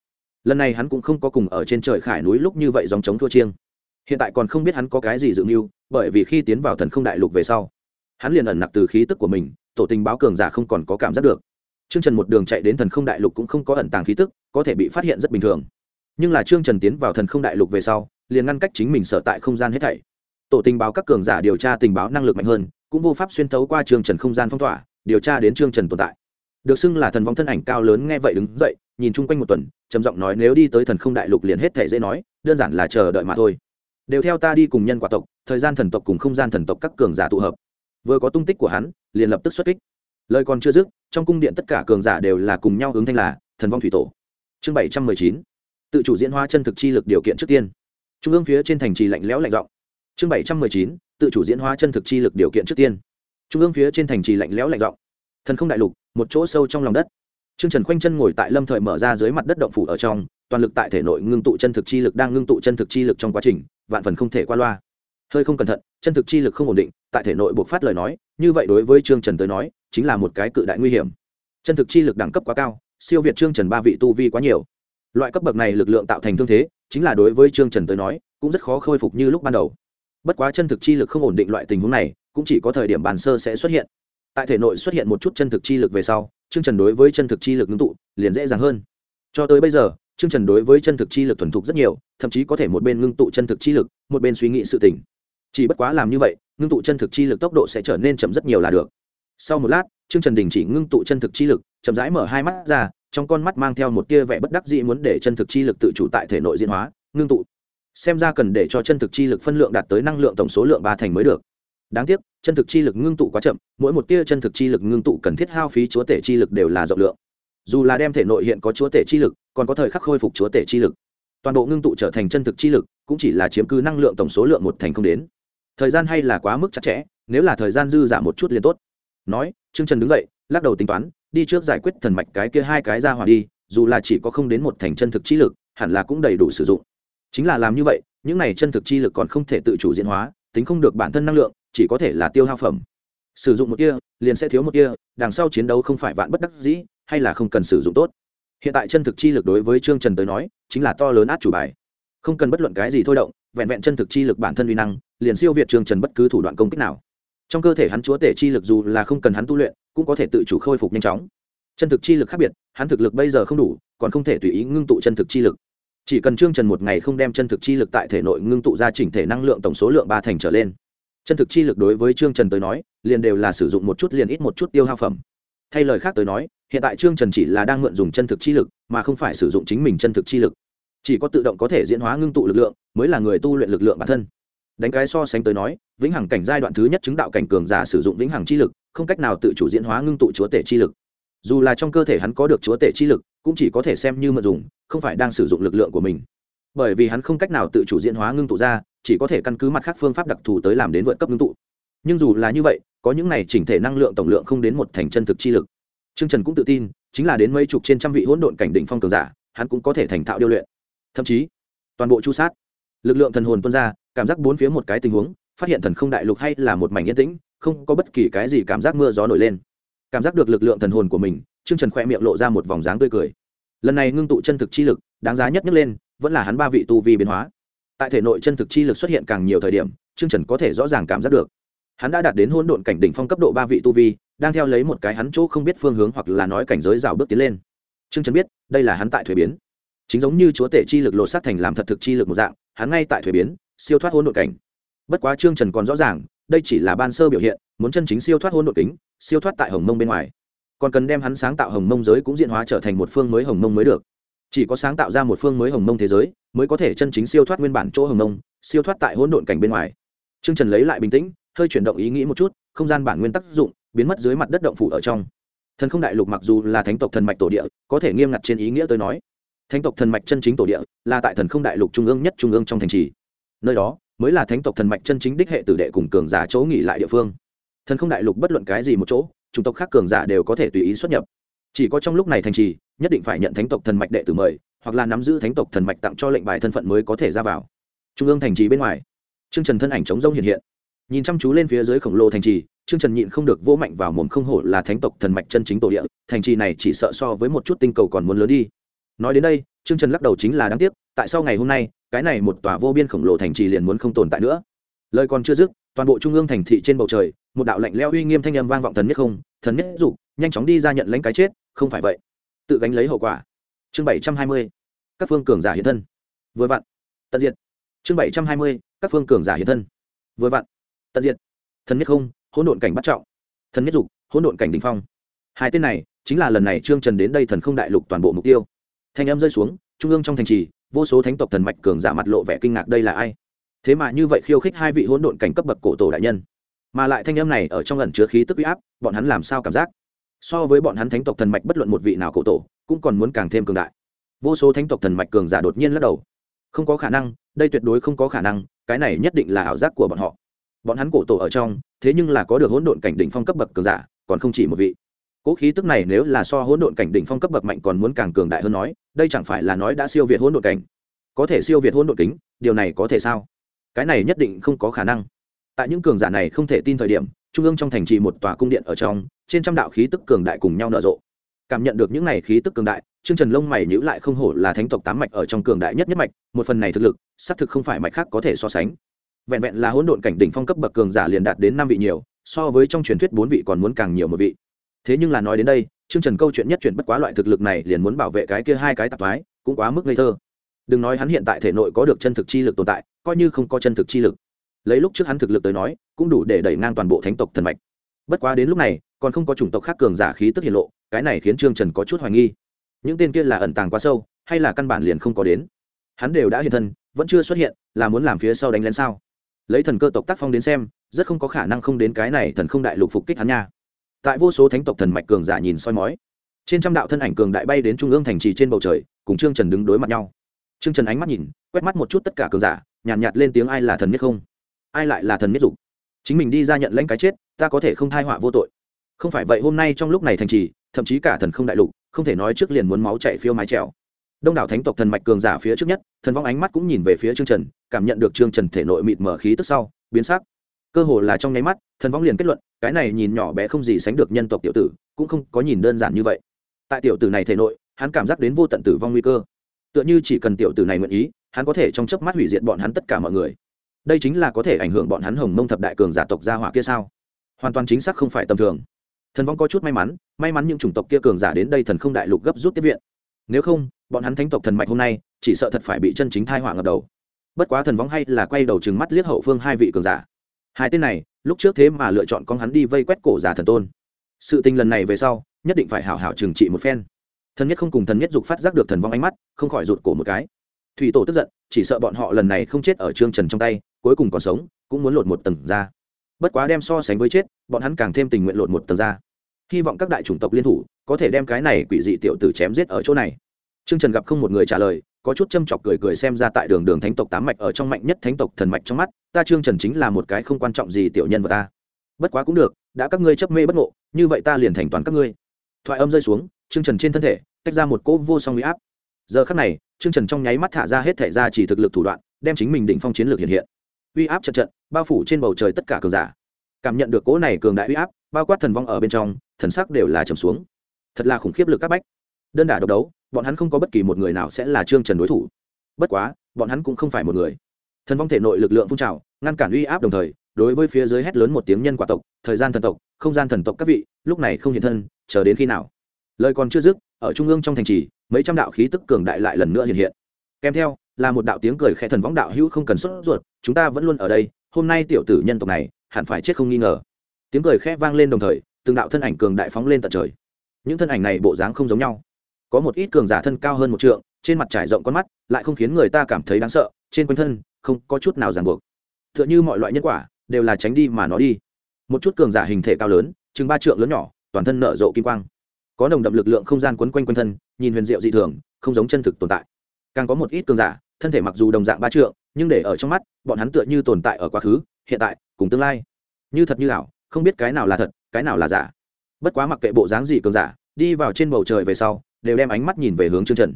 Lần này hắn cũng không có cùng ở trên trời khải núi lúc như vậy dòng chống thua chiêng. Hiện tại còn không biết hắn có cái gì dự mưu bởi vì khi tiến vào thần không đại lục về sau hắn liền ẩn nặc từ khí tức của mình tổ tình báo cường giả không còn có cảm giác được. Trương Trần một đường chạy đến Thần Không Đại Lục cũng không có ẩn tàng khí tức, có thể bị phát hiện rất bình thường. Nhưng là Trương Trần tiến vào Thần Không Đại Lục về sau, liền ngăn cách chính mình sở tại không gian hết thảy. Tổ tình báo các cường giả điều tra tình báo năng lực mạnh hơn, cũng vô pháp xuyên thấu qua Trương Trần không gian phong tỏa, điều tra đến Trương Trần tồn tại. Được xưng là thần vong thân ảnh cao lớn nghe vậy đứng dậy, nhìn chung quanh một tuần, trầm giọng nói nếu đi tới Thần Không Đại Lục liền hết thảy dễ nói, đơn giản là chờ đợi mà thôi. Đều theo ta đi cùng nhân quả tộc, thời gian thần tộc cùng không gian thần tộc các cường giả tụ hợp. Vừa có tung tích của hắn, liền lập tức xuất kích lời còn chưa dứt trong cung điện tất cả cường giả đều là cùng nhau hướng thanh là thần vong thủy tổ chương bảy trăm mười chín tự chủ diễn hóa chân thực chi lực điều kiện trước tiên. Trung ương phía trên thành trì lạnh lẽo lạnh giọng. Chương bảy trăm mười chín tự chủ diễn hóa chân thực chi lực điều kiện trước tiên. Trung ương phía trên thành trì lạnh lẽo lạnh giọng. Thần không đại lục một chỗ sâu trong lòng đất. Trương Trần khoanh chân ngồi tại Lâm Thời mở ra dưới mặt đất động phủ ở trong, toàn lực tại thể nội ngưng tụ chân thực chi lực đang ngưng tụ chân thực chi lực trong quá trình, vạn phần không thể qua loa. Hơi không cẩn thận, chân thực chi lực không ổn định, tại thể nội buộc phát lời nói, như vậy đối với Trương Trần tới nói, chính là một cái cự đại nguy hiểm. Chân thực chi lực đẳng cấp quá cao siêu việt trương trần ba vị tu vi quá nhiều loại cấp bậc này lực lượng tạo thành thương thế, chính là đối với trương trần tới nói, cũng rất khó khôi phục như lúc ban đầu. Bất quá chân thực chi lực không ổn định loại tình huống này, cũng chỉ có thời điểm bàn sơ sẽ xuất hiện. Tại thể nội xuất hiện một chút chân thực chi lực về sau, trương trần đối với chân thực chi lực ngưng tụ, liền dễ dàng hơn. Cho tới bây giờ, trương trần đối với chân thực chi lực thuần thục rất nhiều, thậm chí có thể một bên ngưng tụ chân thực chi lực, một bên suy nghĩ sự tỉnh chỉ bất quá làm như vậy, ngưng tụ chân thực chi lực tốc độ sẽ trở nên chậm rất nhiều là được. Sau một lát, trương trần đình chỉ ngưng tụ chân thực chi lực, chậm rãi mở hai mắt ra trong con mắt mang theo một tia vẻ bất đắc dĩ muốn để chân thực chi lực tự chủ tại thể nội diễn hóa, ngưng tụ. Xem ra cần để cho chân thực chi lực phân lượng đạt tới năng lượng tổng số lượng ba thành mới được. Đáng tiếc, chân thực chi lực ngưng tụ quá chậm, mỗi một tia chân thực chi lực ngưng tụ cần thiết hao phí chúa tể chi lực đều là rộng lượng. Dù là đem thể nội hiện có chúa tể chi lực, còn có thời khắc khôi phục chúa tể chi lực. Toàn bộ ngưng tụ trở thành chân thực chi lực, cũng chỉ là chiếm cứ năng lượng tổng số lượng một thành không đến. Thời gian hay là quá mức chặt chẽ, nếu là thời gian dư giả một chút liền tốt. Nói, trương trần đứng dậy, lắc đầu tính toán đi trước giải quyết thần mạch cái kia hai cái ra hỏa đi, dù là chỉ có không đến một thành chân thực chi lực, hẳn là cũng đầy đủ sử dụng. Chính là làm như vậy, những này chân thực chi lực còn không thể tự chủ diễn hóa, tính không được bản thân năng lượng, chỉ có thể là tiêu hao phẩm. Sử dụng một kia liền sẽ thiếu một kia đằng sau chiến đấu không phải vạn bất đắc dĩ, hay là không cần sử dụng tốt. Hiện tại chân thực chi lực đối với trương trần tới nói, chính là to lớn át chủ bài. Không cần bất luận cái gì thôi động, vẹn vẹn chân thực chi lực bản thân uy năng, liền siêu việt trương trần bất cứ thủ đoạn công kích nào. Trong cơ thể hắn chúa tể chi lực dù là không cần hắn tu luyện cũng có thể tự chủ khôi phục nhanh chóng. Chân thực chi lực khác biệt, hắn thực lực bây giờ không đủ, còn không thể tùy ý ngưng tụ chân thực chi lực. Chỉ cần trương trần một ngày không đem chân thực chi lực tại thể nội ngưng tụ ra chỉnh thể năng lượng tổng số lượng ba thành trở lên. Chân thực chi lực đối với trương trần tới nói, liền đều là sử dụng một chút liền ít một chút tiêu hao phẩm. Thay lời khác tới nói, hiện tại trương trần chỉ là đang mượn dùng chân thực chi lực, mà không phải sử dụng chính mình chân thực chi lực. Chỉ có tự động có thể diễn hóa ngưng tụ lực lượng, mới là người tu luyện lực lượng bản thân đánh cái so sánh tới nói vĩnh hằng cảnh giai đoạn thứ nhất chứng đạo cảnh cường giả sử dụng vĩnh hằng chi lực không cách nào tự chủ diễn hóa ngưng tụ chúa tể chi lực. Dù là trong cơ thể hắn có được chúa tể chi lực cũng chỉ có thể xem như mật dùng không phải đang sử dụng lực lượng của mình. Bởi vì hắn không cách nào tự chủ diễn hóa ngưng tụ ra chỉ có thể căn cứ mặt khác phương pháp đặc thù tới làm đến vượt cấp ngưng tụ. Nhưng dù là như vậy có những này chỉnh thể năng lượng tổng lượng không đến một thành chân thực chi lực. Trương Trần cũng tự tin, chính là đến mấy chục trên trăm vị hỗn độn cảnh đỉnh phong cường giả, hắn cũng có thể thành thạo điêu luyện. Thậm chí, toàn bộ chu sát, lực lượng thần hồn tuôn ra, cảm giác bốn phía một cái tình huống, phát hiện thần không đại lục hay là một mảnh yên tĩnh, không có bất kỳ cái gì cảm giác mưa gió nổi lên. Cảm giác được lực lượng thần hồn của mình, trương trần khoe miệng lộ ra một vòng dáng tươi cười. Lần này ngưng tụ chân thực chi lực, đáng giá nhất nhấc lên, vẫn là hắn ba vị tu vi biến hóa. Tại thể nội chân thực chi lực xuất hiện càng nhiều thời điểm, trương trần có thể rõ ràng cảm giác được. Hắn đã đạt đến hôn độn cảnh đỉnh phong cấp độ ba vị tu vi, đang theo lấy một cái hắn chỗ không biết phương hướng hoặc là nói cảnh giới rào bước tiến lên. Trương trần biết, đây là hắn tại thuế biến. Chính giống như chúa tể chi lực lột sát thành làm thật thực chi lực một dạng, hắn ngay tại thuế biến siêu thoát hỗn độn cảnh. Bất quá trương trần còn rõ ràng, đây chỉ là ban sơ biểu hiện, muốn chân chính siêu thoát hỗn độn kính, siêu thoát tại hồng mông bên ngoài. Còn cần đem hắn sáng tạo hồng mông giới cũng diện hóa trở thành một phương mới hồng mông mới được. Chỉ có sáng tạo ra một phương mới hồng mông thế giới, mới có thể chân chính siêu thoát nguyên bản chỗ hồng mông, siêu thoát tại hỗn độn cảnh bên ngoài. Trương trần lấy lại bình tĩnh, hơi chuyển động ý nghĩ một chút, không gian bản nguyên tác dụng biến mất dưới mặt đất động phủ ở trong. Thần không đại lục mặc dù là thánh tộc thần mạch tổ địa, có thể nghiêm ngặt trên ý nghĩa tới nói. Thánh tộc thần mạch chân chính tổ địa là tại thần không đại lục trung ương nhất trung ương trong thành trì nơi đó mới là thánh tộc thần mạch chân chính đích hệ tử đệ cùng cường giả chỗ nghỉ lại địa phương. Thần không đại lục bất luận cái gì một chỗ, chủng tộc khác cường giả đều có thể tùy ý xuất nhập. Chỉ có trong lúc này thành trì, nhất định phải nhận thánh tộc thần mạch đệ tử mời, hoặc là nắm giữ thánh tộc thần mạch tặng cho lệnh bài thân phận mới có thể ra vào. Trung ương thành trì bên ngoài, trương trần thân ảnh chống rông hiện hiện. Nhìn chăm chú lên phía dưới khổng lồ thành trì, trương trần nhịn không được vỗ mạnh vào mồm không hổ là thánh tộc thần mạch chân chính tổ địa, thành trì này chỉ sợ so với một chút tinh cầu còn muốn lớn đi. Nói đến đây, trương trần lắc đầu chính là đáng tiếc, tại sao ngày hôm nay cái này một tòa vô biên khổng lồ thành trì liền muốn không tồn tại nữa. Lời còn chưa dứt, toàn bộ trung ương thành thị trên bầu trời, một đạo lạnh leo uy nghiêm thanh âm vang vọng thần nhất không, thần nhất dục, nhanh chóng đi ra nhận lãnh cái chết, không phải vậy. Tự gánh lấy hậu quả. Chương bảy trăm hai mươi, các phương cường giả hiện thân. Vừa vặn. Tận diệt. Chương bảy trăm hai mươi, các phương cường giả hiện thân. Vừa vặn. Tận diệt. Thần nhất không, hỗn độn cảnh bắt trọng. Thần nhất dục, hỗn độn cảnh đình phong. Hai tên này, chính là lần này trương trần đến đây thần không đại lục toàn bộ mục tiêu. Thanh âm rơi xuống, trung ương trong thành trì vô số thánh tộc thần mạch cường giả mặt lộ vẻ kinh ngạc đây là ai? Thế mà như vậy khiêu khích hai vị hỗn độn cảnh cấp bậc cổ tổ đại nhân. Mà lại thanh âm này ở trong lần chứa khí tức uy áp, bọn hắn làm sao cảm giác? So với bọn hắn thánh tộc thần mạch bất luận một vị nào cổ tổ, cũng còn muốn càng thêm cường đại. Vô số thánh tộc thần mạch cường giả đột nhiên lắc đầu. Không có khả năng, đây tuyệt đối không có khả năng, cái này nhất định là ảo giác của bọn họ. Bọn hắn cổ tổ ở trong, thế nhưng là có được hỗn độn cảnh đỉnh phong cấp bậc cường giả, còn không chỉ một vị. Cố khí tức này nếu là so hỗn độn cảnh đỉnh phong cấp bậc mạnh còn muốn càng cường đại hơn nói, đây chẳng phải là nói đã siêu việt hỗn độn cảnh? Có thể siêu việt hỗn độn kính, điều này có thể sao? Cái này nhất định không có khả năng. Tại những cường giả này không thể tin thời điểm, trung ương trong thành trì một tòa cung điện ở trong, trên trăm đạo khí tức cường đại cùng nhau nở rộ. Cảm nhận được những này khí tức cường đại, trương trần lông mày nhữ lại không hổ là thánh tộc tám mạch ở trong cường đại nhất nhất mạch, một phần này thực lực, xác thực không phải mạch khác có thể so sánh. Vẹn vẹn là hỗn độn cảnh đỉnh phong cấp bậc cường giả liền đạt đến năm vị nhiều, so với trong truyền thuyết bốn vị còn muốn càng nhiều một vị thế nhưng là nói đến đây chương trần câu chuyện nhất chuyển bất quá loại thực lực này liền muốn bảo vệ cái kia hai cái tạp thoái, cũng quá mức ngây thơ. Đừng nói hắn hiện tại thể nội có được chân thực chi lực tồn tại, coi như không có chân thực chi lực. Lấy lúc trước hắn thực lực tới nói, cũng đủ để đẩy ngang toàn bộ thánh tộc thần mạch. Bất quá đến lúc này, còn không có chủng tộc khác cường giả khí tức hiện lộ, cái này khiến trương trần có chút hoài nghi. Những tên kia là ẩn tàng quá sâu, hay là căn bản liền không có đến? Hắn đều đã hiện thân, vẫn chưa xuất hiện, là muốn làm phía sau đánh lén sao? Lấy thần cơ tộc tác phong đến xem, rất không có khả năng không đến cái này thần không đại lục phục kích hắn nha tại vô số thánh tộc thần mạch cường giả nhìn soi mói. Trên trăm đạo thân ảnh cường đại bay đến trung ương thành trì trên bầu trời cùng trương trần đứng đối mặt nhau. Trương trần ánh mắt nhìn quét mắt một chút tất cả cường giả nhàn nhạt, nhạt lên tiếng ai là thần nhất không? Ai lại là thần nhất dục? Chính mình đi ra nhận lãnh cái chết ta có thể không thai họa vô tội. Không phải vậy hôm nay trong lúc này thành trì thậm chí cả thần không đại lục không thể nói trước liền muốn máu chạy phiêu mái trèo. Đông đảo thánh tộc thần mạch cường giả phía trước nhất thần vong ánh mắt cũng nhìn về phía trương trần cảm nhận được trương trần thể nội mịt mở khí tức sau biến sắc cơ hồ là trong nháy mắt, thần vong liền kết luận, cái này nhìn nhỏ bé không gì sánh được nhân tộc tiểu tử, cũng không có nhìn đơn giản như vậy. Tại tiểu tử này thể nội, hắn cảm giác đến vô tận tử vong nguy cơ. Tựa như chỉ cần tiểu tử này nguyện ý, hắn có thể trong chớp mắt hủy diệt bọn hắn tất cả mọi người. Đây chính là có thể ảnh hưởng bọn hắn hồng mông thập đại cường giả tộc gia hỏa kia sao? Hoàn toàn chính xác không phải tầm thường. Thần vong có chút may mắn may mắn những chủng tộc kia cường giả đến đây thần không đại lục gấp rút tiếp viện. Nếu không, bọn hắn thánh tộc thần mạch hôm nay, chỉ sợ thật phải bị chân chính thai hỏa ngập đầu. Bất quá thần vong hay là quay đầu chừng mắt liếc hậu phương hai vị cường giả hai tên này, lúc trước thế mà lựa chọn con hắn đi vây quét cổ già thần tôn. Sự tình lần này về sau, nhất định phải hảo hảo trừng trị một phen. Thần nhất không cùng thần nhất dục phát giác được thần vong ánh mắt, không khỏi rụt cổ một cái. Thủy tổ tức giận, chỉ sợ bọn họ lần này không chết ở trương trần trong tay, cuối cùng còn sống, cũng muốn lột một tầng ra. Bất quá đem so sánh với chết, bọn hắn càng thêm tình nguyện lột một tầng ra. Hy vọng các đại chủng tộc liên thủ, có thể đem cái này quỷ dị tiểu tử chém giết ở chỗ này. Trương trần gặp không một người trả lời có chút châm chọc cười cười xem ra tại đường đường thánh tộc tám mạch ở trong mạnh nhất thánh tộc thần mạch trong mắt, ta trương trần chính là một cái không quan trọng gì tiểu nhân vật ta. Bất quá cũng được, đã các ngươi chấp mê bất ngộ, như vậy ta liền thành toàn các ngươi. Thoại âm rơi xuống, trương trần trên thân thể, tách ra một cỗ vô song huy áp. Giờ khắc này, trương trần trong nháy mắt thả ra hết thể ra chỉ thực lực thủ đoạn, đem chính mình đỉnh phong chiến lược hiện hiện. Uy áp trận trận bao phủ trên bầu trời tất cả cường giả. Cảm nhận được cỗ này cường đại uy áp, bao quát thần vong ở bên trong, thần sắc đều là trầm xuống. Thật là khủng khiếp lực các bách đơn đả độc đấu, bọn hắn không có bất kỳ một người nào sẽ là trương trần đối thủ. Bất quá, bọn hắn cũng không phải một người. Thần vong thể nội lực lượng phun trào, ngăn cản uy áp đồng thời, đối với phía dưới hét lớn một tiếng nhân quả tộc, thời gian thần tộc, không gian thần tộc các vị, lúc này không hiện thân, chờ đến khi nào? Lời còn chưa dứt, ở trung ương trong thành trì, mấy trăm đạo khí tức cường đại lại lần nữa hiện hiện. Kèm theo, là một đạo tiếng cười khẽ thần võng đạo hữu không cần sốt ruột, chúng ta vẫn luôn ở đây, hôm nay tiểu tử nhân tộc này, hẳn phải chết không nghi ngờ. Tiếng cười khẽ vang lên đồng thời, từng đạo thân ảnh cường đại phóng lên tận trời. Những thân ảnh này bộ dáng không giống nhau có một ít cường giả thân cao hơn một trượng, trên mặt trải rộng con mắt, lại không khiến người ta cảm thấy đáng sợ, trên quanh thân, không có chút nào ràng buộc. T h ư ợ n h ư mọi loại nhân quả, đều là tránh đi mà nó đi. Một chút cường giả hình thể cao lớn, chừng ba trượng lớn nhỏ, toàn thân nở rộ kim quang. Có nồng đậm lực lượng không gian quấn quanh quanh thân, nhìn huyền diệu dị thường, không giống chân thực tồn tại. Càng có một ít cường giả, thân thể mặc dù đồng dạng ba trượng, nhưng để ở trong mắt, bọn hắn tựa như tồn tại ở quá khứ, hiện tại, cùng tương lai. Như thật như ảo, không biết cái nào là thật, cái nào là giả. Bất quá mặc kệ bộ dáng gì cường giả, đi vào trên bầu trời về sau đều đem ánh mắt nhìn về hướng trương trần.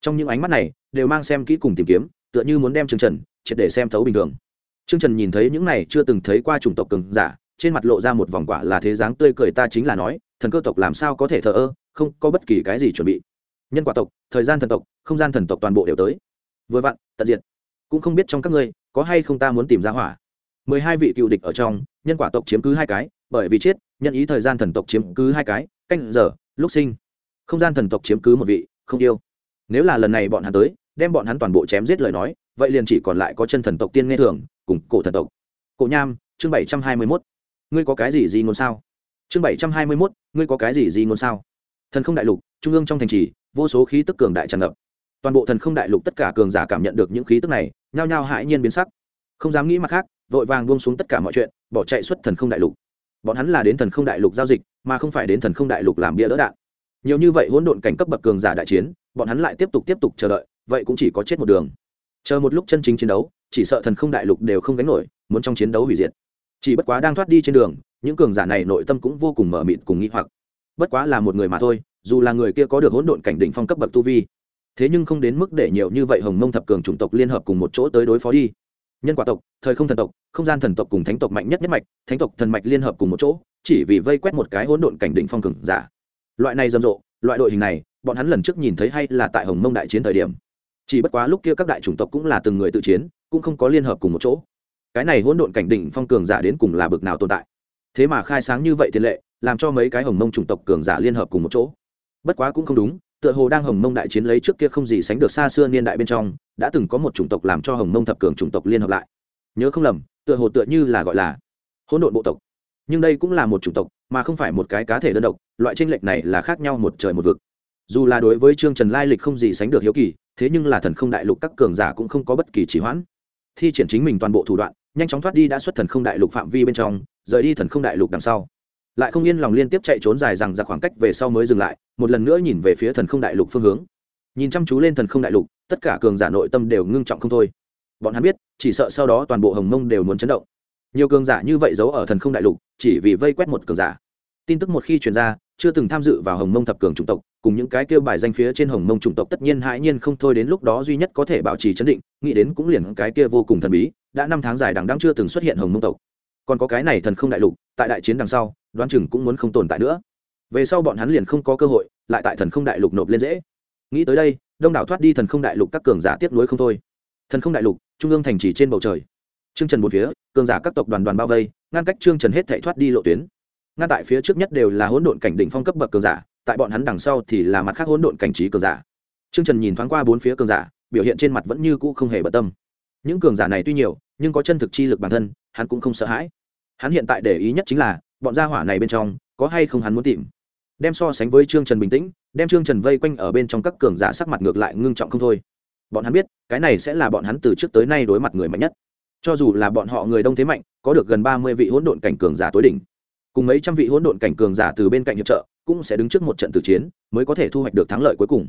Trong những ánh mắt này, đều mang xem kỹ cùng tìm kiếm, tựa như muốn đem trương trần triệt để xem thấu bình thường. Trương trần nhìn thấy những này chưa từng thấy qua chủng tộc cường giả, trên mặt lộ ra một vòng quả là thế dáng tươi cười ta chính là nói, thần cơ tộc làm sao có thể thờ ơ, không có bất kỳ cái gì chuẩn bị. Nhân quả tộc, thời gian thần tộc, không gian thần tộc toàn bộ đều tới. Vừa vặn, tận diệt. Cũng không biết trong các ngươi, có hay không ta muốn tìm ra hỏa. Mười hai vị cựu địch ở trong, nhân quả tộc chiếm cứ hai cái, bởi vì chết, nhân ý thời gian thần tộc chiếm cứ hai cái, canh giờ, lúc sinh không gian thần tộc chiếm cứ một vị, không yêu. Nếu là lần này bọn hắn tới, đem bọn hắn toàn bộ chém giết lời nói, vậy liền chỉ còn lại có chân thần tộc tiên nghe thường, cùng cổ thần tộc. Cổ nham, chương bảy trăm hai mươi mốt. Ngươi có cái gì gì ngôn sao? Chương bảy trăm hai mươi mốt, ngươi có cái gì gì ngôn sao? Thần không đại lục, trung ương trong thành trì, vô số khí tức cường đại tràn ngập. Toàn bộ thần không đại lục tất cả cường giả cảm nhận được những khí tức này, nhao nhao hãi nhiên biến sắc. Không dám nghĩ mặt khác, vội vàng buông xuống tất cả mọi chuyện, bỏ chạy xuất thần không đại lục. Bọn hắn là đến thần không đại lục giao dịch, mà không phải đến thần không đại lục làm bia đỡ đạn nhiều như vậy hỗn độn cảnh cấp bậc cường giả đại chiến, bọn hắn lại tiếp tục tiếp tục chờ đợi, vậy cũng chỉ có chết một đường. Chờ một lúc chân chính chiến đấu, chỉ sợ thần không đại lục đều không gánh nổi, muốn trong chiến đấu hủy diệt. Chỉ bất quá đang thoát đi trên đường, những cường giả này nội tâm cũng vô cùng mở mịt cùng nghĩ hoặc. Bất quá là một người mà thôi, dù là người kia có được hỗn độn cảnh đỉnh phong cấp bậc tu vi, thế nhưng không đến mức để nhiều như vậy hồng mông thập cường chủng tộc liên hợp cùng một chỗ tới đối phó đi. Nhân quả tộc, thời không thần tộc, không gian thần tộc cùng thánh tộc mạnh nhất nhất mạch, thánh tộc thần mạch liên hợp cùng một chỗ, chỉ vì vây quét một cái hỗn độn cảnh đỉnh phong cường giả loại này rầm rộ, loại đội hình này, bọn hắn lần trước nhìn thấy hay là tại hồng mông đại chiến thời điểm. Chỉ bất quá lúc kia các đại chủng tộc cũng là từng người tự chiến, cũng không có liên hợp cùng một chỗ. Cái này hỗn độn cảnh đỉnh phong cường giả đến cùng là bực nào tồn tại. Thế mà khai sáng như vậy tiền lệ, làm cho mấy cái hồng mông chủng tộc cường giả liên hợp cùng một chỗ. Bất quá cũng không đúng, tựa hồ đang hồng mông đại chiến lấy trước kia không gì sánh được xa xưa niên đại bên trong, đã từng có một chủng tộc làm cho hồng mông thập cường chủng tộc liên hợp lại. Nhớ không lầm, tựa hồ tựa như là gọi là hỗn độn bộ tộc. Nhưng đây cũng là một chủng tộc mà không phải một cái cá thể đơn độc, loại tranh lệch này là khác nhau một trời một vực. Dù là đối với trương trần lai lịch không gì sánh được hiếu kỳ, thế nhưng là thần không đại lục các cường giả cũng không có bất kỳ trì hoãn. Thi triển chính mình toàn bộ thủ đoạn, nhanh chóng thoát đi đã xuất thần không đại lục phạm vi bên trong, rời đi thần không đại lục đằng sau. Lại không yên lòng liên tiếp chạy trốn dài rằng ra khoảng cách về sau mới dừng lại, một lần nữa nhìn về phía thần không đại lục phương hướng. Nhìn chăm chú lên thần không đại lục, tất cả cường giả nội tâm đều ngưng trọng không thôi. Bọn hắn biết, chỉ sợ sau đó toàn bộ hồng mông đều muốn chấn động nhiều cường giả như vậy giấu ở thần không đại lục, chỉ vì vây quét một cường giả. Tin tức một khi truyền ra, chưa từng tham dự vào hồng mông thập cường chủng tộc, cùng những cái kêu bài danh phía trên hồng mông chủng tộc tất nhiên hãi nhiên không thôi đến lúc đó duy nhất có thể bảo trì chấn định, nghĩ đến cũng liền cái kia vô cùng thần bí, đã năm tháng dài đằng đang chưa từng xuất hiện hồng mông tộc. Còn có cái này thần không đại lục, tại đại chiến đằng sau, đoán chừng cũng muốn không tồn tại nữa. Về sau bọn hắn liền không có cơ hội, lại tại thần không đại lục nộp lên dễ. Nghĩ tới đây, đông đảo thoát đi thần không đại lục các cường giả tiếp nối không thôi. Thần không đại lục, trung ương thành trì trên bầu trời trương trần một phía, cường giả các tộc đoàn đoàn bao vây, ngăn cách trương trần hết thảy thoát đi lộ tuyến. Ngăn tại phía trước nhất đều là hỗn độn cảnh đỉnh phong cấp bậc cường giả, tại bọn hắn đằng sau thì là mặt khác hỗn độn cảnh trí cường giả. Trương trần nhìn thoáng qua bốn phía cường giả, biểu hiện trên mặt vẫn như cũ không hề bận tâm. Những cường giả này tuy nhiều, nhưng có chân thực chi lực bản thân, hắn cũng không sợ hãi. Hắn hiện tại để ý nhất chính là, bọn gia hỏa này bên trong, có hay không hắn muốn tìm. Đem so sánh với trương trần bình tĩnh, đem trương trần vây quanh ở bên trong các cường giả sắc mặt ngược lại ngưng trọng không thôi. Bọn hắn biết, cái này sẽ là bọn hắn từ trước tới nay đối mặt người mạnh nhất cho dù là bọn họ người đông thế mạnh, có được gần ba mươi vị hỗn độn cảnh cường giả tối đỉnh. Cùng mấy trăm vị hỗn độn cảnh cường giả từ bên cạnh hiệp trợ, cũng sẽ đứng trước một trận tử chiến, mới có thể thu hoạch được thắng lợi cuối cùng.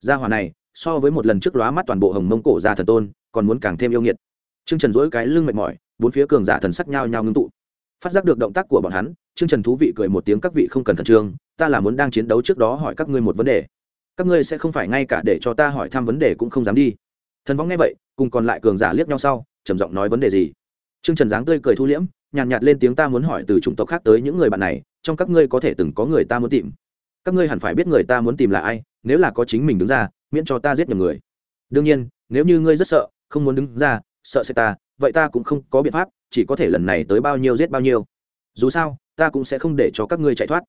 Gia hỏa này, so với một lần trước lóa mắt toàn bộ hồng mông cổ gia thần tôn, còn muốn càng thêm yêu nghiệt. Trương trần dỗi cái lưng mệt mỏi, bốn phía cường giả thần sắc nhau nhau ngưng tụ. Phát giác được động tác của bọn hắn, trương trần thú vị cười một tiếng, các vị không cần thần trương, ta là muốn đang chiến đấu trước đó hỏi các ngươi một vấn đề. Các ngươi sẽ không phải ngay cả để cho ta hỏi thăm vấn đề cũng không dám đi. Thần võng nghe vậy, cùng còn lại cường giả liếc nhau sau trầm giọng nói vấn đề gì? Trương trần dáng tươi cười thu liễm nhàn nhạt, nhạt lên tiếng ta muốn hỏi từ chủng tộc khác tới những người bạn này trong các ngươi có thể từng có người ta muốn tìm. Các ngươi hẳn phải biết người ta muốn tìm là ai nếu là có chính mình đứng ra miễn cho ta giết nhầm người. Đương nhiên nếu như ngươi rất sợ không muốn đứng ra sợ sẽ ta vậy ta cũng không có biện pháp chỉ có thể lần này tới bao nhiêu giết bao nhiêu. Dù sao ta cũng sẽ không để cho các ngươi chạy thoát.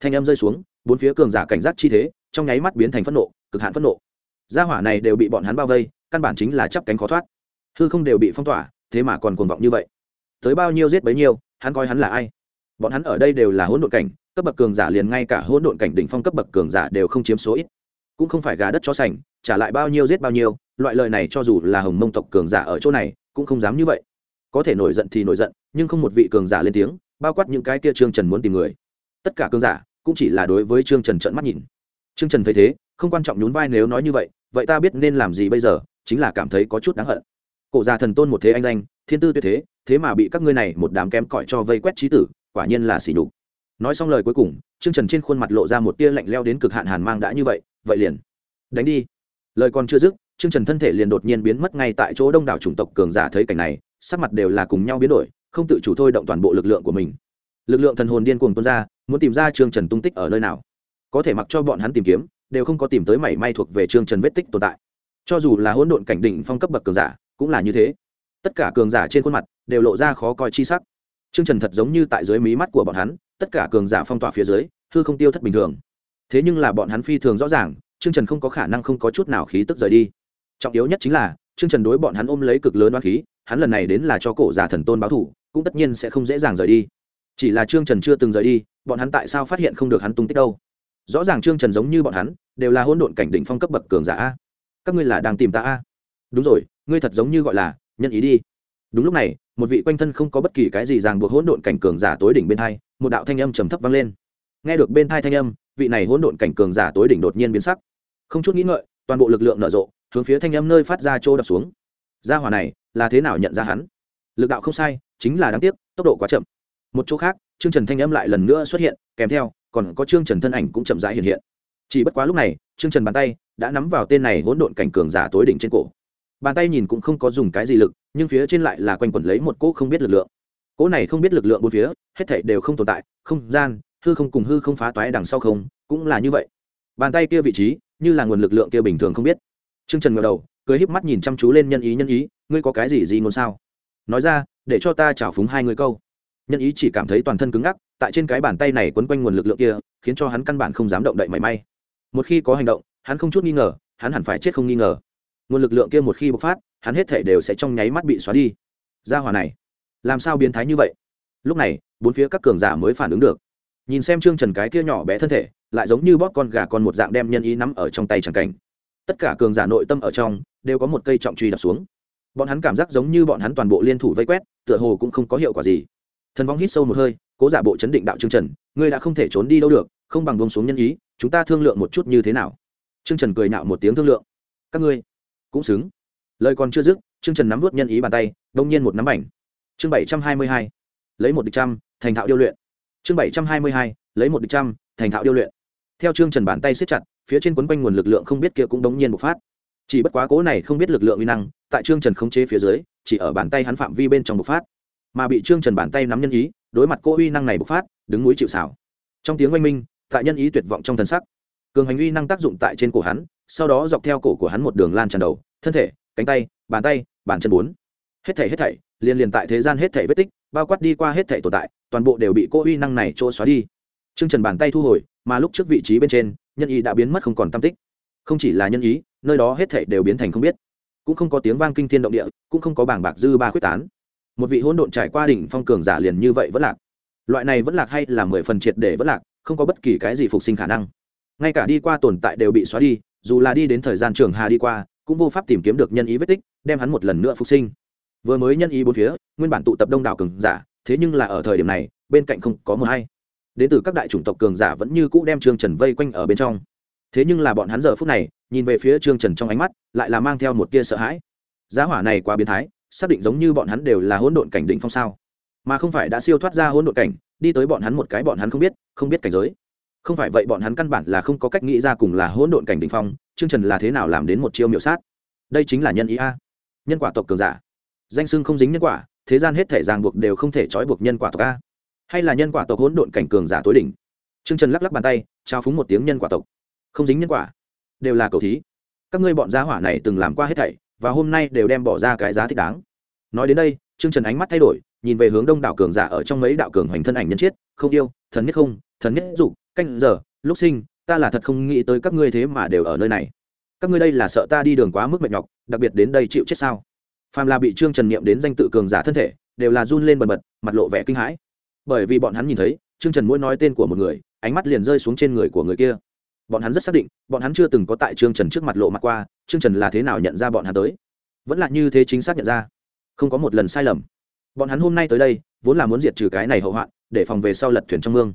Thanh em rơi xuống bốn phía cường giả cảnh giác chi thế trong nháy mắt biến thành phẫn nộ cực hạn phẫn nộ. Gia hỏa này đều bị bọn hắn bao vây căn bản chính là chắp cánh khó thoát hư không đều bị phong tỏa, thế mà còn cuồng vọng như vậy. Tới bao nhiêu giết bấy nhiêu, hắn coi hắn là ai? Bọn hắn ở đây đều là hỗn độn cảnh, cấp bậc cường giả liền ngay cả hỗn độn cảnh đỉnh phong cấp bậc cường giả đều không chiếm số ít. Cũng không phải gà đất cho sành, trả lại bao nhiêu giết bao nhiêu, loại lời này cho dù là hồng mông tộc cường giả ở chỗ này, cũng không dám như vậy. Có thể nổi giận thì nổi giận, nhưng không một vị cường giả lên tiếng, bao quát những cái kia trương trần muốn tìm người. Tất cả cường giả, cũng chỉ là đối với trương trần trận mắt nhìn. Trương trần thấy thế, không quan trọng nhún vai nếu nói như vậy vậy ta biết nên làm gì bây giờ, chính là cảm thấy có chút đáng hận cổ già thần tôn một thế anh danh, thiên tư tuyệt thế thế mà bị các ngươi này một đám kém cỏi cho vây quét trí tử, quả nhiên là xỉ nhục. Nói xong lời cuối cùng, trương trần trên khuôn mặt lộ ra một tia lạnh leo đến cực hạn hàn mang đã như vậy vậy liền. Đánh đi. Lời còn chưa dứt, trương trần thân thể liền đột nhiên biến mất ngay tại chỗ đông đảo chủng tộc cường giả thấy cảnh này, sắc mặt đều là cùng nhau biến đổi, không tự chủ thôi động toàn bộ lực lượng của mình. Lực lượng thần hồn điên cuồng tuôn ra, muốn tìm ra trương trần tung tích ở nơi nào. Có thể mặc cho bọn hắn tìm kiếm, đều không có tìm tới mảy may thuộc về trương trần vết tích tồn tại. Cho dù là hỗn độn cảnh đỉnh phong cấp bậc cường giả cũng là như thế. Tất cả cường giả trên khuôn mặt đều lộ ra khó coi chi sắc. Trương trần thật giống như tại dưới mí mắt của bọn hắn, tất cả cường giả phong tỏa phía dưới, hư không tiêu thất bình thường. Thế nhưng là bọn hắn phi thường rõ ràng, trương trần không có khả năng không có chút nào khí tức rời đi. Trọng yếu nhất chính là, trương trần đối bọn hắn ôm lấy cực lớn đoán khí, hắn lần này đến là cho cổ giả thần tôn báo thủ, cũng tất nhiên sẽ không dễ dàng rời đi. Chỉ là trương trần chưa từng rời đi, bọn hắn tại sao phát hiện không được hắn tung tích đâu? Rõ ràng trương trần giống như bọn hắn, đều là hỗn độn cảnh đỉnh phong cấp bậc cường giả a. Các ngươi là đang tìm ta a? Đúng rồi ngươi thật giống như gọi là nhân ý đi. Đúng lúc này, một vị quanh thân không có bất kỳ cái gì ràng buộc hỗn độn cảnh cường giả tối đỉnh bên thai một đạo thanh âm trầm thấp vang lên. Nghe được bên thai thanh âm, vị này hỗn độn cảnh cường giả tối đỉnh đột nhiên biến sắc. Không chút nghĩ ngợi, toàn bộ lực lượng nở rộ, hướng phía thanh âm nơi phát ra trô đập xuống. Gia hỏa này là thế nào nhận ra hắn? Lực đạo không sai, chính là đáng tiếc, tốc độ quá chậm. Một chỗ khác, trương trần thanh âm lại lần nữa xuất hiện, kèm theo, còn có trương trần thân ảnh cũng chậm rãi hiện hiện. Chỉ bất quá lúc này, trương trần bàn tay đã nắm vào tên này hỗn độn cảnh cường giả tối đỉnh trên cổ bàn tay nhìn cũng không có dùng cái gì lực, nhưng phía trên lại là quanh quẩn lấy một cỗ không biết lực lượng. Cỗ này không biết lực lượng bốn phía, hết thảy đều không tồn tại, không gian, hư không cùng hư không phá toái đằng sau không, cũng là như vậy. Bàn tay kia vị trí, như là nguồn lực lượng kia bình thường không biết. Trương trần ngẩng đầu, cười híp mắt nhìn chăm chú lên nhân ý nhân ý, ngươi có cái gì gì ngôn sao? Nói ra, để cho ta trào phúng hai người câu. Nhân ý chỉ cảm thấy toàn thân cứng ngắc, tại trên cái bàn tay này quấn quanh nguồn lực lượng kia, khiến cho hắn căn bản không dám động đậy mảy may. Một khi có hành động, hắn không chút nghi ngờ, hắn hẳn phải chết không nghi ngờ nguồn lực lượng kia một khi bộc phát, hắn hết thể đều sẽ trong nháy mắt bị xóa đi. Ra hòa này, làm sao biến thái như vậy? Lúc này, bốn phía các cường giả mới phản ứng được. Nhìn xem trương trần cái kia nhỏ bé thân thể, lại giống như bóp con gà con một dạng đem nhân ý nắm ở trong tay chẳng cảnh. Tất cả cường giả nội tâm ở trong, đều có một cây trọng truy đập xuống. Bọn hắn cảm giác giống như bọn hắn toàn bộ liên thủ vây quét, tựa hồ cũng không có hiệu quả gì. Thần vong hít sâu một hơi, cố giả bộ chấn định đạo trương trần, ngươi đã không thể trốn đi đâu được, không bằng bông xuống nhân ý, chúng ta thương lượng một chút như thế nào? Trương trần cười nạo một tiếng thương lượng. Các ngươi cũng xứng. Lời còn chưa dứt, trương trần nắm vút nhân ý bàn tay, đông nhiên một nắm ảnh chương bảy trăm hai mươi hai, lấy một địch trăm, thành thạo điêu luyện. Chương bảy trăm hai mươi hai, lấy một địch trăm, thành thạo điêu luyện. Theo trương trần bàn tay siết chặt, phía trên quấn quanh nguồn lực lượng không biết kia cũng đống nhiên bộc phát. Chỉ bất quá cố này không biết lực lượng uy năng, tại trương trần khống chế phía dưới, chỉ ở bàn tay hắn phạm vi bên trong bộc phát. Mà bị trương trần bàn tay nắm nhân ý, đối mặt cô uy năng này bộc phát, đứng núi chịu xảo trong tiếng oanh minh, tại nhân ý tuyệt vọng trong thần sắc, cường hành uy năng tác dụng tại trên cổ hắn sau đó dọc theo cổ của hắn một đường lan tràn đầu, thân thể, cánh tay, bàn tay, bàn chân bốn. Hết thảy hết thảy, liền liền tại thế gian hết thảy vết tích, bao quát đi qua hết thảy tồn tại, toàn bộ đều bị cô uy năng này chỗ xóa đi. Trương trần bàn tay thu hồi, mà lúc trước vị trí bên trên, nhân ý đã biến mất không còn tam tích. Không chỉ là nhân ý, nơi đó hết thảy đều biến thành không biết. Cũng không có tiếng vang kinh thiên động địa, cũng không có bảng bạc dư ba quyết tán. Một vị hỗn độn trải qua đỉnh phong cường giả liền như vậy vẫn lạc. Loại này vẫn lạc hay là mười phần triệt để vẫn lạc, không có bất kỳ cái gì phục sinh khả năng. Ngay cả đi qua tồn tại đều bị xóa đi dù là đi đến thời gian trường hà đi qua, cũng vô pháp tìm kiếm được nhân ý vết tích, đem hắn một lần nữa phục sinh. Vừa mới nhân ý bốn phía, nguyên bản tụ tập đông đảo cường giả, thế nhưng là ở thời điểm này, bên cạnh không có mờ hay. Đến từ các đại chủng tộc cường giả vẫn như cũ đem trương trần vây quanh ở bên trong. Thế nhưng là bọn hắn giờ phút này, nhìn về phía trương trần trong ánh mắt, lại là mang theo một tia sợ hãi. Giá hỏa này quá biến thái, xác định giống như bọn hắn đều là hỗn độn cảnh định phong sao. Mà không phải đã siêu thoát ra hỗn độn cảnh, đi tới bọn hắn một cái bọn hắn không biết không biết cảnh giới không phải vậy bọn hắn căn bản là không có cách nghĩ ra cùng là hỗn độn cảnh định phong, trương trần là thế nào làm đến một chiêu miểu sát? Đây chính là nhân ý a. Nhân quả tộc cường giả. Danh sưng không dính nhân quả, thế gian hết thể ràng buộc đều không thể trói buộc nhân quả tộc a. Hay là nhân quả tộc hỗn độn cảnh cường giả tối đỉnh? Trương trần lắc lắc bàn tay, trao phúng một tiếng nhân quả tộc. Không dính nhân quả. Đều là cầu thí. Các ngươi bọn gia hỏa này từng làm qua hết thảy, và hôm nay đều đem bỏ ra cái giá thích đáng. Nói đến đây, trương trần ánh mắt thay đổi, nhìn về hướng đông đảo cường giả ở trong mấy đạo cường hoành thân ảnh nhân chiết. Không yêu, thần nhất không, thần nhất dục canh giờ, lúc sinh, ta là thật không nghĩ tới các ngươi thế mà đều ở nơi này. Các ngươi đây là sợ ta đi đường quá mức mệt nhọc, đặc biệt đến đây chịu chết sao? Phàm là bị trương trần niệm đến danh tự cường giả thân thể, đều là run lên bần bật, mặt lộ vẻ kinh hãi. Bởi vì bọn hắn nhìn thấy, trương trần mỗi nói tên của một người, ánh mắt liền rơi xuống trên người của người kia. Bọn hắn rất xác định, bọn hắn chưa từng có tại trương trần trước mặt lộ mặt qua, trương trần là thế nào nhận ra bọn hắn tới? Vẫn là như thế chính xác nhận ra. Không có một lần sai lầm. Bọn hắn hôm nay tới đây, vốn là muốn diệt trừ cái này hậu hoạn, để phòng về sau lật thuyền trong mương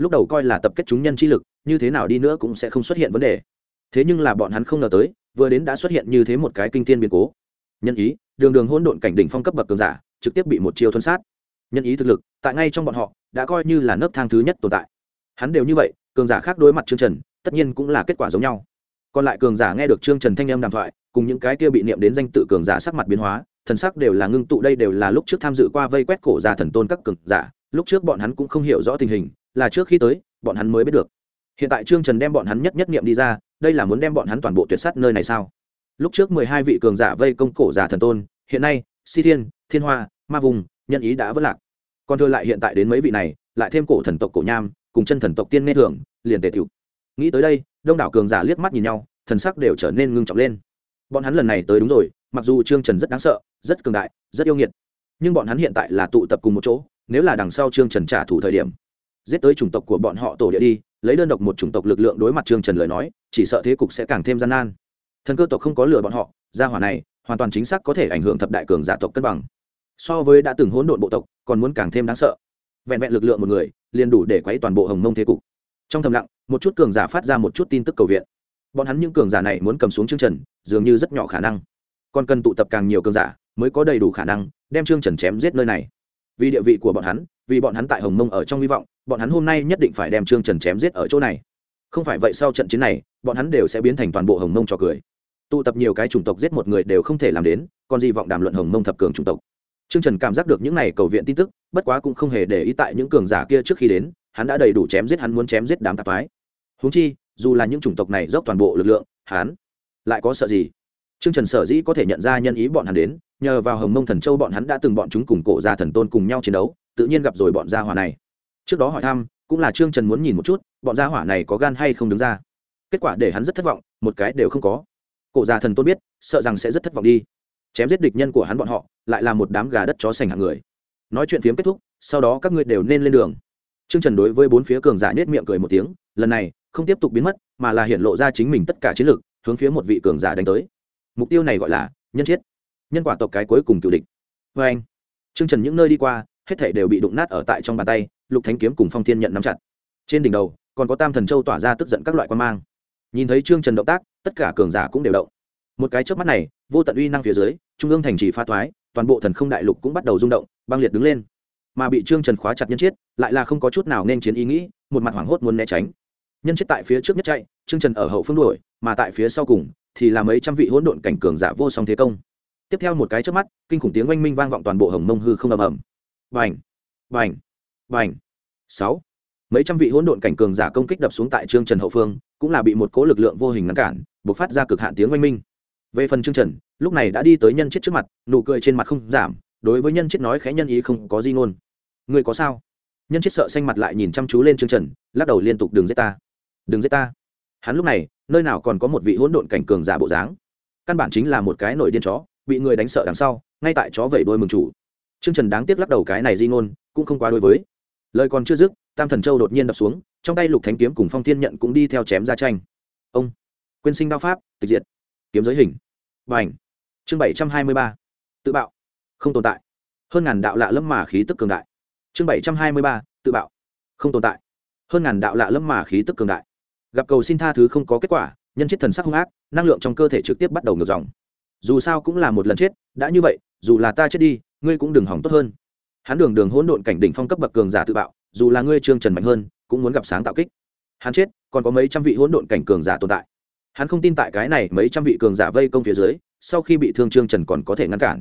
lúc đầu coi là tập kết chúng nhân chi lực, như thế nào đi nữa cũng sẽ không xuất hiện vấn đề. Thế nhưng là bọn hắn không ngờ tới, vừa đến đã xuất hiện như thế một cái kinh thiên biến cố. Nhân ý, đường đường hôn độn cảnh đỉnh phong cấp bậc cường giả, trực tiếp bị một chiêu thuân sát. Nhân ý thực lực, tại ngay trong bọn họ, đã coi như là nấc thang thứ nhất tồn tại. Hắn đều như vậy, cường giả khác đối mặt trương trần, tất nhiên cũng là kết quả giống nhau. Còn lại cường giả nghe được trương trần thanh âm đàm thoại, cùng những cái kia bị niệm đến danh tự cường giả sắc mặt biến hóa, thần sắc đều là ngưng tụ đây đều là lúc trước tham dự qua vây quét cổ giả thần tôn các cường giả. Lúc trước bọn hắn cũng không hiểu rõ tình hình là trước khi tới, bọn hắn mới biết được. Hiện tại trương trần đem bọn hắn nhất nhất nghiệm đi ra, đây là muốn đem bọn hắn toàn bộ tuyệt s á t nơi này sao? Lúc trước mười hai vị cường giả vây công cổ giả thần tôn, hiện nay, si thiên thiên hoa, ma vùng, nhân ý đã vất lạc. Còn thừa lại hiện tại đến mấy vị này, lại thêm cổ thần tộc cổ nham, cùng chân thần tộc tiên nghe thường liền tề tiểu nghĩ tới đây, đông đảo cường giả liếc mắt nhìn nhau, thần sắc đều trở nên ngưng trọng lên. Bọn hắn lần này tới đúng rồi, mặc dù trương trần rất đáng sợ, rất cường đại, rất yêu nghiệt, nhưng bọn hắn hiện tại là tụ tập cùng một chỗ, nếu là đằng sau trương trần trả thù thời điểm giết tới chủng tộc của bọn họ tổ địa đi, lấy đơn độc một chủng tộc lực lượng đối mặt trương trần lời nói, chỉ sợ thế cục sẽ càng thêm gian nan. Thần cơ tộc không có lừa bọn họ, gia hỏa này hoàn toàn chính xác có thể ảnh hưởng thập đại cường giả tộc cân bằng. So với đã từng hỗn độn bộ tộc, còn muốn càng thêm đáng sợ. Vẹn vẹn lực lượng một người, liền đủ để quấy toàn bộ hồng mông thế cục. Trong thầm lặng, một chút cường giả phát ra một chút tin tức cầu viện. Bọn hắn những cường giả này muốn cầm xuống chương trần, dường như rất nhỏ khả năng. Còn cần tụ tập càng nhiều cường giả, mới có đầy đủ khả năng đem chương trần chém giết nơi này. Vì địa vị của bọn hắn vì bọn hắn tại hồng mông ở trong hy vọng bọn hắn hôm nay nhất định phải đem Trương trần chém giết ở chỗ này không phải vậy sau trận chiến này bọn hắn đều sẽ biến thành toàn bộ hồng mông trò cười tụ tập nhiều cái chủng tộc giết một người đều không thể làm đến còn gì vọng đàm luận hồng mông thập cường chủng tộc Trương Trần cảm giác được những này cầu viện tin tức, bất quá cũng không hề để ý tại những cường giả kia trước khi đến, hắn đã đầy đủ chém giết hắn muốn chém giết đám tạp phái. Huống chi, dù là những chủng tộc này dốc toàn bộ lực lượng, hắn lại có sợ gì? Trương Trần sở dĩ có thể nhận ra nhân ý bọn hắn đến, nhờ vào Hồng Mông Thần Châu bọn hắn đã từng bọn chúng cùng cổ gia thần tôn cùng nhau chiến đấu, tự nhiên gặp rồi bọn gia hỏa này. Trước đó hỏi thăm, cũng là Trương Trần muốn nhìn một chút, bọn gia hỏa này có gan hay không đứng ra. Kết quả để hắn rất thất vọng, một cái đều không có. Cổ gia thần tôn biết, sợ rằng sẽ rất thất vọng đi chém giết địch nhân của hắn bọn họ lại là một đám gà đất chó sành hạng người nói chuyện phiếm kết thúc sau đó các ngươi đều nên lên đường Trương Trần đối với bốn phía cường giả nhếch miệng cười một tiếng, lần này không tiếp tục biến mất, mà là hiện lộ ra chính mình tất cả chiến lược, hướng phía một vị cường giả đánh tới. Mục tiêu này gọi là nhân chết, nhân quả tộc cái cuối cùng cựu địch. Và anh, Trương Trần những nơi đi qua, hết thảy đều bị đụng nát ở tại trong bàn tay, Lục Thánh kiếm cùng Phong Thiên nhận nắm chặt. Trên đỉnh đầu, còn có Tam Thần Châu tỏa ra tức giận các loại quan mang. Nhìn thấy Trương Trần động tác, tất cả cường giả cũng đều động một cái chớp mắt này vô tận uy năng phía dưới trung ương thành trì pha thoái toàn bộ thần không đại lục cũng bắt đầu rung động băng liệt đứng lên mà bị trương trần khóa chặt nhân chết lại là không có chút nào nên chiến ý nghĩ một mặt hoảng hốt muốn né tránh nhân chết tại phía trước nhất chạy trương trần ở hậu phương đuổi mà tại phía sau cùng thì là mấy trăm vị hỗn độn cảnh cường giả vô song thế công tiếp theo một cái chớp mắt, kinh khủng tiếng oanh minh vang vọng toàn bộ hồng mông hư không ầm ầm. Vành vành vành sáu! Mấy trăm vị hỗn độn cảnh cường giả công kích đập xuống tại trương trần hậu phương, cũng là bị một cố lực lượng vô hình ngăn cản buộc phát ra cực hạn tiếng oanh minh. Về phần trương trần, lúc này đã đi tới nhân chết trước mặt, nụ cười trên mặt không giảm, đối với nhân chết nói khẽ nhân ý không có gì ngôn. Người có sao? Nhân chết sợ xanh mặt lại nhìn chăm chú lên trương trần, lắc đầu liên tục, đừng giết ta! Đừng giết ta! Hắn lúc này, nơi nào còn có một vị hỗn độn cảnh cường giả bộ dáng? Căn bản chính là một cái nổi điên chó bị người đánh sợ đằng sau, ngay tại chó vẩy đôi mừng chủ. Trương trần đáng tiếc lắc đầu cái này di ngôn, cũng không quá đối với. Lời còn chưa dứt, tam thần châu đột nhiên đập xuống, trong tay lục thánh kiếm cùng phong thiên nhận cũng đi theo chém ra tranh. Ông quyên sinh đao pháp, tịch diệt. Kiếm giới hình. Và ảnh chương bảy trăm hai mươi ba. Tự bạo. Không tồn tại. Hơn ngàn đạo lạ lâm mà khí tức cường đại. Chương bảy trăm hai mươi ba. Tự bạo. Không tồn tại. Hơn ngàn đạo lạ lâm mà khí tức cường đại. Gặp cầu xin tha thứ không có kết quả, nhân chết thần sắc hung ác, năng lượng trong cơ thể trực tiếp bắt đầu ngược dòng dù sao cũng là một lần chết, đã như vậy, dù là ta chết đi, ngươi cũng đừng hỏng tốt hơn. Hắn đường đường hỗn độn cảnh đỉnh phong cấp bậc cường giả tự bạo, dù là ngươi trương trần mạnh hơn, cũng muốn gặp sáng tạo kích. Hắn chết, còn có mấy trăm vị hỗn độn cảnh cường giả tồn tại. Hắn không tin tại cái này mấy trăm vị cường giả vây công phía dưới, sau khi bị thương trương trần còn có thể ngăn cản.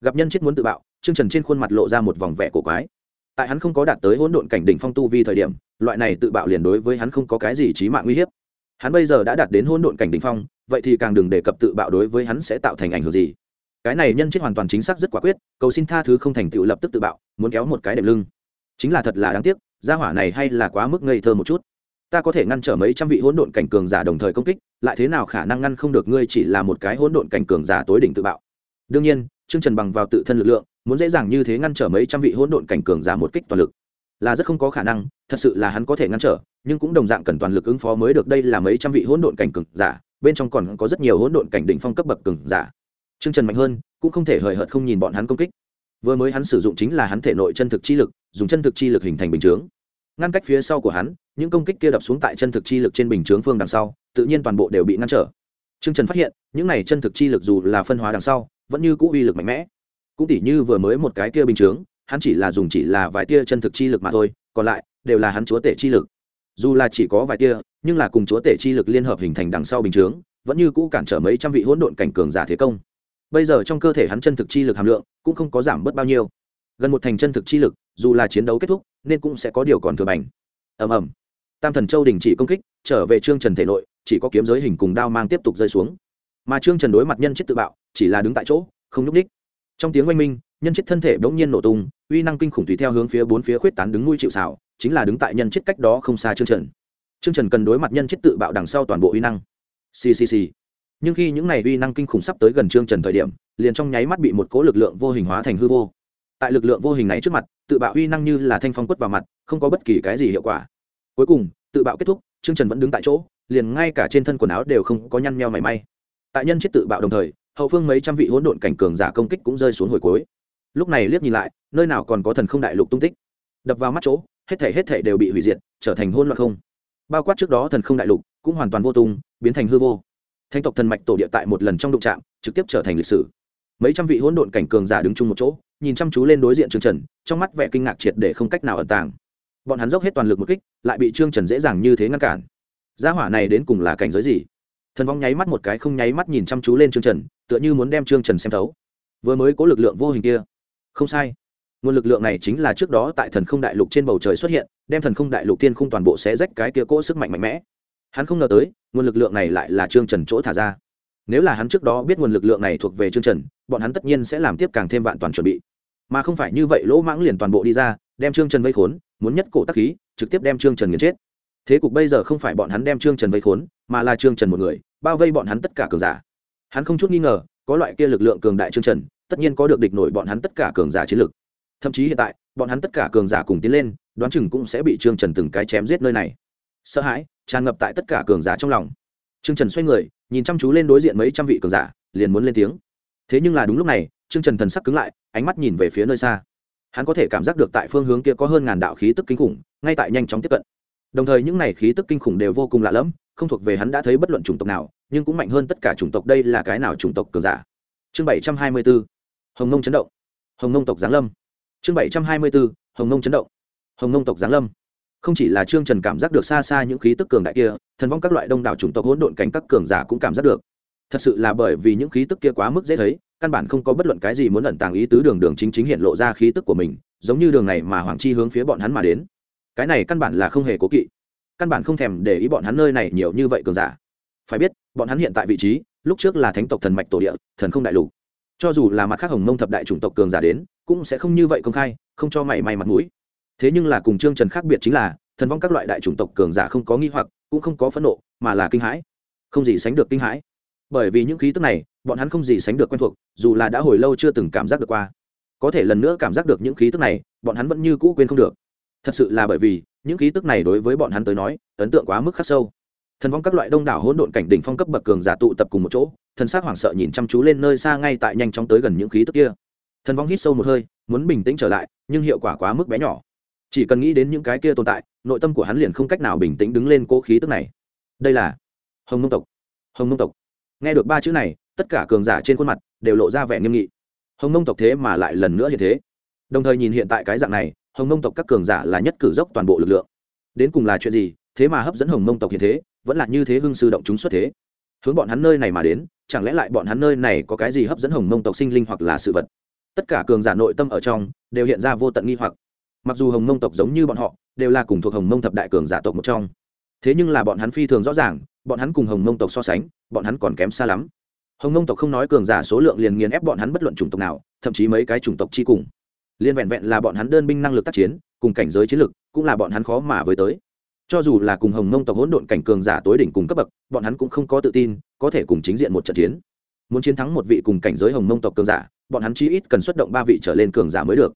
Gặp nhân chết muốn tự bạo, trương trần trên khuôn mặt lộ ra một vòng vẻ cổ quái. Tại hắn không có đạt tới hỗn độn cảnh đỉnh phong tu vi thời điểm, loại này tự bạo liền đối với hắn không có cái gì trí mạng uy hiếp. Hắn bây giờ đã đạt đến hỗn độn cảnh đỉnh phong vậy thì càng đừng đề cập tự bạo đối với hắn sẽ tạo thành ảnh hưởng gì. Cái này nhân chết hoàn toàn chính xác rất quả quyết, cầu xin tha thứ không thành tựu lập tức tự bạo, muốn kéo một cái đệm lưng. Chính là thật là đáng tiếc, gia hỏa này hay là quá mức ngây thơ một chút. Ta có thể ngăn trở mấy trăm vị hỗn độn cảnh cường giả đồng thời công kích, lại thế nào khả năng ngăn không được ngươi chỉ là một cái hỗn độn cảnh cường giả tối đỉnh tự bạo. Đương nhiên, trương trần bằng vào tự thân lực lượng, muốn dễ dàng như thế ngăn trở mấy trăm vị hỗn độn cảnh cường giả một kích toàn lực. Là rất không có khả năng, thật sự là hắn có thể ngăn trở, nhưng cũng đồng dạng cần toàn lực ứng phó mới được, đây là mấy trăm vị hỗn độn cảnh cường giả bên trong còn có rất nhiều hỗn độn cảnh đỉnh phong cấp bậc cường giả. Trương trần mạnh hơn, cũng không thể hời hợt không nhìn bọn hắn công kích. Vừa mới hắn sử dụng chính là hắn thể nội chân thực chi lực, dùng chân thực chi lực hình thành bình chướng. Ngăn cách phía sau của hắn, những công kích kia đập xuống tại chân thực chi lực trên bình chướng phương đằng sau, tự nhiên toàn bộ đều bị ngăn trở. Trương trần phát hiện, những này chân thực chi lực dù là phân hóa đằng sau, vẫn như cũ uy lực mạnh mẽ. Cũng tỉ như vừa mới một cái kia bình chướng, hắn chỉ là dùng chỉ là vài tia chân thực chi lực mà thôi, còn lại đều là hắn chúa tể chi lực dù là chỉ có vài tia, nhưng là cùng chúa tể chi lực liên hợp hình thành đằng sau bình chướng, vẫn như cũ cản trở mấy trăm vị hỗn độn cảnh cường giả thế công. Bây giờ trong cơ thể hắn chân thực chi lực hàm lượng cũng không có giảm bớt bao nhiêu. Gần một thành chân thực chi lực, dù là chiến đấu kết thúc, nên cũng sẽ có điều còn thừa bành. Ầm ầm. Tam thần châu đình chỉ công kích, trở về trương trần thể nội, chỉ có kiếm giới hình cùng đao mang tiếp tục rơi xuống. Mà trương trần đối mặt nhân chết tự bạo, chỉ là đứng tại chỗ, không nhúc ních trong tiếng oanh minh, nhân chết thân thể bỗng nhiên nổ tung, uy năng kinh khủng tùy theo hướng phía bốn phía khuyết tán đứng nuôi chịu xảo chính là đứng tại nhân chết cách đó không xa trương trần. Trương trần cần đối mặt nhân chết tự bạo đằng sau toàn bộ uy năng. Ccc nhưng khi những này uy năng kinh khủng sắp tới gần trương trần thời điểm, liền trong nháy mắt bị một cố lực lượng vô hình hóa thành hư vô. Tại lực lượng vô hình này trước mặt, tự bạo uy năng như là thanh phong quất vào mặt, không có bất kỳ cái gì hiệu quả. Cuối cùng, tự bạo kết thúc, trương trần vẫn đứng tại chỗ, liền ngay cả trên thân quần áo đều không có nhăn meo mảy may. Tại nhân chết tự bạo đồng thời, hậu phương mấy trăm vị hỗn độn cảnh cường giả công kích cũng rơi xuống hồi cuối. Lúc này liếc nhìn lại, nơi nào còn có thần không đại lục tung tích. Đập vào mắt chỗ hết thể hết thể đều bị hủy diệt, trở thành hôn loạn không. Bao quát trước đó thần không đại lục cũng hoàn toàn vô tung, biến thành hư vô. Thanh tộc thần mạch tổ địa tại một lần trong đụng trạm trực tiếp trở thành lịch sử. Mấy trăm vị hỗn độn cảnh cường giả đứng chung một chỗ, nhìn chăm chú lên đối diện trương trần, trong mắt vẻ kinh ngạc triệt để không cách nào ẩn tàng. Bọn hắn dốc hết toàn lực một kích, lại bị trương trần dễ dàng như thế ngăn cản. Gia hỏa này đến cùng là cảnh giới gì? Thần vong nháy mắt một cái không nháy mắt nhìn chăm chú lên trương trần, tựa như muốn đem trương trần xem thấu. Vừa mới có lực lượng vô hình kia. Không sai nguồn lực lượng này chính là trước đó tại thần không đại lục trên bầu trời xuất hiện, đem thần không đại lục tiên khung toàn bộ xé rách cái kia cỗ sức mạnh mạnh mẽ. Hắn không ngờ tới, nguồn lực lượng này lại là trương trần chỗ thả ra. Nếu là hắn trước đó biết nguồn lực lượng này thuộc về trương trần, bọn hắn tất nhiên sẽ làm tiếp càng thêm vạn toàn chuẩn bị. Mà không phải như vậy, lỗ mãng liền toàn bộ đi ra, đem trương trần vây khốn, muốn nhất cổ tắc khí, trực tiếp đem trương trần nghiền chết. Thế cục bây giờ không phải bọn hắn đem trương trần vây khốn, mà là trương trần một người, bao vây bọn hắn tất cả cường giả. Hắn không chút nghi ngờ, có loại kia lực lượng cường đại trương trần, tất nhiên có được địch nổi bọn hắn tất cả cường giả chiến lực thậm chí hiện tại, bọn hắn tất cả cường giả cùng tiến lên, đoán chừng cũng sẽ bị trương trần từng cái chém giết nơi này. Sợ hãi tràn ngập tại tất cả cường giả trong lòng. Trương trần xoay người, nhìn chăm chú lên đối diện mấy trăm vị cường giả, liền muốn lên tiếng. Thế nhưng là đúng lúc này, trương trần thần sắc cứng lại, ánh mắt nhìn về phía nơi xa. Hắn có thể cảm giác được tại phương hướng kia có hơn ngàn đạo khí tức kinh khủng, ngay tại nhanh chóng tiếp cận. Đồng thời những này khí tức kinh khủng đều vô cùng lạ lẫm, không thuộc về hắn đã thấy bất luận chủng tộc nào, nhưng cũng mạnh hơn tất cả chủng tộc đây là cái nào chủng tộc cường giả. Chương bảy trăm hai mươi b ố hồng nông chấn động. Hồng nông tộc giáng lâm chương bảy trăm hai mươi b ố hồng nông chấn động. Hồng nông tộc giáng lâm. Không chỉ là trương trần cảm giác được xa xa những khí tức cường đại kia, thần vong các loại đông đảo chủng tộc hỗn độn cảnh các cường giả cũng cảm giác được. Thật sự là bởi vì những khí tức kia quá mức dễ thấy, căn bản không có bất luận cái gì muốn ẩn tàng ý tứ đường đường chính chính hiện lộ ra khí tức của mình, giống như đường này mà hoàng chi hướng phía bọn hắn mà đến. Cái này căn bản là không hề cố kỵ. Căn bản không thèm để ý bọn hắn nơi này nhiều như vậy cường giả. Phải biết, bọn hắn hiện tại vị trí, lúc trước là thánh tộc thần mạch tổ địa, thần không đại lục. Cho dù là mặt khác hồng mông thập đại chủng tộc cường giả đến cũng sẽ không như vậy công khai, không cho mảy may mặt mũi. Thế nhưng là cùng trương trần khác biệt chính là, thần vong các loại đại chủng tộc cường giả không có nghi hoặc, cũng không có phẫn nộ, mà là kinh hãi. Không gì sánh được kinh hãi. Bởi vì những khí tức này, bọn hắn không gì sánh được quen thuộc, dù là đã hồi lâu chưa từng cảm giác được qua. Có thể lần nữa cảm giác được những khí tức này, bọn hắn vẫn như cũ quên không được. Thật sự là bởi vì, những khí tức này đối với bọn hắn tới nói, ấn tượng quá mức khắc sâu. Thần vong các loại đông đảo hỗn độn cảnh đỉnh phong cấp bậc cường giả tụ tập cùng một chỗ, thần sắc hoảng sợ nhìn chăm chú lên nơi xa ngay tại nhanh chóng tới gần những khí tức kia thần vong hít sâu một hơi, muốn bình tĩnh trở lại, nhưng hiệu quả quá mức bé nhỏ. Chỉ cần nghĩ đến những cái kia tồn tại, nội tâm của hắn liền không cách nào bình tĩnh đứng lên cố khí tức này. Đây là hồng mông tộc. Hồng mông tộc. Nghe được ba chữ này, tất cả cường giả trên khuôn mặt đều lộ ra vẻ nghiêm nghị. Hồng mông tộc thế mà lại lần nữa hiện thế. Đồng thời nhìn hiện tại cái dạng này, hồng mông tộc các cường giả là nhất cử dốc toàn bộ lực lượng. Đến cùng là chuyện gì, thế mà hấp dẫn hồng mông tộc hiện thế, vẫn là như thế hưng sư động chúng xuất thế. Hướng bọn hắn nơi này mà đến, chẳng lẽ lại bọn hắn nơi này có cái gì hấp dẫn hồng mông tộc sinh linh hoặc là sự vật? Tất cả cường giả nội tâm ở trong đều hiện ra vô tận nghi hoặc. Mặc dù hồng mông tộc giống như bọn họ, đều là cùng thuộc hồng mông thập đại cường giả tộc một trong. Thế nhưng là bọn hắn phi thường rõ ràng, bọn hắn cùng hồng mông tộc so sánh, bọn hắn còn kém xa lắm. Hồng mông tộc không nói cường giả số lượng liền nghiền ép bọn hắn bất luận chủng tộc nào, thậm chí mấy cái chủng tộc chi cùng. Liên vẹn vẹn là bọn hắn đơn binh năng lực tác chiến, cùng cảnh giới chiến lực, cũng là bọn hắn khó mà với tới. Cho dù là cùng hồng mông tộc hỗn độn cảnh cường giả tối đỉnh cùng cấp bậc, bọn hắn cũng không có tự tin, có thể cùng chính diện một trận chiến muốn chiến thắng một vị cùng cảnh giới hồng mông tộc cường giả, bọn hắn chí ít cần xuất động ba vị trở lên cường giả mới được.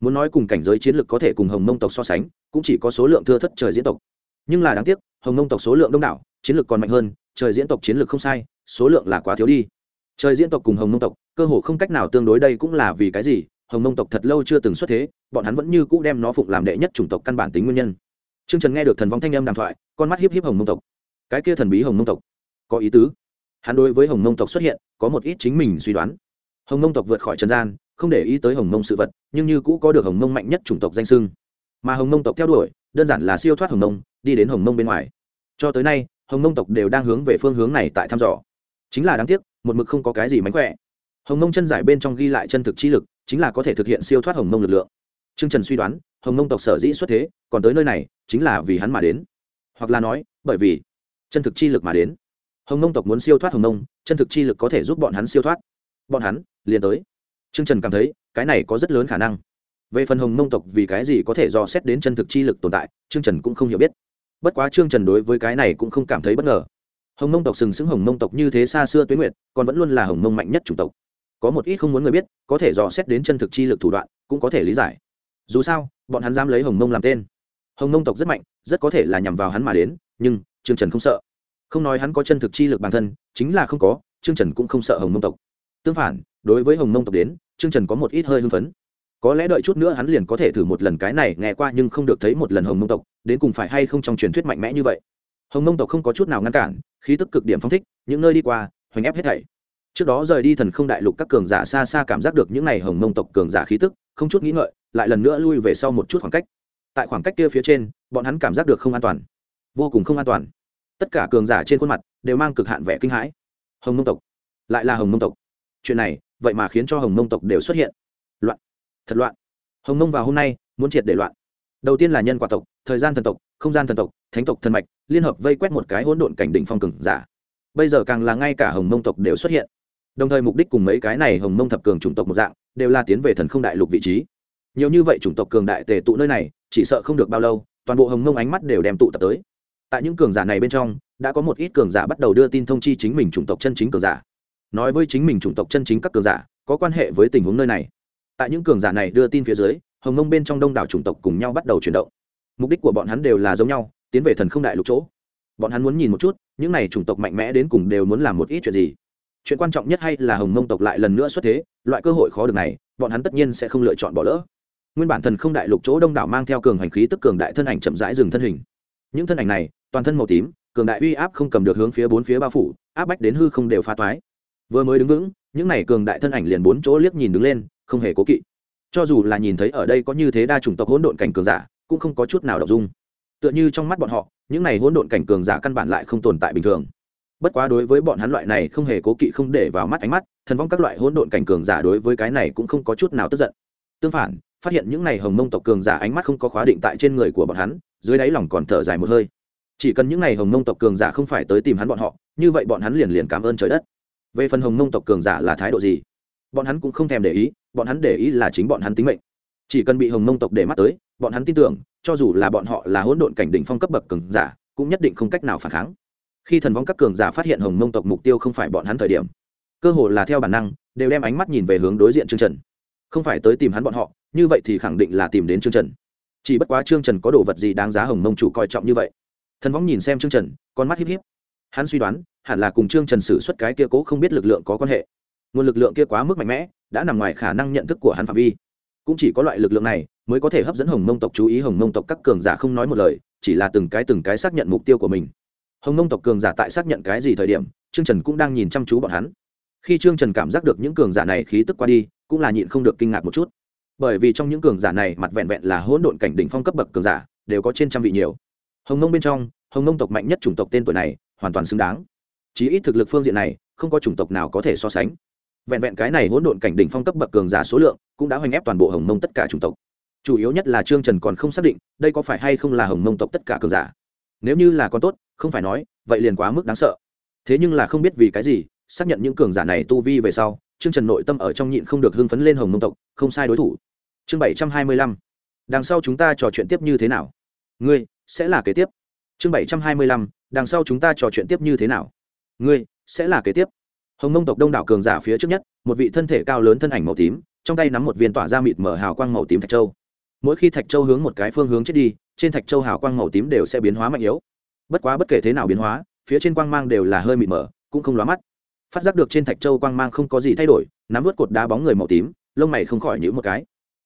Muốn nói cùng cảnh giới chiến lược có thể cùng hồng mông tộc so sánh, cũng chỉ có số lượng thưa thất trời diễn tộc. Nhưng là đáng tiếc, hồng mông tộc số lượng đông đảo, chiến lược còn mạnh hơn, trời diễn tộc chiến lược không sai, số lượng là quá thiếu đi. Trời diễn tộc cùng hồng mông tộc, cơ hồ không cách nào tương đối đây cũng là vì cái gì, hồng mông tộc thật lâu chưa từng xuất thế, bọn hắn vẫn như cũ đem nó phụng làm đệ nhất chủng tộc căn bản tính nguyên nhân. T r ư ơ n g trần nghe được thần vong thanh âm đàm thoại, con mắt hiếp hiếp hồng mông tộc. Cái kia thần bí hồng mông tộc, có ý tứ? Hắn đối với hồng mông tộc xuất hiện có một ít chính mình suy đoán. Hồng mông tộc vượt khỏi trần gian, không để ý tới hồng mông sự vật, nhưng như cũ có được hồng mông mạnh nhất chủng tộc danh sưng mà hồng mông tộc theo đuổi, đơn giản là siêu thoát hồng mông, đi đến hồng mông bên ngoài. Cho tới nay, hồng mông tộc đều đang hướng về phương hướng này tại thăm dò. Chính là đáng tiếc, một mực không có cái gì mánh khỏe. Hồng mông chân giải bên trong ghi lại chân thực chi lực, chính là có thể thực hiện siêu thoát hồng mông lực lượng. T r ư ơ n g trần suy đoán, hồng mông tộc sở dĩ xuất thế, còn tới nơi này, chính là vì hắn mà đến. Hoặc là nói, bởi vì chân thực chi lực mà đến hồng nông tộc muốn siêu thoát hồng nông, chân thực chi lực có thể giúp bọn hắn siêu thoát. Bọn hắn, liền tới. T r ư ơ n g trần cảm thấy, cái này có rất lớn khả năng. Về phần hồng nông tộc vì cái gì có thể dò xét đến chân thực chi lực tồn tại t r ư ơ n g trần cũng không hiểu biết. Bất quá t r ư ơ n g trần đối với cái này cũng không cảm thấy bất ngờ. Hồng nông tộc sừng sững hồng nông tộc như thế xa xưa tuyến nguyệt, còn vẫn luôn là hồng nông mạnh nhất chủng tộc. Có một ít không muốn người biết, có thể dò xét đến chân thực chi lực thủ đoạn, cũng có thể lý giải. Dù sao, bọn hắn dám lấy hồng nông làm tên. Hồng nông tộc rất mạnh, rất có thể là nhằm vào hắn mà đến, nhưng trương trần không sợ không nói hắn có chân thực chi lực bản thân, chính là không có, trương trần cũng không sợ hồng mông tộc. Tương phản, đối với hồng mông tộc đến, trương trần có một ít hơi hưng phấn. Có lẽ đợi chút nữa hắn liền có thể thử một lần cái này, nghe qua nhưng không được thấy một lần hồng mông tộc, đến cùng phải hay không trong truyền thuyết mạnh mẽ như vậy. Hồng mông tộc không có chút nào ngăn cản, khí tức cực điểm phong thích, những nơi đi qua, hoành ép hết thảy. Trước đó rời đi thần không đại lục các cường giả xa xa cảm giác được những n à y hồng mông tộc cường giả khí tức, không chút nghĩ ngợi, lại lần nữa lui về sau một chút khoảng cách. Tại khoảng cách kia phía trên, bọn hắn cảm giác được không an toàn. Vô cùng không an toàn tất cả cường giả trên khuôn mặt đều mang cực hạn vẻ kinh hãi. Hồng mông tộc, lại là hồng mông tộc. Chuyện này, vậy mà khiến cho hồng mông tộc đều xuất hiện. Loạn, thật loạn. Hồng mông vào hôm nay, muốn triệt để loạn. Đầu tiên là nhân quả tộc, thời gian thần tộc, không gian thần tộc, thánh tộc thần mạch, liên hợp vây quét một cái hỗn độn cảnh đỉnh phong cường giả. Bây giờ càng là ngay cả hồng mông tộc đều xuất hiện. Đồng thời mục đích cùng mấy cái này hồng mông thập cường chủng tộc một dạng, đều là tiến về thần không đại lục vị trí. Nhiều như vậy chủng tộc cường đại tề tụ nơi này, chỉ sợ không được bao lâu, toàn bộ hồng mông ánh mắt đều đem tụ tập tới tại những cường giả này bên trong, đã có một ít cường giả bắt đầu đưa tin thông chi chính mình chủng tộc chân chính cường giả. Nói với chính mình chủng tộc chân chính các cường giả, có quan hệ với tình huống nơi này. Tại những cường giả này đưa tin phía dưới, hồng mông bên trong đông đảo chủng tộc cùng nhau bắt đầu chuyển động. Mục đích của bọn hắn đều là giống nhau, tiến về thần không đại lục chỗ. Bọn hắn muốn nhìn một chút, những n à y chủng tộc mạnh mẽ đến cùng đều muốn làm một ít chuyện gì. Chuyện quan trọng nhất hay là hồng mông tộc lại lần nữa xuất thế, loại cơ hội khó được này, bọn hắn tất nhiên sẽ không lựa chọn bỏ lỡ. Nguyên bản thần không đại lục chỗ đông đảo mang theo cường hành khí tức cường đại thân ảnh chậm rãi dừng thân hình. Những thân ảnh này toàn thân màu tím, cường đại uy áp không cầm được hướng phía bốn phía bao phủ, áp bách đến hư không đều phá toái vừa mới đứng vững, những này cường đại thân ảnh liền bốn chỗ liếc nhìn đứng lên, không hề cố kỵ. Cho dù là nhìn thấy ở đây có như thế đa chủng tộc hỗn độn cảnh cường giả, cũng không có chút nào đọc dung. Tựa như trong mắt bọn họ, những này hỗn độn cảnh cường giả căn bản lại không tồn tại bình thường. Bất quá đối với bọn hắn loại này không hề cố kỵ không để vào mắt ánh mắt, thần vong các loại hỗn độn cảnh cường giả đối với cái này cũng không có chút nào tức giận. Tương phản, phát hiện những này hồng mông tộc cường giả ánh mắt không có khóa định tại trên người của bọn hắn, dưới đáy lòng còn thở dài một hơi chỉ cần những n à y hồng mông tộc cường giả không phải tới tìm hắn bọn họ, như vậy bọn hắn liền liền cảm ơn trời đất. Về phần hồng mông tộc cường giả là thái độ gì? Bọn hắn cũng không thèm để ý, bọn hắn để ý là chính bọn hắn tính mệnh. Chỉ cần bị hồng mông tộc để mắt tới, bọn hắn tin tưởng, cho dù là bọn họ là hỗn độn cảnh đỉnh phong cấp bậc cường giả, cũng nhất định không cách nào phản kháng. Khi thần vong các cường giả phát hiện hồng mông tộc mục tiêu không phải bọn hắn thời điểm, cơ hồ là theo bản năng, đều đem ánh mắt nhìn về hướng đối diện chương trần. Không phải tới tìm hắn bọn họ, như vậy thì khẳng định là tìm đến chương trần. Chỉ bất quá chương trần có đồ vật gì đáng giá hồng mông chủ coi trọng như vậy? Thần võng nhìn xem trương trần, con mắt híp híp. Hắn suy đoán, hẳn là cùng trương trần xử suất cái kia cố không biết lực lượng có quan hệ. Nguồn lực lượng kia quá mức mạnh mẽ, đã nằm ngoài khả năng nhận thức của hắn phạm vi. Cũng chỉ có loại lực lượng này mới có thể hấp dẫn hồng mông tộc chú ý. Hồng mông tộc các cường giả không nói một lời, chỉ là từng cái từng cái xác nhận mục tiêu của mình. Hồng mông tộc cường giả tại xác nhận cái gì thời điểm, trương trần cũng đang nhìn chăm chú bọn hắn. Khi trương trần cảm giác được những cường giả này khí tức qua đi, cũng là nhịn không được kinh ngạc một chút. Bởi vì trong những cường giả này, mặt vẹn vẹn là hỗn độn cảnh đỉnh phong cấp bậc cường giả, đều có trên trăm vị nhiều hồng nông bên trong, hồng nông tộc mạnh nhất chủng tộc tên tuổi này hoàn toàn xứng đáng. Chí ít thực lực phương diện này, không có chủng tộc nào có thể so sánh. Vẹn vẹn cái này hỗn độn cảnh đỉnh phong cấp bậc cường giả số lượng cũng đã hoành ép toàn bộ hồng mông tất cả chủng tộc. Chủ yếu nhất là trương trần còn không xác định đây có phải hay không là hồng mông tộc tất cả cường giả. Nếu như là con tốt, không phải nói, vậy liền quá mức đáng sợ. Thế nhưng là không biết vì cái gì, xác nhận những cường giả này tu vi về sau, trương trần nội tâm ở trong nhịn không được hưng phấn lên hồng mông tộc, không sai đối thủ. Chương bảy trăm hai mươi lăm. Đằng sau chúng ta trò chuyện tiếp như thế nào? Ngươi sẽ là kế tiếp. Chương bảy trăm hai mươi lăm, đằng sau chúng ta trò chuyện tiếp như thế nào? Ngươi sẽ là kế tiếp. Hồng mông tộc đông đảo cường giả phía trước nhất, một vị thân thể cao lớn thân ảnh màu tím, trong tay nắm một viên tỏa ra mịt mở hào quang màu tím thạch châu. Mỗi khi thạch châu hướng một cái phương hướng chết đi, trên thạch châu hào quang màu tím đều sẽ biến hóa mạnh yếu. Bất quá bất kể thế nào biến hóa, phía trên quang mang đều là hơi mịt mở cũng không lóa mắt. Phát giác được trên thạch châu quang mang không có gì thay đổi, nắm vớt cột đá bóng người màu tím, lông mày không khỏi nhữ một cái.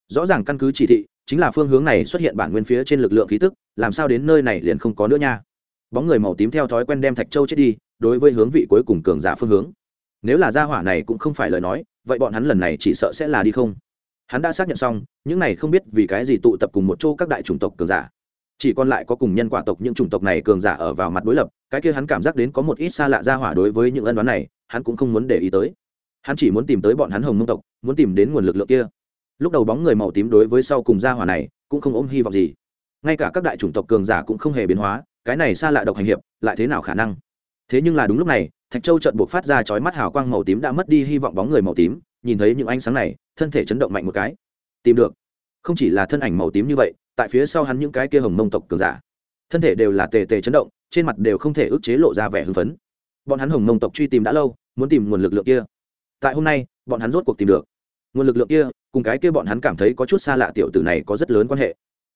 Rõ ràng căn cứ chỉ thị chính là phương hướng này xuất hiện bản nguyên phía trên lực lượng khí tức, làm sao đến nơi này liền không có nữa nha? Bóng người màu tím theo thói quen đem thạch châu chết đi, đối với hướng vị cuối cùng cường giả phương hướng. Nếu là gia hỏa này cũng không phải lời nói, vậy bọn hắn lần này chỉ sợ sẽ là đi không? Hắn đã xác nhận xong, những này không biết vì cái gì tụ tập cùng một chỗ các đại chủng tộc cường giả. Chỉ còn lại có cùng nhân quả tộc những chủng tộc này cường giả ở vào mặt đối lập, cái kia hắn cảm giác đến có một ít xa lạ gia hỏa đối với những ân đoán này, hắn cũng không muốn để ý tới. Hắn chỉ muốn tìm tới bọn hắn hồng mông tộc, muốn tìm đến nguồn lực lượng kia lúc đầu bóng người màu tím đối với sau cùng gia hỏa này cũng không ôm hy vọng gì. Ngay cả các đại chủng tộc cường giả cũng không hề biến hóa, cái này xa lạ độc hành hiệp, lại thế nào khả năng? Thế nhưng là đúng lúc này, thạch châu trận buộc phát ra chói mắt hào quang màu tím đã mất đi hy vọng bóng người màu tím, nhìn thấy những ánh sáng này, thân thể chấn động mạnh một cái. Tìm được. Không chỉ là thân ảnh màu tím như vậy, tại phía sau hắn những cái kia hồng mông tộc cường giả. Thân thể đều là tề tề chấn động, trên mặt đều không thể ức chế lộ ra vẻ hưng phấn. Bọn hắn hồng mông tộc truy tìm đã lâu, muốn tìm nguồn lực lượng kia. Tại hôm nay, bọn hắn rốt cuộc tìm được. Nguồn lực lượng kia cùng cái kia bọn hắn cảm thấy có chút xa lạ tiểu tử này có rất lớn quan hệ.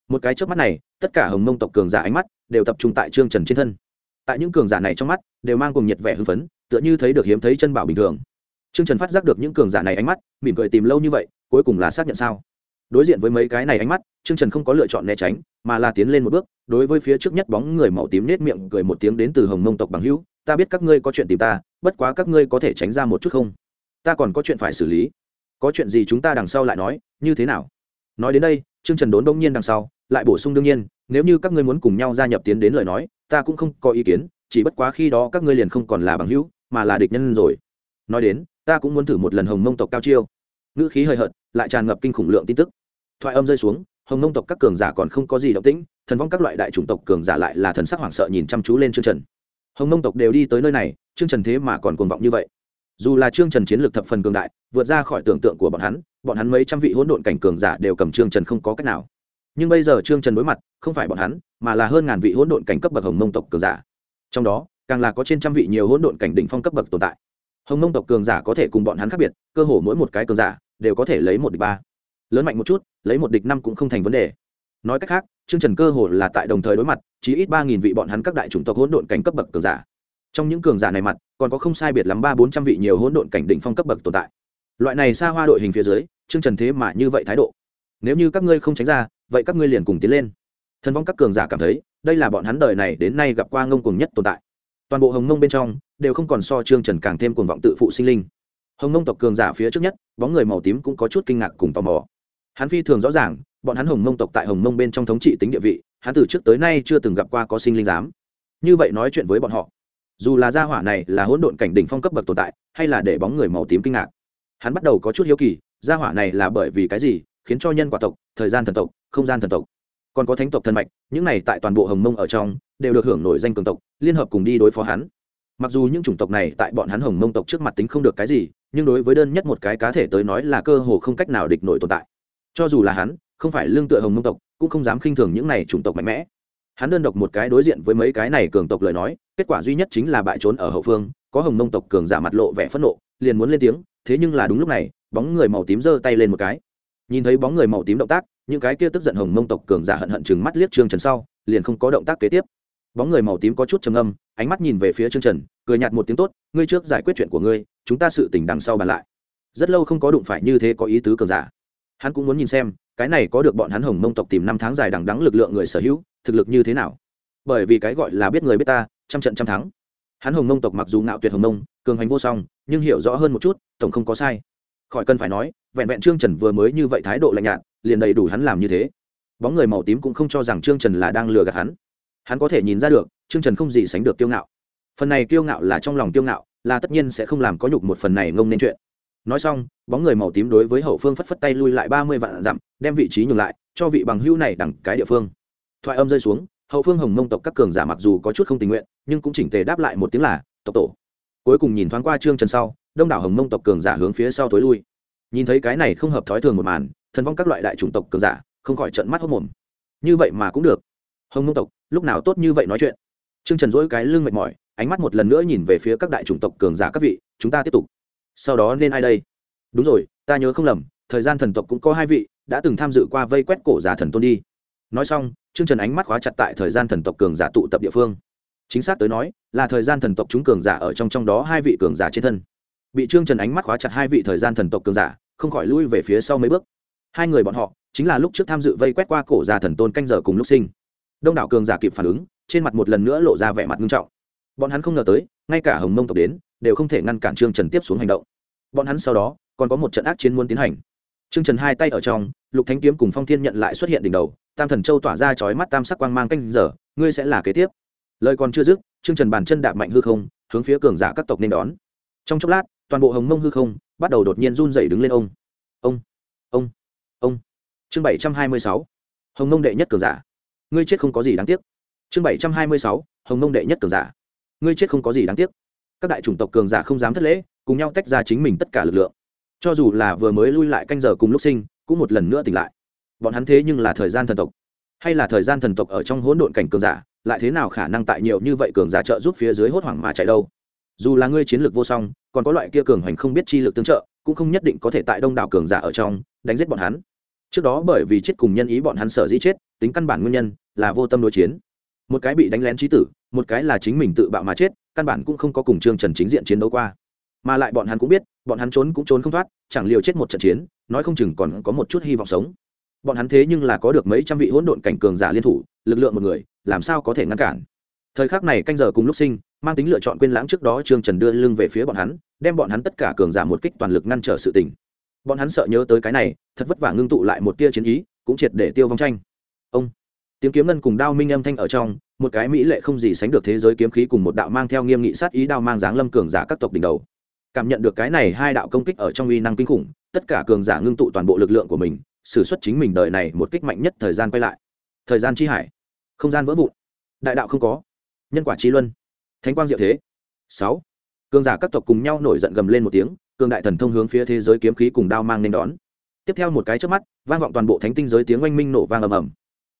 Một cái trước mắt này, tất cả hồng mông tộc cường giả ánh mắt đều tập trung tại trương trần trên thân. Tại những cường giả này trong mắt, đều mang cùng nhiệt vẻ hưng phấn, tựa như thấy được hiếm thấy chân bảo bình thường. Trương trần phát giác được những cường giả này ánh mắt, mỉm cười tìm lâu như vậy, cuối cùng là xác nhận sao. Đối diện với mấy cái này ánh mắt, trương trần không có lựa chọn né tránh, mà là tiến lên một bước, đối với phía trước nhất bóng người màu tím nết miệng cười một tiếng đến từ hồng mông tộc bằng hữu, ta biết các ngươi có chuyện tìm ta, bất quá các ngươi có thể tránh ra một chút không? Ta còn có chuyện phải xử lý có chuyện gì chúng ta đằng sau lại nói, như thế nào? Nói đến đây, trương trần đốn đông nhiên đằng sau, lại bổ sung đương nhiên, nếu như các ngươi muốn cùng nhau gia nhập tiến đến lời nói, ta cũng không có ý kiến, chỉ bất quá khi đó các ngươi liền không còn là bằng hữu, mà là địch nhân rồi. Nói đến, ta cũng muốn thử một lần hồng mông tộc cao chiêu. Ngữ khí hơi hợt, lại tràn ngập kinh khủng lượng tin tức. Thoại âm rơi xuống, hồng mông tộc các cường giả còn không có gì động tĩnh, thần vong các loại đại chủng tộc cường giả lại là thần sắc hoảng sợ nhìn chăm chú lên chương trần. Hồng mông tộc đều đi tới nơi này chương trần thế mà còn cuồng vọng như vậy dù là trương trần chiến lược thập phần cường đại, vượt ra khỏi tưởng tượng của bọn hắn bọn hắn mấy trăm vị hỗn độn cảnh cường giả đều cầm trương trần không có cách nào. Nhưng bây giờ trương trần đối mặt, không phải bọn hắn, mà là hơn ngàn vị hỗn độn cảnh cấp bậc hồng mông tộc cường giả. Trong đó, càng là có trên trăm vị nhiều hỗn độn cảnh đỉnh phong cấp bậc tồn tại. Hồng mông tộc cường giả có thể cùng bọn hắn khác biệt, cơ hồ mỗi một cái cường giả đều có thể lấy một địch ba. Lớn mạnh một chút, lấy một địch năm cũng không thành vấn đề. Nói cách khác chương trần cơ hồ là tại đồng thời đối mặt chỉ ít ba nghìn vị bọn hắn các đại chủng tộc hỗn độn cảnh cấp bậc cường giả. Trong những cường giả này mặt còn có không sai biệt lắm ba bốn trăm vị nhiều hỗn độn cảnh đỉnh phong cấp bậc tồn tại. Loại này xa hoa đội hình phía dưới chương trần thế mà như vậy thái độ. Nếu như các ngươi không tránh ra, vậy các ngươi liền cùng tiến lên. Thần vong các cường giả cảm thấy, đây là bọn hắn đời này đến nay gặp qua ngông cuồng nhất tồn tại. Toàn bộ hồng ngông bên trong, đều không còn so trương trần càng thêm cuồng vọng tự phụ sinh linh. Hồng ngông tộc cường giả phía trước nhất, bóng người màu tím cũng có chút kinh ngạc cùng tò mò. Hắn phi thường rõ ràng, bọn hắn hồng mông tộc tại hồng mông bên trong thống trị tính địa vị, hắn từ trước tới nay chưa từng gặp qua có sinh linh dám. Như vậy nói chuyện với bọn họ dù là gia hỏa này là hỗn độn cảnh đỉnh phong cấp bậc tồn tại, hay là để bóng người màu tím kinh ngạc. Hắn bắt đầu có chút hiếu kỳ, gia hỏa này là bởi vì cái gì, khiến cho nhân quả tộc, thời gian thần tộc, không gian thần tộc. Còn có thánh tộc thần mạch, những này tại toàn bộ hồng mông ở trong, đều được hưởng nổi danh cường tộc, liên hợp cùng đi đối phó hắn. Mặc dù những chủng tộc này tại bọn hắn hồng mông tộc trước mặt tính không được cái gì, nhưng đối với đơn nhất một cái cá thể tới nói là cơ hồ không cách nào địch nổi tồn tại. Cho dù là hắn, không phải lương tựa hồng mông tộc, cũng không dám khinh thường những này chủng tộc mạnh mẽ hắn đơn độc một cái đối diện với mấy cái này cường tộc lời nói, kết quả duy nhất chính là bại trốn ở hậu phương, có hồng mông tộc cường giả mặt lộ vẻ phẫn nộ, liền muốn lên tiếng, thế nhưng là đúng lúc này, bóng người màu tím giơ tay lên một cái. Nhìn thấy bóng người màu tím động tác, những cái kia tức giận hồng mông tộc cường giả hận hận chừng mắt liếc trương trần sau, liền không có động tác kế tiếp. Bóng người màu tím có chút trầm âm ánh mắt nhìn về phía trương trần, cười nhạt một tiếng tốt, ngươi trước giải quyết chuyện của ngươi, chúng ta sự tình đằng sau bàn lại. Rất lâu không có đụng phải như thế có ý tứ cường giả. Hắn cũng muốn nhìn xem cái này có được bọn hắn hồng mông tộc tìm năm tháng dài đằng đắng lực lượng người sở hữu, thực lực như thế nào? Bởi vì cái gọi là biết người biết ta, trăm trận trăm thắng. Hắn hồng mông tộc mặc dù ngạo tuyệt hồng mông, cường hành vô song, nhưng hiểu rõ hơn một chút, tổng không có sai. Khỏi cần phải nói, vẹn vẹn trương trần vừa mới như vậy thái độ lạnh nhạt, liền đầy đủ hắn làm như thế. Bóng người màu tím cũng không cho rằng trương trần là đang lừa gạt hắn. Hắn có thể nhìn ra được, trương trần không gì sánh được kiêu ngạo. Phần này kiêu ngạo là trong lòng kiêu ngạo, là tất nhiên sẽ không làm có nhục một phần này ngông nên chuyện nói xong, bóng người màu tím đối với hậu phương phất phất tay lui lại ba mươi vạn dặm, đem vị trí nhường lại, cho vị bằng hữu này đẳng cái địa phương. Thoại âm rơi xuống, hậu phương hồng mông tộc các cường giả mặc dù có chút không tình nguyện, nhưng cũng chỉnh tề đáp lại một tiếng là, tộc tổ. Cuối cùng nhìn thoáng qua trương trần sau, đông đảo hồng mông tộc cường giả hướng phía sau tối lui. Nhìn thấy cái này không hợp thói thường một màn, thần vong các loại đại chủng tộc cường giả, không khỏi trận mắt hốc mồm. Như vậy mà cũng được. Hồng mông tộc, lúc nào tốt như vậy nói chuyện? Trương trần dỗi cái lưng mệt mỏi, ánh mắt một lần nữa nhìn về phía các đại chủng tộc cường giả các vị, chúng ta tiếp tục sau đó nên ai đây? Đúng rồi, ta nhớ không lầm, thời gian thần tộc cũng có hai vị, đã từng tham dự qua vây quét cổ giả thần tôn đi. Nói xong chương trần ánh mắt khóa chặt tại thời gian thần tộc cường giả tụ tập địa phương. Chính xác tới nói, là thời gian thần tộc chúng cường giả ở trong trong đó hai vị cường giả trên thân. Bị trương trần ánh mắt khóa chặt hai vị thời gian thần tộc cường giả, không khỏi lui về phía sau mấy bước. Hai người bọn họ, chính là lúc trước tham dự vây quét qua cổ già thần tôn canh giờ cùng lúc sinh. Đông đảo cường giả kịp phản ứng, trên mặt một lần nữa lộ ra vẻ mặt nghiêm trọng. Bọn hắn không ngờ tới, ngay cả hồng mông tộc đến đều không thể ngăn cản trương trần tiếp xuống hành động. Bọn hắn sau đó, còn có một trận ác chiến muốn tiến hành. Trương trần hai tay ở trong, lục thánh kiếm cùng phong thiên nhận lại xuất hiện đỉnh đầu, tam thần châu tỏa ra chói mắt tam sắc quang mang canh giờ, ngươi sẽ là kế tiếp. Lời còn chưa dứt, trương trần bàn chân đạp mạnh hư không, hướng phía cường giả các tộc nên đón. Trong chốc lát, toàn bộ hồng mông hư không bắt đầu đột nhiên run dậy đứng lên ông. Ông ông ông. Chương bảy trăm hai mươi sáu, hồng mông đệ nhất cường giả. Ngươi chết không có gì đáng tiếc. Chương bảy trăm hai mươi sáu, hồng mông đệ nhất cường giả. Ngươi chết không có gì đáng tiếc các đại chủng tộc cường giả không dám thất lễ, cùng nhau tách ra chính mình tất cả lực lượng. Cho dù là vừa mới lui lại canh giờ cùng lúc sinh, cũng một lần nữa tỉnh lại. Bọn hắn thế nhưng là thời gian thần tộc. Hay là thời gian thần tộc ở trong hỗn độn cảnh cường giả, lại thế nào khả năng tại nhiều như vậy cường giả trợ giúp phía dưới hốt hoảng mà chạy đâu? Dù là ngươi chiến lược vô song, còn có loại kia cường hoành không biết chi lực tương trợ, cũng không nhất định có thể tại đông đảo cường giả ở trong đánh giết bọn hắn. Trước đó bởi vì chết cùng nhân ý bọn hắn sợ dĩ chết, tính căn bản nguyên nhân là vô tâm đối chiến một cái bị đánh lén trí tử, một cái là chính mình tự bạo mà chết, căn bản cũng không có cùng trương trần chính diện chiến đấu qua. Mà lại bọn hắn cũng biết, bọn hắn trốn cũng trốn không thoát, chẳng liều chết một trận chiến, nói không chừng còn có một chút hy vọng sống. Bọn hắn thế nhưng là có được mấy trăm vị hỗn độn cảnh cường giả liên thủ, lực lượng một người, làm sao có thể ngăn cản? Thời khắc này canh giờ cùng lúc sinh, mang tính lựa chọn quên lãng trước đó trương trần đưa lưng về phía bọn hắn, đem bọn hắn tất cả cường giả một kích toàn lực ngăn trở sự tình. Bọn hắn sợ nhớ tới cái này, thật vất vả ngưng tụ lại một tia chiến ý, cũng triệt để tiêu vong tranh. Ông! Tiếng kiếm ngân cùng đao minh âm thanh ở trong, một cái mỹ lệ không gì sánh được thế giới kiếm khí cùng một đạo mang theo nghiêm nghị sát ý đao mang dáng lâm cường giả các tộc đỉnh đầu. Cảm nhận được cái này hai đạo công kích ở trong uy năng kinh khủng, tất cả cường giả ngưng tụ toàn bộ lực lượng của mình, sử xuất chính mình đời này một kích mạnh nhất thời gian quay lại. Thời gian chi hải. Không gian vỡ vụn. Đại đạo không có. Nhân quả chi luân. Thánh quang diệu thế. Sáu. Cường giả các tộc cùng nhau nổi giận gầm lên một tiếng, cường đại thần thông hướng phía thế giới kiếm khí cùng đao mang nên đón. Tiếp theo một cái trước mắt, vang vọng toàn bộ thánh tinh giới tiếng oanh minh nổ vang ầm ầm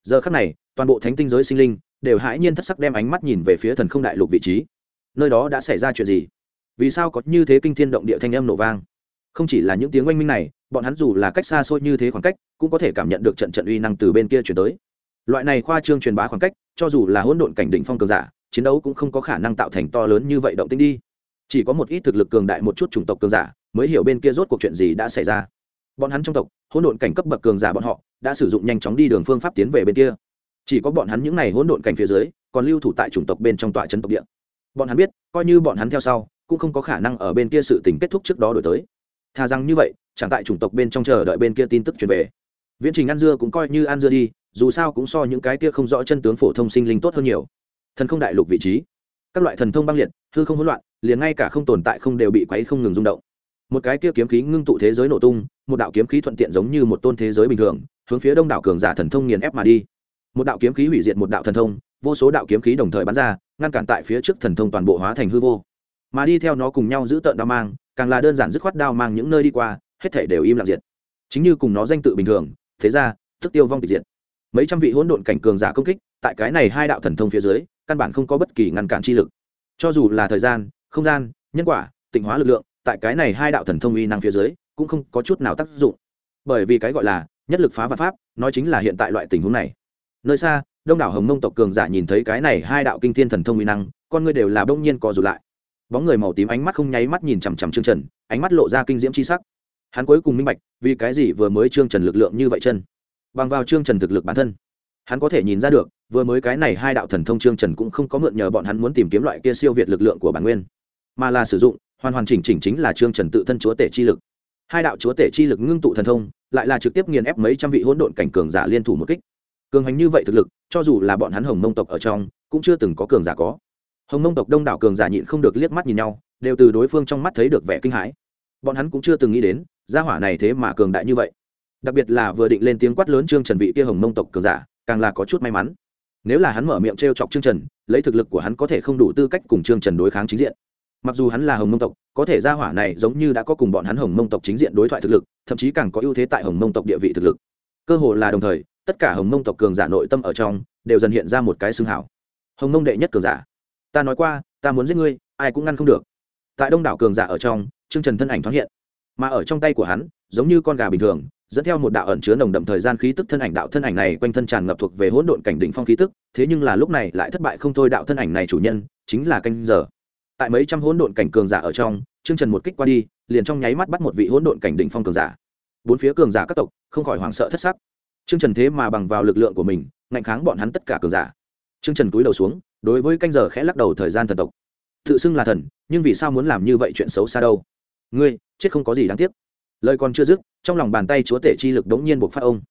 giờ khắc này, toàn bộ thánh tinh giới sinh linh đều hãi nhiên thất sắc đem ánh mắt nhìn về phía thần không đại lục vị trí. Nơi đó đã xảy ra chuyện gì? Vì sao có như thế kinh thiên động địa thanh âm nổ vang? Không chỉ là những tiếng oanh minh này, bọn hắn dù là cách xa xôi như thế khoảng cách, cũng có thể cảm nhận được trận trận uy năng từ bên kia chuyển tới. Loại này khoa trương truyền bá khoảng cách, cho dù là hỗn độn cảnh đỉnh phong cường giả, chiến đấu cũng không có khả năng tạo thành to lớn như vậy động tinh đi. Chỉ có một ít thực lực cường đại một chút chủng tộc cường giả mới hiểu bên kia rốt cuộc chuyện gì đã xảy ra. Bọn hắn trong tộc, hỗn độn cảnh cấp bậc cường giả bọn họ đã sử dụng nhanh chóng đi đường phương pháp tiến về bên kia. Chỉ có bọn hắn những này hỗn độn cảnh phía dưới, còn lưu thủ tại chủng tộc bên trong tọa chân tộc địa. Bọn hắn biết, coi như bọn hắn theo sau, cũng không có khả năng ở bên kia sự tình kết thúc trước đó đổi tới. Thà rằng như vậy, chẳng tại chủng tộc bên trong chờ đợi bên kia tin tức truyền về. Viễn trình ăn dưa cũng coi như ăn dưa đi, dù sao cũng so những cái kia không rõ chân tướng phổ thông sinh linh tốt hơn nhiều. Thần không đại lục vị trí, các loại thần thông băng liệt, hư không hỗn loạn, liền ngay cả không tồn tại không đều bị quấy không ngừng rung động. Một cái kia kiếm khí ngưng tụ thế giới nổ tung, một đạo kiếm khí thuận tiện giống như một tôn thế giới bình thường hướng phía đông đảo cường giả thần thông nghiền ép mà đi. Một đạo kiếm khí hủy diệt một đạo thần thông, vô số đạo kiếm khí đồng thời bắn ra, ngăn cản tại phía trước thần thông toàn bộ hóa thành hư vô. Mà đi theo nó cùng nhau giữ tợn đao mang, càng là đơn giản dứt khoát đao mang những nơi đi qua, hết thể đều im lặng diệt. Chính như cùng nó danh tự bình thường, thế ra, tức tiêu vong tịch diệt. Mấy trăm vị hỗn độn cảnh cường giả công kích, tại cái này hai đạo thần thông phía dưới, căn bản không có bất kỳ ngăn cản chi lực. Cho dù là thời gian, không gian, nhân quả, tịnh hóa lực lượng, tại cái này hai đạo thần thông uy năng phía dưới, cũng không có chút nào tác dụng. Bởi vì cái gọi là nhất lực phá vật pháp, nói chính là hiện tại loại tình huống này. Nơi xa, đông đảo hồng mông tộc cường giả nhìn thấy cái này hai đạo kinh thiên thần thông uy năng, con người đều là bỗng nhiên co rụt lại. Bóng người màu tím ánh mắt không nháy mắt nhìn chằm chằm trương trần, ánh mắt lộ ra kinh diễm c h i sắc. Hắn cuối cùng minh bạch, vì cái gì vừa mới trương trần lực lượng như vậy chân? Bằng vào trương trần thực lực bản thân, hắn có thể nhìn ra được, vừa mới cái này hai đạo thần thông trương trần cũng không có mượn nhờ bọn hắn muốn tìm kiếm loại kia siêu việt lực lượng của bản nguyên, mà là sử dụng, hoàn hoàn chỉnh chỉnh chính là trương trần tự thân chúa tể chi lực hai đạo chúa tể chi lực ngưng tụ thần thông, lại là trực tiếp nghiền ép mấy trăm vị hỗn độn cảnh cường giả liên thủ một kích. Cường hành như vậy thực lực, cho dù là bọn hắn hồng mông tộc ở trong, cũng chưa từng có cường giả có. Hồng mông tộc đông đảo cường giả nhịn không được liếc mắt nhìn nhau, đều từ đối phương trong mắt thấy được vẻ kinh hãi. Bọn hắn cũng chưa từng nghĩ đến, gia hỏa này thế mà cường đại như vậy. Đặc biệt là vừa định lên tiếng quát lớn trương trần vị kia hồng mông tộc cường giả, càng là có chút may mắn. Nếu là hắn mở miệng t r e o chọc trương trần, lấy thực lực của hắn có thể không đủ tư cách cùng trương trần đối kháng chính diện mặc dù hắn là hồng mông tộc, có thể gia hỏa này giống như đã có cùng bọn hắn hồng mông tộc chính diện đối thoại thực lực, thậm chí càng có ưu thế tại hồng mông tộc địa vị thực lực. Cơ hồ là đồng thời, tất cả hồng mông tộc cường giả nội tâm ở trong, đều dần hiện ra một cái xương hảo. Hồng mông đệ nhất cường giả. Ta nói qua, ta muốn giết ngươi, ai cũng ngăn không được. Tại đông đảo cường giả ở trong chương trần thân ảnh thoáng hiện. Mà ở trong tay của hắn, giống như con gà bình thường, dẫn theo một đạo ẩn chứa nồng đậm thời gian khí tức thân ảnh đạo thân ảnh này quanh thân tràn ngập thuộc về hỗn độn cảnh đỉnh phong khí tức, thế nhưng là lúc này lại thất bại không thôi đạo thân ảnh này chủ nhân, chính là canh giờ tại mấy trăm hỗn độn cảnh cường giả ở trong chương trần một kích qua đi, liền trong nháy mắt bắt một vị hỗn độn cảnh đỉnh phong cường giả. Bốn phía cường giả các tộc, không khỏi hoảng sợ thất sắc. Chương trần thế mà bằng vào lực lượng của mình, ngạnh kháng bọn hắn tất cả cường giả. Chương trần túi đầu xuống, đối với canh giờ khẽ lắc đầu thời gian thần tộc. Tự xưng là thần, nhưng vì sao muốn làm như vậy chuyện xấu xa đâu? Ngươi, chết không có gì đáng tiếc. Lời còn chưa dứt, trong lòng bàn tay chúa tể chi lực đống nhiên buộc phát ông.